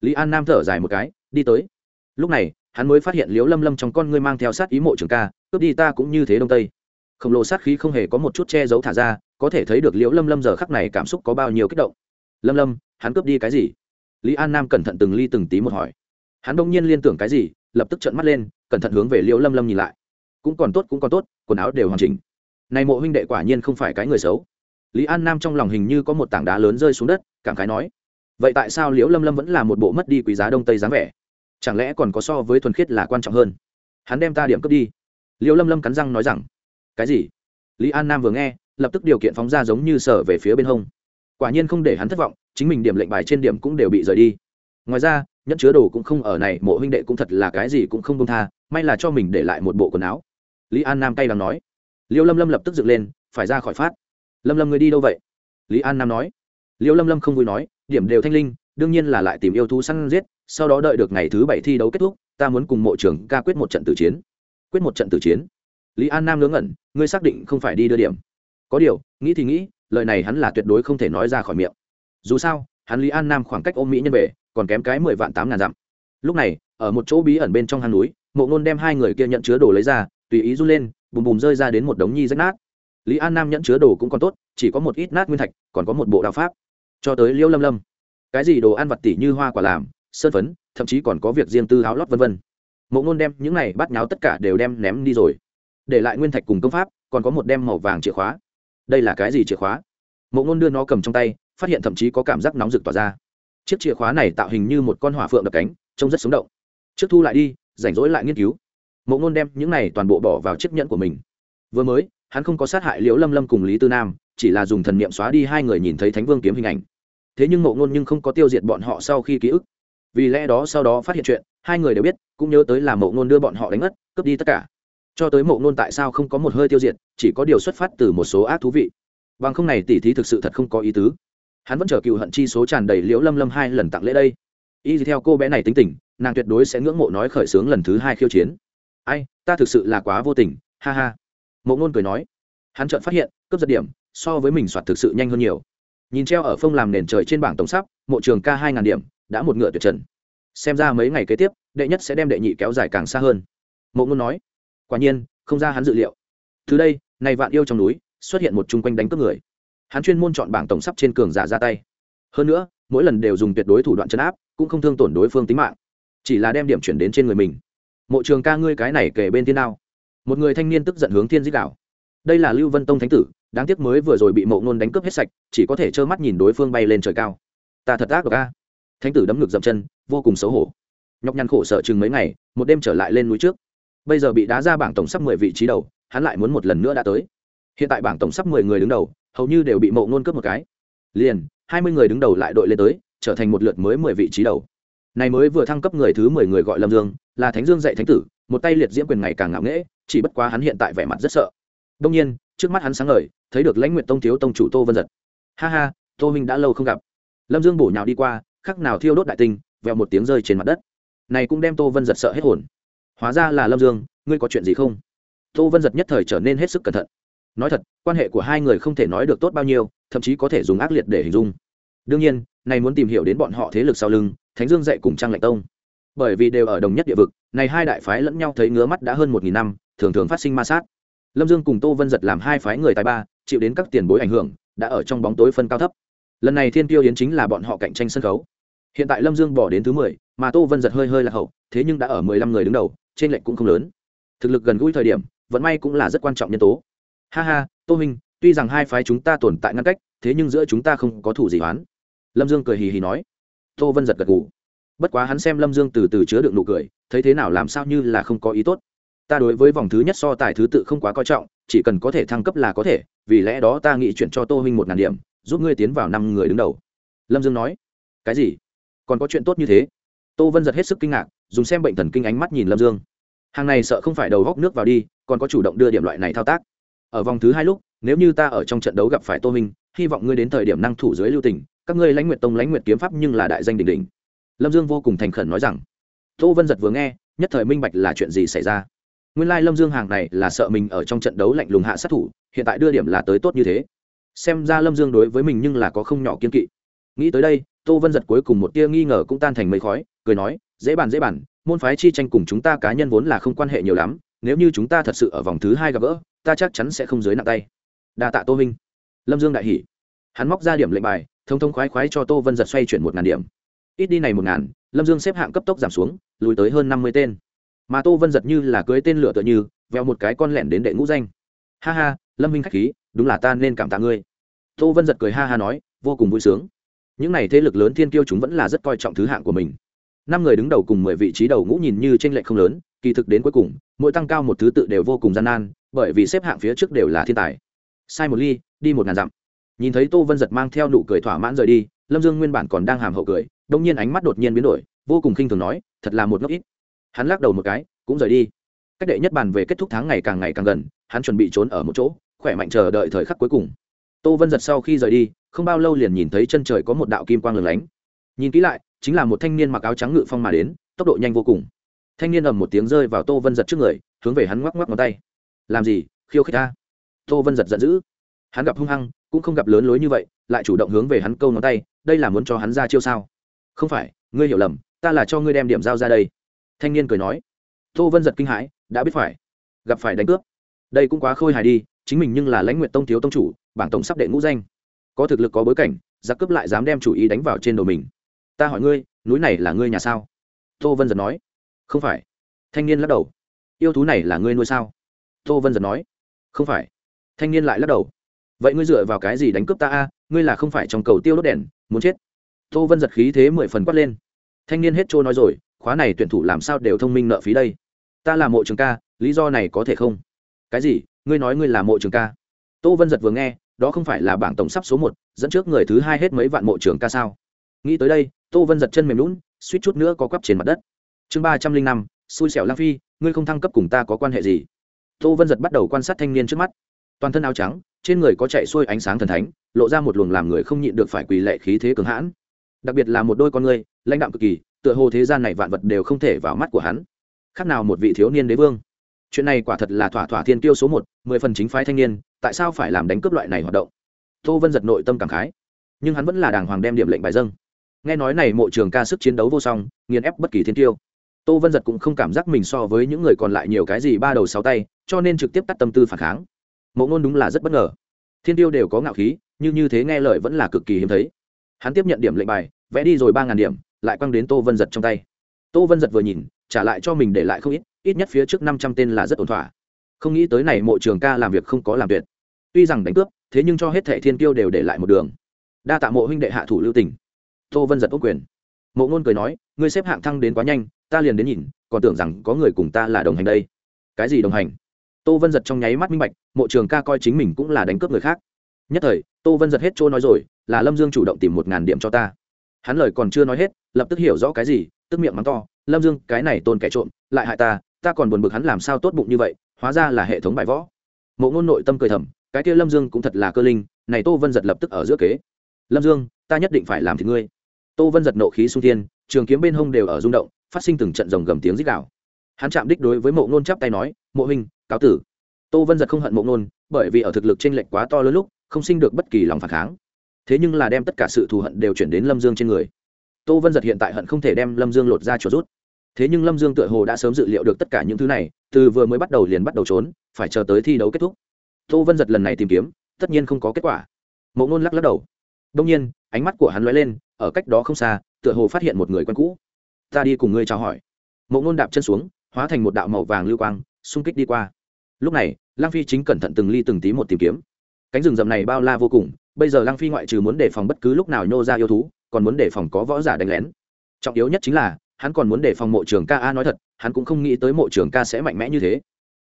Lý an nam thở dài một cái, đi tới. Lúc này, hắn mới phát hiện liễu lâm lâm trong con ngươi mang theo sát ý mộ trường ca, cướp đi ta cũng như thế đông tây. Khổng lồ sát khí không hề có một chút che giấu thả ra, có thể thấy được liễu lâm lâm giờ khắc này cảm xúc có bao nhiêu kích động. Lâm lâm, hắn cướp đi cái gì? Lý an nam cẩn thận từng ly từng tí một hỏi. Hắn đông nhiên liên tưởng cái gì, lập tức trợn mắt lên, cẩn thận hướng về liễu lâm lâm nhìn lại cũng còn tốt, cũng còn tốt, quần áo đều hoàn chỉnh. Này mộ huynh đệ quả nhiên không phải cái người xấu. Lý an nam trong lòng hình như có một tảng đá lớn rơi xuống đất, cảm khái nói, vậy tại sao liễu lâm lâm vẫn là một bộ mất đi quý giá đông tây dáng vẻ? Chẳng lẽ còn có so với thuần khiết là quan trọng hơn? Hắn đem ta điểm cướp đi. Liễu lâm lâm cắn răng nói rằng, cái gì? Lý an nam vừa nghe, lập tức điều kiện phóng ra giống như sở về phía bên hông. Quả nhiên không để hắn thất vọng, chính mình điểm lệnh bài trên điểm cũng đều bị rời đi. Ngoài ra, nhẫn chứa đồ cũng không ở này, mộ huynh đệ cũng thật là cái gì cũng không công tha, may là cho mình để lại một bộ quần áo lý an nam cay đắng nói. Liêu lâm lâm lập tức dựng lên, phải ra khỏi phát. Lâm lâm người đi đâu vậy? Lý an nam nói. Liêu lâm lâm không vui nói, điểm đều thanh linh, đương nhiên là lại tìm yêu thú săn giết, sau đó đợi được ngày thứ bảy thi đấu kết thúc, ta muốn cùng mộ trưởng ca quyết một trận tử chiến. Quyết một trận tử chiến. Lý an nam ngớ ngẩn, ngươi xác định không phải đi đưa điểm. Có điều, nghĩ thì nghĩ, lời này hắn là tuyệt đối không thể nói ra khỏi miệng. Dù sao, hắn lý an nam khoảng cách ôm mỹ nhân về, còn kém cái mười vạn tám ngàn dặm. Lúc này, ở một chỗ bí ẩn bên trong hang núi, mộ ngôn đem hai người kia nhận chứa đồ lấy ra tùy ý run lên, bùm bùm rơi ra đến một đống nhi rách nát. Lý an nam nhẫn chứa đồ cũng còn tốt, chỉ có một ít nát nguyên thạch, còn có một bộ đạo pháp. Cho tới liêu lâm lâm. Cái gì đồ ăn vặt tỉ như hoa quả làm, sơn phấn, thậm chí còn có việc riêng tư áo lót vân vân. Mộ ngôn đem những này bắt nháo tất cả đều đem ném đi rồi. Để lại nguyên thạch cùng công pháp, còn có một đem màu vàng chìa khóa. Đây là cái gì chìa khóa? Mộ ngôn đưa nó cầm trong tay, phát hiện thậm chí có cảm giác nóng rực tỏa ra. Chiếc chìa khóa này tạo hình như một con hỏa phượng đập cánh, trông rất sống động. Trước thu lại đi, rảnh rỗi lại nghiên cứu mộ ngôn đem những này toàn bộ bỏ vào chiếc nhẫn của mình. Vừa mới, hắn không có sát hại liễu lâm lâm cùng lý tư nam, chỉ là dùng thần niệm xóa đi hai người nhìn thấy thánh vương kiếm hình ảnh. Thế nhưng mộ ngôn nhưng không có tiêu diệt bọn họ sau khi ký ức. Vì lẽ đó sau đó phát hiện chuyện, hai người đều biết, cũng nhớ tới là mộ ngôn đưa bọn họ đánh mất, cướp đi tất cả. Cho tới mộ ngôn tại sao không có một hơi tiêu diệt, chỉ có điều xuất phát từ một số ác thú vị. Bằng không này tỉ thí thực sự thật không có ý tứ. Hắn vẫn chờ cựu hận chi số tràn đầy liễu lâm lâm hai lần tặng lễ đây. Y theo cô bé này tính tình, nàng tuyệt đối sẽ ngưỡng mộ nói khởi xướng lần thứ hai khiêu chiến ai, ta thực sự là quá vô tình, ha ha. Mộ ngôn cười nói. Hắn chợt phát hiện, cướp giật điểm, so với mình soạt thực sự nhanh hơn nhiều. Nhìn treo ở phông làm nền trời trên bảng tổng sắp, mộ trường ca hai ngàn điểm, đã một ngựa tuyệt trần. Xem ra mấy ngày kế tiếp, đệ nhất sẽ đem đệ nhị kéo dài càng xa hơn. Mộ ngôn nói. Quả nhiên, không ra hắn dự liệu. Từ đây, này vạn yêu trong núi, xuất hiện một chung quanh đánh cướp người. Hắn chuyên môn chọn bảng tổng sắp trên cường giả ra tay. Hơn nữa, mỗi lần đều dùng tuyệt đối thủ đoạn chấn áp, cũng không thương tổn đối phương tính mạng. Chỉ là đem điểm chuyển đến trên người mình mộ trường ca ngươi cái này kể bên thiên đao. Một người thanh niên tức giận hướng thiên dích đảo đây là lưu vân tông thánh tử, đáng tiếc mới vừa rồi bị mộ ngôn đánh cướp hết sạch, chỉ có thể trơ mắt nhìn đối phương bay lên trời cao. Ta thật ác độc ca thánh tử đấm ngực dậm chân, vô cùng xấu hổ. Nhọc nhằn khổ sợ chừng mấy ngày, một đêm trở lại lên núi trước. Bây giờ bị đá ra bảng tổng sắp mười vị trí đầu, hắn lại muốn một lần nữa đã tới. Hiện tại bảng tổng sắp mười người đứng đầu, hầu như đều bị mộ ngôn cướp một cái. Liền, hai mươi người đứng đầu lại đội lên tới, trở thành một lượt mới mười vị trí đầu này mới vừa thăng cấp người thứ mười người gọi lâm dương, là thánh dương dạy thánh tử, một tay liệt diễm quyền ngày càng ngạo nghễ, chỉ bất quá hắn hiện tại vẻ mặt rất sợ. Đông nhiên, trước mắt hắn sáng ngời, thấy được lãnh nguyện tông thiếu tông chủ tô vân giật. Ha ha, tô minh đã lâu không gặp. Lâm dương bổ nhào đi qua, khắc nào thiêu đốt đại tinh vẹo một tiếng rơi trên mặt đất. Này cũng đem tô vân giật sợ hết hồn. Hóa ra là lâm dương, ngươi có chuyện gì không? Tô vân giật nhất thời trở nên hết sức cẩn thận. Nói thật, quan hệ của hai người không thể nói được tốt bao nhiêu, thậm chí có thể dùng ác liệt để hình dung. Đương nhiên này muốn tìm hiểu đến bọn họ thế lực sau lưng, thánh dương dạy cùng trang lạnh tông. Bởi vì đều ở đồng nhất địa vực, này hai đại phái lẫn nhau thấy ngứa mắt đã hơn một nghìn năm, thường thường phát sinh ma sát. Lâm dương cùng tô vân giật làm hai phái người tài ba, chịu đến các tiền bối ảnh hưởng, đã ở trong bóng tối phân cao thấp. Lần này thiên tiêu yến chính là bọn họ cạnh tranh sân khấu. Hiện tại lâm dương bỏ đến thứ mười, mà tô vân giật hơi hơi là hậu, thế nhưng đã ở mười lăm người đứng đầu, trên lệnh cũng không lớn. Thực lực gần gũi thời điểm, vận may cũng là rất quan trọng nhân tố. Ha ha, tô minh, tuy rằng hai phái chúng ta tồn tại ngăn cách, thế nhưng giữa chúng ta không có thủ gì oán lâm dương cười hì hì nói. Tô vân giật gật gù. Bất quá hắn xem lâm dương từ từ chứa đựng nụ cười, thấy thế nào làm sao như là không có ý tốt. Ta đối với vòng thứ nhất so tài thứ tự không quá coi trọng, chỉ cần có thể thăng cấp là có thể, vì lẽ đó ta nghĩ chuyển cho tô huynh một ngàn điểm, giúp ngươi tiến vào năm người đứng đầu. Lâm dương nói. Cái gì? Còn có chuyện tốt như thế? Tô vân giật hết sức kinh ngạc, dùng xem bệnh thần kinh ánh mắt nhìn lâm dương. Hàng này sợ không phải đầu góc nước vào đi, còn có chủ động đưa điểm loại này thao tác. Ở vòng thứ hai lúc, nếu như ta ở trong trận đấu gặp phải tô minh hy vọng ngươi đến thời điểm năng thủ dưới lưu tỉnh các ngươi lãnh nguyệt tông lãnh nguyệt kiếm pháp nhưng là đại danh đỉnh đỉnh. Lâm dương vô cùng thành khẩn nói rằng, tô vân giật vừa nghe, nhất thời minh bạch là chuyện gì xảy ra. Nguyên lai lâm dương hàng này là sợ mình ở trong trận đấu lạnh lùng hạ sát thủ, hiện tại đưa điểm là tới tốt như thế. Xem ra lâm dương đối với mình nhưng là có không nhỏ kiên kỵ. Nghĩ tới đây, tô vân giật cuối cùng một tia nghi ngờ cũng tan thành mây khói, cười nói, dễ bàn dễ bàn, môn phái chi tranh cùng chúng ta cá nhân vốn là không quan hệ nhiều lắm, nếu như chúng ta thật sự ở vòng thứ hai gặp gỡ, ta chắc chắn sẽ không dưới nặng tay. Đa tạ tô minh lâm dương đại hỉ. Hắn móc ra điểm lệnh bài thông thông khoái khoái cho tô vân giật xoay chuyển một ngàn điểm. Ít đi này một ngàn, lâm dương xếp hạng cấp tốc giảm xuống, lùi tới hơn năm mươi tên. Mà tô vân giật như là cưới tên lửa tựa như, veo một cái con lẻn đến đệ ngũ danh. Ha ha, lâm minh k h á c h khí, đúng là ta nên cảm tạ ngươi. Tô vân giật cười ha ha nói, vô cùng vui sướng. Những n à y thế lực lớn thiên kiêu chúng vẫn là rất coi trọng thứ hạng của mình. Năm người đứng đầu cùng mười vị trí đầu ngũ nhìn như t r ê n lệch không lớn, kỳ thực đến cuối cùng, mỗi tăng cao một thứ tự đều vô cùng gian nan, bởi vì xếp hạng phía trước đều là thiên tài. Sai một ly, đi một ngàn dặm nhìn thấy tô vân giật mang theo nụ cười thỏa mãn rời đi, lâm dương nguyên bản còn đang hàm hậu cười đông nhiên ánh mắt đột nhiên biến đổi, vô cùng khinh thường nói, thật là một ngốc ít. Hắn lắc đầu một cái, cũng rời đi. Cách đệ nhất bàn về kết thúc tháng ngày càng ngày càng gần, hắn chuẩn bị trốn ở một chỗ, khỏe mạnh chờ đợi thời khắc cuối cùng. Tô vân giật sau khi rời đi, không bao lâu liền nhìn thấy chân trời có một đạo kim quang lửng lánh. Nhìn kỹ lại, chính là một thanh niên mặc áo trắng ngự phong mà đến, tốc độ nhanh vô cùng. Thanh niên ầm một tiếng rơi vào tô vân giật trước người, hướng về hắn ngoắc ngoắc ngón tay. Làm gì? Khiêu khích ta? Tô vân giật giận dữ. Hắn gặp hung hăng cũng không gặp lớn lối như vậy, lại chủ động hướng về hắn câu ngón tay, đây là muốn cho hắn ra chiêu sao? Không phải, ngươi hiểu lầm, ta là cho ngươi đem điểm giao ra đây. Thanh niên cười nói. Tô vân giật kinh hãi, đã biết phải. Gặp phải đánh cướp. Đây cũng quá khôi hài đi, chính mình nhưng là lãnh nguyện tông thiếu tông chủ, bảng tổng sắp đệ ngũ danh. Có thực lực có bối cảnh, giặc cướp lại dám đem chủ ý đánh vào trên đầu mình. Ta hỏi ngươi, núi này là ngươi nhà sao? Tô vân giật nói. Không phải. Thanh niên lắc đầu. Yêu thú này là ngươi nuôi sao? Tô vân giật nói. Không phải. Thanh niên lại lắc đầu vậy ngươi dựa vào cái gì đánh cướp ta a? Ngươi là không phải trong cầu tiêu đốt đèn, muốn chết. Tô vân giật khí thế mười phần quát lên. Thanh niên hết trôi nói rồi, khóa này tuyển thủ làm sao đều thông minh nợ phí đây? Ta là mộ trường ca, lý do này có thể không? Cái gì? Ngươi nói ngươi là mộ trường ca. Tô vân giật vừa nghe, đó không phải là bảng tổng sắp số một, dẫn trước người thứ hai hết mấy vạn mộ trường ca sao? Nghĩ tới đây, tô vân giật chân mềm lún suýt chút nữa có quắp trên mặt đất. Chương ba trăm linh năm, xui xẻo lang phi, ngươi không thăng cấp cùng ta có quan hệ gì? Tô vân giật bắt đầu quan sát thanh niên trước mắt toàn thân áo trắng, trên người có chạy xuôi ánh sáng thần thánh, lộ ra một luồng làm người không nhịn được phải quỳ lệ khí thế cường hãn. Đặc biệt là một đôi con người lãnh đạm cực kỳ, tựa hồ thế gian này vạn vật đều không thể vào mắt của hắn. Khác nào một vị thiếu niên đế vương? Chuyện này quả thật là thỏa thỏa thiên tiêu số một, mười phần chính phái thanh niên, tại sao phải làm đánh cướp loại này hoạt động? Tô vân giật nội tâm cảm khái. Nhưng hắn vẫn là đàng hoàng đem điểm lệnh bài dâng. Nghe nói này mộ trường ca sức chiến đấu vô song, nghiền ép bất kỳ thiên tiêu tô vân giật cũng không cảm giác mình so với những người còn lại nhiều cái gì ba đầu sáu tay, cho nên trực tiếp tắt tâm tư phản kháng mộ ngôn đúng là rất bất ngờ. Thiên tiêu đều có ngạo khí, nhưng như thế nghe lời vẫn là cực kỳ hiếm thấy. Hắn tiếp nhận điểm lệnh bài, vẽ đi rồi ba ngàn điểm, lại quăng đến tô vân giật trong tay. Tô vân giật vừa nhìn, trả lại cho mình để lại không ít ít nhất phía trước năm trăm tên là rất ổn thỏa. Không nghĩ tới này mộ trường ca làm việc không có làm tuyệt. Tuy rằng đánh cướp, thế nhưng cho hết thẻ thiên tiêu đều để lại một đường. Đa tạ mộ huynh đệ hạ thủ lưu tỉnh tô vân giật ốc quyền. Mộ ngôn cười nói, ngươi xếp hạng thăng đến quá nhanh, ta liền đến nhìn, còn tưởng rằng có người cùng ta là đồng hành đây. Cái gì đồng hành? Tô vân giật trong nháy mắt minh bạch, mộ trường ca coi chính mình cũng là đánh cướp người khác. Nhất thời, tô vân giật hết trôi nói rồi, là lâm dương chủ động tìm một ngàn điểm cho ta. Hắn lời còn chưa nói hết, lập tức hiểu rõ cái gì, tức miệng mắng to, lâm dương, cái này tôn kẻ trộm, lại hại ta ta còn buồn bực hắn làm sao tốt bụng như vậy, hóa ra là hệ thống bài võ. Mộ ngôn nội tâm cười thầm, cái kia lâm dương cũng thật là cơ linh, này tô vân giật lập tức ở giữa kế. Lâm dương, ta nhất định phải làm thì ngươi. Tô vân giật nộ khí sung thiên, trường kiếm bên hông đều ở rung động, phát sinh từng trận rồng gầm tiếng rít đạo hắn chạm đích đối với mộ ngôn chắp tay nói, mộ hình cáo tử. Tô vân giật không hận mộ ngôn, bởi vì ở thực lực t r ê n lệch quá to lớn lúc, không sinh được bất kỳ lòng phản kháng. Thế nhưng là đem tất cả sự thù hận đều chuyển đến lâm dương trên người. Tô vân giật hiện tại hận không thể đem lâm dương lột ra cho rút. Thế nhưng lâm dương tựa hồ đã sớm dự liệu được tất cả những thứ này, từ vừa mới bắt đầu liền bắt đầu trốn, phải chờ tới thi đấu kết thúc. Tô vân giật lần này tìm kiếm, tất nhiên không có kết quả. Mộ ngôn lắc lắc đầu. Đông nhiên, ánh mắt của hắn lóe lên, ở cách đó không xa, tựa hồ phát hiện một người quen cũ. Ta đi cùng ngươi chào hỏi. Mộ ngôn đạp chân xuống hóa thành một đạo màu vàng lưu quang, xung kích đi qua. Lúc này lang phi chính cẩn thận từng ly từng tí một tìm kiếm. Cánh rừng rậm này bao la vô cùng, bây giờ lang phi ngoại trừ muốn đề phòng bất cứ lúc nào nhô ra yêu thú, còn muốn đề phòng có võ giả đánh lén. Trọng yếu nhất chính là, hắn còn muốn đề phòng mộ trường ca a nói thật, hắn cũng không nghĩ tới mộ trường ca sẽ mạnh mẽ như thế.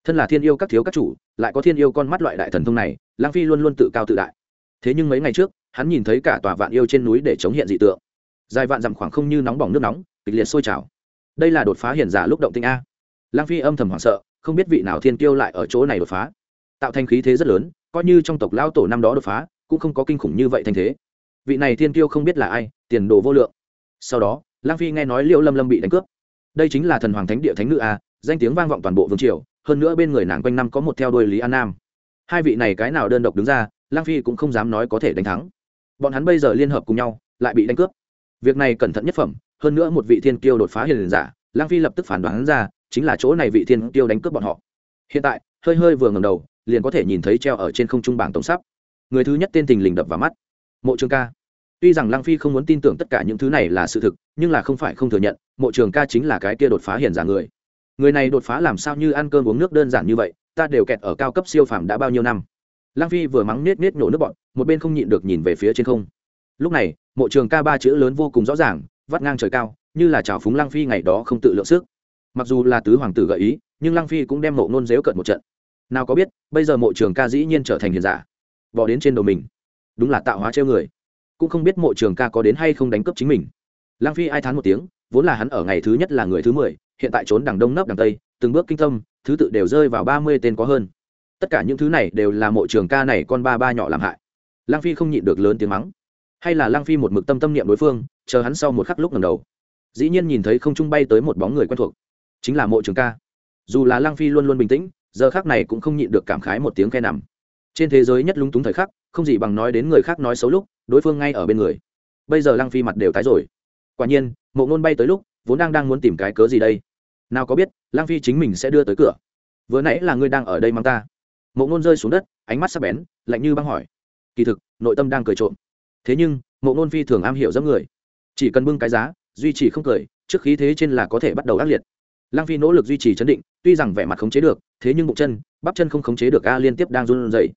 Thân là thiên yêu các thiếu các chủ, lại có thiên yêu con mắt loại đại thần thông này lang phi luôn luôn tự cao tự đại. Thế nhưng mấy ngày trước, hắn nhìn thấy cả tòa vạn yêu trên núi để chống hiện dị tượng. Dài vạn dặm khoảng không như nóng bỏng nước nóng, kịch liệt sôi trào. Đây là đột phá hiển giả lúc động tinh a lang phi âm thầm hoảng sợ, không biết vị nào thiên tiêu lại ở chỗ này đột phá. Tạo thành khí thế rất lớn, coi như trong tộc lao tổ năm đó đột phá, cũng không có kinh khủng như vậy thành thế. Vị này thiên tiêu không biết là ai, tiền đồ vô lượng. Sau đó, lang phi nghe nói liễu lâm lâm bị đánh cướp. Đây chính là thần hoàng thánh địa thánh nữ a, danh tiếng vang vọng toàn bộ vương triều, hơn nữa bên người nàng quanh năm có một theo đuôi lý an nam. Hai vị này cái nào đơn độc đứng ra, lang phi cũng không dám nói có thể đánh thắng. Bọn hắn bây giờ liên hợp cùng nhau, lại bị đánh cướp. Việc này cẩn thận nhất phẩm, hơn nữa một vị thiên kiêu đột phá hiền giả lang phi lập tức phản đoán ra, chính là chỗ này vị thiên tiêu đánh cướp bọn họ. Hiện tại, hơi hơi vừa ngầm đầu, liền có thể nhìn thấy treo ở trên không trung bảng tổng sắp. Người thứ nhất tên tình lình đập vào mắt. Mộ trường ca. Tuy rằng lang phi không muốn tin tưởng tất cả những thứ này là sự thực, nhưng là không phải không thừa nhận, mộ trường ca chính là cái kia đột phá hiền giả người. Người này đột phá làm sao như ăn cơm uống nước đơn giản như vậy, ta đều kẹt ở cao cấp siêu phàm đã bao nhiêu năm. Lang phi vừa mắng nết nết nhổ nước bọn, một bên không nhịn được nhìn về phía trên không. Lúc này, mộ trường ca ba chữ lớn vô cùng rõ ràng, vắt ngang trời cao như là chào phúng lang phi ngày đó không tự lượng sức. Mặc dù là tứ hoàng tử gợi ý, nhưng lang phi cũng đem mộ nôn dếu cận một trận. Nào có biết, bây giờ mộ trường ca dĩ nhiên trở thành hiền giả, bỏ đến trên đầu mình. Đúng là tạo hóa treo người. Cũng không biết mộ trường ca có đến hay không đánh cướp chính mình. Lang phi ai thán một tiếng, vốn là hắn ở ngày thứ nhất là người thứ mười, hiện tại trốn đằng đông nấp đằng tây, từng bước kinh tâm, thứ tự đều rơi vào ba mươi tên có hơn. Tất cả những thứ này đều là mộ trường ca này con ba ba nhỏ làm hại. Lang phi không nhịn được lớn tiếng mắng. Hay là lang phi một mực tâm tâm niệm đối phương, chờ hắn sau một khắc lúc ngầm đầu dĩ nhiên nhìn thấy không trung bay tới một bóng người quen thuộc, chính là mộ trường ca. Dù là lang phi luôn luôn bình tĩnh, giờ khác này cũng không nhịn được cảm khái một tiếng khe nằm. Trên thế giới nhất lúng túng thời khắc, không gì bằng nói đến người khác nói xấu lúc, đối phương ngay ở bên người. Bây giờ lang phi mặt đều tái rồi. Quả nhiên, mộ ngôn bay tới lúc, vốn đang đang muốn tìm cái cớ gì đây? Nào có biết lang phi chính mình sẽ đưa tới cửa. Vừa nãy là ngươi đang ở đây mang ta. Mộ ngôn rơi xuống đất, ánh mắt sắc bén, lạnh như băng hỏi. Kỳ thực, nội tâm đang cười trộm. Thế nhưng, mộ ngôn phi thường am hiểu dẫm người. Chỉ cần bưng cái giá duy trì không cười, trước khí thế trên là có thể bắt đầu ác liệt. Lang phi nỗ lực duy trì chấn định, tuy rằng vẻ mặt khống chế được, thế nhưng bụng chân, bắp chân không khống chế được a liên tiếp đang run rẩy.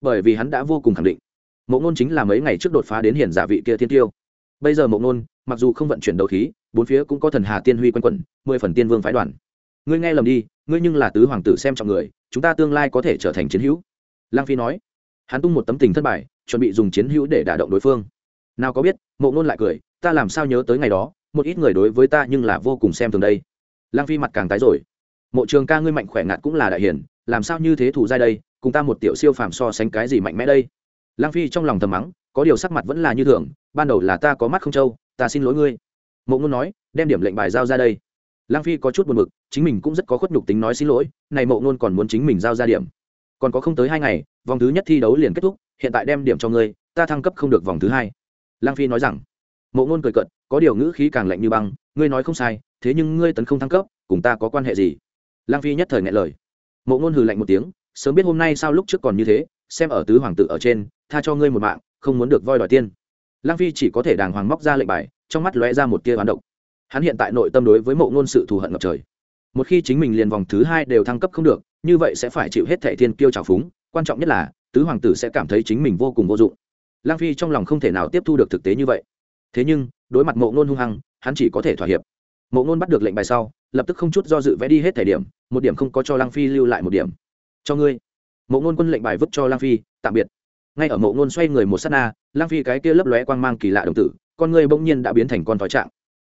Bởi vì hắn đã vô cùng khẳng định, mộ ngôn chính là mấy ngày trước đột phá đến hiển giả vị kia thiên tiêu. Bây giờ mộ ngôn, mặc dù không vận chuyển đầu khí, bốn phía cũng có thần hà tiên huy quanh quẩn, mười phần tiên vương phái đoàn. Ngươi nghe lầm đi, ngươi nhưng là tứ hoàng tử xem trọng người, chúng ta tương lai có thể trở thành chiến hữu. Lang phi nói. Hắn tung một tấm tình thất bại chuẩn bị dùng chiến hữu để đả động đối phương. Nào có biết, mộ ngôn lại cười, ta làm sao nhớ tới ngày đó một ít người đối với ta nhưng là vô cùng xem thường đây. Lang phi mặt càng tái rồi. Mộ trường ca ngươi mạnh khỏe ngạt cũng là đại hiển, làm sao như thế thủ giai đây, cùng ta một tiểu siêu phàm so sánh cái gì mạnh mẽ đây? Lang phi trong lòng thầm mắng, có điều sắc mặt vẫn là như thường, ban đầu là ta có mắt không trâu, ta xin lỗi ngươi. Mộ ngôn nói, đem điểm lệnh bài giao ra đây. Lang phi có chút buồn b ự c chính mình cũng rất có khuất nhục tính nói xin lỗi, này mộ ngôn còn muốn chính mình giao ra điểm. Còn có không tới hai ngày, vòng thứ nhất thi đấu liền kết thúc, hiện tại đem điểm cho ngươi, ta thăng cấp không được vòng thứ hai. Lang phi nói rằng mộ ngôn cười cận có điều ngữ khí càng lạnh như băng, ngươi nói không sai, thế nhưng ngươi tấn không thăng cấp, cùng ta có quan hệ gì? Lang phi nhất thời ngại lời. Mộ ngôn hừ lạnh một tiếng, sớm biết hôm nay sao lúc trước còn như thế, xem ở tứ hoàng tử ở trên, tha cho ngươi một mạng, không muốn được voi đòi tiên. Lang phi chỉ có thể đàng hoàng móc ra lệnh bài, trong mắt lóe ra một tia hoán động hắn hiện tại nội tâm đối với mộ ngôn sự thù hận ngập trời. Một khi chính mình liền vòng thứ hai đều thăng cấp không được, như vậy sẽ phải chịu hết thẻ thiên kiêu trào phúng, quan trọng nhất là, tứ hoàng tử sẽ cảm thấy chính mình vô cùng vô dụng. Lang phi trong lòng không thể nào tiếp thu được thực tế như vậy thế nhưng, đối mặt mộ ngôn hung hăng, hắn chỉ có thể thỏa hiệp. Mộ ngôn bắt được lệnh bài sau, lập tức không chút do dự vẽ đi hết thể điểm, một điểm không có cho lang phi lưu lại một điểm. Cho ngươi. Mộ ngôn quân lệnh bài vứt cho lang phi, tạm biệt. Ngay ở mộ ngôn xoay người một s á t na lang phi cái kia lấp lóe quang mang kỳ lạ đồng tử, con người bỗng nhiên đã biến thành con thói trạng.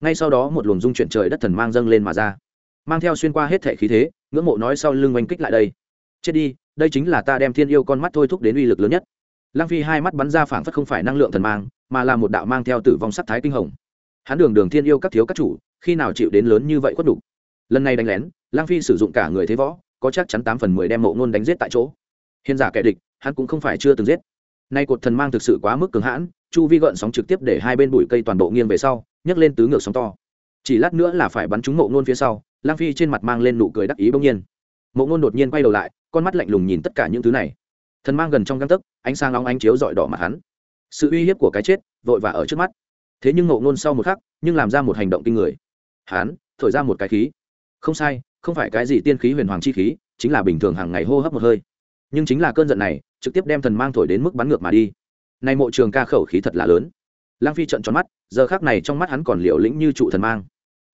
Ngay sau đó một luồng dung chuyển trời đất thần mang dâng lên mà ra. Mang theo xuyên qua hết thể khí thế, ngưỡng mộ nói sau lưng oanh kích lại đây. Chết đi, đây chính là ta đem thiên yêu con mắt thôi thúc đến uy lực lớn nhất. Lang phi hai mắt bắn ra phảng phất không phải năng lượng thần mang mà là một đạo mang theo tử vong sắc thái kinh hồng. Hắn đường đường thiên yêu các thiếu các chủ, khi nào chịu đến lớn như vậy khuất đủ? Lần này đánh lén, lang phi sử dụng cả người thế võ, có chắc chắn tám phần mười đem mộ ngôn đánh giết tại chỗ. Hiền giả kẻ địch, hắn cũng không phải chưa từng giết. Nay cột thần mang thực sự quá mức cường hãn, chu vi gợn sóng trực tiếp để hai bên bụi cây toàn bộ nghiêng về sau, nhấc lên tứ ngược sóng to. Chỉ lát nữa là phải bắn trúng mộ ngôn phía sau, lang phi trên mặt mang lên nụ cười đắc ý bỗng nhiên. Mộ ngôn đột nhiên quay đầu lại, con mắt lạnh lùng nhìn tất cả những thứ này. Thần mang gần trong găng tấc, ánh sáng long ánh chiếu dọi đỏ mặt hắn sự uy hiếp của cái chết vội và ở trước mắt. Thế nhưng ngộ ngôn sau một khắc, nhưng làm ra một hành động kinh người. Hắn thổi ra một cái khí. Không sai, không phải cái gì tiên khí huyền hoàng chi khí, chính là bình thường hàng ngày hô hấp một hơi. Nhưng chính là cơn giận này, trực tiếp đem thần mang thổi đến mức bắn ngược mà đi. Nay mộ trường ca khẩu khí thật là lớn. Lang phi trận tròn mắt, giờ khác này trong mắt hắn còn liều lĩnh như trụ thần mang.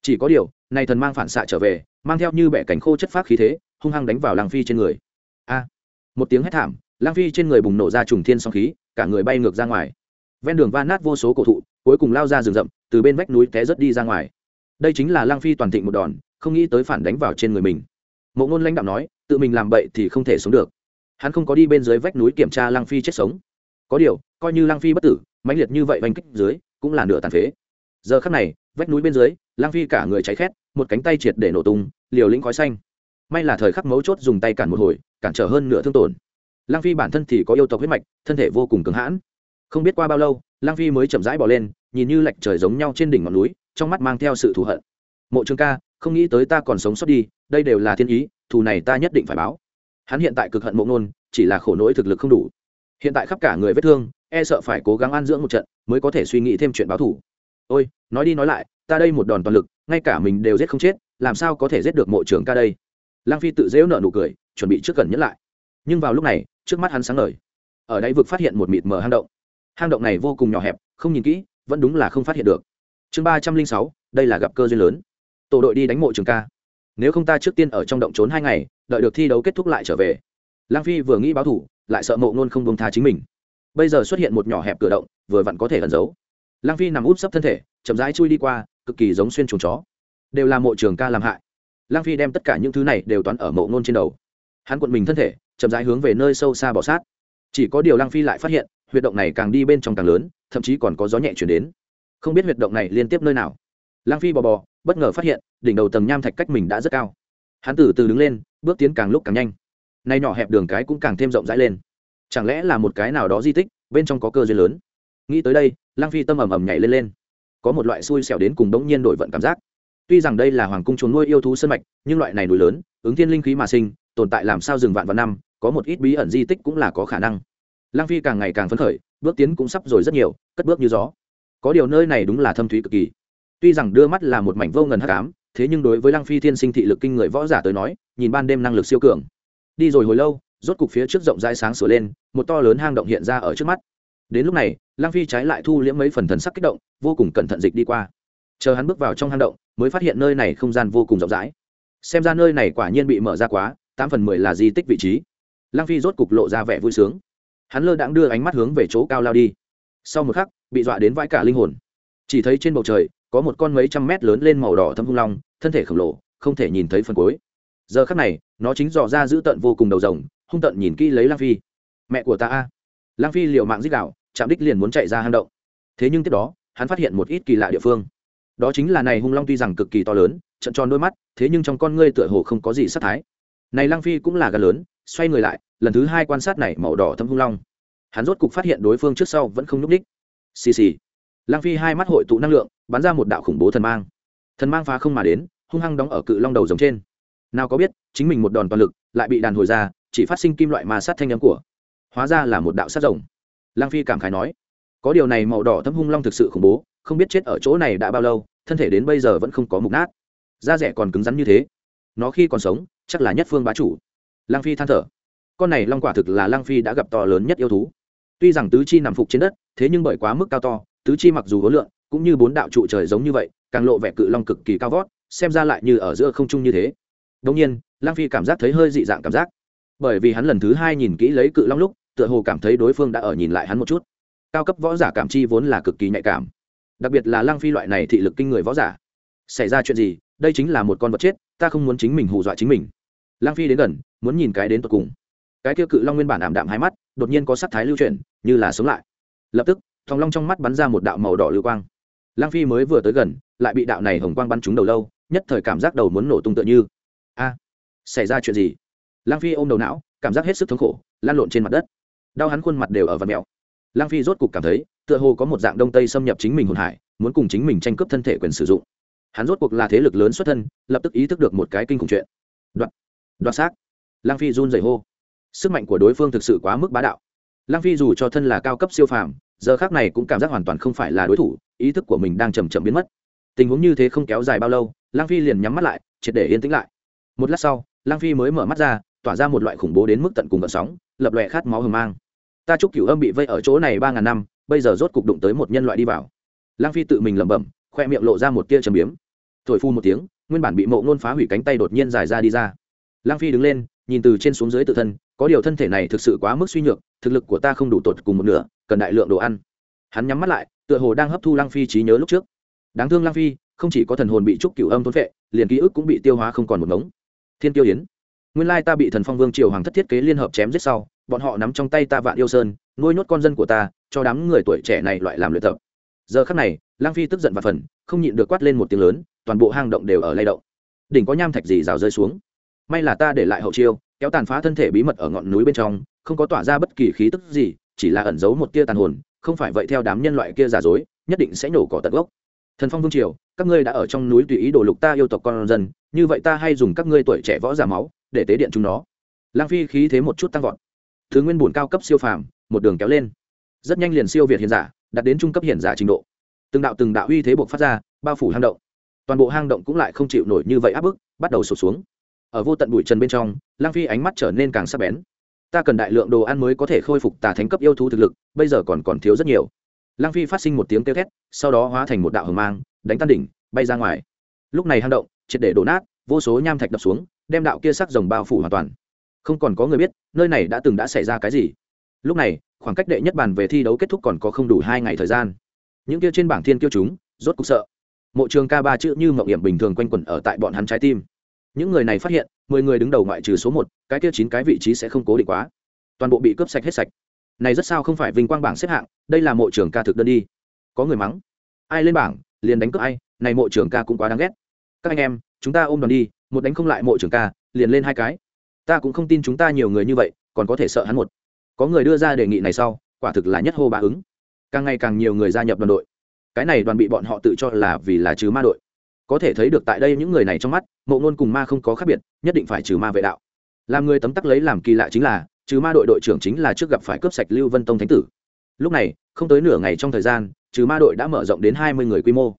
Chỉ có điều, này thần mang phản xạ trở về, mang theo như bẻ cánh khô chất phát khí thế, hung hăng đánh vào lang phi trên người. A! Một tiếng hét thảm lang phi trên người bùng nổ ra trùng thiên song khí, cả người bay ngược ra ngoài. Ven đường va nát vô số cổ thụ, cuối cùng lao ra rừng rậm, từ bên vách núi té rớt đi ra ngoài. Đây chính là lang phi toàn thịnh một đòn, không nghĩ tới phản đánh vào trên người mình. Mộ ngôn lãnh đạo nói, tự mình làm bậy thì không thể sống được. Hắn không có đi bên dưới vách núi kiểm tra lang phi chết sống. Có điều, coi như lang phi bất tử, mãnh liệt như vậy oanh kích dưới, cũng là nửa tàn phế. Giờ khắc này, vách núi bên dưới lang phi cả người cháy khét, một cánh tay triệt để nổ tung, liều lĩnh khói xanh. May là thời khắc mấu chốt dùng tay cản một hồi, cản trở hơn nửa thương tổn lang phi bản thân thì có yêu tộc huyết mạch, thân thể vô cùng cứng hãn. Không biết qua bao lâu, lang phi mới chậm rãi bỏ lên, nhìn như lạch trời giống nhau trên đỉnh ngọn núi, trong mắt mang theo sự thù hận. Mộ trường ca, không nghĩ tới ta còn sống sót đi, đây đều là thiên ý, thù này ta nhất định phải báo. Hắn hiện tại cực hận mộ nôn chỉ là khổ nỗi thực lực không đủ. Hiện tại khắp cả người vết thương e sợ phải cố gắng an dưỡng một trận mới có thể suy nghĩ thêm chuyện báo thù. Ôi, nói đi nói lại, ta đây một đòn toàn lực, ngay cả mình đều giết không chết, làm sao có thể giết được mộ trường ca đây? Lang phi tự dễu nợ nụ cười, chuẩn bị trước cần nhẫn lại nhưng vào lúc này, trước mắt hắn sáng ngời. Ở đây vực phát hiện một mịt mờ hang động. Hang động này vô cùng nhỏ hẹp, không nhìn kỹ, vẫn đúng là không phát hiện được. Chương ba trăm linh sáu, đây là gặp cơ duyên lớn. Tổ đội đi đánh mộ trường ca. Nếu không ta trước tiên ở trong động trốn hai ngày, đợi được thi đấu kết thúc lại trở về. Lang phi vừa nghĩ báo thủ, lại sợ mộ ngôn không bông tha chính mình. Bây giờ xuất hiện một nhỏ hẹp cửa động, vừa vặn có thể ẩn giấu. Lang phi nằm úp sấp thân thể, chậm rãi chui đi qua, cực kỳ giống xuyên chuồng chó. Đều là mộ trường ca làm hại. Lang phi đem tất cả những thứ này đều toán ở mộ ngôn trên đầu. Hắn quận mình thân thể chậm rãi hướng về nơi sâu xa bỏ sát. Chỉ có điều lang phi lại phát hiện, huyệt động này càng đi bên trong càng lớn, thậm chí còn có gió nhẹ chuyển đến. Không biết huyệt động này liên tiếp nơi nào. Lang phi bò bò, bất ngờ phát hiện, đỉnh đầu tầng nham thạch cách mình đã rất cao. Hắn từ từ đứng lên, bước tiến càng lúc càng nhanh. Nay nhỏ hẹp đường cái cũng càng thêm rộng rãi lên. Chẳng lẽ là một cái nào đó di tích, bên trong có cơ duyên lớn? Nghĩ tới đây lang phi tâm ầm ầm nhảy lên lên. Có một loại xui xẻo đến cùng đống nhiên đổi vận cảm giác. Tuy rằng đây là hoàng cung trốn nuôi yêu thú sân mạch, nhưng loại này núi lớn, ứng thiên linh khí mà sinh tồn tại làm sao dừng vạn vạn năm, có một ít bí ẩn di tích cũng là có khả năng. Lang phi càng ngày càng phấn khởi, bước tiến cũng sắp rồi rất nhiều, cất bước như gió. Có điều nơi này đúng là thâm thúy cực kỳ. Tuy rằng đưa mắt là một mảnh vô ngần hắc ám, thế nhưng đối với lăng phi thiên sinh thị lực kinh người võ giả tới nói, nhìn ban đêm năng lực siêu cường. Đi rồi hồi lâu, rốt cục phía trước rộng rãi sáng sửa lên, một to lớn hang động hiện ra ở trước mắt. Đến lúc này, lăng phi trái lại thu liễm mấy phần thần sắc kích động, vô cùng cẩn thận dịch đi qua. Chờ hắn bước vào trong hang động, mới phát hiện nơi này không gian vô cùng rộng rãi. Xem ra nơi này quả nhiên bị mở ra quá tám phần mười là di tích vị trí. Lăng phi rốt cục lộ ra vẻ vui sướng. Hắn lơ đãng đưa ánh mắt hướng về chỗ cao lao đi. Sau một khắc, bị dọa đến vãi cả linh hồn. Chỉ thấy trên bầu trời, có một con mấy trăm mét lớn lên màu đỏ thâm hung long, thân thể khổng lồ, không thể nhìn thấy phần cuối. Giờ khắc này, nó chính dò ra giữ tận vô cùng đầu rồng, hung tận nhìn kỹ lấy lang phi. Mẹ của ta a. Lang phi liều mạng dích đạo chạm đích liền muốn chạy ra hang động. Thế nhưng tiếp đó, hắn phát hiện một ít kỳ lạ địa phương. Đó chính là này hung long tuy rằng cực kỳ to lớn trận tròn đôi mắt, thế nhưng trong con ngươi tựa hồ không có gì sát thái này lang phi cũng là gà lớn, xoay người lại, lần thứ hai quan sát này màu đỏ thâm hung long. Hắn rốt cục phát hiện đối phương trước sau vẫn không núp ních. xì xì. Lang phi hai mắt hội tụ năng lượng, bắn ra một đạo khủng bố thần mang. Thần mang phá không mà đến, hung hăng đóng ở cự long đầu giống trên. Nào có biết, chính mình một đòn toàn lực, lại bị đàn hồi ra, chỉ phát sinh kim loại mà sát thanh âm của. Hóa ra là một đạo sát rồng. Lang phi cảm khái nói, có điều này màu đỏ thâm hung long thực sự khủng bố, không biết chết ở chỗ này đã bao lâu, thân thể đến bây giờ vẫn không có mục nát. Da rẻ còn cứng rắn như thế. Nó khi còn sống chắc là nhất phương bá chủ. Lang phi than thở. Con này long quả thực là lang phi đã gặp to lớn nhất yêu thú. Tuy rằng tứ chi nằm phục trên đất, thế nhưng bởi quá mức cao to, tứ chi mặc dù hối lượng cũng như bốn đạo trụ trời giống như vậy, càng lộ vẻ cự long cực kỳ cao vót xem ra lại như ở giữa không trung như thế. Đông nhiên lang phi cảm giác thấy hơi dị dạng cảm giác. Bởi vì hắn lần thứ hai nhìn kỹ lấy cự long lúc, tựa hồ cảm thấy đối phương đã ở nhìn lại hắn một chút. Cao cấp võ giả cảm chi vốn là cực kỳ nhạy cảm. Đặc biệt là lang phi loại này thị lực kinh người võ giả. Xảy ra chuyện gì, đây chính là một con vật chết, ta không muốn chính mình hù dọa chính mình lang phi đến gần, muốn nhìn cái đến tột cùng. Cái kia cự long nguyên bản ảm đạm hai mắt, đột nhiên có sắc thái lưu chuyển, như là sống lại. Lập tức, thòng long trong mắt bắn ra một đạo màu đỏ lưu quang. Lang phi mới vừa tới gần, lại bị đạo này hồng quang bắn trúng đầu lâu, nhất thời cảm giác đầu muốn nổ tung tựa như. A, xảy ra chuyện gì? Lang phi ôm đầu não, cảm giác hết sức thống khổ lan lộn trên mặt đất. Đau hắn khuôn mặt đều ở vật mẹo lang phi rốt cục cảm thấy, tựa hồ có một dạng đông tây xâm nhập chính mình hồn hải, muốn cùng chính mình tranh cướp thân thể quyền sử dụng. Hắn rốt cuộc là thế lực lớn xuất thân, lập tức ý thức được một cái kinh khủng chuyện. Đoạn đoạt xác. Lang phi run rẩy hô. Sức mạnh của đối phương thực sự quá mức bá đạo. Lang phi dù cho thân là cao cấp siêu phàm, giờ khác này cũng cảm giác hoàn toàn không phải là đối thủ, ý thức của mình đang chầm chậm biến mất. Tình huống như thế không kéo dài bao lâu lang phi liền nhắm mắt lại, triệt để yên tĩnh lại. Một lát sau lang phi mới mở mắt ra, tỏa ra một loại khủng bố đến mức tận cùng vận sóng, lập lòe khát máu hờ mang. Ta chúc cửu âm bị vây ở chỗ này ba ngàn năm, bây giờ rốt cục đụng tới một nhân loại đi vào. Lang phi tự mình lẩm bẩm, khoe miệng lộ ra một tia trầm biếm. Thổi phu một tiếng, nguyên bản bị mộ ngôn phá hủy cánh tay đột nhiên dài ra đi ra lang phi đứng lên, nhìn từ trên xuống dưới tự thân, có điều thân thể này thực sự quá mức suy nhược, thực lực của ta không đủ tột cùng một nửa, cần đại lượng đồ ăn. Hắn nhắm mắt lại, tựa hồ đang hấp thu lang phi trí nhớ lúc trước. Đáng thương lang phi, không chỉ có thần hồn bị trúc cửu âm thôn phệ, liền ký ức cũng bị tiêu hóa không còn một ngống. Thiên tiêu yến, nguyên lai ta bị thần phong vương triều hoàng thất thiết kế liên hợp chém giết sau, bọn họ nắm trong tay ta vạn yêu sơn, nuôi nhốt con dân của ta, cho đám người tuổi trẻ này loại làm luyện tập. Giờ khắc này, lang phi tức giận và phần, không nhịn được quát lên một tiếng lớn, toàn bộ hang động đều ở lay động. Đỉnh có nham thạch gì rào rơi xuống? May là ta để lại hậu chiêu, kéo tàn phá thân thể bí mật ở ngọn núi bên trong, không có tỏa ra bất kỳ khí tức gì, chỉ là ẩn giấu một tia tàn hồn, không phải vậy theo đám nhân loại kia giả dối, nhất định sẽ nổ cỏ tận gốc. Thần phong vương triều, các ngươi đã ở trong núi tùy ý đổ lục ta yêu tộc con dân, như vậy ta hay dùng các ngươi tuổi trẻ võ giả máu để tế điện chúng nó. Lang phi khí thế một chút tăng vọt. Thứ nguyên bùn cao cấp siêu phàm, một đường kéo lên. Rất nhanh liền siêu việt hiền giả, đạt đến trung cấp hiền giả trình độ. Từng đạo từng đạo uy thế buộc phát ra, bao phủ hang động. Toàn bộ hang động cũng lại không chịu nổi như vậy áp bức, bắt đầu sụt xuống ở vô tận bụi trần bên trong, lang phi ánh mắt trở nên càng sắc bén. Ta cần đại lượng đồ ăn mới có thể khôi phục tà thánh cấp yêu thú thực lực, bây giờ còn còn thiếu rất nhiều. Lang phi phát sinh một tiếng kêu thét, sau đó hóa thành một đạo hờ mang, đánh tan đỉnh, bay ra ngoài. Lúc này hang động, triệt để đổ nát, vô số nham thạch đập xuống, đem đạo kia sắc rồng bao phủ hoàn toàn. Không còn có người biết, nơi này đã từng đã xảy ra cái gì. Lúc này, khoảng cách đệ nhất bàn về thi đấu kết thúc còn có không đủ hai ngày thời gian. Những kia trên bảng thiên kiêu chúng, rốt cục sợ. Mộ trường ca ba chữ như mậu hiểm bình thường quanh quẩn ở tại bọn hắn trái tim những người này phát hiện, mười người đứng đầu ngoại trừ số một, cái kia chín cái vị trí sẽ không cố định quá. Toàn bộ bị cướp sạch hết sạch. Này rất sao không phải vinh quang bảng xếp hạng, đây là mộ trưởng ca thực đơn đi. Có người mắng. Ai lên bảng, liền đánh cướp ai, này mộ trưởng ca cũng quá đáng ghét. Các anh em, chúng ta ôm đoàn đi, một đánh không lại mộ trưởng ca, liền lên hai cái. Ta cũng không tin chúng ta nhiều người như vậy, còn có thể sợ hắn một. Có người đưa ra đề nghị này sau, quả thực là nhất hô bá ứng. Càng ngày càng nhiều người gia nhập đoàn đội. Cái này đoàn bị bọn họ tự cho là vì là trừ ma đội có thể thấy được tại đây những người này trong mắt, mộ ngôn cùng ma không có khác biệt, nhất định phải trừ ma vệ đạo. Làm người tấm tắc lấy làm kỳ lạ chính là, trừ ma đội đội trưởng chính là trước gặp phải cướp sạch lưu vân tông thánh tử. Lúc này, không tới nửa ngày trong thời gian, trừ ma đội đã mở rộng đến hai mươi người quy mô.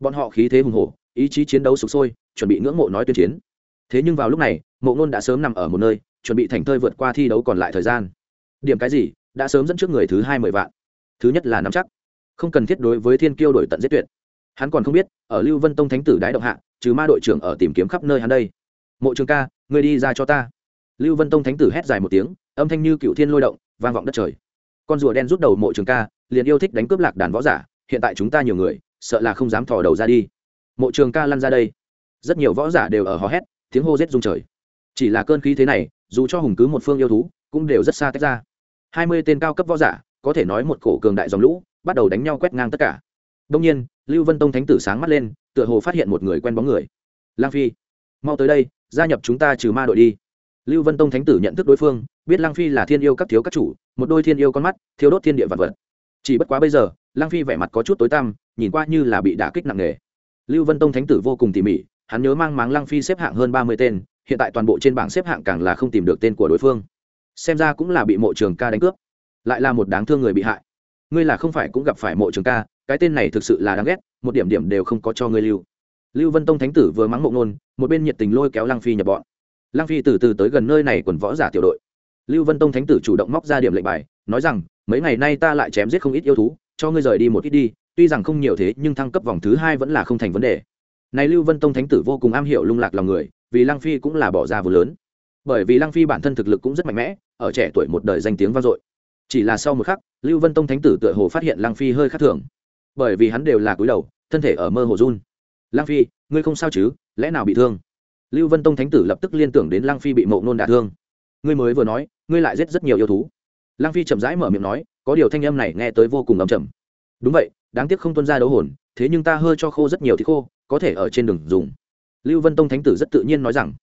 Bọn họ khí thế hùng hổ, ý chí chiến đấu sụp sôi, chuẩn bị ngưỡng mộ nói tuyên chiến. Thế nhưng vào lúc này, mộ ngôn đã sớm nằm ở một nơi, chuẩn bị thành thơi vượt qua thi đấu còn lại thời gian. Điểm cái gì, đã sớm dẫn trước người thứ hai mươi vạn. Thứ nhất là nắm chắc. Không cần thiết đối với thiên kiêu đổi tận giết tuyệt hắn còn không biết, ở lưu vân tông thánh tử đái động hạ, trừ ma đội trưởng ở tìm kiếm khắp nơi hắn đây. Mộ trường ca người đi ra cho ta. Lưu vân tông thánh tử hét dài một tiếng, âm thanh như cựu thiên lôi động, vang vọng đất trời. Con rùa đen rút đầu mộ trường ca, liền yêu thích đánh cướp lạc đàn võ giả, hiện tại chúng ta nhiều người, sợ là không dám thò đầu ra đi. Mộ trường ca lăn ra đây. Rất nhiều võ giả đều ở hò hét, tiếng hô rết rung trời. Chỉ là cơn khí thế này, dù cho hùng cứ một phương yêu thú, cũng đều rất xa tách ra. Hai mươi tên cao cấp võ giả, có thể nói một cổ cường đại dòng lũ, bắt đầu đánh nhau quét ngang tất cả đông nhiên, lưu vân tông thánh tử sáng mắt lên, tựa hồ phát hiện một người quen bóng người. Lang phi, mau tới đây, gia nhập chúng ta trừ ma đội đi. Lưu vân tông thánh tử nhận thức đối phương, biết lang phi là thiên yêu các thiếu các chủ, một đôi thiên yêu con mắt thiếu đốt thiên địa vật vật. Chỉ bất quá bây giờ, lang phi vẻ mặt có chút tối tăm, nhìn qua như là bị đả kích nặng nề. Lưu vân tông thánh tử vô cùng tỉ mỉ, hắn nhớ mang máng lang phi xếp hạng hơn ba mươi tên, hiện tại toàn bộ trên bảng xếp hạng càng là không tìm được tên của đối phương. Xem ra cũng là bị mộ trường ca đánh cướp. Lại là một đáng thương người bị hại. Ngươi là không phải cũng gặp phải mộ trường ca cái tên này thực sự là đáng ghét một điểm điểm đều không có cho ngươi lưu. Lưu vân tông thánh tử vừa mắng mộ ngôn, một bên nhiệt tình lôi kéo lăng phi nhập bọn. Lăng phi từ từ tới gần nơi này quần võ giả tiểu đội. Lưu vân tông thánh tử chủ động móc ra điểm lệnh bài nói rằng mấy ngày nay ta lại chém giết không ít yêu thú cho ngươi rời đi một ít đi tuy rằng không nhiều thế nhưng thăng cấp vòng thứ hai vẫn là không thành vấn đề. Này lưu vân tông thánh tử vô cùng am hiểu lung lạc lòng người vì lăng phi cũng là bỏ ra vừa lớn. Bởi vì lăng phi bản thân thực lực cũng rất mạnh mẽ ở trẻ tuổi một đời danh tiếng vang dội. Chỉ là sau một khắc lưu vân tông thánh tử tựa hồ phát hiện lăng phi hơi khác thường bởi vì hắn đều là cúi đầu, thân thể ở mơ hồ run. Lang phi, ngươi không sao chứ? Lẽ nào bị thương? Lưu vân tông thánh tử lập tức liên tưởng đến Lang phi bị mộ nôn đả thương. Ngươi mới vừa nói, ngươi lại giết rất nhiều yêu thú. Lang phi chậm rãi mở miệng nói, có điều thanh âm này nghe tới vô cùng ấm chầm đúng vậy, đáng tiếc không tuân ra đấu hồn, thế nhưng ta hơi cho khô rất nhiều thì khô, có thể ở trên đường dùng. Lưu vân tông thánh tử rất tự nhiên nói rằng.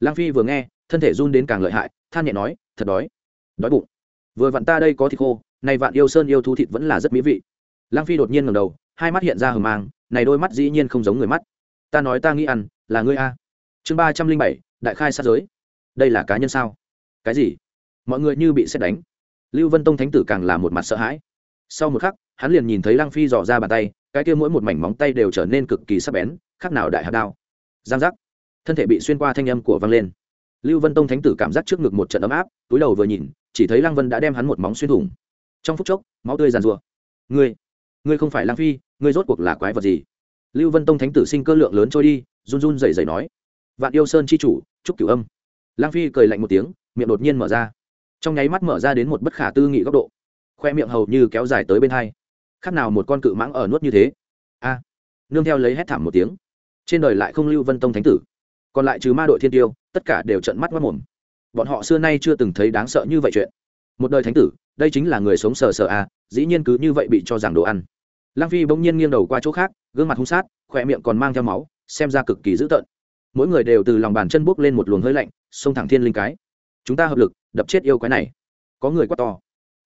Lang phi vừa nghe, thân thể run đến càng lợi hại, than nhẹ nói, thật đói. Đói bụng. Vừa vặn ta đây có thịt khô này vạn yêu sơn yêu thú thịt vẫn là rất mỹ vị lăng phi đột nhiên ngầm đầu, hai mắt hiện ra hờ mang, này đôi mắt dĩ nhiên không giống người mắt. Ta nói ta nghĩ ăn, là ngươi a. Chương ba trăm linh bảy, đại khai sát giới. Đây là cá nhân sao? Cái gì? Mọi người như bị xét đánh. Lưu vân tông thánh tử càng là một mặt sợ hãi. Sau một khắc, hắn liền nhìn thấy lăng phi dò ra bàn tay, cái kia mỗi một mảnh móng tay đều trở nên cực kỳ sắc bén, khác nào đại hạt đao. Giang giác. Thân thể bị xuyên qua thanh âm của văng lên. Lưu vân tông thánh tử cảm giác trước ngực một trận ấm áp, túi đầu vừa nhìn, chỉ thấy lăng vân đã đem hắn một móng xuyên thủng. Trong phút chốc, máu tươi giàn rùa ngươi ngươi không phải lang phi, ngươi rốt cuộc là quái vật gì? Lưu vân tông thánh tử sinh cơ lượng lớn trôi đi, run run rẩy rẩy nói. Vạn yêu sơn c h i chủ trúc cửu âm. Lang phi cười lạnh một tiếng, miệng đột nhiên mở ra. Trong nháy mắt mở ra đến một bất khả tư nghị góc độ. Khoe miệng hầu như kéo dài tới bên hai. Khác nào một con cự mãng ở nuốt như thế? A. Nương theo lấy hét thảm một tiếng. Trên đời lại không lưu vân tông thánh tử. Còn lại trừ ma đội thiên tiêu, tất cả đều trận mắt mất mồm bọn họ xưa nay chưa từng thấy đáng sợ như vậy chuyện. Một đời thánh tử, đây chính là người sống sờ sờ à dĩ nhiên cứ như vậy bị cho rằng đồ ăn lăng phi bỗng nhiên nghiêng đầu qua chỗ khác, gương mặt hung sát, khỏe miệng còn mang theo máu, xem ra cực kỳ dữ tợn. Mỗi người đều từ lòng bàn chân bốc lên một luồng hơi lạnh, xông thẳng thiên linh cái. Chúng ta hợp lực, đập chết yêu quái này. Có người quát to.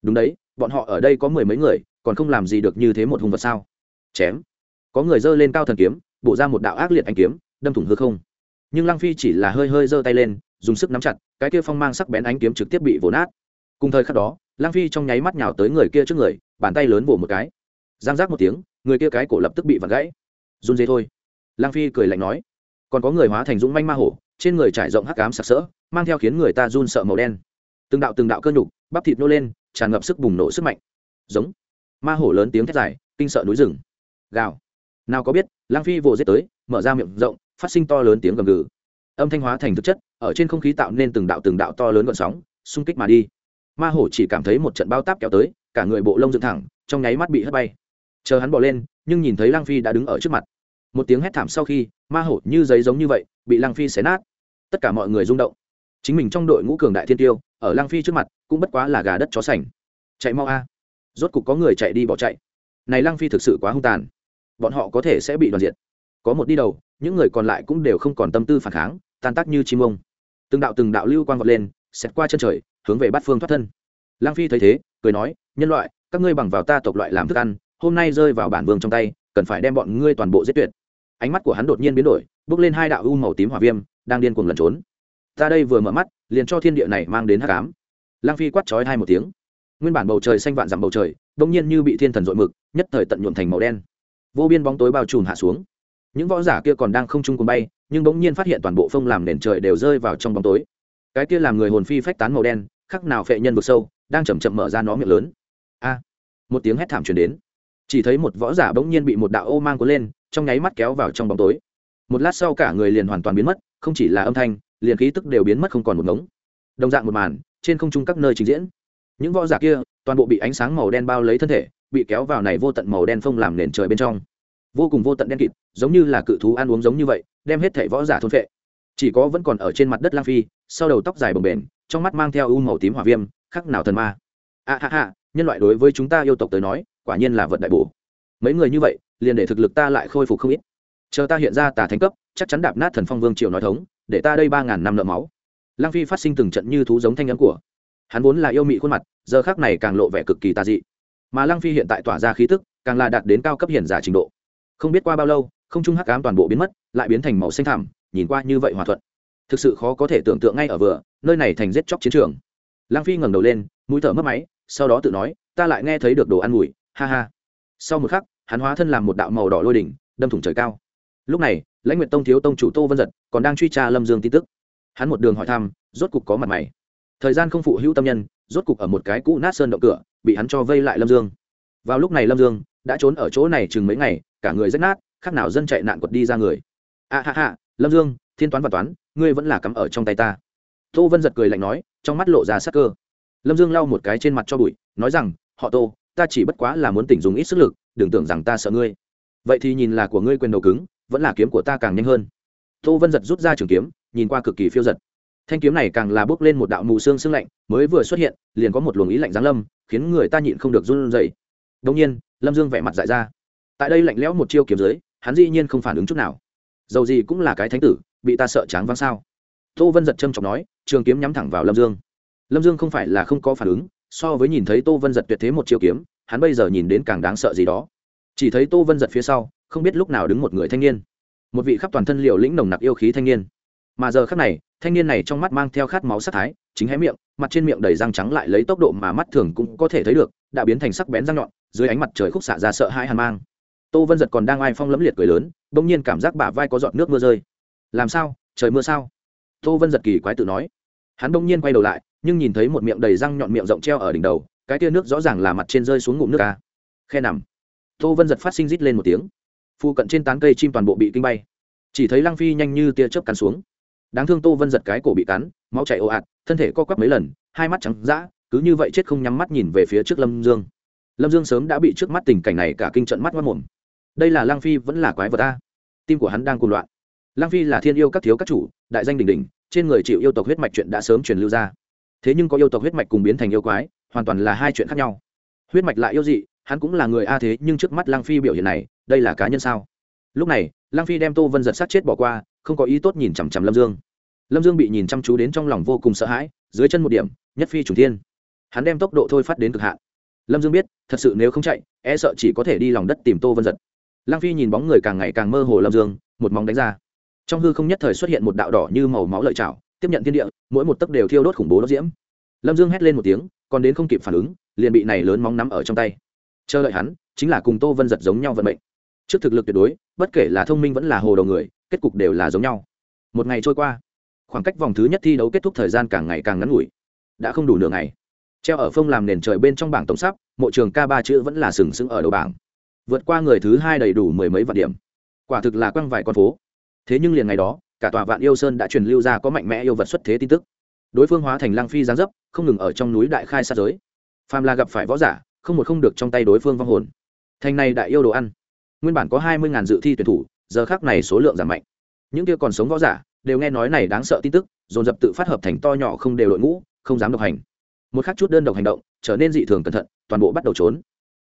Đúng đấy, bọn họ ở đây có mười mấy người, còn không làm gì được như thế một hung vật sao? Chém. Có người giơ lên cao thần kiếm, bổ ra một đạo ác liệt anh kiếm, đâm thủng hư không. Nhưng lăng phi chỉ là hơi hơi giơ tay lên, dùng sức nắm chặt, cái kia phong mang sắc bén ánh kiếm trực tiếp bị vồ nát. Cùng thời khắc đó, lăng phi trong nháy mắt nhào tới người kia trước người, bàn tay lớn vồ một cái giang giác một tiếng, người kia cái cổ lập tức bị vặn gãy. Run dê thôi. Lang phi cười lạnh nói, còn có người hóa thành dũng manh ma hổ, trên người trải rộng hắc cám sặc sỡ, mang theo khiến người ta run sợ màu đen. Từng đạo từng đạo cơ nhục, bắp thịt nô lên, tràn ngập sức bùng nổ sức mạnh. Giống. Ma hổ lớn tiếng thét dài, kinh sợ núi rừng. Gào. Nào có biết, lang phi vồ giết tới, mở ra miệng rộng, phát sinh to lớn tiếng gầm gừ. Âm thanh hóa thành thực chất, ở trên không khí tạo nên từng đạo từng đạo to lớn gọn sóng, xung kích mà đi. Ma hổ chỉ cảm thấy một trận bao táp kéo tới, cả người bộ lông dựng thẳng, trong nháy mắt bị hất bay chờ hắn bỏ lên, nhưng nhìn thấy lang phi đã đứng ở trước mặt. Một tiếng hét thảm sau khi, ma hổ như giấy giống như vậy, bị lang phi xé nát. Tất cả mọi người rung động. Chính mình trong đội ngũ cường đại thiên tiêu, ở lang phi trước mặt, cũng bất quá là gà đất chó sành. Chạy mau a. Rốt cục có người chạy đi bỏ chạy. Này lang phi thực sự quá hung tàn. Bọn họ có thể sẽ bị đoàn diệt. Có một đi đầu, những người còn lại cũng đều không còn tâm tư phản kháng, tan tác như chim ông. Từng đạo từng đạo lưu quang vọt lên, xẹt qua chân trời, hướng về bát phương thoát thân. Lang phi thấy thế, cười nói, nhân loại, các ngươi bằng vào ta tộc loại làm thức ăn hôm nay rơi vào bản vương trong tay, cần phải đem bọn ngươi toàn bộ giết tuyệt. Ánh mắt của hắn đột nhiên biến đổi, bước lên hai đạo u màu tím hỏa viêm, đang điên cuồng lẩn trốn. Ta đây vừa mở mắt, liền cho thiên địa này mang đến hắc ám. Lang phi quát chói hai một tiếng. Nguyên bản bầu trời xanh vạn dặm bầu trời, đông nhiên như bị thiên thần dội mực, nhất thời tận nhuộm thành màu đen. Vô biên bóng tối bao trùm hạ xuống. Những võ giả kia còn đang không chung cùng bay, nhưng bỗng nhiên phát hiện toàn bộ phông làm nền trời đều rơi vào trong bóng tối. Cái kia làm người hồn phi phách tán màu đen, khắc nào phệ nhân vực sâu, đang chầm chậm mở ra nó miệng lớn. A! Một tiếng hét thảm truyền đến chỉ thấy một võ giả bỗng nhiên bị một đạo ô mang cuốn lên, trong nháy mắt kéo vào trong bóng tối. Một lát sau cả người liền hoàn toàn biến mất, không chỉ là âm thanh, liền khí tức đều biến mất không còn một ngống. Đồng dạng một màn, trên không trung các nơi trình diễn. Những võ giả kia, toàn bộ bị ánh sáng màu đen bao lấy thân thể, bị kéo vào này vô tận màu đen phông làm nền trời bên trong. Vô cùng vô tận đen kịt, giống như là cự thú ăn uống giống như vậy, đem hết thảy võ giả thôn phệ. Chỉ có vẫn còn ở trên mặt đất lang phi, sau đầu tóc dài bồng bềnh, trong mắt mang theo u màu tím hỏa viêm, khắc nào thần ma. A ha ha, nhân loại đối với chúng ta yêu tộc tới nói quả nhiên là vật đại bổ. Mấy người như vậy, liền để thực lực ta lại khôi phục không ít. Chờ ta hiện ra tà thánh cấp, chắc chắn đạp nát thần phong vương triều nói thống, để ta đây ba ngàn năm nợ máu. Lang phi phát sinh từng trận như thú giống thanh âm của. Hắn vốn là yêu mị khuôn mặt, giờ khác này càng lộ vẻ cực kỳ tà dị. Mà lăng phi hiện tại tỏa ra khí tức, càng là đạt đến cao cấp hiển giả trình độ. Không biết qua bao lâu, không trung hắc ám toàn bộ biến mất, lại biến thành màu xanh thẳm, nhìn qua như vậy hòa thuận. Thực sự khó có thể tưởng tượng ngay ở vừa, nơi này thành giết chóc chiến trường. Lăng phi ngẩng đầu lên, mũi thở mất máy, sau đó tự nói, ta lại nghe thấy được đồ ăn mùi ha ha. Sau một khắc hắn hóa thân làm một đạo màu đỏ lôi đỉnh đâm thủng trời cao. Lúc này lãnh nguyệt tông thiếu tông chủ tô vân giật còn đang truy tra lâm dương tin tức. Hắn một đường hỏi thăm rốt cục có mặt mày. Thời gian không phụ hữu tâm nhân rốt cục ở một cái cũ nát sơn động cửa bị hắn cho vây lại lâm dương. Vào lúc này lâm dương đã trốn ở chỗ này chừng mấy ngày cả người rách nát khác nào dân chạy nạn quật đi ra người. A à, ha ha lâm dương thiên toán và toán ngươi vẫn là cắm ở trong tay ta. Tô vân giật cười lạnh nói trong mắt lộ ra sắc cơ. Lâm dương lau một cái trên mặt cho bụi nói rằng họ tô ta chỉ bất quá là muốn tỉnh dùng ít sức lực, đừng tưởng rằng ta sợ ngươi. Vậy thì nhìn là của ngươi quyền đầu cứng, vẫn là kiếm của ta càng nhanh hơn. Tô vân giật rút ra trường kiếm, nhìn qua cực kỳ phiêu giật. Thanh kiếm này càng là bước lên một đạo mù xương xương lạnh, mới vừa xuất hiện, liền có một luồng ý lạnh giáng lâm, khiến người ta nhịn không được run rẩy. Đông nhiên, lâm dương vẻ mặt dại ra. Tại đây lạnh lẽo một chiêu kiếm dưới, hắn dĩ nhiên không phản ứng chút nào. Dầu gì cũng là cái thánh tử, bị ta sợ tráng văng sao? Tô vân giật trâm trọng nói, trường kiếm nhắm thẳng vào lâm dương. Lâm dương không phải là không có phản ứng so với nhìn thấy tô vân giật tuyệt thế một chiêu kiếm, hắn bây giờ nhìn đến càng đáng sợ gì đó. Chỉ thấy tô vân giật phía sau, không biết lúc nào đứng một người thanh niên. Một vị khắp toàn thân liều lĩnh nồng nặc yêu khí thanh niên. Mà giờ khắc này, thanh niên này trong mắt mang theo khát máu sắc thái, chính hé miệng, mặt trên miệng đầy răng trắng lại lấy tốc độ mà mắt thường cũng có thể thấy được, đã biến thành sắc bén răng nhọn, dưới ánh mặt trời khúc xạ ra sợ hãi hàn mang. Tô vân giật còn đang ai phong lẫm liệt cười lớn, bỗng nhiên cảm giác bả vai có giọt nước mưa rơi. Làm sao? Trời mưa sao? Tô vân giật kỳ quái tự nói. Hắn đông nhiên quay đầu lại nhưng nhìn thấy một miệng đầy răng nhọn miệng rộng treo ở đỉnh đầu, cái tia nước rõ ràng là mặt trên rơi xuống ngụm nước ca. Khe nằm. Tô vân giật phát sinh rít lên một tiếng. Phu cận trên tán cây chim toàn bộ bị kinh bay. Chỉ thấy lăng phi nhanh như tia chớp cắn xuống. Đáng thương tô vân giật cái cổ bị cắn, máu chảy ồ ạt, thân thể co quắp mấy lần, hai mắt trắng d cứ như vậy chết không nhắm mắt nhìn về phía trước lâm dương. Lâm dương sớm đã bị trước mắt tình cảnh này cả kinh trận mắt mất mồm. Đây là lăng phi vẫn là quái vật ta tim của hắn đang cuồng loạn. Lăng phi là thiên yêu các thiếu các chủ, đại danh đình đình trên người chịu yêu tộc huyết mạch chuyện đã sớm truyền lưu ra thế nhưng có yêu tộc huyết mạch cùng biến thành yêu quái, hoàn toàn là hai chuyện khác nhau. Huyết mạch lại yêu dị, hắn cũng là người a thế, nhưng trước mắt Lang phi biểu hiện này, đây là cá nhân sao? Lúc này Lang phi đem tô vân giật sát chết bỏ qua, không có ý tốt nhìn chằm chằm lâm dương. Lâm dương bị nhìn chăm chú đến trong lòng vô cùng sợ hãi, dưới chân một điểm, nhất phi Chủ thiên. Hắn đem tốc độ thôi phát đến cực hạn. Lâm dương biết, thật sự nếu không chạy e sợ chỉ có thể đi lòng đất tìm tô vân giật. Lang phi nhìn bóng người càng ngày càng mơ hồ lâm dương, một móng đánh ra. Trong hư không nhất thời xuất hiện một đạo đỏ như màu máu lợi chảo tiếp nhận thiên địa, mỗi một tấc đều thiêu đốt khủng bố đốt diễm. Lâm dương hét lên một tiếng, còn đến không kịp phản ứng, liền bị này lớn móng nắm ở trong tay. Chờ đợi hắn, chính là cùng tô vân giật giống nhau vận mệnh. Trước thực lực tuyệt đối, bất kể là thông minh vẫn là hồ đầu người, kết cục đều là giống nhau. Một ngày trôi qua, khoảng cách vòng thứ nhất thi đấu kết thúc thời gian càng ngày càng ngắn ngủi. Đã không đủ nửa ngày. Treo ở phông làm nền trời bên trong bảng tổng sắp, mộ trường k ba chữ vẫn là sừng sững ở đầu bảng. Vượt qua người thứ hai đầy đủ mười mấy vạn điểm. Quả thực là quăng vài con phố. Thế nhưng liền ngày đó cả tòa vạn yêu sơn đã truyền lưu ra có mạnh mẽ yêu vật xuất thế tin tức. Đối phương hóa thành lang phi giáng dấp, không ngừng ở trong núi đại khai sát giới. Phàm là gặp phải võ giả, không một không được trong tay đối phương vong hồn. Thành này đại yêu đồ ăn. Nguyên bản có hai mươi ngàn dự thi tuyển thủ, giờ khác này số lượng giảm mạnh. Những kia còn sống võ giả, đều nghe nói này đáng sợ tin tức, dồn dập tự phát hợp thành to nhỏ không đều đội ngũ, không dám độc hành. Một khắc chút đơn độc hành động, trở nên dị thường cẩn thận, toàn bộ bắt đầu trốn.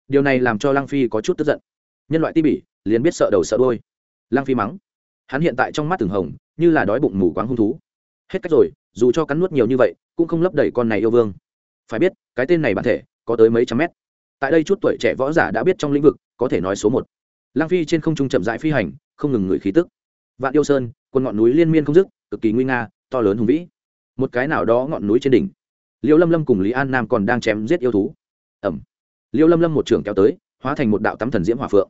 Điều này làm cho lăng phi có chút tức giận. Nhân loại ti bỉ, liền biết sợ đầu sợ đôi lăng phi mắng. Hắn hiện tại trong mắt từng hồng như là đói bụng mù quáng hung thú. Hết cách rồi, dù cho cắn nuốt nhiều như vậy, cũng không lấp đầy con này yêu vương. Phải biết, cái tên này bản thể, có tới mấy trăm mét. Tại đây chút tuổi trẻ võ giả đã biết trong lĩnh vực, có thể nói số một. Lang phi trên không trung chậm rãi phi hành, không ngừng ngửi khí tức. Vạn yêu sơn quân ngọn núi liên miên không dứt, cực kỳ nguy nga, to lớn hùng vĩ. Một cái nào đó ngọn núi trên đỉnh. Liêu lâm lâm cùng lý an nam còn đang chém giết yêu thú. Ẩm liêu lâm lâm một trường kéo tới, hóa thành một đạo tắm thần diễm hỏa phượng.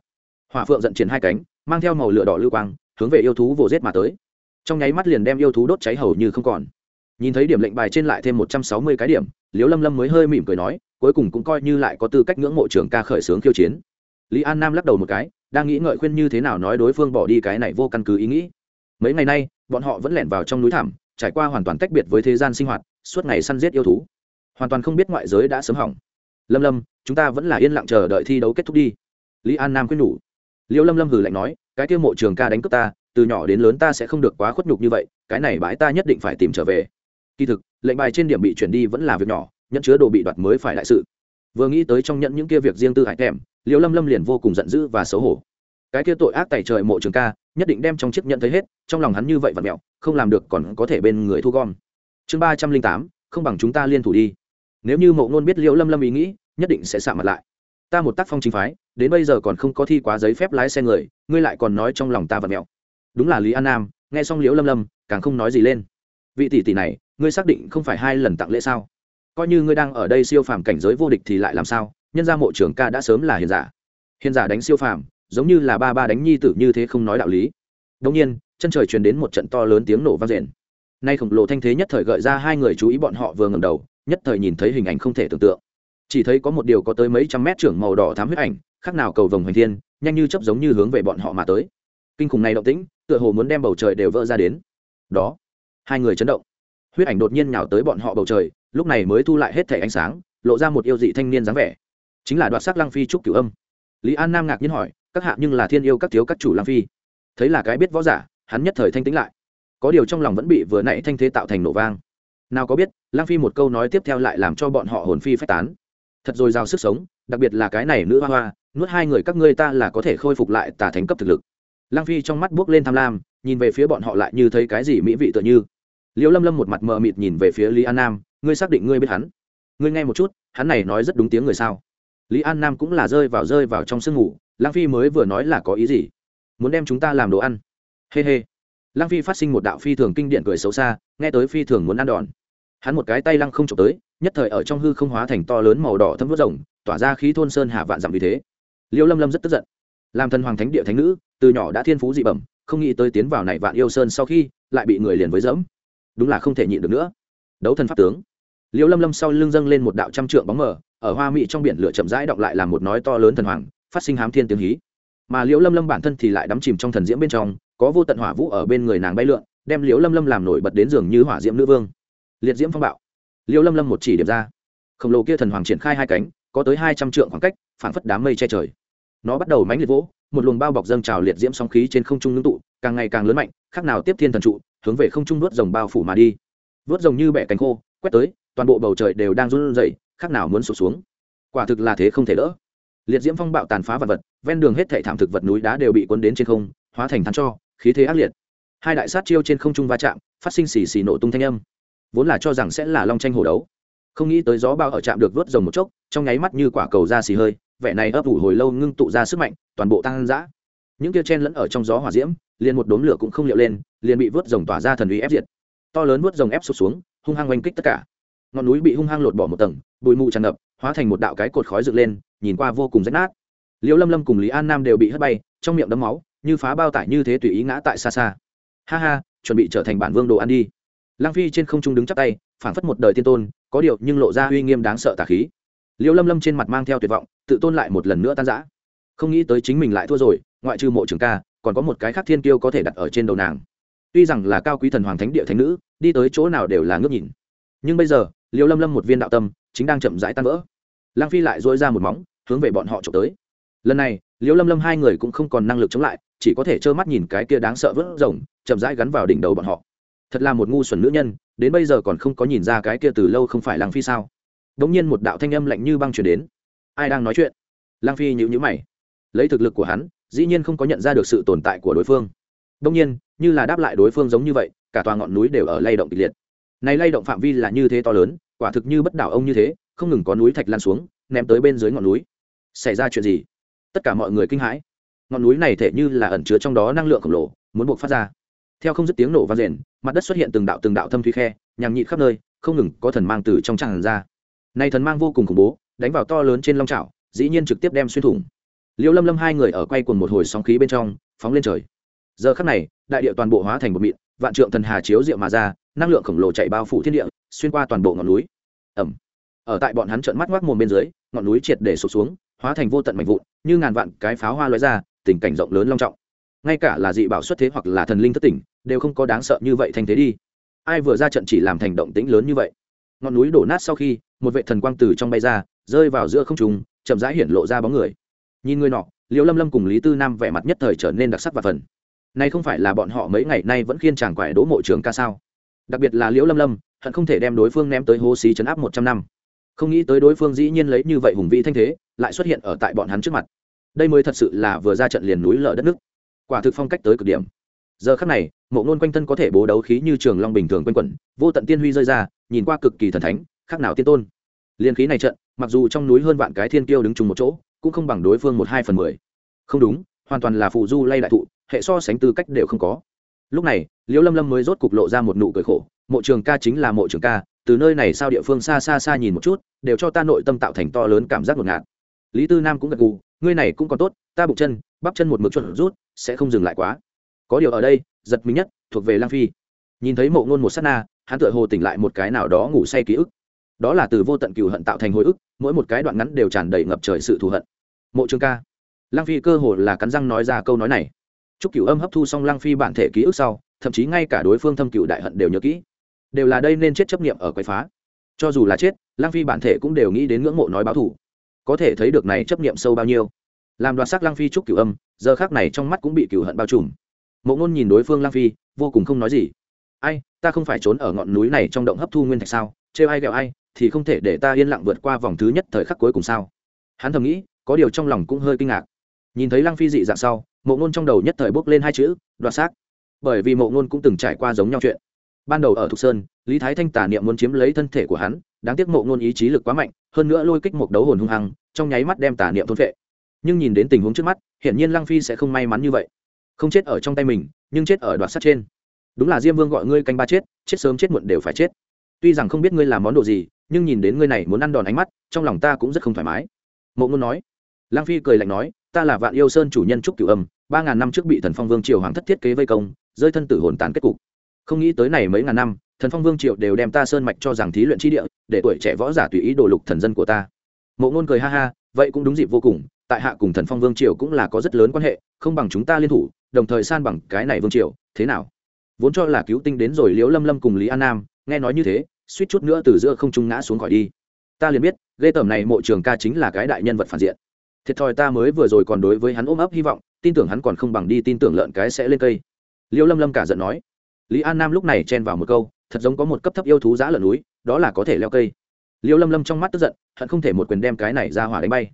Hỏa phượng giận triển hai cánh, mang theo màu lửa đỏ lưu quang, hướng về yêu thú vồ giết mà tới trong nháy mắt liền đem yêu thú đốt cháy hầu như không còn. Nhìn thấy điểm lệnh bài trên lại thêm một trăm sáu mươi cái điểm liếu lâm lâm mới hơi mỉm cười nói, cuối cùng cũng coi như lại có tư cách ngưỡng mộ trưởng ca khởi xướng khiêu chiến. Lý an nam lắc đầu một cái, đang nghĩ ngợi khuyên như thế nào nói đối phương bỏ đi cái này vô căn cứ ý nghĩ. Mấy ngày nay, bọn họ vẫn lẻn vào trong núi thảm trải qua hoàn toàn tách biệt với thế gian sinh hoạt, suốt ngày săn giết yêu thú. Hoàn toàn không biết ngoại giới đã sớm hỏng. Lâm lâm, chúng ta vẫn là yên lặng chờ đợi thi đấu kết thúc đi. Lý an nam khuyên nhủ. Liêu lâm lâm hử lạnh nói, cái tiêu mộ trường ca đánh cướp ta từ nhỏ đến lớn ta sẽ không được quá khuất nhục như vậy, cái này bãi ta nhất định phải tìm trở về. Kỳ thực, lệnh bài trên điểm bị chuyển đi vẫn là việc nhỏ nhận chứa đồ bị đoạt mới phải đại sự. Vừa nghĩ tới trong nhận những kia việc riêng tư hải thèm, Liễu lâm lâm liền vô cùng giận dữ và xấu hổ. Cái kia tội ác tài trời mộ trường ca, nhất định đem trong chiếc nhận thấy hết, trong lòng hắn như vậy và mẹo, không làm được còn có thể bên người thu gom. Chương ba trăm linh tám, không bằng chúng ta liên thủ đi. Nếu như mộ ngôn biết liễu lâm lâm ý nghĩ, nhất định sẽ xạ mặt lại. Ta một tác phong chính phái, đến bây giờ còn không có thi quá giấy phép lái xe người, ngươi lại còn nói trong lòng ta và mẹo đúng là lý an nam nghe xong liễu lâm lâm càng không nói gì lên vị tỷ tỷ này ngươi xác định không phải hai lần tặng lễ sao coi như ngươi đang ở đây siêu phàm cảnh giới vô địch thì lại làm sao nhân ra mộ trưởng ca đã sớm là hiền giả hiền giả đánh siêu phàm giống như là ba ba đánh nhi tử như thế không nói đạo lý đông nhiên chân trời truyền đến một trận to lớn tiếng nổ vang rền nay khổng lồ thanh thế nhất thời gợi ra hai người chú ý bọn họ vừa ngầm đầu nhất thời nhìn thấy hình ảnh không thể tưởng tượng chỉ thấy có một điều có tới mấy trăm mét trưởng màu đỏ thám huyết ảnh khác nào cầu vồng hoành thiên nhanh như chấp giống như hướng về bọn họ mà tới kinh khủng này động tĩnh tựa hồ muốn đem bầu trời đều vỡ ra đến. Đó. Hai người chấn động. Huyết ảnh đột nhiên nhào tới bọn họ bầu trời, lúc này mới thu lại hết thẻ ánh sáng, lộ ra một yêu dị thanh niên dáng vẻ. Chính là đoạt sắc lăng phi trúc cửu âm. Lý an nam ngạc nhiên hỏi, các hạ nhưng là thiên yêu các thiếu các chủ lăng phi? Thấy là cái biết võ giả, hắn nhất thời thanh tĩnh lại. Có điều trong lòng vẫn bị vừa nãy thanh thế tạo thành nổ vang. Nào có biết, lăng phi một câu nói tiếp theo lại làm cho bọn họ hồn phi phách tán. Thật dồi dào sức sống, đặc biệt là cái này nữ hoa hoa, nuốt hai người các ngươi ta là có thể khôi phục lại tà thánh cấp thực lực lăng phi trong mắt buốc lên tham lam, nhìn về phía bọn họ lại như thấy cái gì mỹ vị tựa như. Liễu lâm lâm một mặt mờ mịt nhìn về phía lý an nam, ngươi xác định ngươi biết hắn. Ngươi nghe một chút, hắn này nói rất đúng tiếng người sao? Lý an nam cũng là rơi vào rơi vào trong sương ngủ, lăng phi mới vừa nói là có ý gì? Muốn đem chúng ta làm đồ ăn. Hê、hey、hê、hey. lăng phi phát sinh một đạo phi thường kinh điện cười xấu xa, nghe tới phi thường muốn ăn đòn. Hắn một cái tay lăng không trộm tới, nhất thời ở trong hư không hóa thành to lớn màu đỏ thâm vớt rồng, tỏa ra khí thôn sơn hạ vạn dặm vì thế. Liễu lâm lâm rất tức giận làm thần hoàng thánh địa thánh nữ, từ nhỏ đã thiên phú dị bẩm, không nghĩ tới tiến vào này vạn yêu sơn sau khi, lại bị người liền với dẫm. Đúng là không thể nhịn được nữa. Đấu thần pháp tướng. Liễu lâm lâm sau lưng dâng lên một đạo trăm trượng bóng mờ, ở hoa mỹ trong biển lửa chậm rãi động lại làm một nói to lớn thần hoàng, phát sinh hám thiên tiếng hí. Mà liễu lâm lâm bản thân thì lại đắm chìm trong thần diễm bên trong, có vô tận hỏa vũ ở bên người nàng bay lượn, đem liễu lâm lâm làm nổi bật đến giường như hỏa diễm nữ vương. Liệt diễm phong bạo. Liễu lâm lâm một chỉ điểm ra. Khổng lồ kia thần hoàng triển khai hai cánh, có tới hai trăm trượng khoảng cách, phảng phất đám mây che trời nó bắt đầu mánh liệt vỗ, một luồng bao bọc dâng trào liệt diễm sóng khí trên không trung ngưng tụ, càng ngày càng lớn mạnh, khác nào tiếp thiên thần trụ, hướng về không trung vớt rồng bao phủ mà đi. Vớt rồng như bẻ cánh khô, quét tới, toàn bộ bầu trời đều đang run rẩy, khác nào muốn sụp xuống. Quả thực là thế không thể đỡ. Liệt diễm phong bạo tàn phá vật vật, ven đường hết thảy thảm thực vật núi đá đều bị cuốn đến trên không, hóa thành than cho, khí thế ác liệt. Hai đại sát chiêu trên không trung va chạm, phát sinh xì xì nổ tung thanh âm. Vốn là cho rằng sẽ là long tranh hổ đấu. Không nghĩ tới gió bao ở chạm được vớt rồng một chốc, trong nháy mắt như quả cầu ra xì hơi vẻ này ấp ủ hồi lâu ngưng tụ ra sức mạnh, toàn bộ tăng dã những kia chen lẫn ở trong gió hỏa diễm, liền một đốm lửa cũng không liệu lên, liền bị vớt rồng tỏa ra thần uy ép diệt. To lớn vớt rồng ép sụp xuống, hung hăng oanh kích tất cả. Ngọn núi bị hung hăng lột bỏ một tầng, bụi mù tràn ngập, hóa thành một đạo cái cột khói dựng lên, nhìn qua vô cùng rách nát. Liễu lâm lâm cùng lý an nam đều bị hất bay, trong miệng đấm máu, như phá bao tải như thế tùy ý ngã tại xa xa. Ha ha, chuẩn bị trở thành bản vương đồ ăn đi. Lang phi trên không trung đứng chắp tay, phảng phất một đời tiên tôn, có điều nhưng lộ ra uy nghiêm đáng sợ tà khí. Liễu lâm lâm trên mặt mang theo tuyệt vọng tự tôn lại một lần nữa tan rã không nghĩ tới chính mình lại thua rồi, ngoại trừ mộ trường ca, còn có một cái khác thiên kiêu có thể đặt ở trên đầu nàng. Tuy rằng là cao quý thần hoàng thánh địa thánh nữ, đi tới chỗ nào đều là ngước nhìn. Nhưng bây giờ liều lâm lâm một viên đạo tâm, chính đang chậm rãi tan vỡ. Lang phi lại dỗi ra một móng, hướng về bọn họ trộm tới. Lần này liều lâm lâm hai người cũng không còn năng lực chống lại, chỉ có thể trơ mắt nhìn cái kia đáng sợ vỡ rồng, chậm rãi gắn vào đỉnh đầu bọn họ. Thật là một ngu xuẩn nữ nhân, đến bây giờ còn không có nhìn ra cái kia từ lâu không phải lang phi sao? Đ ỗ n g nhiên một đạo thanh âm lạnh như băng chuyển đến ai đang nói chuyện? Lang phi nhữ nhữ mày. Lấy thực lực của hắn, dĩ nhiên không có nhận ra được sự tồn tại của đối phương. Đông nhiên, như là đáp lại đối phương giống như vậy, cả tòa ngọn núi đều ở lay động kịch liệt. Này lay động phạm vi là như thế to lớn, quả thực như bất đảo ông như thế, không ngừng có núi thạch lan xuống, ném tới bên dưới ngọn núi. Xảy ra chuyện gì? Tất cả mọi người kinh hãi. Ngọn núi này thể như là ẩn chứa trong đó năng lượng khổng lồ, muốn buộc phát ra. Theo không dứt tiếng nổ vang rền, mặt đất xuất hiện từng đạo từng đạo thâm thúy khe nhằm nhịn khắp nơi, không ngừng có thần mang từ trong tràn ra. Này thần mang vô cùng khủng bố đánh vào to lớn trên long trào dĩ nhiên trực tiếp đem xuyên thủng. Liêu lâm lâm hai người ở quay cùng một hồi sóng khí bên trong, phóng lên trời. Giờ khắc này, đại địa toàn bộ hóa thành một mịn, vạn trượng thần hà chiếu diệu mà ra, năng lượng khổng lồ chạy bao phủ thiên địa, xuyên qua toàn bộ ngọn núi. Ẩm. Ở tại bọn hắn trợn mắt ngoác mồm bên dưới, ngọn núi triệt để sụp xuống, hóa thành vô tận mạnh vụn, như ngàn vạn cái pháo hoa lóe ra, tình cảnh rộng lớn long trọng. Ngay cả là dị bảo xuất thế hoặc là thần linh thất tỉnh, đều không có đáng sợ như vậy thành thế đi. Ai vừa ra trận chỉ làm thành động tĩnh lớn như vậy? Ngọn núi đổ nát sau khi, một vệ thần quang từ trong bay ra rơi vào giữa không trùng chậm rãi hiển lộ ra bóng người. Nhìn người nọ, liễu lâm lâm cùng lý tư nam vẻ mặt nhất thời trở nên đặc sắc và phần. Này không phải là bọn họ mấy ngày nay vẫn khiên chàng quải đỗ mộ trường ca sao? Đặc biệt là liễu lâm lâm, hận không thể đem đối phương ném tới hố xí chấn áp một trăm năm. Không nghĩ tới đối phương dĩ nhiên lấy như vậy hùng vĩ thanh thế, lại xuất hiện ở tại bọn hắn trước mặt. Đây mới thật sự là vừa ra trận liền núi lở đất nước. Quả thực phong cách tới cực điểm. Giờ khắc này, mộ ngôn quanh thân có thể bố đấu khí như trường long bình thường quanh quẩn, vô tận tiên huy rơi ra, nhìn qua cực kỳ thần thánh, khác nào tiên tôn. Liên khí này trận mặc dù trong núi hơn vạn cái thiên kiêu đứng chung một chỗ, cũng không bằng đối phương một hai phần mười. Không đúng, hoàn toàn là phụ du lay đại thụ, hệ so sánh tư cách đều không có. Lúc này, liễu lâm lâm mới rốt cục lộ ra một nụ cười khổ, mộ trường ca chính là mộ trường ca, từ nơi này sao địa phương xa xa xa nhìn một chút, đều cho ta nội tâm tạo thành to lớn cảm giác ngột ngạt. Lý tư nam cũng gật gù, ngươi này cũng còn tốt, ta bụng chân, bắp chân một mực chuẩn rút, sẽ không dừng lại quá. Có điều ở đây, giật mình nhất, thuộc về lang phi. Nhìn thấy mộ ngôn một s á t na, hắn tựa hồ tỉnh lại một cái nào đó ngủ say ký ức đó là từ vô tận cừu hận tạo thành hồi ức, mỗi một cái đoạn ngắn đều tràn đầy ngập trời sự thù hận. Mộ trường ca lang phi cơ hồ là cắn răng nói ra câu nói này. Chúc cửu âm hấp thu xong lang phi bản thể ký ức sau, thậm chí ngay cả đối phương thâm cửu đại hận đều nhớ kỹ. Đều là đây nên chết chấp nghiệm ở quái phá. Cho dù là chết lang phi bản thể cũng đều nghĩ đến ngưỡng mộ nói báo thủ có thể thấy được này chấp nghiệm sâu bao nhiêu. Làm đoạt sắc lang phi chúc cửu âm, giờ khác này trong mắt cũng bị cửu hận bao trùm. Mộ ngôn nhìn đối phương lang phi, vô cùng không nói gì. Ai, ta không phải trốn ở ngọn núi này trong động hấp thu nguyên thạch sao? Trêu ai ghẹo ai? Thì không thể để ta yên lặng vượt qua vòng thứ nhất thời khắc cuối cùng sao? Hắn thầm nghĩ, có điều trong lòng cũng hơi kinh ngạc. Nhìn thấy lăng phi dị dạng sau, mộ ngôn trong đầu nhất thời bốc lên hai chữ, đoạt xác. Bởi vì mộ ngôn cũng từng trải qua giống nhau chuyện. Ban đầu ở thục sơn, lý thái thanh tà niệm muốn chiếm lấy thân thể của hắn, đáng tiếc mộ ngôn ý chí lực quá mạnh, hơn nữa lôi kích một đấu hồn hung hăng, trong nháy mắt đem tà niệm thôn vệ nhưng nhìn đến tình huống trước mắt, hiển nhiên lăng phi sẽ không may mắn như vậy. Không chết ở trong tay mình, nhưng chết ở đoạt sắt trên. Đúng là diêm vương gọi ngươi canh ba chết chết sớm chết muộn đều phải chết. Tuy rằng không biết ngươi làm món đồ gì nhưng nhìn đến ngươi này muốn ăn đòn ánh mắt, trong lòng ta cũng rất không thoải mái. Mộ ngôn nói. Lang phi cười lạnh nói, ta là vạn yêu sơn chủ nhân trúc cửu âm, ba ngàn năm trước bị thần phong vương triều hoàng thất thiết kế vây công, rơi thân tử hồn tàn kết cục. Không nghĩ tới này mấy ngàn năm, thần phong vương triều đều đem ta sơn mạch cho rằng thí luyện chi địa, để tuổi trẻ võ giả tùy ý đổ lục thần dân của ta. Mộ ngôn cười ha ha, vậy cũng đúng dịp vô cùng, tại hạ cùng thần phong vương triều cũng là có rất lớn quan hệ, không bằng chúng ta liên thủ, đồng thời san bằng cái này vương triều, thế nào? Vốn cho là cứu tinh đến rồi liễu lâm lâm cùng lý an nam, nghe nói như thế suýt chút nữa từ giữa không trung ngã xuống khỏi đi. Ta liền biết, ghê tởm này mộ trường ca chính là cái đại nhân vật phản diện. Thiệt thòi ta mới vừa rồi còn đối với hắn ôm ấp hy vọng, tin tưởng hắn còn không bằng đi tin tưởng lợn cái sẽ lên cây. Liêu lâm lâm cả giận nói. Lý an nam lúc này chen vào một câu, thật giống có một cấp thấp yêu thú giã lợn núi, đó là có thể leo cây. Liêu lâm lâm trong mắt tức giận, hận không thể một quyền đem cái này ra hỏa đánh bay.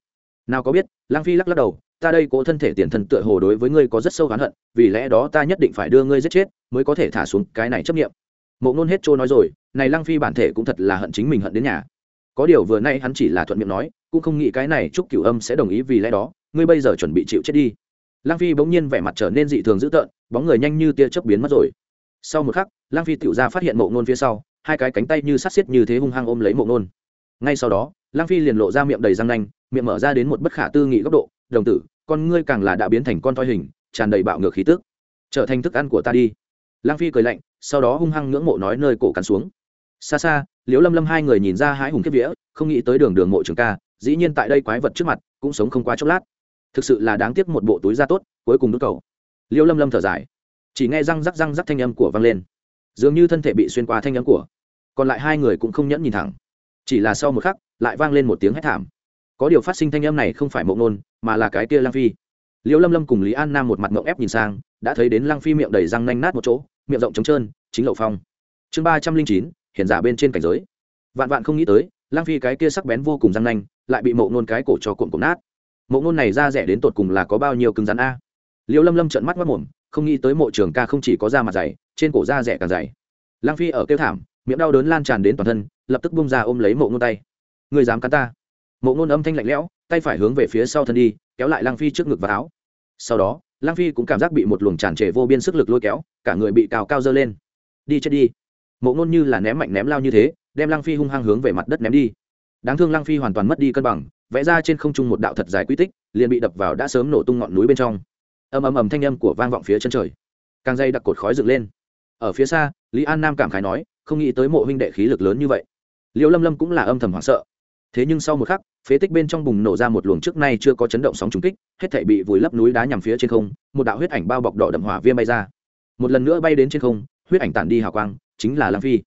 Nào có biết lang phi lắc lắc đầu, ta đây cố thân thể tiền thân tựa hồ đối với ngươi có rất sâu oán hận, vì lẽ đó ta nhất định phải đưa ngươi giết chết, mới có thể thả xuống cái này chấp nghiệm mộ ngôn hết trôi nói rồi, này lăng phi bản thể cũng thật là hận chính mình hận đến nhà. Có điều vừa nay hắn chỉ là thuận miệng nói, cũng không nghĩ cái này chúc cửu âm sẽ đồng ý vì lẽ đó, ngươi bây giờ chuẩn bị chịu chết đi. Lăng phi bỗng nhiên vẻ mặt trở nên dị thường dữ tợn, bóng người nhanh như tia chớp biến mất rồi. Sau một khắc, lăng phi tiểu ra phát hiện mộ ngôn phía sau, hai cái cánh tay như sát xiết như thế hung hăng ôm lấy mộ ngôn ngay sau đó, lăng phi liền lộ ra miệng đầy răng nanh, miệng mở ra đến một bất khả tư nghị góc độ, đồng tử, con ngươi càng là đã biến thành con thoi hình, tràn đầy bạo ngược khí tức. Trở thành thức ăn của ta đi. Lang phi cười lạnh sau đó hung hăng ngưỡng mộ nói nơi cổ cắn xuống. Xa xa, liễu lâm lâm hai người nhìn ra hái hùng kiếp vía, không nghĩ tới đường đường mộ trường ca, dĩ nhiên tại đây quái vật trước mặt, cũng sống không quá chốc lát. Thực sự là đáng tiếc một bộ túi da tốt, cuối cùng đốt cầu. Liễu lâm lâm thở dài. Chỉ nghe răng rắc răng rắc thanh âm của vang lên. Dường như thân thể bị xuyên qua thanh âm của. Còn lại hai người cũng không nhẫn nhìn thẳng. Chỉ là sau một khắc, lại vang lên một tiếng hét thảm. Có điều phát sinh thanh âm này không phải mộng nôn, mà là cái kia lang phi. Liễu lâm lâm cùng lý an nam một mặt mộng ép nhìn sang, đã thấy đến lang phi miệng đầy răng nanh nát một chỗ miệng rộng trống trơn, chính lậu phong. Chương ba trăm linh chín hiện giả bên trên cảnh giới. Vạn vạn không nghĩ tới, lang phi cái kia sắc bén vô cùng răng nanh, lại bị mộ nôn cái cổ cho cuộn cuộn nát. Mộ nôn này ra rẻ đến tột cùng là có bao nhiêu cứng rắn a? Liễu lâm lâm trợn mắt mất mồm, không nghĩ tới mộ trường ca không chỉ có da mặt dày, trên cổ da rẻ càng dày. Lang phi ở kêu thảm, miệng đau đớn lan tràn đến toàn thân, lập tức bung ra ôm lấy mộ nôn tay. Người dám cắn ta? Mộ ngôn âm thanh lạnh lẽo, tay phải hướng về phía sau thân đi, kéo lại lang phi trước ngực và áo. Sau đó lang phi cũng cảm giác bị một luồng tràn trề vô biên sức lực lôi kéo, cả người bị cào cao dơ lên. Đi chết đi. Mộ ngôn như là ném mạnh ném lao như thế, đem lang phi hung hăng hướng về mặt đất ném đi. Đáng thương lang phi hoàn toàn mất đi cân bằng, vẽ ra trên không trung một đạo thật dài quy tích, liền bị đập vào đã sớm nổ tung ngọn núi bên trong. Ầm ầm ầm thanh âm của vang vọng phía chân trời. Càng dây đặc cột khói dựng lên. Ở phía xa, lý an nam cảm khái nói, không nghĩ tới mộ huynh đệ khí lực lớn như vậy. Liêu lâm lâm cũng là âm thầm hoảng sợ. Thế nhưng sau một khắc phế tích bên trong bùng nổ ra một luồng trước nay chưa có chấn động sóng trùng kích, hết thảy bị vùi lấp núi đá nhằm phía trên không, một đạo huyết ảnh bao bọc đỏ đậm hỏa viêm bay ra. Một lần nữa bay đến trên không, huyết ảnh tản đi hào quang, chính là lang phi.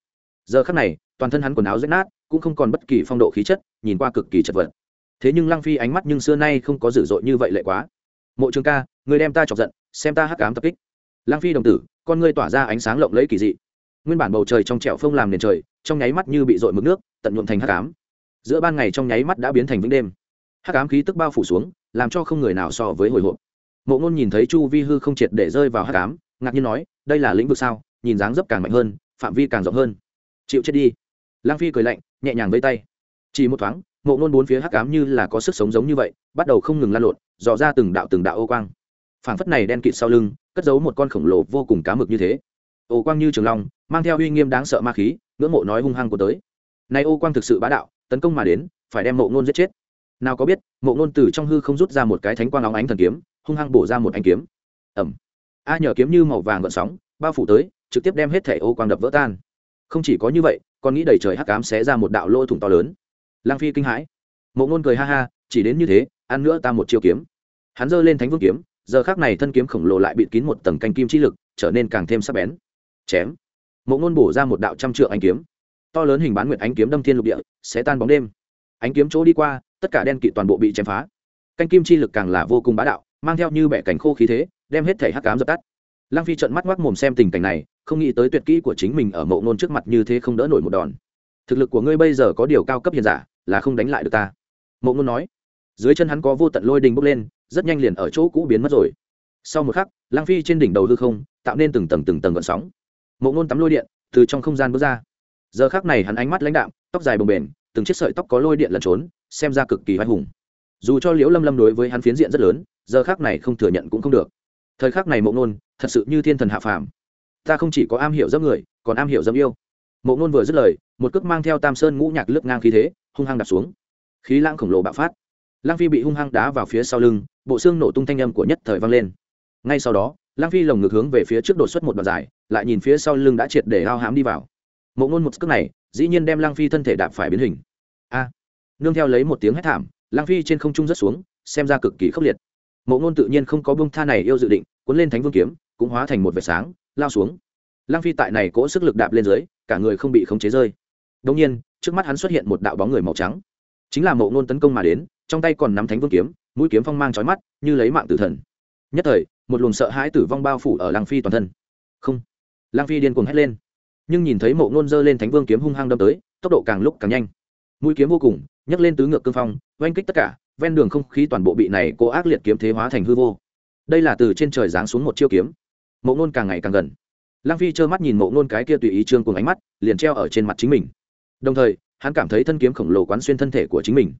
Giờ khắc này, toàn thân hắn quần áo rách nát, cũng không còn bất kỳ phong độ khí chất, nhìn qua cực kỳ chật vật. Thế nhưng lang phi ánh mắt nhưng xưa nay không có dữ dội như vậy lệ quá. Mộ trường ca người đem ta chọc giận, xem ta hắc ám tập kích. Lang phi đồng tử, con ngươi tỏa ra ánh sáng lộng lẫy kỳ dị. Nguyên bản bầu trời trong trẹo phông làm nền trời, trong nháy mắt như bị dội mực nước, tận nhuộm thành hắc ám giữa ban ngày trong nháy mắt đã biến thành vĩnh đêm. Hắc ám khí tức bao phủ xuống, làm cho không người nào so với hồi hộp. Mộ ngôn nhìn thấy chu vi hư không triệt để rơi vào hắc ám, ngạc nhiên nói, đây là lĩnh vực sao? Nhìn dáng dấp càng mạnh hơn, phạm vi càng rộng hơn. Chịu chết đi. Lang phi cười lạnh, nhẹ nhàng vây tay. Chỉ một thoáng, mộ ngôn bốn phía hắc ám như là có sức sống giống như vậy, bắt đầu không ngừng lan lộn, dò ra từng đạo từng đạo ô quang. Phảng phất này đen kịt sau lưng, cất giấu một con khổng lồ vô cùng cá mực như thế. Ô quang như trường long, mang theo uy nghiêm đáng sợ ma khí, ngưỡng mộ nói hung hăng của tới. Nay ô quang thực sự bá đạo tấn công mà đến, phải đem mộ ngôn giết chết. Nào có biết, mộ ngôn từ trong hư không rút ra một cái thánh quang óng ánh thần kiếm, hung hăng bổ ra một anh kiếm. Ẩm a nhờ kiếm như màu vàng gợn sóng, bao phủ tới, trực tiếp đem hết thẻ ô quang đập vỡ tan. Không chỉ có như vậy, còn nghĩ đầy trời hắc cám xé ra một đạo lỗ thủng to lớn. Lang phi kinh hãi. Mộ ngôn cười ha ha, chỉ đến như thế, ăn nữa ta một chiêu kiếm. Hắn giơ lên thánh vương kiếm, giờ khác này thân kiếm khổng lồ lại bịt kín một tầng canh kim chi lực, trở nên càng thêm sắc bén. Chém. Mộ ngôn bổ ra một đạo trăm trượng anh kiếm to lớn hình bán nguyệt ánh kiếm đâm thiên lục địa, sẽ tan bóng đêm. Ánh kiếm chỗ đi qua, tất cả đen kịt toàn bộ bị chém phá. Canh kim chi lực càng là vô cùng bá đạo, mang theo như bẻ cảnh khô khí thế, đem hết thể hắc cám dập tắt. Lăng phi trận mắt ngoác mồm xem tình cảnh này, không nghĩ tới tuyệt kỹ của chính mình ở mộ ngôn trước mặt như thế không đỡ nổi một đòn. Thực lực của ngươi bây giờ có điều cao cấp hiền giả, là không đánh lại được ta. Mộ ngôn nói. Dưới chân hắn có vô tận lôi đình bốc lên, rất nhanh liền ở chỗ cũ biến mất rồi. Sau một khắc, lăng phi trên đỉnh đầu hư không, tạo nên từng tầng từng tầng gợn sóng. Mộ ngôn tắm lôi điện, từ trong không gian bước ra giờ khác này hắn ánh mắt lãnh đạm, tóc dài bồng bềnh, từng chiếc sợi tóc có lôi điện lẩn trốn, xem ra cực kỳ vai hùng. Dù cho liễu lâm lâm đối với hắn phiến diện rất lớn, giờ khác này không thừa nhận cũng không được. Thời khắc này mộ ngôn thật sự như thiên thần hạ phàm. Ta không chỉ có am hiểu dâm người, còn am hiểu dâm yêu. Mộ ngôn vừa dứt lời, một cước mang theo tam sơn ngũ nhạc lướt ngang khí thế, hung hăng đạp xuống. Khí lãng khổng lồ bạo phát. Lang phi bị hung hăng đá vào phía sau lưng, bộ xương nổ tung thanh âm của nhất thời vang lên. Ngay sau đó lang phi lồng ngực hướng về phía trước đột xuất một đoạn dài, lại nhìn phía sau lưng đã triệt để hao hám đi vào mộ ngôn một cước này, dĩ nhiên đem lang phi thân thể đạp phải biến hình. A! Nương theo lấy một tiếng hét thảm lang phi trên không trung rớt xuống, xem ra cực kỳ khốc liệt. Mộ ngôn tự nhiên không có bông tha này yêu dự định, cuốn lên thánh vương kiếm, cũng hóa thành một vệt sáng, lao xuống. Lang phi tại này cỗ sức lực đạp lên dưới, cả người không bị khống chế rơi. Đông nhiên, trước mắt hắn xuất hiện một đạo bóng người màu trắng. Chính là mộ ngôn tấn công mà đến, trong tay còn nắm thánh vương kiếm, mũi kiếm phong mang trói mắt, như lấy mạng tử thần. Nhất thời, một luồng sợ hãi tử vong bao phủ ở lang phi toàn thân. Không! Lang phi điên cuồng hét lên nhưng nhìn thấy mộ ngôn dơ lên thánh vương kiếm hung hăng đâm tới, tốc độ càng lúc càng nhanh. Mũi kiếm vô cùng, nhấc lên tứ ngược cương phong, oanh kích tất cả, ven đường không khí toàn bộ bị này cô ác liệt kiếm thế hóa thành hư vô. Đây là từ trên trời giáng xuống một chiêu kiếm. Mộ ngôn càng ngày càng gần. Lang phi trơ mắt nhìn mộ ngôn cái kia tùy ý trương cùng ánh mắt, liền treo ở trên mặt chính mình. Đồng thời, hắn cảm thấy thân kiếm khổng lồ quán xuyên thân thể của chính mình.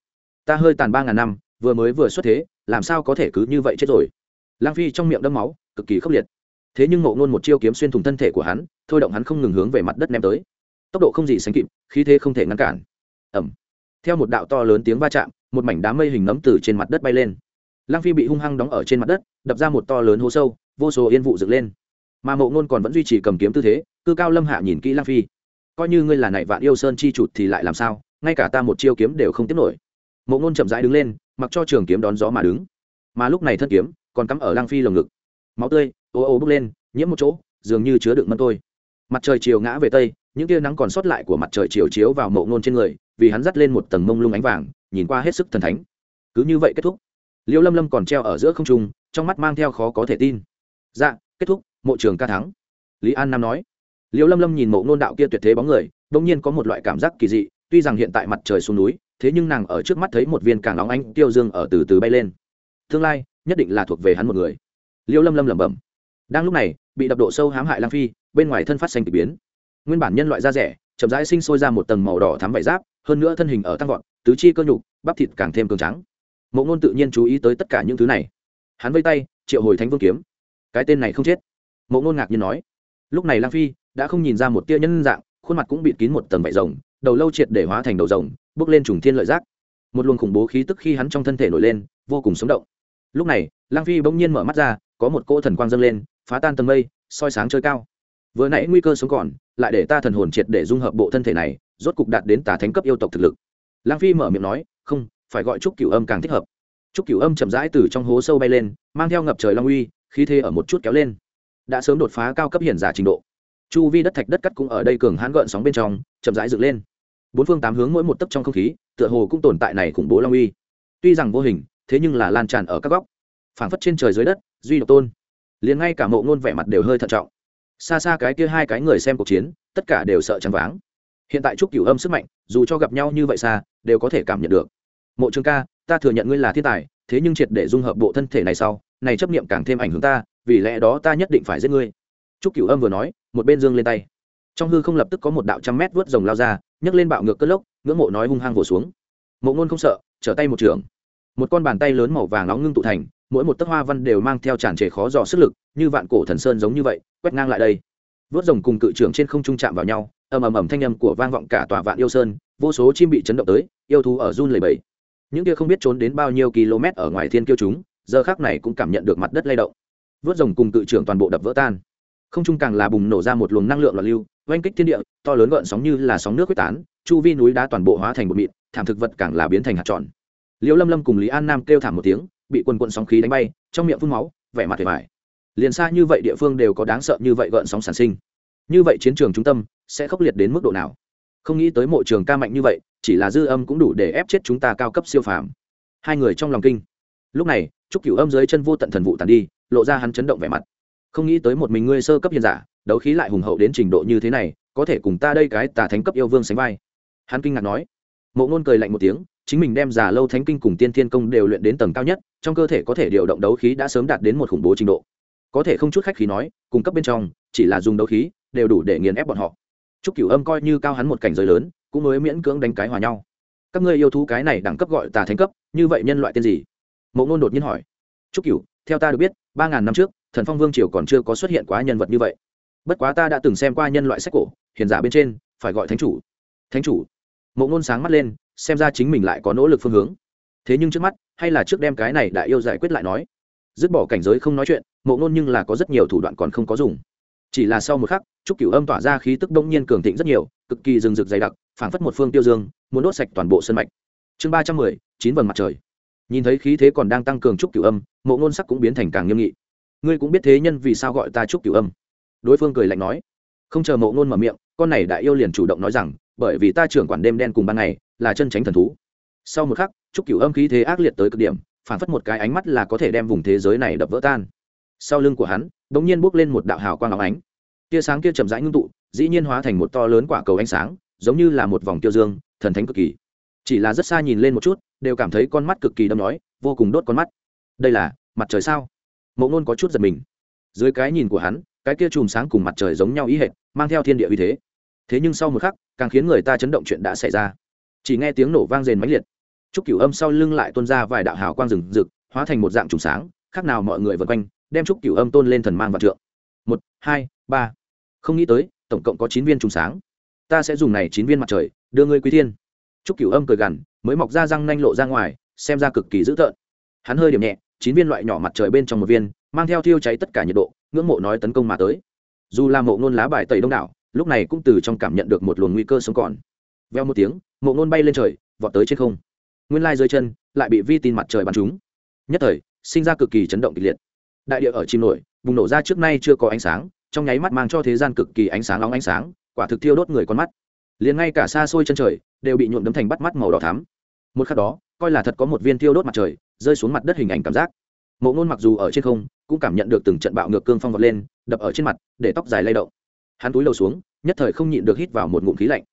Ta hơi tàn ba ngàn năm, vừa mới vừa xuất thế, làm sao có thể cứ như vậy chết rồi? Lang phi trong miệng đâm máu, cực kỳ khốc liệt thế nhưng ngộ ngôn một chiêu kiếm xuyên thủng thân thể của hắn, thôi động hắn không ngừng hướng về mặt đất ném tới. Tốc độ không gì sánh kịp, khí thế không thể ngăn cản. Ẩm theo một đạo to lớn tiếng va chạm, một mảnh đám mây hình nấm từ trên mặt đất bay lên. Lang phi bị hung hăng đóng ở trên mặt đất, đập ra một to lớn hố sâu, vô số yên vụ dựng lên. Mà mộ ngôn còn vẫn duy trì cầm kiếm tư thế, cư cao lâm hạ nhìn kỹ lang phi. Coi như ngươi là nảy vạn yêu sơn chi trụt thì lại làm sao? Ngay cả ta một chiêu kiếm đều không tiếp nổi. Mộ ngôn chậm rãi đứng lên, mặc cho trường kiếm đón gió mà đứng. Mà lúc này thân kiếm còn cắm ở lang phi lồng ngực. Máu tươi ô ô bước lên, nhiễm một chỗ, dường như chứa đựng mân tôi. Mặt trời chiều ngã về tây, những tia nắng còn sót lại của mặt trời chiều chiếu vào mộ ngôn trên người, vì hắn dắt lên một tầng mông lung ánh vàng, nhìn qua hết sức thần thánh. Cứ như vậy kết thúc. Liêu lâm lâm còn treo ở giữa không trung, trong mắt mang theo khó có thể tin. Dạ kết thúc, mộ trường ca thắng. Lý an nam nói. Liêu lâm lâm nhìn mộ ngôn đạo kia tuyệt thế bóng người đông nhiên có một loại cảm giác kỳ dị, tuy rằng hiện tại mặt trời xuống núi, thế nhưng nàng ở trước mắt thấy một viên càng óng ánh tiêu dương ở từ từ bay lên. Tương lai, nhất định là thuộc về hắn một người. Liêu lâm lâm lẩm bẩm đang lúc này, bị đập độ sâu hãm hại lang phi, bên ngoài thân phát xanh k ỳ biến. Nguyên bản nhân loại da rẻ, chậm rãi sinh sôi ra một tầng màu đỏ thắm vải giáp, hơn nữa thân hình ở tăng vọt, tứ chi cơ nhục, bắp thịt càng thêm cường trắng. Mộ ngôn tự nhiên chú ý tới tất cả những thứ này. Hắn vây tay, triệu hồi thánh vương kiếm. Cái tên này không chết. Mộ ngôn ngạc nhiên nói. Lúc này lang phi đã không nhìn ra một tia nhân dạng, khuôn mặt cũng bịt kín một tầng vải rồng, đầu lâu triệt để hóa thành đầu rồng, bước lên trùng thiên lợi giác. Một luồng khủng bố khí tức khi hắn trong thân thể nổi lên, vô cùng sống động. Lúc này, lang phi bỗng nhiên mở mắt ra, có một cỗ thần quang dâng lên phá tan tầng mây, soi sáng chơi cao. Vừa nãy nguy cơ sống còn, lại để ta thần hồn triệt để dung hợp bộ thân thể này, rốt cục đạt đến tà thánh cấp yêu tộc thực lực. Lang phi mở miệng nói, không, phải gọi trúc cửu âm càng thích hợp. Trúc cửu âm chậm rãi từ trong hố sâu bay lên, mang theo ngập trời long uy, khí thế ở một chút kéo lên. Đã sớm đột phá cao cấp hiển giả trình độ. Chu vi đất thạch đất cắt cũng ở đây cường hãn gợn sóng bên trong, chậm rãi dựng lên. Bốn phương tám hướng mỗi một tấc trong không khí, tựa hồ cũng tồn tại này khủng bố long uy. Tuy rằng vô hình, thế nhưng là lan tràn ở các góc. Phảng phất trên trời dưới đất, duy độc tôn liền ngay cả mộ ngôn vẻ mặt đều hơi thận trọng. Xa xa cái kia hai cái người xem cuộc chiến, tất cả đều sợ chăn váng. Hiện tại trúc cửu âm sức mạnh, dù cho gặp nhau như vậy xa, đều có thể cảm nhận được. Mộ trường ca, ta thừa nhận ngươi là thiên tài, thế nhưng triệt để dung hợp bộ thân thể này sau, này chấp niệm càng thêm ảnh hưởng ta, vì lẽ đó ta nhất định phải giết ngươi. Trúc cửu âm vừa nói, một bên dương lên tay. Trong hư không lập tức có một đạo trăm mét vớt rồng lao ra, nhấc lên bạo ngược cất lốc, ngưỡng mộ nói hung hăng vồ xuống. Mộ ngôn không sợ, trở tay một trường. Một con bàn tay lớn màu vàng nóng ngưng tụ thành mỗi một tấc hoa văn đều mang theo tràn trề khó dò sức lực, như vạn cổ thần sơn giống như vậy, quét ngang lại đây. Vớt rồng cùng cự trưởng trên không trung chạm vào nhau, ầm ầm ầm thanh âm của vang vọng cả tòa vạn yêu sơn, vô số chim bị chấn động tới, yêu thú ở run lầy bầy những kia không biết trốn đến bao nhiêu km ở ngoài thiên kiêu chúng, giờ khác này cũng cảm nhận được mặt đất lay động. Vớt rồng cùng cự trưởng toàn bộ đập vỡ tan. Không trung càng là bùng nổ ra một luồng năng lượng loạn lưu, oanh kích thiên địa, to lớn gợn sóng như là sóng nước quyết tán, chu vi núi đá toàn bộ hóa thành bột mịn, thảm thực vật càng là biến thành hạt tròn. Liễu lâm lâm cùng lý an nam kêu thảm một tiếng bị quần quần sóng khí đánh bay, trong miệng phun máu, vẻ mặt tuyệt vải liền xa như vậy địa phương đều có đáng sợ như vậy gợn sóng sản sinh. Như vậy chiến trường trung tâm sẽ khốc liệt đến mức độ nào? Không nghĩ tới mộ trường ca mạnh như vậy, chỉ là dư âm cũng đủ để ép chết chúng ta cao cấp siêu phàm. Hai người trong lòng kinh. Lúc này, trúc cửu âm dưới chân vô tận thần vụ tàn đi, lộ ra hắn chấn động vẻ mặt. Không nghĩ tới một mình ngươi sơ cấp hiền giả, đấu khí lại hùng hậu đến trình độ như thế này, có thể cùng ta đây cái tà thánh cấp yêu vương sánh vai. Hắn kinh ngạc nói. Mộ ngôn cười lạnh một tiếng chính mình đem già lâu thánh kinh cùng tiên thiên công đều luyện đến tầng cao nhất, trong cơ thể có thể điều động đấu khí đã sớm đạt đến một khủng bố trình độ. Có thể không chút khách khí nói, cung cấp bên trong, chỉ là dùng đấu khí, đều đủ để nghiền ép bọn họ. Chúc cửu âm coi như cao hắn một cảnh giới lớn, cũng mới miễn cưỡng đánh cái hòa nhau. Các ngươi yêu thú cái này đẳng cấp gọi tà thánh cấp, như vậy nhân loại tên gì? Mộ ngôn đột nhiên hỏi. Chúc cửu, theo ta được biết, ba ngàn năm trước, thần phong vương triều còn chưa có xuất hiện quá nhân vật như vậy. Bất quá ta đã từng xem qua nhân loại sách cổ, hiền giả bên trên, phải gọi thánh chủ. Thánh chủ. Mộ ngôn sáng mắt lên xem ra chính mình lại có nỗ lực phương hướng. Thế nhưng trước mắt, hay là trước đem cái này đại yêu giải quyết lại nói. Dứt bỏ cảnh giới không nói chuyện, mộ ngôn nhưng là có rất nhiều thủ đoạn còn không có dùng. Chỉ là sau một khắc, trúc cửu âm tỏa ra khí tức đông nhiên cường thịnh rất nhiều, cực kỳ rừng rực dày đặc, phảng phất một phương tiêu dương, muốn đốt sạch toàn bộ sân mạch. Chương ba trăm mười, chín vầng mặt trời. Nhìn thấy khí thế còn đang tăng cường trúc cửu âm, mộ ngôn sắc cũng biến thành càng nghiêm nghị. Ngươi cũng biết thế nhân vì sao gọi ta trúc cửu âm. Đối phương cười lạnh nói. Không chờ mộ ngôn mở miệng, con này đại yêu liền chủ động nói rằng, bởi vì ta trưởng quản đêm đen cùng ban ngày là chân tránh thần thú. Sau một khắc, trúc cửu âm khí thế ác liệt tới cực điểm, phản phất một cái ánh mắt là có thể đem vùng thế giới này đập vỡ tan. Sau lưng của hắn đ ỗ n g nhiên bước lên một đạo hào quang áo ánh. Tia sáng kia chậm rãi ngưng tụ, dĩ nhiên hóa thành một to lớn quả cầu ánh sáng, giống như là một vòng tiêu dương, thần thánh cực kỳ. Chỉ là rất xa nhìn lên một chút, đều cảm thấy con mắt cực kỳ đâm nói vô cùng đốt con mắt. Đây là, mặt trời sao? Mộ ngôn có chút giật mình. Dưới cái nhìn của hắn, cái kia chùm sáng cùng mặt trời giống nhau ý hệt, mang theo thiên địa uy thế. Thế nhưng sau một khắc, càng khiến người ta chấn động chuyện đã xảy ra chỉ nghe tiếng nổ vang rền mãnh liệt. Chúc cửu âm sau lưng lại tuôn ra vài đạo hào quang rừng rực, hóa thành một dạng trùng sáng, khác nào mọi người vân quanh, đem chúc cửu âm tôn lên thần mang vật trượng. Một, hai, ba. Không nghĩ tới, tổng cộng có chín viên trùng sáng. Ta sẽ dùng này chín viên mặt trời, đưa ngươi quý thiên. Chúc cửu âm cười gằn, mới mọc ra răng nanh lộ ra ngoài, xem ra cực kỳ dữ tợn. Hắn hơi điểm nhẹ, chín viên loại nhỏ mặt trời bên trong một viên, mang theo thiêu cháy tất cả nhiệt độ, ngưỡng mộ nói tấn công mà tới. Dù là mộ ngôn lá bài tẩy đông đảo, lúc này cũng từ trong cảm nhận được một luồng nguy cơ sống còn. Veo một tiếng mộ ngôn bay lên trời, vọt tới trên không. Nguyên lai dưới chân lại bị vi tin mặt trời bắn trúng. Nhất thời, sinh ra cực kỳ chấn động kịch liệt. Đại địa ở chim nổi, bùng nổ ra trước nay chưa có ánh sáng, trong nháy mắt mang cho thế gian cực kỳ ánh sáng nóng ánh sáng, quả thực thiêu đốt người con mắt. Liền ngay cả xa xôi chân trời đều bị nhuộm đấm thành bắt mắt màu đỏ thắm. Một khắc đó, coi là thật có một viên thiêu đốt mặt trời rơi xuống mặt đất hình ảnh cảm giác. Mộ ngôn mặc dù ở trên không, cũng cảm nhận được từng trận bạo ngược cương phong vọt lên, đập ở trên mặt, để tóc dài lay động. Hắn túi lầu xuống, nhất thời không nhịn được hít vào một ngụm khí lạnh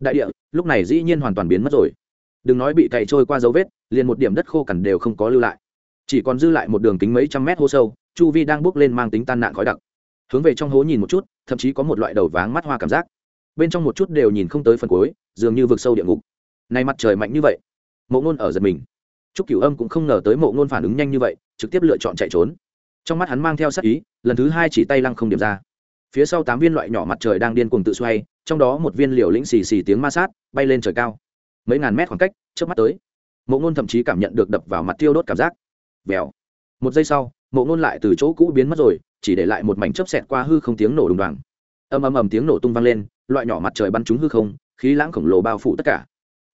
đại địa lúc này dĩ nhiên hoàn toàn biến mất rồi. Đừng nói bị cày trôi qua dấu vết liền một điểm đất khô cằn đều không có lưu lại. Chỉ còn dư lại một đường kính mấy trăm mét hô sâu chu vi đang bước lên mang tính tan nạn khói đặc. Hướng về trong hố nhìn một chút thậm chí có một loại đầu váng mắt hoa cảm giác. Bên trong một chút đều nhìn không tới phần cuối dường như vực sâu địa ngục. Nay mặt trời mạnh như vậy. Mộ ngôn ở giật mình. Trúc Cửu Âm cũng không ngờ tới Mộ Ngôn phản ứng nhanh như vậy, trực tiếp lựa chọn chạy trốn. Trong mắt hắn mang theo sát ý, lần thứ hai chỉ tay lăng không điểm ra. Phía sau tám viên loại nhỏ mặt trời đang điên cuồng tự xoay, trong đó một viên liều lĩnh xì xì tiếng ma sát, bay lên trời cao. Mấy ngàn mét khoảng cách, chớp mắt tới. Mộ Ngôn thậm chí cảm nhận được đập vào mặt tiêu đốt cảm giác. Bèo. Một giây sau, Mộ Ngôn lại từ chỗ cũ biến mất rồi, chỉ để lại một mảnh chớp xẹt qua hư không tiếng nổ đùng đoàng. Ầm ầm ầm tiếng nổ tung vang lên, loại nhỏ mặt trời bắn trúng hư không, khí lãng khổng lồ bao phủ tất cả.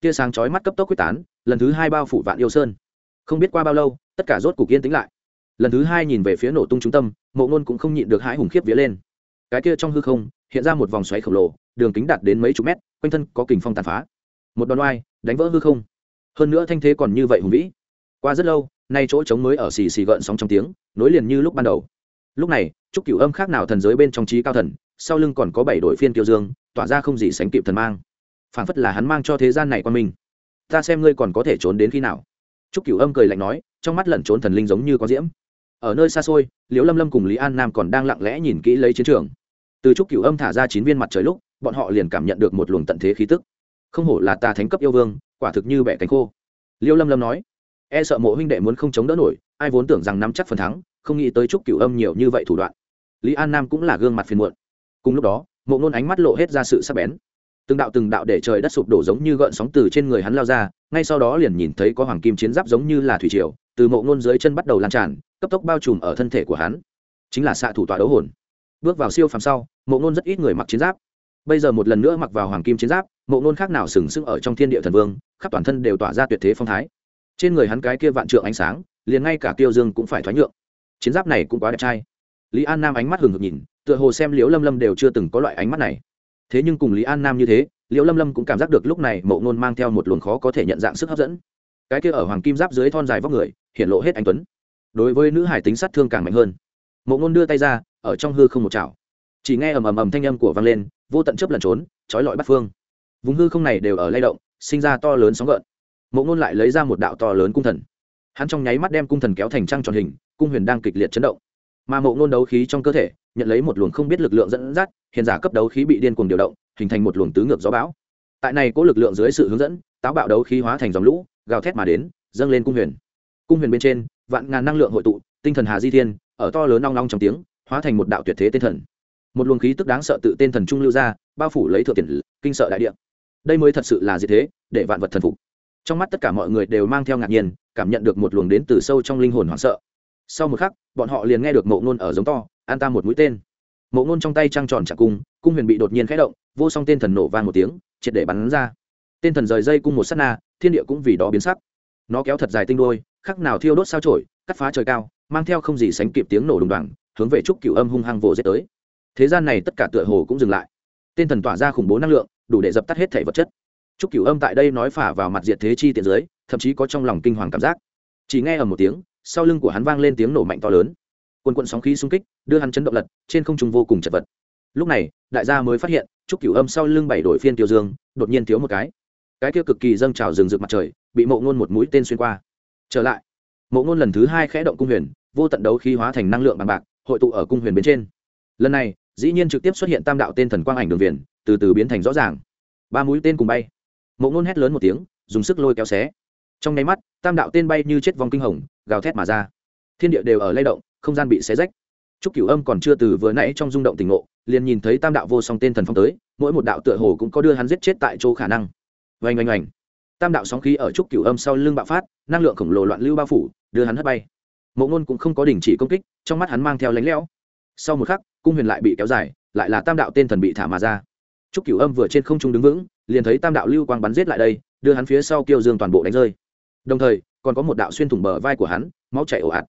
Tia sáng chói mắt cấp tốc quyết tán, lần thứ hai bao phủ vạn yêu sơn không biết qua bao lâu tất cả rốt cục yên tĩnh lại lần thứ hai nhìn về phía nổ tung trung tâm mộ ngôn cũng không nhịn được hãi hùng khiếp vía lên cái kia trong hư không hiện ra một vòng xoáy khổng lồ đường kính đạt đến mấy chục mét quanh thân có kình phong tàn phá. Một đòn oai đánh vỡ hư không. Hơn nữa thanh thế còn như vậy hùng vĩ. Qua rất lâu nay chỗ trống mới ở xì xì gợn sóng trong tiếng nối liền như lúc ban đầu. Lúc này chúc cửu âm khác nào thần giới bên trong trí cao thần sau lưng còn có bảy đội phiên tiêu dương tỏa ra không gì sánh kịp thần mang. Phảng phất là hắn mang cho thế gian này qua mình. Ta xem ngươi còn có thể trốn đến khi nào? Trúc Cửu Âm cười lạnh nói, trong mắt lẩn trốn thần linh giống như có diễm. Ở nơi xa xôi, Liễu Lâm Lâm cùng Lý An Nam còn đang lặng lẽ nhìn kỹ lấy chiến trường. Từ Trúc Cửu Âm thả ra chín viên mặt trời lúc, bọn họ liền cảm nhận được một luồng tận thế khí tức. Không hổ là ta thánh cấp yêu vương, quả thực như bẻ cánh khô. liêu Lâm Lâm nói, e sợ mộ huynh đệ muốn không chống đỡ nổi, ai vốn tưởng rằng nắm chắc phần thắng, không nghĩ tới Trúc Cửu Âm nhiều như vậy thủ đoạn. Lý An Nam cũng là gương mặt phiền muộn. Cùng lúc đó, Mộ Nôn ánh mắt lộ hết ra sự sắc bén từng đạo từng đạo để trời đất sụp đổ giống như gợn sóng từ trên người hắn lao ra ngay sau đó liền nhìn thấy có hoàng kim chiến giáp giống như là thủy triều từ mộ ngôn dưới chân bắt đầu lan tràn cấp tốc bao trùm ở thân thể của hắn chính là xạ thủ tọa đấu hồn bước vào siêu phàm sau, mộ ngôn rất ít người mặc chiến giáp. Bây giờ một lần nữa mặc vào hoàng kim chiến giáp, mộ ngôn khác nào sừng sững ở trong thiên địa thần vương, khắp toàn thân đều tỏa ra tuyệt thế phong thái. Trên người hắn cái kia vạn trượng ánh sáng, liền ngay cả tiêu dương cũng phải thoái nhượng. Chiến giáp này cũng quá đẹp trai. Lý an nam ánh mắt hừng hực nhìn, tựa hồ xem liễu lâm lâm đều chưa từng có loại ánh mắt này. Thế nhưng cùng lý an nam như thế, liễu lâm lâm cũng cảm giác được lúc này mộ ngôn mang theo một luồng khó có thể nhận dạng sức hấp dẫn. Cái kia ở hoàng kim giáp dưới thon dài vóc người, hiện lộ hết anh tuấn. Đối với nữ hải tính sát thương càng mạnh hơn. Mộ ngôn đưa tay ra ở trong hư không một chảo. Chỉ nghe ầm ầm ầm thanh âm của vang lên, vô tận chớp lẩn trốn, trói lọi bắt phương. Vùng hư không này đều ở lay động, sinh ra to lớn sóng gợn. Mộ ngôn lại lấy ra một đạo to lớn cung thần. Hắn trong nháy mắt đem cung thần kéo thành trăng tròn hình, cung huyền đang kịch liệt chấn động. Mà mộ ngôn đấu khí trong cơ thể, nhận lấy một luồng không biết lực lượng dẫn dắt, hiện giả cấp đấu khí bị điên cuồng điều động, hình thành một luồng tứ ngược gió bão. Tại này có lực lượng dưới sự hướng dẫn, táo bạo đấu khí hóa thành dòng lũ, gào thét mà đến, dâng lên cung huyền. Cung huyền bên trên, vạn ngàn năng lượng hội tụ, tinh thần hà di thiên, ở to lớn long long trong tiếng hóa thành một đạo tuyệt thế tên thần. Một luồng khí tức đáng sợ tự tên thần trung lưu ra, bao phủ lấy thượng tiền kinh sợ đại địa. Đây mới thật sự là gì thế? Để vạn vật thần phục. Trong mắt tất cả mọi người đều mang theo ngạc nhiên, cảm nhận được một luồng đến từ sâu trong linh hồn hoảng sợ. Sau một khắc, bọn họ liền nghe được mộ ngôn ở giống to, an ta một mũi tên. Mộ ngôn trong tay trăng tròn chặt cung cung huyền bị đột nhiên khẽ động, vô song tên thần nổ vang một tiếng, triệt để bắn ra. Tên thần rời dây cung một s á t na, thiên địa cũng vì đó biến sắc. Nó kéo thật dài tinh đôi, khắc nào thiêu đốt sao trổi, cắt phá trời cao, mang theo không gì sánh kịp tiếng nổ đùng đoàng hướng về trúc cựu âm hung hăng vồ dết tới. Thế gian này tất cả tựa hồ cũng dừng lại. Tên thần tỏa ra khủng bố năng lượng, đủ để dập tắt hết thể vật chất. Trúc cựu âm tại đây nói phả vào mặt diệt thế chi tiện giới, thậm chí có trong lòng kinh hoàng cảm giác. Chỉ nghe ở một tiếng, sau lưng của hắn vang lên tiếng nổ mạnh to lớn. Quần quận sóng khí xung kích, đưa hắn chấn động lật, trên không trung vô cùng chật vật. Lúc này, đại gia mới phát hiện, trúc cửu âm sau lưng bảy đội phiên tiêu dương, đột nhiên thiếu một cái. Cái kia cực kỳ dâng trào rừng rực mặt trời, bị mộ ngôn một mũi tên xuyên qua. Trở lại, mộ ngôn lần thứ hai khẽ động cung huyền, vô tận đấu khí hóa thành năng lượng bằng bạc hội tụ ở cung huyền bên trên lần này dĩ nhiên trực tiếp xuất hiện tam đạo tên thần quang ảnh đường viền từ từ biến thành rõ ràng ba mũi tên cùng bay mộ ngôn hét lớn một tiếng dùng sức lôi kéo xé trong nháy mắt tam đạo tên bay như chết vòng kinh hồng gào thét mà ra thiên địa đều ở lay động không gian bị xé rách Trúc Cửu Âm còn chưa từ vừa nãy trong rung động tỉnh ngộ, liền nhìn thấy tam đạo vô song tên thần phong tới, mỗi một đạo tựa hồ cũng có đưa hắn giết chết tại chỗ khả năng. Oanh oanh oanh. Tam đạo sóng khí ở Trúc Cửu Âm sau lưng bạo phát, năng lượng khổng lồ loạn lưu bao phủ, đưa hắn hất bay. Mộ Nôn cũng không có đình chỉ công kích, trong mắt hắn mang theo lánh lẽo. Sau một khắc, cung huyền lại bị kéo dài, lại là tam đạo tên thần bị thả mà ra. Trúc Cửu Âm vừa trên không trung đứng vững, liền thấy tam đạo lưu quang bắn giết lại đây, đưa hắn phía sau kiêu dương toàn bộ đánh rơi. Đồng thời, còn có một đạo xuyên thủng bờ vai của hắn, máu chảy ồ ạt.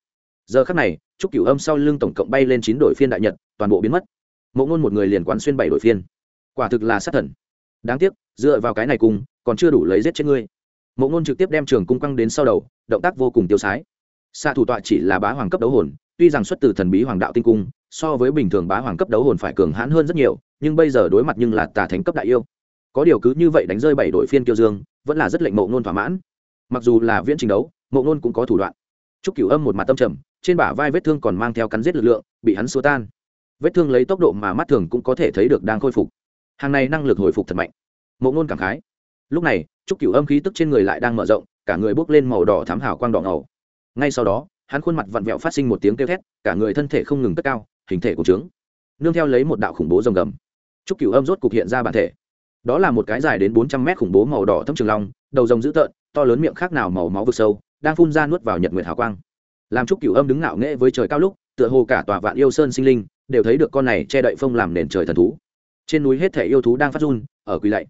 Giờ khắc này, Trúc Cửu Âm sau lưng tổng cộng bay lên chín đội phiên đại nhật, toàn bộ biến mất. Mộ Nôn một người liền quán xuyên bảy đội phiên. Quả thực là sát thần. Đáng tiếc, dựa vào cái này cùng, còn chưa đủ lấy giết chết ngươi. Mộ Nôn trực tiếp đem trường cung quăng đến sau đầu, động tác vô cùng tiêu sái xạ thủ tọa chỉ là bá hoàng cấp đấu hồn, tuy rằng xuất từ thần bí hoàng đạo tinh cung, so với bình thường bá hoàng cấp đấu hồn phải cường hãn hơn rất nhiều, nhưng bây giờ đối mặt nhưng là tà thánh cấp đại yêu. Có điều cứ như vậy đánh rơi bảy đội phiên kiêu dương, vẫn là rất lệnh Mộ Nôn thỏa mãn. Mặc dù là viễn trình đấu, Mộ Nôn cũng có thủ đoạn. Trúc Cửu Âm một mặt tâm trầm, trên bả vai vết thương còn mang theo cắn giết lực lượng bị hắn xua tan vết thương lấy tốc độ mà mắt thường cũng có thể thấy được đang khôi phục hàng này năng lực hồi phục thật mạnh mộ ngôn cảm khái lúc này trúc cửu âm khí tức trên người lại đang mở rộng cả người bốc lên màu đỏ thám hào quang đỏ ngầu ngay sau đó, hắn khuôn mặt vặn vẹo phát sinh một tiếng kêu thét, cả người thân thể không ngừng cất cao, hình thể của trướng. Nương theo lấy một đạo khủng bố rồng gầm. Trúc cửu âm rốt cục hiện ra bản thể. Đó là một cái dài đến bốn trăm mét khủng bố màu đỏ thâm trường long, đầu rồng dữ tợn, to lớn miệng khác nào màu máu vực sâu, đang phun ra nuốt vào nhật nguyệt hào quang. Làm chúc cửu âm đứng ngạo nghễ với trời cao lúc, tựa hồ cả tòa vạn yêu sơn sinh linh đều thấy được con này che đậy phong làm nền trời thần thú. Trên núi hết thể yêu thú đang phát run, ở quỳ lạy.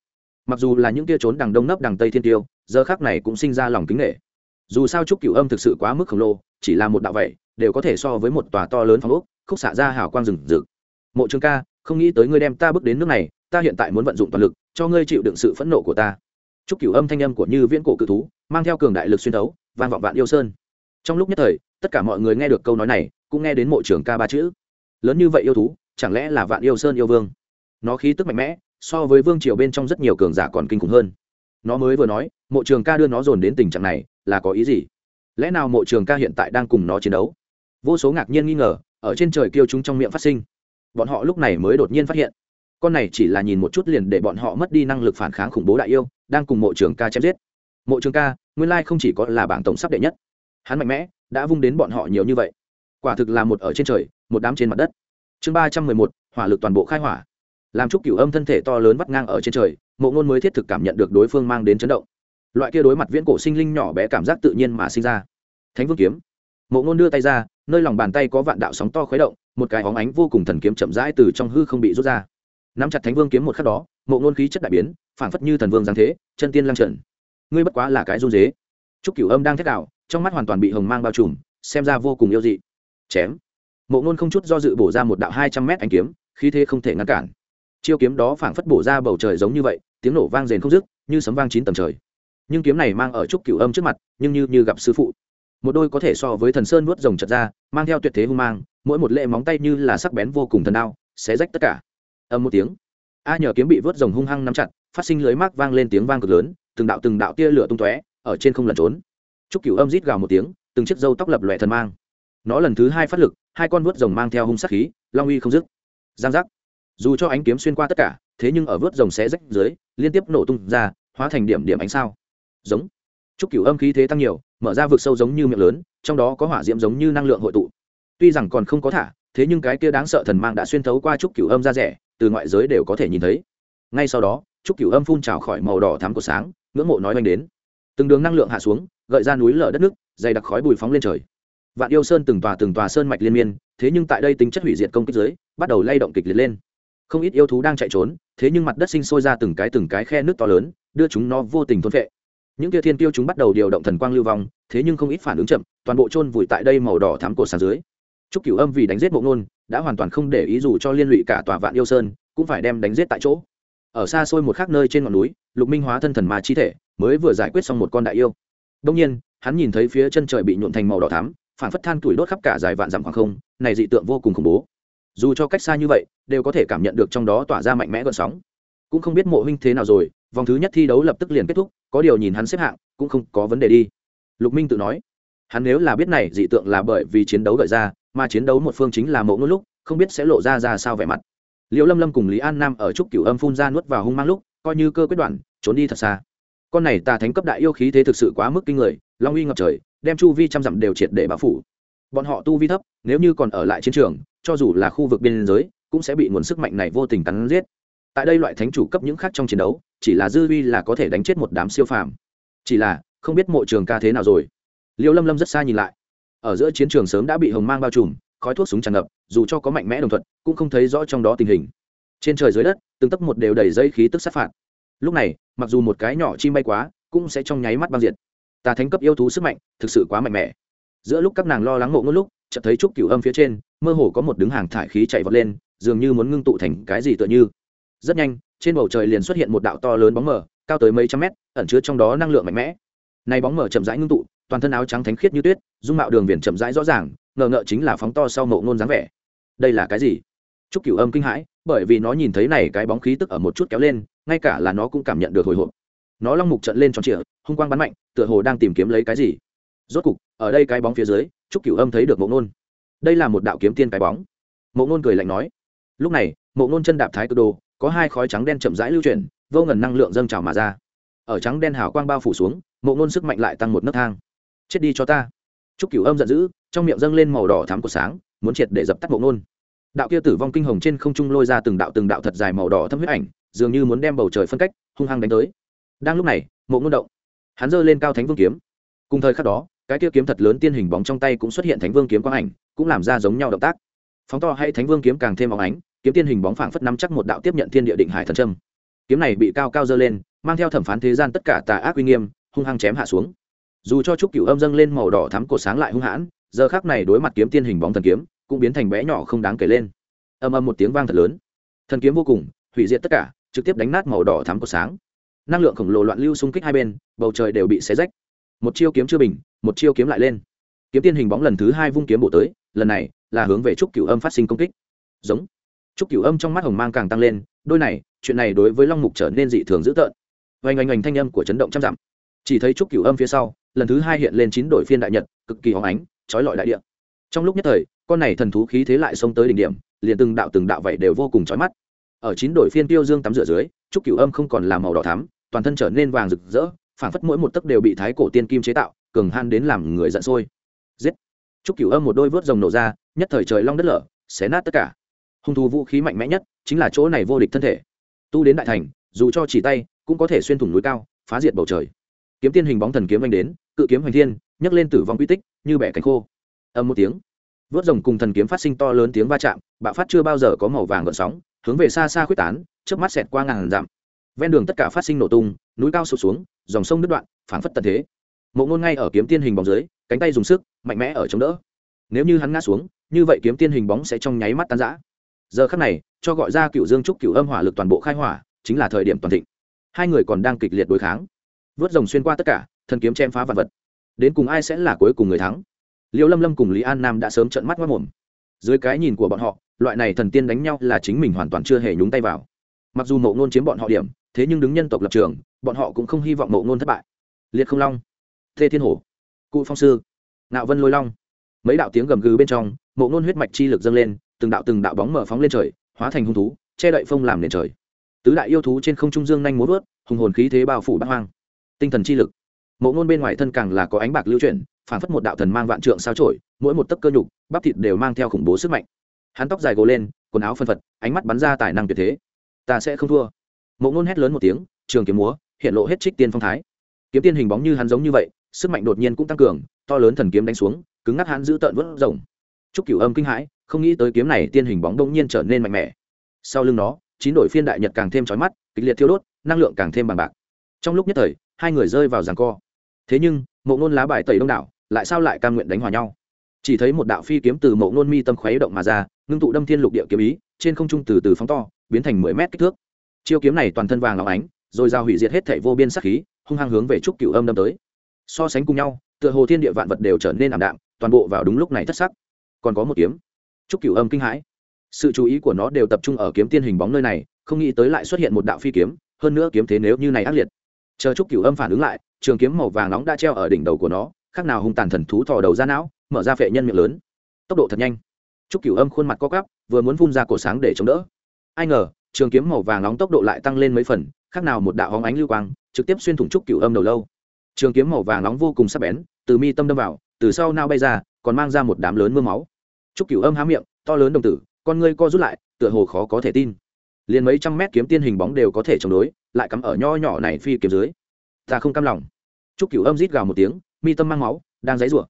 Mặc dù là những kia trốn đằng đông nấp đằng tây thiên tiêu, giờ khác này cũng sinh ra lòng kính nghệ dù sao trúc cửu âm thực sự quá mức khổng lồ, chỉ là một đạo vậy, đều có thể so với một tòa to lớn phong ốc, khúc xạ ra hào quang rừng rực. Mộ trường ca, không nghĩ tới ngươi đem ta bước đến nước này, ta hiện tại muốn vận dụng toàn lực, cho ngươi chịu đựng sự phẫn nộ của ta. Trúc cửu âm thanh âm của như viễn cổ cự thú, mang theo cường đại lực xuyên thấu, vang vọng vạn yêu sơn. Trong lúc nhất thời, tất cả mọi người nghe được câu nói này, cũng nghe đến mộ trưởng ca ba chữ. Lớn như vậy yêu thú, chẳng lẽ là vạn yêu sơn yêu vương? Nó khí tức mạnh mẽ, so với vương triều bên trong rất nhiều cường giả còn kinh khủng hơn nó mới vừa nói, mộ trường ca đưa nó dồn đến tình trạng này, là có ý gì? Lẽ nào mộ trường ca hiện tại đang cùng nó chiến đấu? Vô số ngạc nhiên nghi ngờ, ở trên trời kêu chúng trong miệng phát sinh. Bọn họ lúc này mới đột nhiên phát hiện. Con này chỉ là nhìn một chút liền để bọn họ mất đi năng lực phản kháng khủng bố đại yêu, đang cùng mộ trường ca chém giết. Mộ trường ca, nguyên lai không chỉ có là bảng tổng sắp đệ nhất. Hắn mạnh mẽ, đã vung đến bọn họ nhiều như vậy. Quả thực là một ở trên trời, một đám trên mặt đất. Chương ba trăm mười một, hỏa lực toàn bộ khai hỏa. Làm chúc cửu âm thân thể to lớn vắt ngang ở trên trời mộ ngôn mới thiết thực cảm nhận được đối phương mang đến chấn động. Loại kia đối mặt viễn cổ sinh linh nhỏ bé cảm giác tự nhiên mà sinh ra. Thánh vương kiếm. Mộ ngôn đưa tay ra, nơi lòng bàn tay có vạn đạo sóng to khuấy động, một cái óng ánh vô cùng thần kiếm chậm rãi từ trong hư không bị rút ra. Nắm chặt thánh vương kiếm một khắc đó, mộ ngôn khí chất đại biến, phảng phất như thần vương giáng thế, chân tiên lăng trần. Ngươi bất quá là cái run dế. Chúc cửu âm đang thét đạo trong mắt hoàn toàn bị hồng mang bao trùm, xem ra vô cùng yêu dị. Chém. Mộ ngôn không chút do dự bổ ra một đạo hai trăm mét anh kiếm, khí thế không thể ngăn cản chiêu kiếm đó phảng phất bổ ra bầu trời giống như vậy tiếng nổ vang rền không dứt như sấm vang chín tầng trời nhưng kiếm này mang ở trúc cửu âm trước mặt nhưng như như gặp sư phụ một đôi có thể so với thần sơn nuốt rồng chật ra mang theo tuyệt thế hung mang mỗi một lệ móng tay như là sắc bén vô cùng thần đao xé rách tất cả âm một tiếng a nhờ kiếm bị vớt rồng hung hăng nắm chặt phát sinh lưới mác vang lên tiếng vang cực lớn từng đạo từng đạo tia lửa tung tóe ở trên không lẩn trốn Trúc Cửu Âm rít gào một tiếng, từng chiếc râu tóc lập lòe thần mang. Nó lần thứ hai phát lực, hai con vuốt rồng mang theo hung sát khí, long uy không dứt. Giang giác. Dù cho ánh kiếm xuyên qua tất cả, thế nhưng ở vớt rồng xé rách dưới, liên tiếp nổ tung ra, hóa thành điểm điểm ánh sao. Giống. Trúc Cửu Âm khí thế tăng nhiều, mở ra vực sâu giống như miệng lớn, trong đó có hỏa diễm giống như năng lượng hội tụ. Tuy rằng còn không có thả, thế nhưng cái kia đáng sợ thần mang đã xuyên thấu qua Trúc Cửu Âm ra rẻ, từ ngoại giới đều có thể nhìn thấy. Ngay sau đó, Trúc Cửu Âm phun trào khỏi màu đỏ thắm của sáng, ngưỡng mộ nói oanh đến. Từng đường năng lượng hạ xuống, gợi ra núi lở đất nước dày đặc khói bụi phóng lên trời vạn yêu sơn từng tòa từng tòa sơn mạch liên miên thế nhưng tại đây tính chất hủy diệt công kích giới bắt đầu lay động kịch liệt lên không ít yêu thú đang chạy trốn, thế nhưng mặt đất sinh sôi ra từng cái từng cái khe nước to lớn, đưa chúng nó vô tình thôn vệ những kia thiên tiêu chúng bắt đầu điều động thần quang lưu vong, thế nhưng không ít phản ứng chậm, toàn bộ chôn vùi tại đây màu đỏ thắm cổ sàn dưới. Trúc cửu âm vì đánh giết bộ ngôn, đã hoàn toàn không để ý dù cho liên lụy cả tòa vạn yêu sơn, cũng phải đem đánh giết tại chỗ. Ở xa xôi một khác nơi trên ngọn núi, lục minh hóa thân thần ma chi thể, mới vừa giải quyết xong một con đại yêu. Đông nhiên, hắn nhìn thấy phía chân trời bị nhuộn thành màu đỏ thắm phản phất than tuổi đốt khắp cả dài vạn dặm khoảng không, này dị tượng vô cùng khủng bố dù cho cách xa như vậy, đều có thể cảm nhận được trong đó tỏa ra mạnh mẽ gợn sóng. Cũng không biết mộ huynh thế nào rồi, vòng thứ nhất thi đấu lập tức liền kết thúc, có điều nhìn hắn xếp hạng, cũng không có vấn đề đi. Lục minh tự nói, hắn nếu là biết này dị tượng là bởi vì chiến đấu gợi ra, mà chiến đấu một phương chính là mộ ngôn lúc, không biết sẽ lộ ra ra sao vẻ mặt. Liệu lâm lâm cùng lý an nam ở trúc cửu âm phun ra nuốt vào hung mang lúc, coi như cơ quyết đoạn, trốn đi thật xa. Con này tà thánh cấp đại yêu khí thế thực sự quá mức kinh người, long uy ngập trời, đem chu vi trăm dặm đều triệt để bao phủ. Bọn họ tu vi thấp, nếu như còn ở lại chiến trường cho dù là khu vực biên giới, cũng sẽ bị nguồn sức mạnh này vô tình cắn giết. Tại đây loại thánh chủ cấp những khác trong chiến đấu, chỉ là dư vi là có thể đánh chết một đám siêu phàm. Chỉ là, không biết mộ trường ca thế nào rồi. Liêu lâm lâm rất xa nhìn lại. Ở giữa chiến trường sớm đã bị hồng mang bao trùm, khói thuốc súng tràn ngập, dù cho có mạnh mẽ đồng thuận, cũng không thấy rõ trong đó tình hình. Trên trời dưới đất, từng tấc một đều đầy dây khí tức sát phạt. Lúc này, mặc dù một cái nhỏ chim bay quá, cũng sẽ trong nháy mắt băng diệt. Tà thánh cấp yêu thú sức mạnh thực sự quá mạnh mẽ. Giữa lúc các nàng lo lắng ngộ ngôn lúc chợt thấy trúc cửu âm phía trên, mơ hồ có một đứng hàng thải khí chạy vọt lên, dường như muốn ngưng tụ thành cái gì tựa như. Rất nhanh, trên bầu trời liền xuất hiện một đạo to lớn bóng mờ, cao tới mấy trăm mét, ẩn chứa trong đó năng lượng mạnh mẽ. Này bóng mờ chậm rãi ngưng tụ, toàn thân áo trắng thánh khiết như tuyết, dung mạo đường viền chậm rãi rõ ràng, ngờ ngợ chính là phóng to sau mộ ngôn dáng vẻ. Đây là cái gì? Trúc cửu âm kinh hãi, bởi vì nó nhìn thấy này cái bóng khí tức ở một chút kéo lên, ngay cả là nó cũng cảm nhận được hồi hộp. Nó long mục trận lên tròn trịa, hung quang bắn mạnh, tựa hồ đang tìm kiếm lấy cái gì. Rốt cục, ở đây cái bóng phía dưới Chúc cửu âm thấy được mộ ngôn đây là một đạo kiếm tiên cái bóng. Mộ ngôn cười lạnh nói, lúc này, mộ ngôn chân đạp thái cực đồ, có hai khói trắng đen chậm rãi lưu chuyển, vô ngần năng lượng dâng trào mà ra. Ở trắng đen hào quang bao phủ xuống, mộ ngôn sức mạnh lại tăng một nấc thang. Chết đi cho ta. Chúc cửu âm giận dữ, trong miệng dâng lên màu đỏ thắm của sáng, muốn triệt để dập tắt mộ ngôn đạo kia tử vong kinh hồng trên không trung lôi ra từng đạo từng đạo thật dài màu đỏ thâm huyết ảnh, dường như muốn đem bầu trời phân cách, hung hăng đánh tới. Đang lúc này, mộ ngôn động. Hắn giơ lên cao thánh vương kiếm. Cùng thời khắc đó cái kia kiếm thật lớn tiên hình bóng trong tay cũng xuất hiện thánh vương kiếm quang ảnh, cũng làm ra giống nhau động tác. Phóng to hay thánh vương kiếm càng thêm óng ánh, kiếm tiên hình bóng phảng phất nắm chắc một đạo tiếp nhận thiên địa định hải thần trâm kiếm này bị cao cao dơ lên, mang theo thẩm phán thế gian tất cả tà ác uy nghiêm, hung hăng chém hạ xuống. Dù cho trúc cửu âm dâng lên màu đỏ thắm cổ sáng lại hung hãn, giờ khác này đối mặt kiếm tiên hình bóng thần kiếm, cũng biến thành bé nhỏ không đáng kể lên. Âm âm một tiếng vang thật lớn. Thần kiếm vô cùng, hủy diệt tất cả, trực tiếp đánh nát màu đỏ thắm cổ sáng. Năng lượng khổng lồ loạn lưu xung kích hai bên, bầu trời đều bị xé rách. Một chiêu kiếm chưa bình một chiêu kiếm lại lên. Kiếm tiên hình bóng lần thứ hai vung kiếm bổ tới, lần này là hướng về trúc cửu âm phát sinh công kích. Giống. Trúc cửu âm trong mắt hồng mang càng tăng lên, đôi này, chuyện này đối với long mục trở nên dị thường dữ tợn. Oanh oanh oanh thanh âm của chấn động trăm dặm. Chỉ thấy trúc cửu âm phía sau, lần thứ hai hiện lên chín đội phiên đại nhật, cực kỳ hóng ánh, trói lọi đại địa. Trong lúc nhất thời, con này thần thú khí thế lại xông tới đỉnh điểm, liền từng đạo từng đạo vậy đều vô cùng trói mắt. Ở chín đội phiên tiêu dương tắm rửa dưới, trúc cửu âm không còn là màu đỏ thắm, toàn thân trở nên vàng rực rỡ, phảng phất mỗi một tấc đều bị thái cổ tiên kim chế tạo cường han đến làm người giận sôi. Giết. Trúc cửu âm một đôi vớt rồng nổ ra, nhất thời trời long đất lở, xé nát tất cả. Hung thú vũ khí mạnh mẽ nhất chính là chỗ này vô địch thân thể. Tu đến đại thành, dù cho chỉ tay, cũng có thể xuyên thủng núi cao, phá diệt bầu trời. Kiếm tiên hình bóng thần kiếm anh đến, cự kiếm hoành thiên, nhấc lên tử vong quy tích, như bẻ cánh khô. Âm một tiếng, vớt rồng cùng thần kiếm phát sinh to lớn tiếng va chạm, bạo phát chưa bao giờ có màu vàng gợn sóng, hướng về xa xa khuếch tán trước mắt xẹt qua ngàn dặm. Ven đường tất cả phát sinh nổ tung, núi cao sụp xuống, dòng sông đứt đoạn, phảng phất tận thế mộ ngôn ngay ở kiếm tiên hình bóng dưới, cánh tay dùng sức, mạnh mẽ ở chống đỡ. Nếu như hắn ngã xuống, như vậy kiếm tiên hình bóng sẽ trong nháy mắt tan rã. Giờ khắc này, cho gọi ra cựu dương trúc cựu âm hỏa lực toàn bộ khai hỏa, chính là thời điểm toàn thịnh. Hai người còn đang kịch liệt đối kháng. Vớt rồng xuyên qua tất cả, thần kiếm chém phá vật vật. Đến cùng ai sẽ là cuối cùng người thắng? Liêu lâm lâm cùng lý an nam đã sớm trận mắt mất mồm dưới cái nhìn của bọn họ, loại này thần tiên đánh nhau là chính mình hoàn toàn chưa hề nhúng tay vào. Mặc dù mộ ngôn chiếm bọn họ điểm, thế nhưng đứng nhân tộc lập trường, bọn họ cũng không hy vọng mộ ngôn thất bại. Liệt không long thê thiên hổ, cụ phong sư nạo vân lôi long. Mấy đạo tiếng gầm gừ bên trong, mộ ngôn huyết mạch chi lực dâng lên, từng đạo từng đạo bóng mở phóng lên trời, hóa thành hung thú, che đậy phông làm nền trời. Tứ đại yêu thú trên không trung dương nhanh muốn vớt, hùng hồn khí thế bao phủ bát hoang. Tinh thần chi lực. Mộ ngôn bên ngoài thân càng là có ánh bạc lưu chuyển, phản phất một đạo thần mang vạn trượng sao trổi mỗi một tấc cơ nhục, bắp thịt đều mang theo khủng bố sức mạnh. Hắn tóc dài gồ lên, quần áo phân phật, ánh mắt bắn ra tài năng tuyệt thế. Ta sẽ không thua. Mộ ngôn hét lớn một tiếng, trường kiếm múa, hiện lộ hết trích tiên phong thái. Kiếm tiên hình bóng như hắn giống như vậy sức mạnh đột nhiên cũng tăng cường, to lớn thần kiếm đánh xuống, cứng ngắc hắn giữ tợn vớt rồng. Chúc cửu âm kinh hãi, không nghĩ tới kiếm này tiên hình bóng đông nhiên trở nên mạnh mẽ. Sau lưng nó, chín đội phiên đại nhật càng thêm trói mắt, kịch liệt thiêu đốt, năng lượng càng thêm bằng bạc. Trong lúc nhất thời, hai người rơi vào giằng co. Thế nhưng, mộ ngôn lá bài tẩy đông đảo, lại sao lại cam nguyện đánh hòa nhau? Chỉ thấy một đạo phi kiếm từ mộ ngôn mi tâm khuấy động mà ra, ngưng tụ đâm thiên lục địa kiếm ý, trên không trung từ từ phóng to, biến thành mười mét kích thước. Chiêu kiếm này toàn thân vàng óng ánh, rồi giao hủy diệt hết thảy vô biên sát khí, hung hăng hướng về trúc cửu âm đâm tới so sánh cùng nhau, tựa hồ thiên địa vạn vật đều trở nên ảm đạm, toàn bộ vào đúng lúc này thất sắc. Còn có một kiếm. Trúc cửu âm kinh hãi. Sự chú ý của nó đều tập trung ở kiếm tiên hình bóng nơi này, không nghĩ tới lại xuất hiện một đạo phi kiếm, hơn nữa kiếm thế nếu như này ác liệt. Chờ trúc cửu âm phản ứng lại, trường kiếm màu vàng nóng đã treo ở đỉnh đầu của nó, khác nào hung tàn thần thú thò đầu ra não, mở ra phệ nhân miệng lớn. Tốc độ thật nhanh. Trúc cửu âm khuôn mặt co cắp vừa muốn vung ra cổ sáng để chống đỡ. Ai ngờ, trường kiếm màu vàng nóng tốc độ lại tăng lên mấy phần, khác nào một đạo hóng ánh lưu quang, trực tiếp xuyên thủng trúc cửu âm đầu lâu trường kiếm màu vàng nóng vô cùng sắc bén, từ mi tâm đâm vào, từ sau nao bay ra, còn mang ra một đám lớn mưa máu. Trúc cửu âm há miệng, to lớn đồng tử, con ngươi co rút lại, tựa hồ khó có thể tin. Liền mấy trăm mét kiếm tiên hình bóng đều có thể chống đối, lại cắm ở nho nhỏ này phi kiếm dưới. Ta không cam lòng. Trúc cửu âm rít gào một tiếng, mi tâm mang máu, đang dãy rủa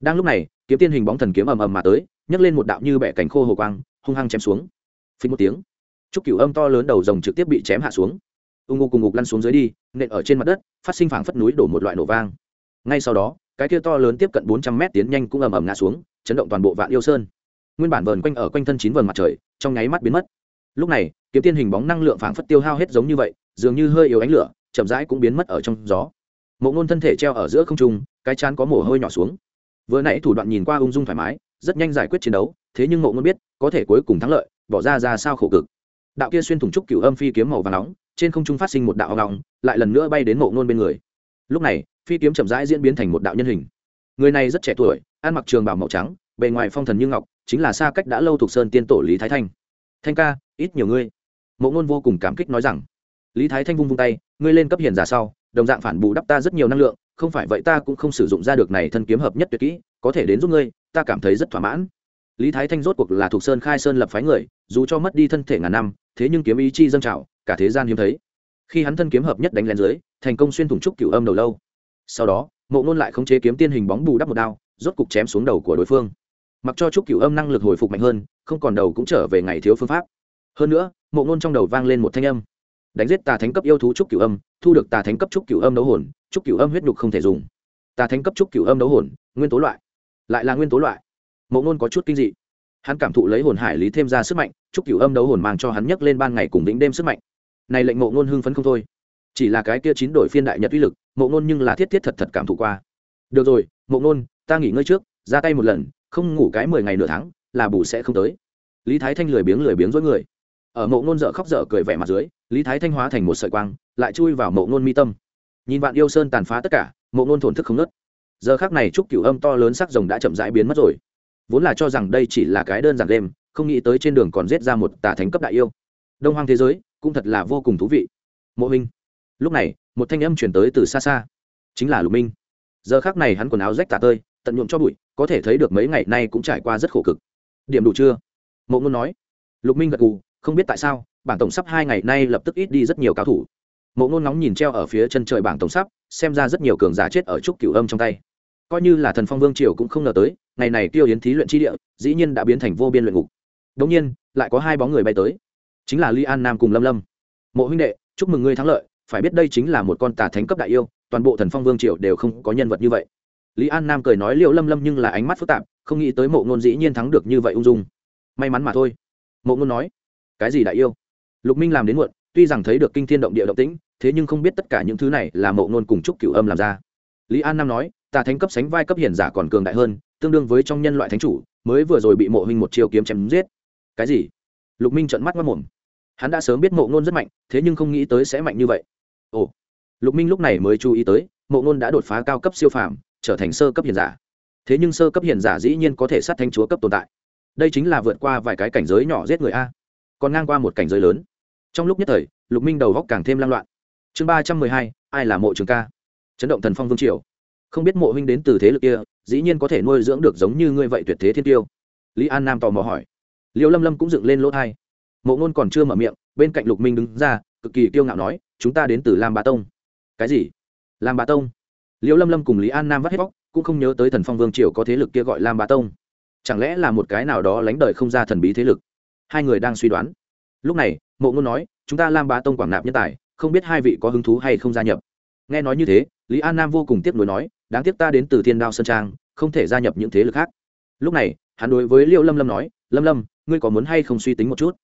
đang lúc này, kiếm tiên hình bóng thần kiếm ầm ầm mà tới, nhấc lên một đạo như bẻ cánh khô hồ quang, hung hăng chém xuống. Phình một tiếng, trúc cửu âm to lớn đầu rồng trực tiếp bị chém hạ xuống ung ngục cùng ngục lăn xuống dưới đi, nện ở trên mặt đất, phát sinh phảng phất núi đổ một loại nổ vang. Ngay sau đó, cái kia to lớn tiếp cận bốn trăm mét tiến nhanh cũng ầm ầm ngã xuống, chấn động toàn bộ vạn yêu sơn. Nguyên bản vờn quanh ở quanh thân chín vầng mặt trời, trong nháy mắt biến mất. Lúc này, kiếm tiên hình bóng năng lượng phảng phất tiêu hao hết giống như vậy, dường như hơi yếu ánh lửa, chậm rãi cũng biến mất ở trong gió. Mộ ngôn thân thể treo ở giữa không trung, cái chán có mồ hôi nhỏ xuống. Vừa nãy thủ đoạn nhìn qua ung dung thoải mái, rất nhanh giải quyết chiến đấu, thế nhưng mộ ngôn biết, có thể cuối cùng thắng lợi, bỏ ra ra sao khổ cực. Đạo kia xuyên thủng trúc cửu âm phi kiếm màu và nóng trên không trung phát sinh một đạo ngọng, lại lần nữa bay đến mộ ngôn bên người. Lúc này, phi kiếm chậm rãi diễn biến thành một đạo nhân hình. Người này rất trẻ tuổi, ăn mặc trường bảo màu trắng, bề ngoài phong thần như ngọc, chính là xa cách đã lâu thuộc sơn tiên tổ lý thái thanh. Thanh ca, ít nhiều ngươi. Mộ ngôn vô cùng cảm kích nói rằng. Lý thái thanh vung vung tay, ngươi lên cấp hiền giả sau, đồng dạng phản bù đắp ta rất nhiều năng lượng, không phải vậy ta cũng không sử dụng ra được này thân kiếm hợp nhất tuyệt kỹ, có thể đến giúp ngươi, ta cảm thấy rất thỏa mãn. Lý thái thanh rốt cuộc là thuộc sơn khai sơn lập phái người, dù cho mất đi thân thể ngàn năm, thế nhưng kiếm ý chi dâng trào cả thế gian hiếm thấy. Khi hắn thân kiếm hợp nhất đánh lên dưới, thành công xuyên thủng trúc cửu âm đầu lâu. Sau đó, mộ ngôn lại khống chế kiếm tiên hình bóng bù đắp một đao, rốt cục chém xuống đầu của đối phương. Mặc cho trúc cửu âm năng lực hồi phục mạnh hơn, không còn đầu cũng trở về ngày thiếu phương pháp. Hơn nữa, mộ ngôn trong đầu vang lên một thanh âm. Đánh giết tà thánh cấp yêu thú trúc cửu âm, thu được tà thánh cấp trúc cửu âm đấu hồn, trúc cửu âm huyết nhục không thể dùng. Tà thánh cấp trúc cửu âm đấu hồn, nguyên tố loại. Lại là nguyên tố loại. Mộ ngôn có chút kinh dị. Hắn cảm thụ lấy hồn hải lý thêm ra sức mạnh, trúc cửu âm đấu hồn mang cho hắn nhấc lên ban ngày cùng vĩnh đêm sức mạnh này lệnh mộ ngôn hưng phấn không thôi. Chỉ là cái kia chín đổi phiên đại nhật uy lực, mộ ngôn nhưng là thiết thiết thật thật cảm thụ qua. Được rồi, mộ ngôn, ta nghỉ ngơi trước, ra tay một lần, không ngủ cái mười ngày nửa tháng, là bù sẽ không tới. Lý thái thanh lười biếng lười biếng dối người. Ở mộ ngôn dợ khóc dở cười vẻ mặt dưới, lý thái thanh hóa thành một sợi quang, lại chui vào mộ ngôn mi tâm. Nhìn bạn yêu sơn tàn phá tất cả, mộ ngôn thổn thức không nớt giờ khác này trúc cửu âm to lớn sắc rồng đã chậm rãi biến mất rồi. Vốn là cho rằng đây chỉ là cái đơn giản đêm, không nghĩ tới trên đường còn giết ra một tà thánh cấp đại yêu đông hoang thế giới cũng thật là vô cùng thú vị. Mộ minh lúc này, một thanh âm chuyển tới từ xa xa. Chính là lục minh. Giờ khác này hắn quần áo rách tả tơi, tận nhuộm cho bụi, có thể thấy được mấy ngày nay cũng trải qua rất khổ cực. Điểm đủ chưa? Mộ ngôn nói. Lục minh gật gù, không biết tại sao, bảng tổng sắp hai ngày nay lập tức ít đi rất nhiều cao thủ. Mộ ngôn nóng nhìn treo ở phía chân trời bảng tổng sắp, xem ra rất nhiều cường giả chết ở trúc cửu âm trong tay. Coi như là thần phong vương triều cũng không ngờ tới, ngày này tiêu yến thí luyện tri địa, dĩ nhiên đã biến thành vô biên luyện ngục. Đống nhiên, lại có hai bóng người bay tới chính là ly an nam cùng lâm lâm. Mộ huynh đệ, chúc mừng ngươi thắng lợi, phải biết đây chính là một con tà thánh cấp đại yêu, toàn bộ thần phong vương triều đều không có nhân vật như vậy. Lý an nam cười nói liệu lâm lâm nhưng là ánh mắt phức tạp, không nghĩ tới mộ ngôn dĩ nhiên thắng được như vậy ung dung. May mắn mà thôi. Mộ ngôn nói, cái gì đại yêu? Lục minh làm đến muộn, tuy rằng thấy được kinh thiên động địa động tĩnh, thế nhưng không biết tất cả những thứ này là mộ ngôn cùng Trúc cửu âm làm ra. Lý an nam nói, tà thánh cấp sánh vai cấp hiển giả còn cường đại hơn, tương đương với trong nhân loại thánh chủ, mới vừa rồi bị mộ huynh một chiêu kiếm chém giết. Cái gì? Lục minh trợn mắt mất mồm hắn đã sớm biết mộ ngôn rất mạnh, thế nhưng không nghĩ tới sẽ mạnh như vậy. Ồ, lục minh lúc này mới chú ý tới, mộ ngôn đã đột phá cao cấp siêu phàm, trở thành sơ cấp hiền giả. Thế nhưng sơ cấp hiền giả dĩ nhiên có thể sát thanh chúa cấp tồn tại. Đây chính là vượt qua vài cái cảnh giới nhỏ giết người a. Còn ngang qua một cảnh giới lớn. Trong lúc nhất thời, lục minh đầu góc càng thêm lan loạn. Chương ba trăm mười hai, ai là mộ trường ca? Chấn động thần phong vương triều. Không biết mộ huynh đến từ thế lực kia, dĩ nhiên có thể nuôi dưỡng được giống như ngươi vậy tuyệt thế thiên tiêu. Lý an nam tò mò hỏi. Liêu lâm lâm cũng dựng lên lỗ thai mộ ngôn còn chưa mở miệng, bên cạnh lục minh đứng ra, cực kỳ kiêu ngạo nói, chúng ta đến từ lam bá tông. Cái gì? Lam bá tông. Liễu lâm lâm cùng lý an nam vắt hết bóc cũng không nhớ tới thần phong vương triều có thế lực kia gọi lam bá tông. Chẳng lẽ là một cái nào đó lánh đời không ra thần bí thế lực? Hai người đang suy đoán. Lúc này, mộ ngôn nói, chúng ta lam bá tông quảng nạp nhân tài, không biết hai vị có hứng thú hay không gia nhập? Nghe nói như thế, lý an nam vô cùng tiếc nuối nói, đáng tiếc ta đến từ thiên đao sơn trang, không thể gia nhập những thế lực khác. Lúc này, hắn đối với Liễu lâm lâm nói, lâm lâm, ngươi có muốn hay không suy tính một chút?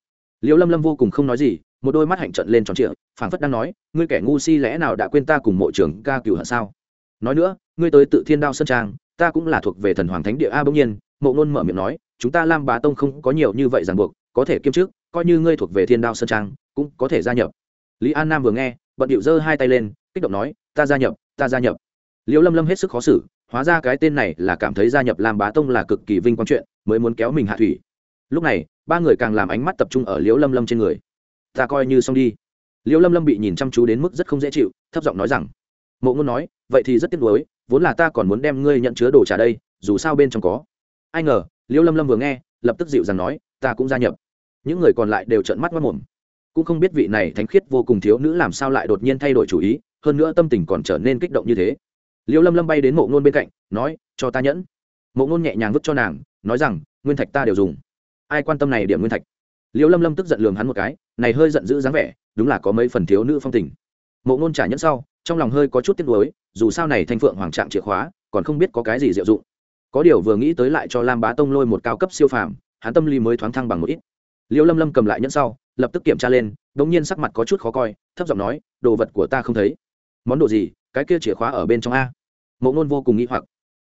Liêu lâm lâm vô cùng không nói gì, một đôi mắt hạnh trận lên tròn trịa, phảng phất đang nói, ngươi kẻ ngu si lẽ nào đã quên ta cùng mộ trưởng ca cựu hận sao? Nói nữa, ngươi tới tự thiên đao sơn trang, ta cũng là thuộc về thần hoàng thánh địa a bỗng nhiên. Mộ ngôn mở miệng nói, chúng ta lam bá tông không có nhiều như vậy ràng buộc, có thể kiêm chức, coi như ngươi thuộc về thiên đao sơn trang, cũng có thể gia nhập. Lý an nam vừa nghe, bận điệu giơ hai tay lên, kích động nói, ta gia nhập, ta gia nhập. Liễu lâm lâm hết sức khó xử, hóa ra cái tên này là cảm thấy gia nhập lam bá tông là cực kỳ vinh quang chuyện, mới muốn kéo mình hạ thủy. Lúc này ba người càng làm ánh mắt tập trung ở liễu lâm lâm trên người. Ta coi như xong đi. Liễu lâm lâm bị nhìn chăm chú đến mức rất không dễ chịu, thấp giọng nói rằng, mộ ngôn nói, vậy thì rất tiếc nuối, vốn là ta còn muốn đem ngươi nhận chứa đồ trả đây, dù sao bên trong có. Ai ngờ, liễu lâm lâm vừa nghe, lập tức dịu dàng nói, ta cũng gia nhập. Những người còn lại đều trợn mắt mất mồm. Cũng không biết vị này thánh khiết vô cùng thiếu nữ làm sao lại đột nhiên thay đổi chủ ý, hơn nữa tâm tình còn trở nên kích động như thế. Liễu lâm lâm bay đến mộ ngôn bên cạnh, nói, cho ta nhẫn. Mộ ngôn nhẹ nhàng vứt cho nàng, nói rằng, nguyên thạch ta đều dùng ai quan tâm này điểm nguyên thạch? Liễu lâm lâm tức giận lường hắn một cái, này hơi giận dữ dáng vẻ, đúng là có mấy phần thiếu nữ phong tình. Mộ ngôn trả nhẫn sau, trong lòng hơi có chút tiếc nuối, dù sao này thanh phượng hoàng trạng chìa khóa, còn không biết có cái gì diệu dụng. Có điều vừa nghĩ tới lại cho lam bá tông lôi một cao cấp siêu phàm, hắn tâm lý mới thoáng thăng bằng một ít. Liễu lâm lâm cầm lại nhẫn sau, lập tức kiểm tra lên đ nhiên sắc mặt có chút khó coi, thấp giọng nói, đồ vật của ta không thấy. Món đồ gì? Cái kia chìa khóa ở bên trong a? Mộ ngôn vô cùng nghĩ hoặc.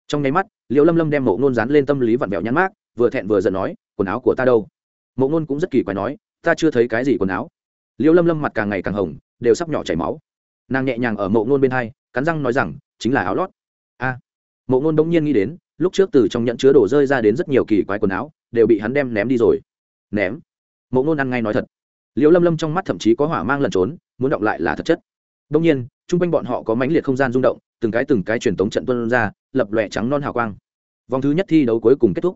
Trong nháy mắt, liễu lâm lâm đem mộ ngôn dán lên tâm lý vặn vẹo nhắn mát vừa thẹn vừa giận nói quần áo của ta đâu? Mộ ngôn cũng rất kỳ quái nói, ta chưa thấy cái gì quần áo. Liêu lâm lâm mặt càng ngày càng hồng, đều sắp nhỏ chảy máu. Nàng nhẹ nhàng ở mộ ngôn bên hai, cắn răng nói rằng, chính là áo lót. A. Mộ ngôn bỗng nhiên nghĩ đến, lúc trước từ trong nhận chứa đổ rơi ra đến rất nhiều kỳ quái quần áo, đều bị hắn đem ném đi rồi. Ném? Mộ ngôn ăn ngay nói thật. Liêu lâm lâm trong mắt thậm chí có hỏa mang lẩn trốn, muốn động lại là thật chất. Đông nhiên, chung quanh bọn họ có mãnh liệt không gian rung động, từng cái từng cái truyền tống trận tuân ra, lập lòe trắng non hào quang. Vòng thứ nhất thi đấu cuối cùng kết thúc.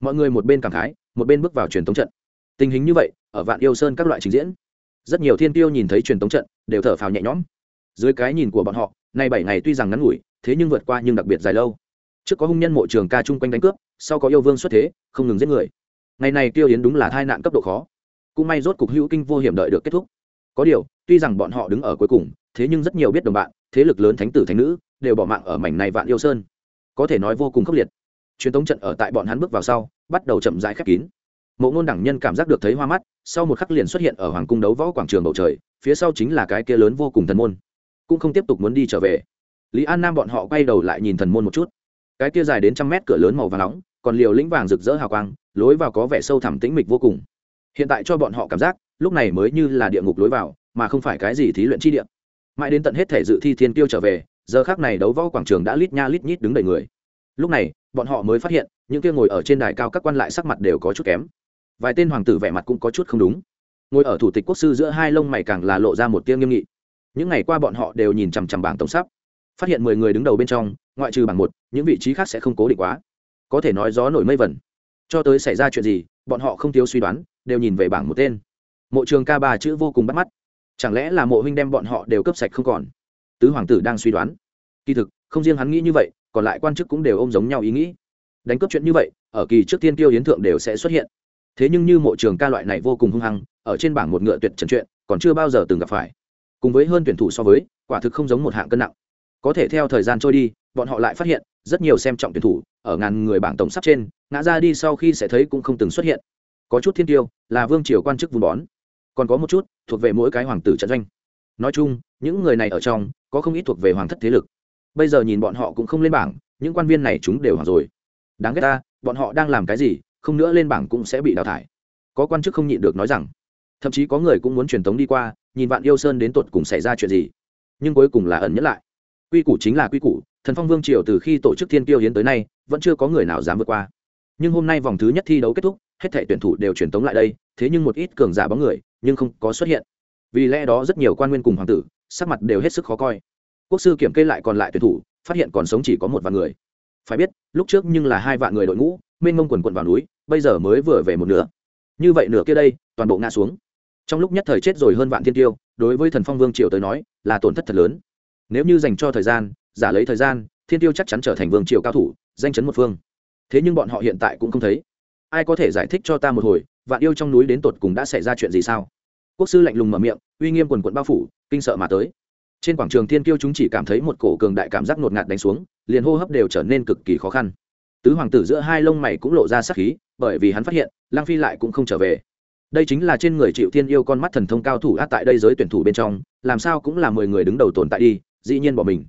Mọi người một bên cảm khái một bên bước vào truyền tống trận. Tình hình như vậy, ở vạn yêu sơn các loại trình diễn, rất nhiều thiên tiêu nhìn thấy truyền tống trận, đều thở phào nhẹ nhõm. Dưới cái nhìn của bọn họ, nay bảy ngày tuy rằng ngắn ngủi, thế nhưng vượt qua nhưng đặc biệt dài lâu. Trước có hung nhân mộ trường ca chung quanh đánh cướp, sau có yêu vương xuất thế, không ngừng giết người. Ngày này tiêu yến đúng là tai nạn cấp độ khó. Cũng may rốt cục hữu kinh vô hiểm đợi được kết thúc. Có điều, tuy rằng bọn họ đứng ở cuối cùng, thế nhưng rất nhiều biết đồng bạn, thế lực lớn thánh tử thánh nữ, đều bỏ mạng ở mảnh này vạn yêu sơn. Có thể nói vô cùng khốc liệt truyền tống trận ở tại bọn hắn bước vào sau, bắt đầu chậm rãi khép kín. Mộ ngôn đẳng nhân cảm giác được thấy hoa mắt, sau một khắc liền xuất hiện ở hoàng cung đấu võ quảng trường bầu trời, phía sau chính là cái kia lớn vô cùng thần môn. Cũng không tiếp tục muốn đi trở về. Lý an nam bọn họ quay đầu lại nhìn thần môn một chút. Cái kia dài đến trăm mét cửa lớn màu và nóng, còn liều lĩnh vàng rực rỡ hào quang, lối vào có vẻ sâu thẳm tĩnh mịch vô cùng. Hiện tại cho bọn họ cảm giác, lúc này mới như là địa ngục lối vào, mà không phải cái gì thí luyện chi địa. Mãi đến tận hết thể dự thi thiên tiêu trở về, giờ khác này đấu võ quảng trường đã lít nha lít nhít đứng đầy người lúc này, bọn họ mới phát hiện, những kia ngồi ở trên đài cao các quan lại sắc mặt đều có chút kém. Vài tên hoàng tử vẻ mặt cũng có chút không đúng. Ngồi ở thủ tịch quốc sư giữa hai lông mày càng là lộ ra một tiếng nghiêm nghị. Những ngày qua bọn họ đều nhìn chằm chằm bảng tổng sắp. Phát hiện mười người đứng đầu bên trong, ngoại trừ bảng một, những vị trí khác sẽ không cố định quá. Có thể nói gió nổi mây vẩn. Cho tới xảy ra chuyện gì, bọn họ không thiếu suy đoán, đều nhìn về bảng một tên. Mộ trường ca ba chữ vô cùng bắt mắt. Chẳng lẽ là mộ huynh đem bọn họ đều cấp sạch không còn? Tứ hoàng tử đang suy đoán. Kỳ thực, không riêng hắn nghĩ như vậy còn lại quan chức cũng đều ôm giống nhau ý nghĩ. Đánh cướp chuyện như vậy, ở kỳ trước tiên tiêu hiến thượng đều sẽ xuất hiện. Thế nhưng như mộ trường ca loại này vô cùng hung hăng, ở trên bảng một ngựa tuyệt trần chuyện, còn chưa bao giờ từng gặp phải. Cùng với hơn tuyển thủ so với, quả thực không giống một hạng cân nặng. Có thể theo thời gian trôi đi, bọn họ lại phát hiện, rất nhiều xem trọng tuyển thủ, ở ngàn người bảng tổng sắp trên, ngã ra đi sau khi sẽ thấy cũng không từng xuất hiện. Có chút thiên tiêu, là vương triều quan chức vun bón. Còn có một chút, thuộc về mỗi cái hoàng tử trận doanh. Nói chung, những người này ở trong, có không ít thuộc về hoàng thất thế lực bây giờ nhìn bọn họ cũng không lên bảng, những quan viên này chúng đều hoàng rồi. Đáng ghét ta, bọn họ đang làm cái gì, không nữa lên bảng cũng sẽ bị đào thải. Có quan chức không nhịn được nói rằng, thậm chí có người cũng muốn truyền tống đi qua, nhìn vạn yêu sơn đến tột cùng xảy ra chuyện gì. Nhưng cuối cùng là ẩn nhất lại. Quy củ chính là quy củ, thần phong vương triều từ khi tổ chức thiên tiêu hiến tới nay, vẫn chưa có người nào dám vượt qua. Nhưng hôm nay vòng thứ nhất thi đấu kết thúc, hết thể tuyển thủ đều truyền tống lại đây, thế nhưng một ít cường giả bóng người, nhưng không có xuất hiện. Vì lẽ đó rất nhiều quan nguyên cùng hoàng tử, sắc mặt đều hết sức khó coi quốc sư kiểm kê lại còn lại tuyển thủ, phát hiện còn sống chỉ có một vạn người. Phải biết, lúc trước nhưng là hai vạn người đội ngũ, mênh mông quần quần vào núi, bây giờ mới vừa về một nửa. Như vậy nửa kia đây, toàn bộ ngã xuống. Trong lúc nhất thời chết rồi hơn vạn thiên tiêu, đối với thần phong vương triều tới nói, là tổn thất thật lớn. Nếu như dành cho thời gian, giả lấy thời gian, thiên tiêu chắc chắn trở thành vương triều cao thủ, danh chấn một phương. Thế nhưng bọn họ hiện tại cũng không thấy. Ai có thể giải thích cho ta một hồi, vạn yêu trong núi đến tột cùng đã xảy ra chuyện gì sao? Quốc sư lạnh lùng mở miệng, uy nghiêm quần quận bao phủ, kinh sợ mà tới trên quảng trường thiên kiêu chúng chỉ cảm thấy một cổ cường đại cảm giác ngột ngạt đánh xuống, liền hô hấp đều trở nên cực kỳ khó khăn. Tứ hoàng tử giữa hai lông mày cũng lộ ra sắc khí, bởi vì hắn phát hiện lang phi lại cũng không trở về. Đây chính là trên người chịu thiên yêu con mắt thần thông cao thủ át tại đây giới tuyển thủ bên trong, làm sao cũng là mười người đứng đầu tồn tại đi, dĩ nhiên bỏ mình.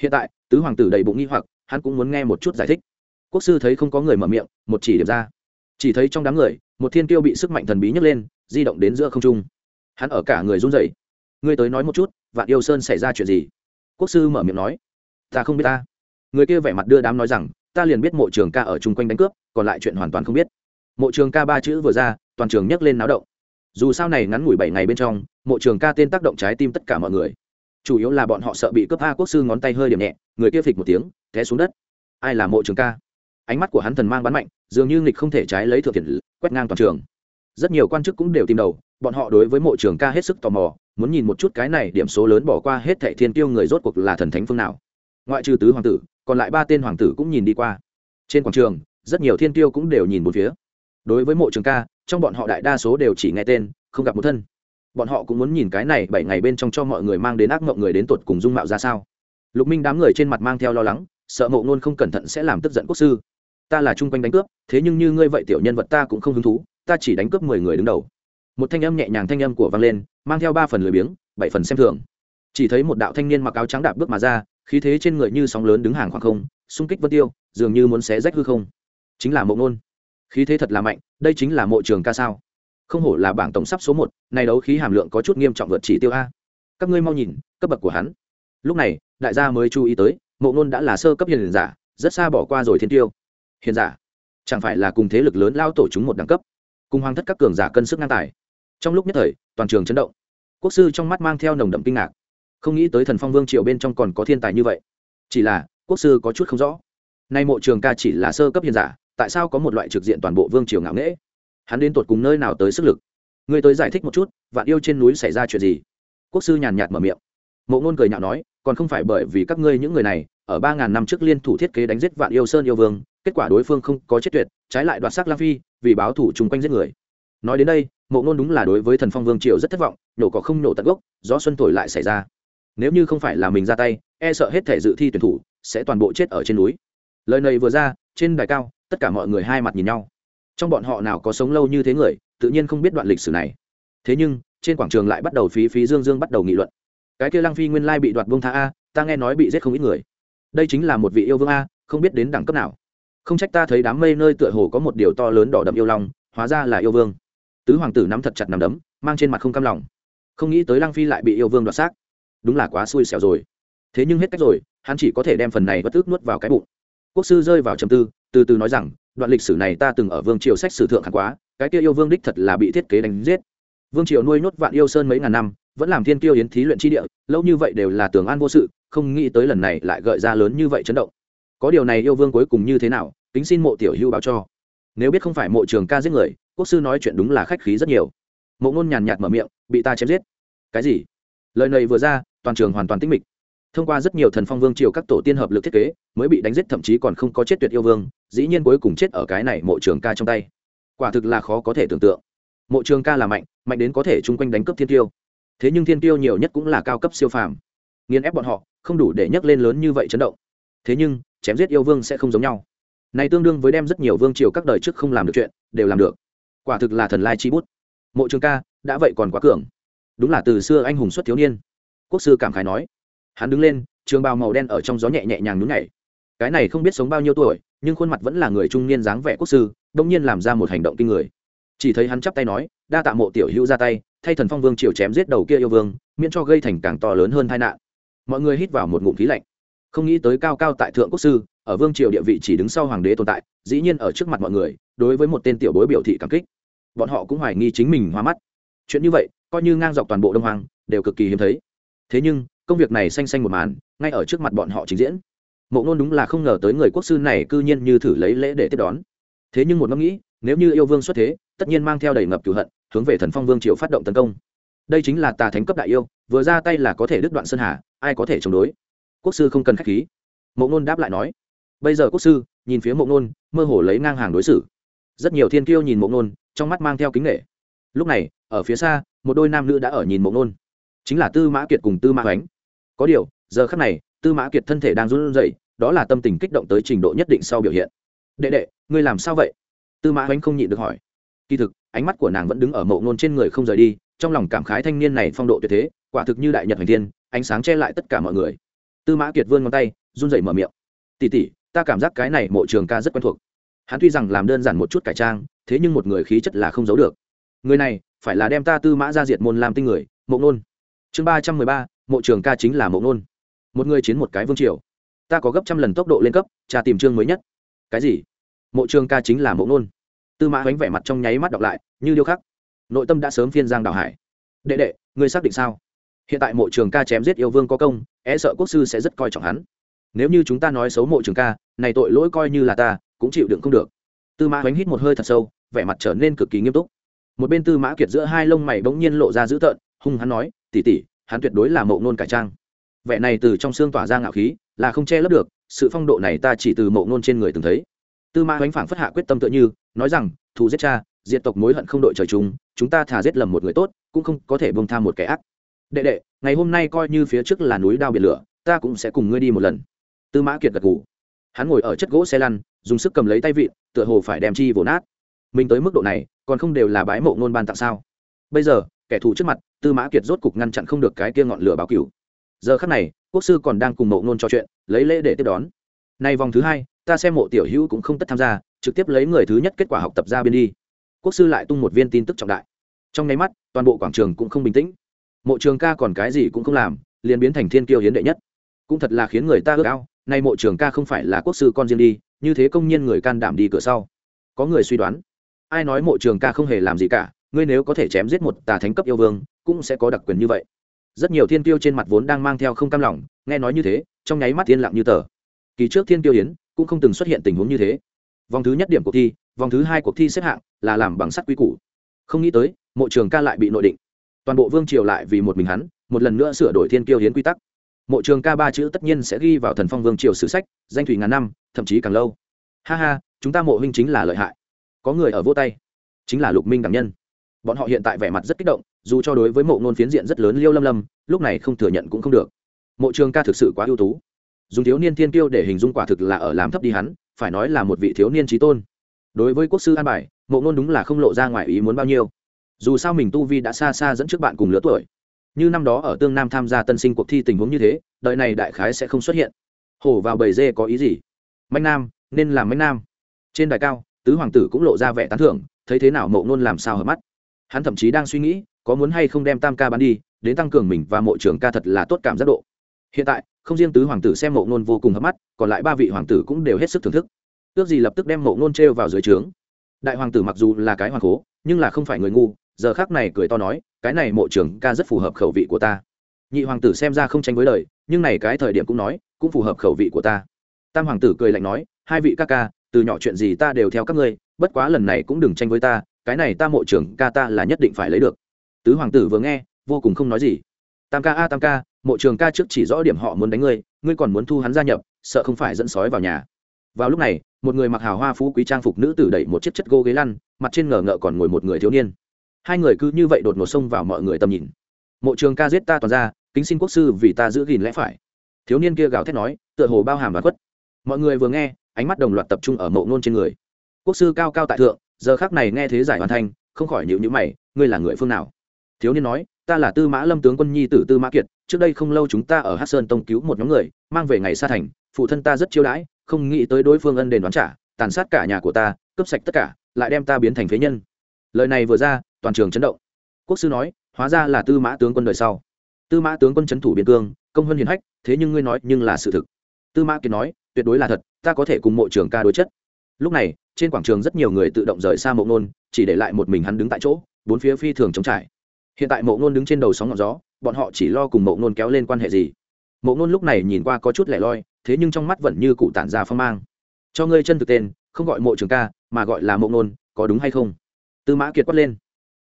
Hiện tại, tứ hoàng tử đầy bụng nghi hoặc, hắn cũng muốn nghe một chút giải thích. Quốc sư thấy không có người mở miệng, một chỉ điểm ra. Chỉ thấy trong đám người, một thiên kiêu bị sức mạnh thần bí nhấc lên, di động đến giữa không trung. Hắn ở cả người run rẩy ngươi tới nói một chút, vạn yêu sơn xảy ra chuyện gì? Quốc sư mở miệng nói, ta không biết ta. Người kia vẻ mặt đưa đám nói rằng, ta liền biết mộ trường ca ở chung quanh đánh cướp, còn lại chuyện hoàn toàn không biết. Mộ trường ca ba chữ vừa ra, toàn trường nhấc lên náo động. Dù sao này ngắn ngủi bảy ngày bên trong, mộ trường ca tên tác động trái tim tất cả mọi người. Chủ yếu là bọn họ sợ bị cướp a quốc sư ngón tay hơi điểm nhẹ, người kia phịch một tiếng, té xuống đất. Ai là mộ trường ca? Ánh mắt của hắn thần mang bắn mạnh, dường như nghịch không thể trái lấy thượng thiện, quét ngang toàn trường. Rất nhiều quan chức cũng đều tìm đầu bọn họ đối với mộ trường ca hết sức tò mò, muốn nhìn một chút cái này điểm số lớn bỏ qua hết thệ thiên tiêu người rốt cuộc là thần thánh phương nào. Ngoại trừ tứ hoàng tử, còn lại ba tên hoàng tử cũng nhìn đi qua. Trên quảng trường, rất nhiều thiên tiêu cũng đều nhìn một phía. Đối với mộ trường ca, trong bọn họ đại đa số đều chỉ nghe tên, không gặp một thân. Bọn họ cũng muốn nhìn cái này bảy ngày bên trong cho mọi người mang đến ác mộng người đến tột cùng dung mạo ra sao. Lục minh đám người trên mặt mang theo lo lắng, sợ mộ ngôn không cẩn thận sẽ làm tức giận quốc sư. Ta là chung quanh đánh cướp, thế nhưng như ngươi vậy tiểu nhân vật ta cũng không hứng thú, ta chỉ đánh cướp mười người đứng đầu một thanh âm nhẹ nhàng thanh âm của vang lên, mang theo ba phần lười biếng, bảy phần xem thường. Chỉ thấy một đạo thanh niên mặc áo trắng đạp bước mà ra, khí thế trên người như sóng lớn đứng hàng khoảng không, xung kích vân tiêu, dường như muốn xé rách hư không. Chính là mộ ngôn khí thế thật là mạnh, đây chính là mộ trường ca sao? Không hổ là bảng tổng sắp số một này đấu khí hàm lượng có chút nghiêm trọng vượt chỉ tiêu a. Các ngươi mau nhìn, cấp bậc của hắn. Lúc này, đại gia mới chú ý tới, mộ ngôn đã là sơ cấp hiền giả, rất xa bỏ qua rồi thiên tiêu. Hiền giả, chẳng phải là cùng thế lực lớn lao tổ chúng một đẳng cấp? Cùng hoàng thất các cường giả cân sức ngang tài trong lúc nhất thời, toàn trường chấn động. Quốc sư trong mắt mang theo nồng đậm kinh ngạc. Không nghĩ tới thần phong vương triều bên trong còn có thiên tài như vậy. Chỉ là, quốc sư có chút không rõ. Nay mộ trường ca chỉ là sơ cấp hiền giả, tại sao có một loại trực diện toàn bộ vương triều ngạo nghễ? Hắn đến tột cùng nơi nào tới sức lực? Người tới giải thích một chút, vạn yêu trên núi xảy ra chuyện gì? Quốc sư nhàn nhạt mở miệng. Mộ ngôn cười nhạo nói, còn không phải bởi vì các ngươi những người này, ở ba ngàn năm trước liên thủ thiết kế đánh giết vạn yêu sơn yêu vương, kết quả đối phương không có chết tuyệt, trái lại đoạt xác la phi, vì báo thủ chung quanh giết người. Nói đến đây mộ ngôn đúng là đối với thần phong vương triều rất thất vọng nổ có không nổ tận gốc do xuân thổi lại xảy ra. Nếu như không phải là mình ra tay e sợ hết thể dự thi tuyển thủ sẽ toàn bộ chết ở trên núi. Lời này vừa ra, trên đài cao, tất cả mọi người hai mặt nhìn nhau. Trong bọn họ nào có sống lâu như thế người, tự nhiên không biết đoạn lịch sử này. Thế nhưng, trên quảng trường lại bắt đầu phí phí dương dương bắt đầu nghị luận. Cái kia lăng phi nguyên lai bị đoạt bông tha a, ta nghe nói bị giết không ít người. Đây chính là một vị yêu vương a, không biết đến đẳng cấp nào. Không trách ta thấy đám mây nơi tựa hồ có một điều to lớn đỏ đậm yêu long, hóa ra là yêu vương tứ hoàng tử nắm thật chặt nằm đấm, mang trên mặt không cam lòng. Không nghĩ tới lăng phi lại bị yêu vương đoạt xác. Đúng là quá xui xẻo rồi. Thế nhưng hết cách rồi, hắn chỉ có thể đem phần này bất ước nuốt vào cái bụng. Quốc sư rơi vào trầm tư, từ từ nói rằng, đoạn lịch sử này ta từng ở vương triều sách sử thượng hẳn quá, cái kia yêu vương đích thật là bị thiết kế đánh giết. Vương triều nuôi nhốt vạn yêu sơn mấy ngàn năm, vẫn làm thiên kiêu yến thí luyện chi địa, lâu như vậy đều là tường an vô sự, không nghĩ tới lần này lại gợi ra lớn như vậy chấn động. Có điều này yêu vương cuối cùng như thế nào, kính xin mộ tiểu hưu báo cho nếu biết không phải mộ trường ca giết người, quốc sư nói chuyện đúng là khách khí rất nhiều. Mộ ngôn nhàn nhạt mở miệng, bị ta chém giết. Cái gì? Lời này vừa ra, toàn trường hoàn toàn tinh mịch. Thông qua rất nhiều thần phong vương triều các tổ tiên hợp lực thiết kế, mới bị đánh giết, thậm chí còn không có chết tuyệt yêu vương, dĩ nhiên cuối cùng chết ở cái này mộ trường ca trong tay. Quả thực là khó có thể tưởng tượng. Mộ trường ca là mạnh mạnh đến có thể chung quanh đánh cướp thiên tiêu. Thế nhưng thiên tiêu nhiều nhất cũng là cao cấp siêu phàm. Nghiên ép bọn họ, không đủ để nhấc lên lớn như vậy chấn động. Thế nhưng, chém giết yêu vương sẽ không giống nhau này tương đương với đem rất nhiều vương triều các đời trước không làm được chuyện, đều làm được. Quả thực là thần lai chi bút. Mộ trường ca, đã vậy còn quá cường. Đúng là từ xưa anh hùng xuất thiếu niên. Quốc sư cảm khái nói. Hắn đứng lên, trường bào màu đen ở trong gió nhẹ nhẹ nhàng nhún nhảy. Cái này không biết sống bao nhiêu tuổi, nhưng khuôn mặt vẫn là người trung niên dáng vẻ quốc sư, đông nhiên làm ra một hành động kinh người. Chỉ thấy hắn chắp tay nói, đa tạ mộ tiểu hữu ra tay, thay thần phong vương triều chém giết đầu kia yêu vương, miễn cho gây thành càng to lớn hơn tai nạn. Mọi người hít vào một ngụm khí lạnh. Không nghĩ tới cao cao tại thượng quốc sư ở vương triều địa vị chỉ đứng sau hoàng đế tồn tại, dĩ nhiên ở trước mặt mọi người, đối với một tên tiểu bối biểu thị cảm kích. Bọn họ cũng hoài nghi chính mình hoa mắt. Chuyện như vậy, coi như ngang dọc toàn bộ đông hoàng đều cực kỳ hiếm thấy. Thế nhưng, công việc này xanh xanh một màn, ngay ở trước mặt bọn họ trình diễn. Mộ ngôn đúng là không ngờ tới người quốc sư này cư nhiên như thử lấy lễ để tiếp đón. Thế nhưng một ngẫm nghĩ, nếu như yêu vương xuất thế, tất nhiên mang theo đầy ngập cửu hận, hướng về thần phong vương triều phát động tấn công. Đây chính là tà thánh cấp đại yêu, vừa ra tay là có thể đứt đoạn sơn hà, ai có thể chống đối? Quốc sư không cần khách khí. Mộ ngôn đáp lại nói bây giờ quốc sư, nhìn phía mộ ngôn, mơ hồ lấy ngang hàng đối xử. Rất nhiều thiên kiêu nhìn mộ ngôn, trong mắt mang theo kính nghệ lúc này, ở phía xa, một đôi nam nữ đã ở nhìn mộ nôn chính là tư mã kiệt cùng tư mã oánh có điều, giờ khắc này, tư mã kiệt thân thể đang run rẩy, đó là tâm tình kích động tới trình độ nhất định sau biểu hiện. Đệ đệ, ngươi làm sao vậy? Tư mã oánh không nhịn được hỏi. Kỳ thực, ánh mắt của nàng vẫn đứng ở mộ nôn trên người không rời đi, trong lòng cảm khái thanh niên này phong độ tuyệt thế, quả thực như đại nhật hành thiên, ánh sáng che lại tất cả mọi người. Tư mã kiệt vươn ngón tay, run rẩy mở miệng. Tỉ tỉ ta cảm giác cái này mộ trường ca rất quen thuộc. Hắn tuy rằng làm đơn giản một chút cải trang, thế nhưng một người khí chất là không giấu được. Người này, phải là đem ta tư mã ra diệt môn làm tinh người, mộ nôn. Chương ba trăm mười ba, mộ trường ca chính là mộ nôn. Một người chiến một cái vương triều. Ta có gấp trăm lần tốc độ lên cấp, tra tìm chương mới nhất. Cái gì? Mộ trường ca chính là mộ nôn. Tư mã bánh vẻ mặt trong nháy mắt đọc lại, như điêu khắc. Nội tâm đã sớm phiên giang đào hải. Đệ đệ, ngươi xác định sao? Hiện tại mộ trường ca chém giết yêu vương có công e sợ quốc sư sẽ rất coi trọng hắn nếu như chúng ta nói xấu mộ trường ca, này tội lỗi coi như là ta, cũng chịu đựng không được. Tư mã bánh hít một hơi thật sâu, vẻ mặt trở nên cực kỳ nghiêm túc. Một bên tư mã kiệt giữa hai lông mày bỗng nhiên lộ ra dữ tợn, hung hắn nói tỉ tỉ hắn tuyệt đối là mộ nôn cải trang. Vẻ này từ trong xương tỏa ra ngạo khí, là không che lấp được, sự phong độ này ta chỉ từ mộ nôn trên người từng thấy. Tư mã bánh phảng phất hạ quyết tâm tựa như, nói rằng, thù giết cha, diệt tộc mối hận không đội trời chung, chúng ta thả giết lầm một người tốt, cũng không có thể bông tham một kẻ ác. Đệ đệ, ngày hôm nay coi như phía trước là núi đao biển lửa, ta cũng sẽ cùng ngươi đi một lần tư mã kiệt gật ngủ hắn ngồi ở chất gỗ xe lăn, dùng sức cầm lấy tay vịn, tựa hồ phải đem chi vồn nát. Mình tới mức độ này, còn không đều là bái mộ nôn ban tặng sao? Bây giờ, kẻ thù trước mặt, tư mã kiệt rốt cục ngăn chặn không được cái kia ngọn lửa báo cửu. Giờ khắc này, quốc sư còn đang cùng mộ nôn trò chuyện, lấy lễ để tiếp đón. Nay vòng thứ hai, ta xem mộ tiểu hữu cũng không tất tham gia, trực tiếp lấy người thứ nhất kết quả học tập ra biên đi. Quốc sư lại tung một viên tin tức trọng đại. Trong nháy mắt, toàn bộ quảng trường cũng không bình tĩnh. Mộ trường ca còn cái gì cũng không làm, liền biến thành thiên kiêu hiến đệ nhất. Cũng thật là khiến người ta ước ao nay mộ trường ca không phải là quốc sư con riêng đi, như thế công nhân người can đảm đi cửa sau. Có người suy đoán, ai nói mộ trường ca không hề làm gì cả, ngươi nếu có thể chém giết một tà thánh cấp yêu vương, cũng sẽ có đặc quyền như vậy. Rất nhiều thiên tiêu trên mặt vốn đang mang theo không cam lòng, nghe nói như thế, trong nháy mắt yên lặng như tờ. Kỳ trước thiên tiêu yến, cũng không từng xuất hiện tình huống như thế. Vòng thứ nhất điểm cuộc thi, vòng thứ hai cuộc thi xếp hạng là làm bằng sắt quy củ. Không nghĩ tới, mộ trường ca lại bị nội định. Toàn bộ vương triều lại vì một mình hắn, một lần nữa sửa đổi thiên kiêu hiến quy tắc mộ trường ca ba chữ tất nhiên sẽ ghi vào thần phong vương triều sử sách, danh thủy ngàn năm, thậm chí càng lâu. Ha ha, chúng ta mộ huynh chính là lợi hại. Có người ở vô tay. Chính là lục minh đẳng nhân. Bọn họ hiện tại vẻ mặt rất kích động, dù cho đối với mộ ngôn phiến diện rất lớn liêu lâm lâm, lúc này không thừa nhận cũng không được. Mộ trường ca thực sự quá ưu tú. Dùng thiếu niên thiên tiêu để hình dung quả thực là ở làm thấp đi hắn, phải nói là một vị thiếu niên trí tôn. Đối với quốc sư an bài, mộ ngôn đúng là không lộ ra ngoài ý muốn bao nhiêu. Dù sao mình tu vi đã xa xa dẫn trước bạn cùng lứa tuổi như năm đó ở tương nam tham gia tân sinh cuộc thi tình huống như thế đợi này đại khái sẽ không xuất hiện. Hổ vào bầy dê có ý gì? Mạnh nam, nên làm mạnh nam. Trên đài cao, tứ hoàng tử cũng lộ ra vẻ tán thưởng, thấy thế nào mộ ngôn làm sao hợp mắt. Hắn thậm chí đang suy nghĩ, có muốn hay không đem tam ca bán đi, đến tăng cường mình và mộ trưởng ca thật là tốt cảm giác độ. Hiện tại, không riêng tứ hoàng tử xem mộ ngôn vô cùng hợp mắt, còn lại ba vị hoàng tử cũng đều hết sức thưởng thức. Ước gì lập tức đem mộ ngôn t r e o vào dưới trướng. Đại hoàng tử mặc dù là cái hoàng cố, nhưng là không phải người ngu giờ khác này cười to nói, cái này mộ trưởng ca rất phù hợp khẩu vị của ta. Nhị hoàng tử xem ra không tranh với lời, nhưng này cái thời điểm cũng nói, cũng phù hợp khẩu vị của ta. Tam hoàng tử cười lạnh nói, hai vị ca ca, từ nhỏ chuyện gì ta đều theo các ngươi, bất quá lần này cũng đừng tranh với ta, cái này ta mộ trưởng ca ta là nhất định phải lấy được. Tứ hoàng tử vừa nghe, vô cùng không nói gì. Tam ca a, tam ca, mộ trường ca trước chỉ rõ điểm họ muốn đánh ngươi ngươi còn muốn thu hắn gia nhập, sợ không phải dẫn sói vào nhà. Vào lúc này, một người mặc hào hoa phú quý trang phục nữ tử đẩy một chiếc chất gô ghế lăn, mặt trên ngờ ngợ còn ngồi một người thiếu niên hai người cứ như vậy đột ngột xông vào mọi người tầm nhìn. Mộ trường ca giết ta toàn ra, kính xin quốc sư vì ta giữ gìn lẽ phải. Thiếu niên kia gào thét nói, tựa hồ bao hàm và khuất. Mọi người vừa nghe, ánh mắt đồng loạt tập trung ở mộ ngôn trên người. Quốc sư cao cao tại thượng, giờ khác này nghe thế giải hoàn thành, không khỏi nhịu nhữ mày, ngươi là người phương nào? Thiếu niên nói, ta là tư mã lâm tướng quân nhi tử tư mã kiệt, trước đây không lâu chúng ta ở hát sơn tông cứu một nhóm người, mang về ngày xa thành, phụ thân ta rất chiêu đãi, không nghĩ tới đối phương ân đền đoán trả, tàn sát cả nhà của ta, cướp sạch tất cả, lại đem ta biến thành phế nhân lời này vừa ra, toàn trường chấn động. Quốc sư nói, hóa ra là tư mã tướng quân đời sau. Tư mã tướng quân c thủ biên cương, công hơn hiền hách, thế nhưng ngươi nói, nhưng là sự thực. Tư mã kiệt nói, tuyệt đối là thật, ta có thể cùng mộ trường ca đối chất. Lúc này, trên quảng trường rất nhiều người tự động rời xa mộ nôn chỉ để lại một mình hắn đứng tại chỗ, bốn phía phi thường chống trải. Hiện tại mộ nôn đứng trên đầu sóng ngọn gió, bọn họ chỉ lo cùng mộ nôn kéo lên quan hệ gì. Mộ nôn lúc này nhìn qua có chút lẻ loi, thế nhưng trong mắt vẫn như cụ tản ra phong mang. Cho ngươi chân thực tên, không gọi mộ trường ca, mà gọi là mộ nôn có đúng hay không? Tư mã kiệt quát lên.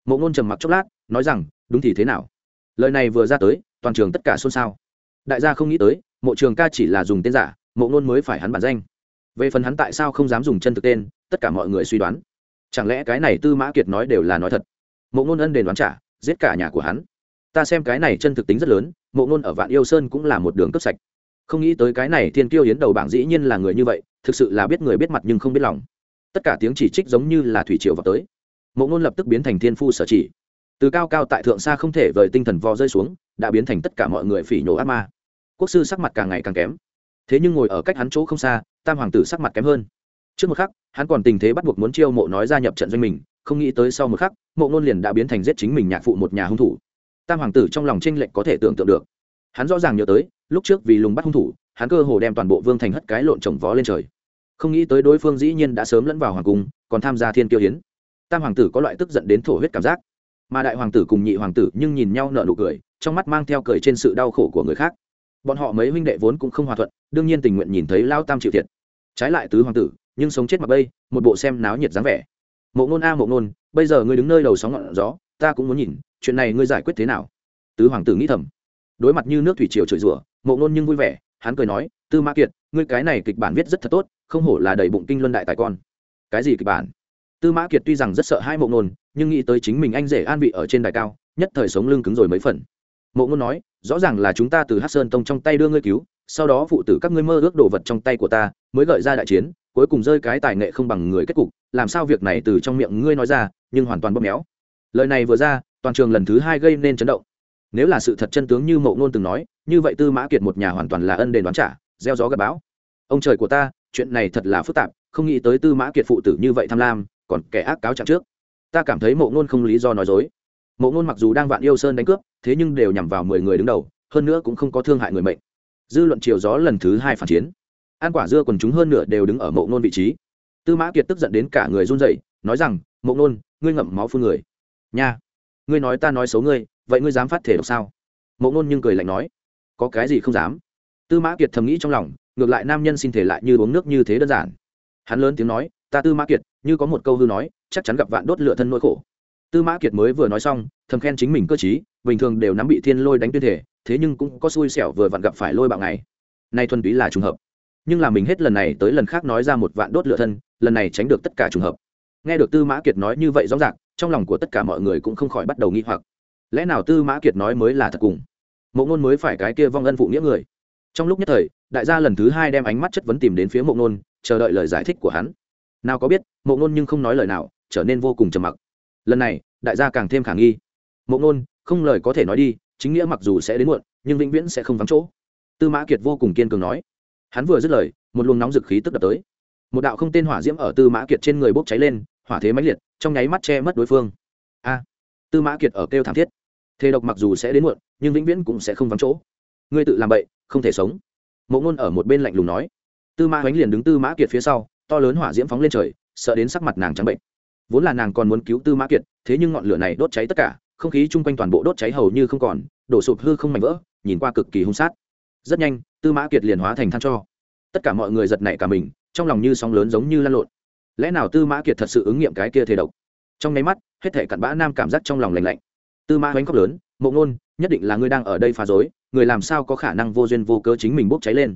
Mộ nôn trầm mặc chốc lát, nói rằng, đúng thì thế nào? Lời này vừa ra tới, toàn trường tất cả xôn xao. Đại gia không nghĩ tới, mộ trường ca chỉ là dùng tên giả, mộ nôn mới phải hắn bản danh. Về phần hắn tại sao không dám dùng chân thực tên, tất cả mọi người suy đoán. Chẳng lẽ cái này tư mã kiệt nói đều là nói thật? Mộ ngôn ân đền đoán trả, giết cả nhà của hắn. Ta xem cái này chân thực tính rất lớn, mộ ngôn ở vạn yêu sơn cũng là một đường cấp sạch. Không nghĩ tới cái này thiên kiêu hiến đầu bảng dĩ nhiên là người như vậy, thực sự là biết người biết mặt nhưng không biết lòng. Tất cả tiếng chỉ trích giống như là thủy triều vào tới mộ ngôn lập tức biến thành thiên phu sở chỉ. Từ cao cao tại thượng xa không thể vời tinh thần vò rơi xuống, đã biến thành tất cả mọi người phỉ nhổ ác ma. Quốc sư sắc mặt càng ngày càng kém. Thế nhưng ngồi ở cách hắn chỗ không xa, tam hoàng tử sắc mặt kém hơn. Trước một khắc, hắn còn tình thế bắt buộc muốn chiêu mộ nói gia nhập trận doanh mình, không nghĩ tới sau một khắc, mộ ngôn liền đã biến thành giết chính mình nhạc phụ một nhà hung thủ. Tam hoàng tử trong lòng tranh lệch có thể tưởng tượng được. Hắn rõ ràng nhớ tới, lúc trước vì lùng bắt hung thủ, hắn cơ hồ đem toàn bộ vương thành hất cái lộn trồng vó lên trời. Không nghĩ tới đối phương dĩ nhiên đã sớm lẫn vào hoàng cung, còn tham gia thiên kiêu hiến tam hoàng tử có loại tức giận đến thổ huyết cảm giác. Mà đại hoàng tử cùng nhị hoàng tử nhưng nhìn nhau nợ nụ cười, trong mắt mang theo cười trên sự đau khổ của người khác. Bọn họ mấy huynh đệ vốn cũng không hòa thuận, đương nhiên tình nguyện nhìn thấy lao tam chịu thiệt. Trái lại tứ hoàng tử, nhưng sống chết mà bây, một bộ xem náo nhiệt dáng vẻ. Mộ ngôn a, mộ ngôn bây giờ ngươi đứng nơi đầu sóng ngọn gió, ta cũng muốn nhìn, chuyện này ngươi giải quyết thế nào? Tứ hoàng tử nghĩ thầm. Đối mặt như nước thủy triều chửi rủa, mộ ngôn nhưng vui vẻ, hắn cười nói, tư mã kiệt, ngươi cái này kịch bản viết rất thật tốt, không hổ là đầy bụng kinh luân đại tài con. Cái gì kịch bản? Tư mã kiệt tuy rằng rất sợ hai mộ ngôn, nhưng nghĩ tới chính mình anh rể an vị ở trên đài cao, nhất thời sống lưng cứng rồi mấy phần. Mộ ngôn nói, rõ ràng là chúng ta từ hát sơn tông trong tay đưa ngươi cứu, sau đó phụ tử các ngươi mơ ước đồ vật trong tay của ta, mới gợi ra đại chiến, cuối cùng rơi cái tài nghệ không bằng người kết cục, làm sao việc này từ trong miệng ngươi nói ra, nhưng hoàn toàn bóp méo. Lời này vừa ra, toàn trường lần thứ hai gây nên chấn động. Nếu là sự thật chân tướng như mộ ngôn từng nói, như vậy tư mã kiệt một nhà hoàn toàn là ân đền đoán trả, gieo gió gặp bão. Ông trời của ta, chuyện này thật là phức tạp, không nghĩ tới tư mã kiệt phụ tử như vậy tham lam còn kẻ ác cáo trạng trước. Ta cảm thấy mộ ngôn không lý do nói dối. Mộ ngôn mặc dù đang vạn yêu sơn đánh cướp, thế nhưng đều nhằm vào mười người đứng đầu, hơn nữa cũng không có thương hại người mệnh. Dư luận chiều gió lần thứ hai phản chiến. An quả dưa còn chúng hơn nửa đều đứng ở mộ ngôn vị trí. Tư mã kiệt tức giận đến cả người run rẩy, nói rằng, mộ ngôn, ngươi ngậm máu phun người. Nha, ngươi nói ta nói xấu ngươi, vậy ngươi dám phát thể độc sao? Mộ ngôn nhưng cười lạnh nói. Có cái gì không dám? Tư mã kiệt thầm nghĩ trong lòng, ngược lại nam nhân xin thể lại như uống nước như thế đơn giản. Hắn lớn tiếng nói ta tư mã kiệt, như có một câu hư nói, chắc chắn gặp vạn đốt lửa thân nỗi khổ. Tư mã kiệt mới vừa nói xong, thầm khen chính mình cơ t bình thường đều nắm bị thiên lôi đánh tuyên thể, thế nhưng cũng có xui xẻo vừa vặn gặp phải lôi bạo này nay thuần túy là trùng hợp. Nhưng là mình hết lần này tới lần khác nói ra một vạn đốt lửa thân, lần này tránh được tất cả trùng hợp. Nghe được tư mã kiệt nói như vậy rõ ràng, trong lòng của tất cả mọi người cũng không khỏi bắt đầu nghi hoặc. Lẽ nào tư mã kiệt nói mới là thật cùng? Mộ ngôn mới phải cái kia vong ân phụ nghĩa người. Trong lúc nhất thời, đại gia lần thứ hai đem ánh mắt chất vấn tìm đến phía mộ ngôn, chờ đợi lời giải thích của hắn nào có biết, mộ ngôn nhưng không nói lời nào, trở nên vô cùng trầm mặc. Lần này, đại gia càng thêm khả nghi. Mộ ngôn không lời có thể nói đi, chính nghĩa mặc dù sẽ đến muộn, nhưng vĩnh viễn sẽ không vắng chỗ. Tư mã kiệt vô cùng kiên cường nói. Hắn vừa dứt lời, một luồng nóng dực khí tức đập tới. Một đạo không tên hỏa diễm ở tư mã kiệt trên người bốc cháy lên, hỏa thế mãnh liệt, trong nháy mắt che mất đối phương. A! À, tư mã kiệt ở kêu thảm thiết. Thế độc mặc dù sẽ đến muộn, nhưng vĩnh viễn cũng sẽ không vắng chỗ. Ngươi tự làm bậy, không thể sống. Mộ ngôn ở một bên lạnh lùng nói. Tư mã hoánh liền đứng tư mã kiệt phía sau to lớn hỏa diễm phóng lên trời, sợ đến sắc mặt nàng trắng bệnh. Vốn là nàng còn muốn cứu tư mã kiệt, thế nhưng ngọn lửa này đốt cháy tất cả, không khí chung quanh toàn bộ đốt cháy hầu như không còn, đổ sụp hư không mảnh vỡ, nhìn qua cực kỳ hung sát. Rất nhanh, tư mã kiệt liền hóa thành than cho. Tất cả mọi người giật nảy cả mình, trong lòng như sóng lớn giống như lăn lộn. Lẽ nào tư mã kiệt thật sự ứng nghiệm cái kia thể độc? Trong nháy mắt, hết thể cặn bã nam cảm giác trong lòng lành lạnh. Tư mã bánh khóc lớn, mộ ngôn, nhất định là ngươi đang ở đây phá dối người làm sao có khả năng vô duyên vô cớ chính mình bốc cháy lên?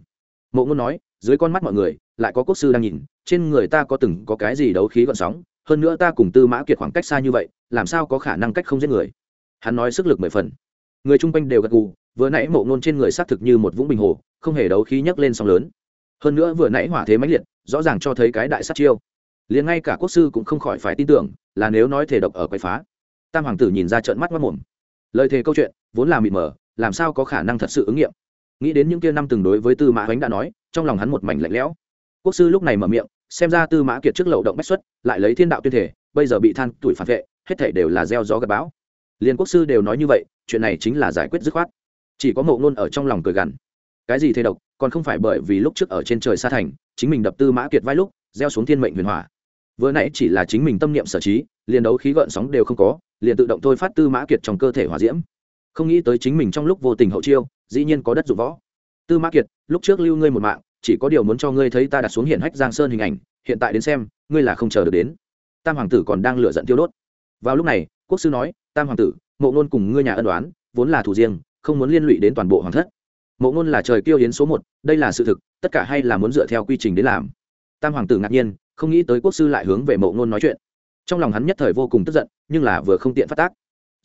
Mộ ngôn nói dưới con mắt mọi người, lại có quốc sư đang nhìn, trên người ta có từng có cái gì đấu khí gọn sóng, hơn nữa ta cùng tư mã kiệt khoảng cách xa như vậy, làm sao có khả năng cách không giết người? Hắn nói sức lực mười phần. Người chung quanh đều gật gù, vừa nãy mộ ngôn trên người xác thực như một vũng bình hồ, không hề đấu khí nhấc lên sóng lớn. Hơn nữa vừa nãy hỏa thế mãnh liệt, rõ ràng cho thấy cái đại sát chiêu. Liền ngay cả quốc sư cũng không khỏi phải tin tưởng, là nếu nói thể độc ở quậy phá. Tam hoàng tử nhìn ra trợn mắt mất mồm lời thề câu chuyện, vốn là mịt mờ, làm sao có khả năng thật sự ứng nghiệm? Nghĩ đến những kia năm từng đối với tư mã ánh đã nói, trong lòng hắn một mảnh lạnh lẽo. Quốc sư lúc này mở miệng, xem ra tư mã kiệt trước lậu động bách xuất, lại lấy thiên đạo tuyên thể, bây giờ bị than tuổi phản vệ, hết thể đều là gieo gió gặp bão. Liền quốc sư đều nói như vậy, chuyện này chính là giải quyết dứt khoát. Chỉ có mộ ngôn ở trong lòng cười gằn. Cái gì thế độc, còn không phải bởi vì lúc trước ở trên trời sa thành, chính mình đập tư mã kiệt vai lúc, gieo xuống thiên mệnh huyền hỏa. Vừa nãy chỉ là chính mình tâm niệm sở trí, liền đấu khí gợn sóng đều không có, liền tự động thôi phát tư mã kiệt trong cơ thể hỏa diễm. Không nghĩ tới chính mình trong lúc vô tình hậu chiêu dĩ nhiên có đất dụng võ. Tư mã kiệt, lúc trước lưu ngươi một mạng, chỉ có điều muốn cho ngươi thấy ta đặt xuống hiển hách giang sơn hình ảnh, hiện tại đến xem, ngươi là không chờ được đến. Tam hoàng tử còn đang lựa giận tiêu đốt. Vào lúc này, quốc sư nói, tam hoàng tử, mộ ngôn cùng ngươi nhà ân đoán vốn là thủ riêng, không muốn liên lụy đến toàn bộ hoàng thất. Mộ ngôn là trời kiêu hiến số một, đây là sự thực, tất cả hay là muốn dựa theo quy trình đến làm. Tam hoàng tử ngạc nhiên, không nghĩ tới quốc sư lại hướng về mộ ngôn nói chuyện. Trong lòng hắn nhất thời vô cùng tức giận, nhưng là vừa không tiện phát tác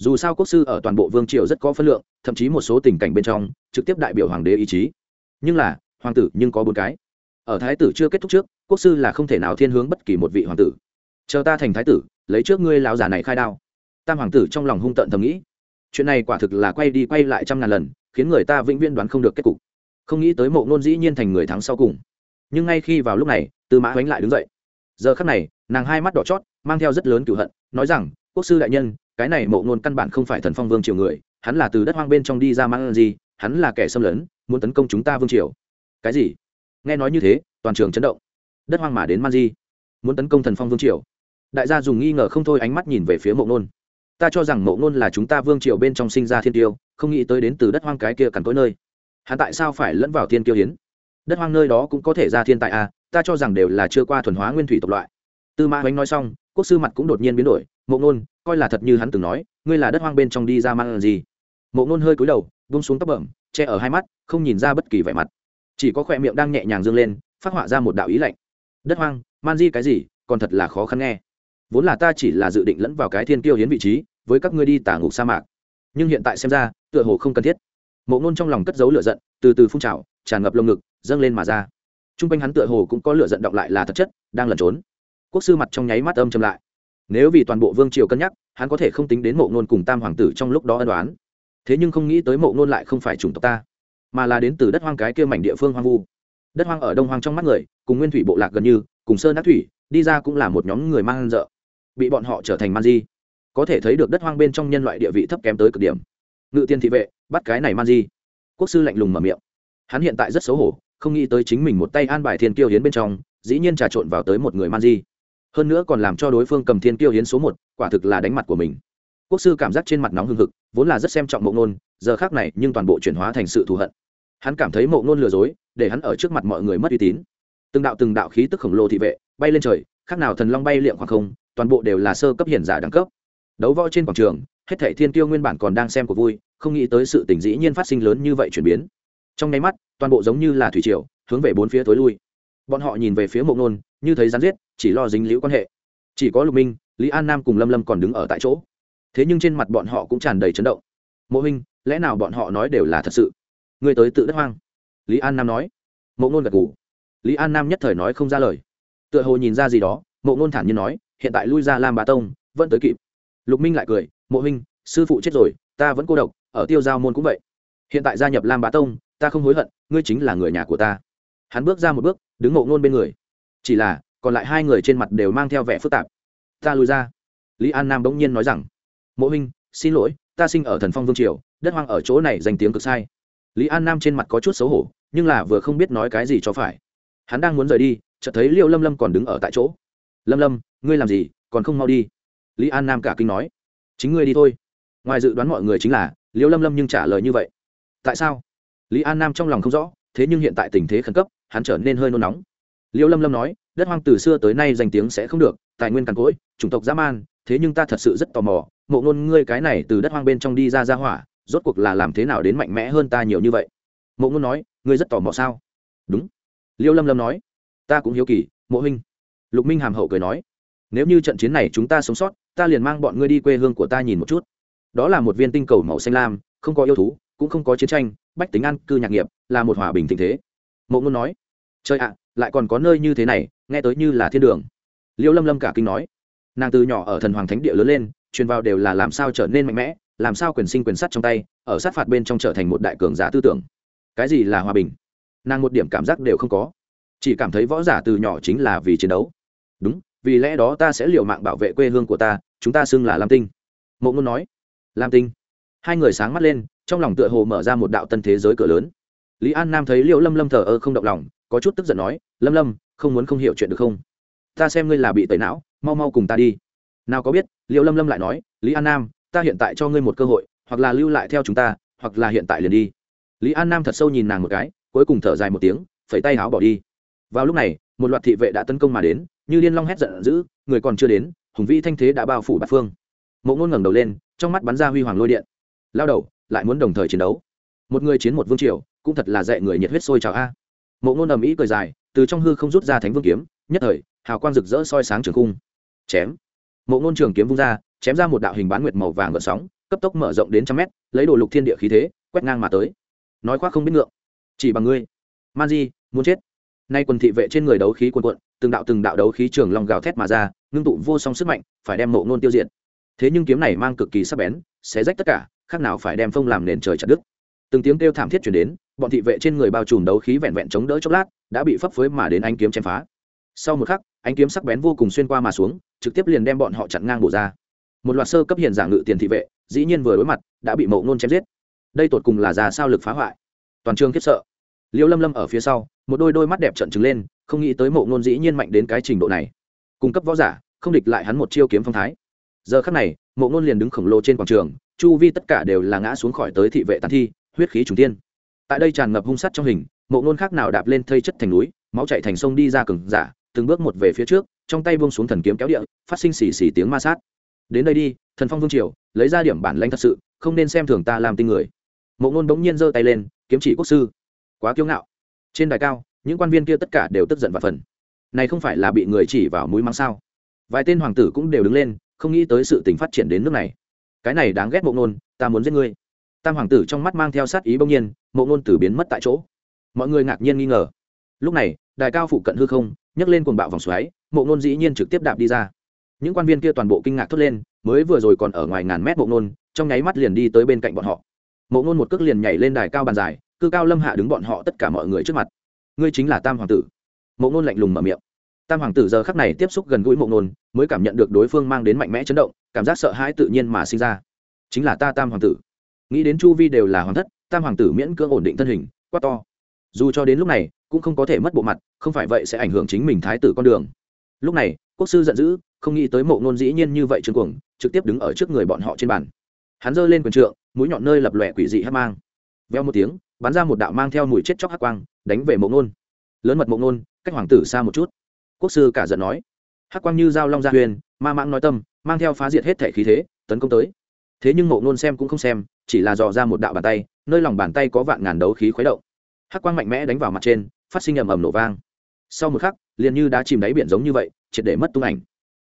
dù sao quốc sư ở toàn bộ vương triều rất có phân lượng, thậm chí một số tình cảnh bên trong, trực tiếp đại biểu hoàng đế ý chí. Nhưng là, hoàng tử nhưng có bốn cái. Ở thái tử chưa kết thúc trước, quốc sư là không thể nào thiên hướng bất kỳ một vị hoàng tử. Chờ ta thành thái tử, lấy trước ngươi lão già này khai đao. Tam hoàng tử trong lòng hung tợn thầm nghĩ. Chuyện này quả thực là quay đi quay lại trăm ngàn lần, khiến người ta vĩnh viễn đoán không được kết cục. Không nghĩ tới mộ ngôn dĩ nhiên thành người thắng sau cùng. Nhưng ngay khi vào lúc này, tư mã oánh lại đứng dậy. Giờ khắc này, nàng hai mắt đỏ chót, mang theo rất lớn cựu hận, nói rằng, quốc sư đại nhân cái này mộ ngôn căn bản không phải thần phong vương triều người hắn là từ đất hoang bên trong đi ra mang gì hắn là kẻ xâm lấn muốn tấn công chúng ta vương triều. Cái gì? Nghe nói như thế toàn trường chấn động. Đất hoang mà đến man di muốn tấn công thần phong vương triều. Đại gia dùng nghi ngờ không thôi ánh mắt nhìn về phía mộ ngôn. Ta cho rằng mộ ngôn là chúng ta vương triều bên trong sinh ra thiên tiêu không nghĩ tới đến từ đất hoang cái kia cằn cỗi nơi. Hắn tại sao phải lẫn vào thiên kiêu hiến? Đất hoang nơi đó cũng có thể ra thiên tại a à, ta cho rằng đều là chưa qua thuần hóa nguyên thủy tộc loại. Tư mã hoánh nói xong quốc sư mặt cũng đột nhiên biến đổi mộ ngôn coi là thật như hắn từng nói, ngươi là đất hoang bên trong đi ra mang gì? Mộ ngôn hơi cúi đầu bung xuống tóc bẩm, che ở hai mắt, không nhìn ra bất kỳ vẻ mặt. Chỉ có khỏe miệng đang nhẹ nhàng dương lên, phát họa ra một đạo ý lạnh. Đất hoang, man di cái gì, còn thật là khó khăn nghe. Vốn là ta chỉ là dự định lẫn vào cái thiên kiêu hiến vị trí, với các ngươi đi tả ngục sa mạc. Nhưng hiện tại xem ra, tựa hồ không cần thiết. Mộ ngôn trong lòng cất giấu lửa giận, từ từ phun trào, tràn ngập lồng ngực, dâng lên mà ra. T r u n g quanh hắn tựa hồ cũng có lửa giận động lại là thật chất, đang lẩn trốn. Quốc sư mặt trong nháy mắt âm châm lại nếu vì toàn bộ vương triều cân nhắc, hắn có thể không tính đến mộ ngôn cùng tam hoàng tử trong lúc đó ân đoán thế nhưng không nghĩ tới mộ ngôn lại không phải chủng tộc ta, mà là đến từ đất hoang cái kia mảnh địa phương hoang vu. Đất hoang ở đông hoang trong mắt người, cùng nguyên thủy bộ lạc gần như, cùng sơn đắc thủy, đi ra cũng là một nhóm người mang dợ. Bị bọn họ trở thành man di. Có thể thấy được đất hoang bên trong nhân loại địa vị thấp kém tới cực điểm. Ngự tiên thị vệ, bắt cái này man di. Quốc sư lạnh lùng mở miệng. Hắn hiện tại rất xấu hổ, không nghĩ tới chính mình một tay an bài thiên kiêu hiến bên trong, dĩ nhiên trà trộn vào tới một người man di hơn nữa còn làm cho đối phương cầm thiên kiêu hiến số một, quả thực là đánh mặt của mình. Quốc sư cảm giác trên mặt nóng hưng hực, vốn là rất xem trọng mộ ngôn giờ khác này nhưng toàn bộ chuyển hóa thành sự thù hận. Hắn cảm thấy mộ ngôn lừa dối, để hắn ở trước mặt mọi người mất uy tín. Từng đạo từng đạo khí tức khổng lồ thị vệ, bay lên trời, khác nào thần long bay liệm khoảng không, toàn bộ đều là sơ cấp hiển giả đẳng cấp. Đấu võ trên quảng trường, hết thảy thiên tiêu nguyên bản còn đang xem cuộc vui, không nghĩ tới sự tình dĩ nhiên phát sinh lớn như vậy chuyển biến. Trong nháy mắt, toàn bộ giống như là thủy triều, hướng về bốn phía tối lui bọn họ nhìn về phía mộ nôn như thấy rắn giết, chỉ lo dính liễu quan hệ. Chỉ có lục minh, lý an nam cùng lâm lâm còn đứng ở tại chỗ. Thế nhưng trên mặt bọn họ cũng tràn đầy chấn động. Mộ minh lẽ nào bọn họ nói đều là thật sự? Người tới tự đất hoang. Lý an nam nói. Mộ nôn gật ngủ lý an nam nhất thời nói không ra lời. Tựa hồ nhìn ra gì đó, mộ nôn thản nhiên nói, hiện tại lui ra lam bá tông, vẫn tới kịp. Lục minh lại cười, mộ huynh, sư phụ chết rồi, ta vẫn cô độc, ở tiêu giao môn cũng vậy. Hiện tại gia nhập lam bá tông, ta không hối hận, ngươi chính là người nhà của ta. Hắn bước ra một bước đứng ngộ ngôn bên người. Chỉ là, còn lại hai người trên mặt đều mang theo vẻ phức tạp. Ta lùi ra. Lý an nam bỗng nhiên nói rằng, mộ huynh, xin lỗi, ta sinh ở thần phong vương triều, đất hoang ở chỗ này danh tiếng cực sai. Lý an nam trên mặt có chút xấu hổ, nhưng là vừa không biết nói cái gì cho phải. Hắn đang muốn rời đi, chợt thấy liệu lâm lâm còn đứng ở tại chỗ. Lâm lâm, ngươi làm gì, còn không mau đi. Lý an nam cả kinh nói. Chính ngươi đi thôi. Ngoài dự đoán mọi người chính là liệu lâm lâm nhưng trả lời như vậy. Tại sao? Lý an nam trong lòng không rõ, thế nhưng hiện tại tình thế khẩn cấp hắn trở nên hơi nôn nóng. Liễu lâm lâm nói, đất hoang từ xưa tới nay danh tiếng sẽ không được, tài nguyên càn cỗi, chủng tộc dã man, thế nhưng ta thật sự rất tò mò, mộ ngôn ngươi cái này từ đất hoang bên trong đi ra ra hỏa, rốt cuộc là làm thế nào đến mạnh mẽ hơn ta nhiều như vậy? Mộ ngôn nói, ngươi rất tò mò sao? Đúng. Liêu lâm lâm nói, ta cũng hiếu kỳ, mộ huynh. Lục minh hàm hậu cười nói, nếu như trận chiến này chúng ta sống sót, ta liền mang bọn ngươi đi quê hương của ta nhìn một chút. Đó là một viên tinh cầu màu xanh lam, không có yêu thú, cũng không có chiến tranh, bách tính ăn cư nhạc nghiệp, là một hòa bình tình thế. Mộ ngôn nói trời ạ, lại còn có nơi như thế này, nghe tới như là thiên đường. Liêu lâm lâm cả kinh nói. Nàng từ nhỏ ở thần hoàng thánh địa lớn lên, truyền vào đều là làm sao trở nên mạnh mẽ, làm sao quyền sinh quyền sắt trong tay, ở sát phạt bên trong trở thành một đại cường giả tư tưởng. Cái gì là hòa bình? Nàng một điểm cảm giác đều không có. Chỉ cảm thấy võ giả từ nhỏ chính là vì chiến đấu. Đúng, vì lẽ đó ta sẽ liều mạng bảo vệ quê hương của ta, chúng ta xưng là lam tinh. Mộ ngôn nói. Lam tinh. Hai người sáng mắt lên, trong lòng tựa hồ mở ra một đạo tân thế giới cửa lớn. Lý an nam thấy liệu lâm lâm thờ ơ không động lòng có chút tức giận nói, lâm lâm, không muốn không hiểu chuyện được không? Ta xem ngươi là bị tẩy não, mau mau cùng ta đi. Nào có biết liệu lâm lâm lại nói, lý an nam, ta hiện tại cho ngươi một cơ hội, hoặc là lưu lại theo chúng ta, hoặc là hiện tại liền đi. Lý an nam thật sâu nhìn nàng một cái, cuối cùng thở dài một tiếng, phẩy tay áo bỏ đi. Vào lúc này, một loạt thị vệ đã tấn công mà đến, như liên long hét giận dữ, người còn chưa đến, hùng vĩ thanh thế đã bao phủ bát phương. Mộ ngôn ngẩng đầu lên, trong mắt bắn ra huy hoàng lôi điện. Lao đầu, lại muốn đồng thời chiến đấu. Một người chiến một vương triều, cũng thật là dạy người nhiệt huyết sôi trào a mộ ngôn ầm ĩ cười dài, từ trong hư không rút ra thánh vương kiếm, nhất thời, hào quang rực rỡ soi sáng trường cung chém. Mộ ngôn trường kiếm vung ra, chém ra một đạo hình bán nguyệt màu vàng gợn sóng, cấp tốc mở rộng đến trăm mét, lấy đồ lục thiên địa khí thế, quét ngang mà tới. Nói khoác không biết ngượng. Chỉ bằng ngươi. Man di, muốn chết. Nay quần thị vệ trên người đấu khí quần quận từng đạo từng đạo đấu khí trường lòng gào thét mà ra, ngưng tụ vô song sức mạnh, phải đem mộ ngôn tiêu diệt. Thế nhưng kiếm này mang cực kỳ sắc bén sẽ rách tất cả, khác nào phải đem phông làm nền trời chặt đứt. Từng tiếng kêu thảm thiết chuyển đến bọn thị vệ trên người bao trùm đấu khí vẹn vẹn chống đỡ chốc lát, đã bị phấp phới mà đến anh kiếm chém phá. Sau một khắc anh kiếm sắc bén vô cùng xuyên qua mà xuống, trực tiếp liền đem bọn họ chặn ngang bổ ra. Một loạt sơ cấp hiện giả ngự tiền thị vệ, dĩ nhiên vừa đối mặt, đã bị mộ nôn chém giết. Đây tột cùng là già sao lực phá hoại. Toàn trường khiếp sợ. Liêu lâm lâm ở phía sau, một đôi đôi mắt đẹp trận trừng lên, không nghĩ tới mộ nôn dĩ nhiên mạnh đến cái trình độ này. Cung cấp võ giả, không địch lại hắn một chiêu kiếm phong thái. Giờ khắc này, mộ nôn liền đứng khổng lồ trên quảng trường, chu vi tất cả đều là ngã xuống khỏi tới thị vệ tàn thi, huyết khí trùng tiên tại đây tràn ngập hung sắt trong hình, mộ ngôn khác nào đạp lên thây chất thành núi, máu chạy thành sông đi ra cừng giả, từng bước một về phía trước, trong tay buông xuống thần kiếm kéo địa, phát sinh xì xì tiếng ma sát. Đến đây đi, thần phong vương triều, lấy ra điểm bản lãnh thật sự, không nên xem thường ta làm tinh người. Mộ ngôn bỗng nhiên giơ tay lên, kiếm chỉ quốc sư. Quá kiêu ngạo. Trên đài cao, những quan viên kia tất cả đều tức giận và phần này không phải là bị người chỉ vào mũi mắng sao? Vài tên hoàng tử cũng đều đứng lên, không nghĩ tới sự tình phát triển đến nước này. Cái này đáng ghét mộ ngôn, ta muốn giết ngươi tam hoàng tử trong mắt mang theo sát ý bỗng nhiên, mộ ngôn tử biến mất tại chỗ. Mọi người ngạc nhiên nghi ngờ. Lúc này, đài cao phụ cận hư không, nhấc lên cuồng bạo vòng xoáy, mộ ngôn dĩ nhiên trực tiếp đạp đi ra. Những quan viên kia toàn bộ kinh ngạc thốt lên, mới vừa rồi còn ở ngoài ngàn mét mộ ngôn, trong nháy mắt liền đi tới bên cạnh bọn họ. Mộ ngôn một cước liền nhảy lên đài cao bàn dài, cư cao lâm hạ đứng bọn họ tất cả mọi người trước mặt. Ngươi chính là tam hoàng tử. Mộ ngôn lạnh lùng mở miệng. Tam hoàng tử giờ khắc này tiếp xúc gần gũi mộ ngôn, mới cảm nhận được đối phương mang đến mạnh mẽ chấn động, cảm giác sợ hãi tự nhiên mà sinh ra. Chính là ta tam hoàng tử nghĩ đến chu vi đều là hoàng thất, tam hoàng tử miễn cưỡng ổn định thân hình, quát to. Dù cho đến lúc này, cũng không có thể mất bộ mặt, không phải vậy sẽ ảnh hưởng chính mình thái tử con đường. Lúc này, quốc sư giận dữ, không nghĩ tới mộ ngôn dĩ nhiên như vậy trương cuồng, trực tiếp đứng ở trước người bọn họ trên bàn. Hắn giơ lên quần trượng, mũi nhọn nơi lập lòe quỷ dị hát mang. Veo một tiếng, bắn ra một đạo mang theo mùi chết chóc hát quang, đánh về mộ ngôn. Lớn mật mộ ngôn, cách hoàng tử xa một chút. Quốc sư cả giận nói. Hát quang như dao long gia huyền, ma mãng nói tâm, mang theo phá diệt hết thể khí thế, tấn công tới. Thế nhưng mộ ngôn xem cũng không xem chỉ là dò ra một đạo bàn tay, nơi lòng bàn tay có vạn ngàn đấu khí khuấy động. Hắc quang mạnh mẽ đánh vào mặt trên, phát sinh ầm ầm nổ vang. Sau một khắc, liền như đã chìm đáy biển giống như vậy, triệt để mất tung ảnh.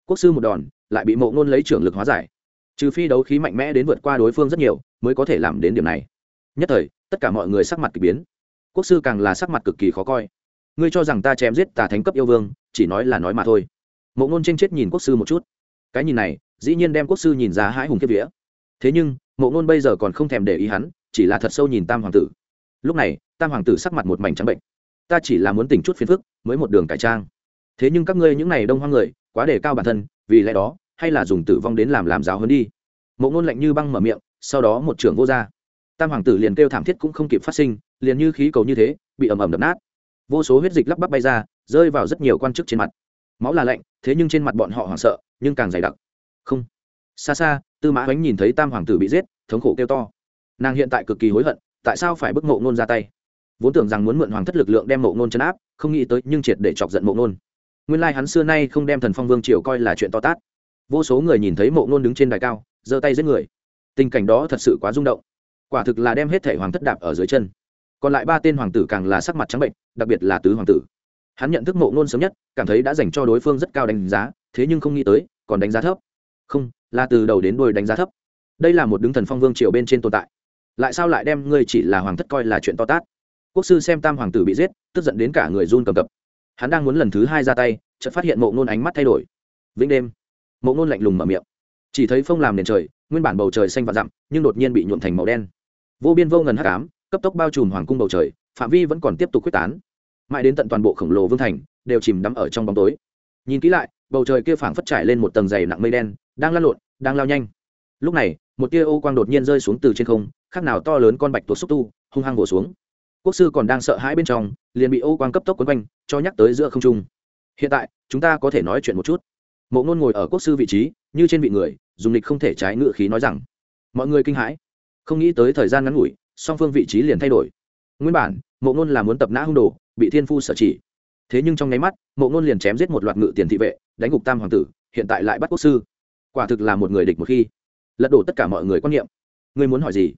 Quốc sư một đòn, lại bị mộ ngôn lấy trưởng lực hóa giải. Trừ phi đấu khí mạnh mẽ đến vượt qua đối phương rất nhiều, mới có thể làm đến điểm này. Nhất thời, tất cả mọi người sắc mặt k ỳ biến. Quốc sư càng là sắc mặt cực kỳ khó coi. Ngươi cho rằng ta chém giết tà thánh cấp yêu vương, chỉ nói là nói mà thôi. Mộ ngôn tranh chết nhìn quốc sư một chút. Cái nhìn này, dĩ nhiên đem quốc sư nhìn ra hãi hùng kiếp vía. Thế nhưng mộ ngôn bây giờ còn không thèm để ý hắn, chỉ là thật sâu nhìn tam hoàng tử. Lúc này, tam hoàng tử sắc mặt một mảnh trắng bệnh. Ta chỉ là muốn tỉnh chút phiền phức, mới một đường cải trang. Thế nhưng các ngươi những n à y đông hoang người, quá đề cao bản thân, vì lẽ đó, hay là dùng tử vong đến làm làm giáo hơn đi. Mộ ngôn lạnh như băng mở miệng, sau đó một trưởng vô r tam hoàng tử liền kêu thảm thiết cũng không kịp phát sinh, liền như khí cầu như thế, bị ầm ầm đập nát. Vô số huyết dịch lắp bắp bay ra, rơi vào rất nhiều quan chức trên mặt. Máu là lạnh, thế nhưng trên mặt bọn họ hoảng sợ, nhưng càng dày đặc. Không xa xa, tư mã bánh nhìn thấy tam hoàng tử bị giết, thống khổ kêu to. Nàng hiện tại cực kỳ hối hận, tại sao phải bức mộ ngôn ra tay? Vốn tưởng rằng muốn mượn hoàng thất lực lượng đem mộ ngôn chấn áp, không nghĩ tới nhưng triệt để chọc giận mộ ngôn. Nguyên lai、like、hắn xưa nay không đem thần phong vương triều coi là chuyện to tát. Vô số người nhìn thấy mộ ngôn đứng trên đài cao, giơ tay giết người. Tình cảnh đó thật sự quá rung động. Quả thực là đem hết thể hoàng thất đạp ở dưới chân. Còn lại ba tên hoàng tử càng là sắc mặt trắng bệnh, đặc biệt là tứ hoàng tử. Hắn nhận thức mộ ngôn sớm nhất, cảm thấy đã dành cho đối phương rất cao đánh giá, thế nhưng không nghĩ tới, còn đánh giá thấp không, là từ đầu đến đôi đánh giá thấp. Đây là một đứng thần phong vương triều bên trên tồn tại. Lại sao lại đem ngươi chỉ là hoàng thất coi là chuyện to tát? Quốc sư xem tam hoàng tử bị giết, tức giận đến cả người run cầm cập. Hắn đang muốn lần thứ hai ra tay, chợt phát hiện mộ ngôn ánh mắt thay đổi. Vĩnh đêm, mộ ngôn lạnh lùng mở miệng. Chỉ thấy phong làm nền trời, nguyên bản bầu trời xanh và dặm, nhưng đột nhiên bị nhuộm thành màu đen. Vô biên vô ngần hắc ám, cấp tốc bao trùm hoàng cung bầu trời, phạm vi vẫn còn tiếp tục quyết tán. Mãi đến tận toàn bộ khổng lồ vương thành, đều chìm đắm ở trong bóng tối. Nhìn kỹ lại, bầu trời kia phảng phất trải lên một tầng dày nặng mây đen đang lăn lộn, đang lao nhanh. Lúc này, một tia ô quang đột nhiên rơi xuống từ trên không, khác nào to lớn con bạch tuộc xúc tu, hung hăng bổ xuống. Quốc sư còn đang sợ hãi bên trong, liền bị ô quang cấp tốc quấn quanh, cho nhắc tới giữa không trung. Hiện tại, chúng ta có thể nói chuyện một chút. Mộ ngôn ngồi ở quốc sư vị trí, như trên vị người, dùng lịch không thể trái ngự khí nói rằng, mọi người kinh hãi. Không nghĩ tới thời gian ngắn ngủi, song phương vị trí liền thay đổi. Nguyên bản, mộ ngôn là muốn tập nã hung đồ, bị thiên phu sở chỉ. Thế nhưng trong nháy mắt, mộ ngôn liền chém giết một loạt ngự tiền thị vệ, đánh gục tam hoàng tử, hiện tại lại bắt quốc sư quả thực là một người địch một khi. Lật đổ tất cả mọi người quan niệm. Ngươi muốn hỏi gì?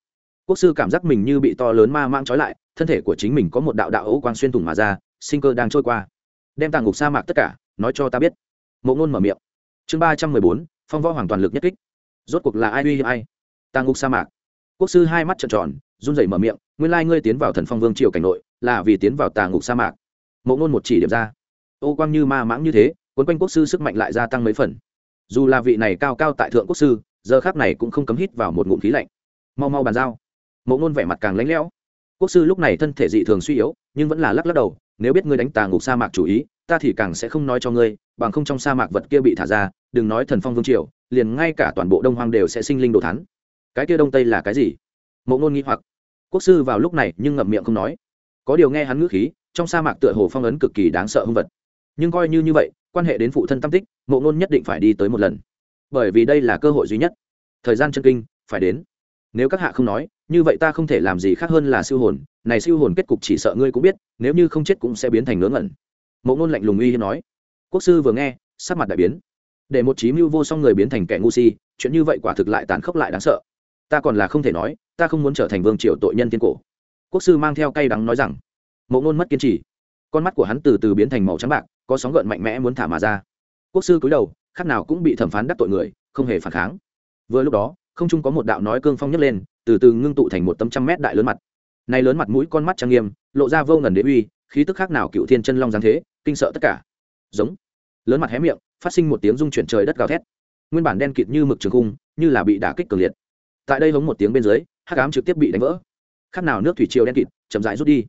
Quốc sư cảm giác mình như bị to lớn ma mang trói lại, thân thể của chính mình có một đạo đạo ấu quang xuyên thủng mà ra, sinh cơ đang trôi qua. Đem tàng ngục sa mạc tất cả, nói cho ta biết. Mộ ngôn mở miệng. Chương ba trăm mười bốn, phong võ hoàng toàn lực nhất kích. Rốt cuộc là ai, uy hiếp ai? Tàng ngục sa mạc. Quốc sư hai mắt trợn tròn, run rẩy mở miệng, nguyên lai ngươi tiến vào thần phong vương triều cảnh nội, là vì tiến vào tàng ngục sa mạc. Mộ ngôn một chỉ điểm ra. Ô quang như ma mãng như thế, quấn quanh quốc sư sức mạnh lại gia tăng mấy phần dù là vị này cao cao tại thượng quốc sư, giờ khác này cũng không cấm hít vào một ngụm khí lạnh. Mau mau bàn giao. Mộ ngôn vẻ mặt càng lánh lẽo. Quốc sư lúc này thân thể dị thường suy yếu, nhưng vẫn là lắc lắc đầu, nếu biết ngươi đánh tà ngục sa mạc chủ ý, ta thì càng sẽ không nói cho ngươi, bằng không trong sa mạc vật kia bị thả ra, đừng nói thần phong vương triều, liền ngay cả toàn bộ đông hoang đều sẽ sinh linh đồ thắn cái kia đông tây là cái gì? Mộ ngôn nghi hoặc. Quốc sư vào lúc này nhưng ngậm miệng không nói. Có điều nghe hắn ngữ khí, trong sa mạc tựa hồ phong ấn cực kỳ đáng sợ hung vật. Nhưng coi như như vậy quan hệ đến phụ thân tam tích mộ ngôn nhất định phải đi tới một lần. Bởi vì đây là cơ hội duy nhất. Thời gian chân kinh, phải đến. Nếu các hạ không nói, như vậy ta không thể làm gì khác hơn là siêu hồn. Này siêu hồn kết cục chỉ sợ ngươi cũng biết, nếu như không chết cũng sẽ biến thành ngớ ngẩn. Mộ ngôn lạnh lùng uy hiếp nói. Quốc sư vừa nghe, sắc mặt đại biến. Để một trí mưu vô song người biến thành kẻ ngu si, chuyện như vậy quả thực lại tàn khốc lại đáng sợ. Ta còn là không thể nói, ta không muốn trở thành vương triều tội nhân tiên cổ. Quốc sư mang theo cay đắng nói rằng. Mộ ngôn mất kiên trì. Con mắt của hắn từ từ biến thành màu trắng bạc có sóng gợn mạnh mẽ muốn thả mà ra. Quốc sư cúi đầu, khác nào cũng bị thẩm phán đắc tội người, không hề phản kháng. Vừa lúc đó, không chung có một đạo nói cương phong nhấc lên, từ từ ngưng tụ thành một tấm trăm mét đại lớn mặt. Này lớn mặt mũi con mắt trang nghiêm, lộ ra vô ngần đế uy, khí tức khác nào cựu thiên chân long giáng thế, kinh sợ tất cả. Giống. Lớn mặt hé miệng, phát sinh một tiếng rung chuyển trời đất gào thét. Nguyên bản đen kịt như mực trường cung như là bị đả kích cường liệt. Tại đây hống một tiếng bên dưới, hắc ám trực tiếp bị đánh vỡ. Khác nào nước thủy triều đen kịt, chậm rãi rút đi.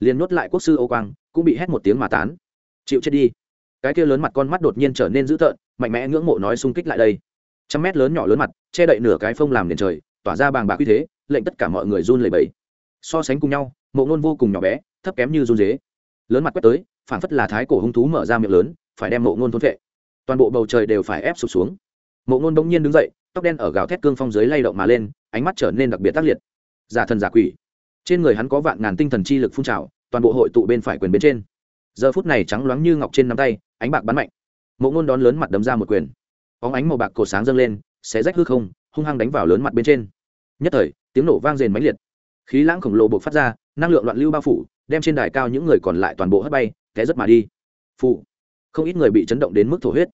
Liền nuốt lại quốc sư ô quang, cũng bị hét một tiếng mà tán chịu chết đi. Cái kia lớn mặt con mắt đột nhiên trở nên dữ tợn, mạnh mẽ ngưỡng mộ nói xung kích lại đây. Trăm mét lớn nhỏ lớn mặt, che đậy nửa cái phông làm nền trời, tỏa ra bàng bạc uy thế, lệnh tất cả mọi người run lẩy bẩy. So sánh cùng nhau, mộ ngôn vô cùng nhỏ bé, thấp kém như run dế. Lớn mặt quét tới phản phất là thái cổ hung thú mở ra miệng lớn, phải đem mộ ngôn thôn vệ toàn bộ bầu trời đều phải ép sụp xuống. Mộ ngôn bỗng nhiên đứng dậy, tóc đen ở gào thét cương phong dưới lay động mà lên, ánh mắt trở nên đặc biệt tác liệt. Giả thần giả quỷ. Trên người hắn có vạn ngàn tinh thần chi lực phun trào, toàn bộ hội tụ bên phải quyền bên trên giờ phút này trắng loáng như ngọc trên nắm tay, ánh bạc bắn mạnh. Mộ ngôn đón lớn mặt đấm ra một quyền. Óng ánh màu bạc cổ sáng dâng lên sẽ rách hư không, hung hăng đánh vào lớn mặt bên trên. Nhất thời, tiếng nổ vang rền mãnh liệt. Khí lãng khổng lồ buộc phát ra, năng lượng loạn lưu bao phủ, đem trên đài cao những người còn lại toàn bộ hất bay, té rất mà đi. Phụ không ít người bị chấn động đến mức thổ huyết.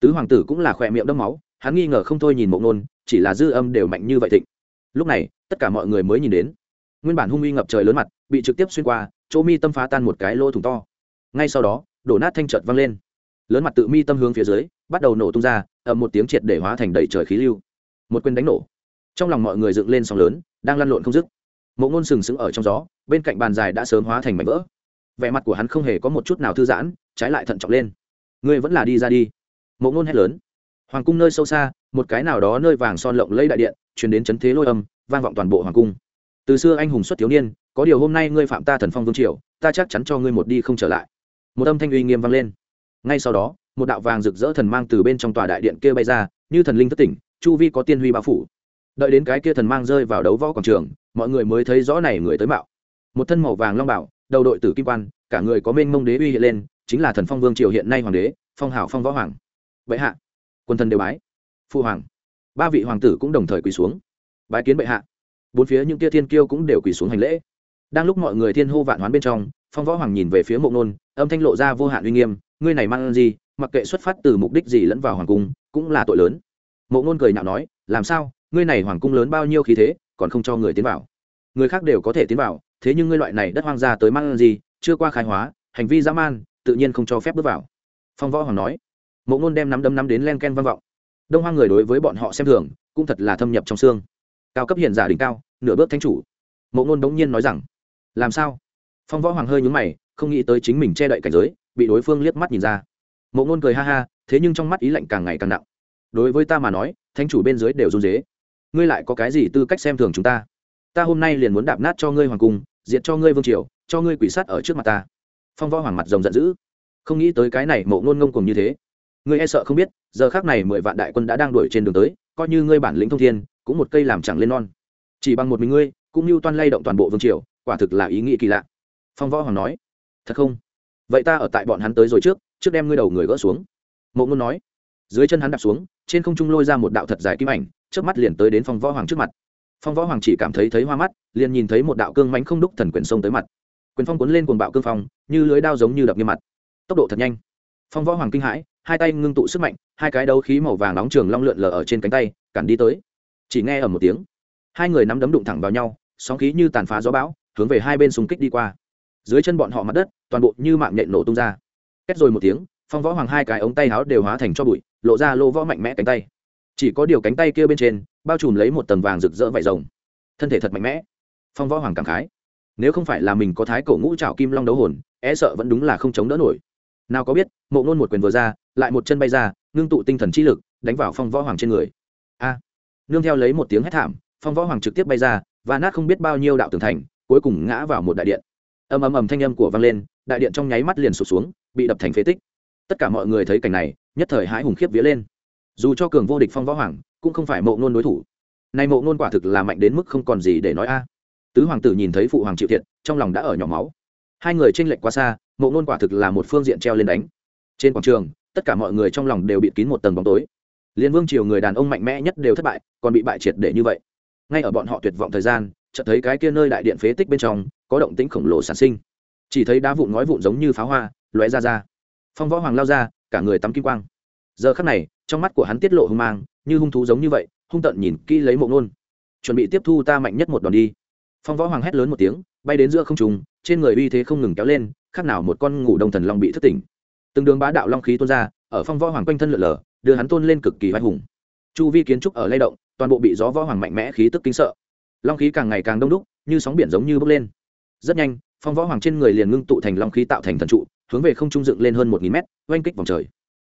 Tứ hoàng tử cũng là khỏe miệng đâm máu, hắn nghi ngờ không thôi nhìn mộ ngôn, chỉ là dư âm đều mạnh như vậy thịnh. Lúc này, tất cả mọi người mới nhìn đến. Nguyên bản hung uy ngập trời lớn mặt, bị trực tiếp xuyên qua, chỗ mi tâm phá tan một cái lỗ thủng to ngay sau đó, đổ nát thanh trợt văng lên. Lớn mặt tự mi tâm hướng phía dưới, bắt đầu nổ tung ra, ầm một tiếng triệt để hóa thành đầy trời khí lưu. Một quyền đánh nổ. Trong lòng mọi người dựng lên sóng lớn, đang lăn lộn không dứt. Mộ ngôn sừng sững ở trong gió, bên cạnh bàn dài đã sớm hóa thành mảnh vỡ. Vẻ mặt của hắn không hề có một chút nào thư giãn, trái lại thận trọng lên. Ngươi vẫn là đi ra đi. Mộ ngôn hét lớn. Hoàng cung nơi sâu xa, một cái nào đó nơi vàng son lộng lấy đại điện chuyển đến chấn thế lôi âm, vang vọng toàn bộ hoàng cung. Từ xưa anh hùng xuất thiếu niên, có điều hôm nay ngươi phạm ta thần phong vương triều, ta chắc chắn cho ngươi một đi không trở lại một âm thanh uy nghiêm vang lên. Ngay sau đó, một đạo vàng rực rỡ thần mang từ bên trong tòa đại điện kia bay ra, như thần linh thất tỉnh, chu vi có tiên huy bao phủ. Đợi đến cái kia thần mang rơi vào đấu võ quảng trường, mọi người mới thấy rõ này người tới mạo. Một thân màu vàng long bảo, đầu đội tử kim quan, cả người có mênh mông đế uy hiện lên, chính là thần phong vương triều hiện nay hoàng đế, phong hảo phong võ hoàng. Bệ hạ, quân thần đều bái. Phu hoàng, ba vị hoàng tử cũng đồng thời quỳ xuống. Bái kiến bệ hạ. Bốn phía những tia thiên kiêu cũng đều quỳ xuống hành lễ đang lúc mọi người thiên hô vạn hoán bên trong, phong võ hoàng nhìn về phía mộ nôn, âm thanh lộ ra vô hạn uy nghiêm, ngươi này mang gì, mặc kệ xuất phát từ mục đích gì lẫn vào hoàng cung, cũng là tội lớn. Mộ nôn cười nhạo nói, làm sao, ngươi này hoàng cung lớn bao nhiêu khí thế, còn không cho người tiến vào? Người khác đều có thể tiến vào, thế nhưng ngươi loại này đất hoang gia tới mang gì, chưa qua khai hóa, hành vi dã man, tự nhiên không cho phép bước vào. Phong võ hoàng nói. Mộ ngôn đem nắm đấm nắm đến len ken vang vọng. Đông hoang người đối với bọn họ xem thường, cũng thật là thâm nhập trong xương. Cao cấp hiền giả đỉnh cao, nửa bước thánh chủ. Mộ ngôn đống nhiên nói rằng làm sao? Phong võ hoàng hơi nhúng mày, không nghĩ tới chính mình che đậy cảnh giới, bị đối phương liếc mắt nhìn ra. Mộ ngôn cười ha ha, thế nhưng trong mắt ý lạnh càng ngày càng nặng. Đối với ta mà nói, thánh chủ bên dưới đều run dế ngươi lại có cái gì tư cách xem thường chúng ta? Ta hôm nay liền muốn đạp nát cho ngươi hoàng cung, diệt cho ngươi vương triều, cho ngươi quỷ sát ở trước mặt ta. Phong võ hoàng mặt rồng giận dữ. Không nghĩ tới cái này mộ ngôn ngông cùng như thế. Ngươi e sợ không biết, giờ khác này mười vạn đại quân đã đang đuổi trên đường tới, coi như ngươi bản lĩnh thông thiên, cũng một cây làm chẳng lên non. Chỉ bằng một mình ngươi, cũng như toan lay động toàn bộ vương triều quả thực là ý nghĩ kỳ lạ. Phong võ hoàng nói, thật không? Vậy ta ở tại bọn hắn tới rồi trước trước đem ngươi đầu người gỡ xuống. Mộ ngôn nói, dưới chân hắn đạp xuống, trên không trung lôi ra một đạo thật dài kim ảnh trước mắt liền tới đến phong võ hoàng trước mặt. Phong võ hoàng chỉ cảm thấy thấy hoa mắt, liền nhìn thấy một đạo cương mánh không đúc thần quyền sông tới mặt. Quyền phong cuốn lên cuồng bạo cương phong, như lưới đao giống như đập như mặt. Tốc độ thật nhanh. Phong võ hoàng kinh hãi, hai tay ngưng tụ sức mạnh, hai cái đấu khí màu vàng nóng trường long lượn lờ ở trên cánh tay, cản đi tới. Chỉ nghe ở một tiếng, hai người nắm đấm đụng thẳng vào nhau, sóng khí như tàn phá gió bão hướng về hai bên xung kích đi qua. Dưới chân bọn họ mặt đất, toàn bộ như mạng nhện nổ tung ra. Kết rồi một tiếng, phong võ hoàng hai cái ống tay áo đều hóa thành cho bụi, lộ ra lô võ mạnh mẽ cánh tay. Chỉ có điều cánh tay kia bên trên, bao trùm lấy một tầng vàng rực rỡ vải rồng. Thân thể thật mạnh mẽ. Phong võ hoàng cảm khái. Nếu không phải là mình có thái cổ ngũ trào kim long đấu hồn e sợ vẫn đúng là không chống đỡ nổi. Nào có biết, mộ ngôn một quyền vừa ra, lại một chân bay ra, ngưng tụ tinh thần chi lực, đánh vào phong võ hoàng trên người. A. Nương theo lấy một tiếng hét thảm, phong võ hoàng trực tiếp bay ra và nát không biết bao nhiêu đạo tường thành cuối cùng ngã vào một đại điện. Ầm ầm ầm thanh âm của vang lên, đại điện trong nháy mắt liền sụp xuống, bị đập thành phế tích. Tất cả mọi người thấy cảnh này, nhất thời hãi hùng khiếp vía lên. Dù cho cường vô địch phong võ hoàng, cũng không phải mộ ngôn đối thủ. Nay mộ ngôn quả thực là mạnh đến mức không còn gì để nói a. Tứ hoàng tử nhìn thấy phụ hoàng chịu thiệt, trong lòng đã ở nhỏ máu. Hai người tranh lệch quá xa, mộ ngôn quả thực là một phương diện treo lên đánh. Trên quảng trường, tất cả mọi người trong lòng đều bị kín một tầng bóng tối. Liên vương triều người đàn ông mạnh mẽ nhất đều thất bại, còn bị bại triệt để như vậy. Ngay ở bọn họ tuyệt vọng thời gian chợt thấy cái kia nơi đại điện phế tích bên trong, có động tĩnh khổng lồ sản sinh. Chỉ thấy đá vụn ngói vụn giống như pháo hoa, lóe ra ra. Phong võ hoàng lao ra, cả người tắm kim quang. Giờ khắc này, trong mắt của hắn tiết lộ hung mang, như hung thú giống như vậy, hung tận nhìn kỹ lấy mộ ngôn. Chuẩn bị tiếp thu ta mạnh nhất một đòn đi. Phong võ hoàng hét lớn một tiếng, bay đến giữa không trùng trên người uy thế không ngừng kéo lên, khác nào một con ngủ đồng thần long bị thất tỉnh. Từng đường bá đạo long khí tuôn ra, ở phong võ hoàng quanh thân lượn lờ, đưa hắn tôn lên cực kỳ vai hùng. Chu vi kiến trúc ở lay động, toàn bộ bị gió võ hoàng mạnh mẽ khí tức kinh sợ long khí càng ngày càng đông đúc, như sóng biển giống như bốc lên. Rất nhanh, phong võ hoàng trên người liền ngưng tụ thành long khí tạo thành thần trụ, hướng về không trung dựng lên hơn một nghìn mét, oanh kích vòng trời.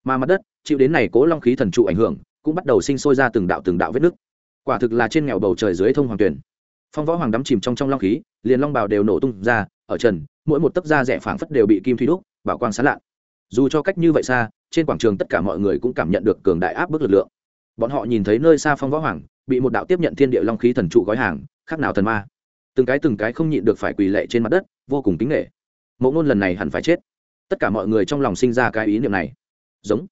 Mà mặt đất, chịu đến này cố long khí thần trụ ảnh hưởng, cũng bắt đầu sinh sôi ra từng đạo từng đạo vết nước quả thực là trên nghèo bầu trời dưới thông hoàng tuyển. Phong võ hoàng đắm chìm trong trong long khí, liền long bào đều nổ tung ra, ở trần, mỗi một tấc da rẻ phảng phất đều bị kim thủy đúc, bảo quang sán lạ. Dù cho cách như vậy xa, trên quảng trường tất cả mọi người cũng cảm nhận được cường đại áp bức lực lượng. Bọn họ nhìn thấy nơi xa phong võ hoàng bị một đạo tiếp nhận thiên địa long khí thần trụ gói hàng, khác nào thần ma. Từng cái từng cái không nhịn được phải quỳ lệ trên mặt đất, vô cùng kính nghệ mẫu ngôn lần này hẳn phải chết. Tất cả mọi người trong lòng sinh ra cái ý niệm này. Giống.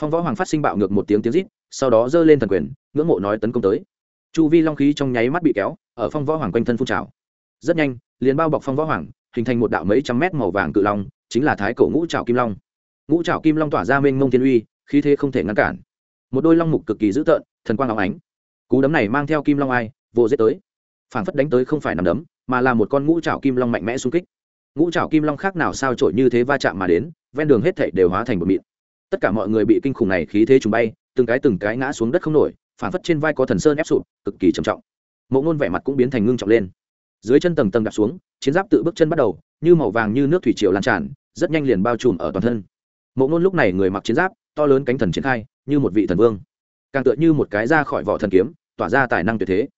Phong võ hoàng phát sinh bạo ngược một tiếng tiếng rít, sau đó giơ lên thần quyền, ngưỡng mộ nói tấn công tới. Chu vi long khí trong nháy mắt bị kéo, ở phong võ hoàng quanh thân phun trào. Rất nhanh, liền bao bọc phong võ hoàng, hình thành một đạo mấy trăm mét màu vàng cự long, chính là thái cổ ngũ trào kim long. Ngũ trào kim long tỏa ra mênh mông thiên uy, khí thế không thể ngăn cản. Một đôi long mục cực kỳ dữ tợn, thần quang áo ánh cú đấm này mang theo kim long ai, vô giết tới. Phảng phất đánh tới không phải nằm đấm, mà là một con ngũ trào kim long mạnh mẽ xung kích. Ngũ trào kim long khác nào sao trội như thế va chạm mà đến, ven đường hết thảy đều hóa thành một mịn. Tất cả mọi người bị kinh khủng này khí thế trùng bay, từng cái từng cái ngã xuống đất không nổi, phảng phất trên vai có thần sơn ép sụp, cực kỳ trầm trọng. Mộ ngôn vẻ mặt cũng biến thành ngưng trọng lên. Dưới chân tầng tầng đạp xuống, chiến giáp tự bước chân bắt đầu, như màu vàng như nước thủy triều lan tràn, rất nhanh liền bao trùm ở toàn thân. Mộ ngôn lúc này người mặc chiến giáp, to lớn cánh thần triển khai, như một vị thần vương càng tựa như một cái ra khỏi vỏ thần kiếm, tỏa ra tài năng tuyệt thế.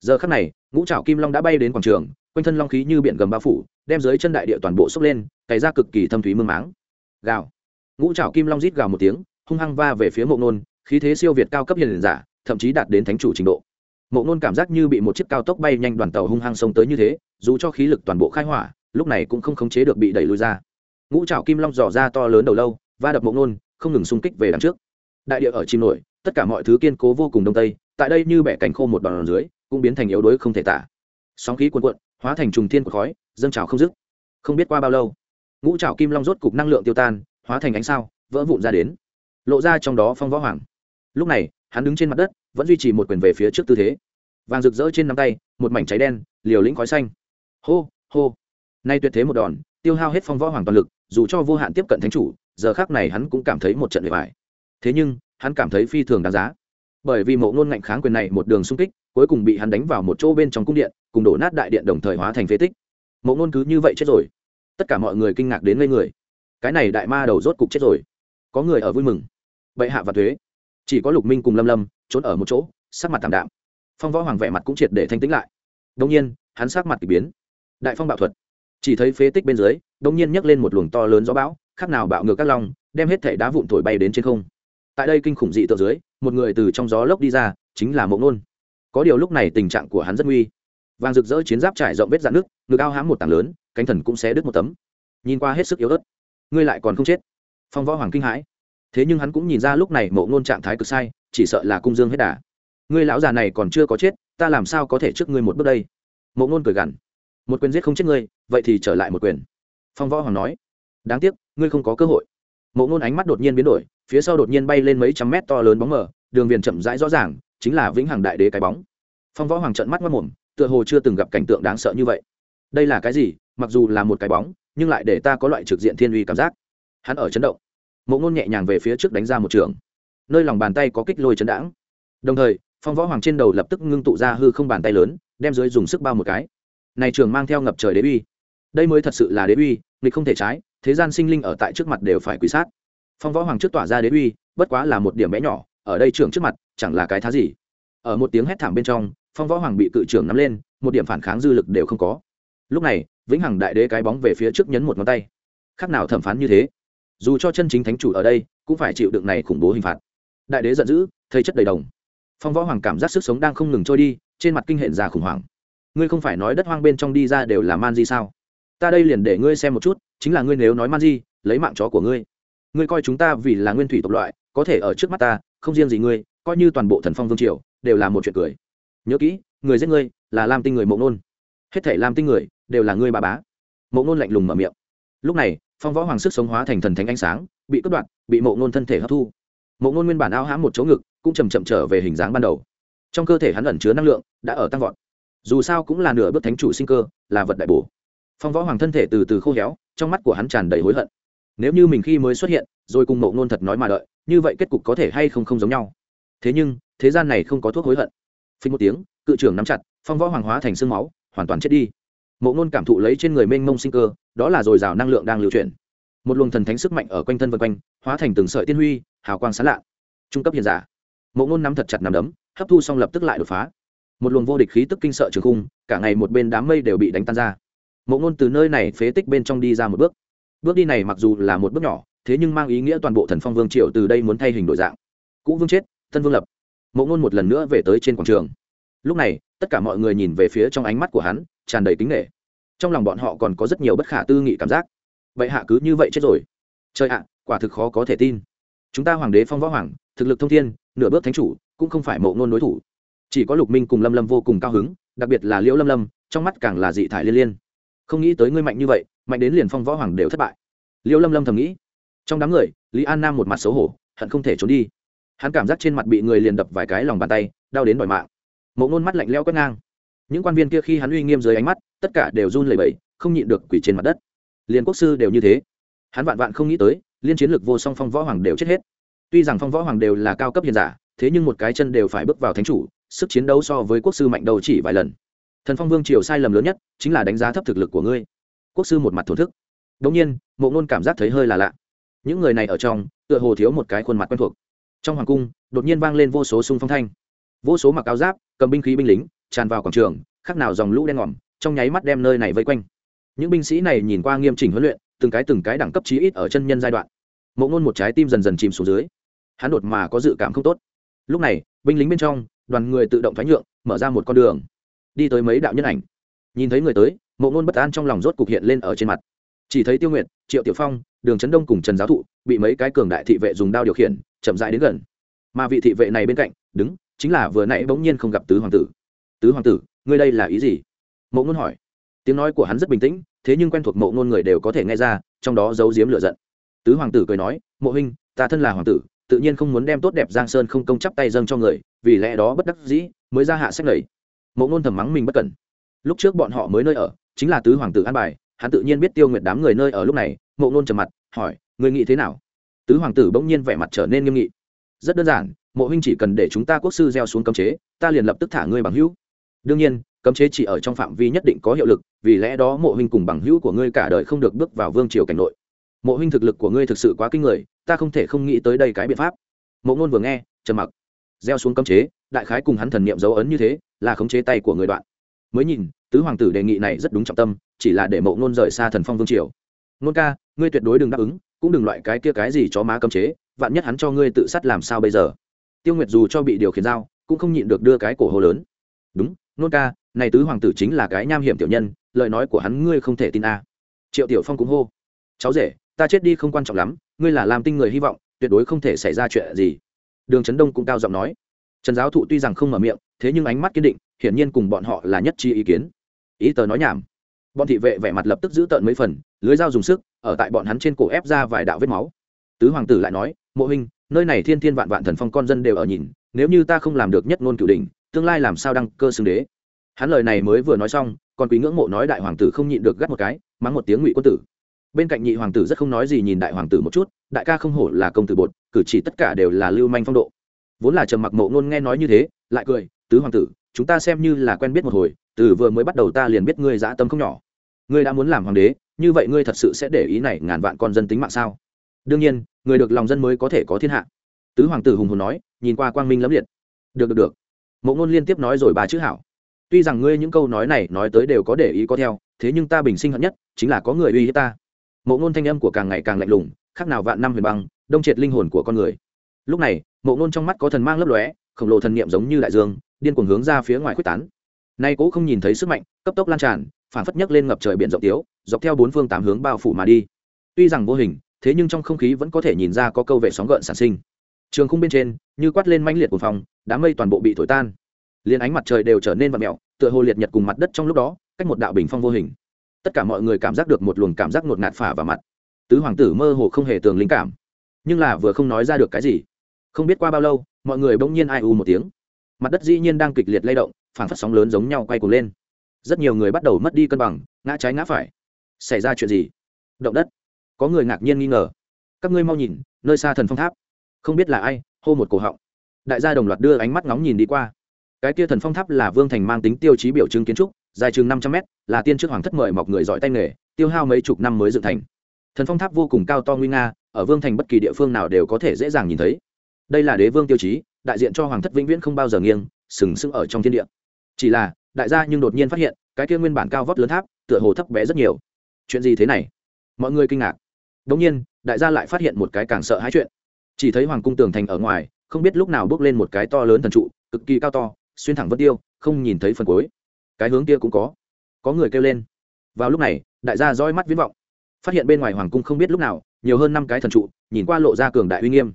Giờ khắc này, ngũ trảo kim long đã bay đến quảng trường, quanh thân long khí như biển gầm bao phủ, đem dưới chân đại địa toàn bộ sốc lên, cày ra cực kỳ thâm thúy mương máng. Gào. Ngũ trảo kim long rít gào một tiếng, hung hăng va về phía mộ nôn, khí thế siêu việt cao cấp hiền giả, thậm chí đạt đến thánh chủ trình độ. Mộ nôn cảm giác như bị một chiếc cao tốc bay nhanh đoàn tàu hung hăng xông tới như thế, dù cho khí lực toàn bộ khai hỏa, lúc này cũng không khống chế được bị đẩy lùi ra. Ngũ trảo kim long dò ra to lớn đầu lâu, va đập mộ nôn, không ngừng xung kích về đằng trước. Đại địa ở chim nổi tất cả mọi thứ kiên cố vô cùng đông tây, tại đây như bẻ cành khô một đòn dưới, cũng biến thành yếu đuối không thể tả. Sóng khí cuồn cuộn, hóa thành trùng thiên của khói, dâng trào không dứt. Không biết qua bao lâu, ngũ trào kim long rốt cục năng lượng tiêu tan, hóa thành ánh sao, vỡ vụn ra đến, lộ ra trong đó phong võ hoàng. Lúc này, hắn đứng trên mặt đất, vẫn duy trì một quyền về phía trước tư thế. Vàng rực rỡ trên nắm tay, một mảnh cháy đen, liều lĩnh khói xanh. Hô hô. Nay tuyệt thế một đòn, tiêu hao hết phong võ hoàng toàn lực, dù cho vô hạn tiếp cận thánh chủ, giờ khác này hắn cũng cảm thấy một trận bề bài thế nhưng hắn cảm thấy phi thường đáng giá. Bởi vì mộ ngôn ngạnh kháng quyền này một đường xung kích, cuối cùng bị hắn đánh vào một chỗ bên trong cung điện, cùng đổ nát đại điện đồng thời hóa thành phế tích. Mộ ngôn cứ như vậy chết rồi. Tất cả mọi người kinh ngạc đến ngây người. Cái này đại ma đầu rốt cục chết rồi. Có người ở vui mừng. Bệ hạ và thuế. Chỉ có lục minh cùng lâm lâm, trốn ở một chỗ, sắc mặt tạm đạm. Phong võ hoàng vẻ mặt cũng triệt để thanh tĩnh lại. Đông nhiên, hắn sắc mặt k ỳ biến. Đại phong bạo thuật. Chỉ thấy phế tích bên dưới đông nhiên nhấc lên một luồng to lớn gió bão khác nào bạo ngược các long, đem hết thể đá vụn thổi bay đến trên không tại đây kinh khủng dị tượng dưới, một người từ trong gió lốc đi ra, chính là mộng nôn có điều lúc này tình trạng của hắn rất nguy. Vàng rực rỡ chiến giáp trải rộng vết dạn nước, ngực ao hám một tảng lớn, cánh thần cũng sẽ đứt một tấm. Nhìn qua hết sức yếu ớt. Ngươi lại còn không chết. Phong võ hoàng kinh hãi. Thế nhưng hắn cũng nhìn ra lúc này mộ ngôn trạng thái cực sai, chỉ sợ là cung dương hết đà. Ngươi lão già này còn chưa có chết, ta làm sao có thể trước ngươi một bước đây? Mộ ngôn cười gằn. Một quyền giết không chết ngươi, vậy thì trở lại một quyền. Phong võ hoàng nói. Đáng tiếc, ngươi không có cơ hội. Mộ ngôn ánh mắt đột nhiên biến đổi phía sau đột nhiên bay lên mấy trăm mét to lớn bóng mờ, đường viền chậm rãi rõ ràng, chính là vĩnh hằng đại đế cái bóng. Phong võ hoàng trận mắt mất mồm tựa hồ chưa từng gặp cảnh tượng đáng sợ như vậy. Đây là cái gì? Mặc dù là một cái bóng, nhưng lại để ta có loại trực diện thiên uy cảm giác. Hắn ở chấn động. Mộ ngôn nhẹ nhàng về phía trước đánh ra một trường. Nơi lòng bàn tay có kích lôi chấn đãng. Đồng thời, phong võ hoàng trên đầu lập tức ngưng tụ ra hư không bàn tay lớn, đem dưới dùng sức bao một cái. Này trường mang theo ngập trời đế uy. Đây mới thật sự là đế uy, nghịch không thể trái, thế gian sinh linh ở tại trước mặt đều phải quý sát phong võ hoàng trước tỏa ra đế uy, bất quá là một điểm bé nhỏ, ở đây trưởng trước mặt, chẳng là cái thá gì. Ở một tiếng hét thảm bên trong, phong võ hoàng bị cự trưởng nắm lên, một điểm phản kháng dư lực đều không có. Lúc này, vĩnh hằng đại đế cái bóng về phía trước nhấn một ngón tay. Khác nào thẩm phán như thế? Dù cho chân chính thánh chủ ở đây, cũng phải chịu đựng này khủng bố hình phạt. Đại đế giận dữ thây chất đầy đồng. Phong võ hoàng cảm giác sức sống đang không ngừng trôi đi, trên mặt kinh hện già khủng hoảng. Ngươi không phải nói đất hoang bên trong đi ra đều là man di sao? Ta đây liền để ngươi xem một chút, chính là ngươi nếu nói man di, lấy mạng chó của ngươi ngươi coi chúng ta vì là nguyên thủy tộc loại, có thể ở trước mắt ta, không riêng gì ngươi, coi như toàn bộ thần phong vương triều, đều là một chuyện cười. Nhớ kỹ, người giết ngươi, là lam tinh người mộ nôn. Hết thể lam tinh người, đều là ngươi bà bá. Mộ nôn lạnh lùng mở miệng. Lúc này, phong võ hoàng sức sống hóa thành thần thánh ánh sáng, bị cất đoạn bị mộ nôn thân thể hấp thu. Mộ nôn nguyên bản ao hãm một chỗ ngực, cũng chầm chậm trở về hình dáng ban đầu. Trong cơ thể hắn ẩn chứa năng lượng, đã ở tăng vọt. Dù sao cũng là nửa bước thánh chủ sinh cơ, là vật đại bổ. Phong võ hoàng thân thể từ từ khô héo, trong mắt của hắn tràn đầy hối hận nếu như mình khi mới xuất hiện, rồi cùng mộ nôn thật nói mà đợi, như vậy kết cục có thể hay không không giống nhau. Thế nhưng, thế gian này không có thuốc hối hận. Phình một tiếng, cự trưởng nắm chặt, phong võ hoàng hóa thành sương máu, hoàn toàn chết đi. Mộ nôn cảm thụ lấy trên người mênh mông sinh cơ, đó là dồi dào năng lượng đang lưu chuyển. Một luồng thần thánh sức mạnh ở quanh thân vân quanh, hóa thành từng sợi tiên huy, hào quang sán lạ. Trung cấp hiện giả. Mộ nôn nắm thật chặt nằm đấm, hấp thu xong lập tức lại đột phá. Một luồng vô địch khí tức kinh sợ trường khung, cả ngày một bên đám mây đều bị đánh tan ra. Mộ nôn từ nơi này phế tích bên trong đi ra một bước bước đi này mặc dù là một bước nhỏ, thế nhưng mang ý nghĩa toàn bộ thần phong vương triều từ đây muốn thay hình đổi dạng. Cũ vương chết, tân vương lập. Mộ nôn một lần nữa về tới trên quảng trường. Lúc này, tất cả mọi người nhìn về phía trong ánh mắt của hắn, tràn đầy kính nghệ trong lòng bọn họ còn có rất nhiều bất khả tư nghị cảm giác. Vậy hạ cứ như vậy chết rồi. Trời ạ, quả thực khó có thể tin. Chúng ta hoàng đế phong võ hoàng, thực lực thông thiên, nửa bước thánh chủ, cũng không phải mộ ngôn đối thủ. Chỉ có lục minh cùng lâm lâm vô cùng cao hứng, đặc biệt là liễu lâm lâm, trong mắt càng là dị thải liên liên. Không nghĩ tới ngươi mạnh như vậy mạnh đến liền phong võ hoàng đều thất bại. Liêu lâm lâm thầm nghĩ, trong đám người, lý an nam một mặt xấu hổ, hận không thể trốn đi. Hắn cảm giác trên mặt bị người liền đập vài cái lòng bàn tay, đau đến đòi mạng. Mộ ngôn mắt lạnh leo quét ngang. Những quan viên kia khi hắn uy nghiêm dưới ánh mắt, tất cả đều run lẩy bẩy, không nhịn được quỷ trên mặt đất. Liền quốc sư đều như thế. Hắn vạn vạn không nghĩ tới, liên chiến lược vô song phong võ hoàng đều chết hết. Tuy rằng phong võ hoàng đều là cao cấp hiền giả, thế nhưng một cái chân đều phải bước vào thánh chủ, sức chiến đấu so với quốc sư mạnh đầu chỉ vài lần. Thần phong vương triều sai lầm lớn nhất, chính là đánh giá thấp thực lực của ngươi quốc sư một mặt thổn thức. Đống nhiên, mộ ngôn cảm giác thấy hơi là lạ. Những người này ở trong, tựa hồ thiếu một cái khuôn mặt quen thuộc. Trong hoàng cung, đột nhiên vang lên vô số sung phong thanh. Vô số mặc áo giáp, cầm binh khí binh lính, tràn vào quảng trường khác nào dòng lũ đen ngòm, trong nháy mắt đem nơi này vây quanh. Những binh sĩ này nhìn qua nghiêm chỉnh huấn luyện, từng cái từng cái đẳng cấp chí ít ở chân nhân giai đoạn. Mộ ngôn một trái tim dần dần chìm xuống dưới. Hắn đột mà có dự cảm không tốt. Lúc này, binh lính bên trong, đoàn người tự động thoái nhượng, mở ra một con đường. Đi tới mấy đạo nhân ảnh. Nhìn thấy người tới mộ ngôn bất an trong lòng rốt cục hiện lên ở trên mặt. Chỉ thấy tiêu nguyệt, triệu tiểu phong, đường trấn đông cùng trần giáo thụ bị mấy cái cường đại thị vệ dùng đao điều khiển, chậm dại đến gần. Mà vị thị vệ này bên cạnh, đứng, chính là vừa nãy bỗng nhiên không gặp tứ hoàng tử. Tứ hoàng tử, ngươi đây là ý gì? Mộ ngôn hỏi. Tiếng nói của hắn rất bình tĩnh, thế nhưng quen thuộc mộ ngôn người đều có thể nghe ra, trong đó giấu giếm lựa giận. Tứ hoàng tử cười nói, mộ huynh, ta thân là hoàng tử, tự nhiên không muốn đem tốt đẹp giang sơn không công chắp tay dâng cho người, vì lẽ đó bất đắc dĩ mới ra hạ sách lầy mộ ngôn thầm mắng mình bất cẩn. Lúc trước bọn họ mới nơi ở chính là tứ hoàng tử an bài, hắn tự nhiên biết tiêu nguyệt đám người nơi ở lúc này mộ ngôn trầm mặt, hỏi người nghĩ thế nào? Tứ hoàng tử bỗng nhiên vẻ mặt trở nên nghiêm nghị. Rất đơn giản, mộ huynh chỉ cần để chúng ta quốc sư gieo xuống cấm chế, ta liền lập tức thả ngươi bằng hữu. Đương nhiên, cấm chế chỉ ở trong phạm vi nhất định có hiệu lực, vì lẽ đó mộ huynh cùng bằng hữu của ngươi cả đời không được bước vào vương triều cảnh nội. Mộ huynh thực lực của ngươi thực sự quá kinh người, ta không thể không nghĩ tới đây cái biện pháp. Mộ ngôn vừa nghe, trầm mặc. Gieo xuống cấm chế, đại khái cùng hắn thần niệm dấu ấn như thế, là khống chế tay của người đoạn mới nhìn, tứ hoàng tử đề nghị này rất đúng trọng tâm, chỉ là để mộ ngôn rời xa thần phong vương triều. Ngôn ca, ngươi tuyệt đối đừng đáp ứng, cũng đừng loại cái kia cái gì cho má cấm chế, vạn nhất hắn cho ngươi tự sát làm sao bây giờ? Tiêu nguyệt dù cho bị điều khiển dao, cũng không nhịn được đưa cái cổ hô lớn. Đúng nôn ca, này tứ hoàng tử chính là cái nham hiểm tiểu nhân, lời nói của hắn ngươi không thể tin a à. triệu tiểu phong cũng hô. Cháu rể, ta chết đi không quan trọng lắm, ngươi là làm tinh người hy vọng, tuyệt đối không thể xảy ra chuyện gì. Đường trấn đông cũng cao giọng nói. Trần giáo thụ tuy rằng không mở miệng thế nhưng ánh mắt kiên định, hiển nhiên cùng bọn họ là nhất chi ý kiến. Ý tờ nói nhảm. Bọn thị vệ vẻ mặt lập tức giữ tợn mấy phần, lưới dao dùng sức, ở tại bọn hắn trên cổ ép ra vài đạo vết máu. Tứ hoàng tử lại nói, mộ huynh, nơi này thiên thiên vạn vạn thần phong con dân đều ở nhìn, nếu như ta không làm được nhất ngôn cửu đỉnh, tương lai làm sao đăng cơ xưng đế? Hắn lời này mới vừa nói xong, còn quý ngưỡng mộ nói đại hoàng tử không nhịn được gắt một cái, mắng một tiếng ngụy quân tử. Bên cạnh nhị hoàng tử rất không nói gì nhìn đại hoàng tử một chút, đại ca không hổ là công tử bột, cử chỉ tất cả đều là lưu manh phong độ. Vốn là trầm mặc mộ ngôn nghe nói như thế, lại cười tứ hoàng tử, chúng ta xem như là quen biết một hồi, từ vừa mới bắt đầu ta liền biết ngươi dã tâm không nhỏ. Ngươi đã muốn làm hoàng đế, như vậy ngươi thật sự sẽ để ý này ngàn vạn con dân tính mạng sao? Đương nhiên, người được lòng dân mới có thể có thiên hạ. Tứ hoàng tử hùng hồn nói, nhìn qua quang minh lẫm liệt. Được được được. Mộ ngôn liên tiếp nói rồi bà chữ hảo. Tuy rằng ngươi những câu nói này nói tới đều có để ý có theo, thế nhưng ta bình sinh hận nhất chính là có người uy hiếp ta. Mộ ngôn thanh âm của càng ngày càng lạnh lùng, khác nào vạn năm huyền băng, đông triệt linh hồn của con người. Lúc này, mộ ngôn trong mắt có thần mang lấp lóe, khổng lồ thần niệm giống như đại dương điên cuồng hướng ra phía ngoài quyết tán. Nay cố không nhìn thấy sức mạnh, cấp tốc lan tràn phản phất nhấc lên ngập trời biển rộng tiếu, dọc theo bốn phương tám hướng bao phủ mà đi. Tuy rằng vô hình, thế nhưng trong không khí vẫn có thể nhìn ra có câu vệ sóng gợn sản sinh. Trường khung bên trên, như quát lên mãnh liệt của phòng đám mây toàn bộ bị thổi tan. Liền ánh mặt trời đều trở nên vặn mẹo tựa hồ liệt nhật cùng mặt đất trong lúc đó, cách một đạo bình phong vô hình. Tất cả mọi người cảm giác được một luồng cảm giác ngột ngạt phả vào mặt. Tứ hoàng tử mơ hồ không hề tường linh cảm, nhưng là vừa không nói ra được cái gì. Không biết qua bao lâu, mọi người bỗng nhiên ai u một tiếng mặt đất dĩ nhiên đang kịch liệt lay động, phảng phất sóng lớn giống nhau quay cuồng lên. Rất nhiều người bắt đầu mất đi cân bằng, ngã trái ngã phải. Xảy ra chuyện gì? Động đất. Có người ngạc nhiên nghi ngờ. Các ngươi mau nhìn, nơi xa thần phong tháp. Không biết là ai, hô một cổ họng. Đại gia đồng loạt đưa ánh mắt ngóng nhìn đi qua. Cái kia thần phong tháp là vương thành mang tính tiêu chí biểu trưng kiến trúc, dài chừng năm trăm mét, là tiên trước hoàng thất mời mọc người giỏi tay nghề, tiêu hao mấy chục năm mới dựng thành. Thần phong tháp vô cùng cao to nguy nga, ở vương thành bất kỳ địa phương nào đều có thể dễ dàng nhìn thấy. Đây là đế vương tiêu chí đại diện cho hoàng thất vĩnh viễn không bao giờ nghiêng, sừng sững ở trong thiên địa. Chỉ là, đại gia nhưng đột nhiên phát hiện, cái kia nguyên bản cao vót lớn tháp, tựa hồ thấp bé rất nhiều. Chuyện gì thế này? Mọi người kinh ngạc. Đống nhiên, đại gia lại phát hiện một cái càng sợ hãi chuyện. Chỉ thấy hoàng cung tường thành ở ngoài, không biết lúc nào bước lên một cái to lớn thần trụ, cực kỳ cao to, xuyên thẳng vân tiêu, không nhìn thấy phần cuối. Cái hướng kia cũng có. Có người kêu lên. Vào lúc này, đại gia roi mắt viễn vọng. Phát hiện bên ngoài hoàng cung không biết lúc nào, nhiều hơn năm cái thần trụ, nhìn qua lộ ra cường đại uy nghiêm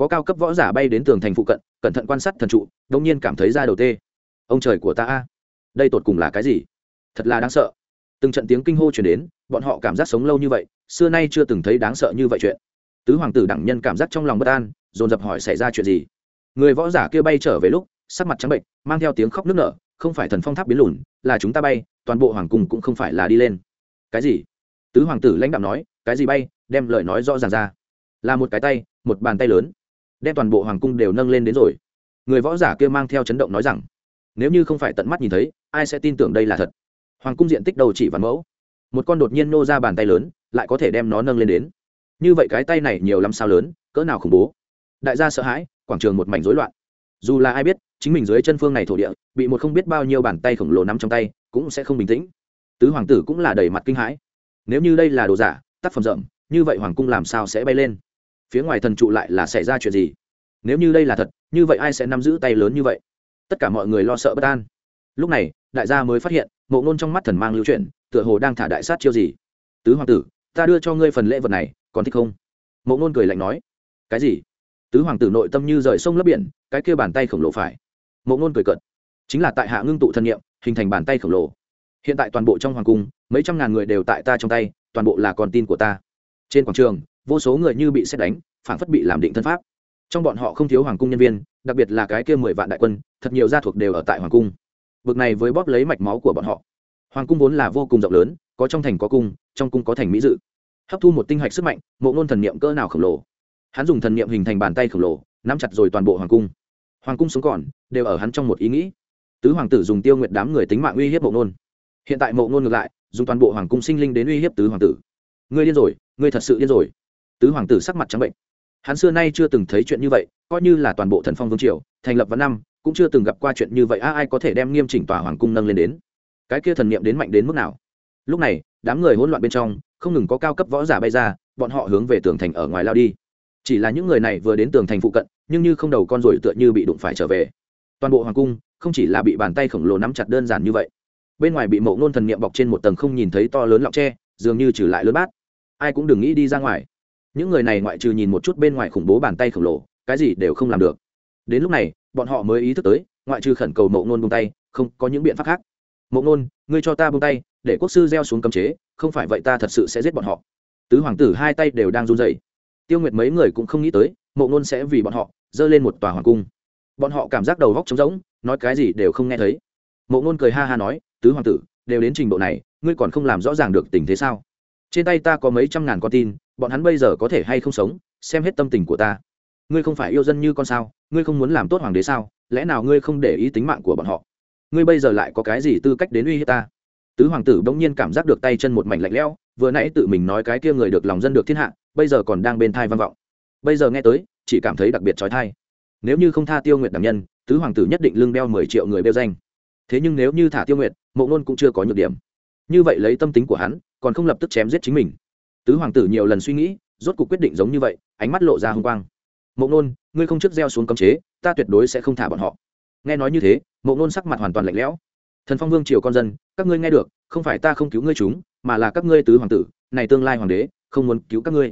có cao cấp võ giả bay đến tường thành phụ cận, cẩn thận quan sát thần trụ đông nhiên cảm thấy ra đầu tê. Ông trời của ta a, đây tột cùng là cái gì? Thật là đáng sợ. Từng trận tiếng kinh hô chuyển đến, bọn họ cảm giác sống lâu như vậy, xưa nay chưa từng thấy đáng sợ như vậy chuyện. Tứ hoàng tử đẳng nhân cảm giác trong lòng bất an, dồn dập hỏi xảy ra chuyện gì? Người võ giả kia bay trở về lúc, sắc mặt trắng bệnh mang theo tiếng khóc nức nở, không phải thần phong tháp biến lùn, là chúng ta bay, toàn bộ hoàng cung cũng không phải là đi lên. Cái gì? Tứ hoàng tử lãnh đạo nói, cái gì bay? Đem lời nói rõ ràng ra. Là một cái tay, một bàn tay lớn đem toàn bộ hoàng cung đều nâng lên đến rồi. Người võ giả kia mang theo chấn động nói rằng, nếu như không phải tận mắt nhìn thấy, ai sẽ tin tưởng đây là thật? Hoàng cung diện tích đầu chỉ vạn mẫu. Một con đột nhiên nô ra bàn tay lớn, lại có thể đem nó nâng lên đến. Như vậy cái tay này nhiều lắm sao lớn, cỡ nào khủng bố. Đại gia sợ hãi, quảng trường một mảnh rối loạn. Dù là ai biết, chính mình dưới chân phương này thổ địa, bị một không biết bao nhiêu bàn tay khổng lồ nắm trong tay, cũng sẽ không bình tĩnh. Tứ hoàng tử cũng là đầy mặt kinh hãi. Nếu như đây là đồ giả, tác phẩm rộng, như vậy hoàng cung làm sao sẽ bay lên? Phía ngoài thần trụ lại là xảy ra chuyện gì? Nếu như đây là thật, như vậy ai sẽ nắm giữ tay lớn như vậy? Tất cả mọi người lo sợ bất an. Lúc này, đại gia mới phát hiện, mộ ngôn trong mắt thần mang lưu chuyển, tựa hồ đang thả đại sát chiêu gì. Tứ hoàng tử, ta đưa cho ngươi phần lễ vật này, còn thích không? Mộ ngôn cười lạnh nói. Cái gì? Tứ hoàng tử nội tâm như rời sông lấp biển, cái kia bàn tay khổng lồ phải. Mộ ngôn cười cợt. Chính là tại hạ ngưng tụ thân nhiệm hình thành bàn tay khổng lồ. Hiện tại toàn bộ trong hoàng cung, mấy trăm ngàn người đều tại ta trong tay, toàn bộ là con tin của ta. Trên quảng trường vô số người như bị xét đánh phản phất bị làm định thân pháp. Trong bọn họ không thiếu hoàng cung nhân viên, đặc biệt là cái kia mười vạn đại quân, thật nhiều gia thuộc đều ở tại hoàng cung. Bực này với bóp lấy mạch máu của bọn họ. Hoàng cung vốn là vô cùng rộng lớn, có trong thành có cung, trong cung có thành mỹ dự. Hấp thu một tinh hạch sức mạnh, mộ ngôn thần niệm cỡ nào khổng lồ. Hắn dùng thần niệm hình thành bàn tay khổng lồ, nắm chặt rồi toàn bộ hoàng cung. Hoàng cung sống còn, đều ở hắn trong một ý nghĩ. Tứ hoàng tử dùng tiêu nguyệt đám người tính mạng uy hiếp mộ ngôn. Hiện tại mộ ngôn ngược lại, dùng toàn bộ hoàng cung sinh linh đến uy hiếp tứ hoàng tử. Ngươi điên rồi, ngươi thật sự điên rồi tứ hoàng tử sắc mặt trắng bệnh. Hắn xưa nay chưa từng thấy chuyện như vậy, coi như là toàn bộ thần phong vương triều, thành lập vào năm, cũng chưa từng gặp qua chuyện như vậy. A, ai có thể đem nghiêm chỉnh tòa hoàng cung nâng lên đến? Cái kia thần niệm đến mạnh đến mức nào? Lúc này, đám người hỗn loạn bên trong, không ngừng có cao cấp võ giả bay ra, bọn họ hướng về tường thành ở ngoài lao đi. Chỉ là những người này vừa đến tường thành phụ cận, nhưng như không đầu con rồi tựa như bị đụng phải trở về. Toàn bộ hoàng cung, không chỉ là bị bàn tay khổng lồ nắm chặt đơn giản như vậy. Bên ngoài bị mộ ngôn thần niệm bọc trên một tầng không nhìn thấy to lớn lọng tre, dường như trừ lại lớn bát. Ai cũng đừng nghĩ đi ra ngoài những người này ngoại trừ nhìn một chút bên ngoài khủng bố bàn tay khổng lồ, cái gì đều không làm được. Đến lúc này, bọn họ mới ý thức tới, ngoại trừ khẩn cầu mộ ngôn bông tay, không có những biện pháp khác. Mộ ngôn ngươi cho ta bông tay, để quốc sư gieo xuống cấm chế, không phải vậy ta thật sự sẽ giết bọn họ. Tứ hoàng tử hai tay đều đang run dậy tiêu nguyệt mấy người cũng không nghĩ tới, mộ ngôn sẽ vì bọn họ dơ lên một tòa hoàng cung. Bọn họ cảm giác đầu góc trống rỗng, nói cái gì đều không nghe thấy. Mộ ngôn cười ha ha nói, tứ hoàng tử, đều đến trình độ này, ngươi còn không làm rõ ràng được tình thế sao? Trên tay ta có mấy trăm ngàn con tin bọn hắn bây giờ có thể hay không sống, xem hết tâm tình của ta. Ngươi không phải yêu dân như con sao, ngươi không muốn làm tốt hoàng đế sao, lẽ nào ngươi không để ý tính mạng của bọn họ? Ngươi bây giờ lại có cái gì tư cách đến uy hiếp ta? Tứ hoàng tử bỗng nhiên cảm giác được tay chân một mảnh lạnh lẽo, vừa nãy tự mình nói cái kia người được lòng dân được thiên hạ, bây giờ còn đang bên thai văn vọng. Bây giờ nghe tới, chỉ cảm thấy đặc biệt trói thai. Nếu như không tha tiêu nguyệt đảm nhân, tứ hoàng tử nhất định lương đeo mười triệu người bêu danh. Thế nhưng nếu như thả tiêu nguyệt, mộ ngôn cũng chưa có nhược điểm. Như vậy lấy tâm tính của hắn, còn không lập tức chém giết chính mình tứ hoàng tử nhiều lần suy nghĩ, rốt cuộc quyết định giống như vậy, ánh mắt lộ ra h ư n g quang. Mộ ngôn ngươi không trước gieo xuống cấm chế, ta tuyệt đối sẽ không thả bọn họ. Nghe nói như thế, mộ ngôn sắc mặt hoàn toàn lạnh lẽo. Thần phong vương triều con dân, các ngươi nghe được, không phải ta không cứu ngươi chúng, mà là các ngươi tứ hoàng tử, này tương lai hoàng đế, không muốn cứu các ngươi.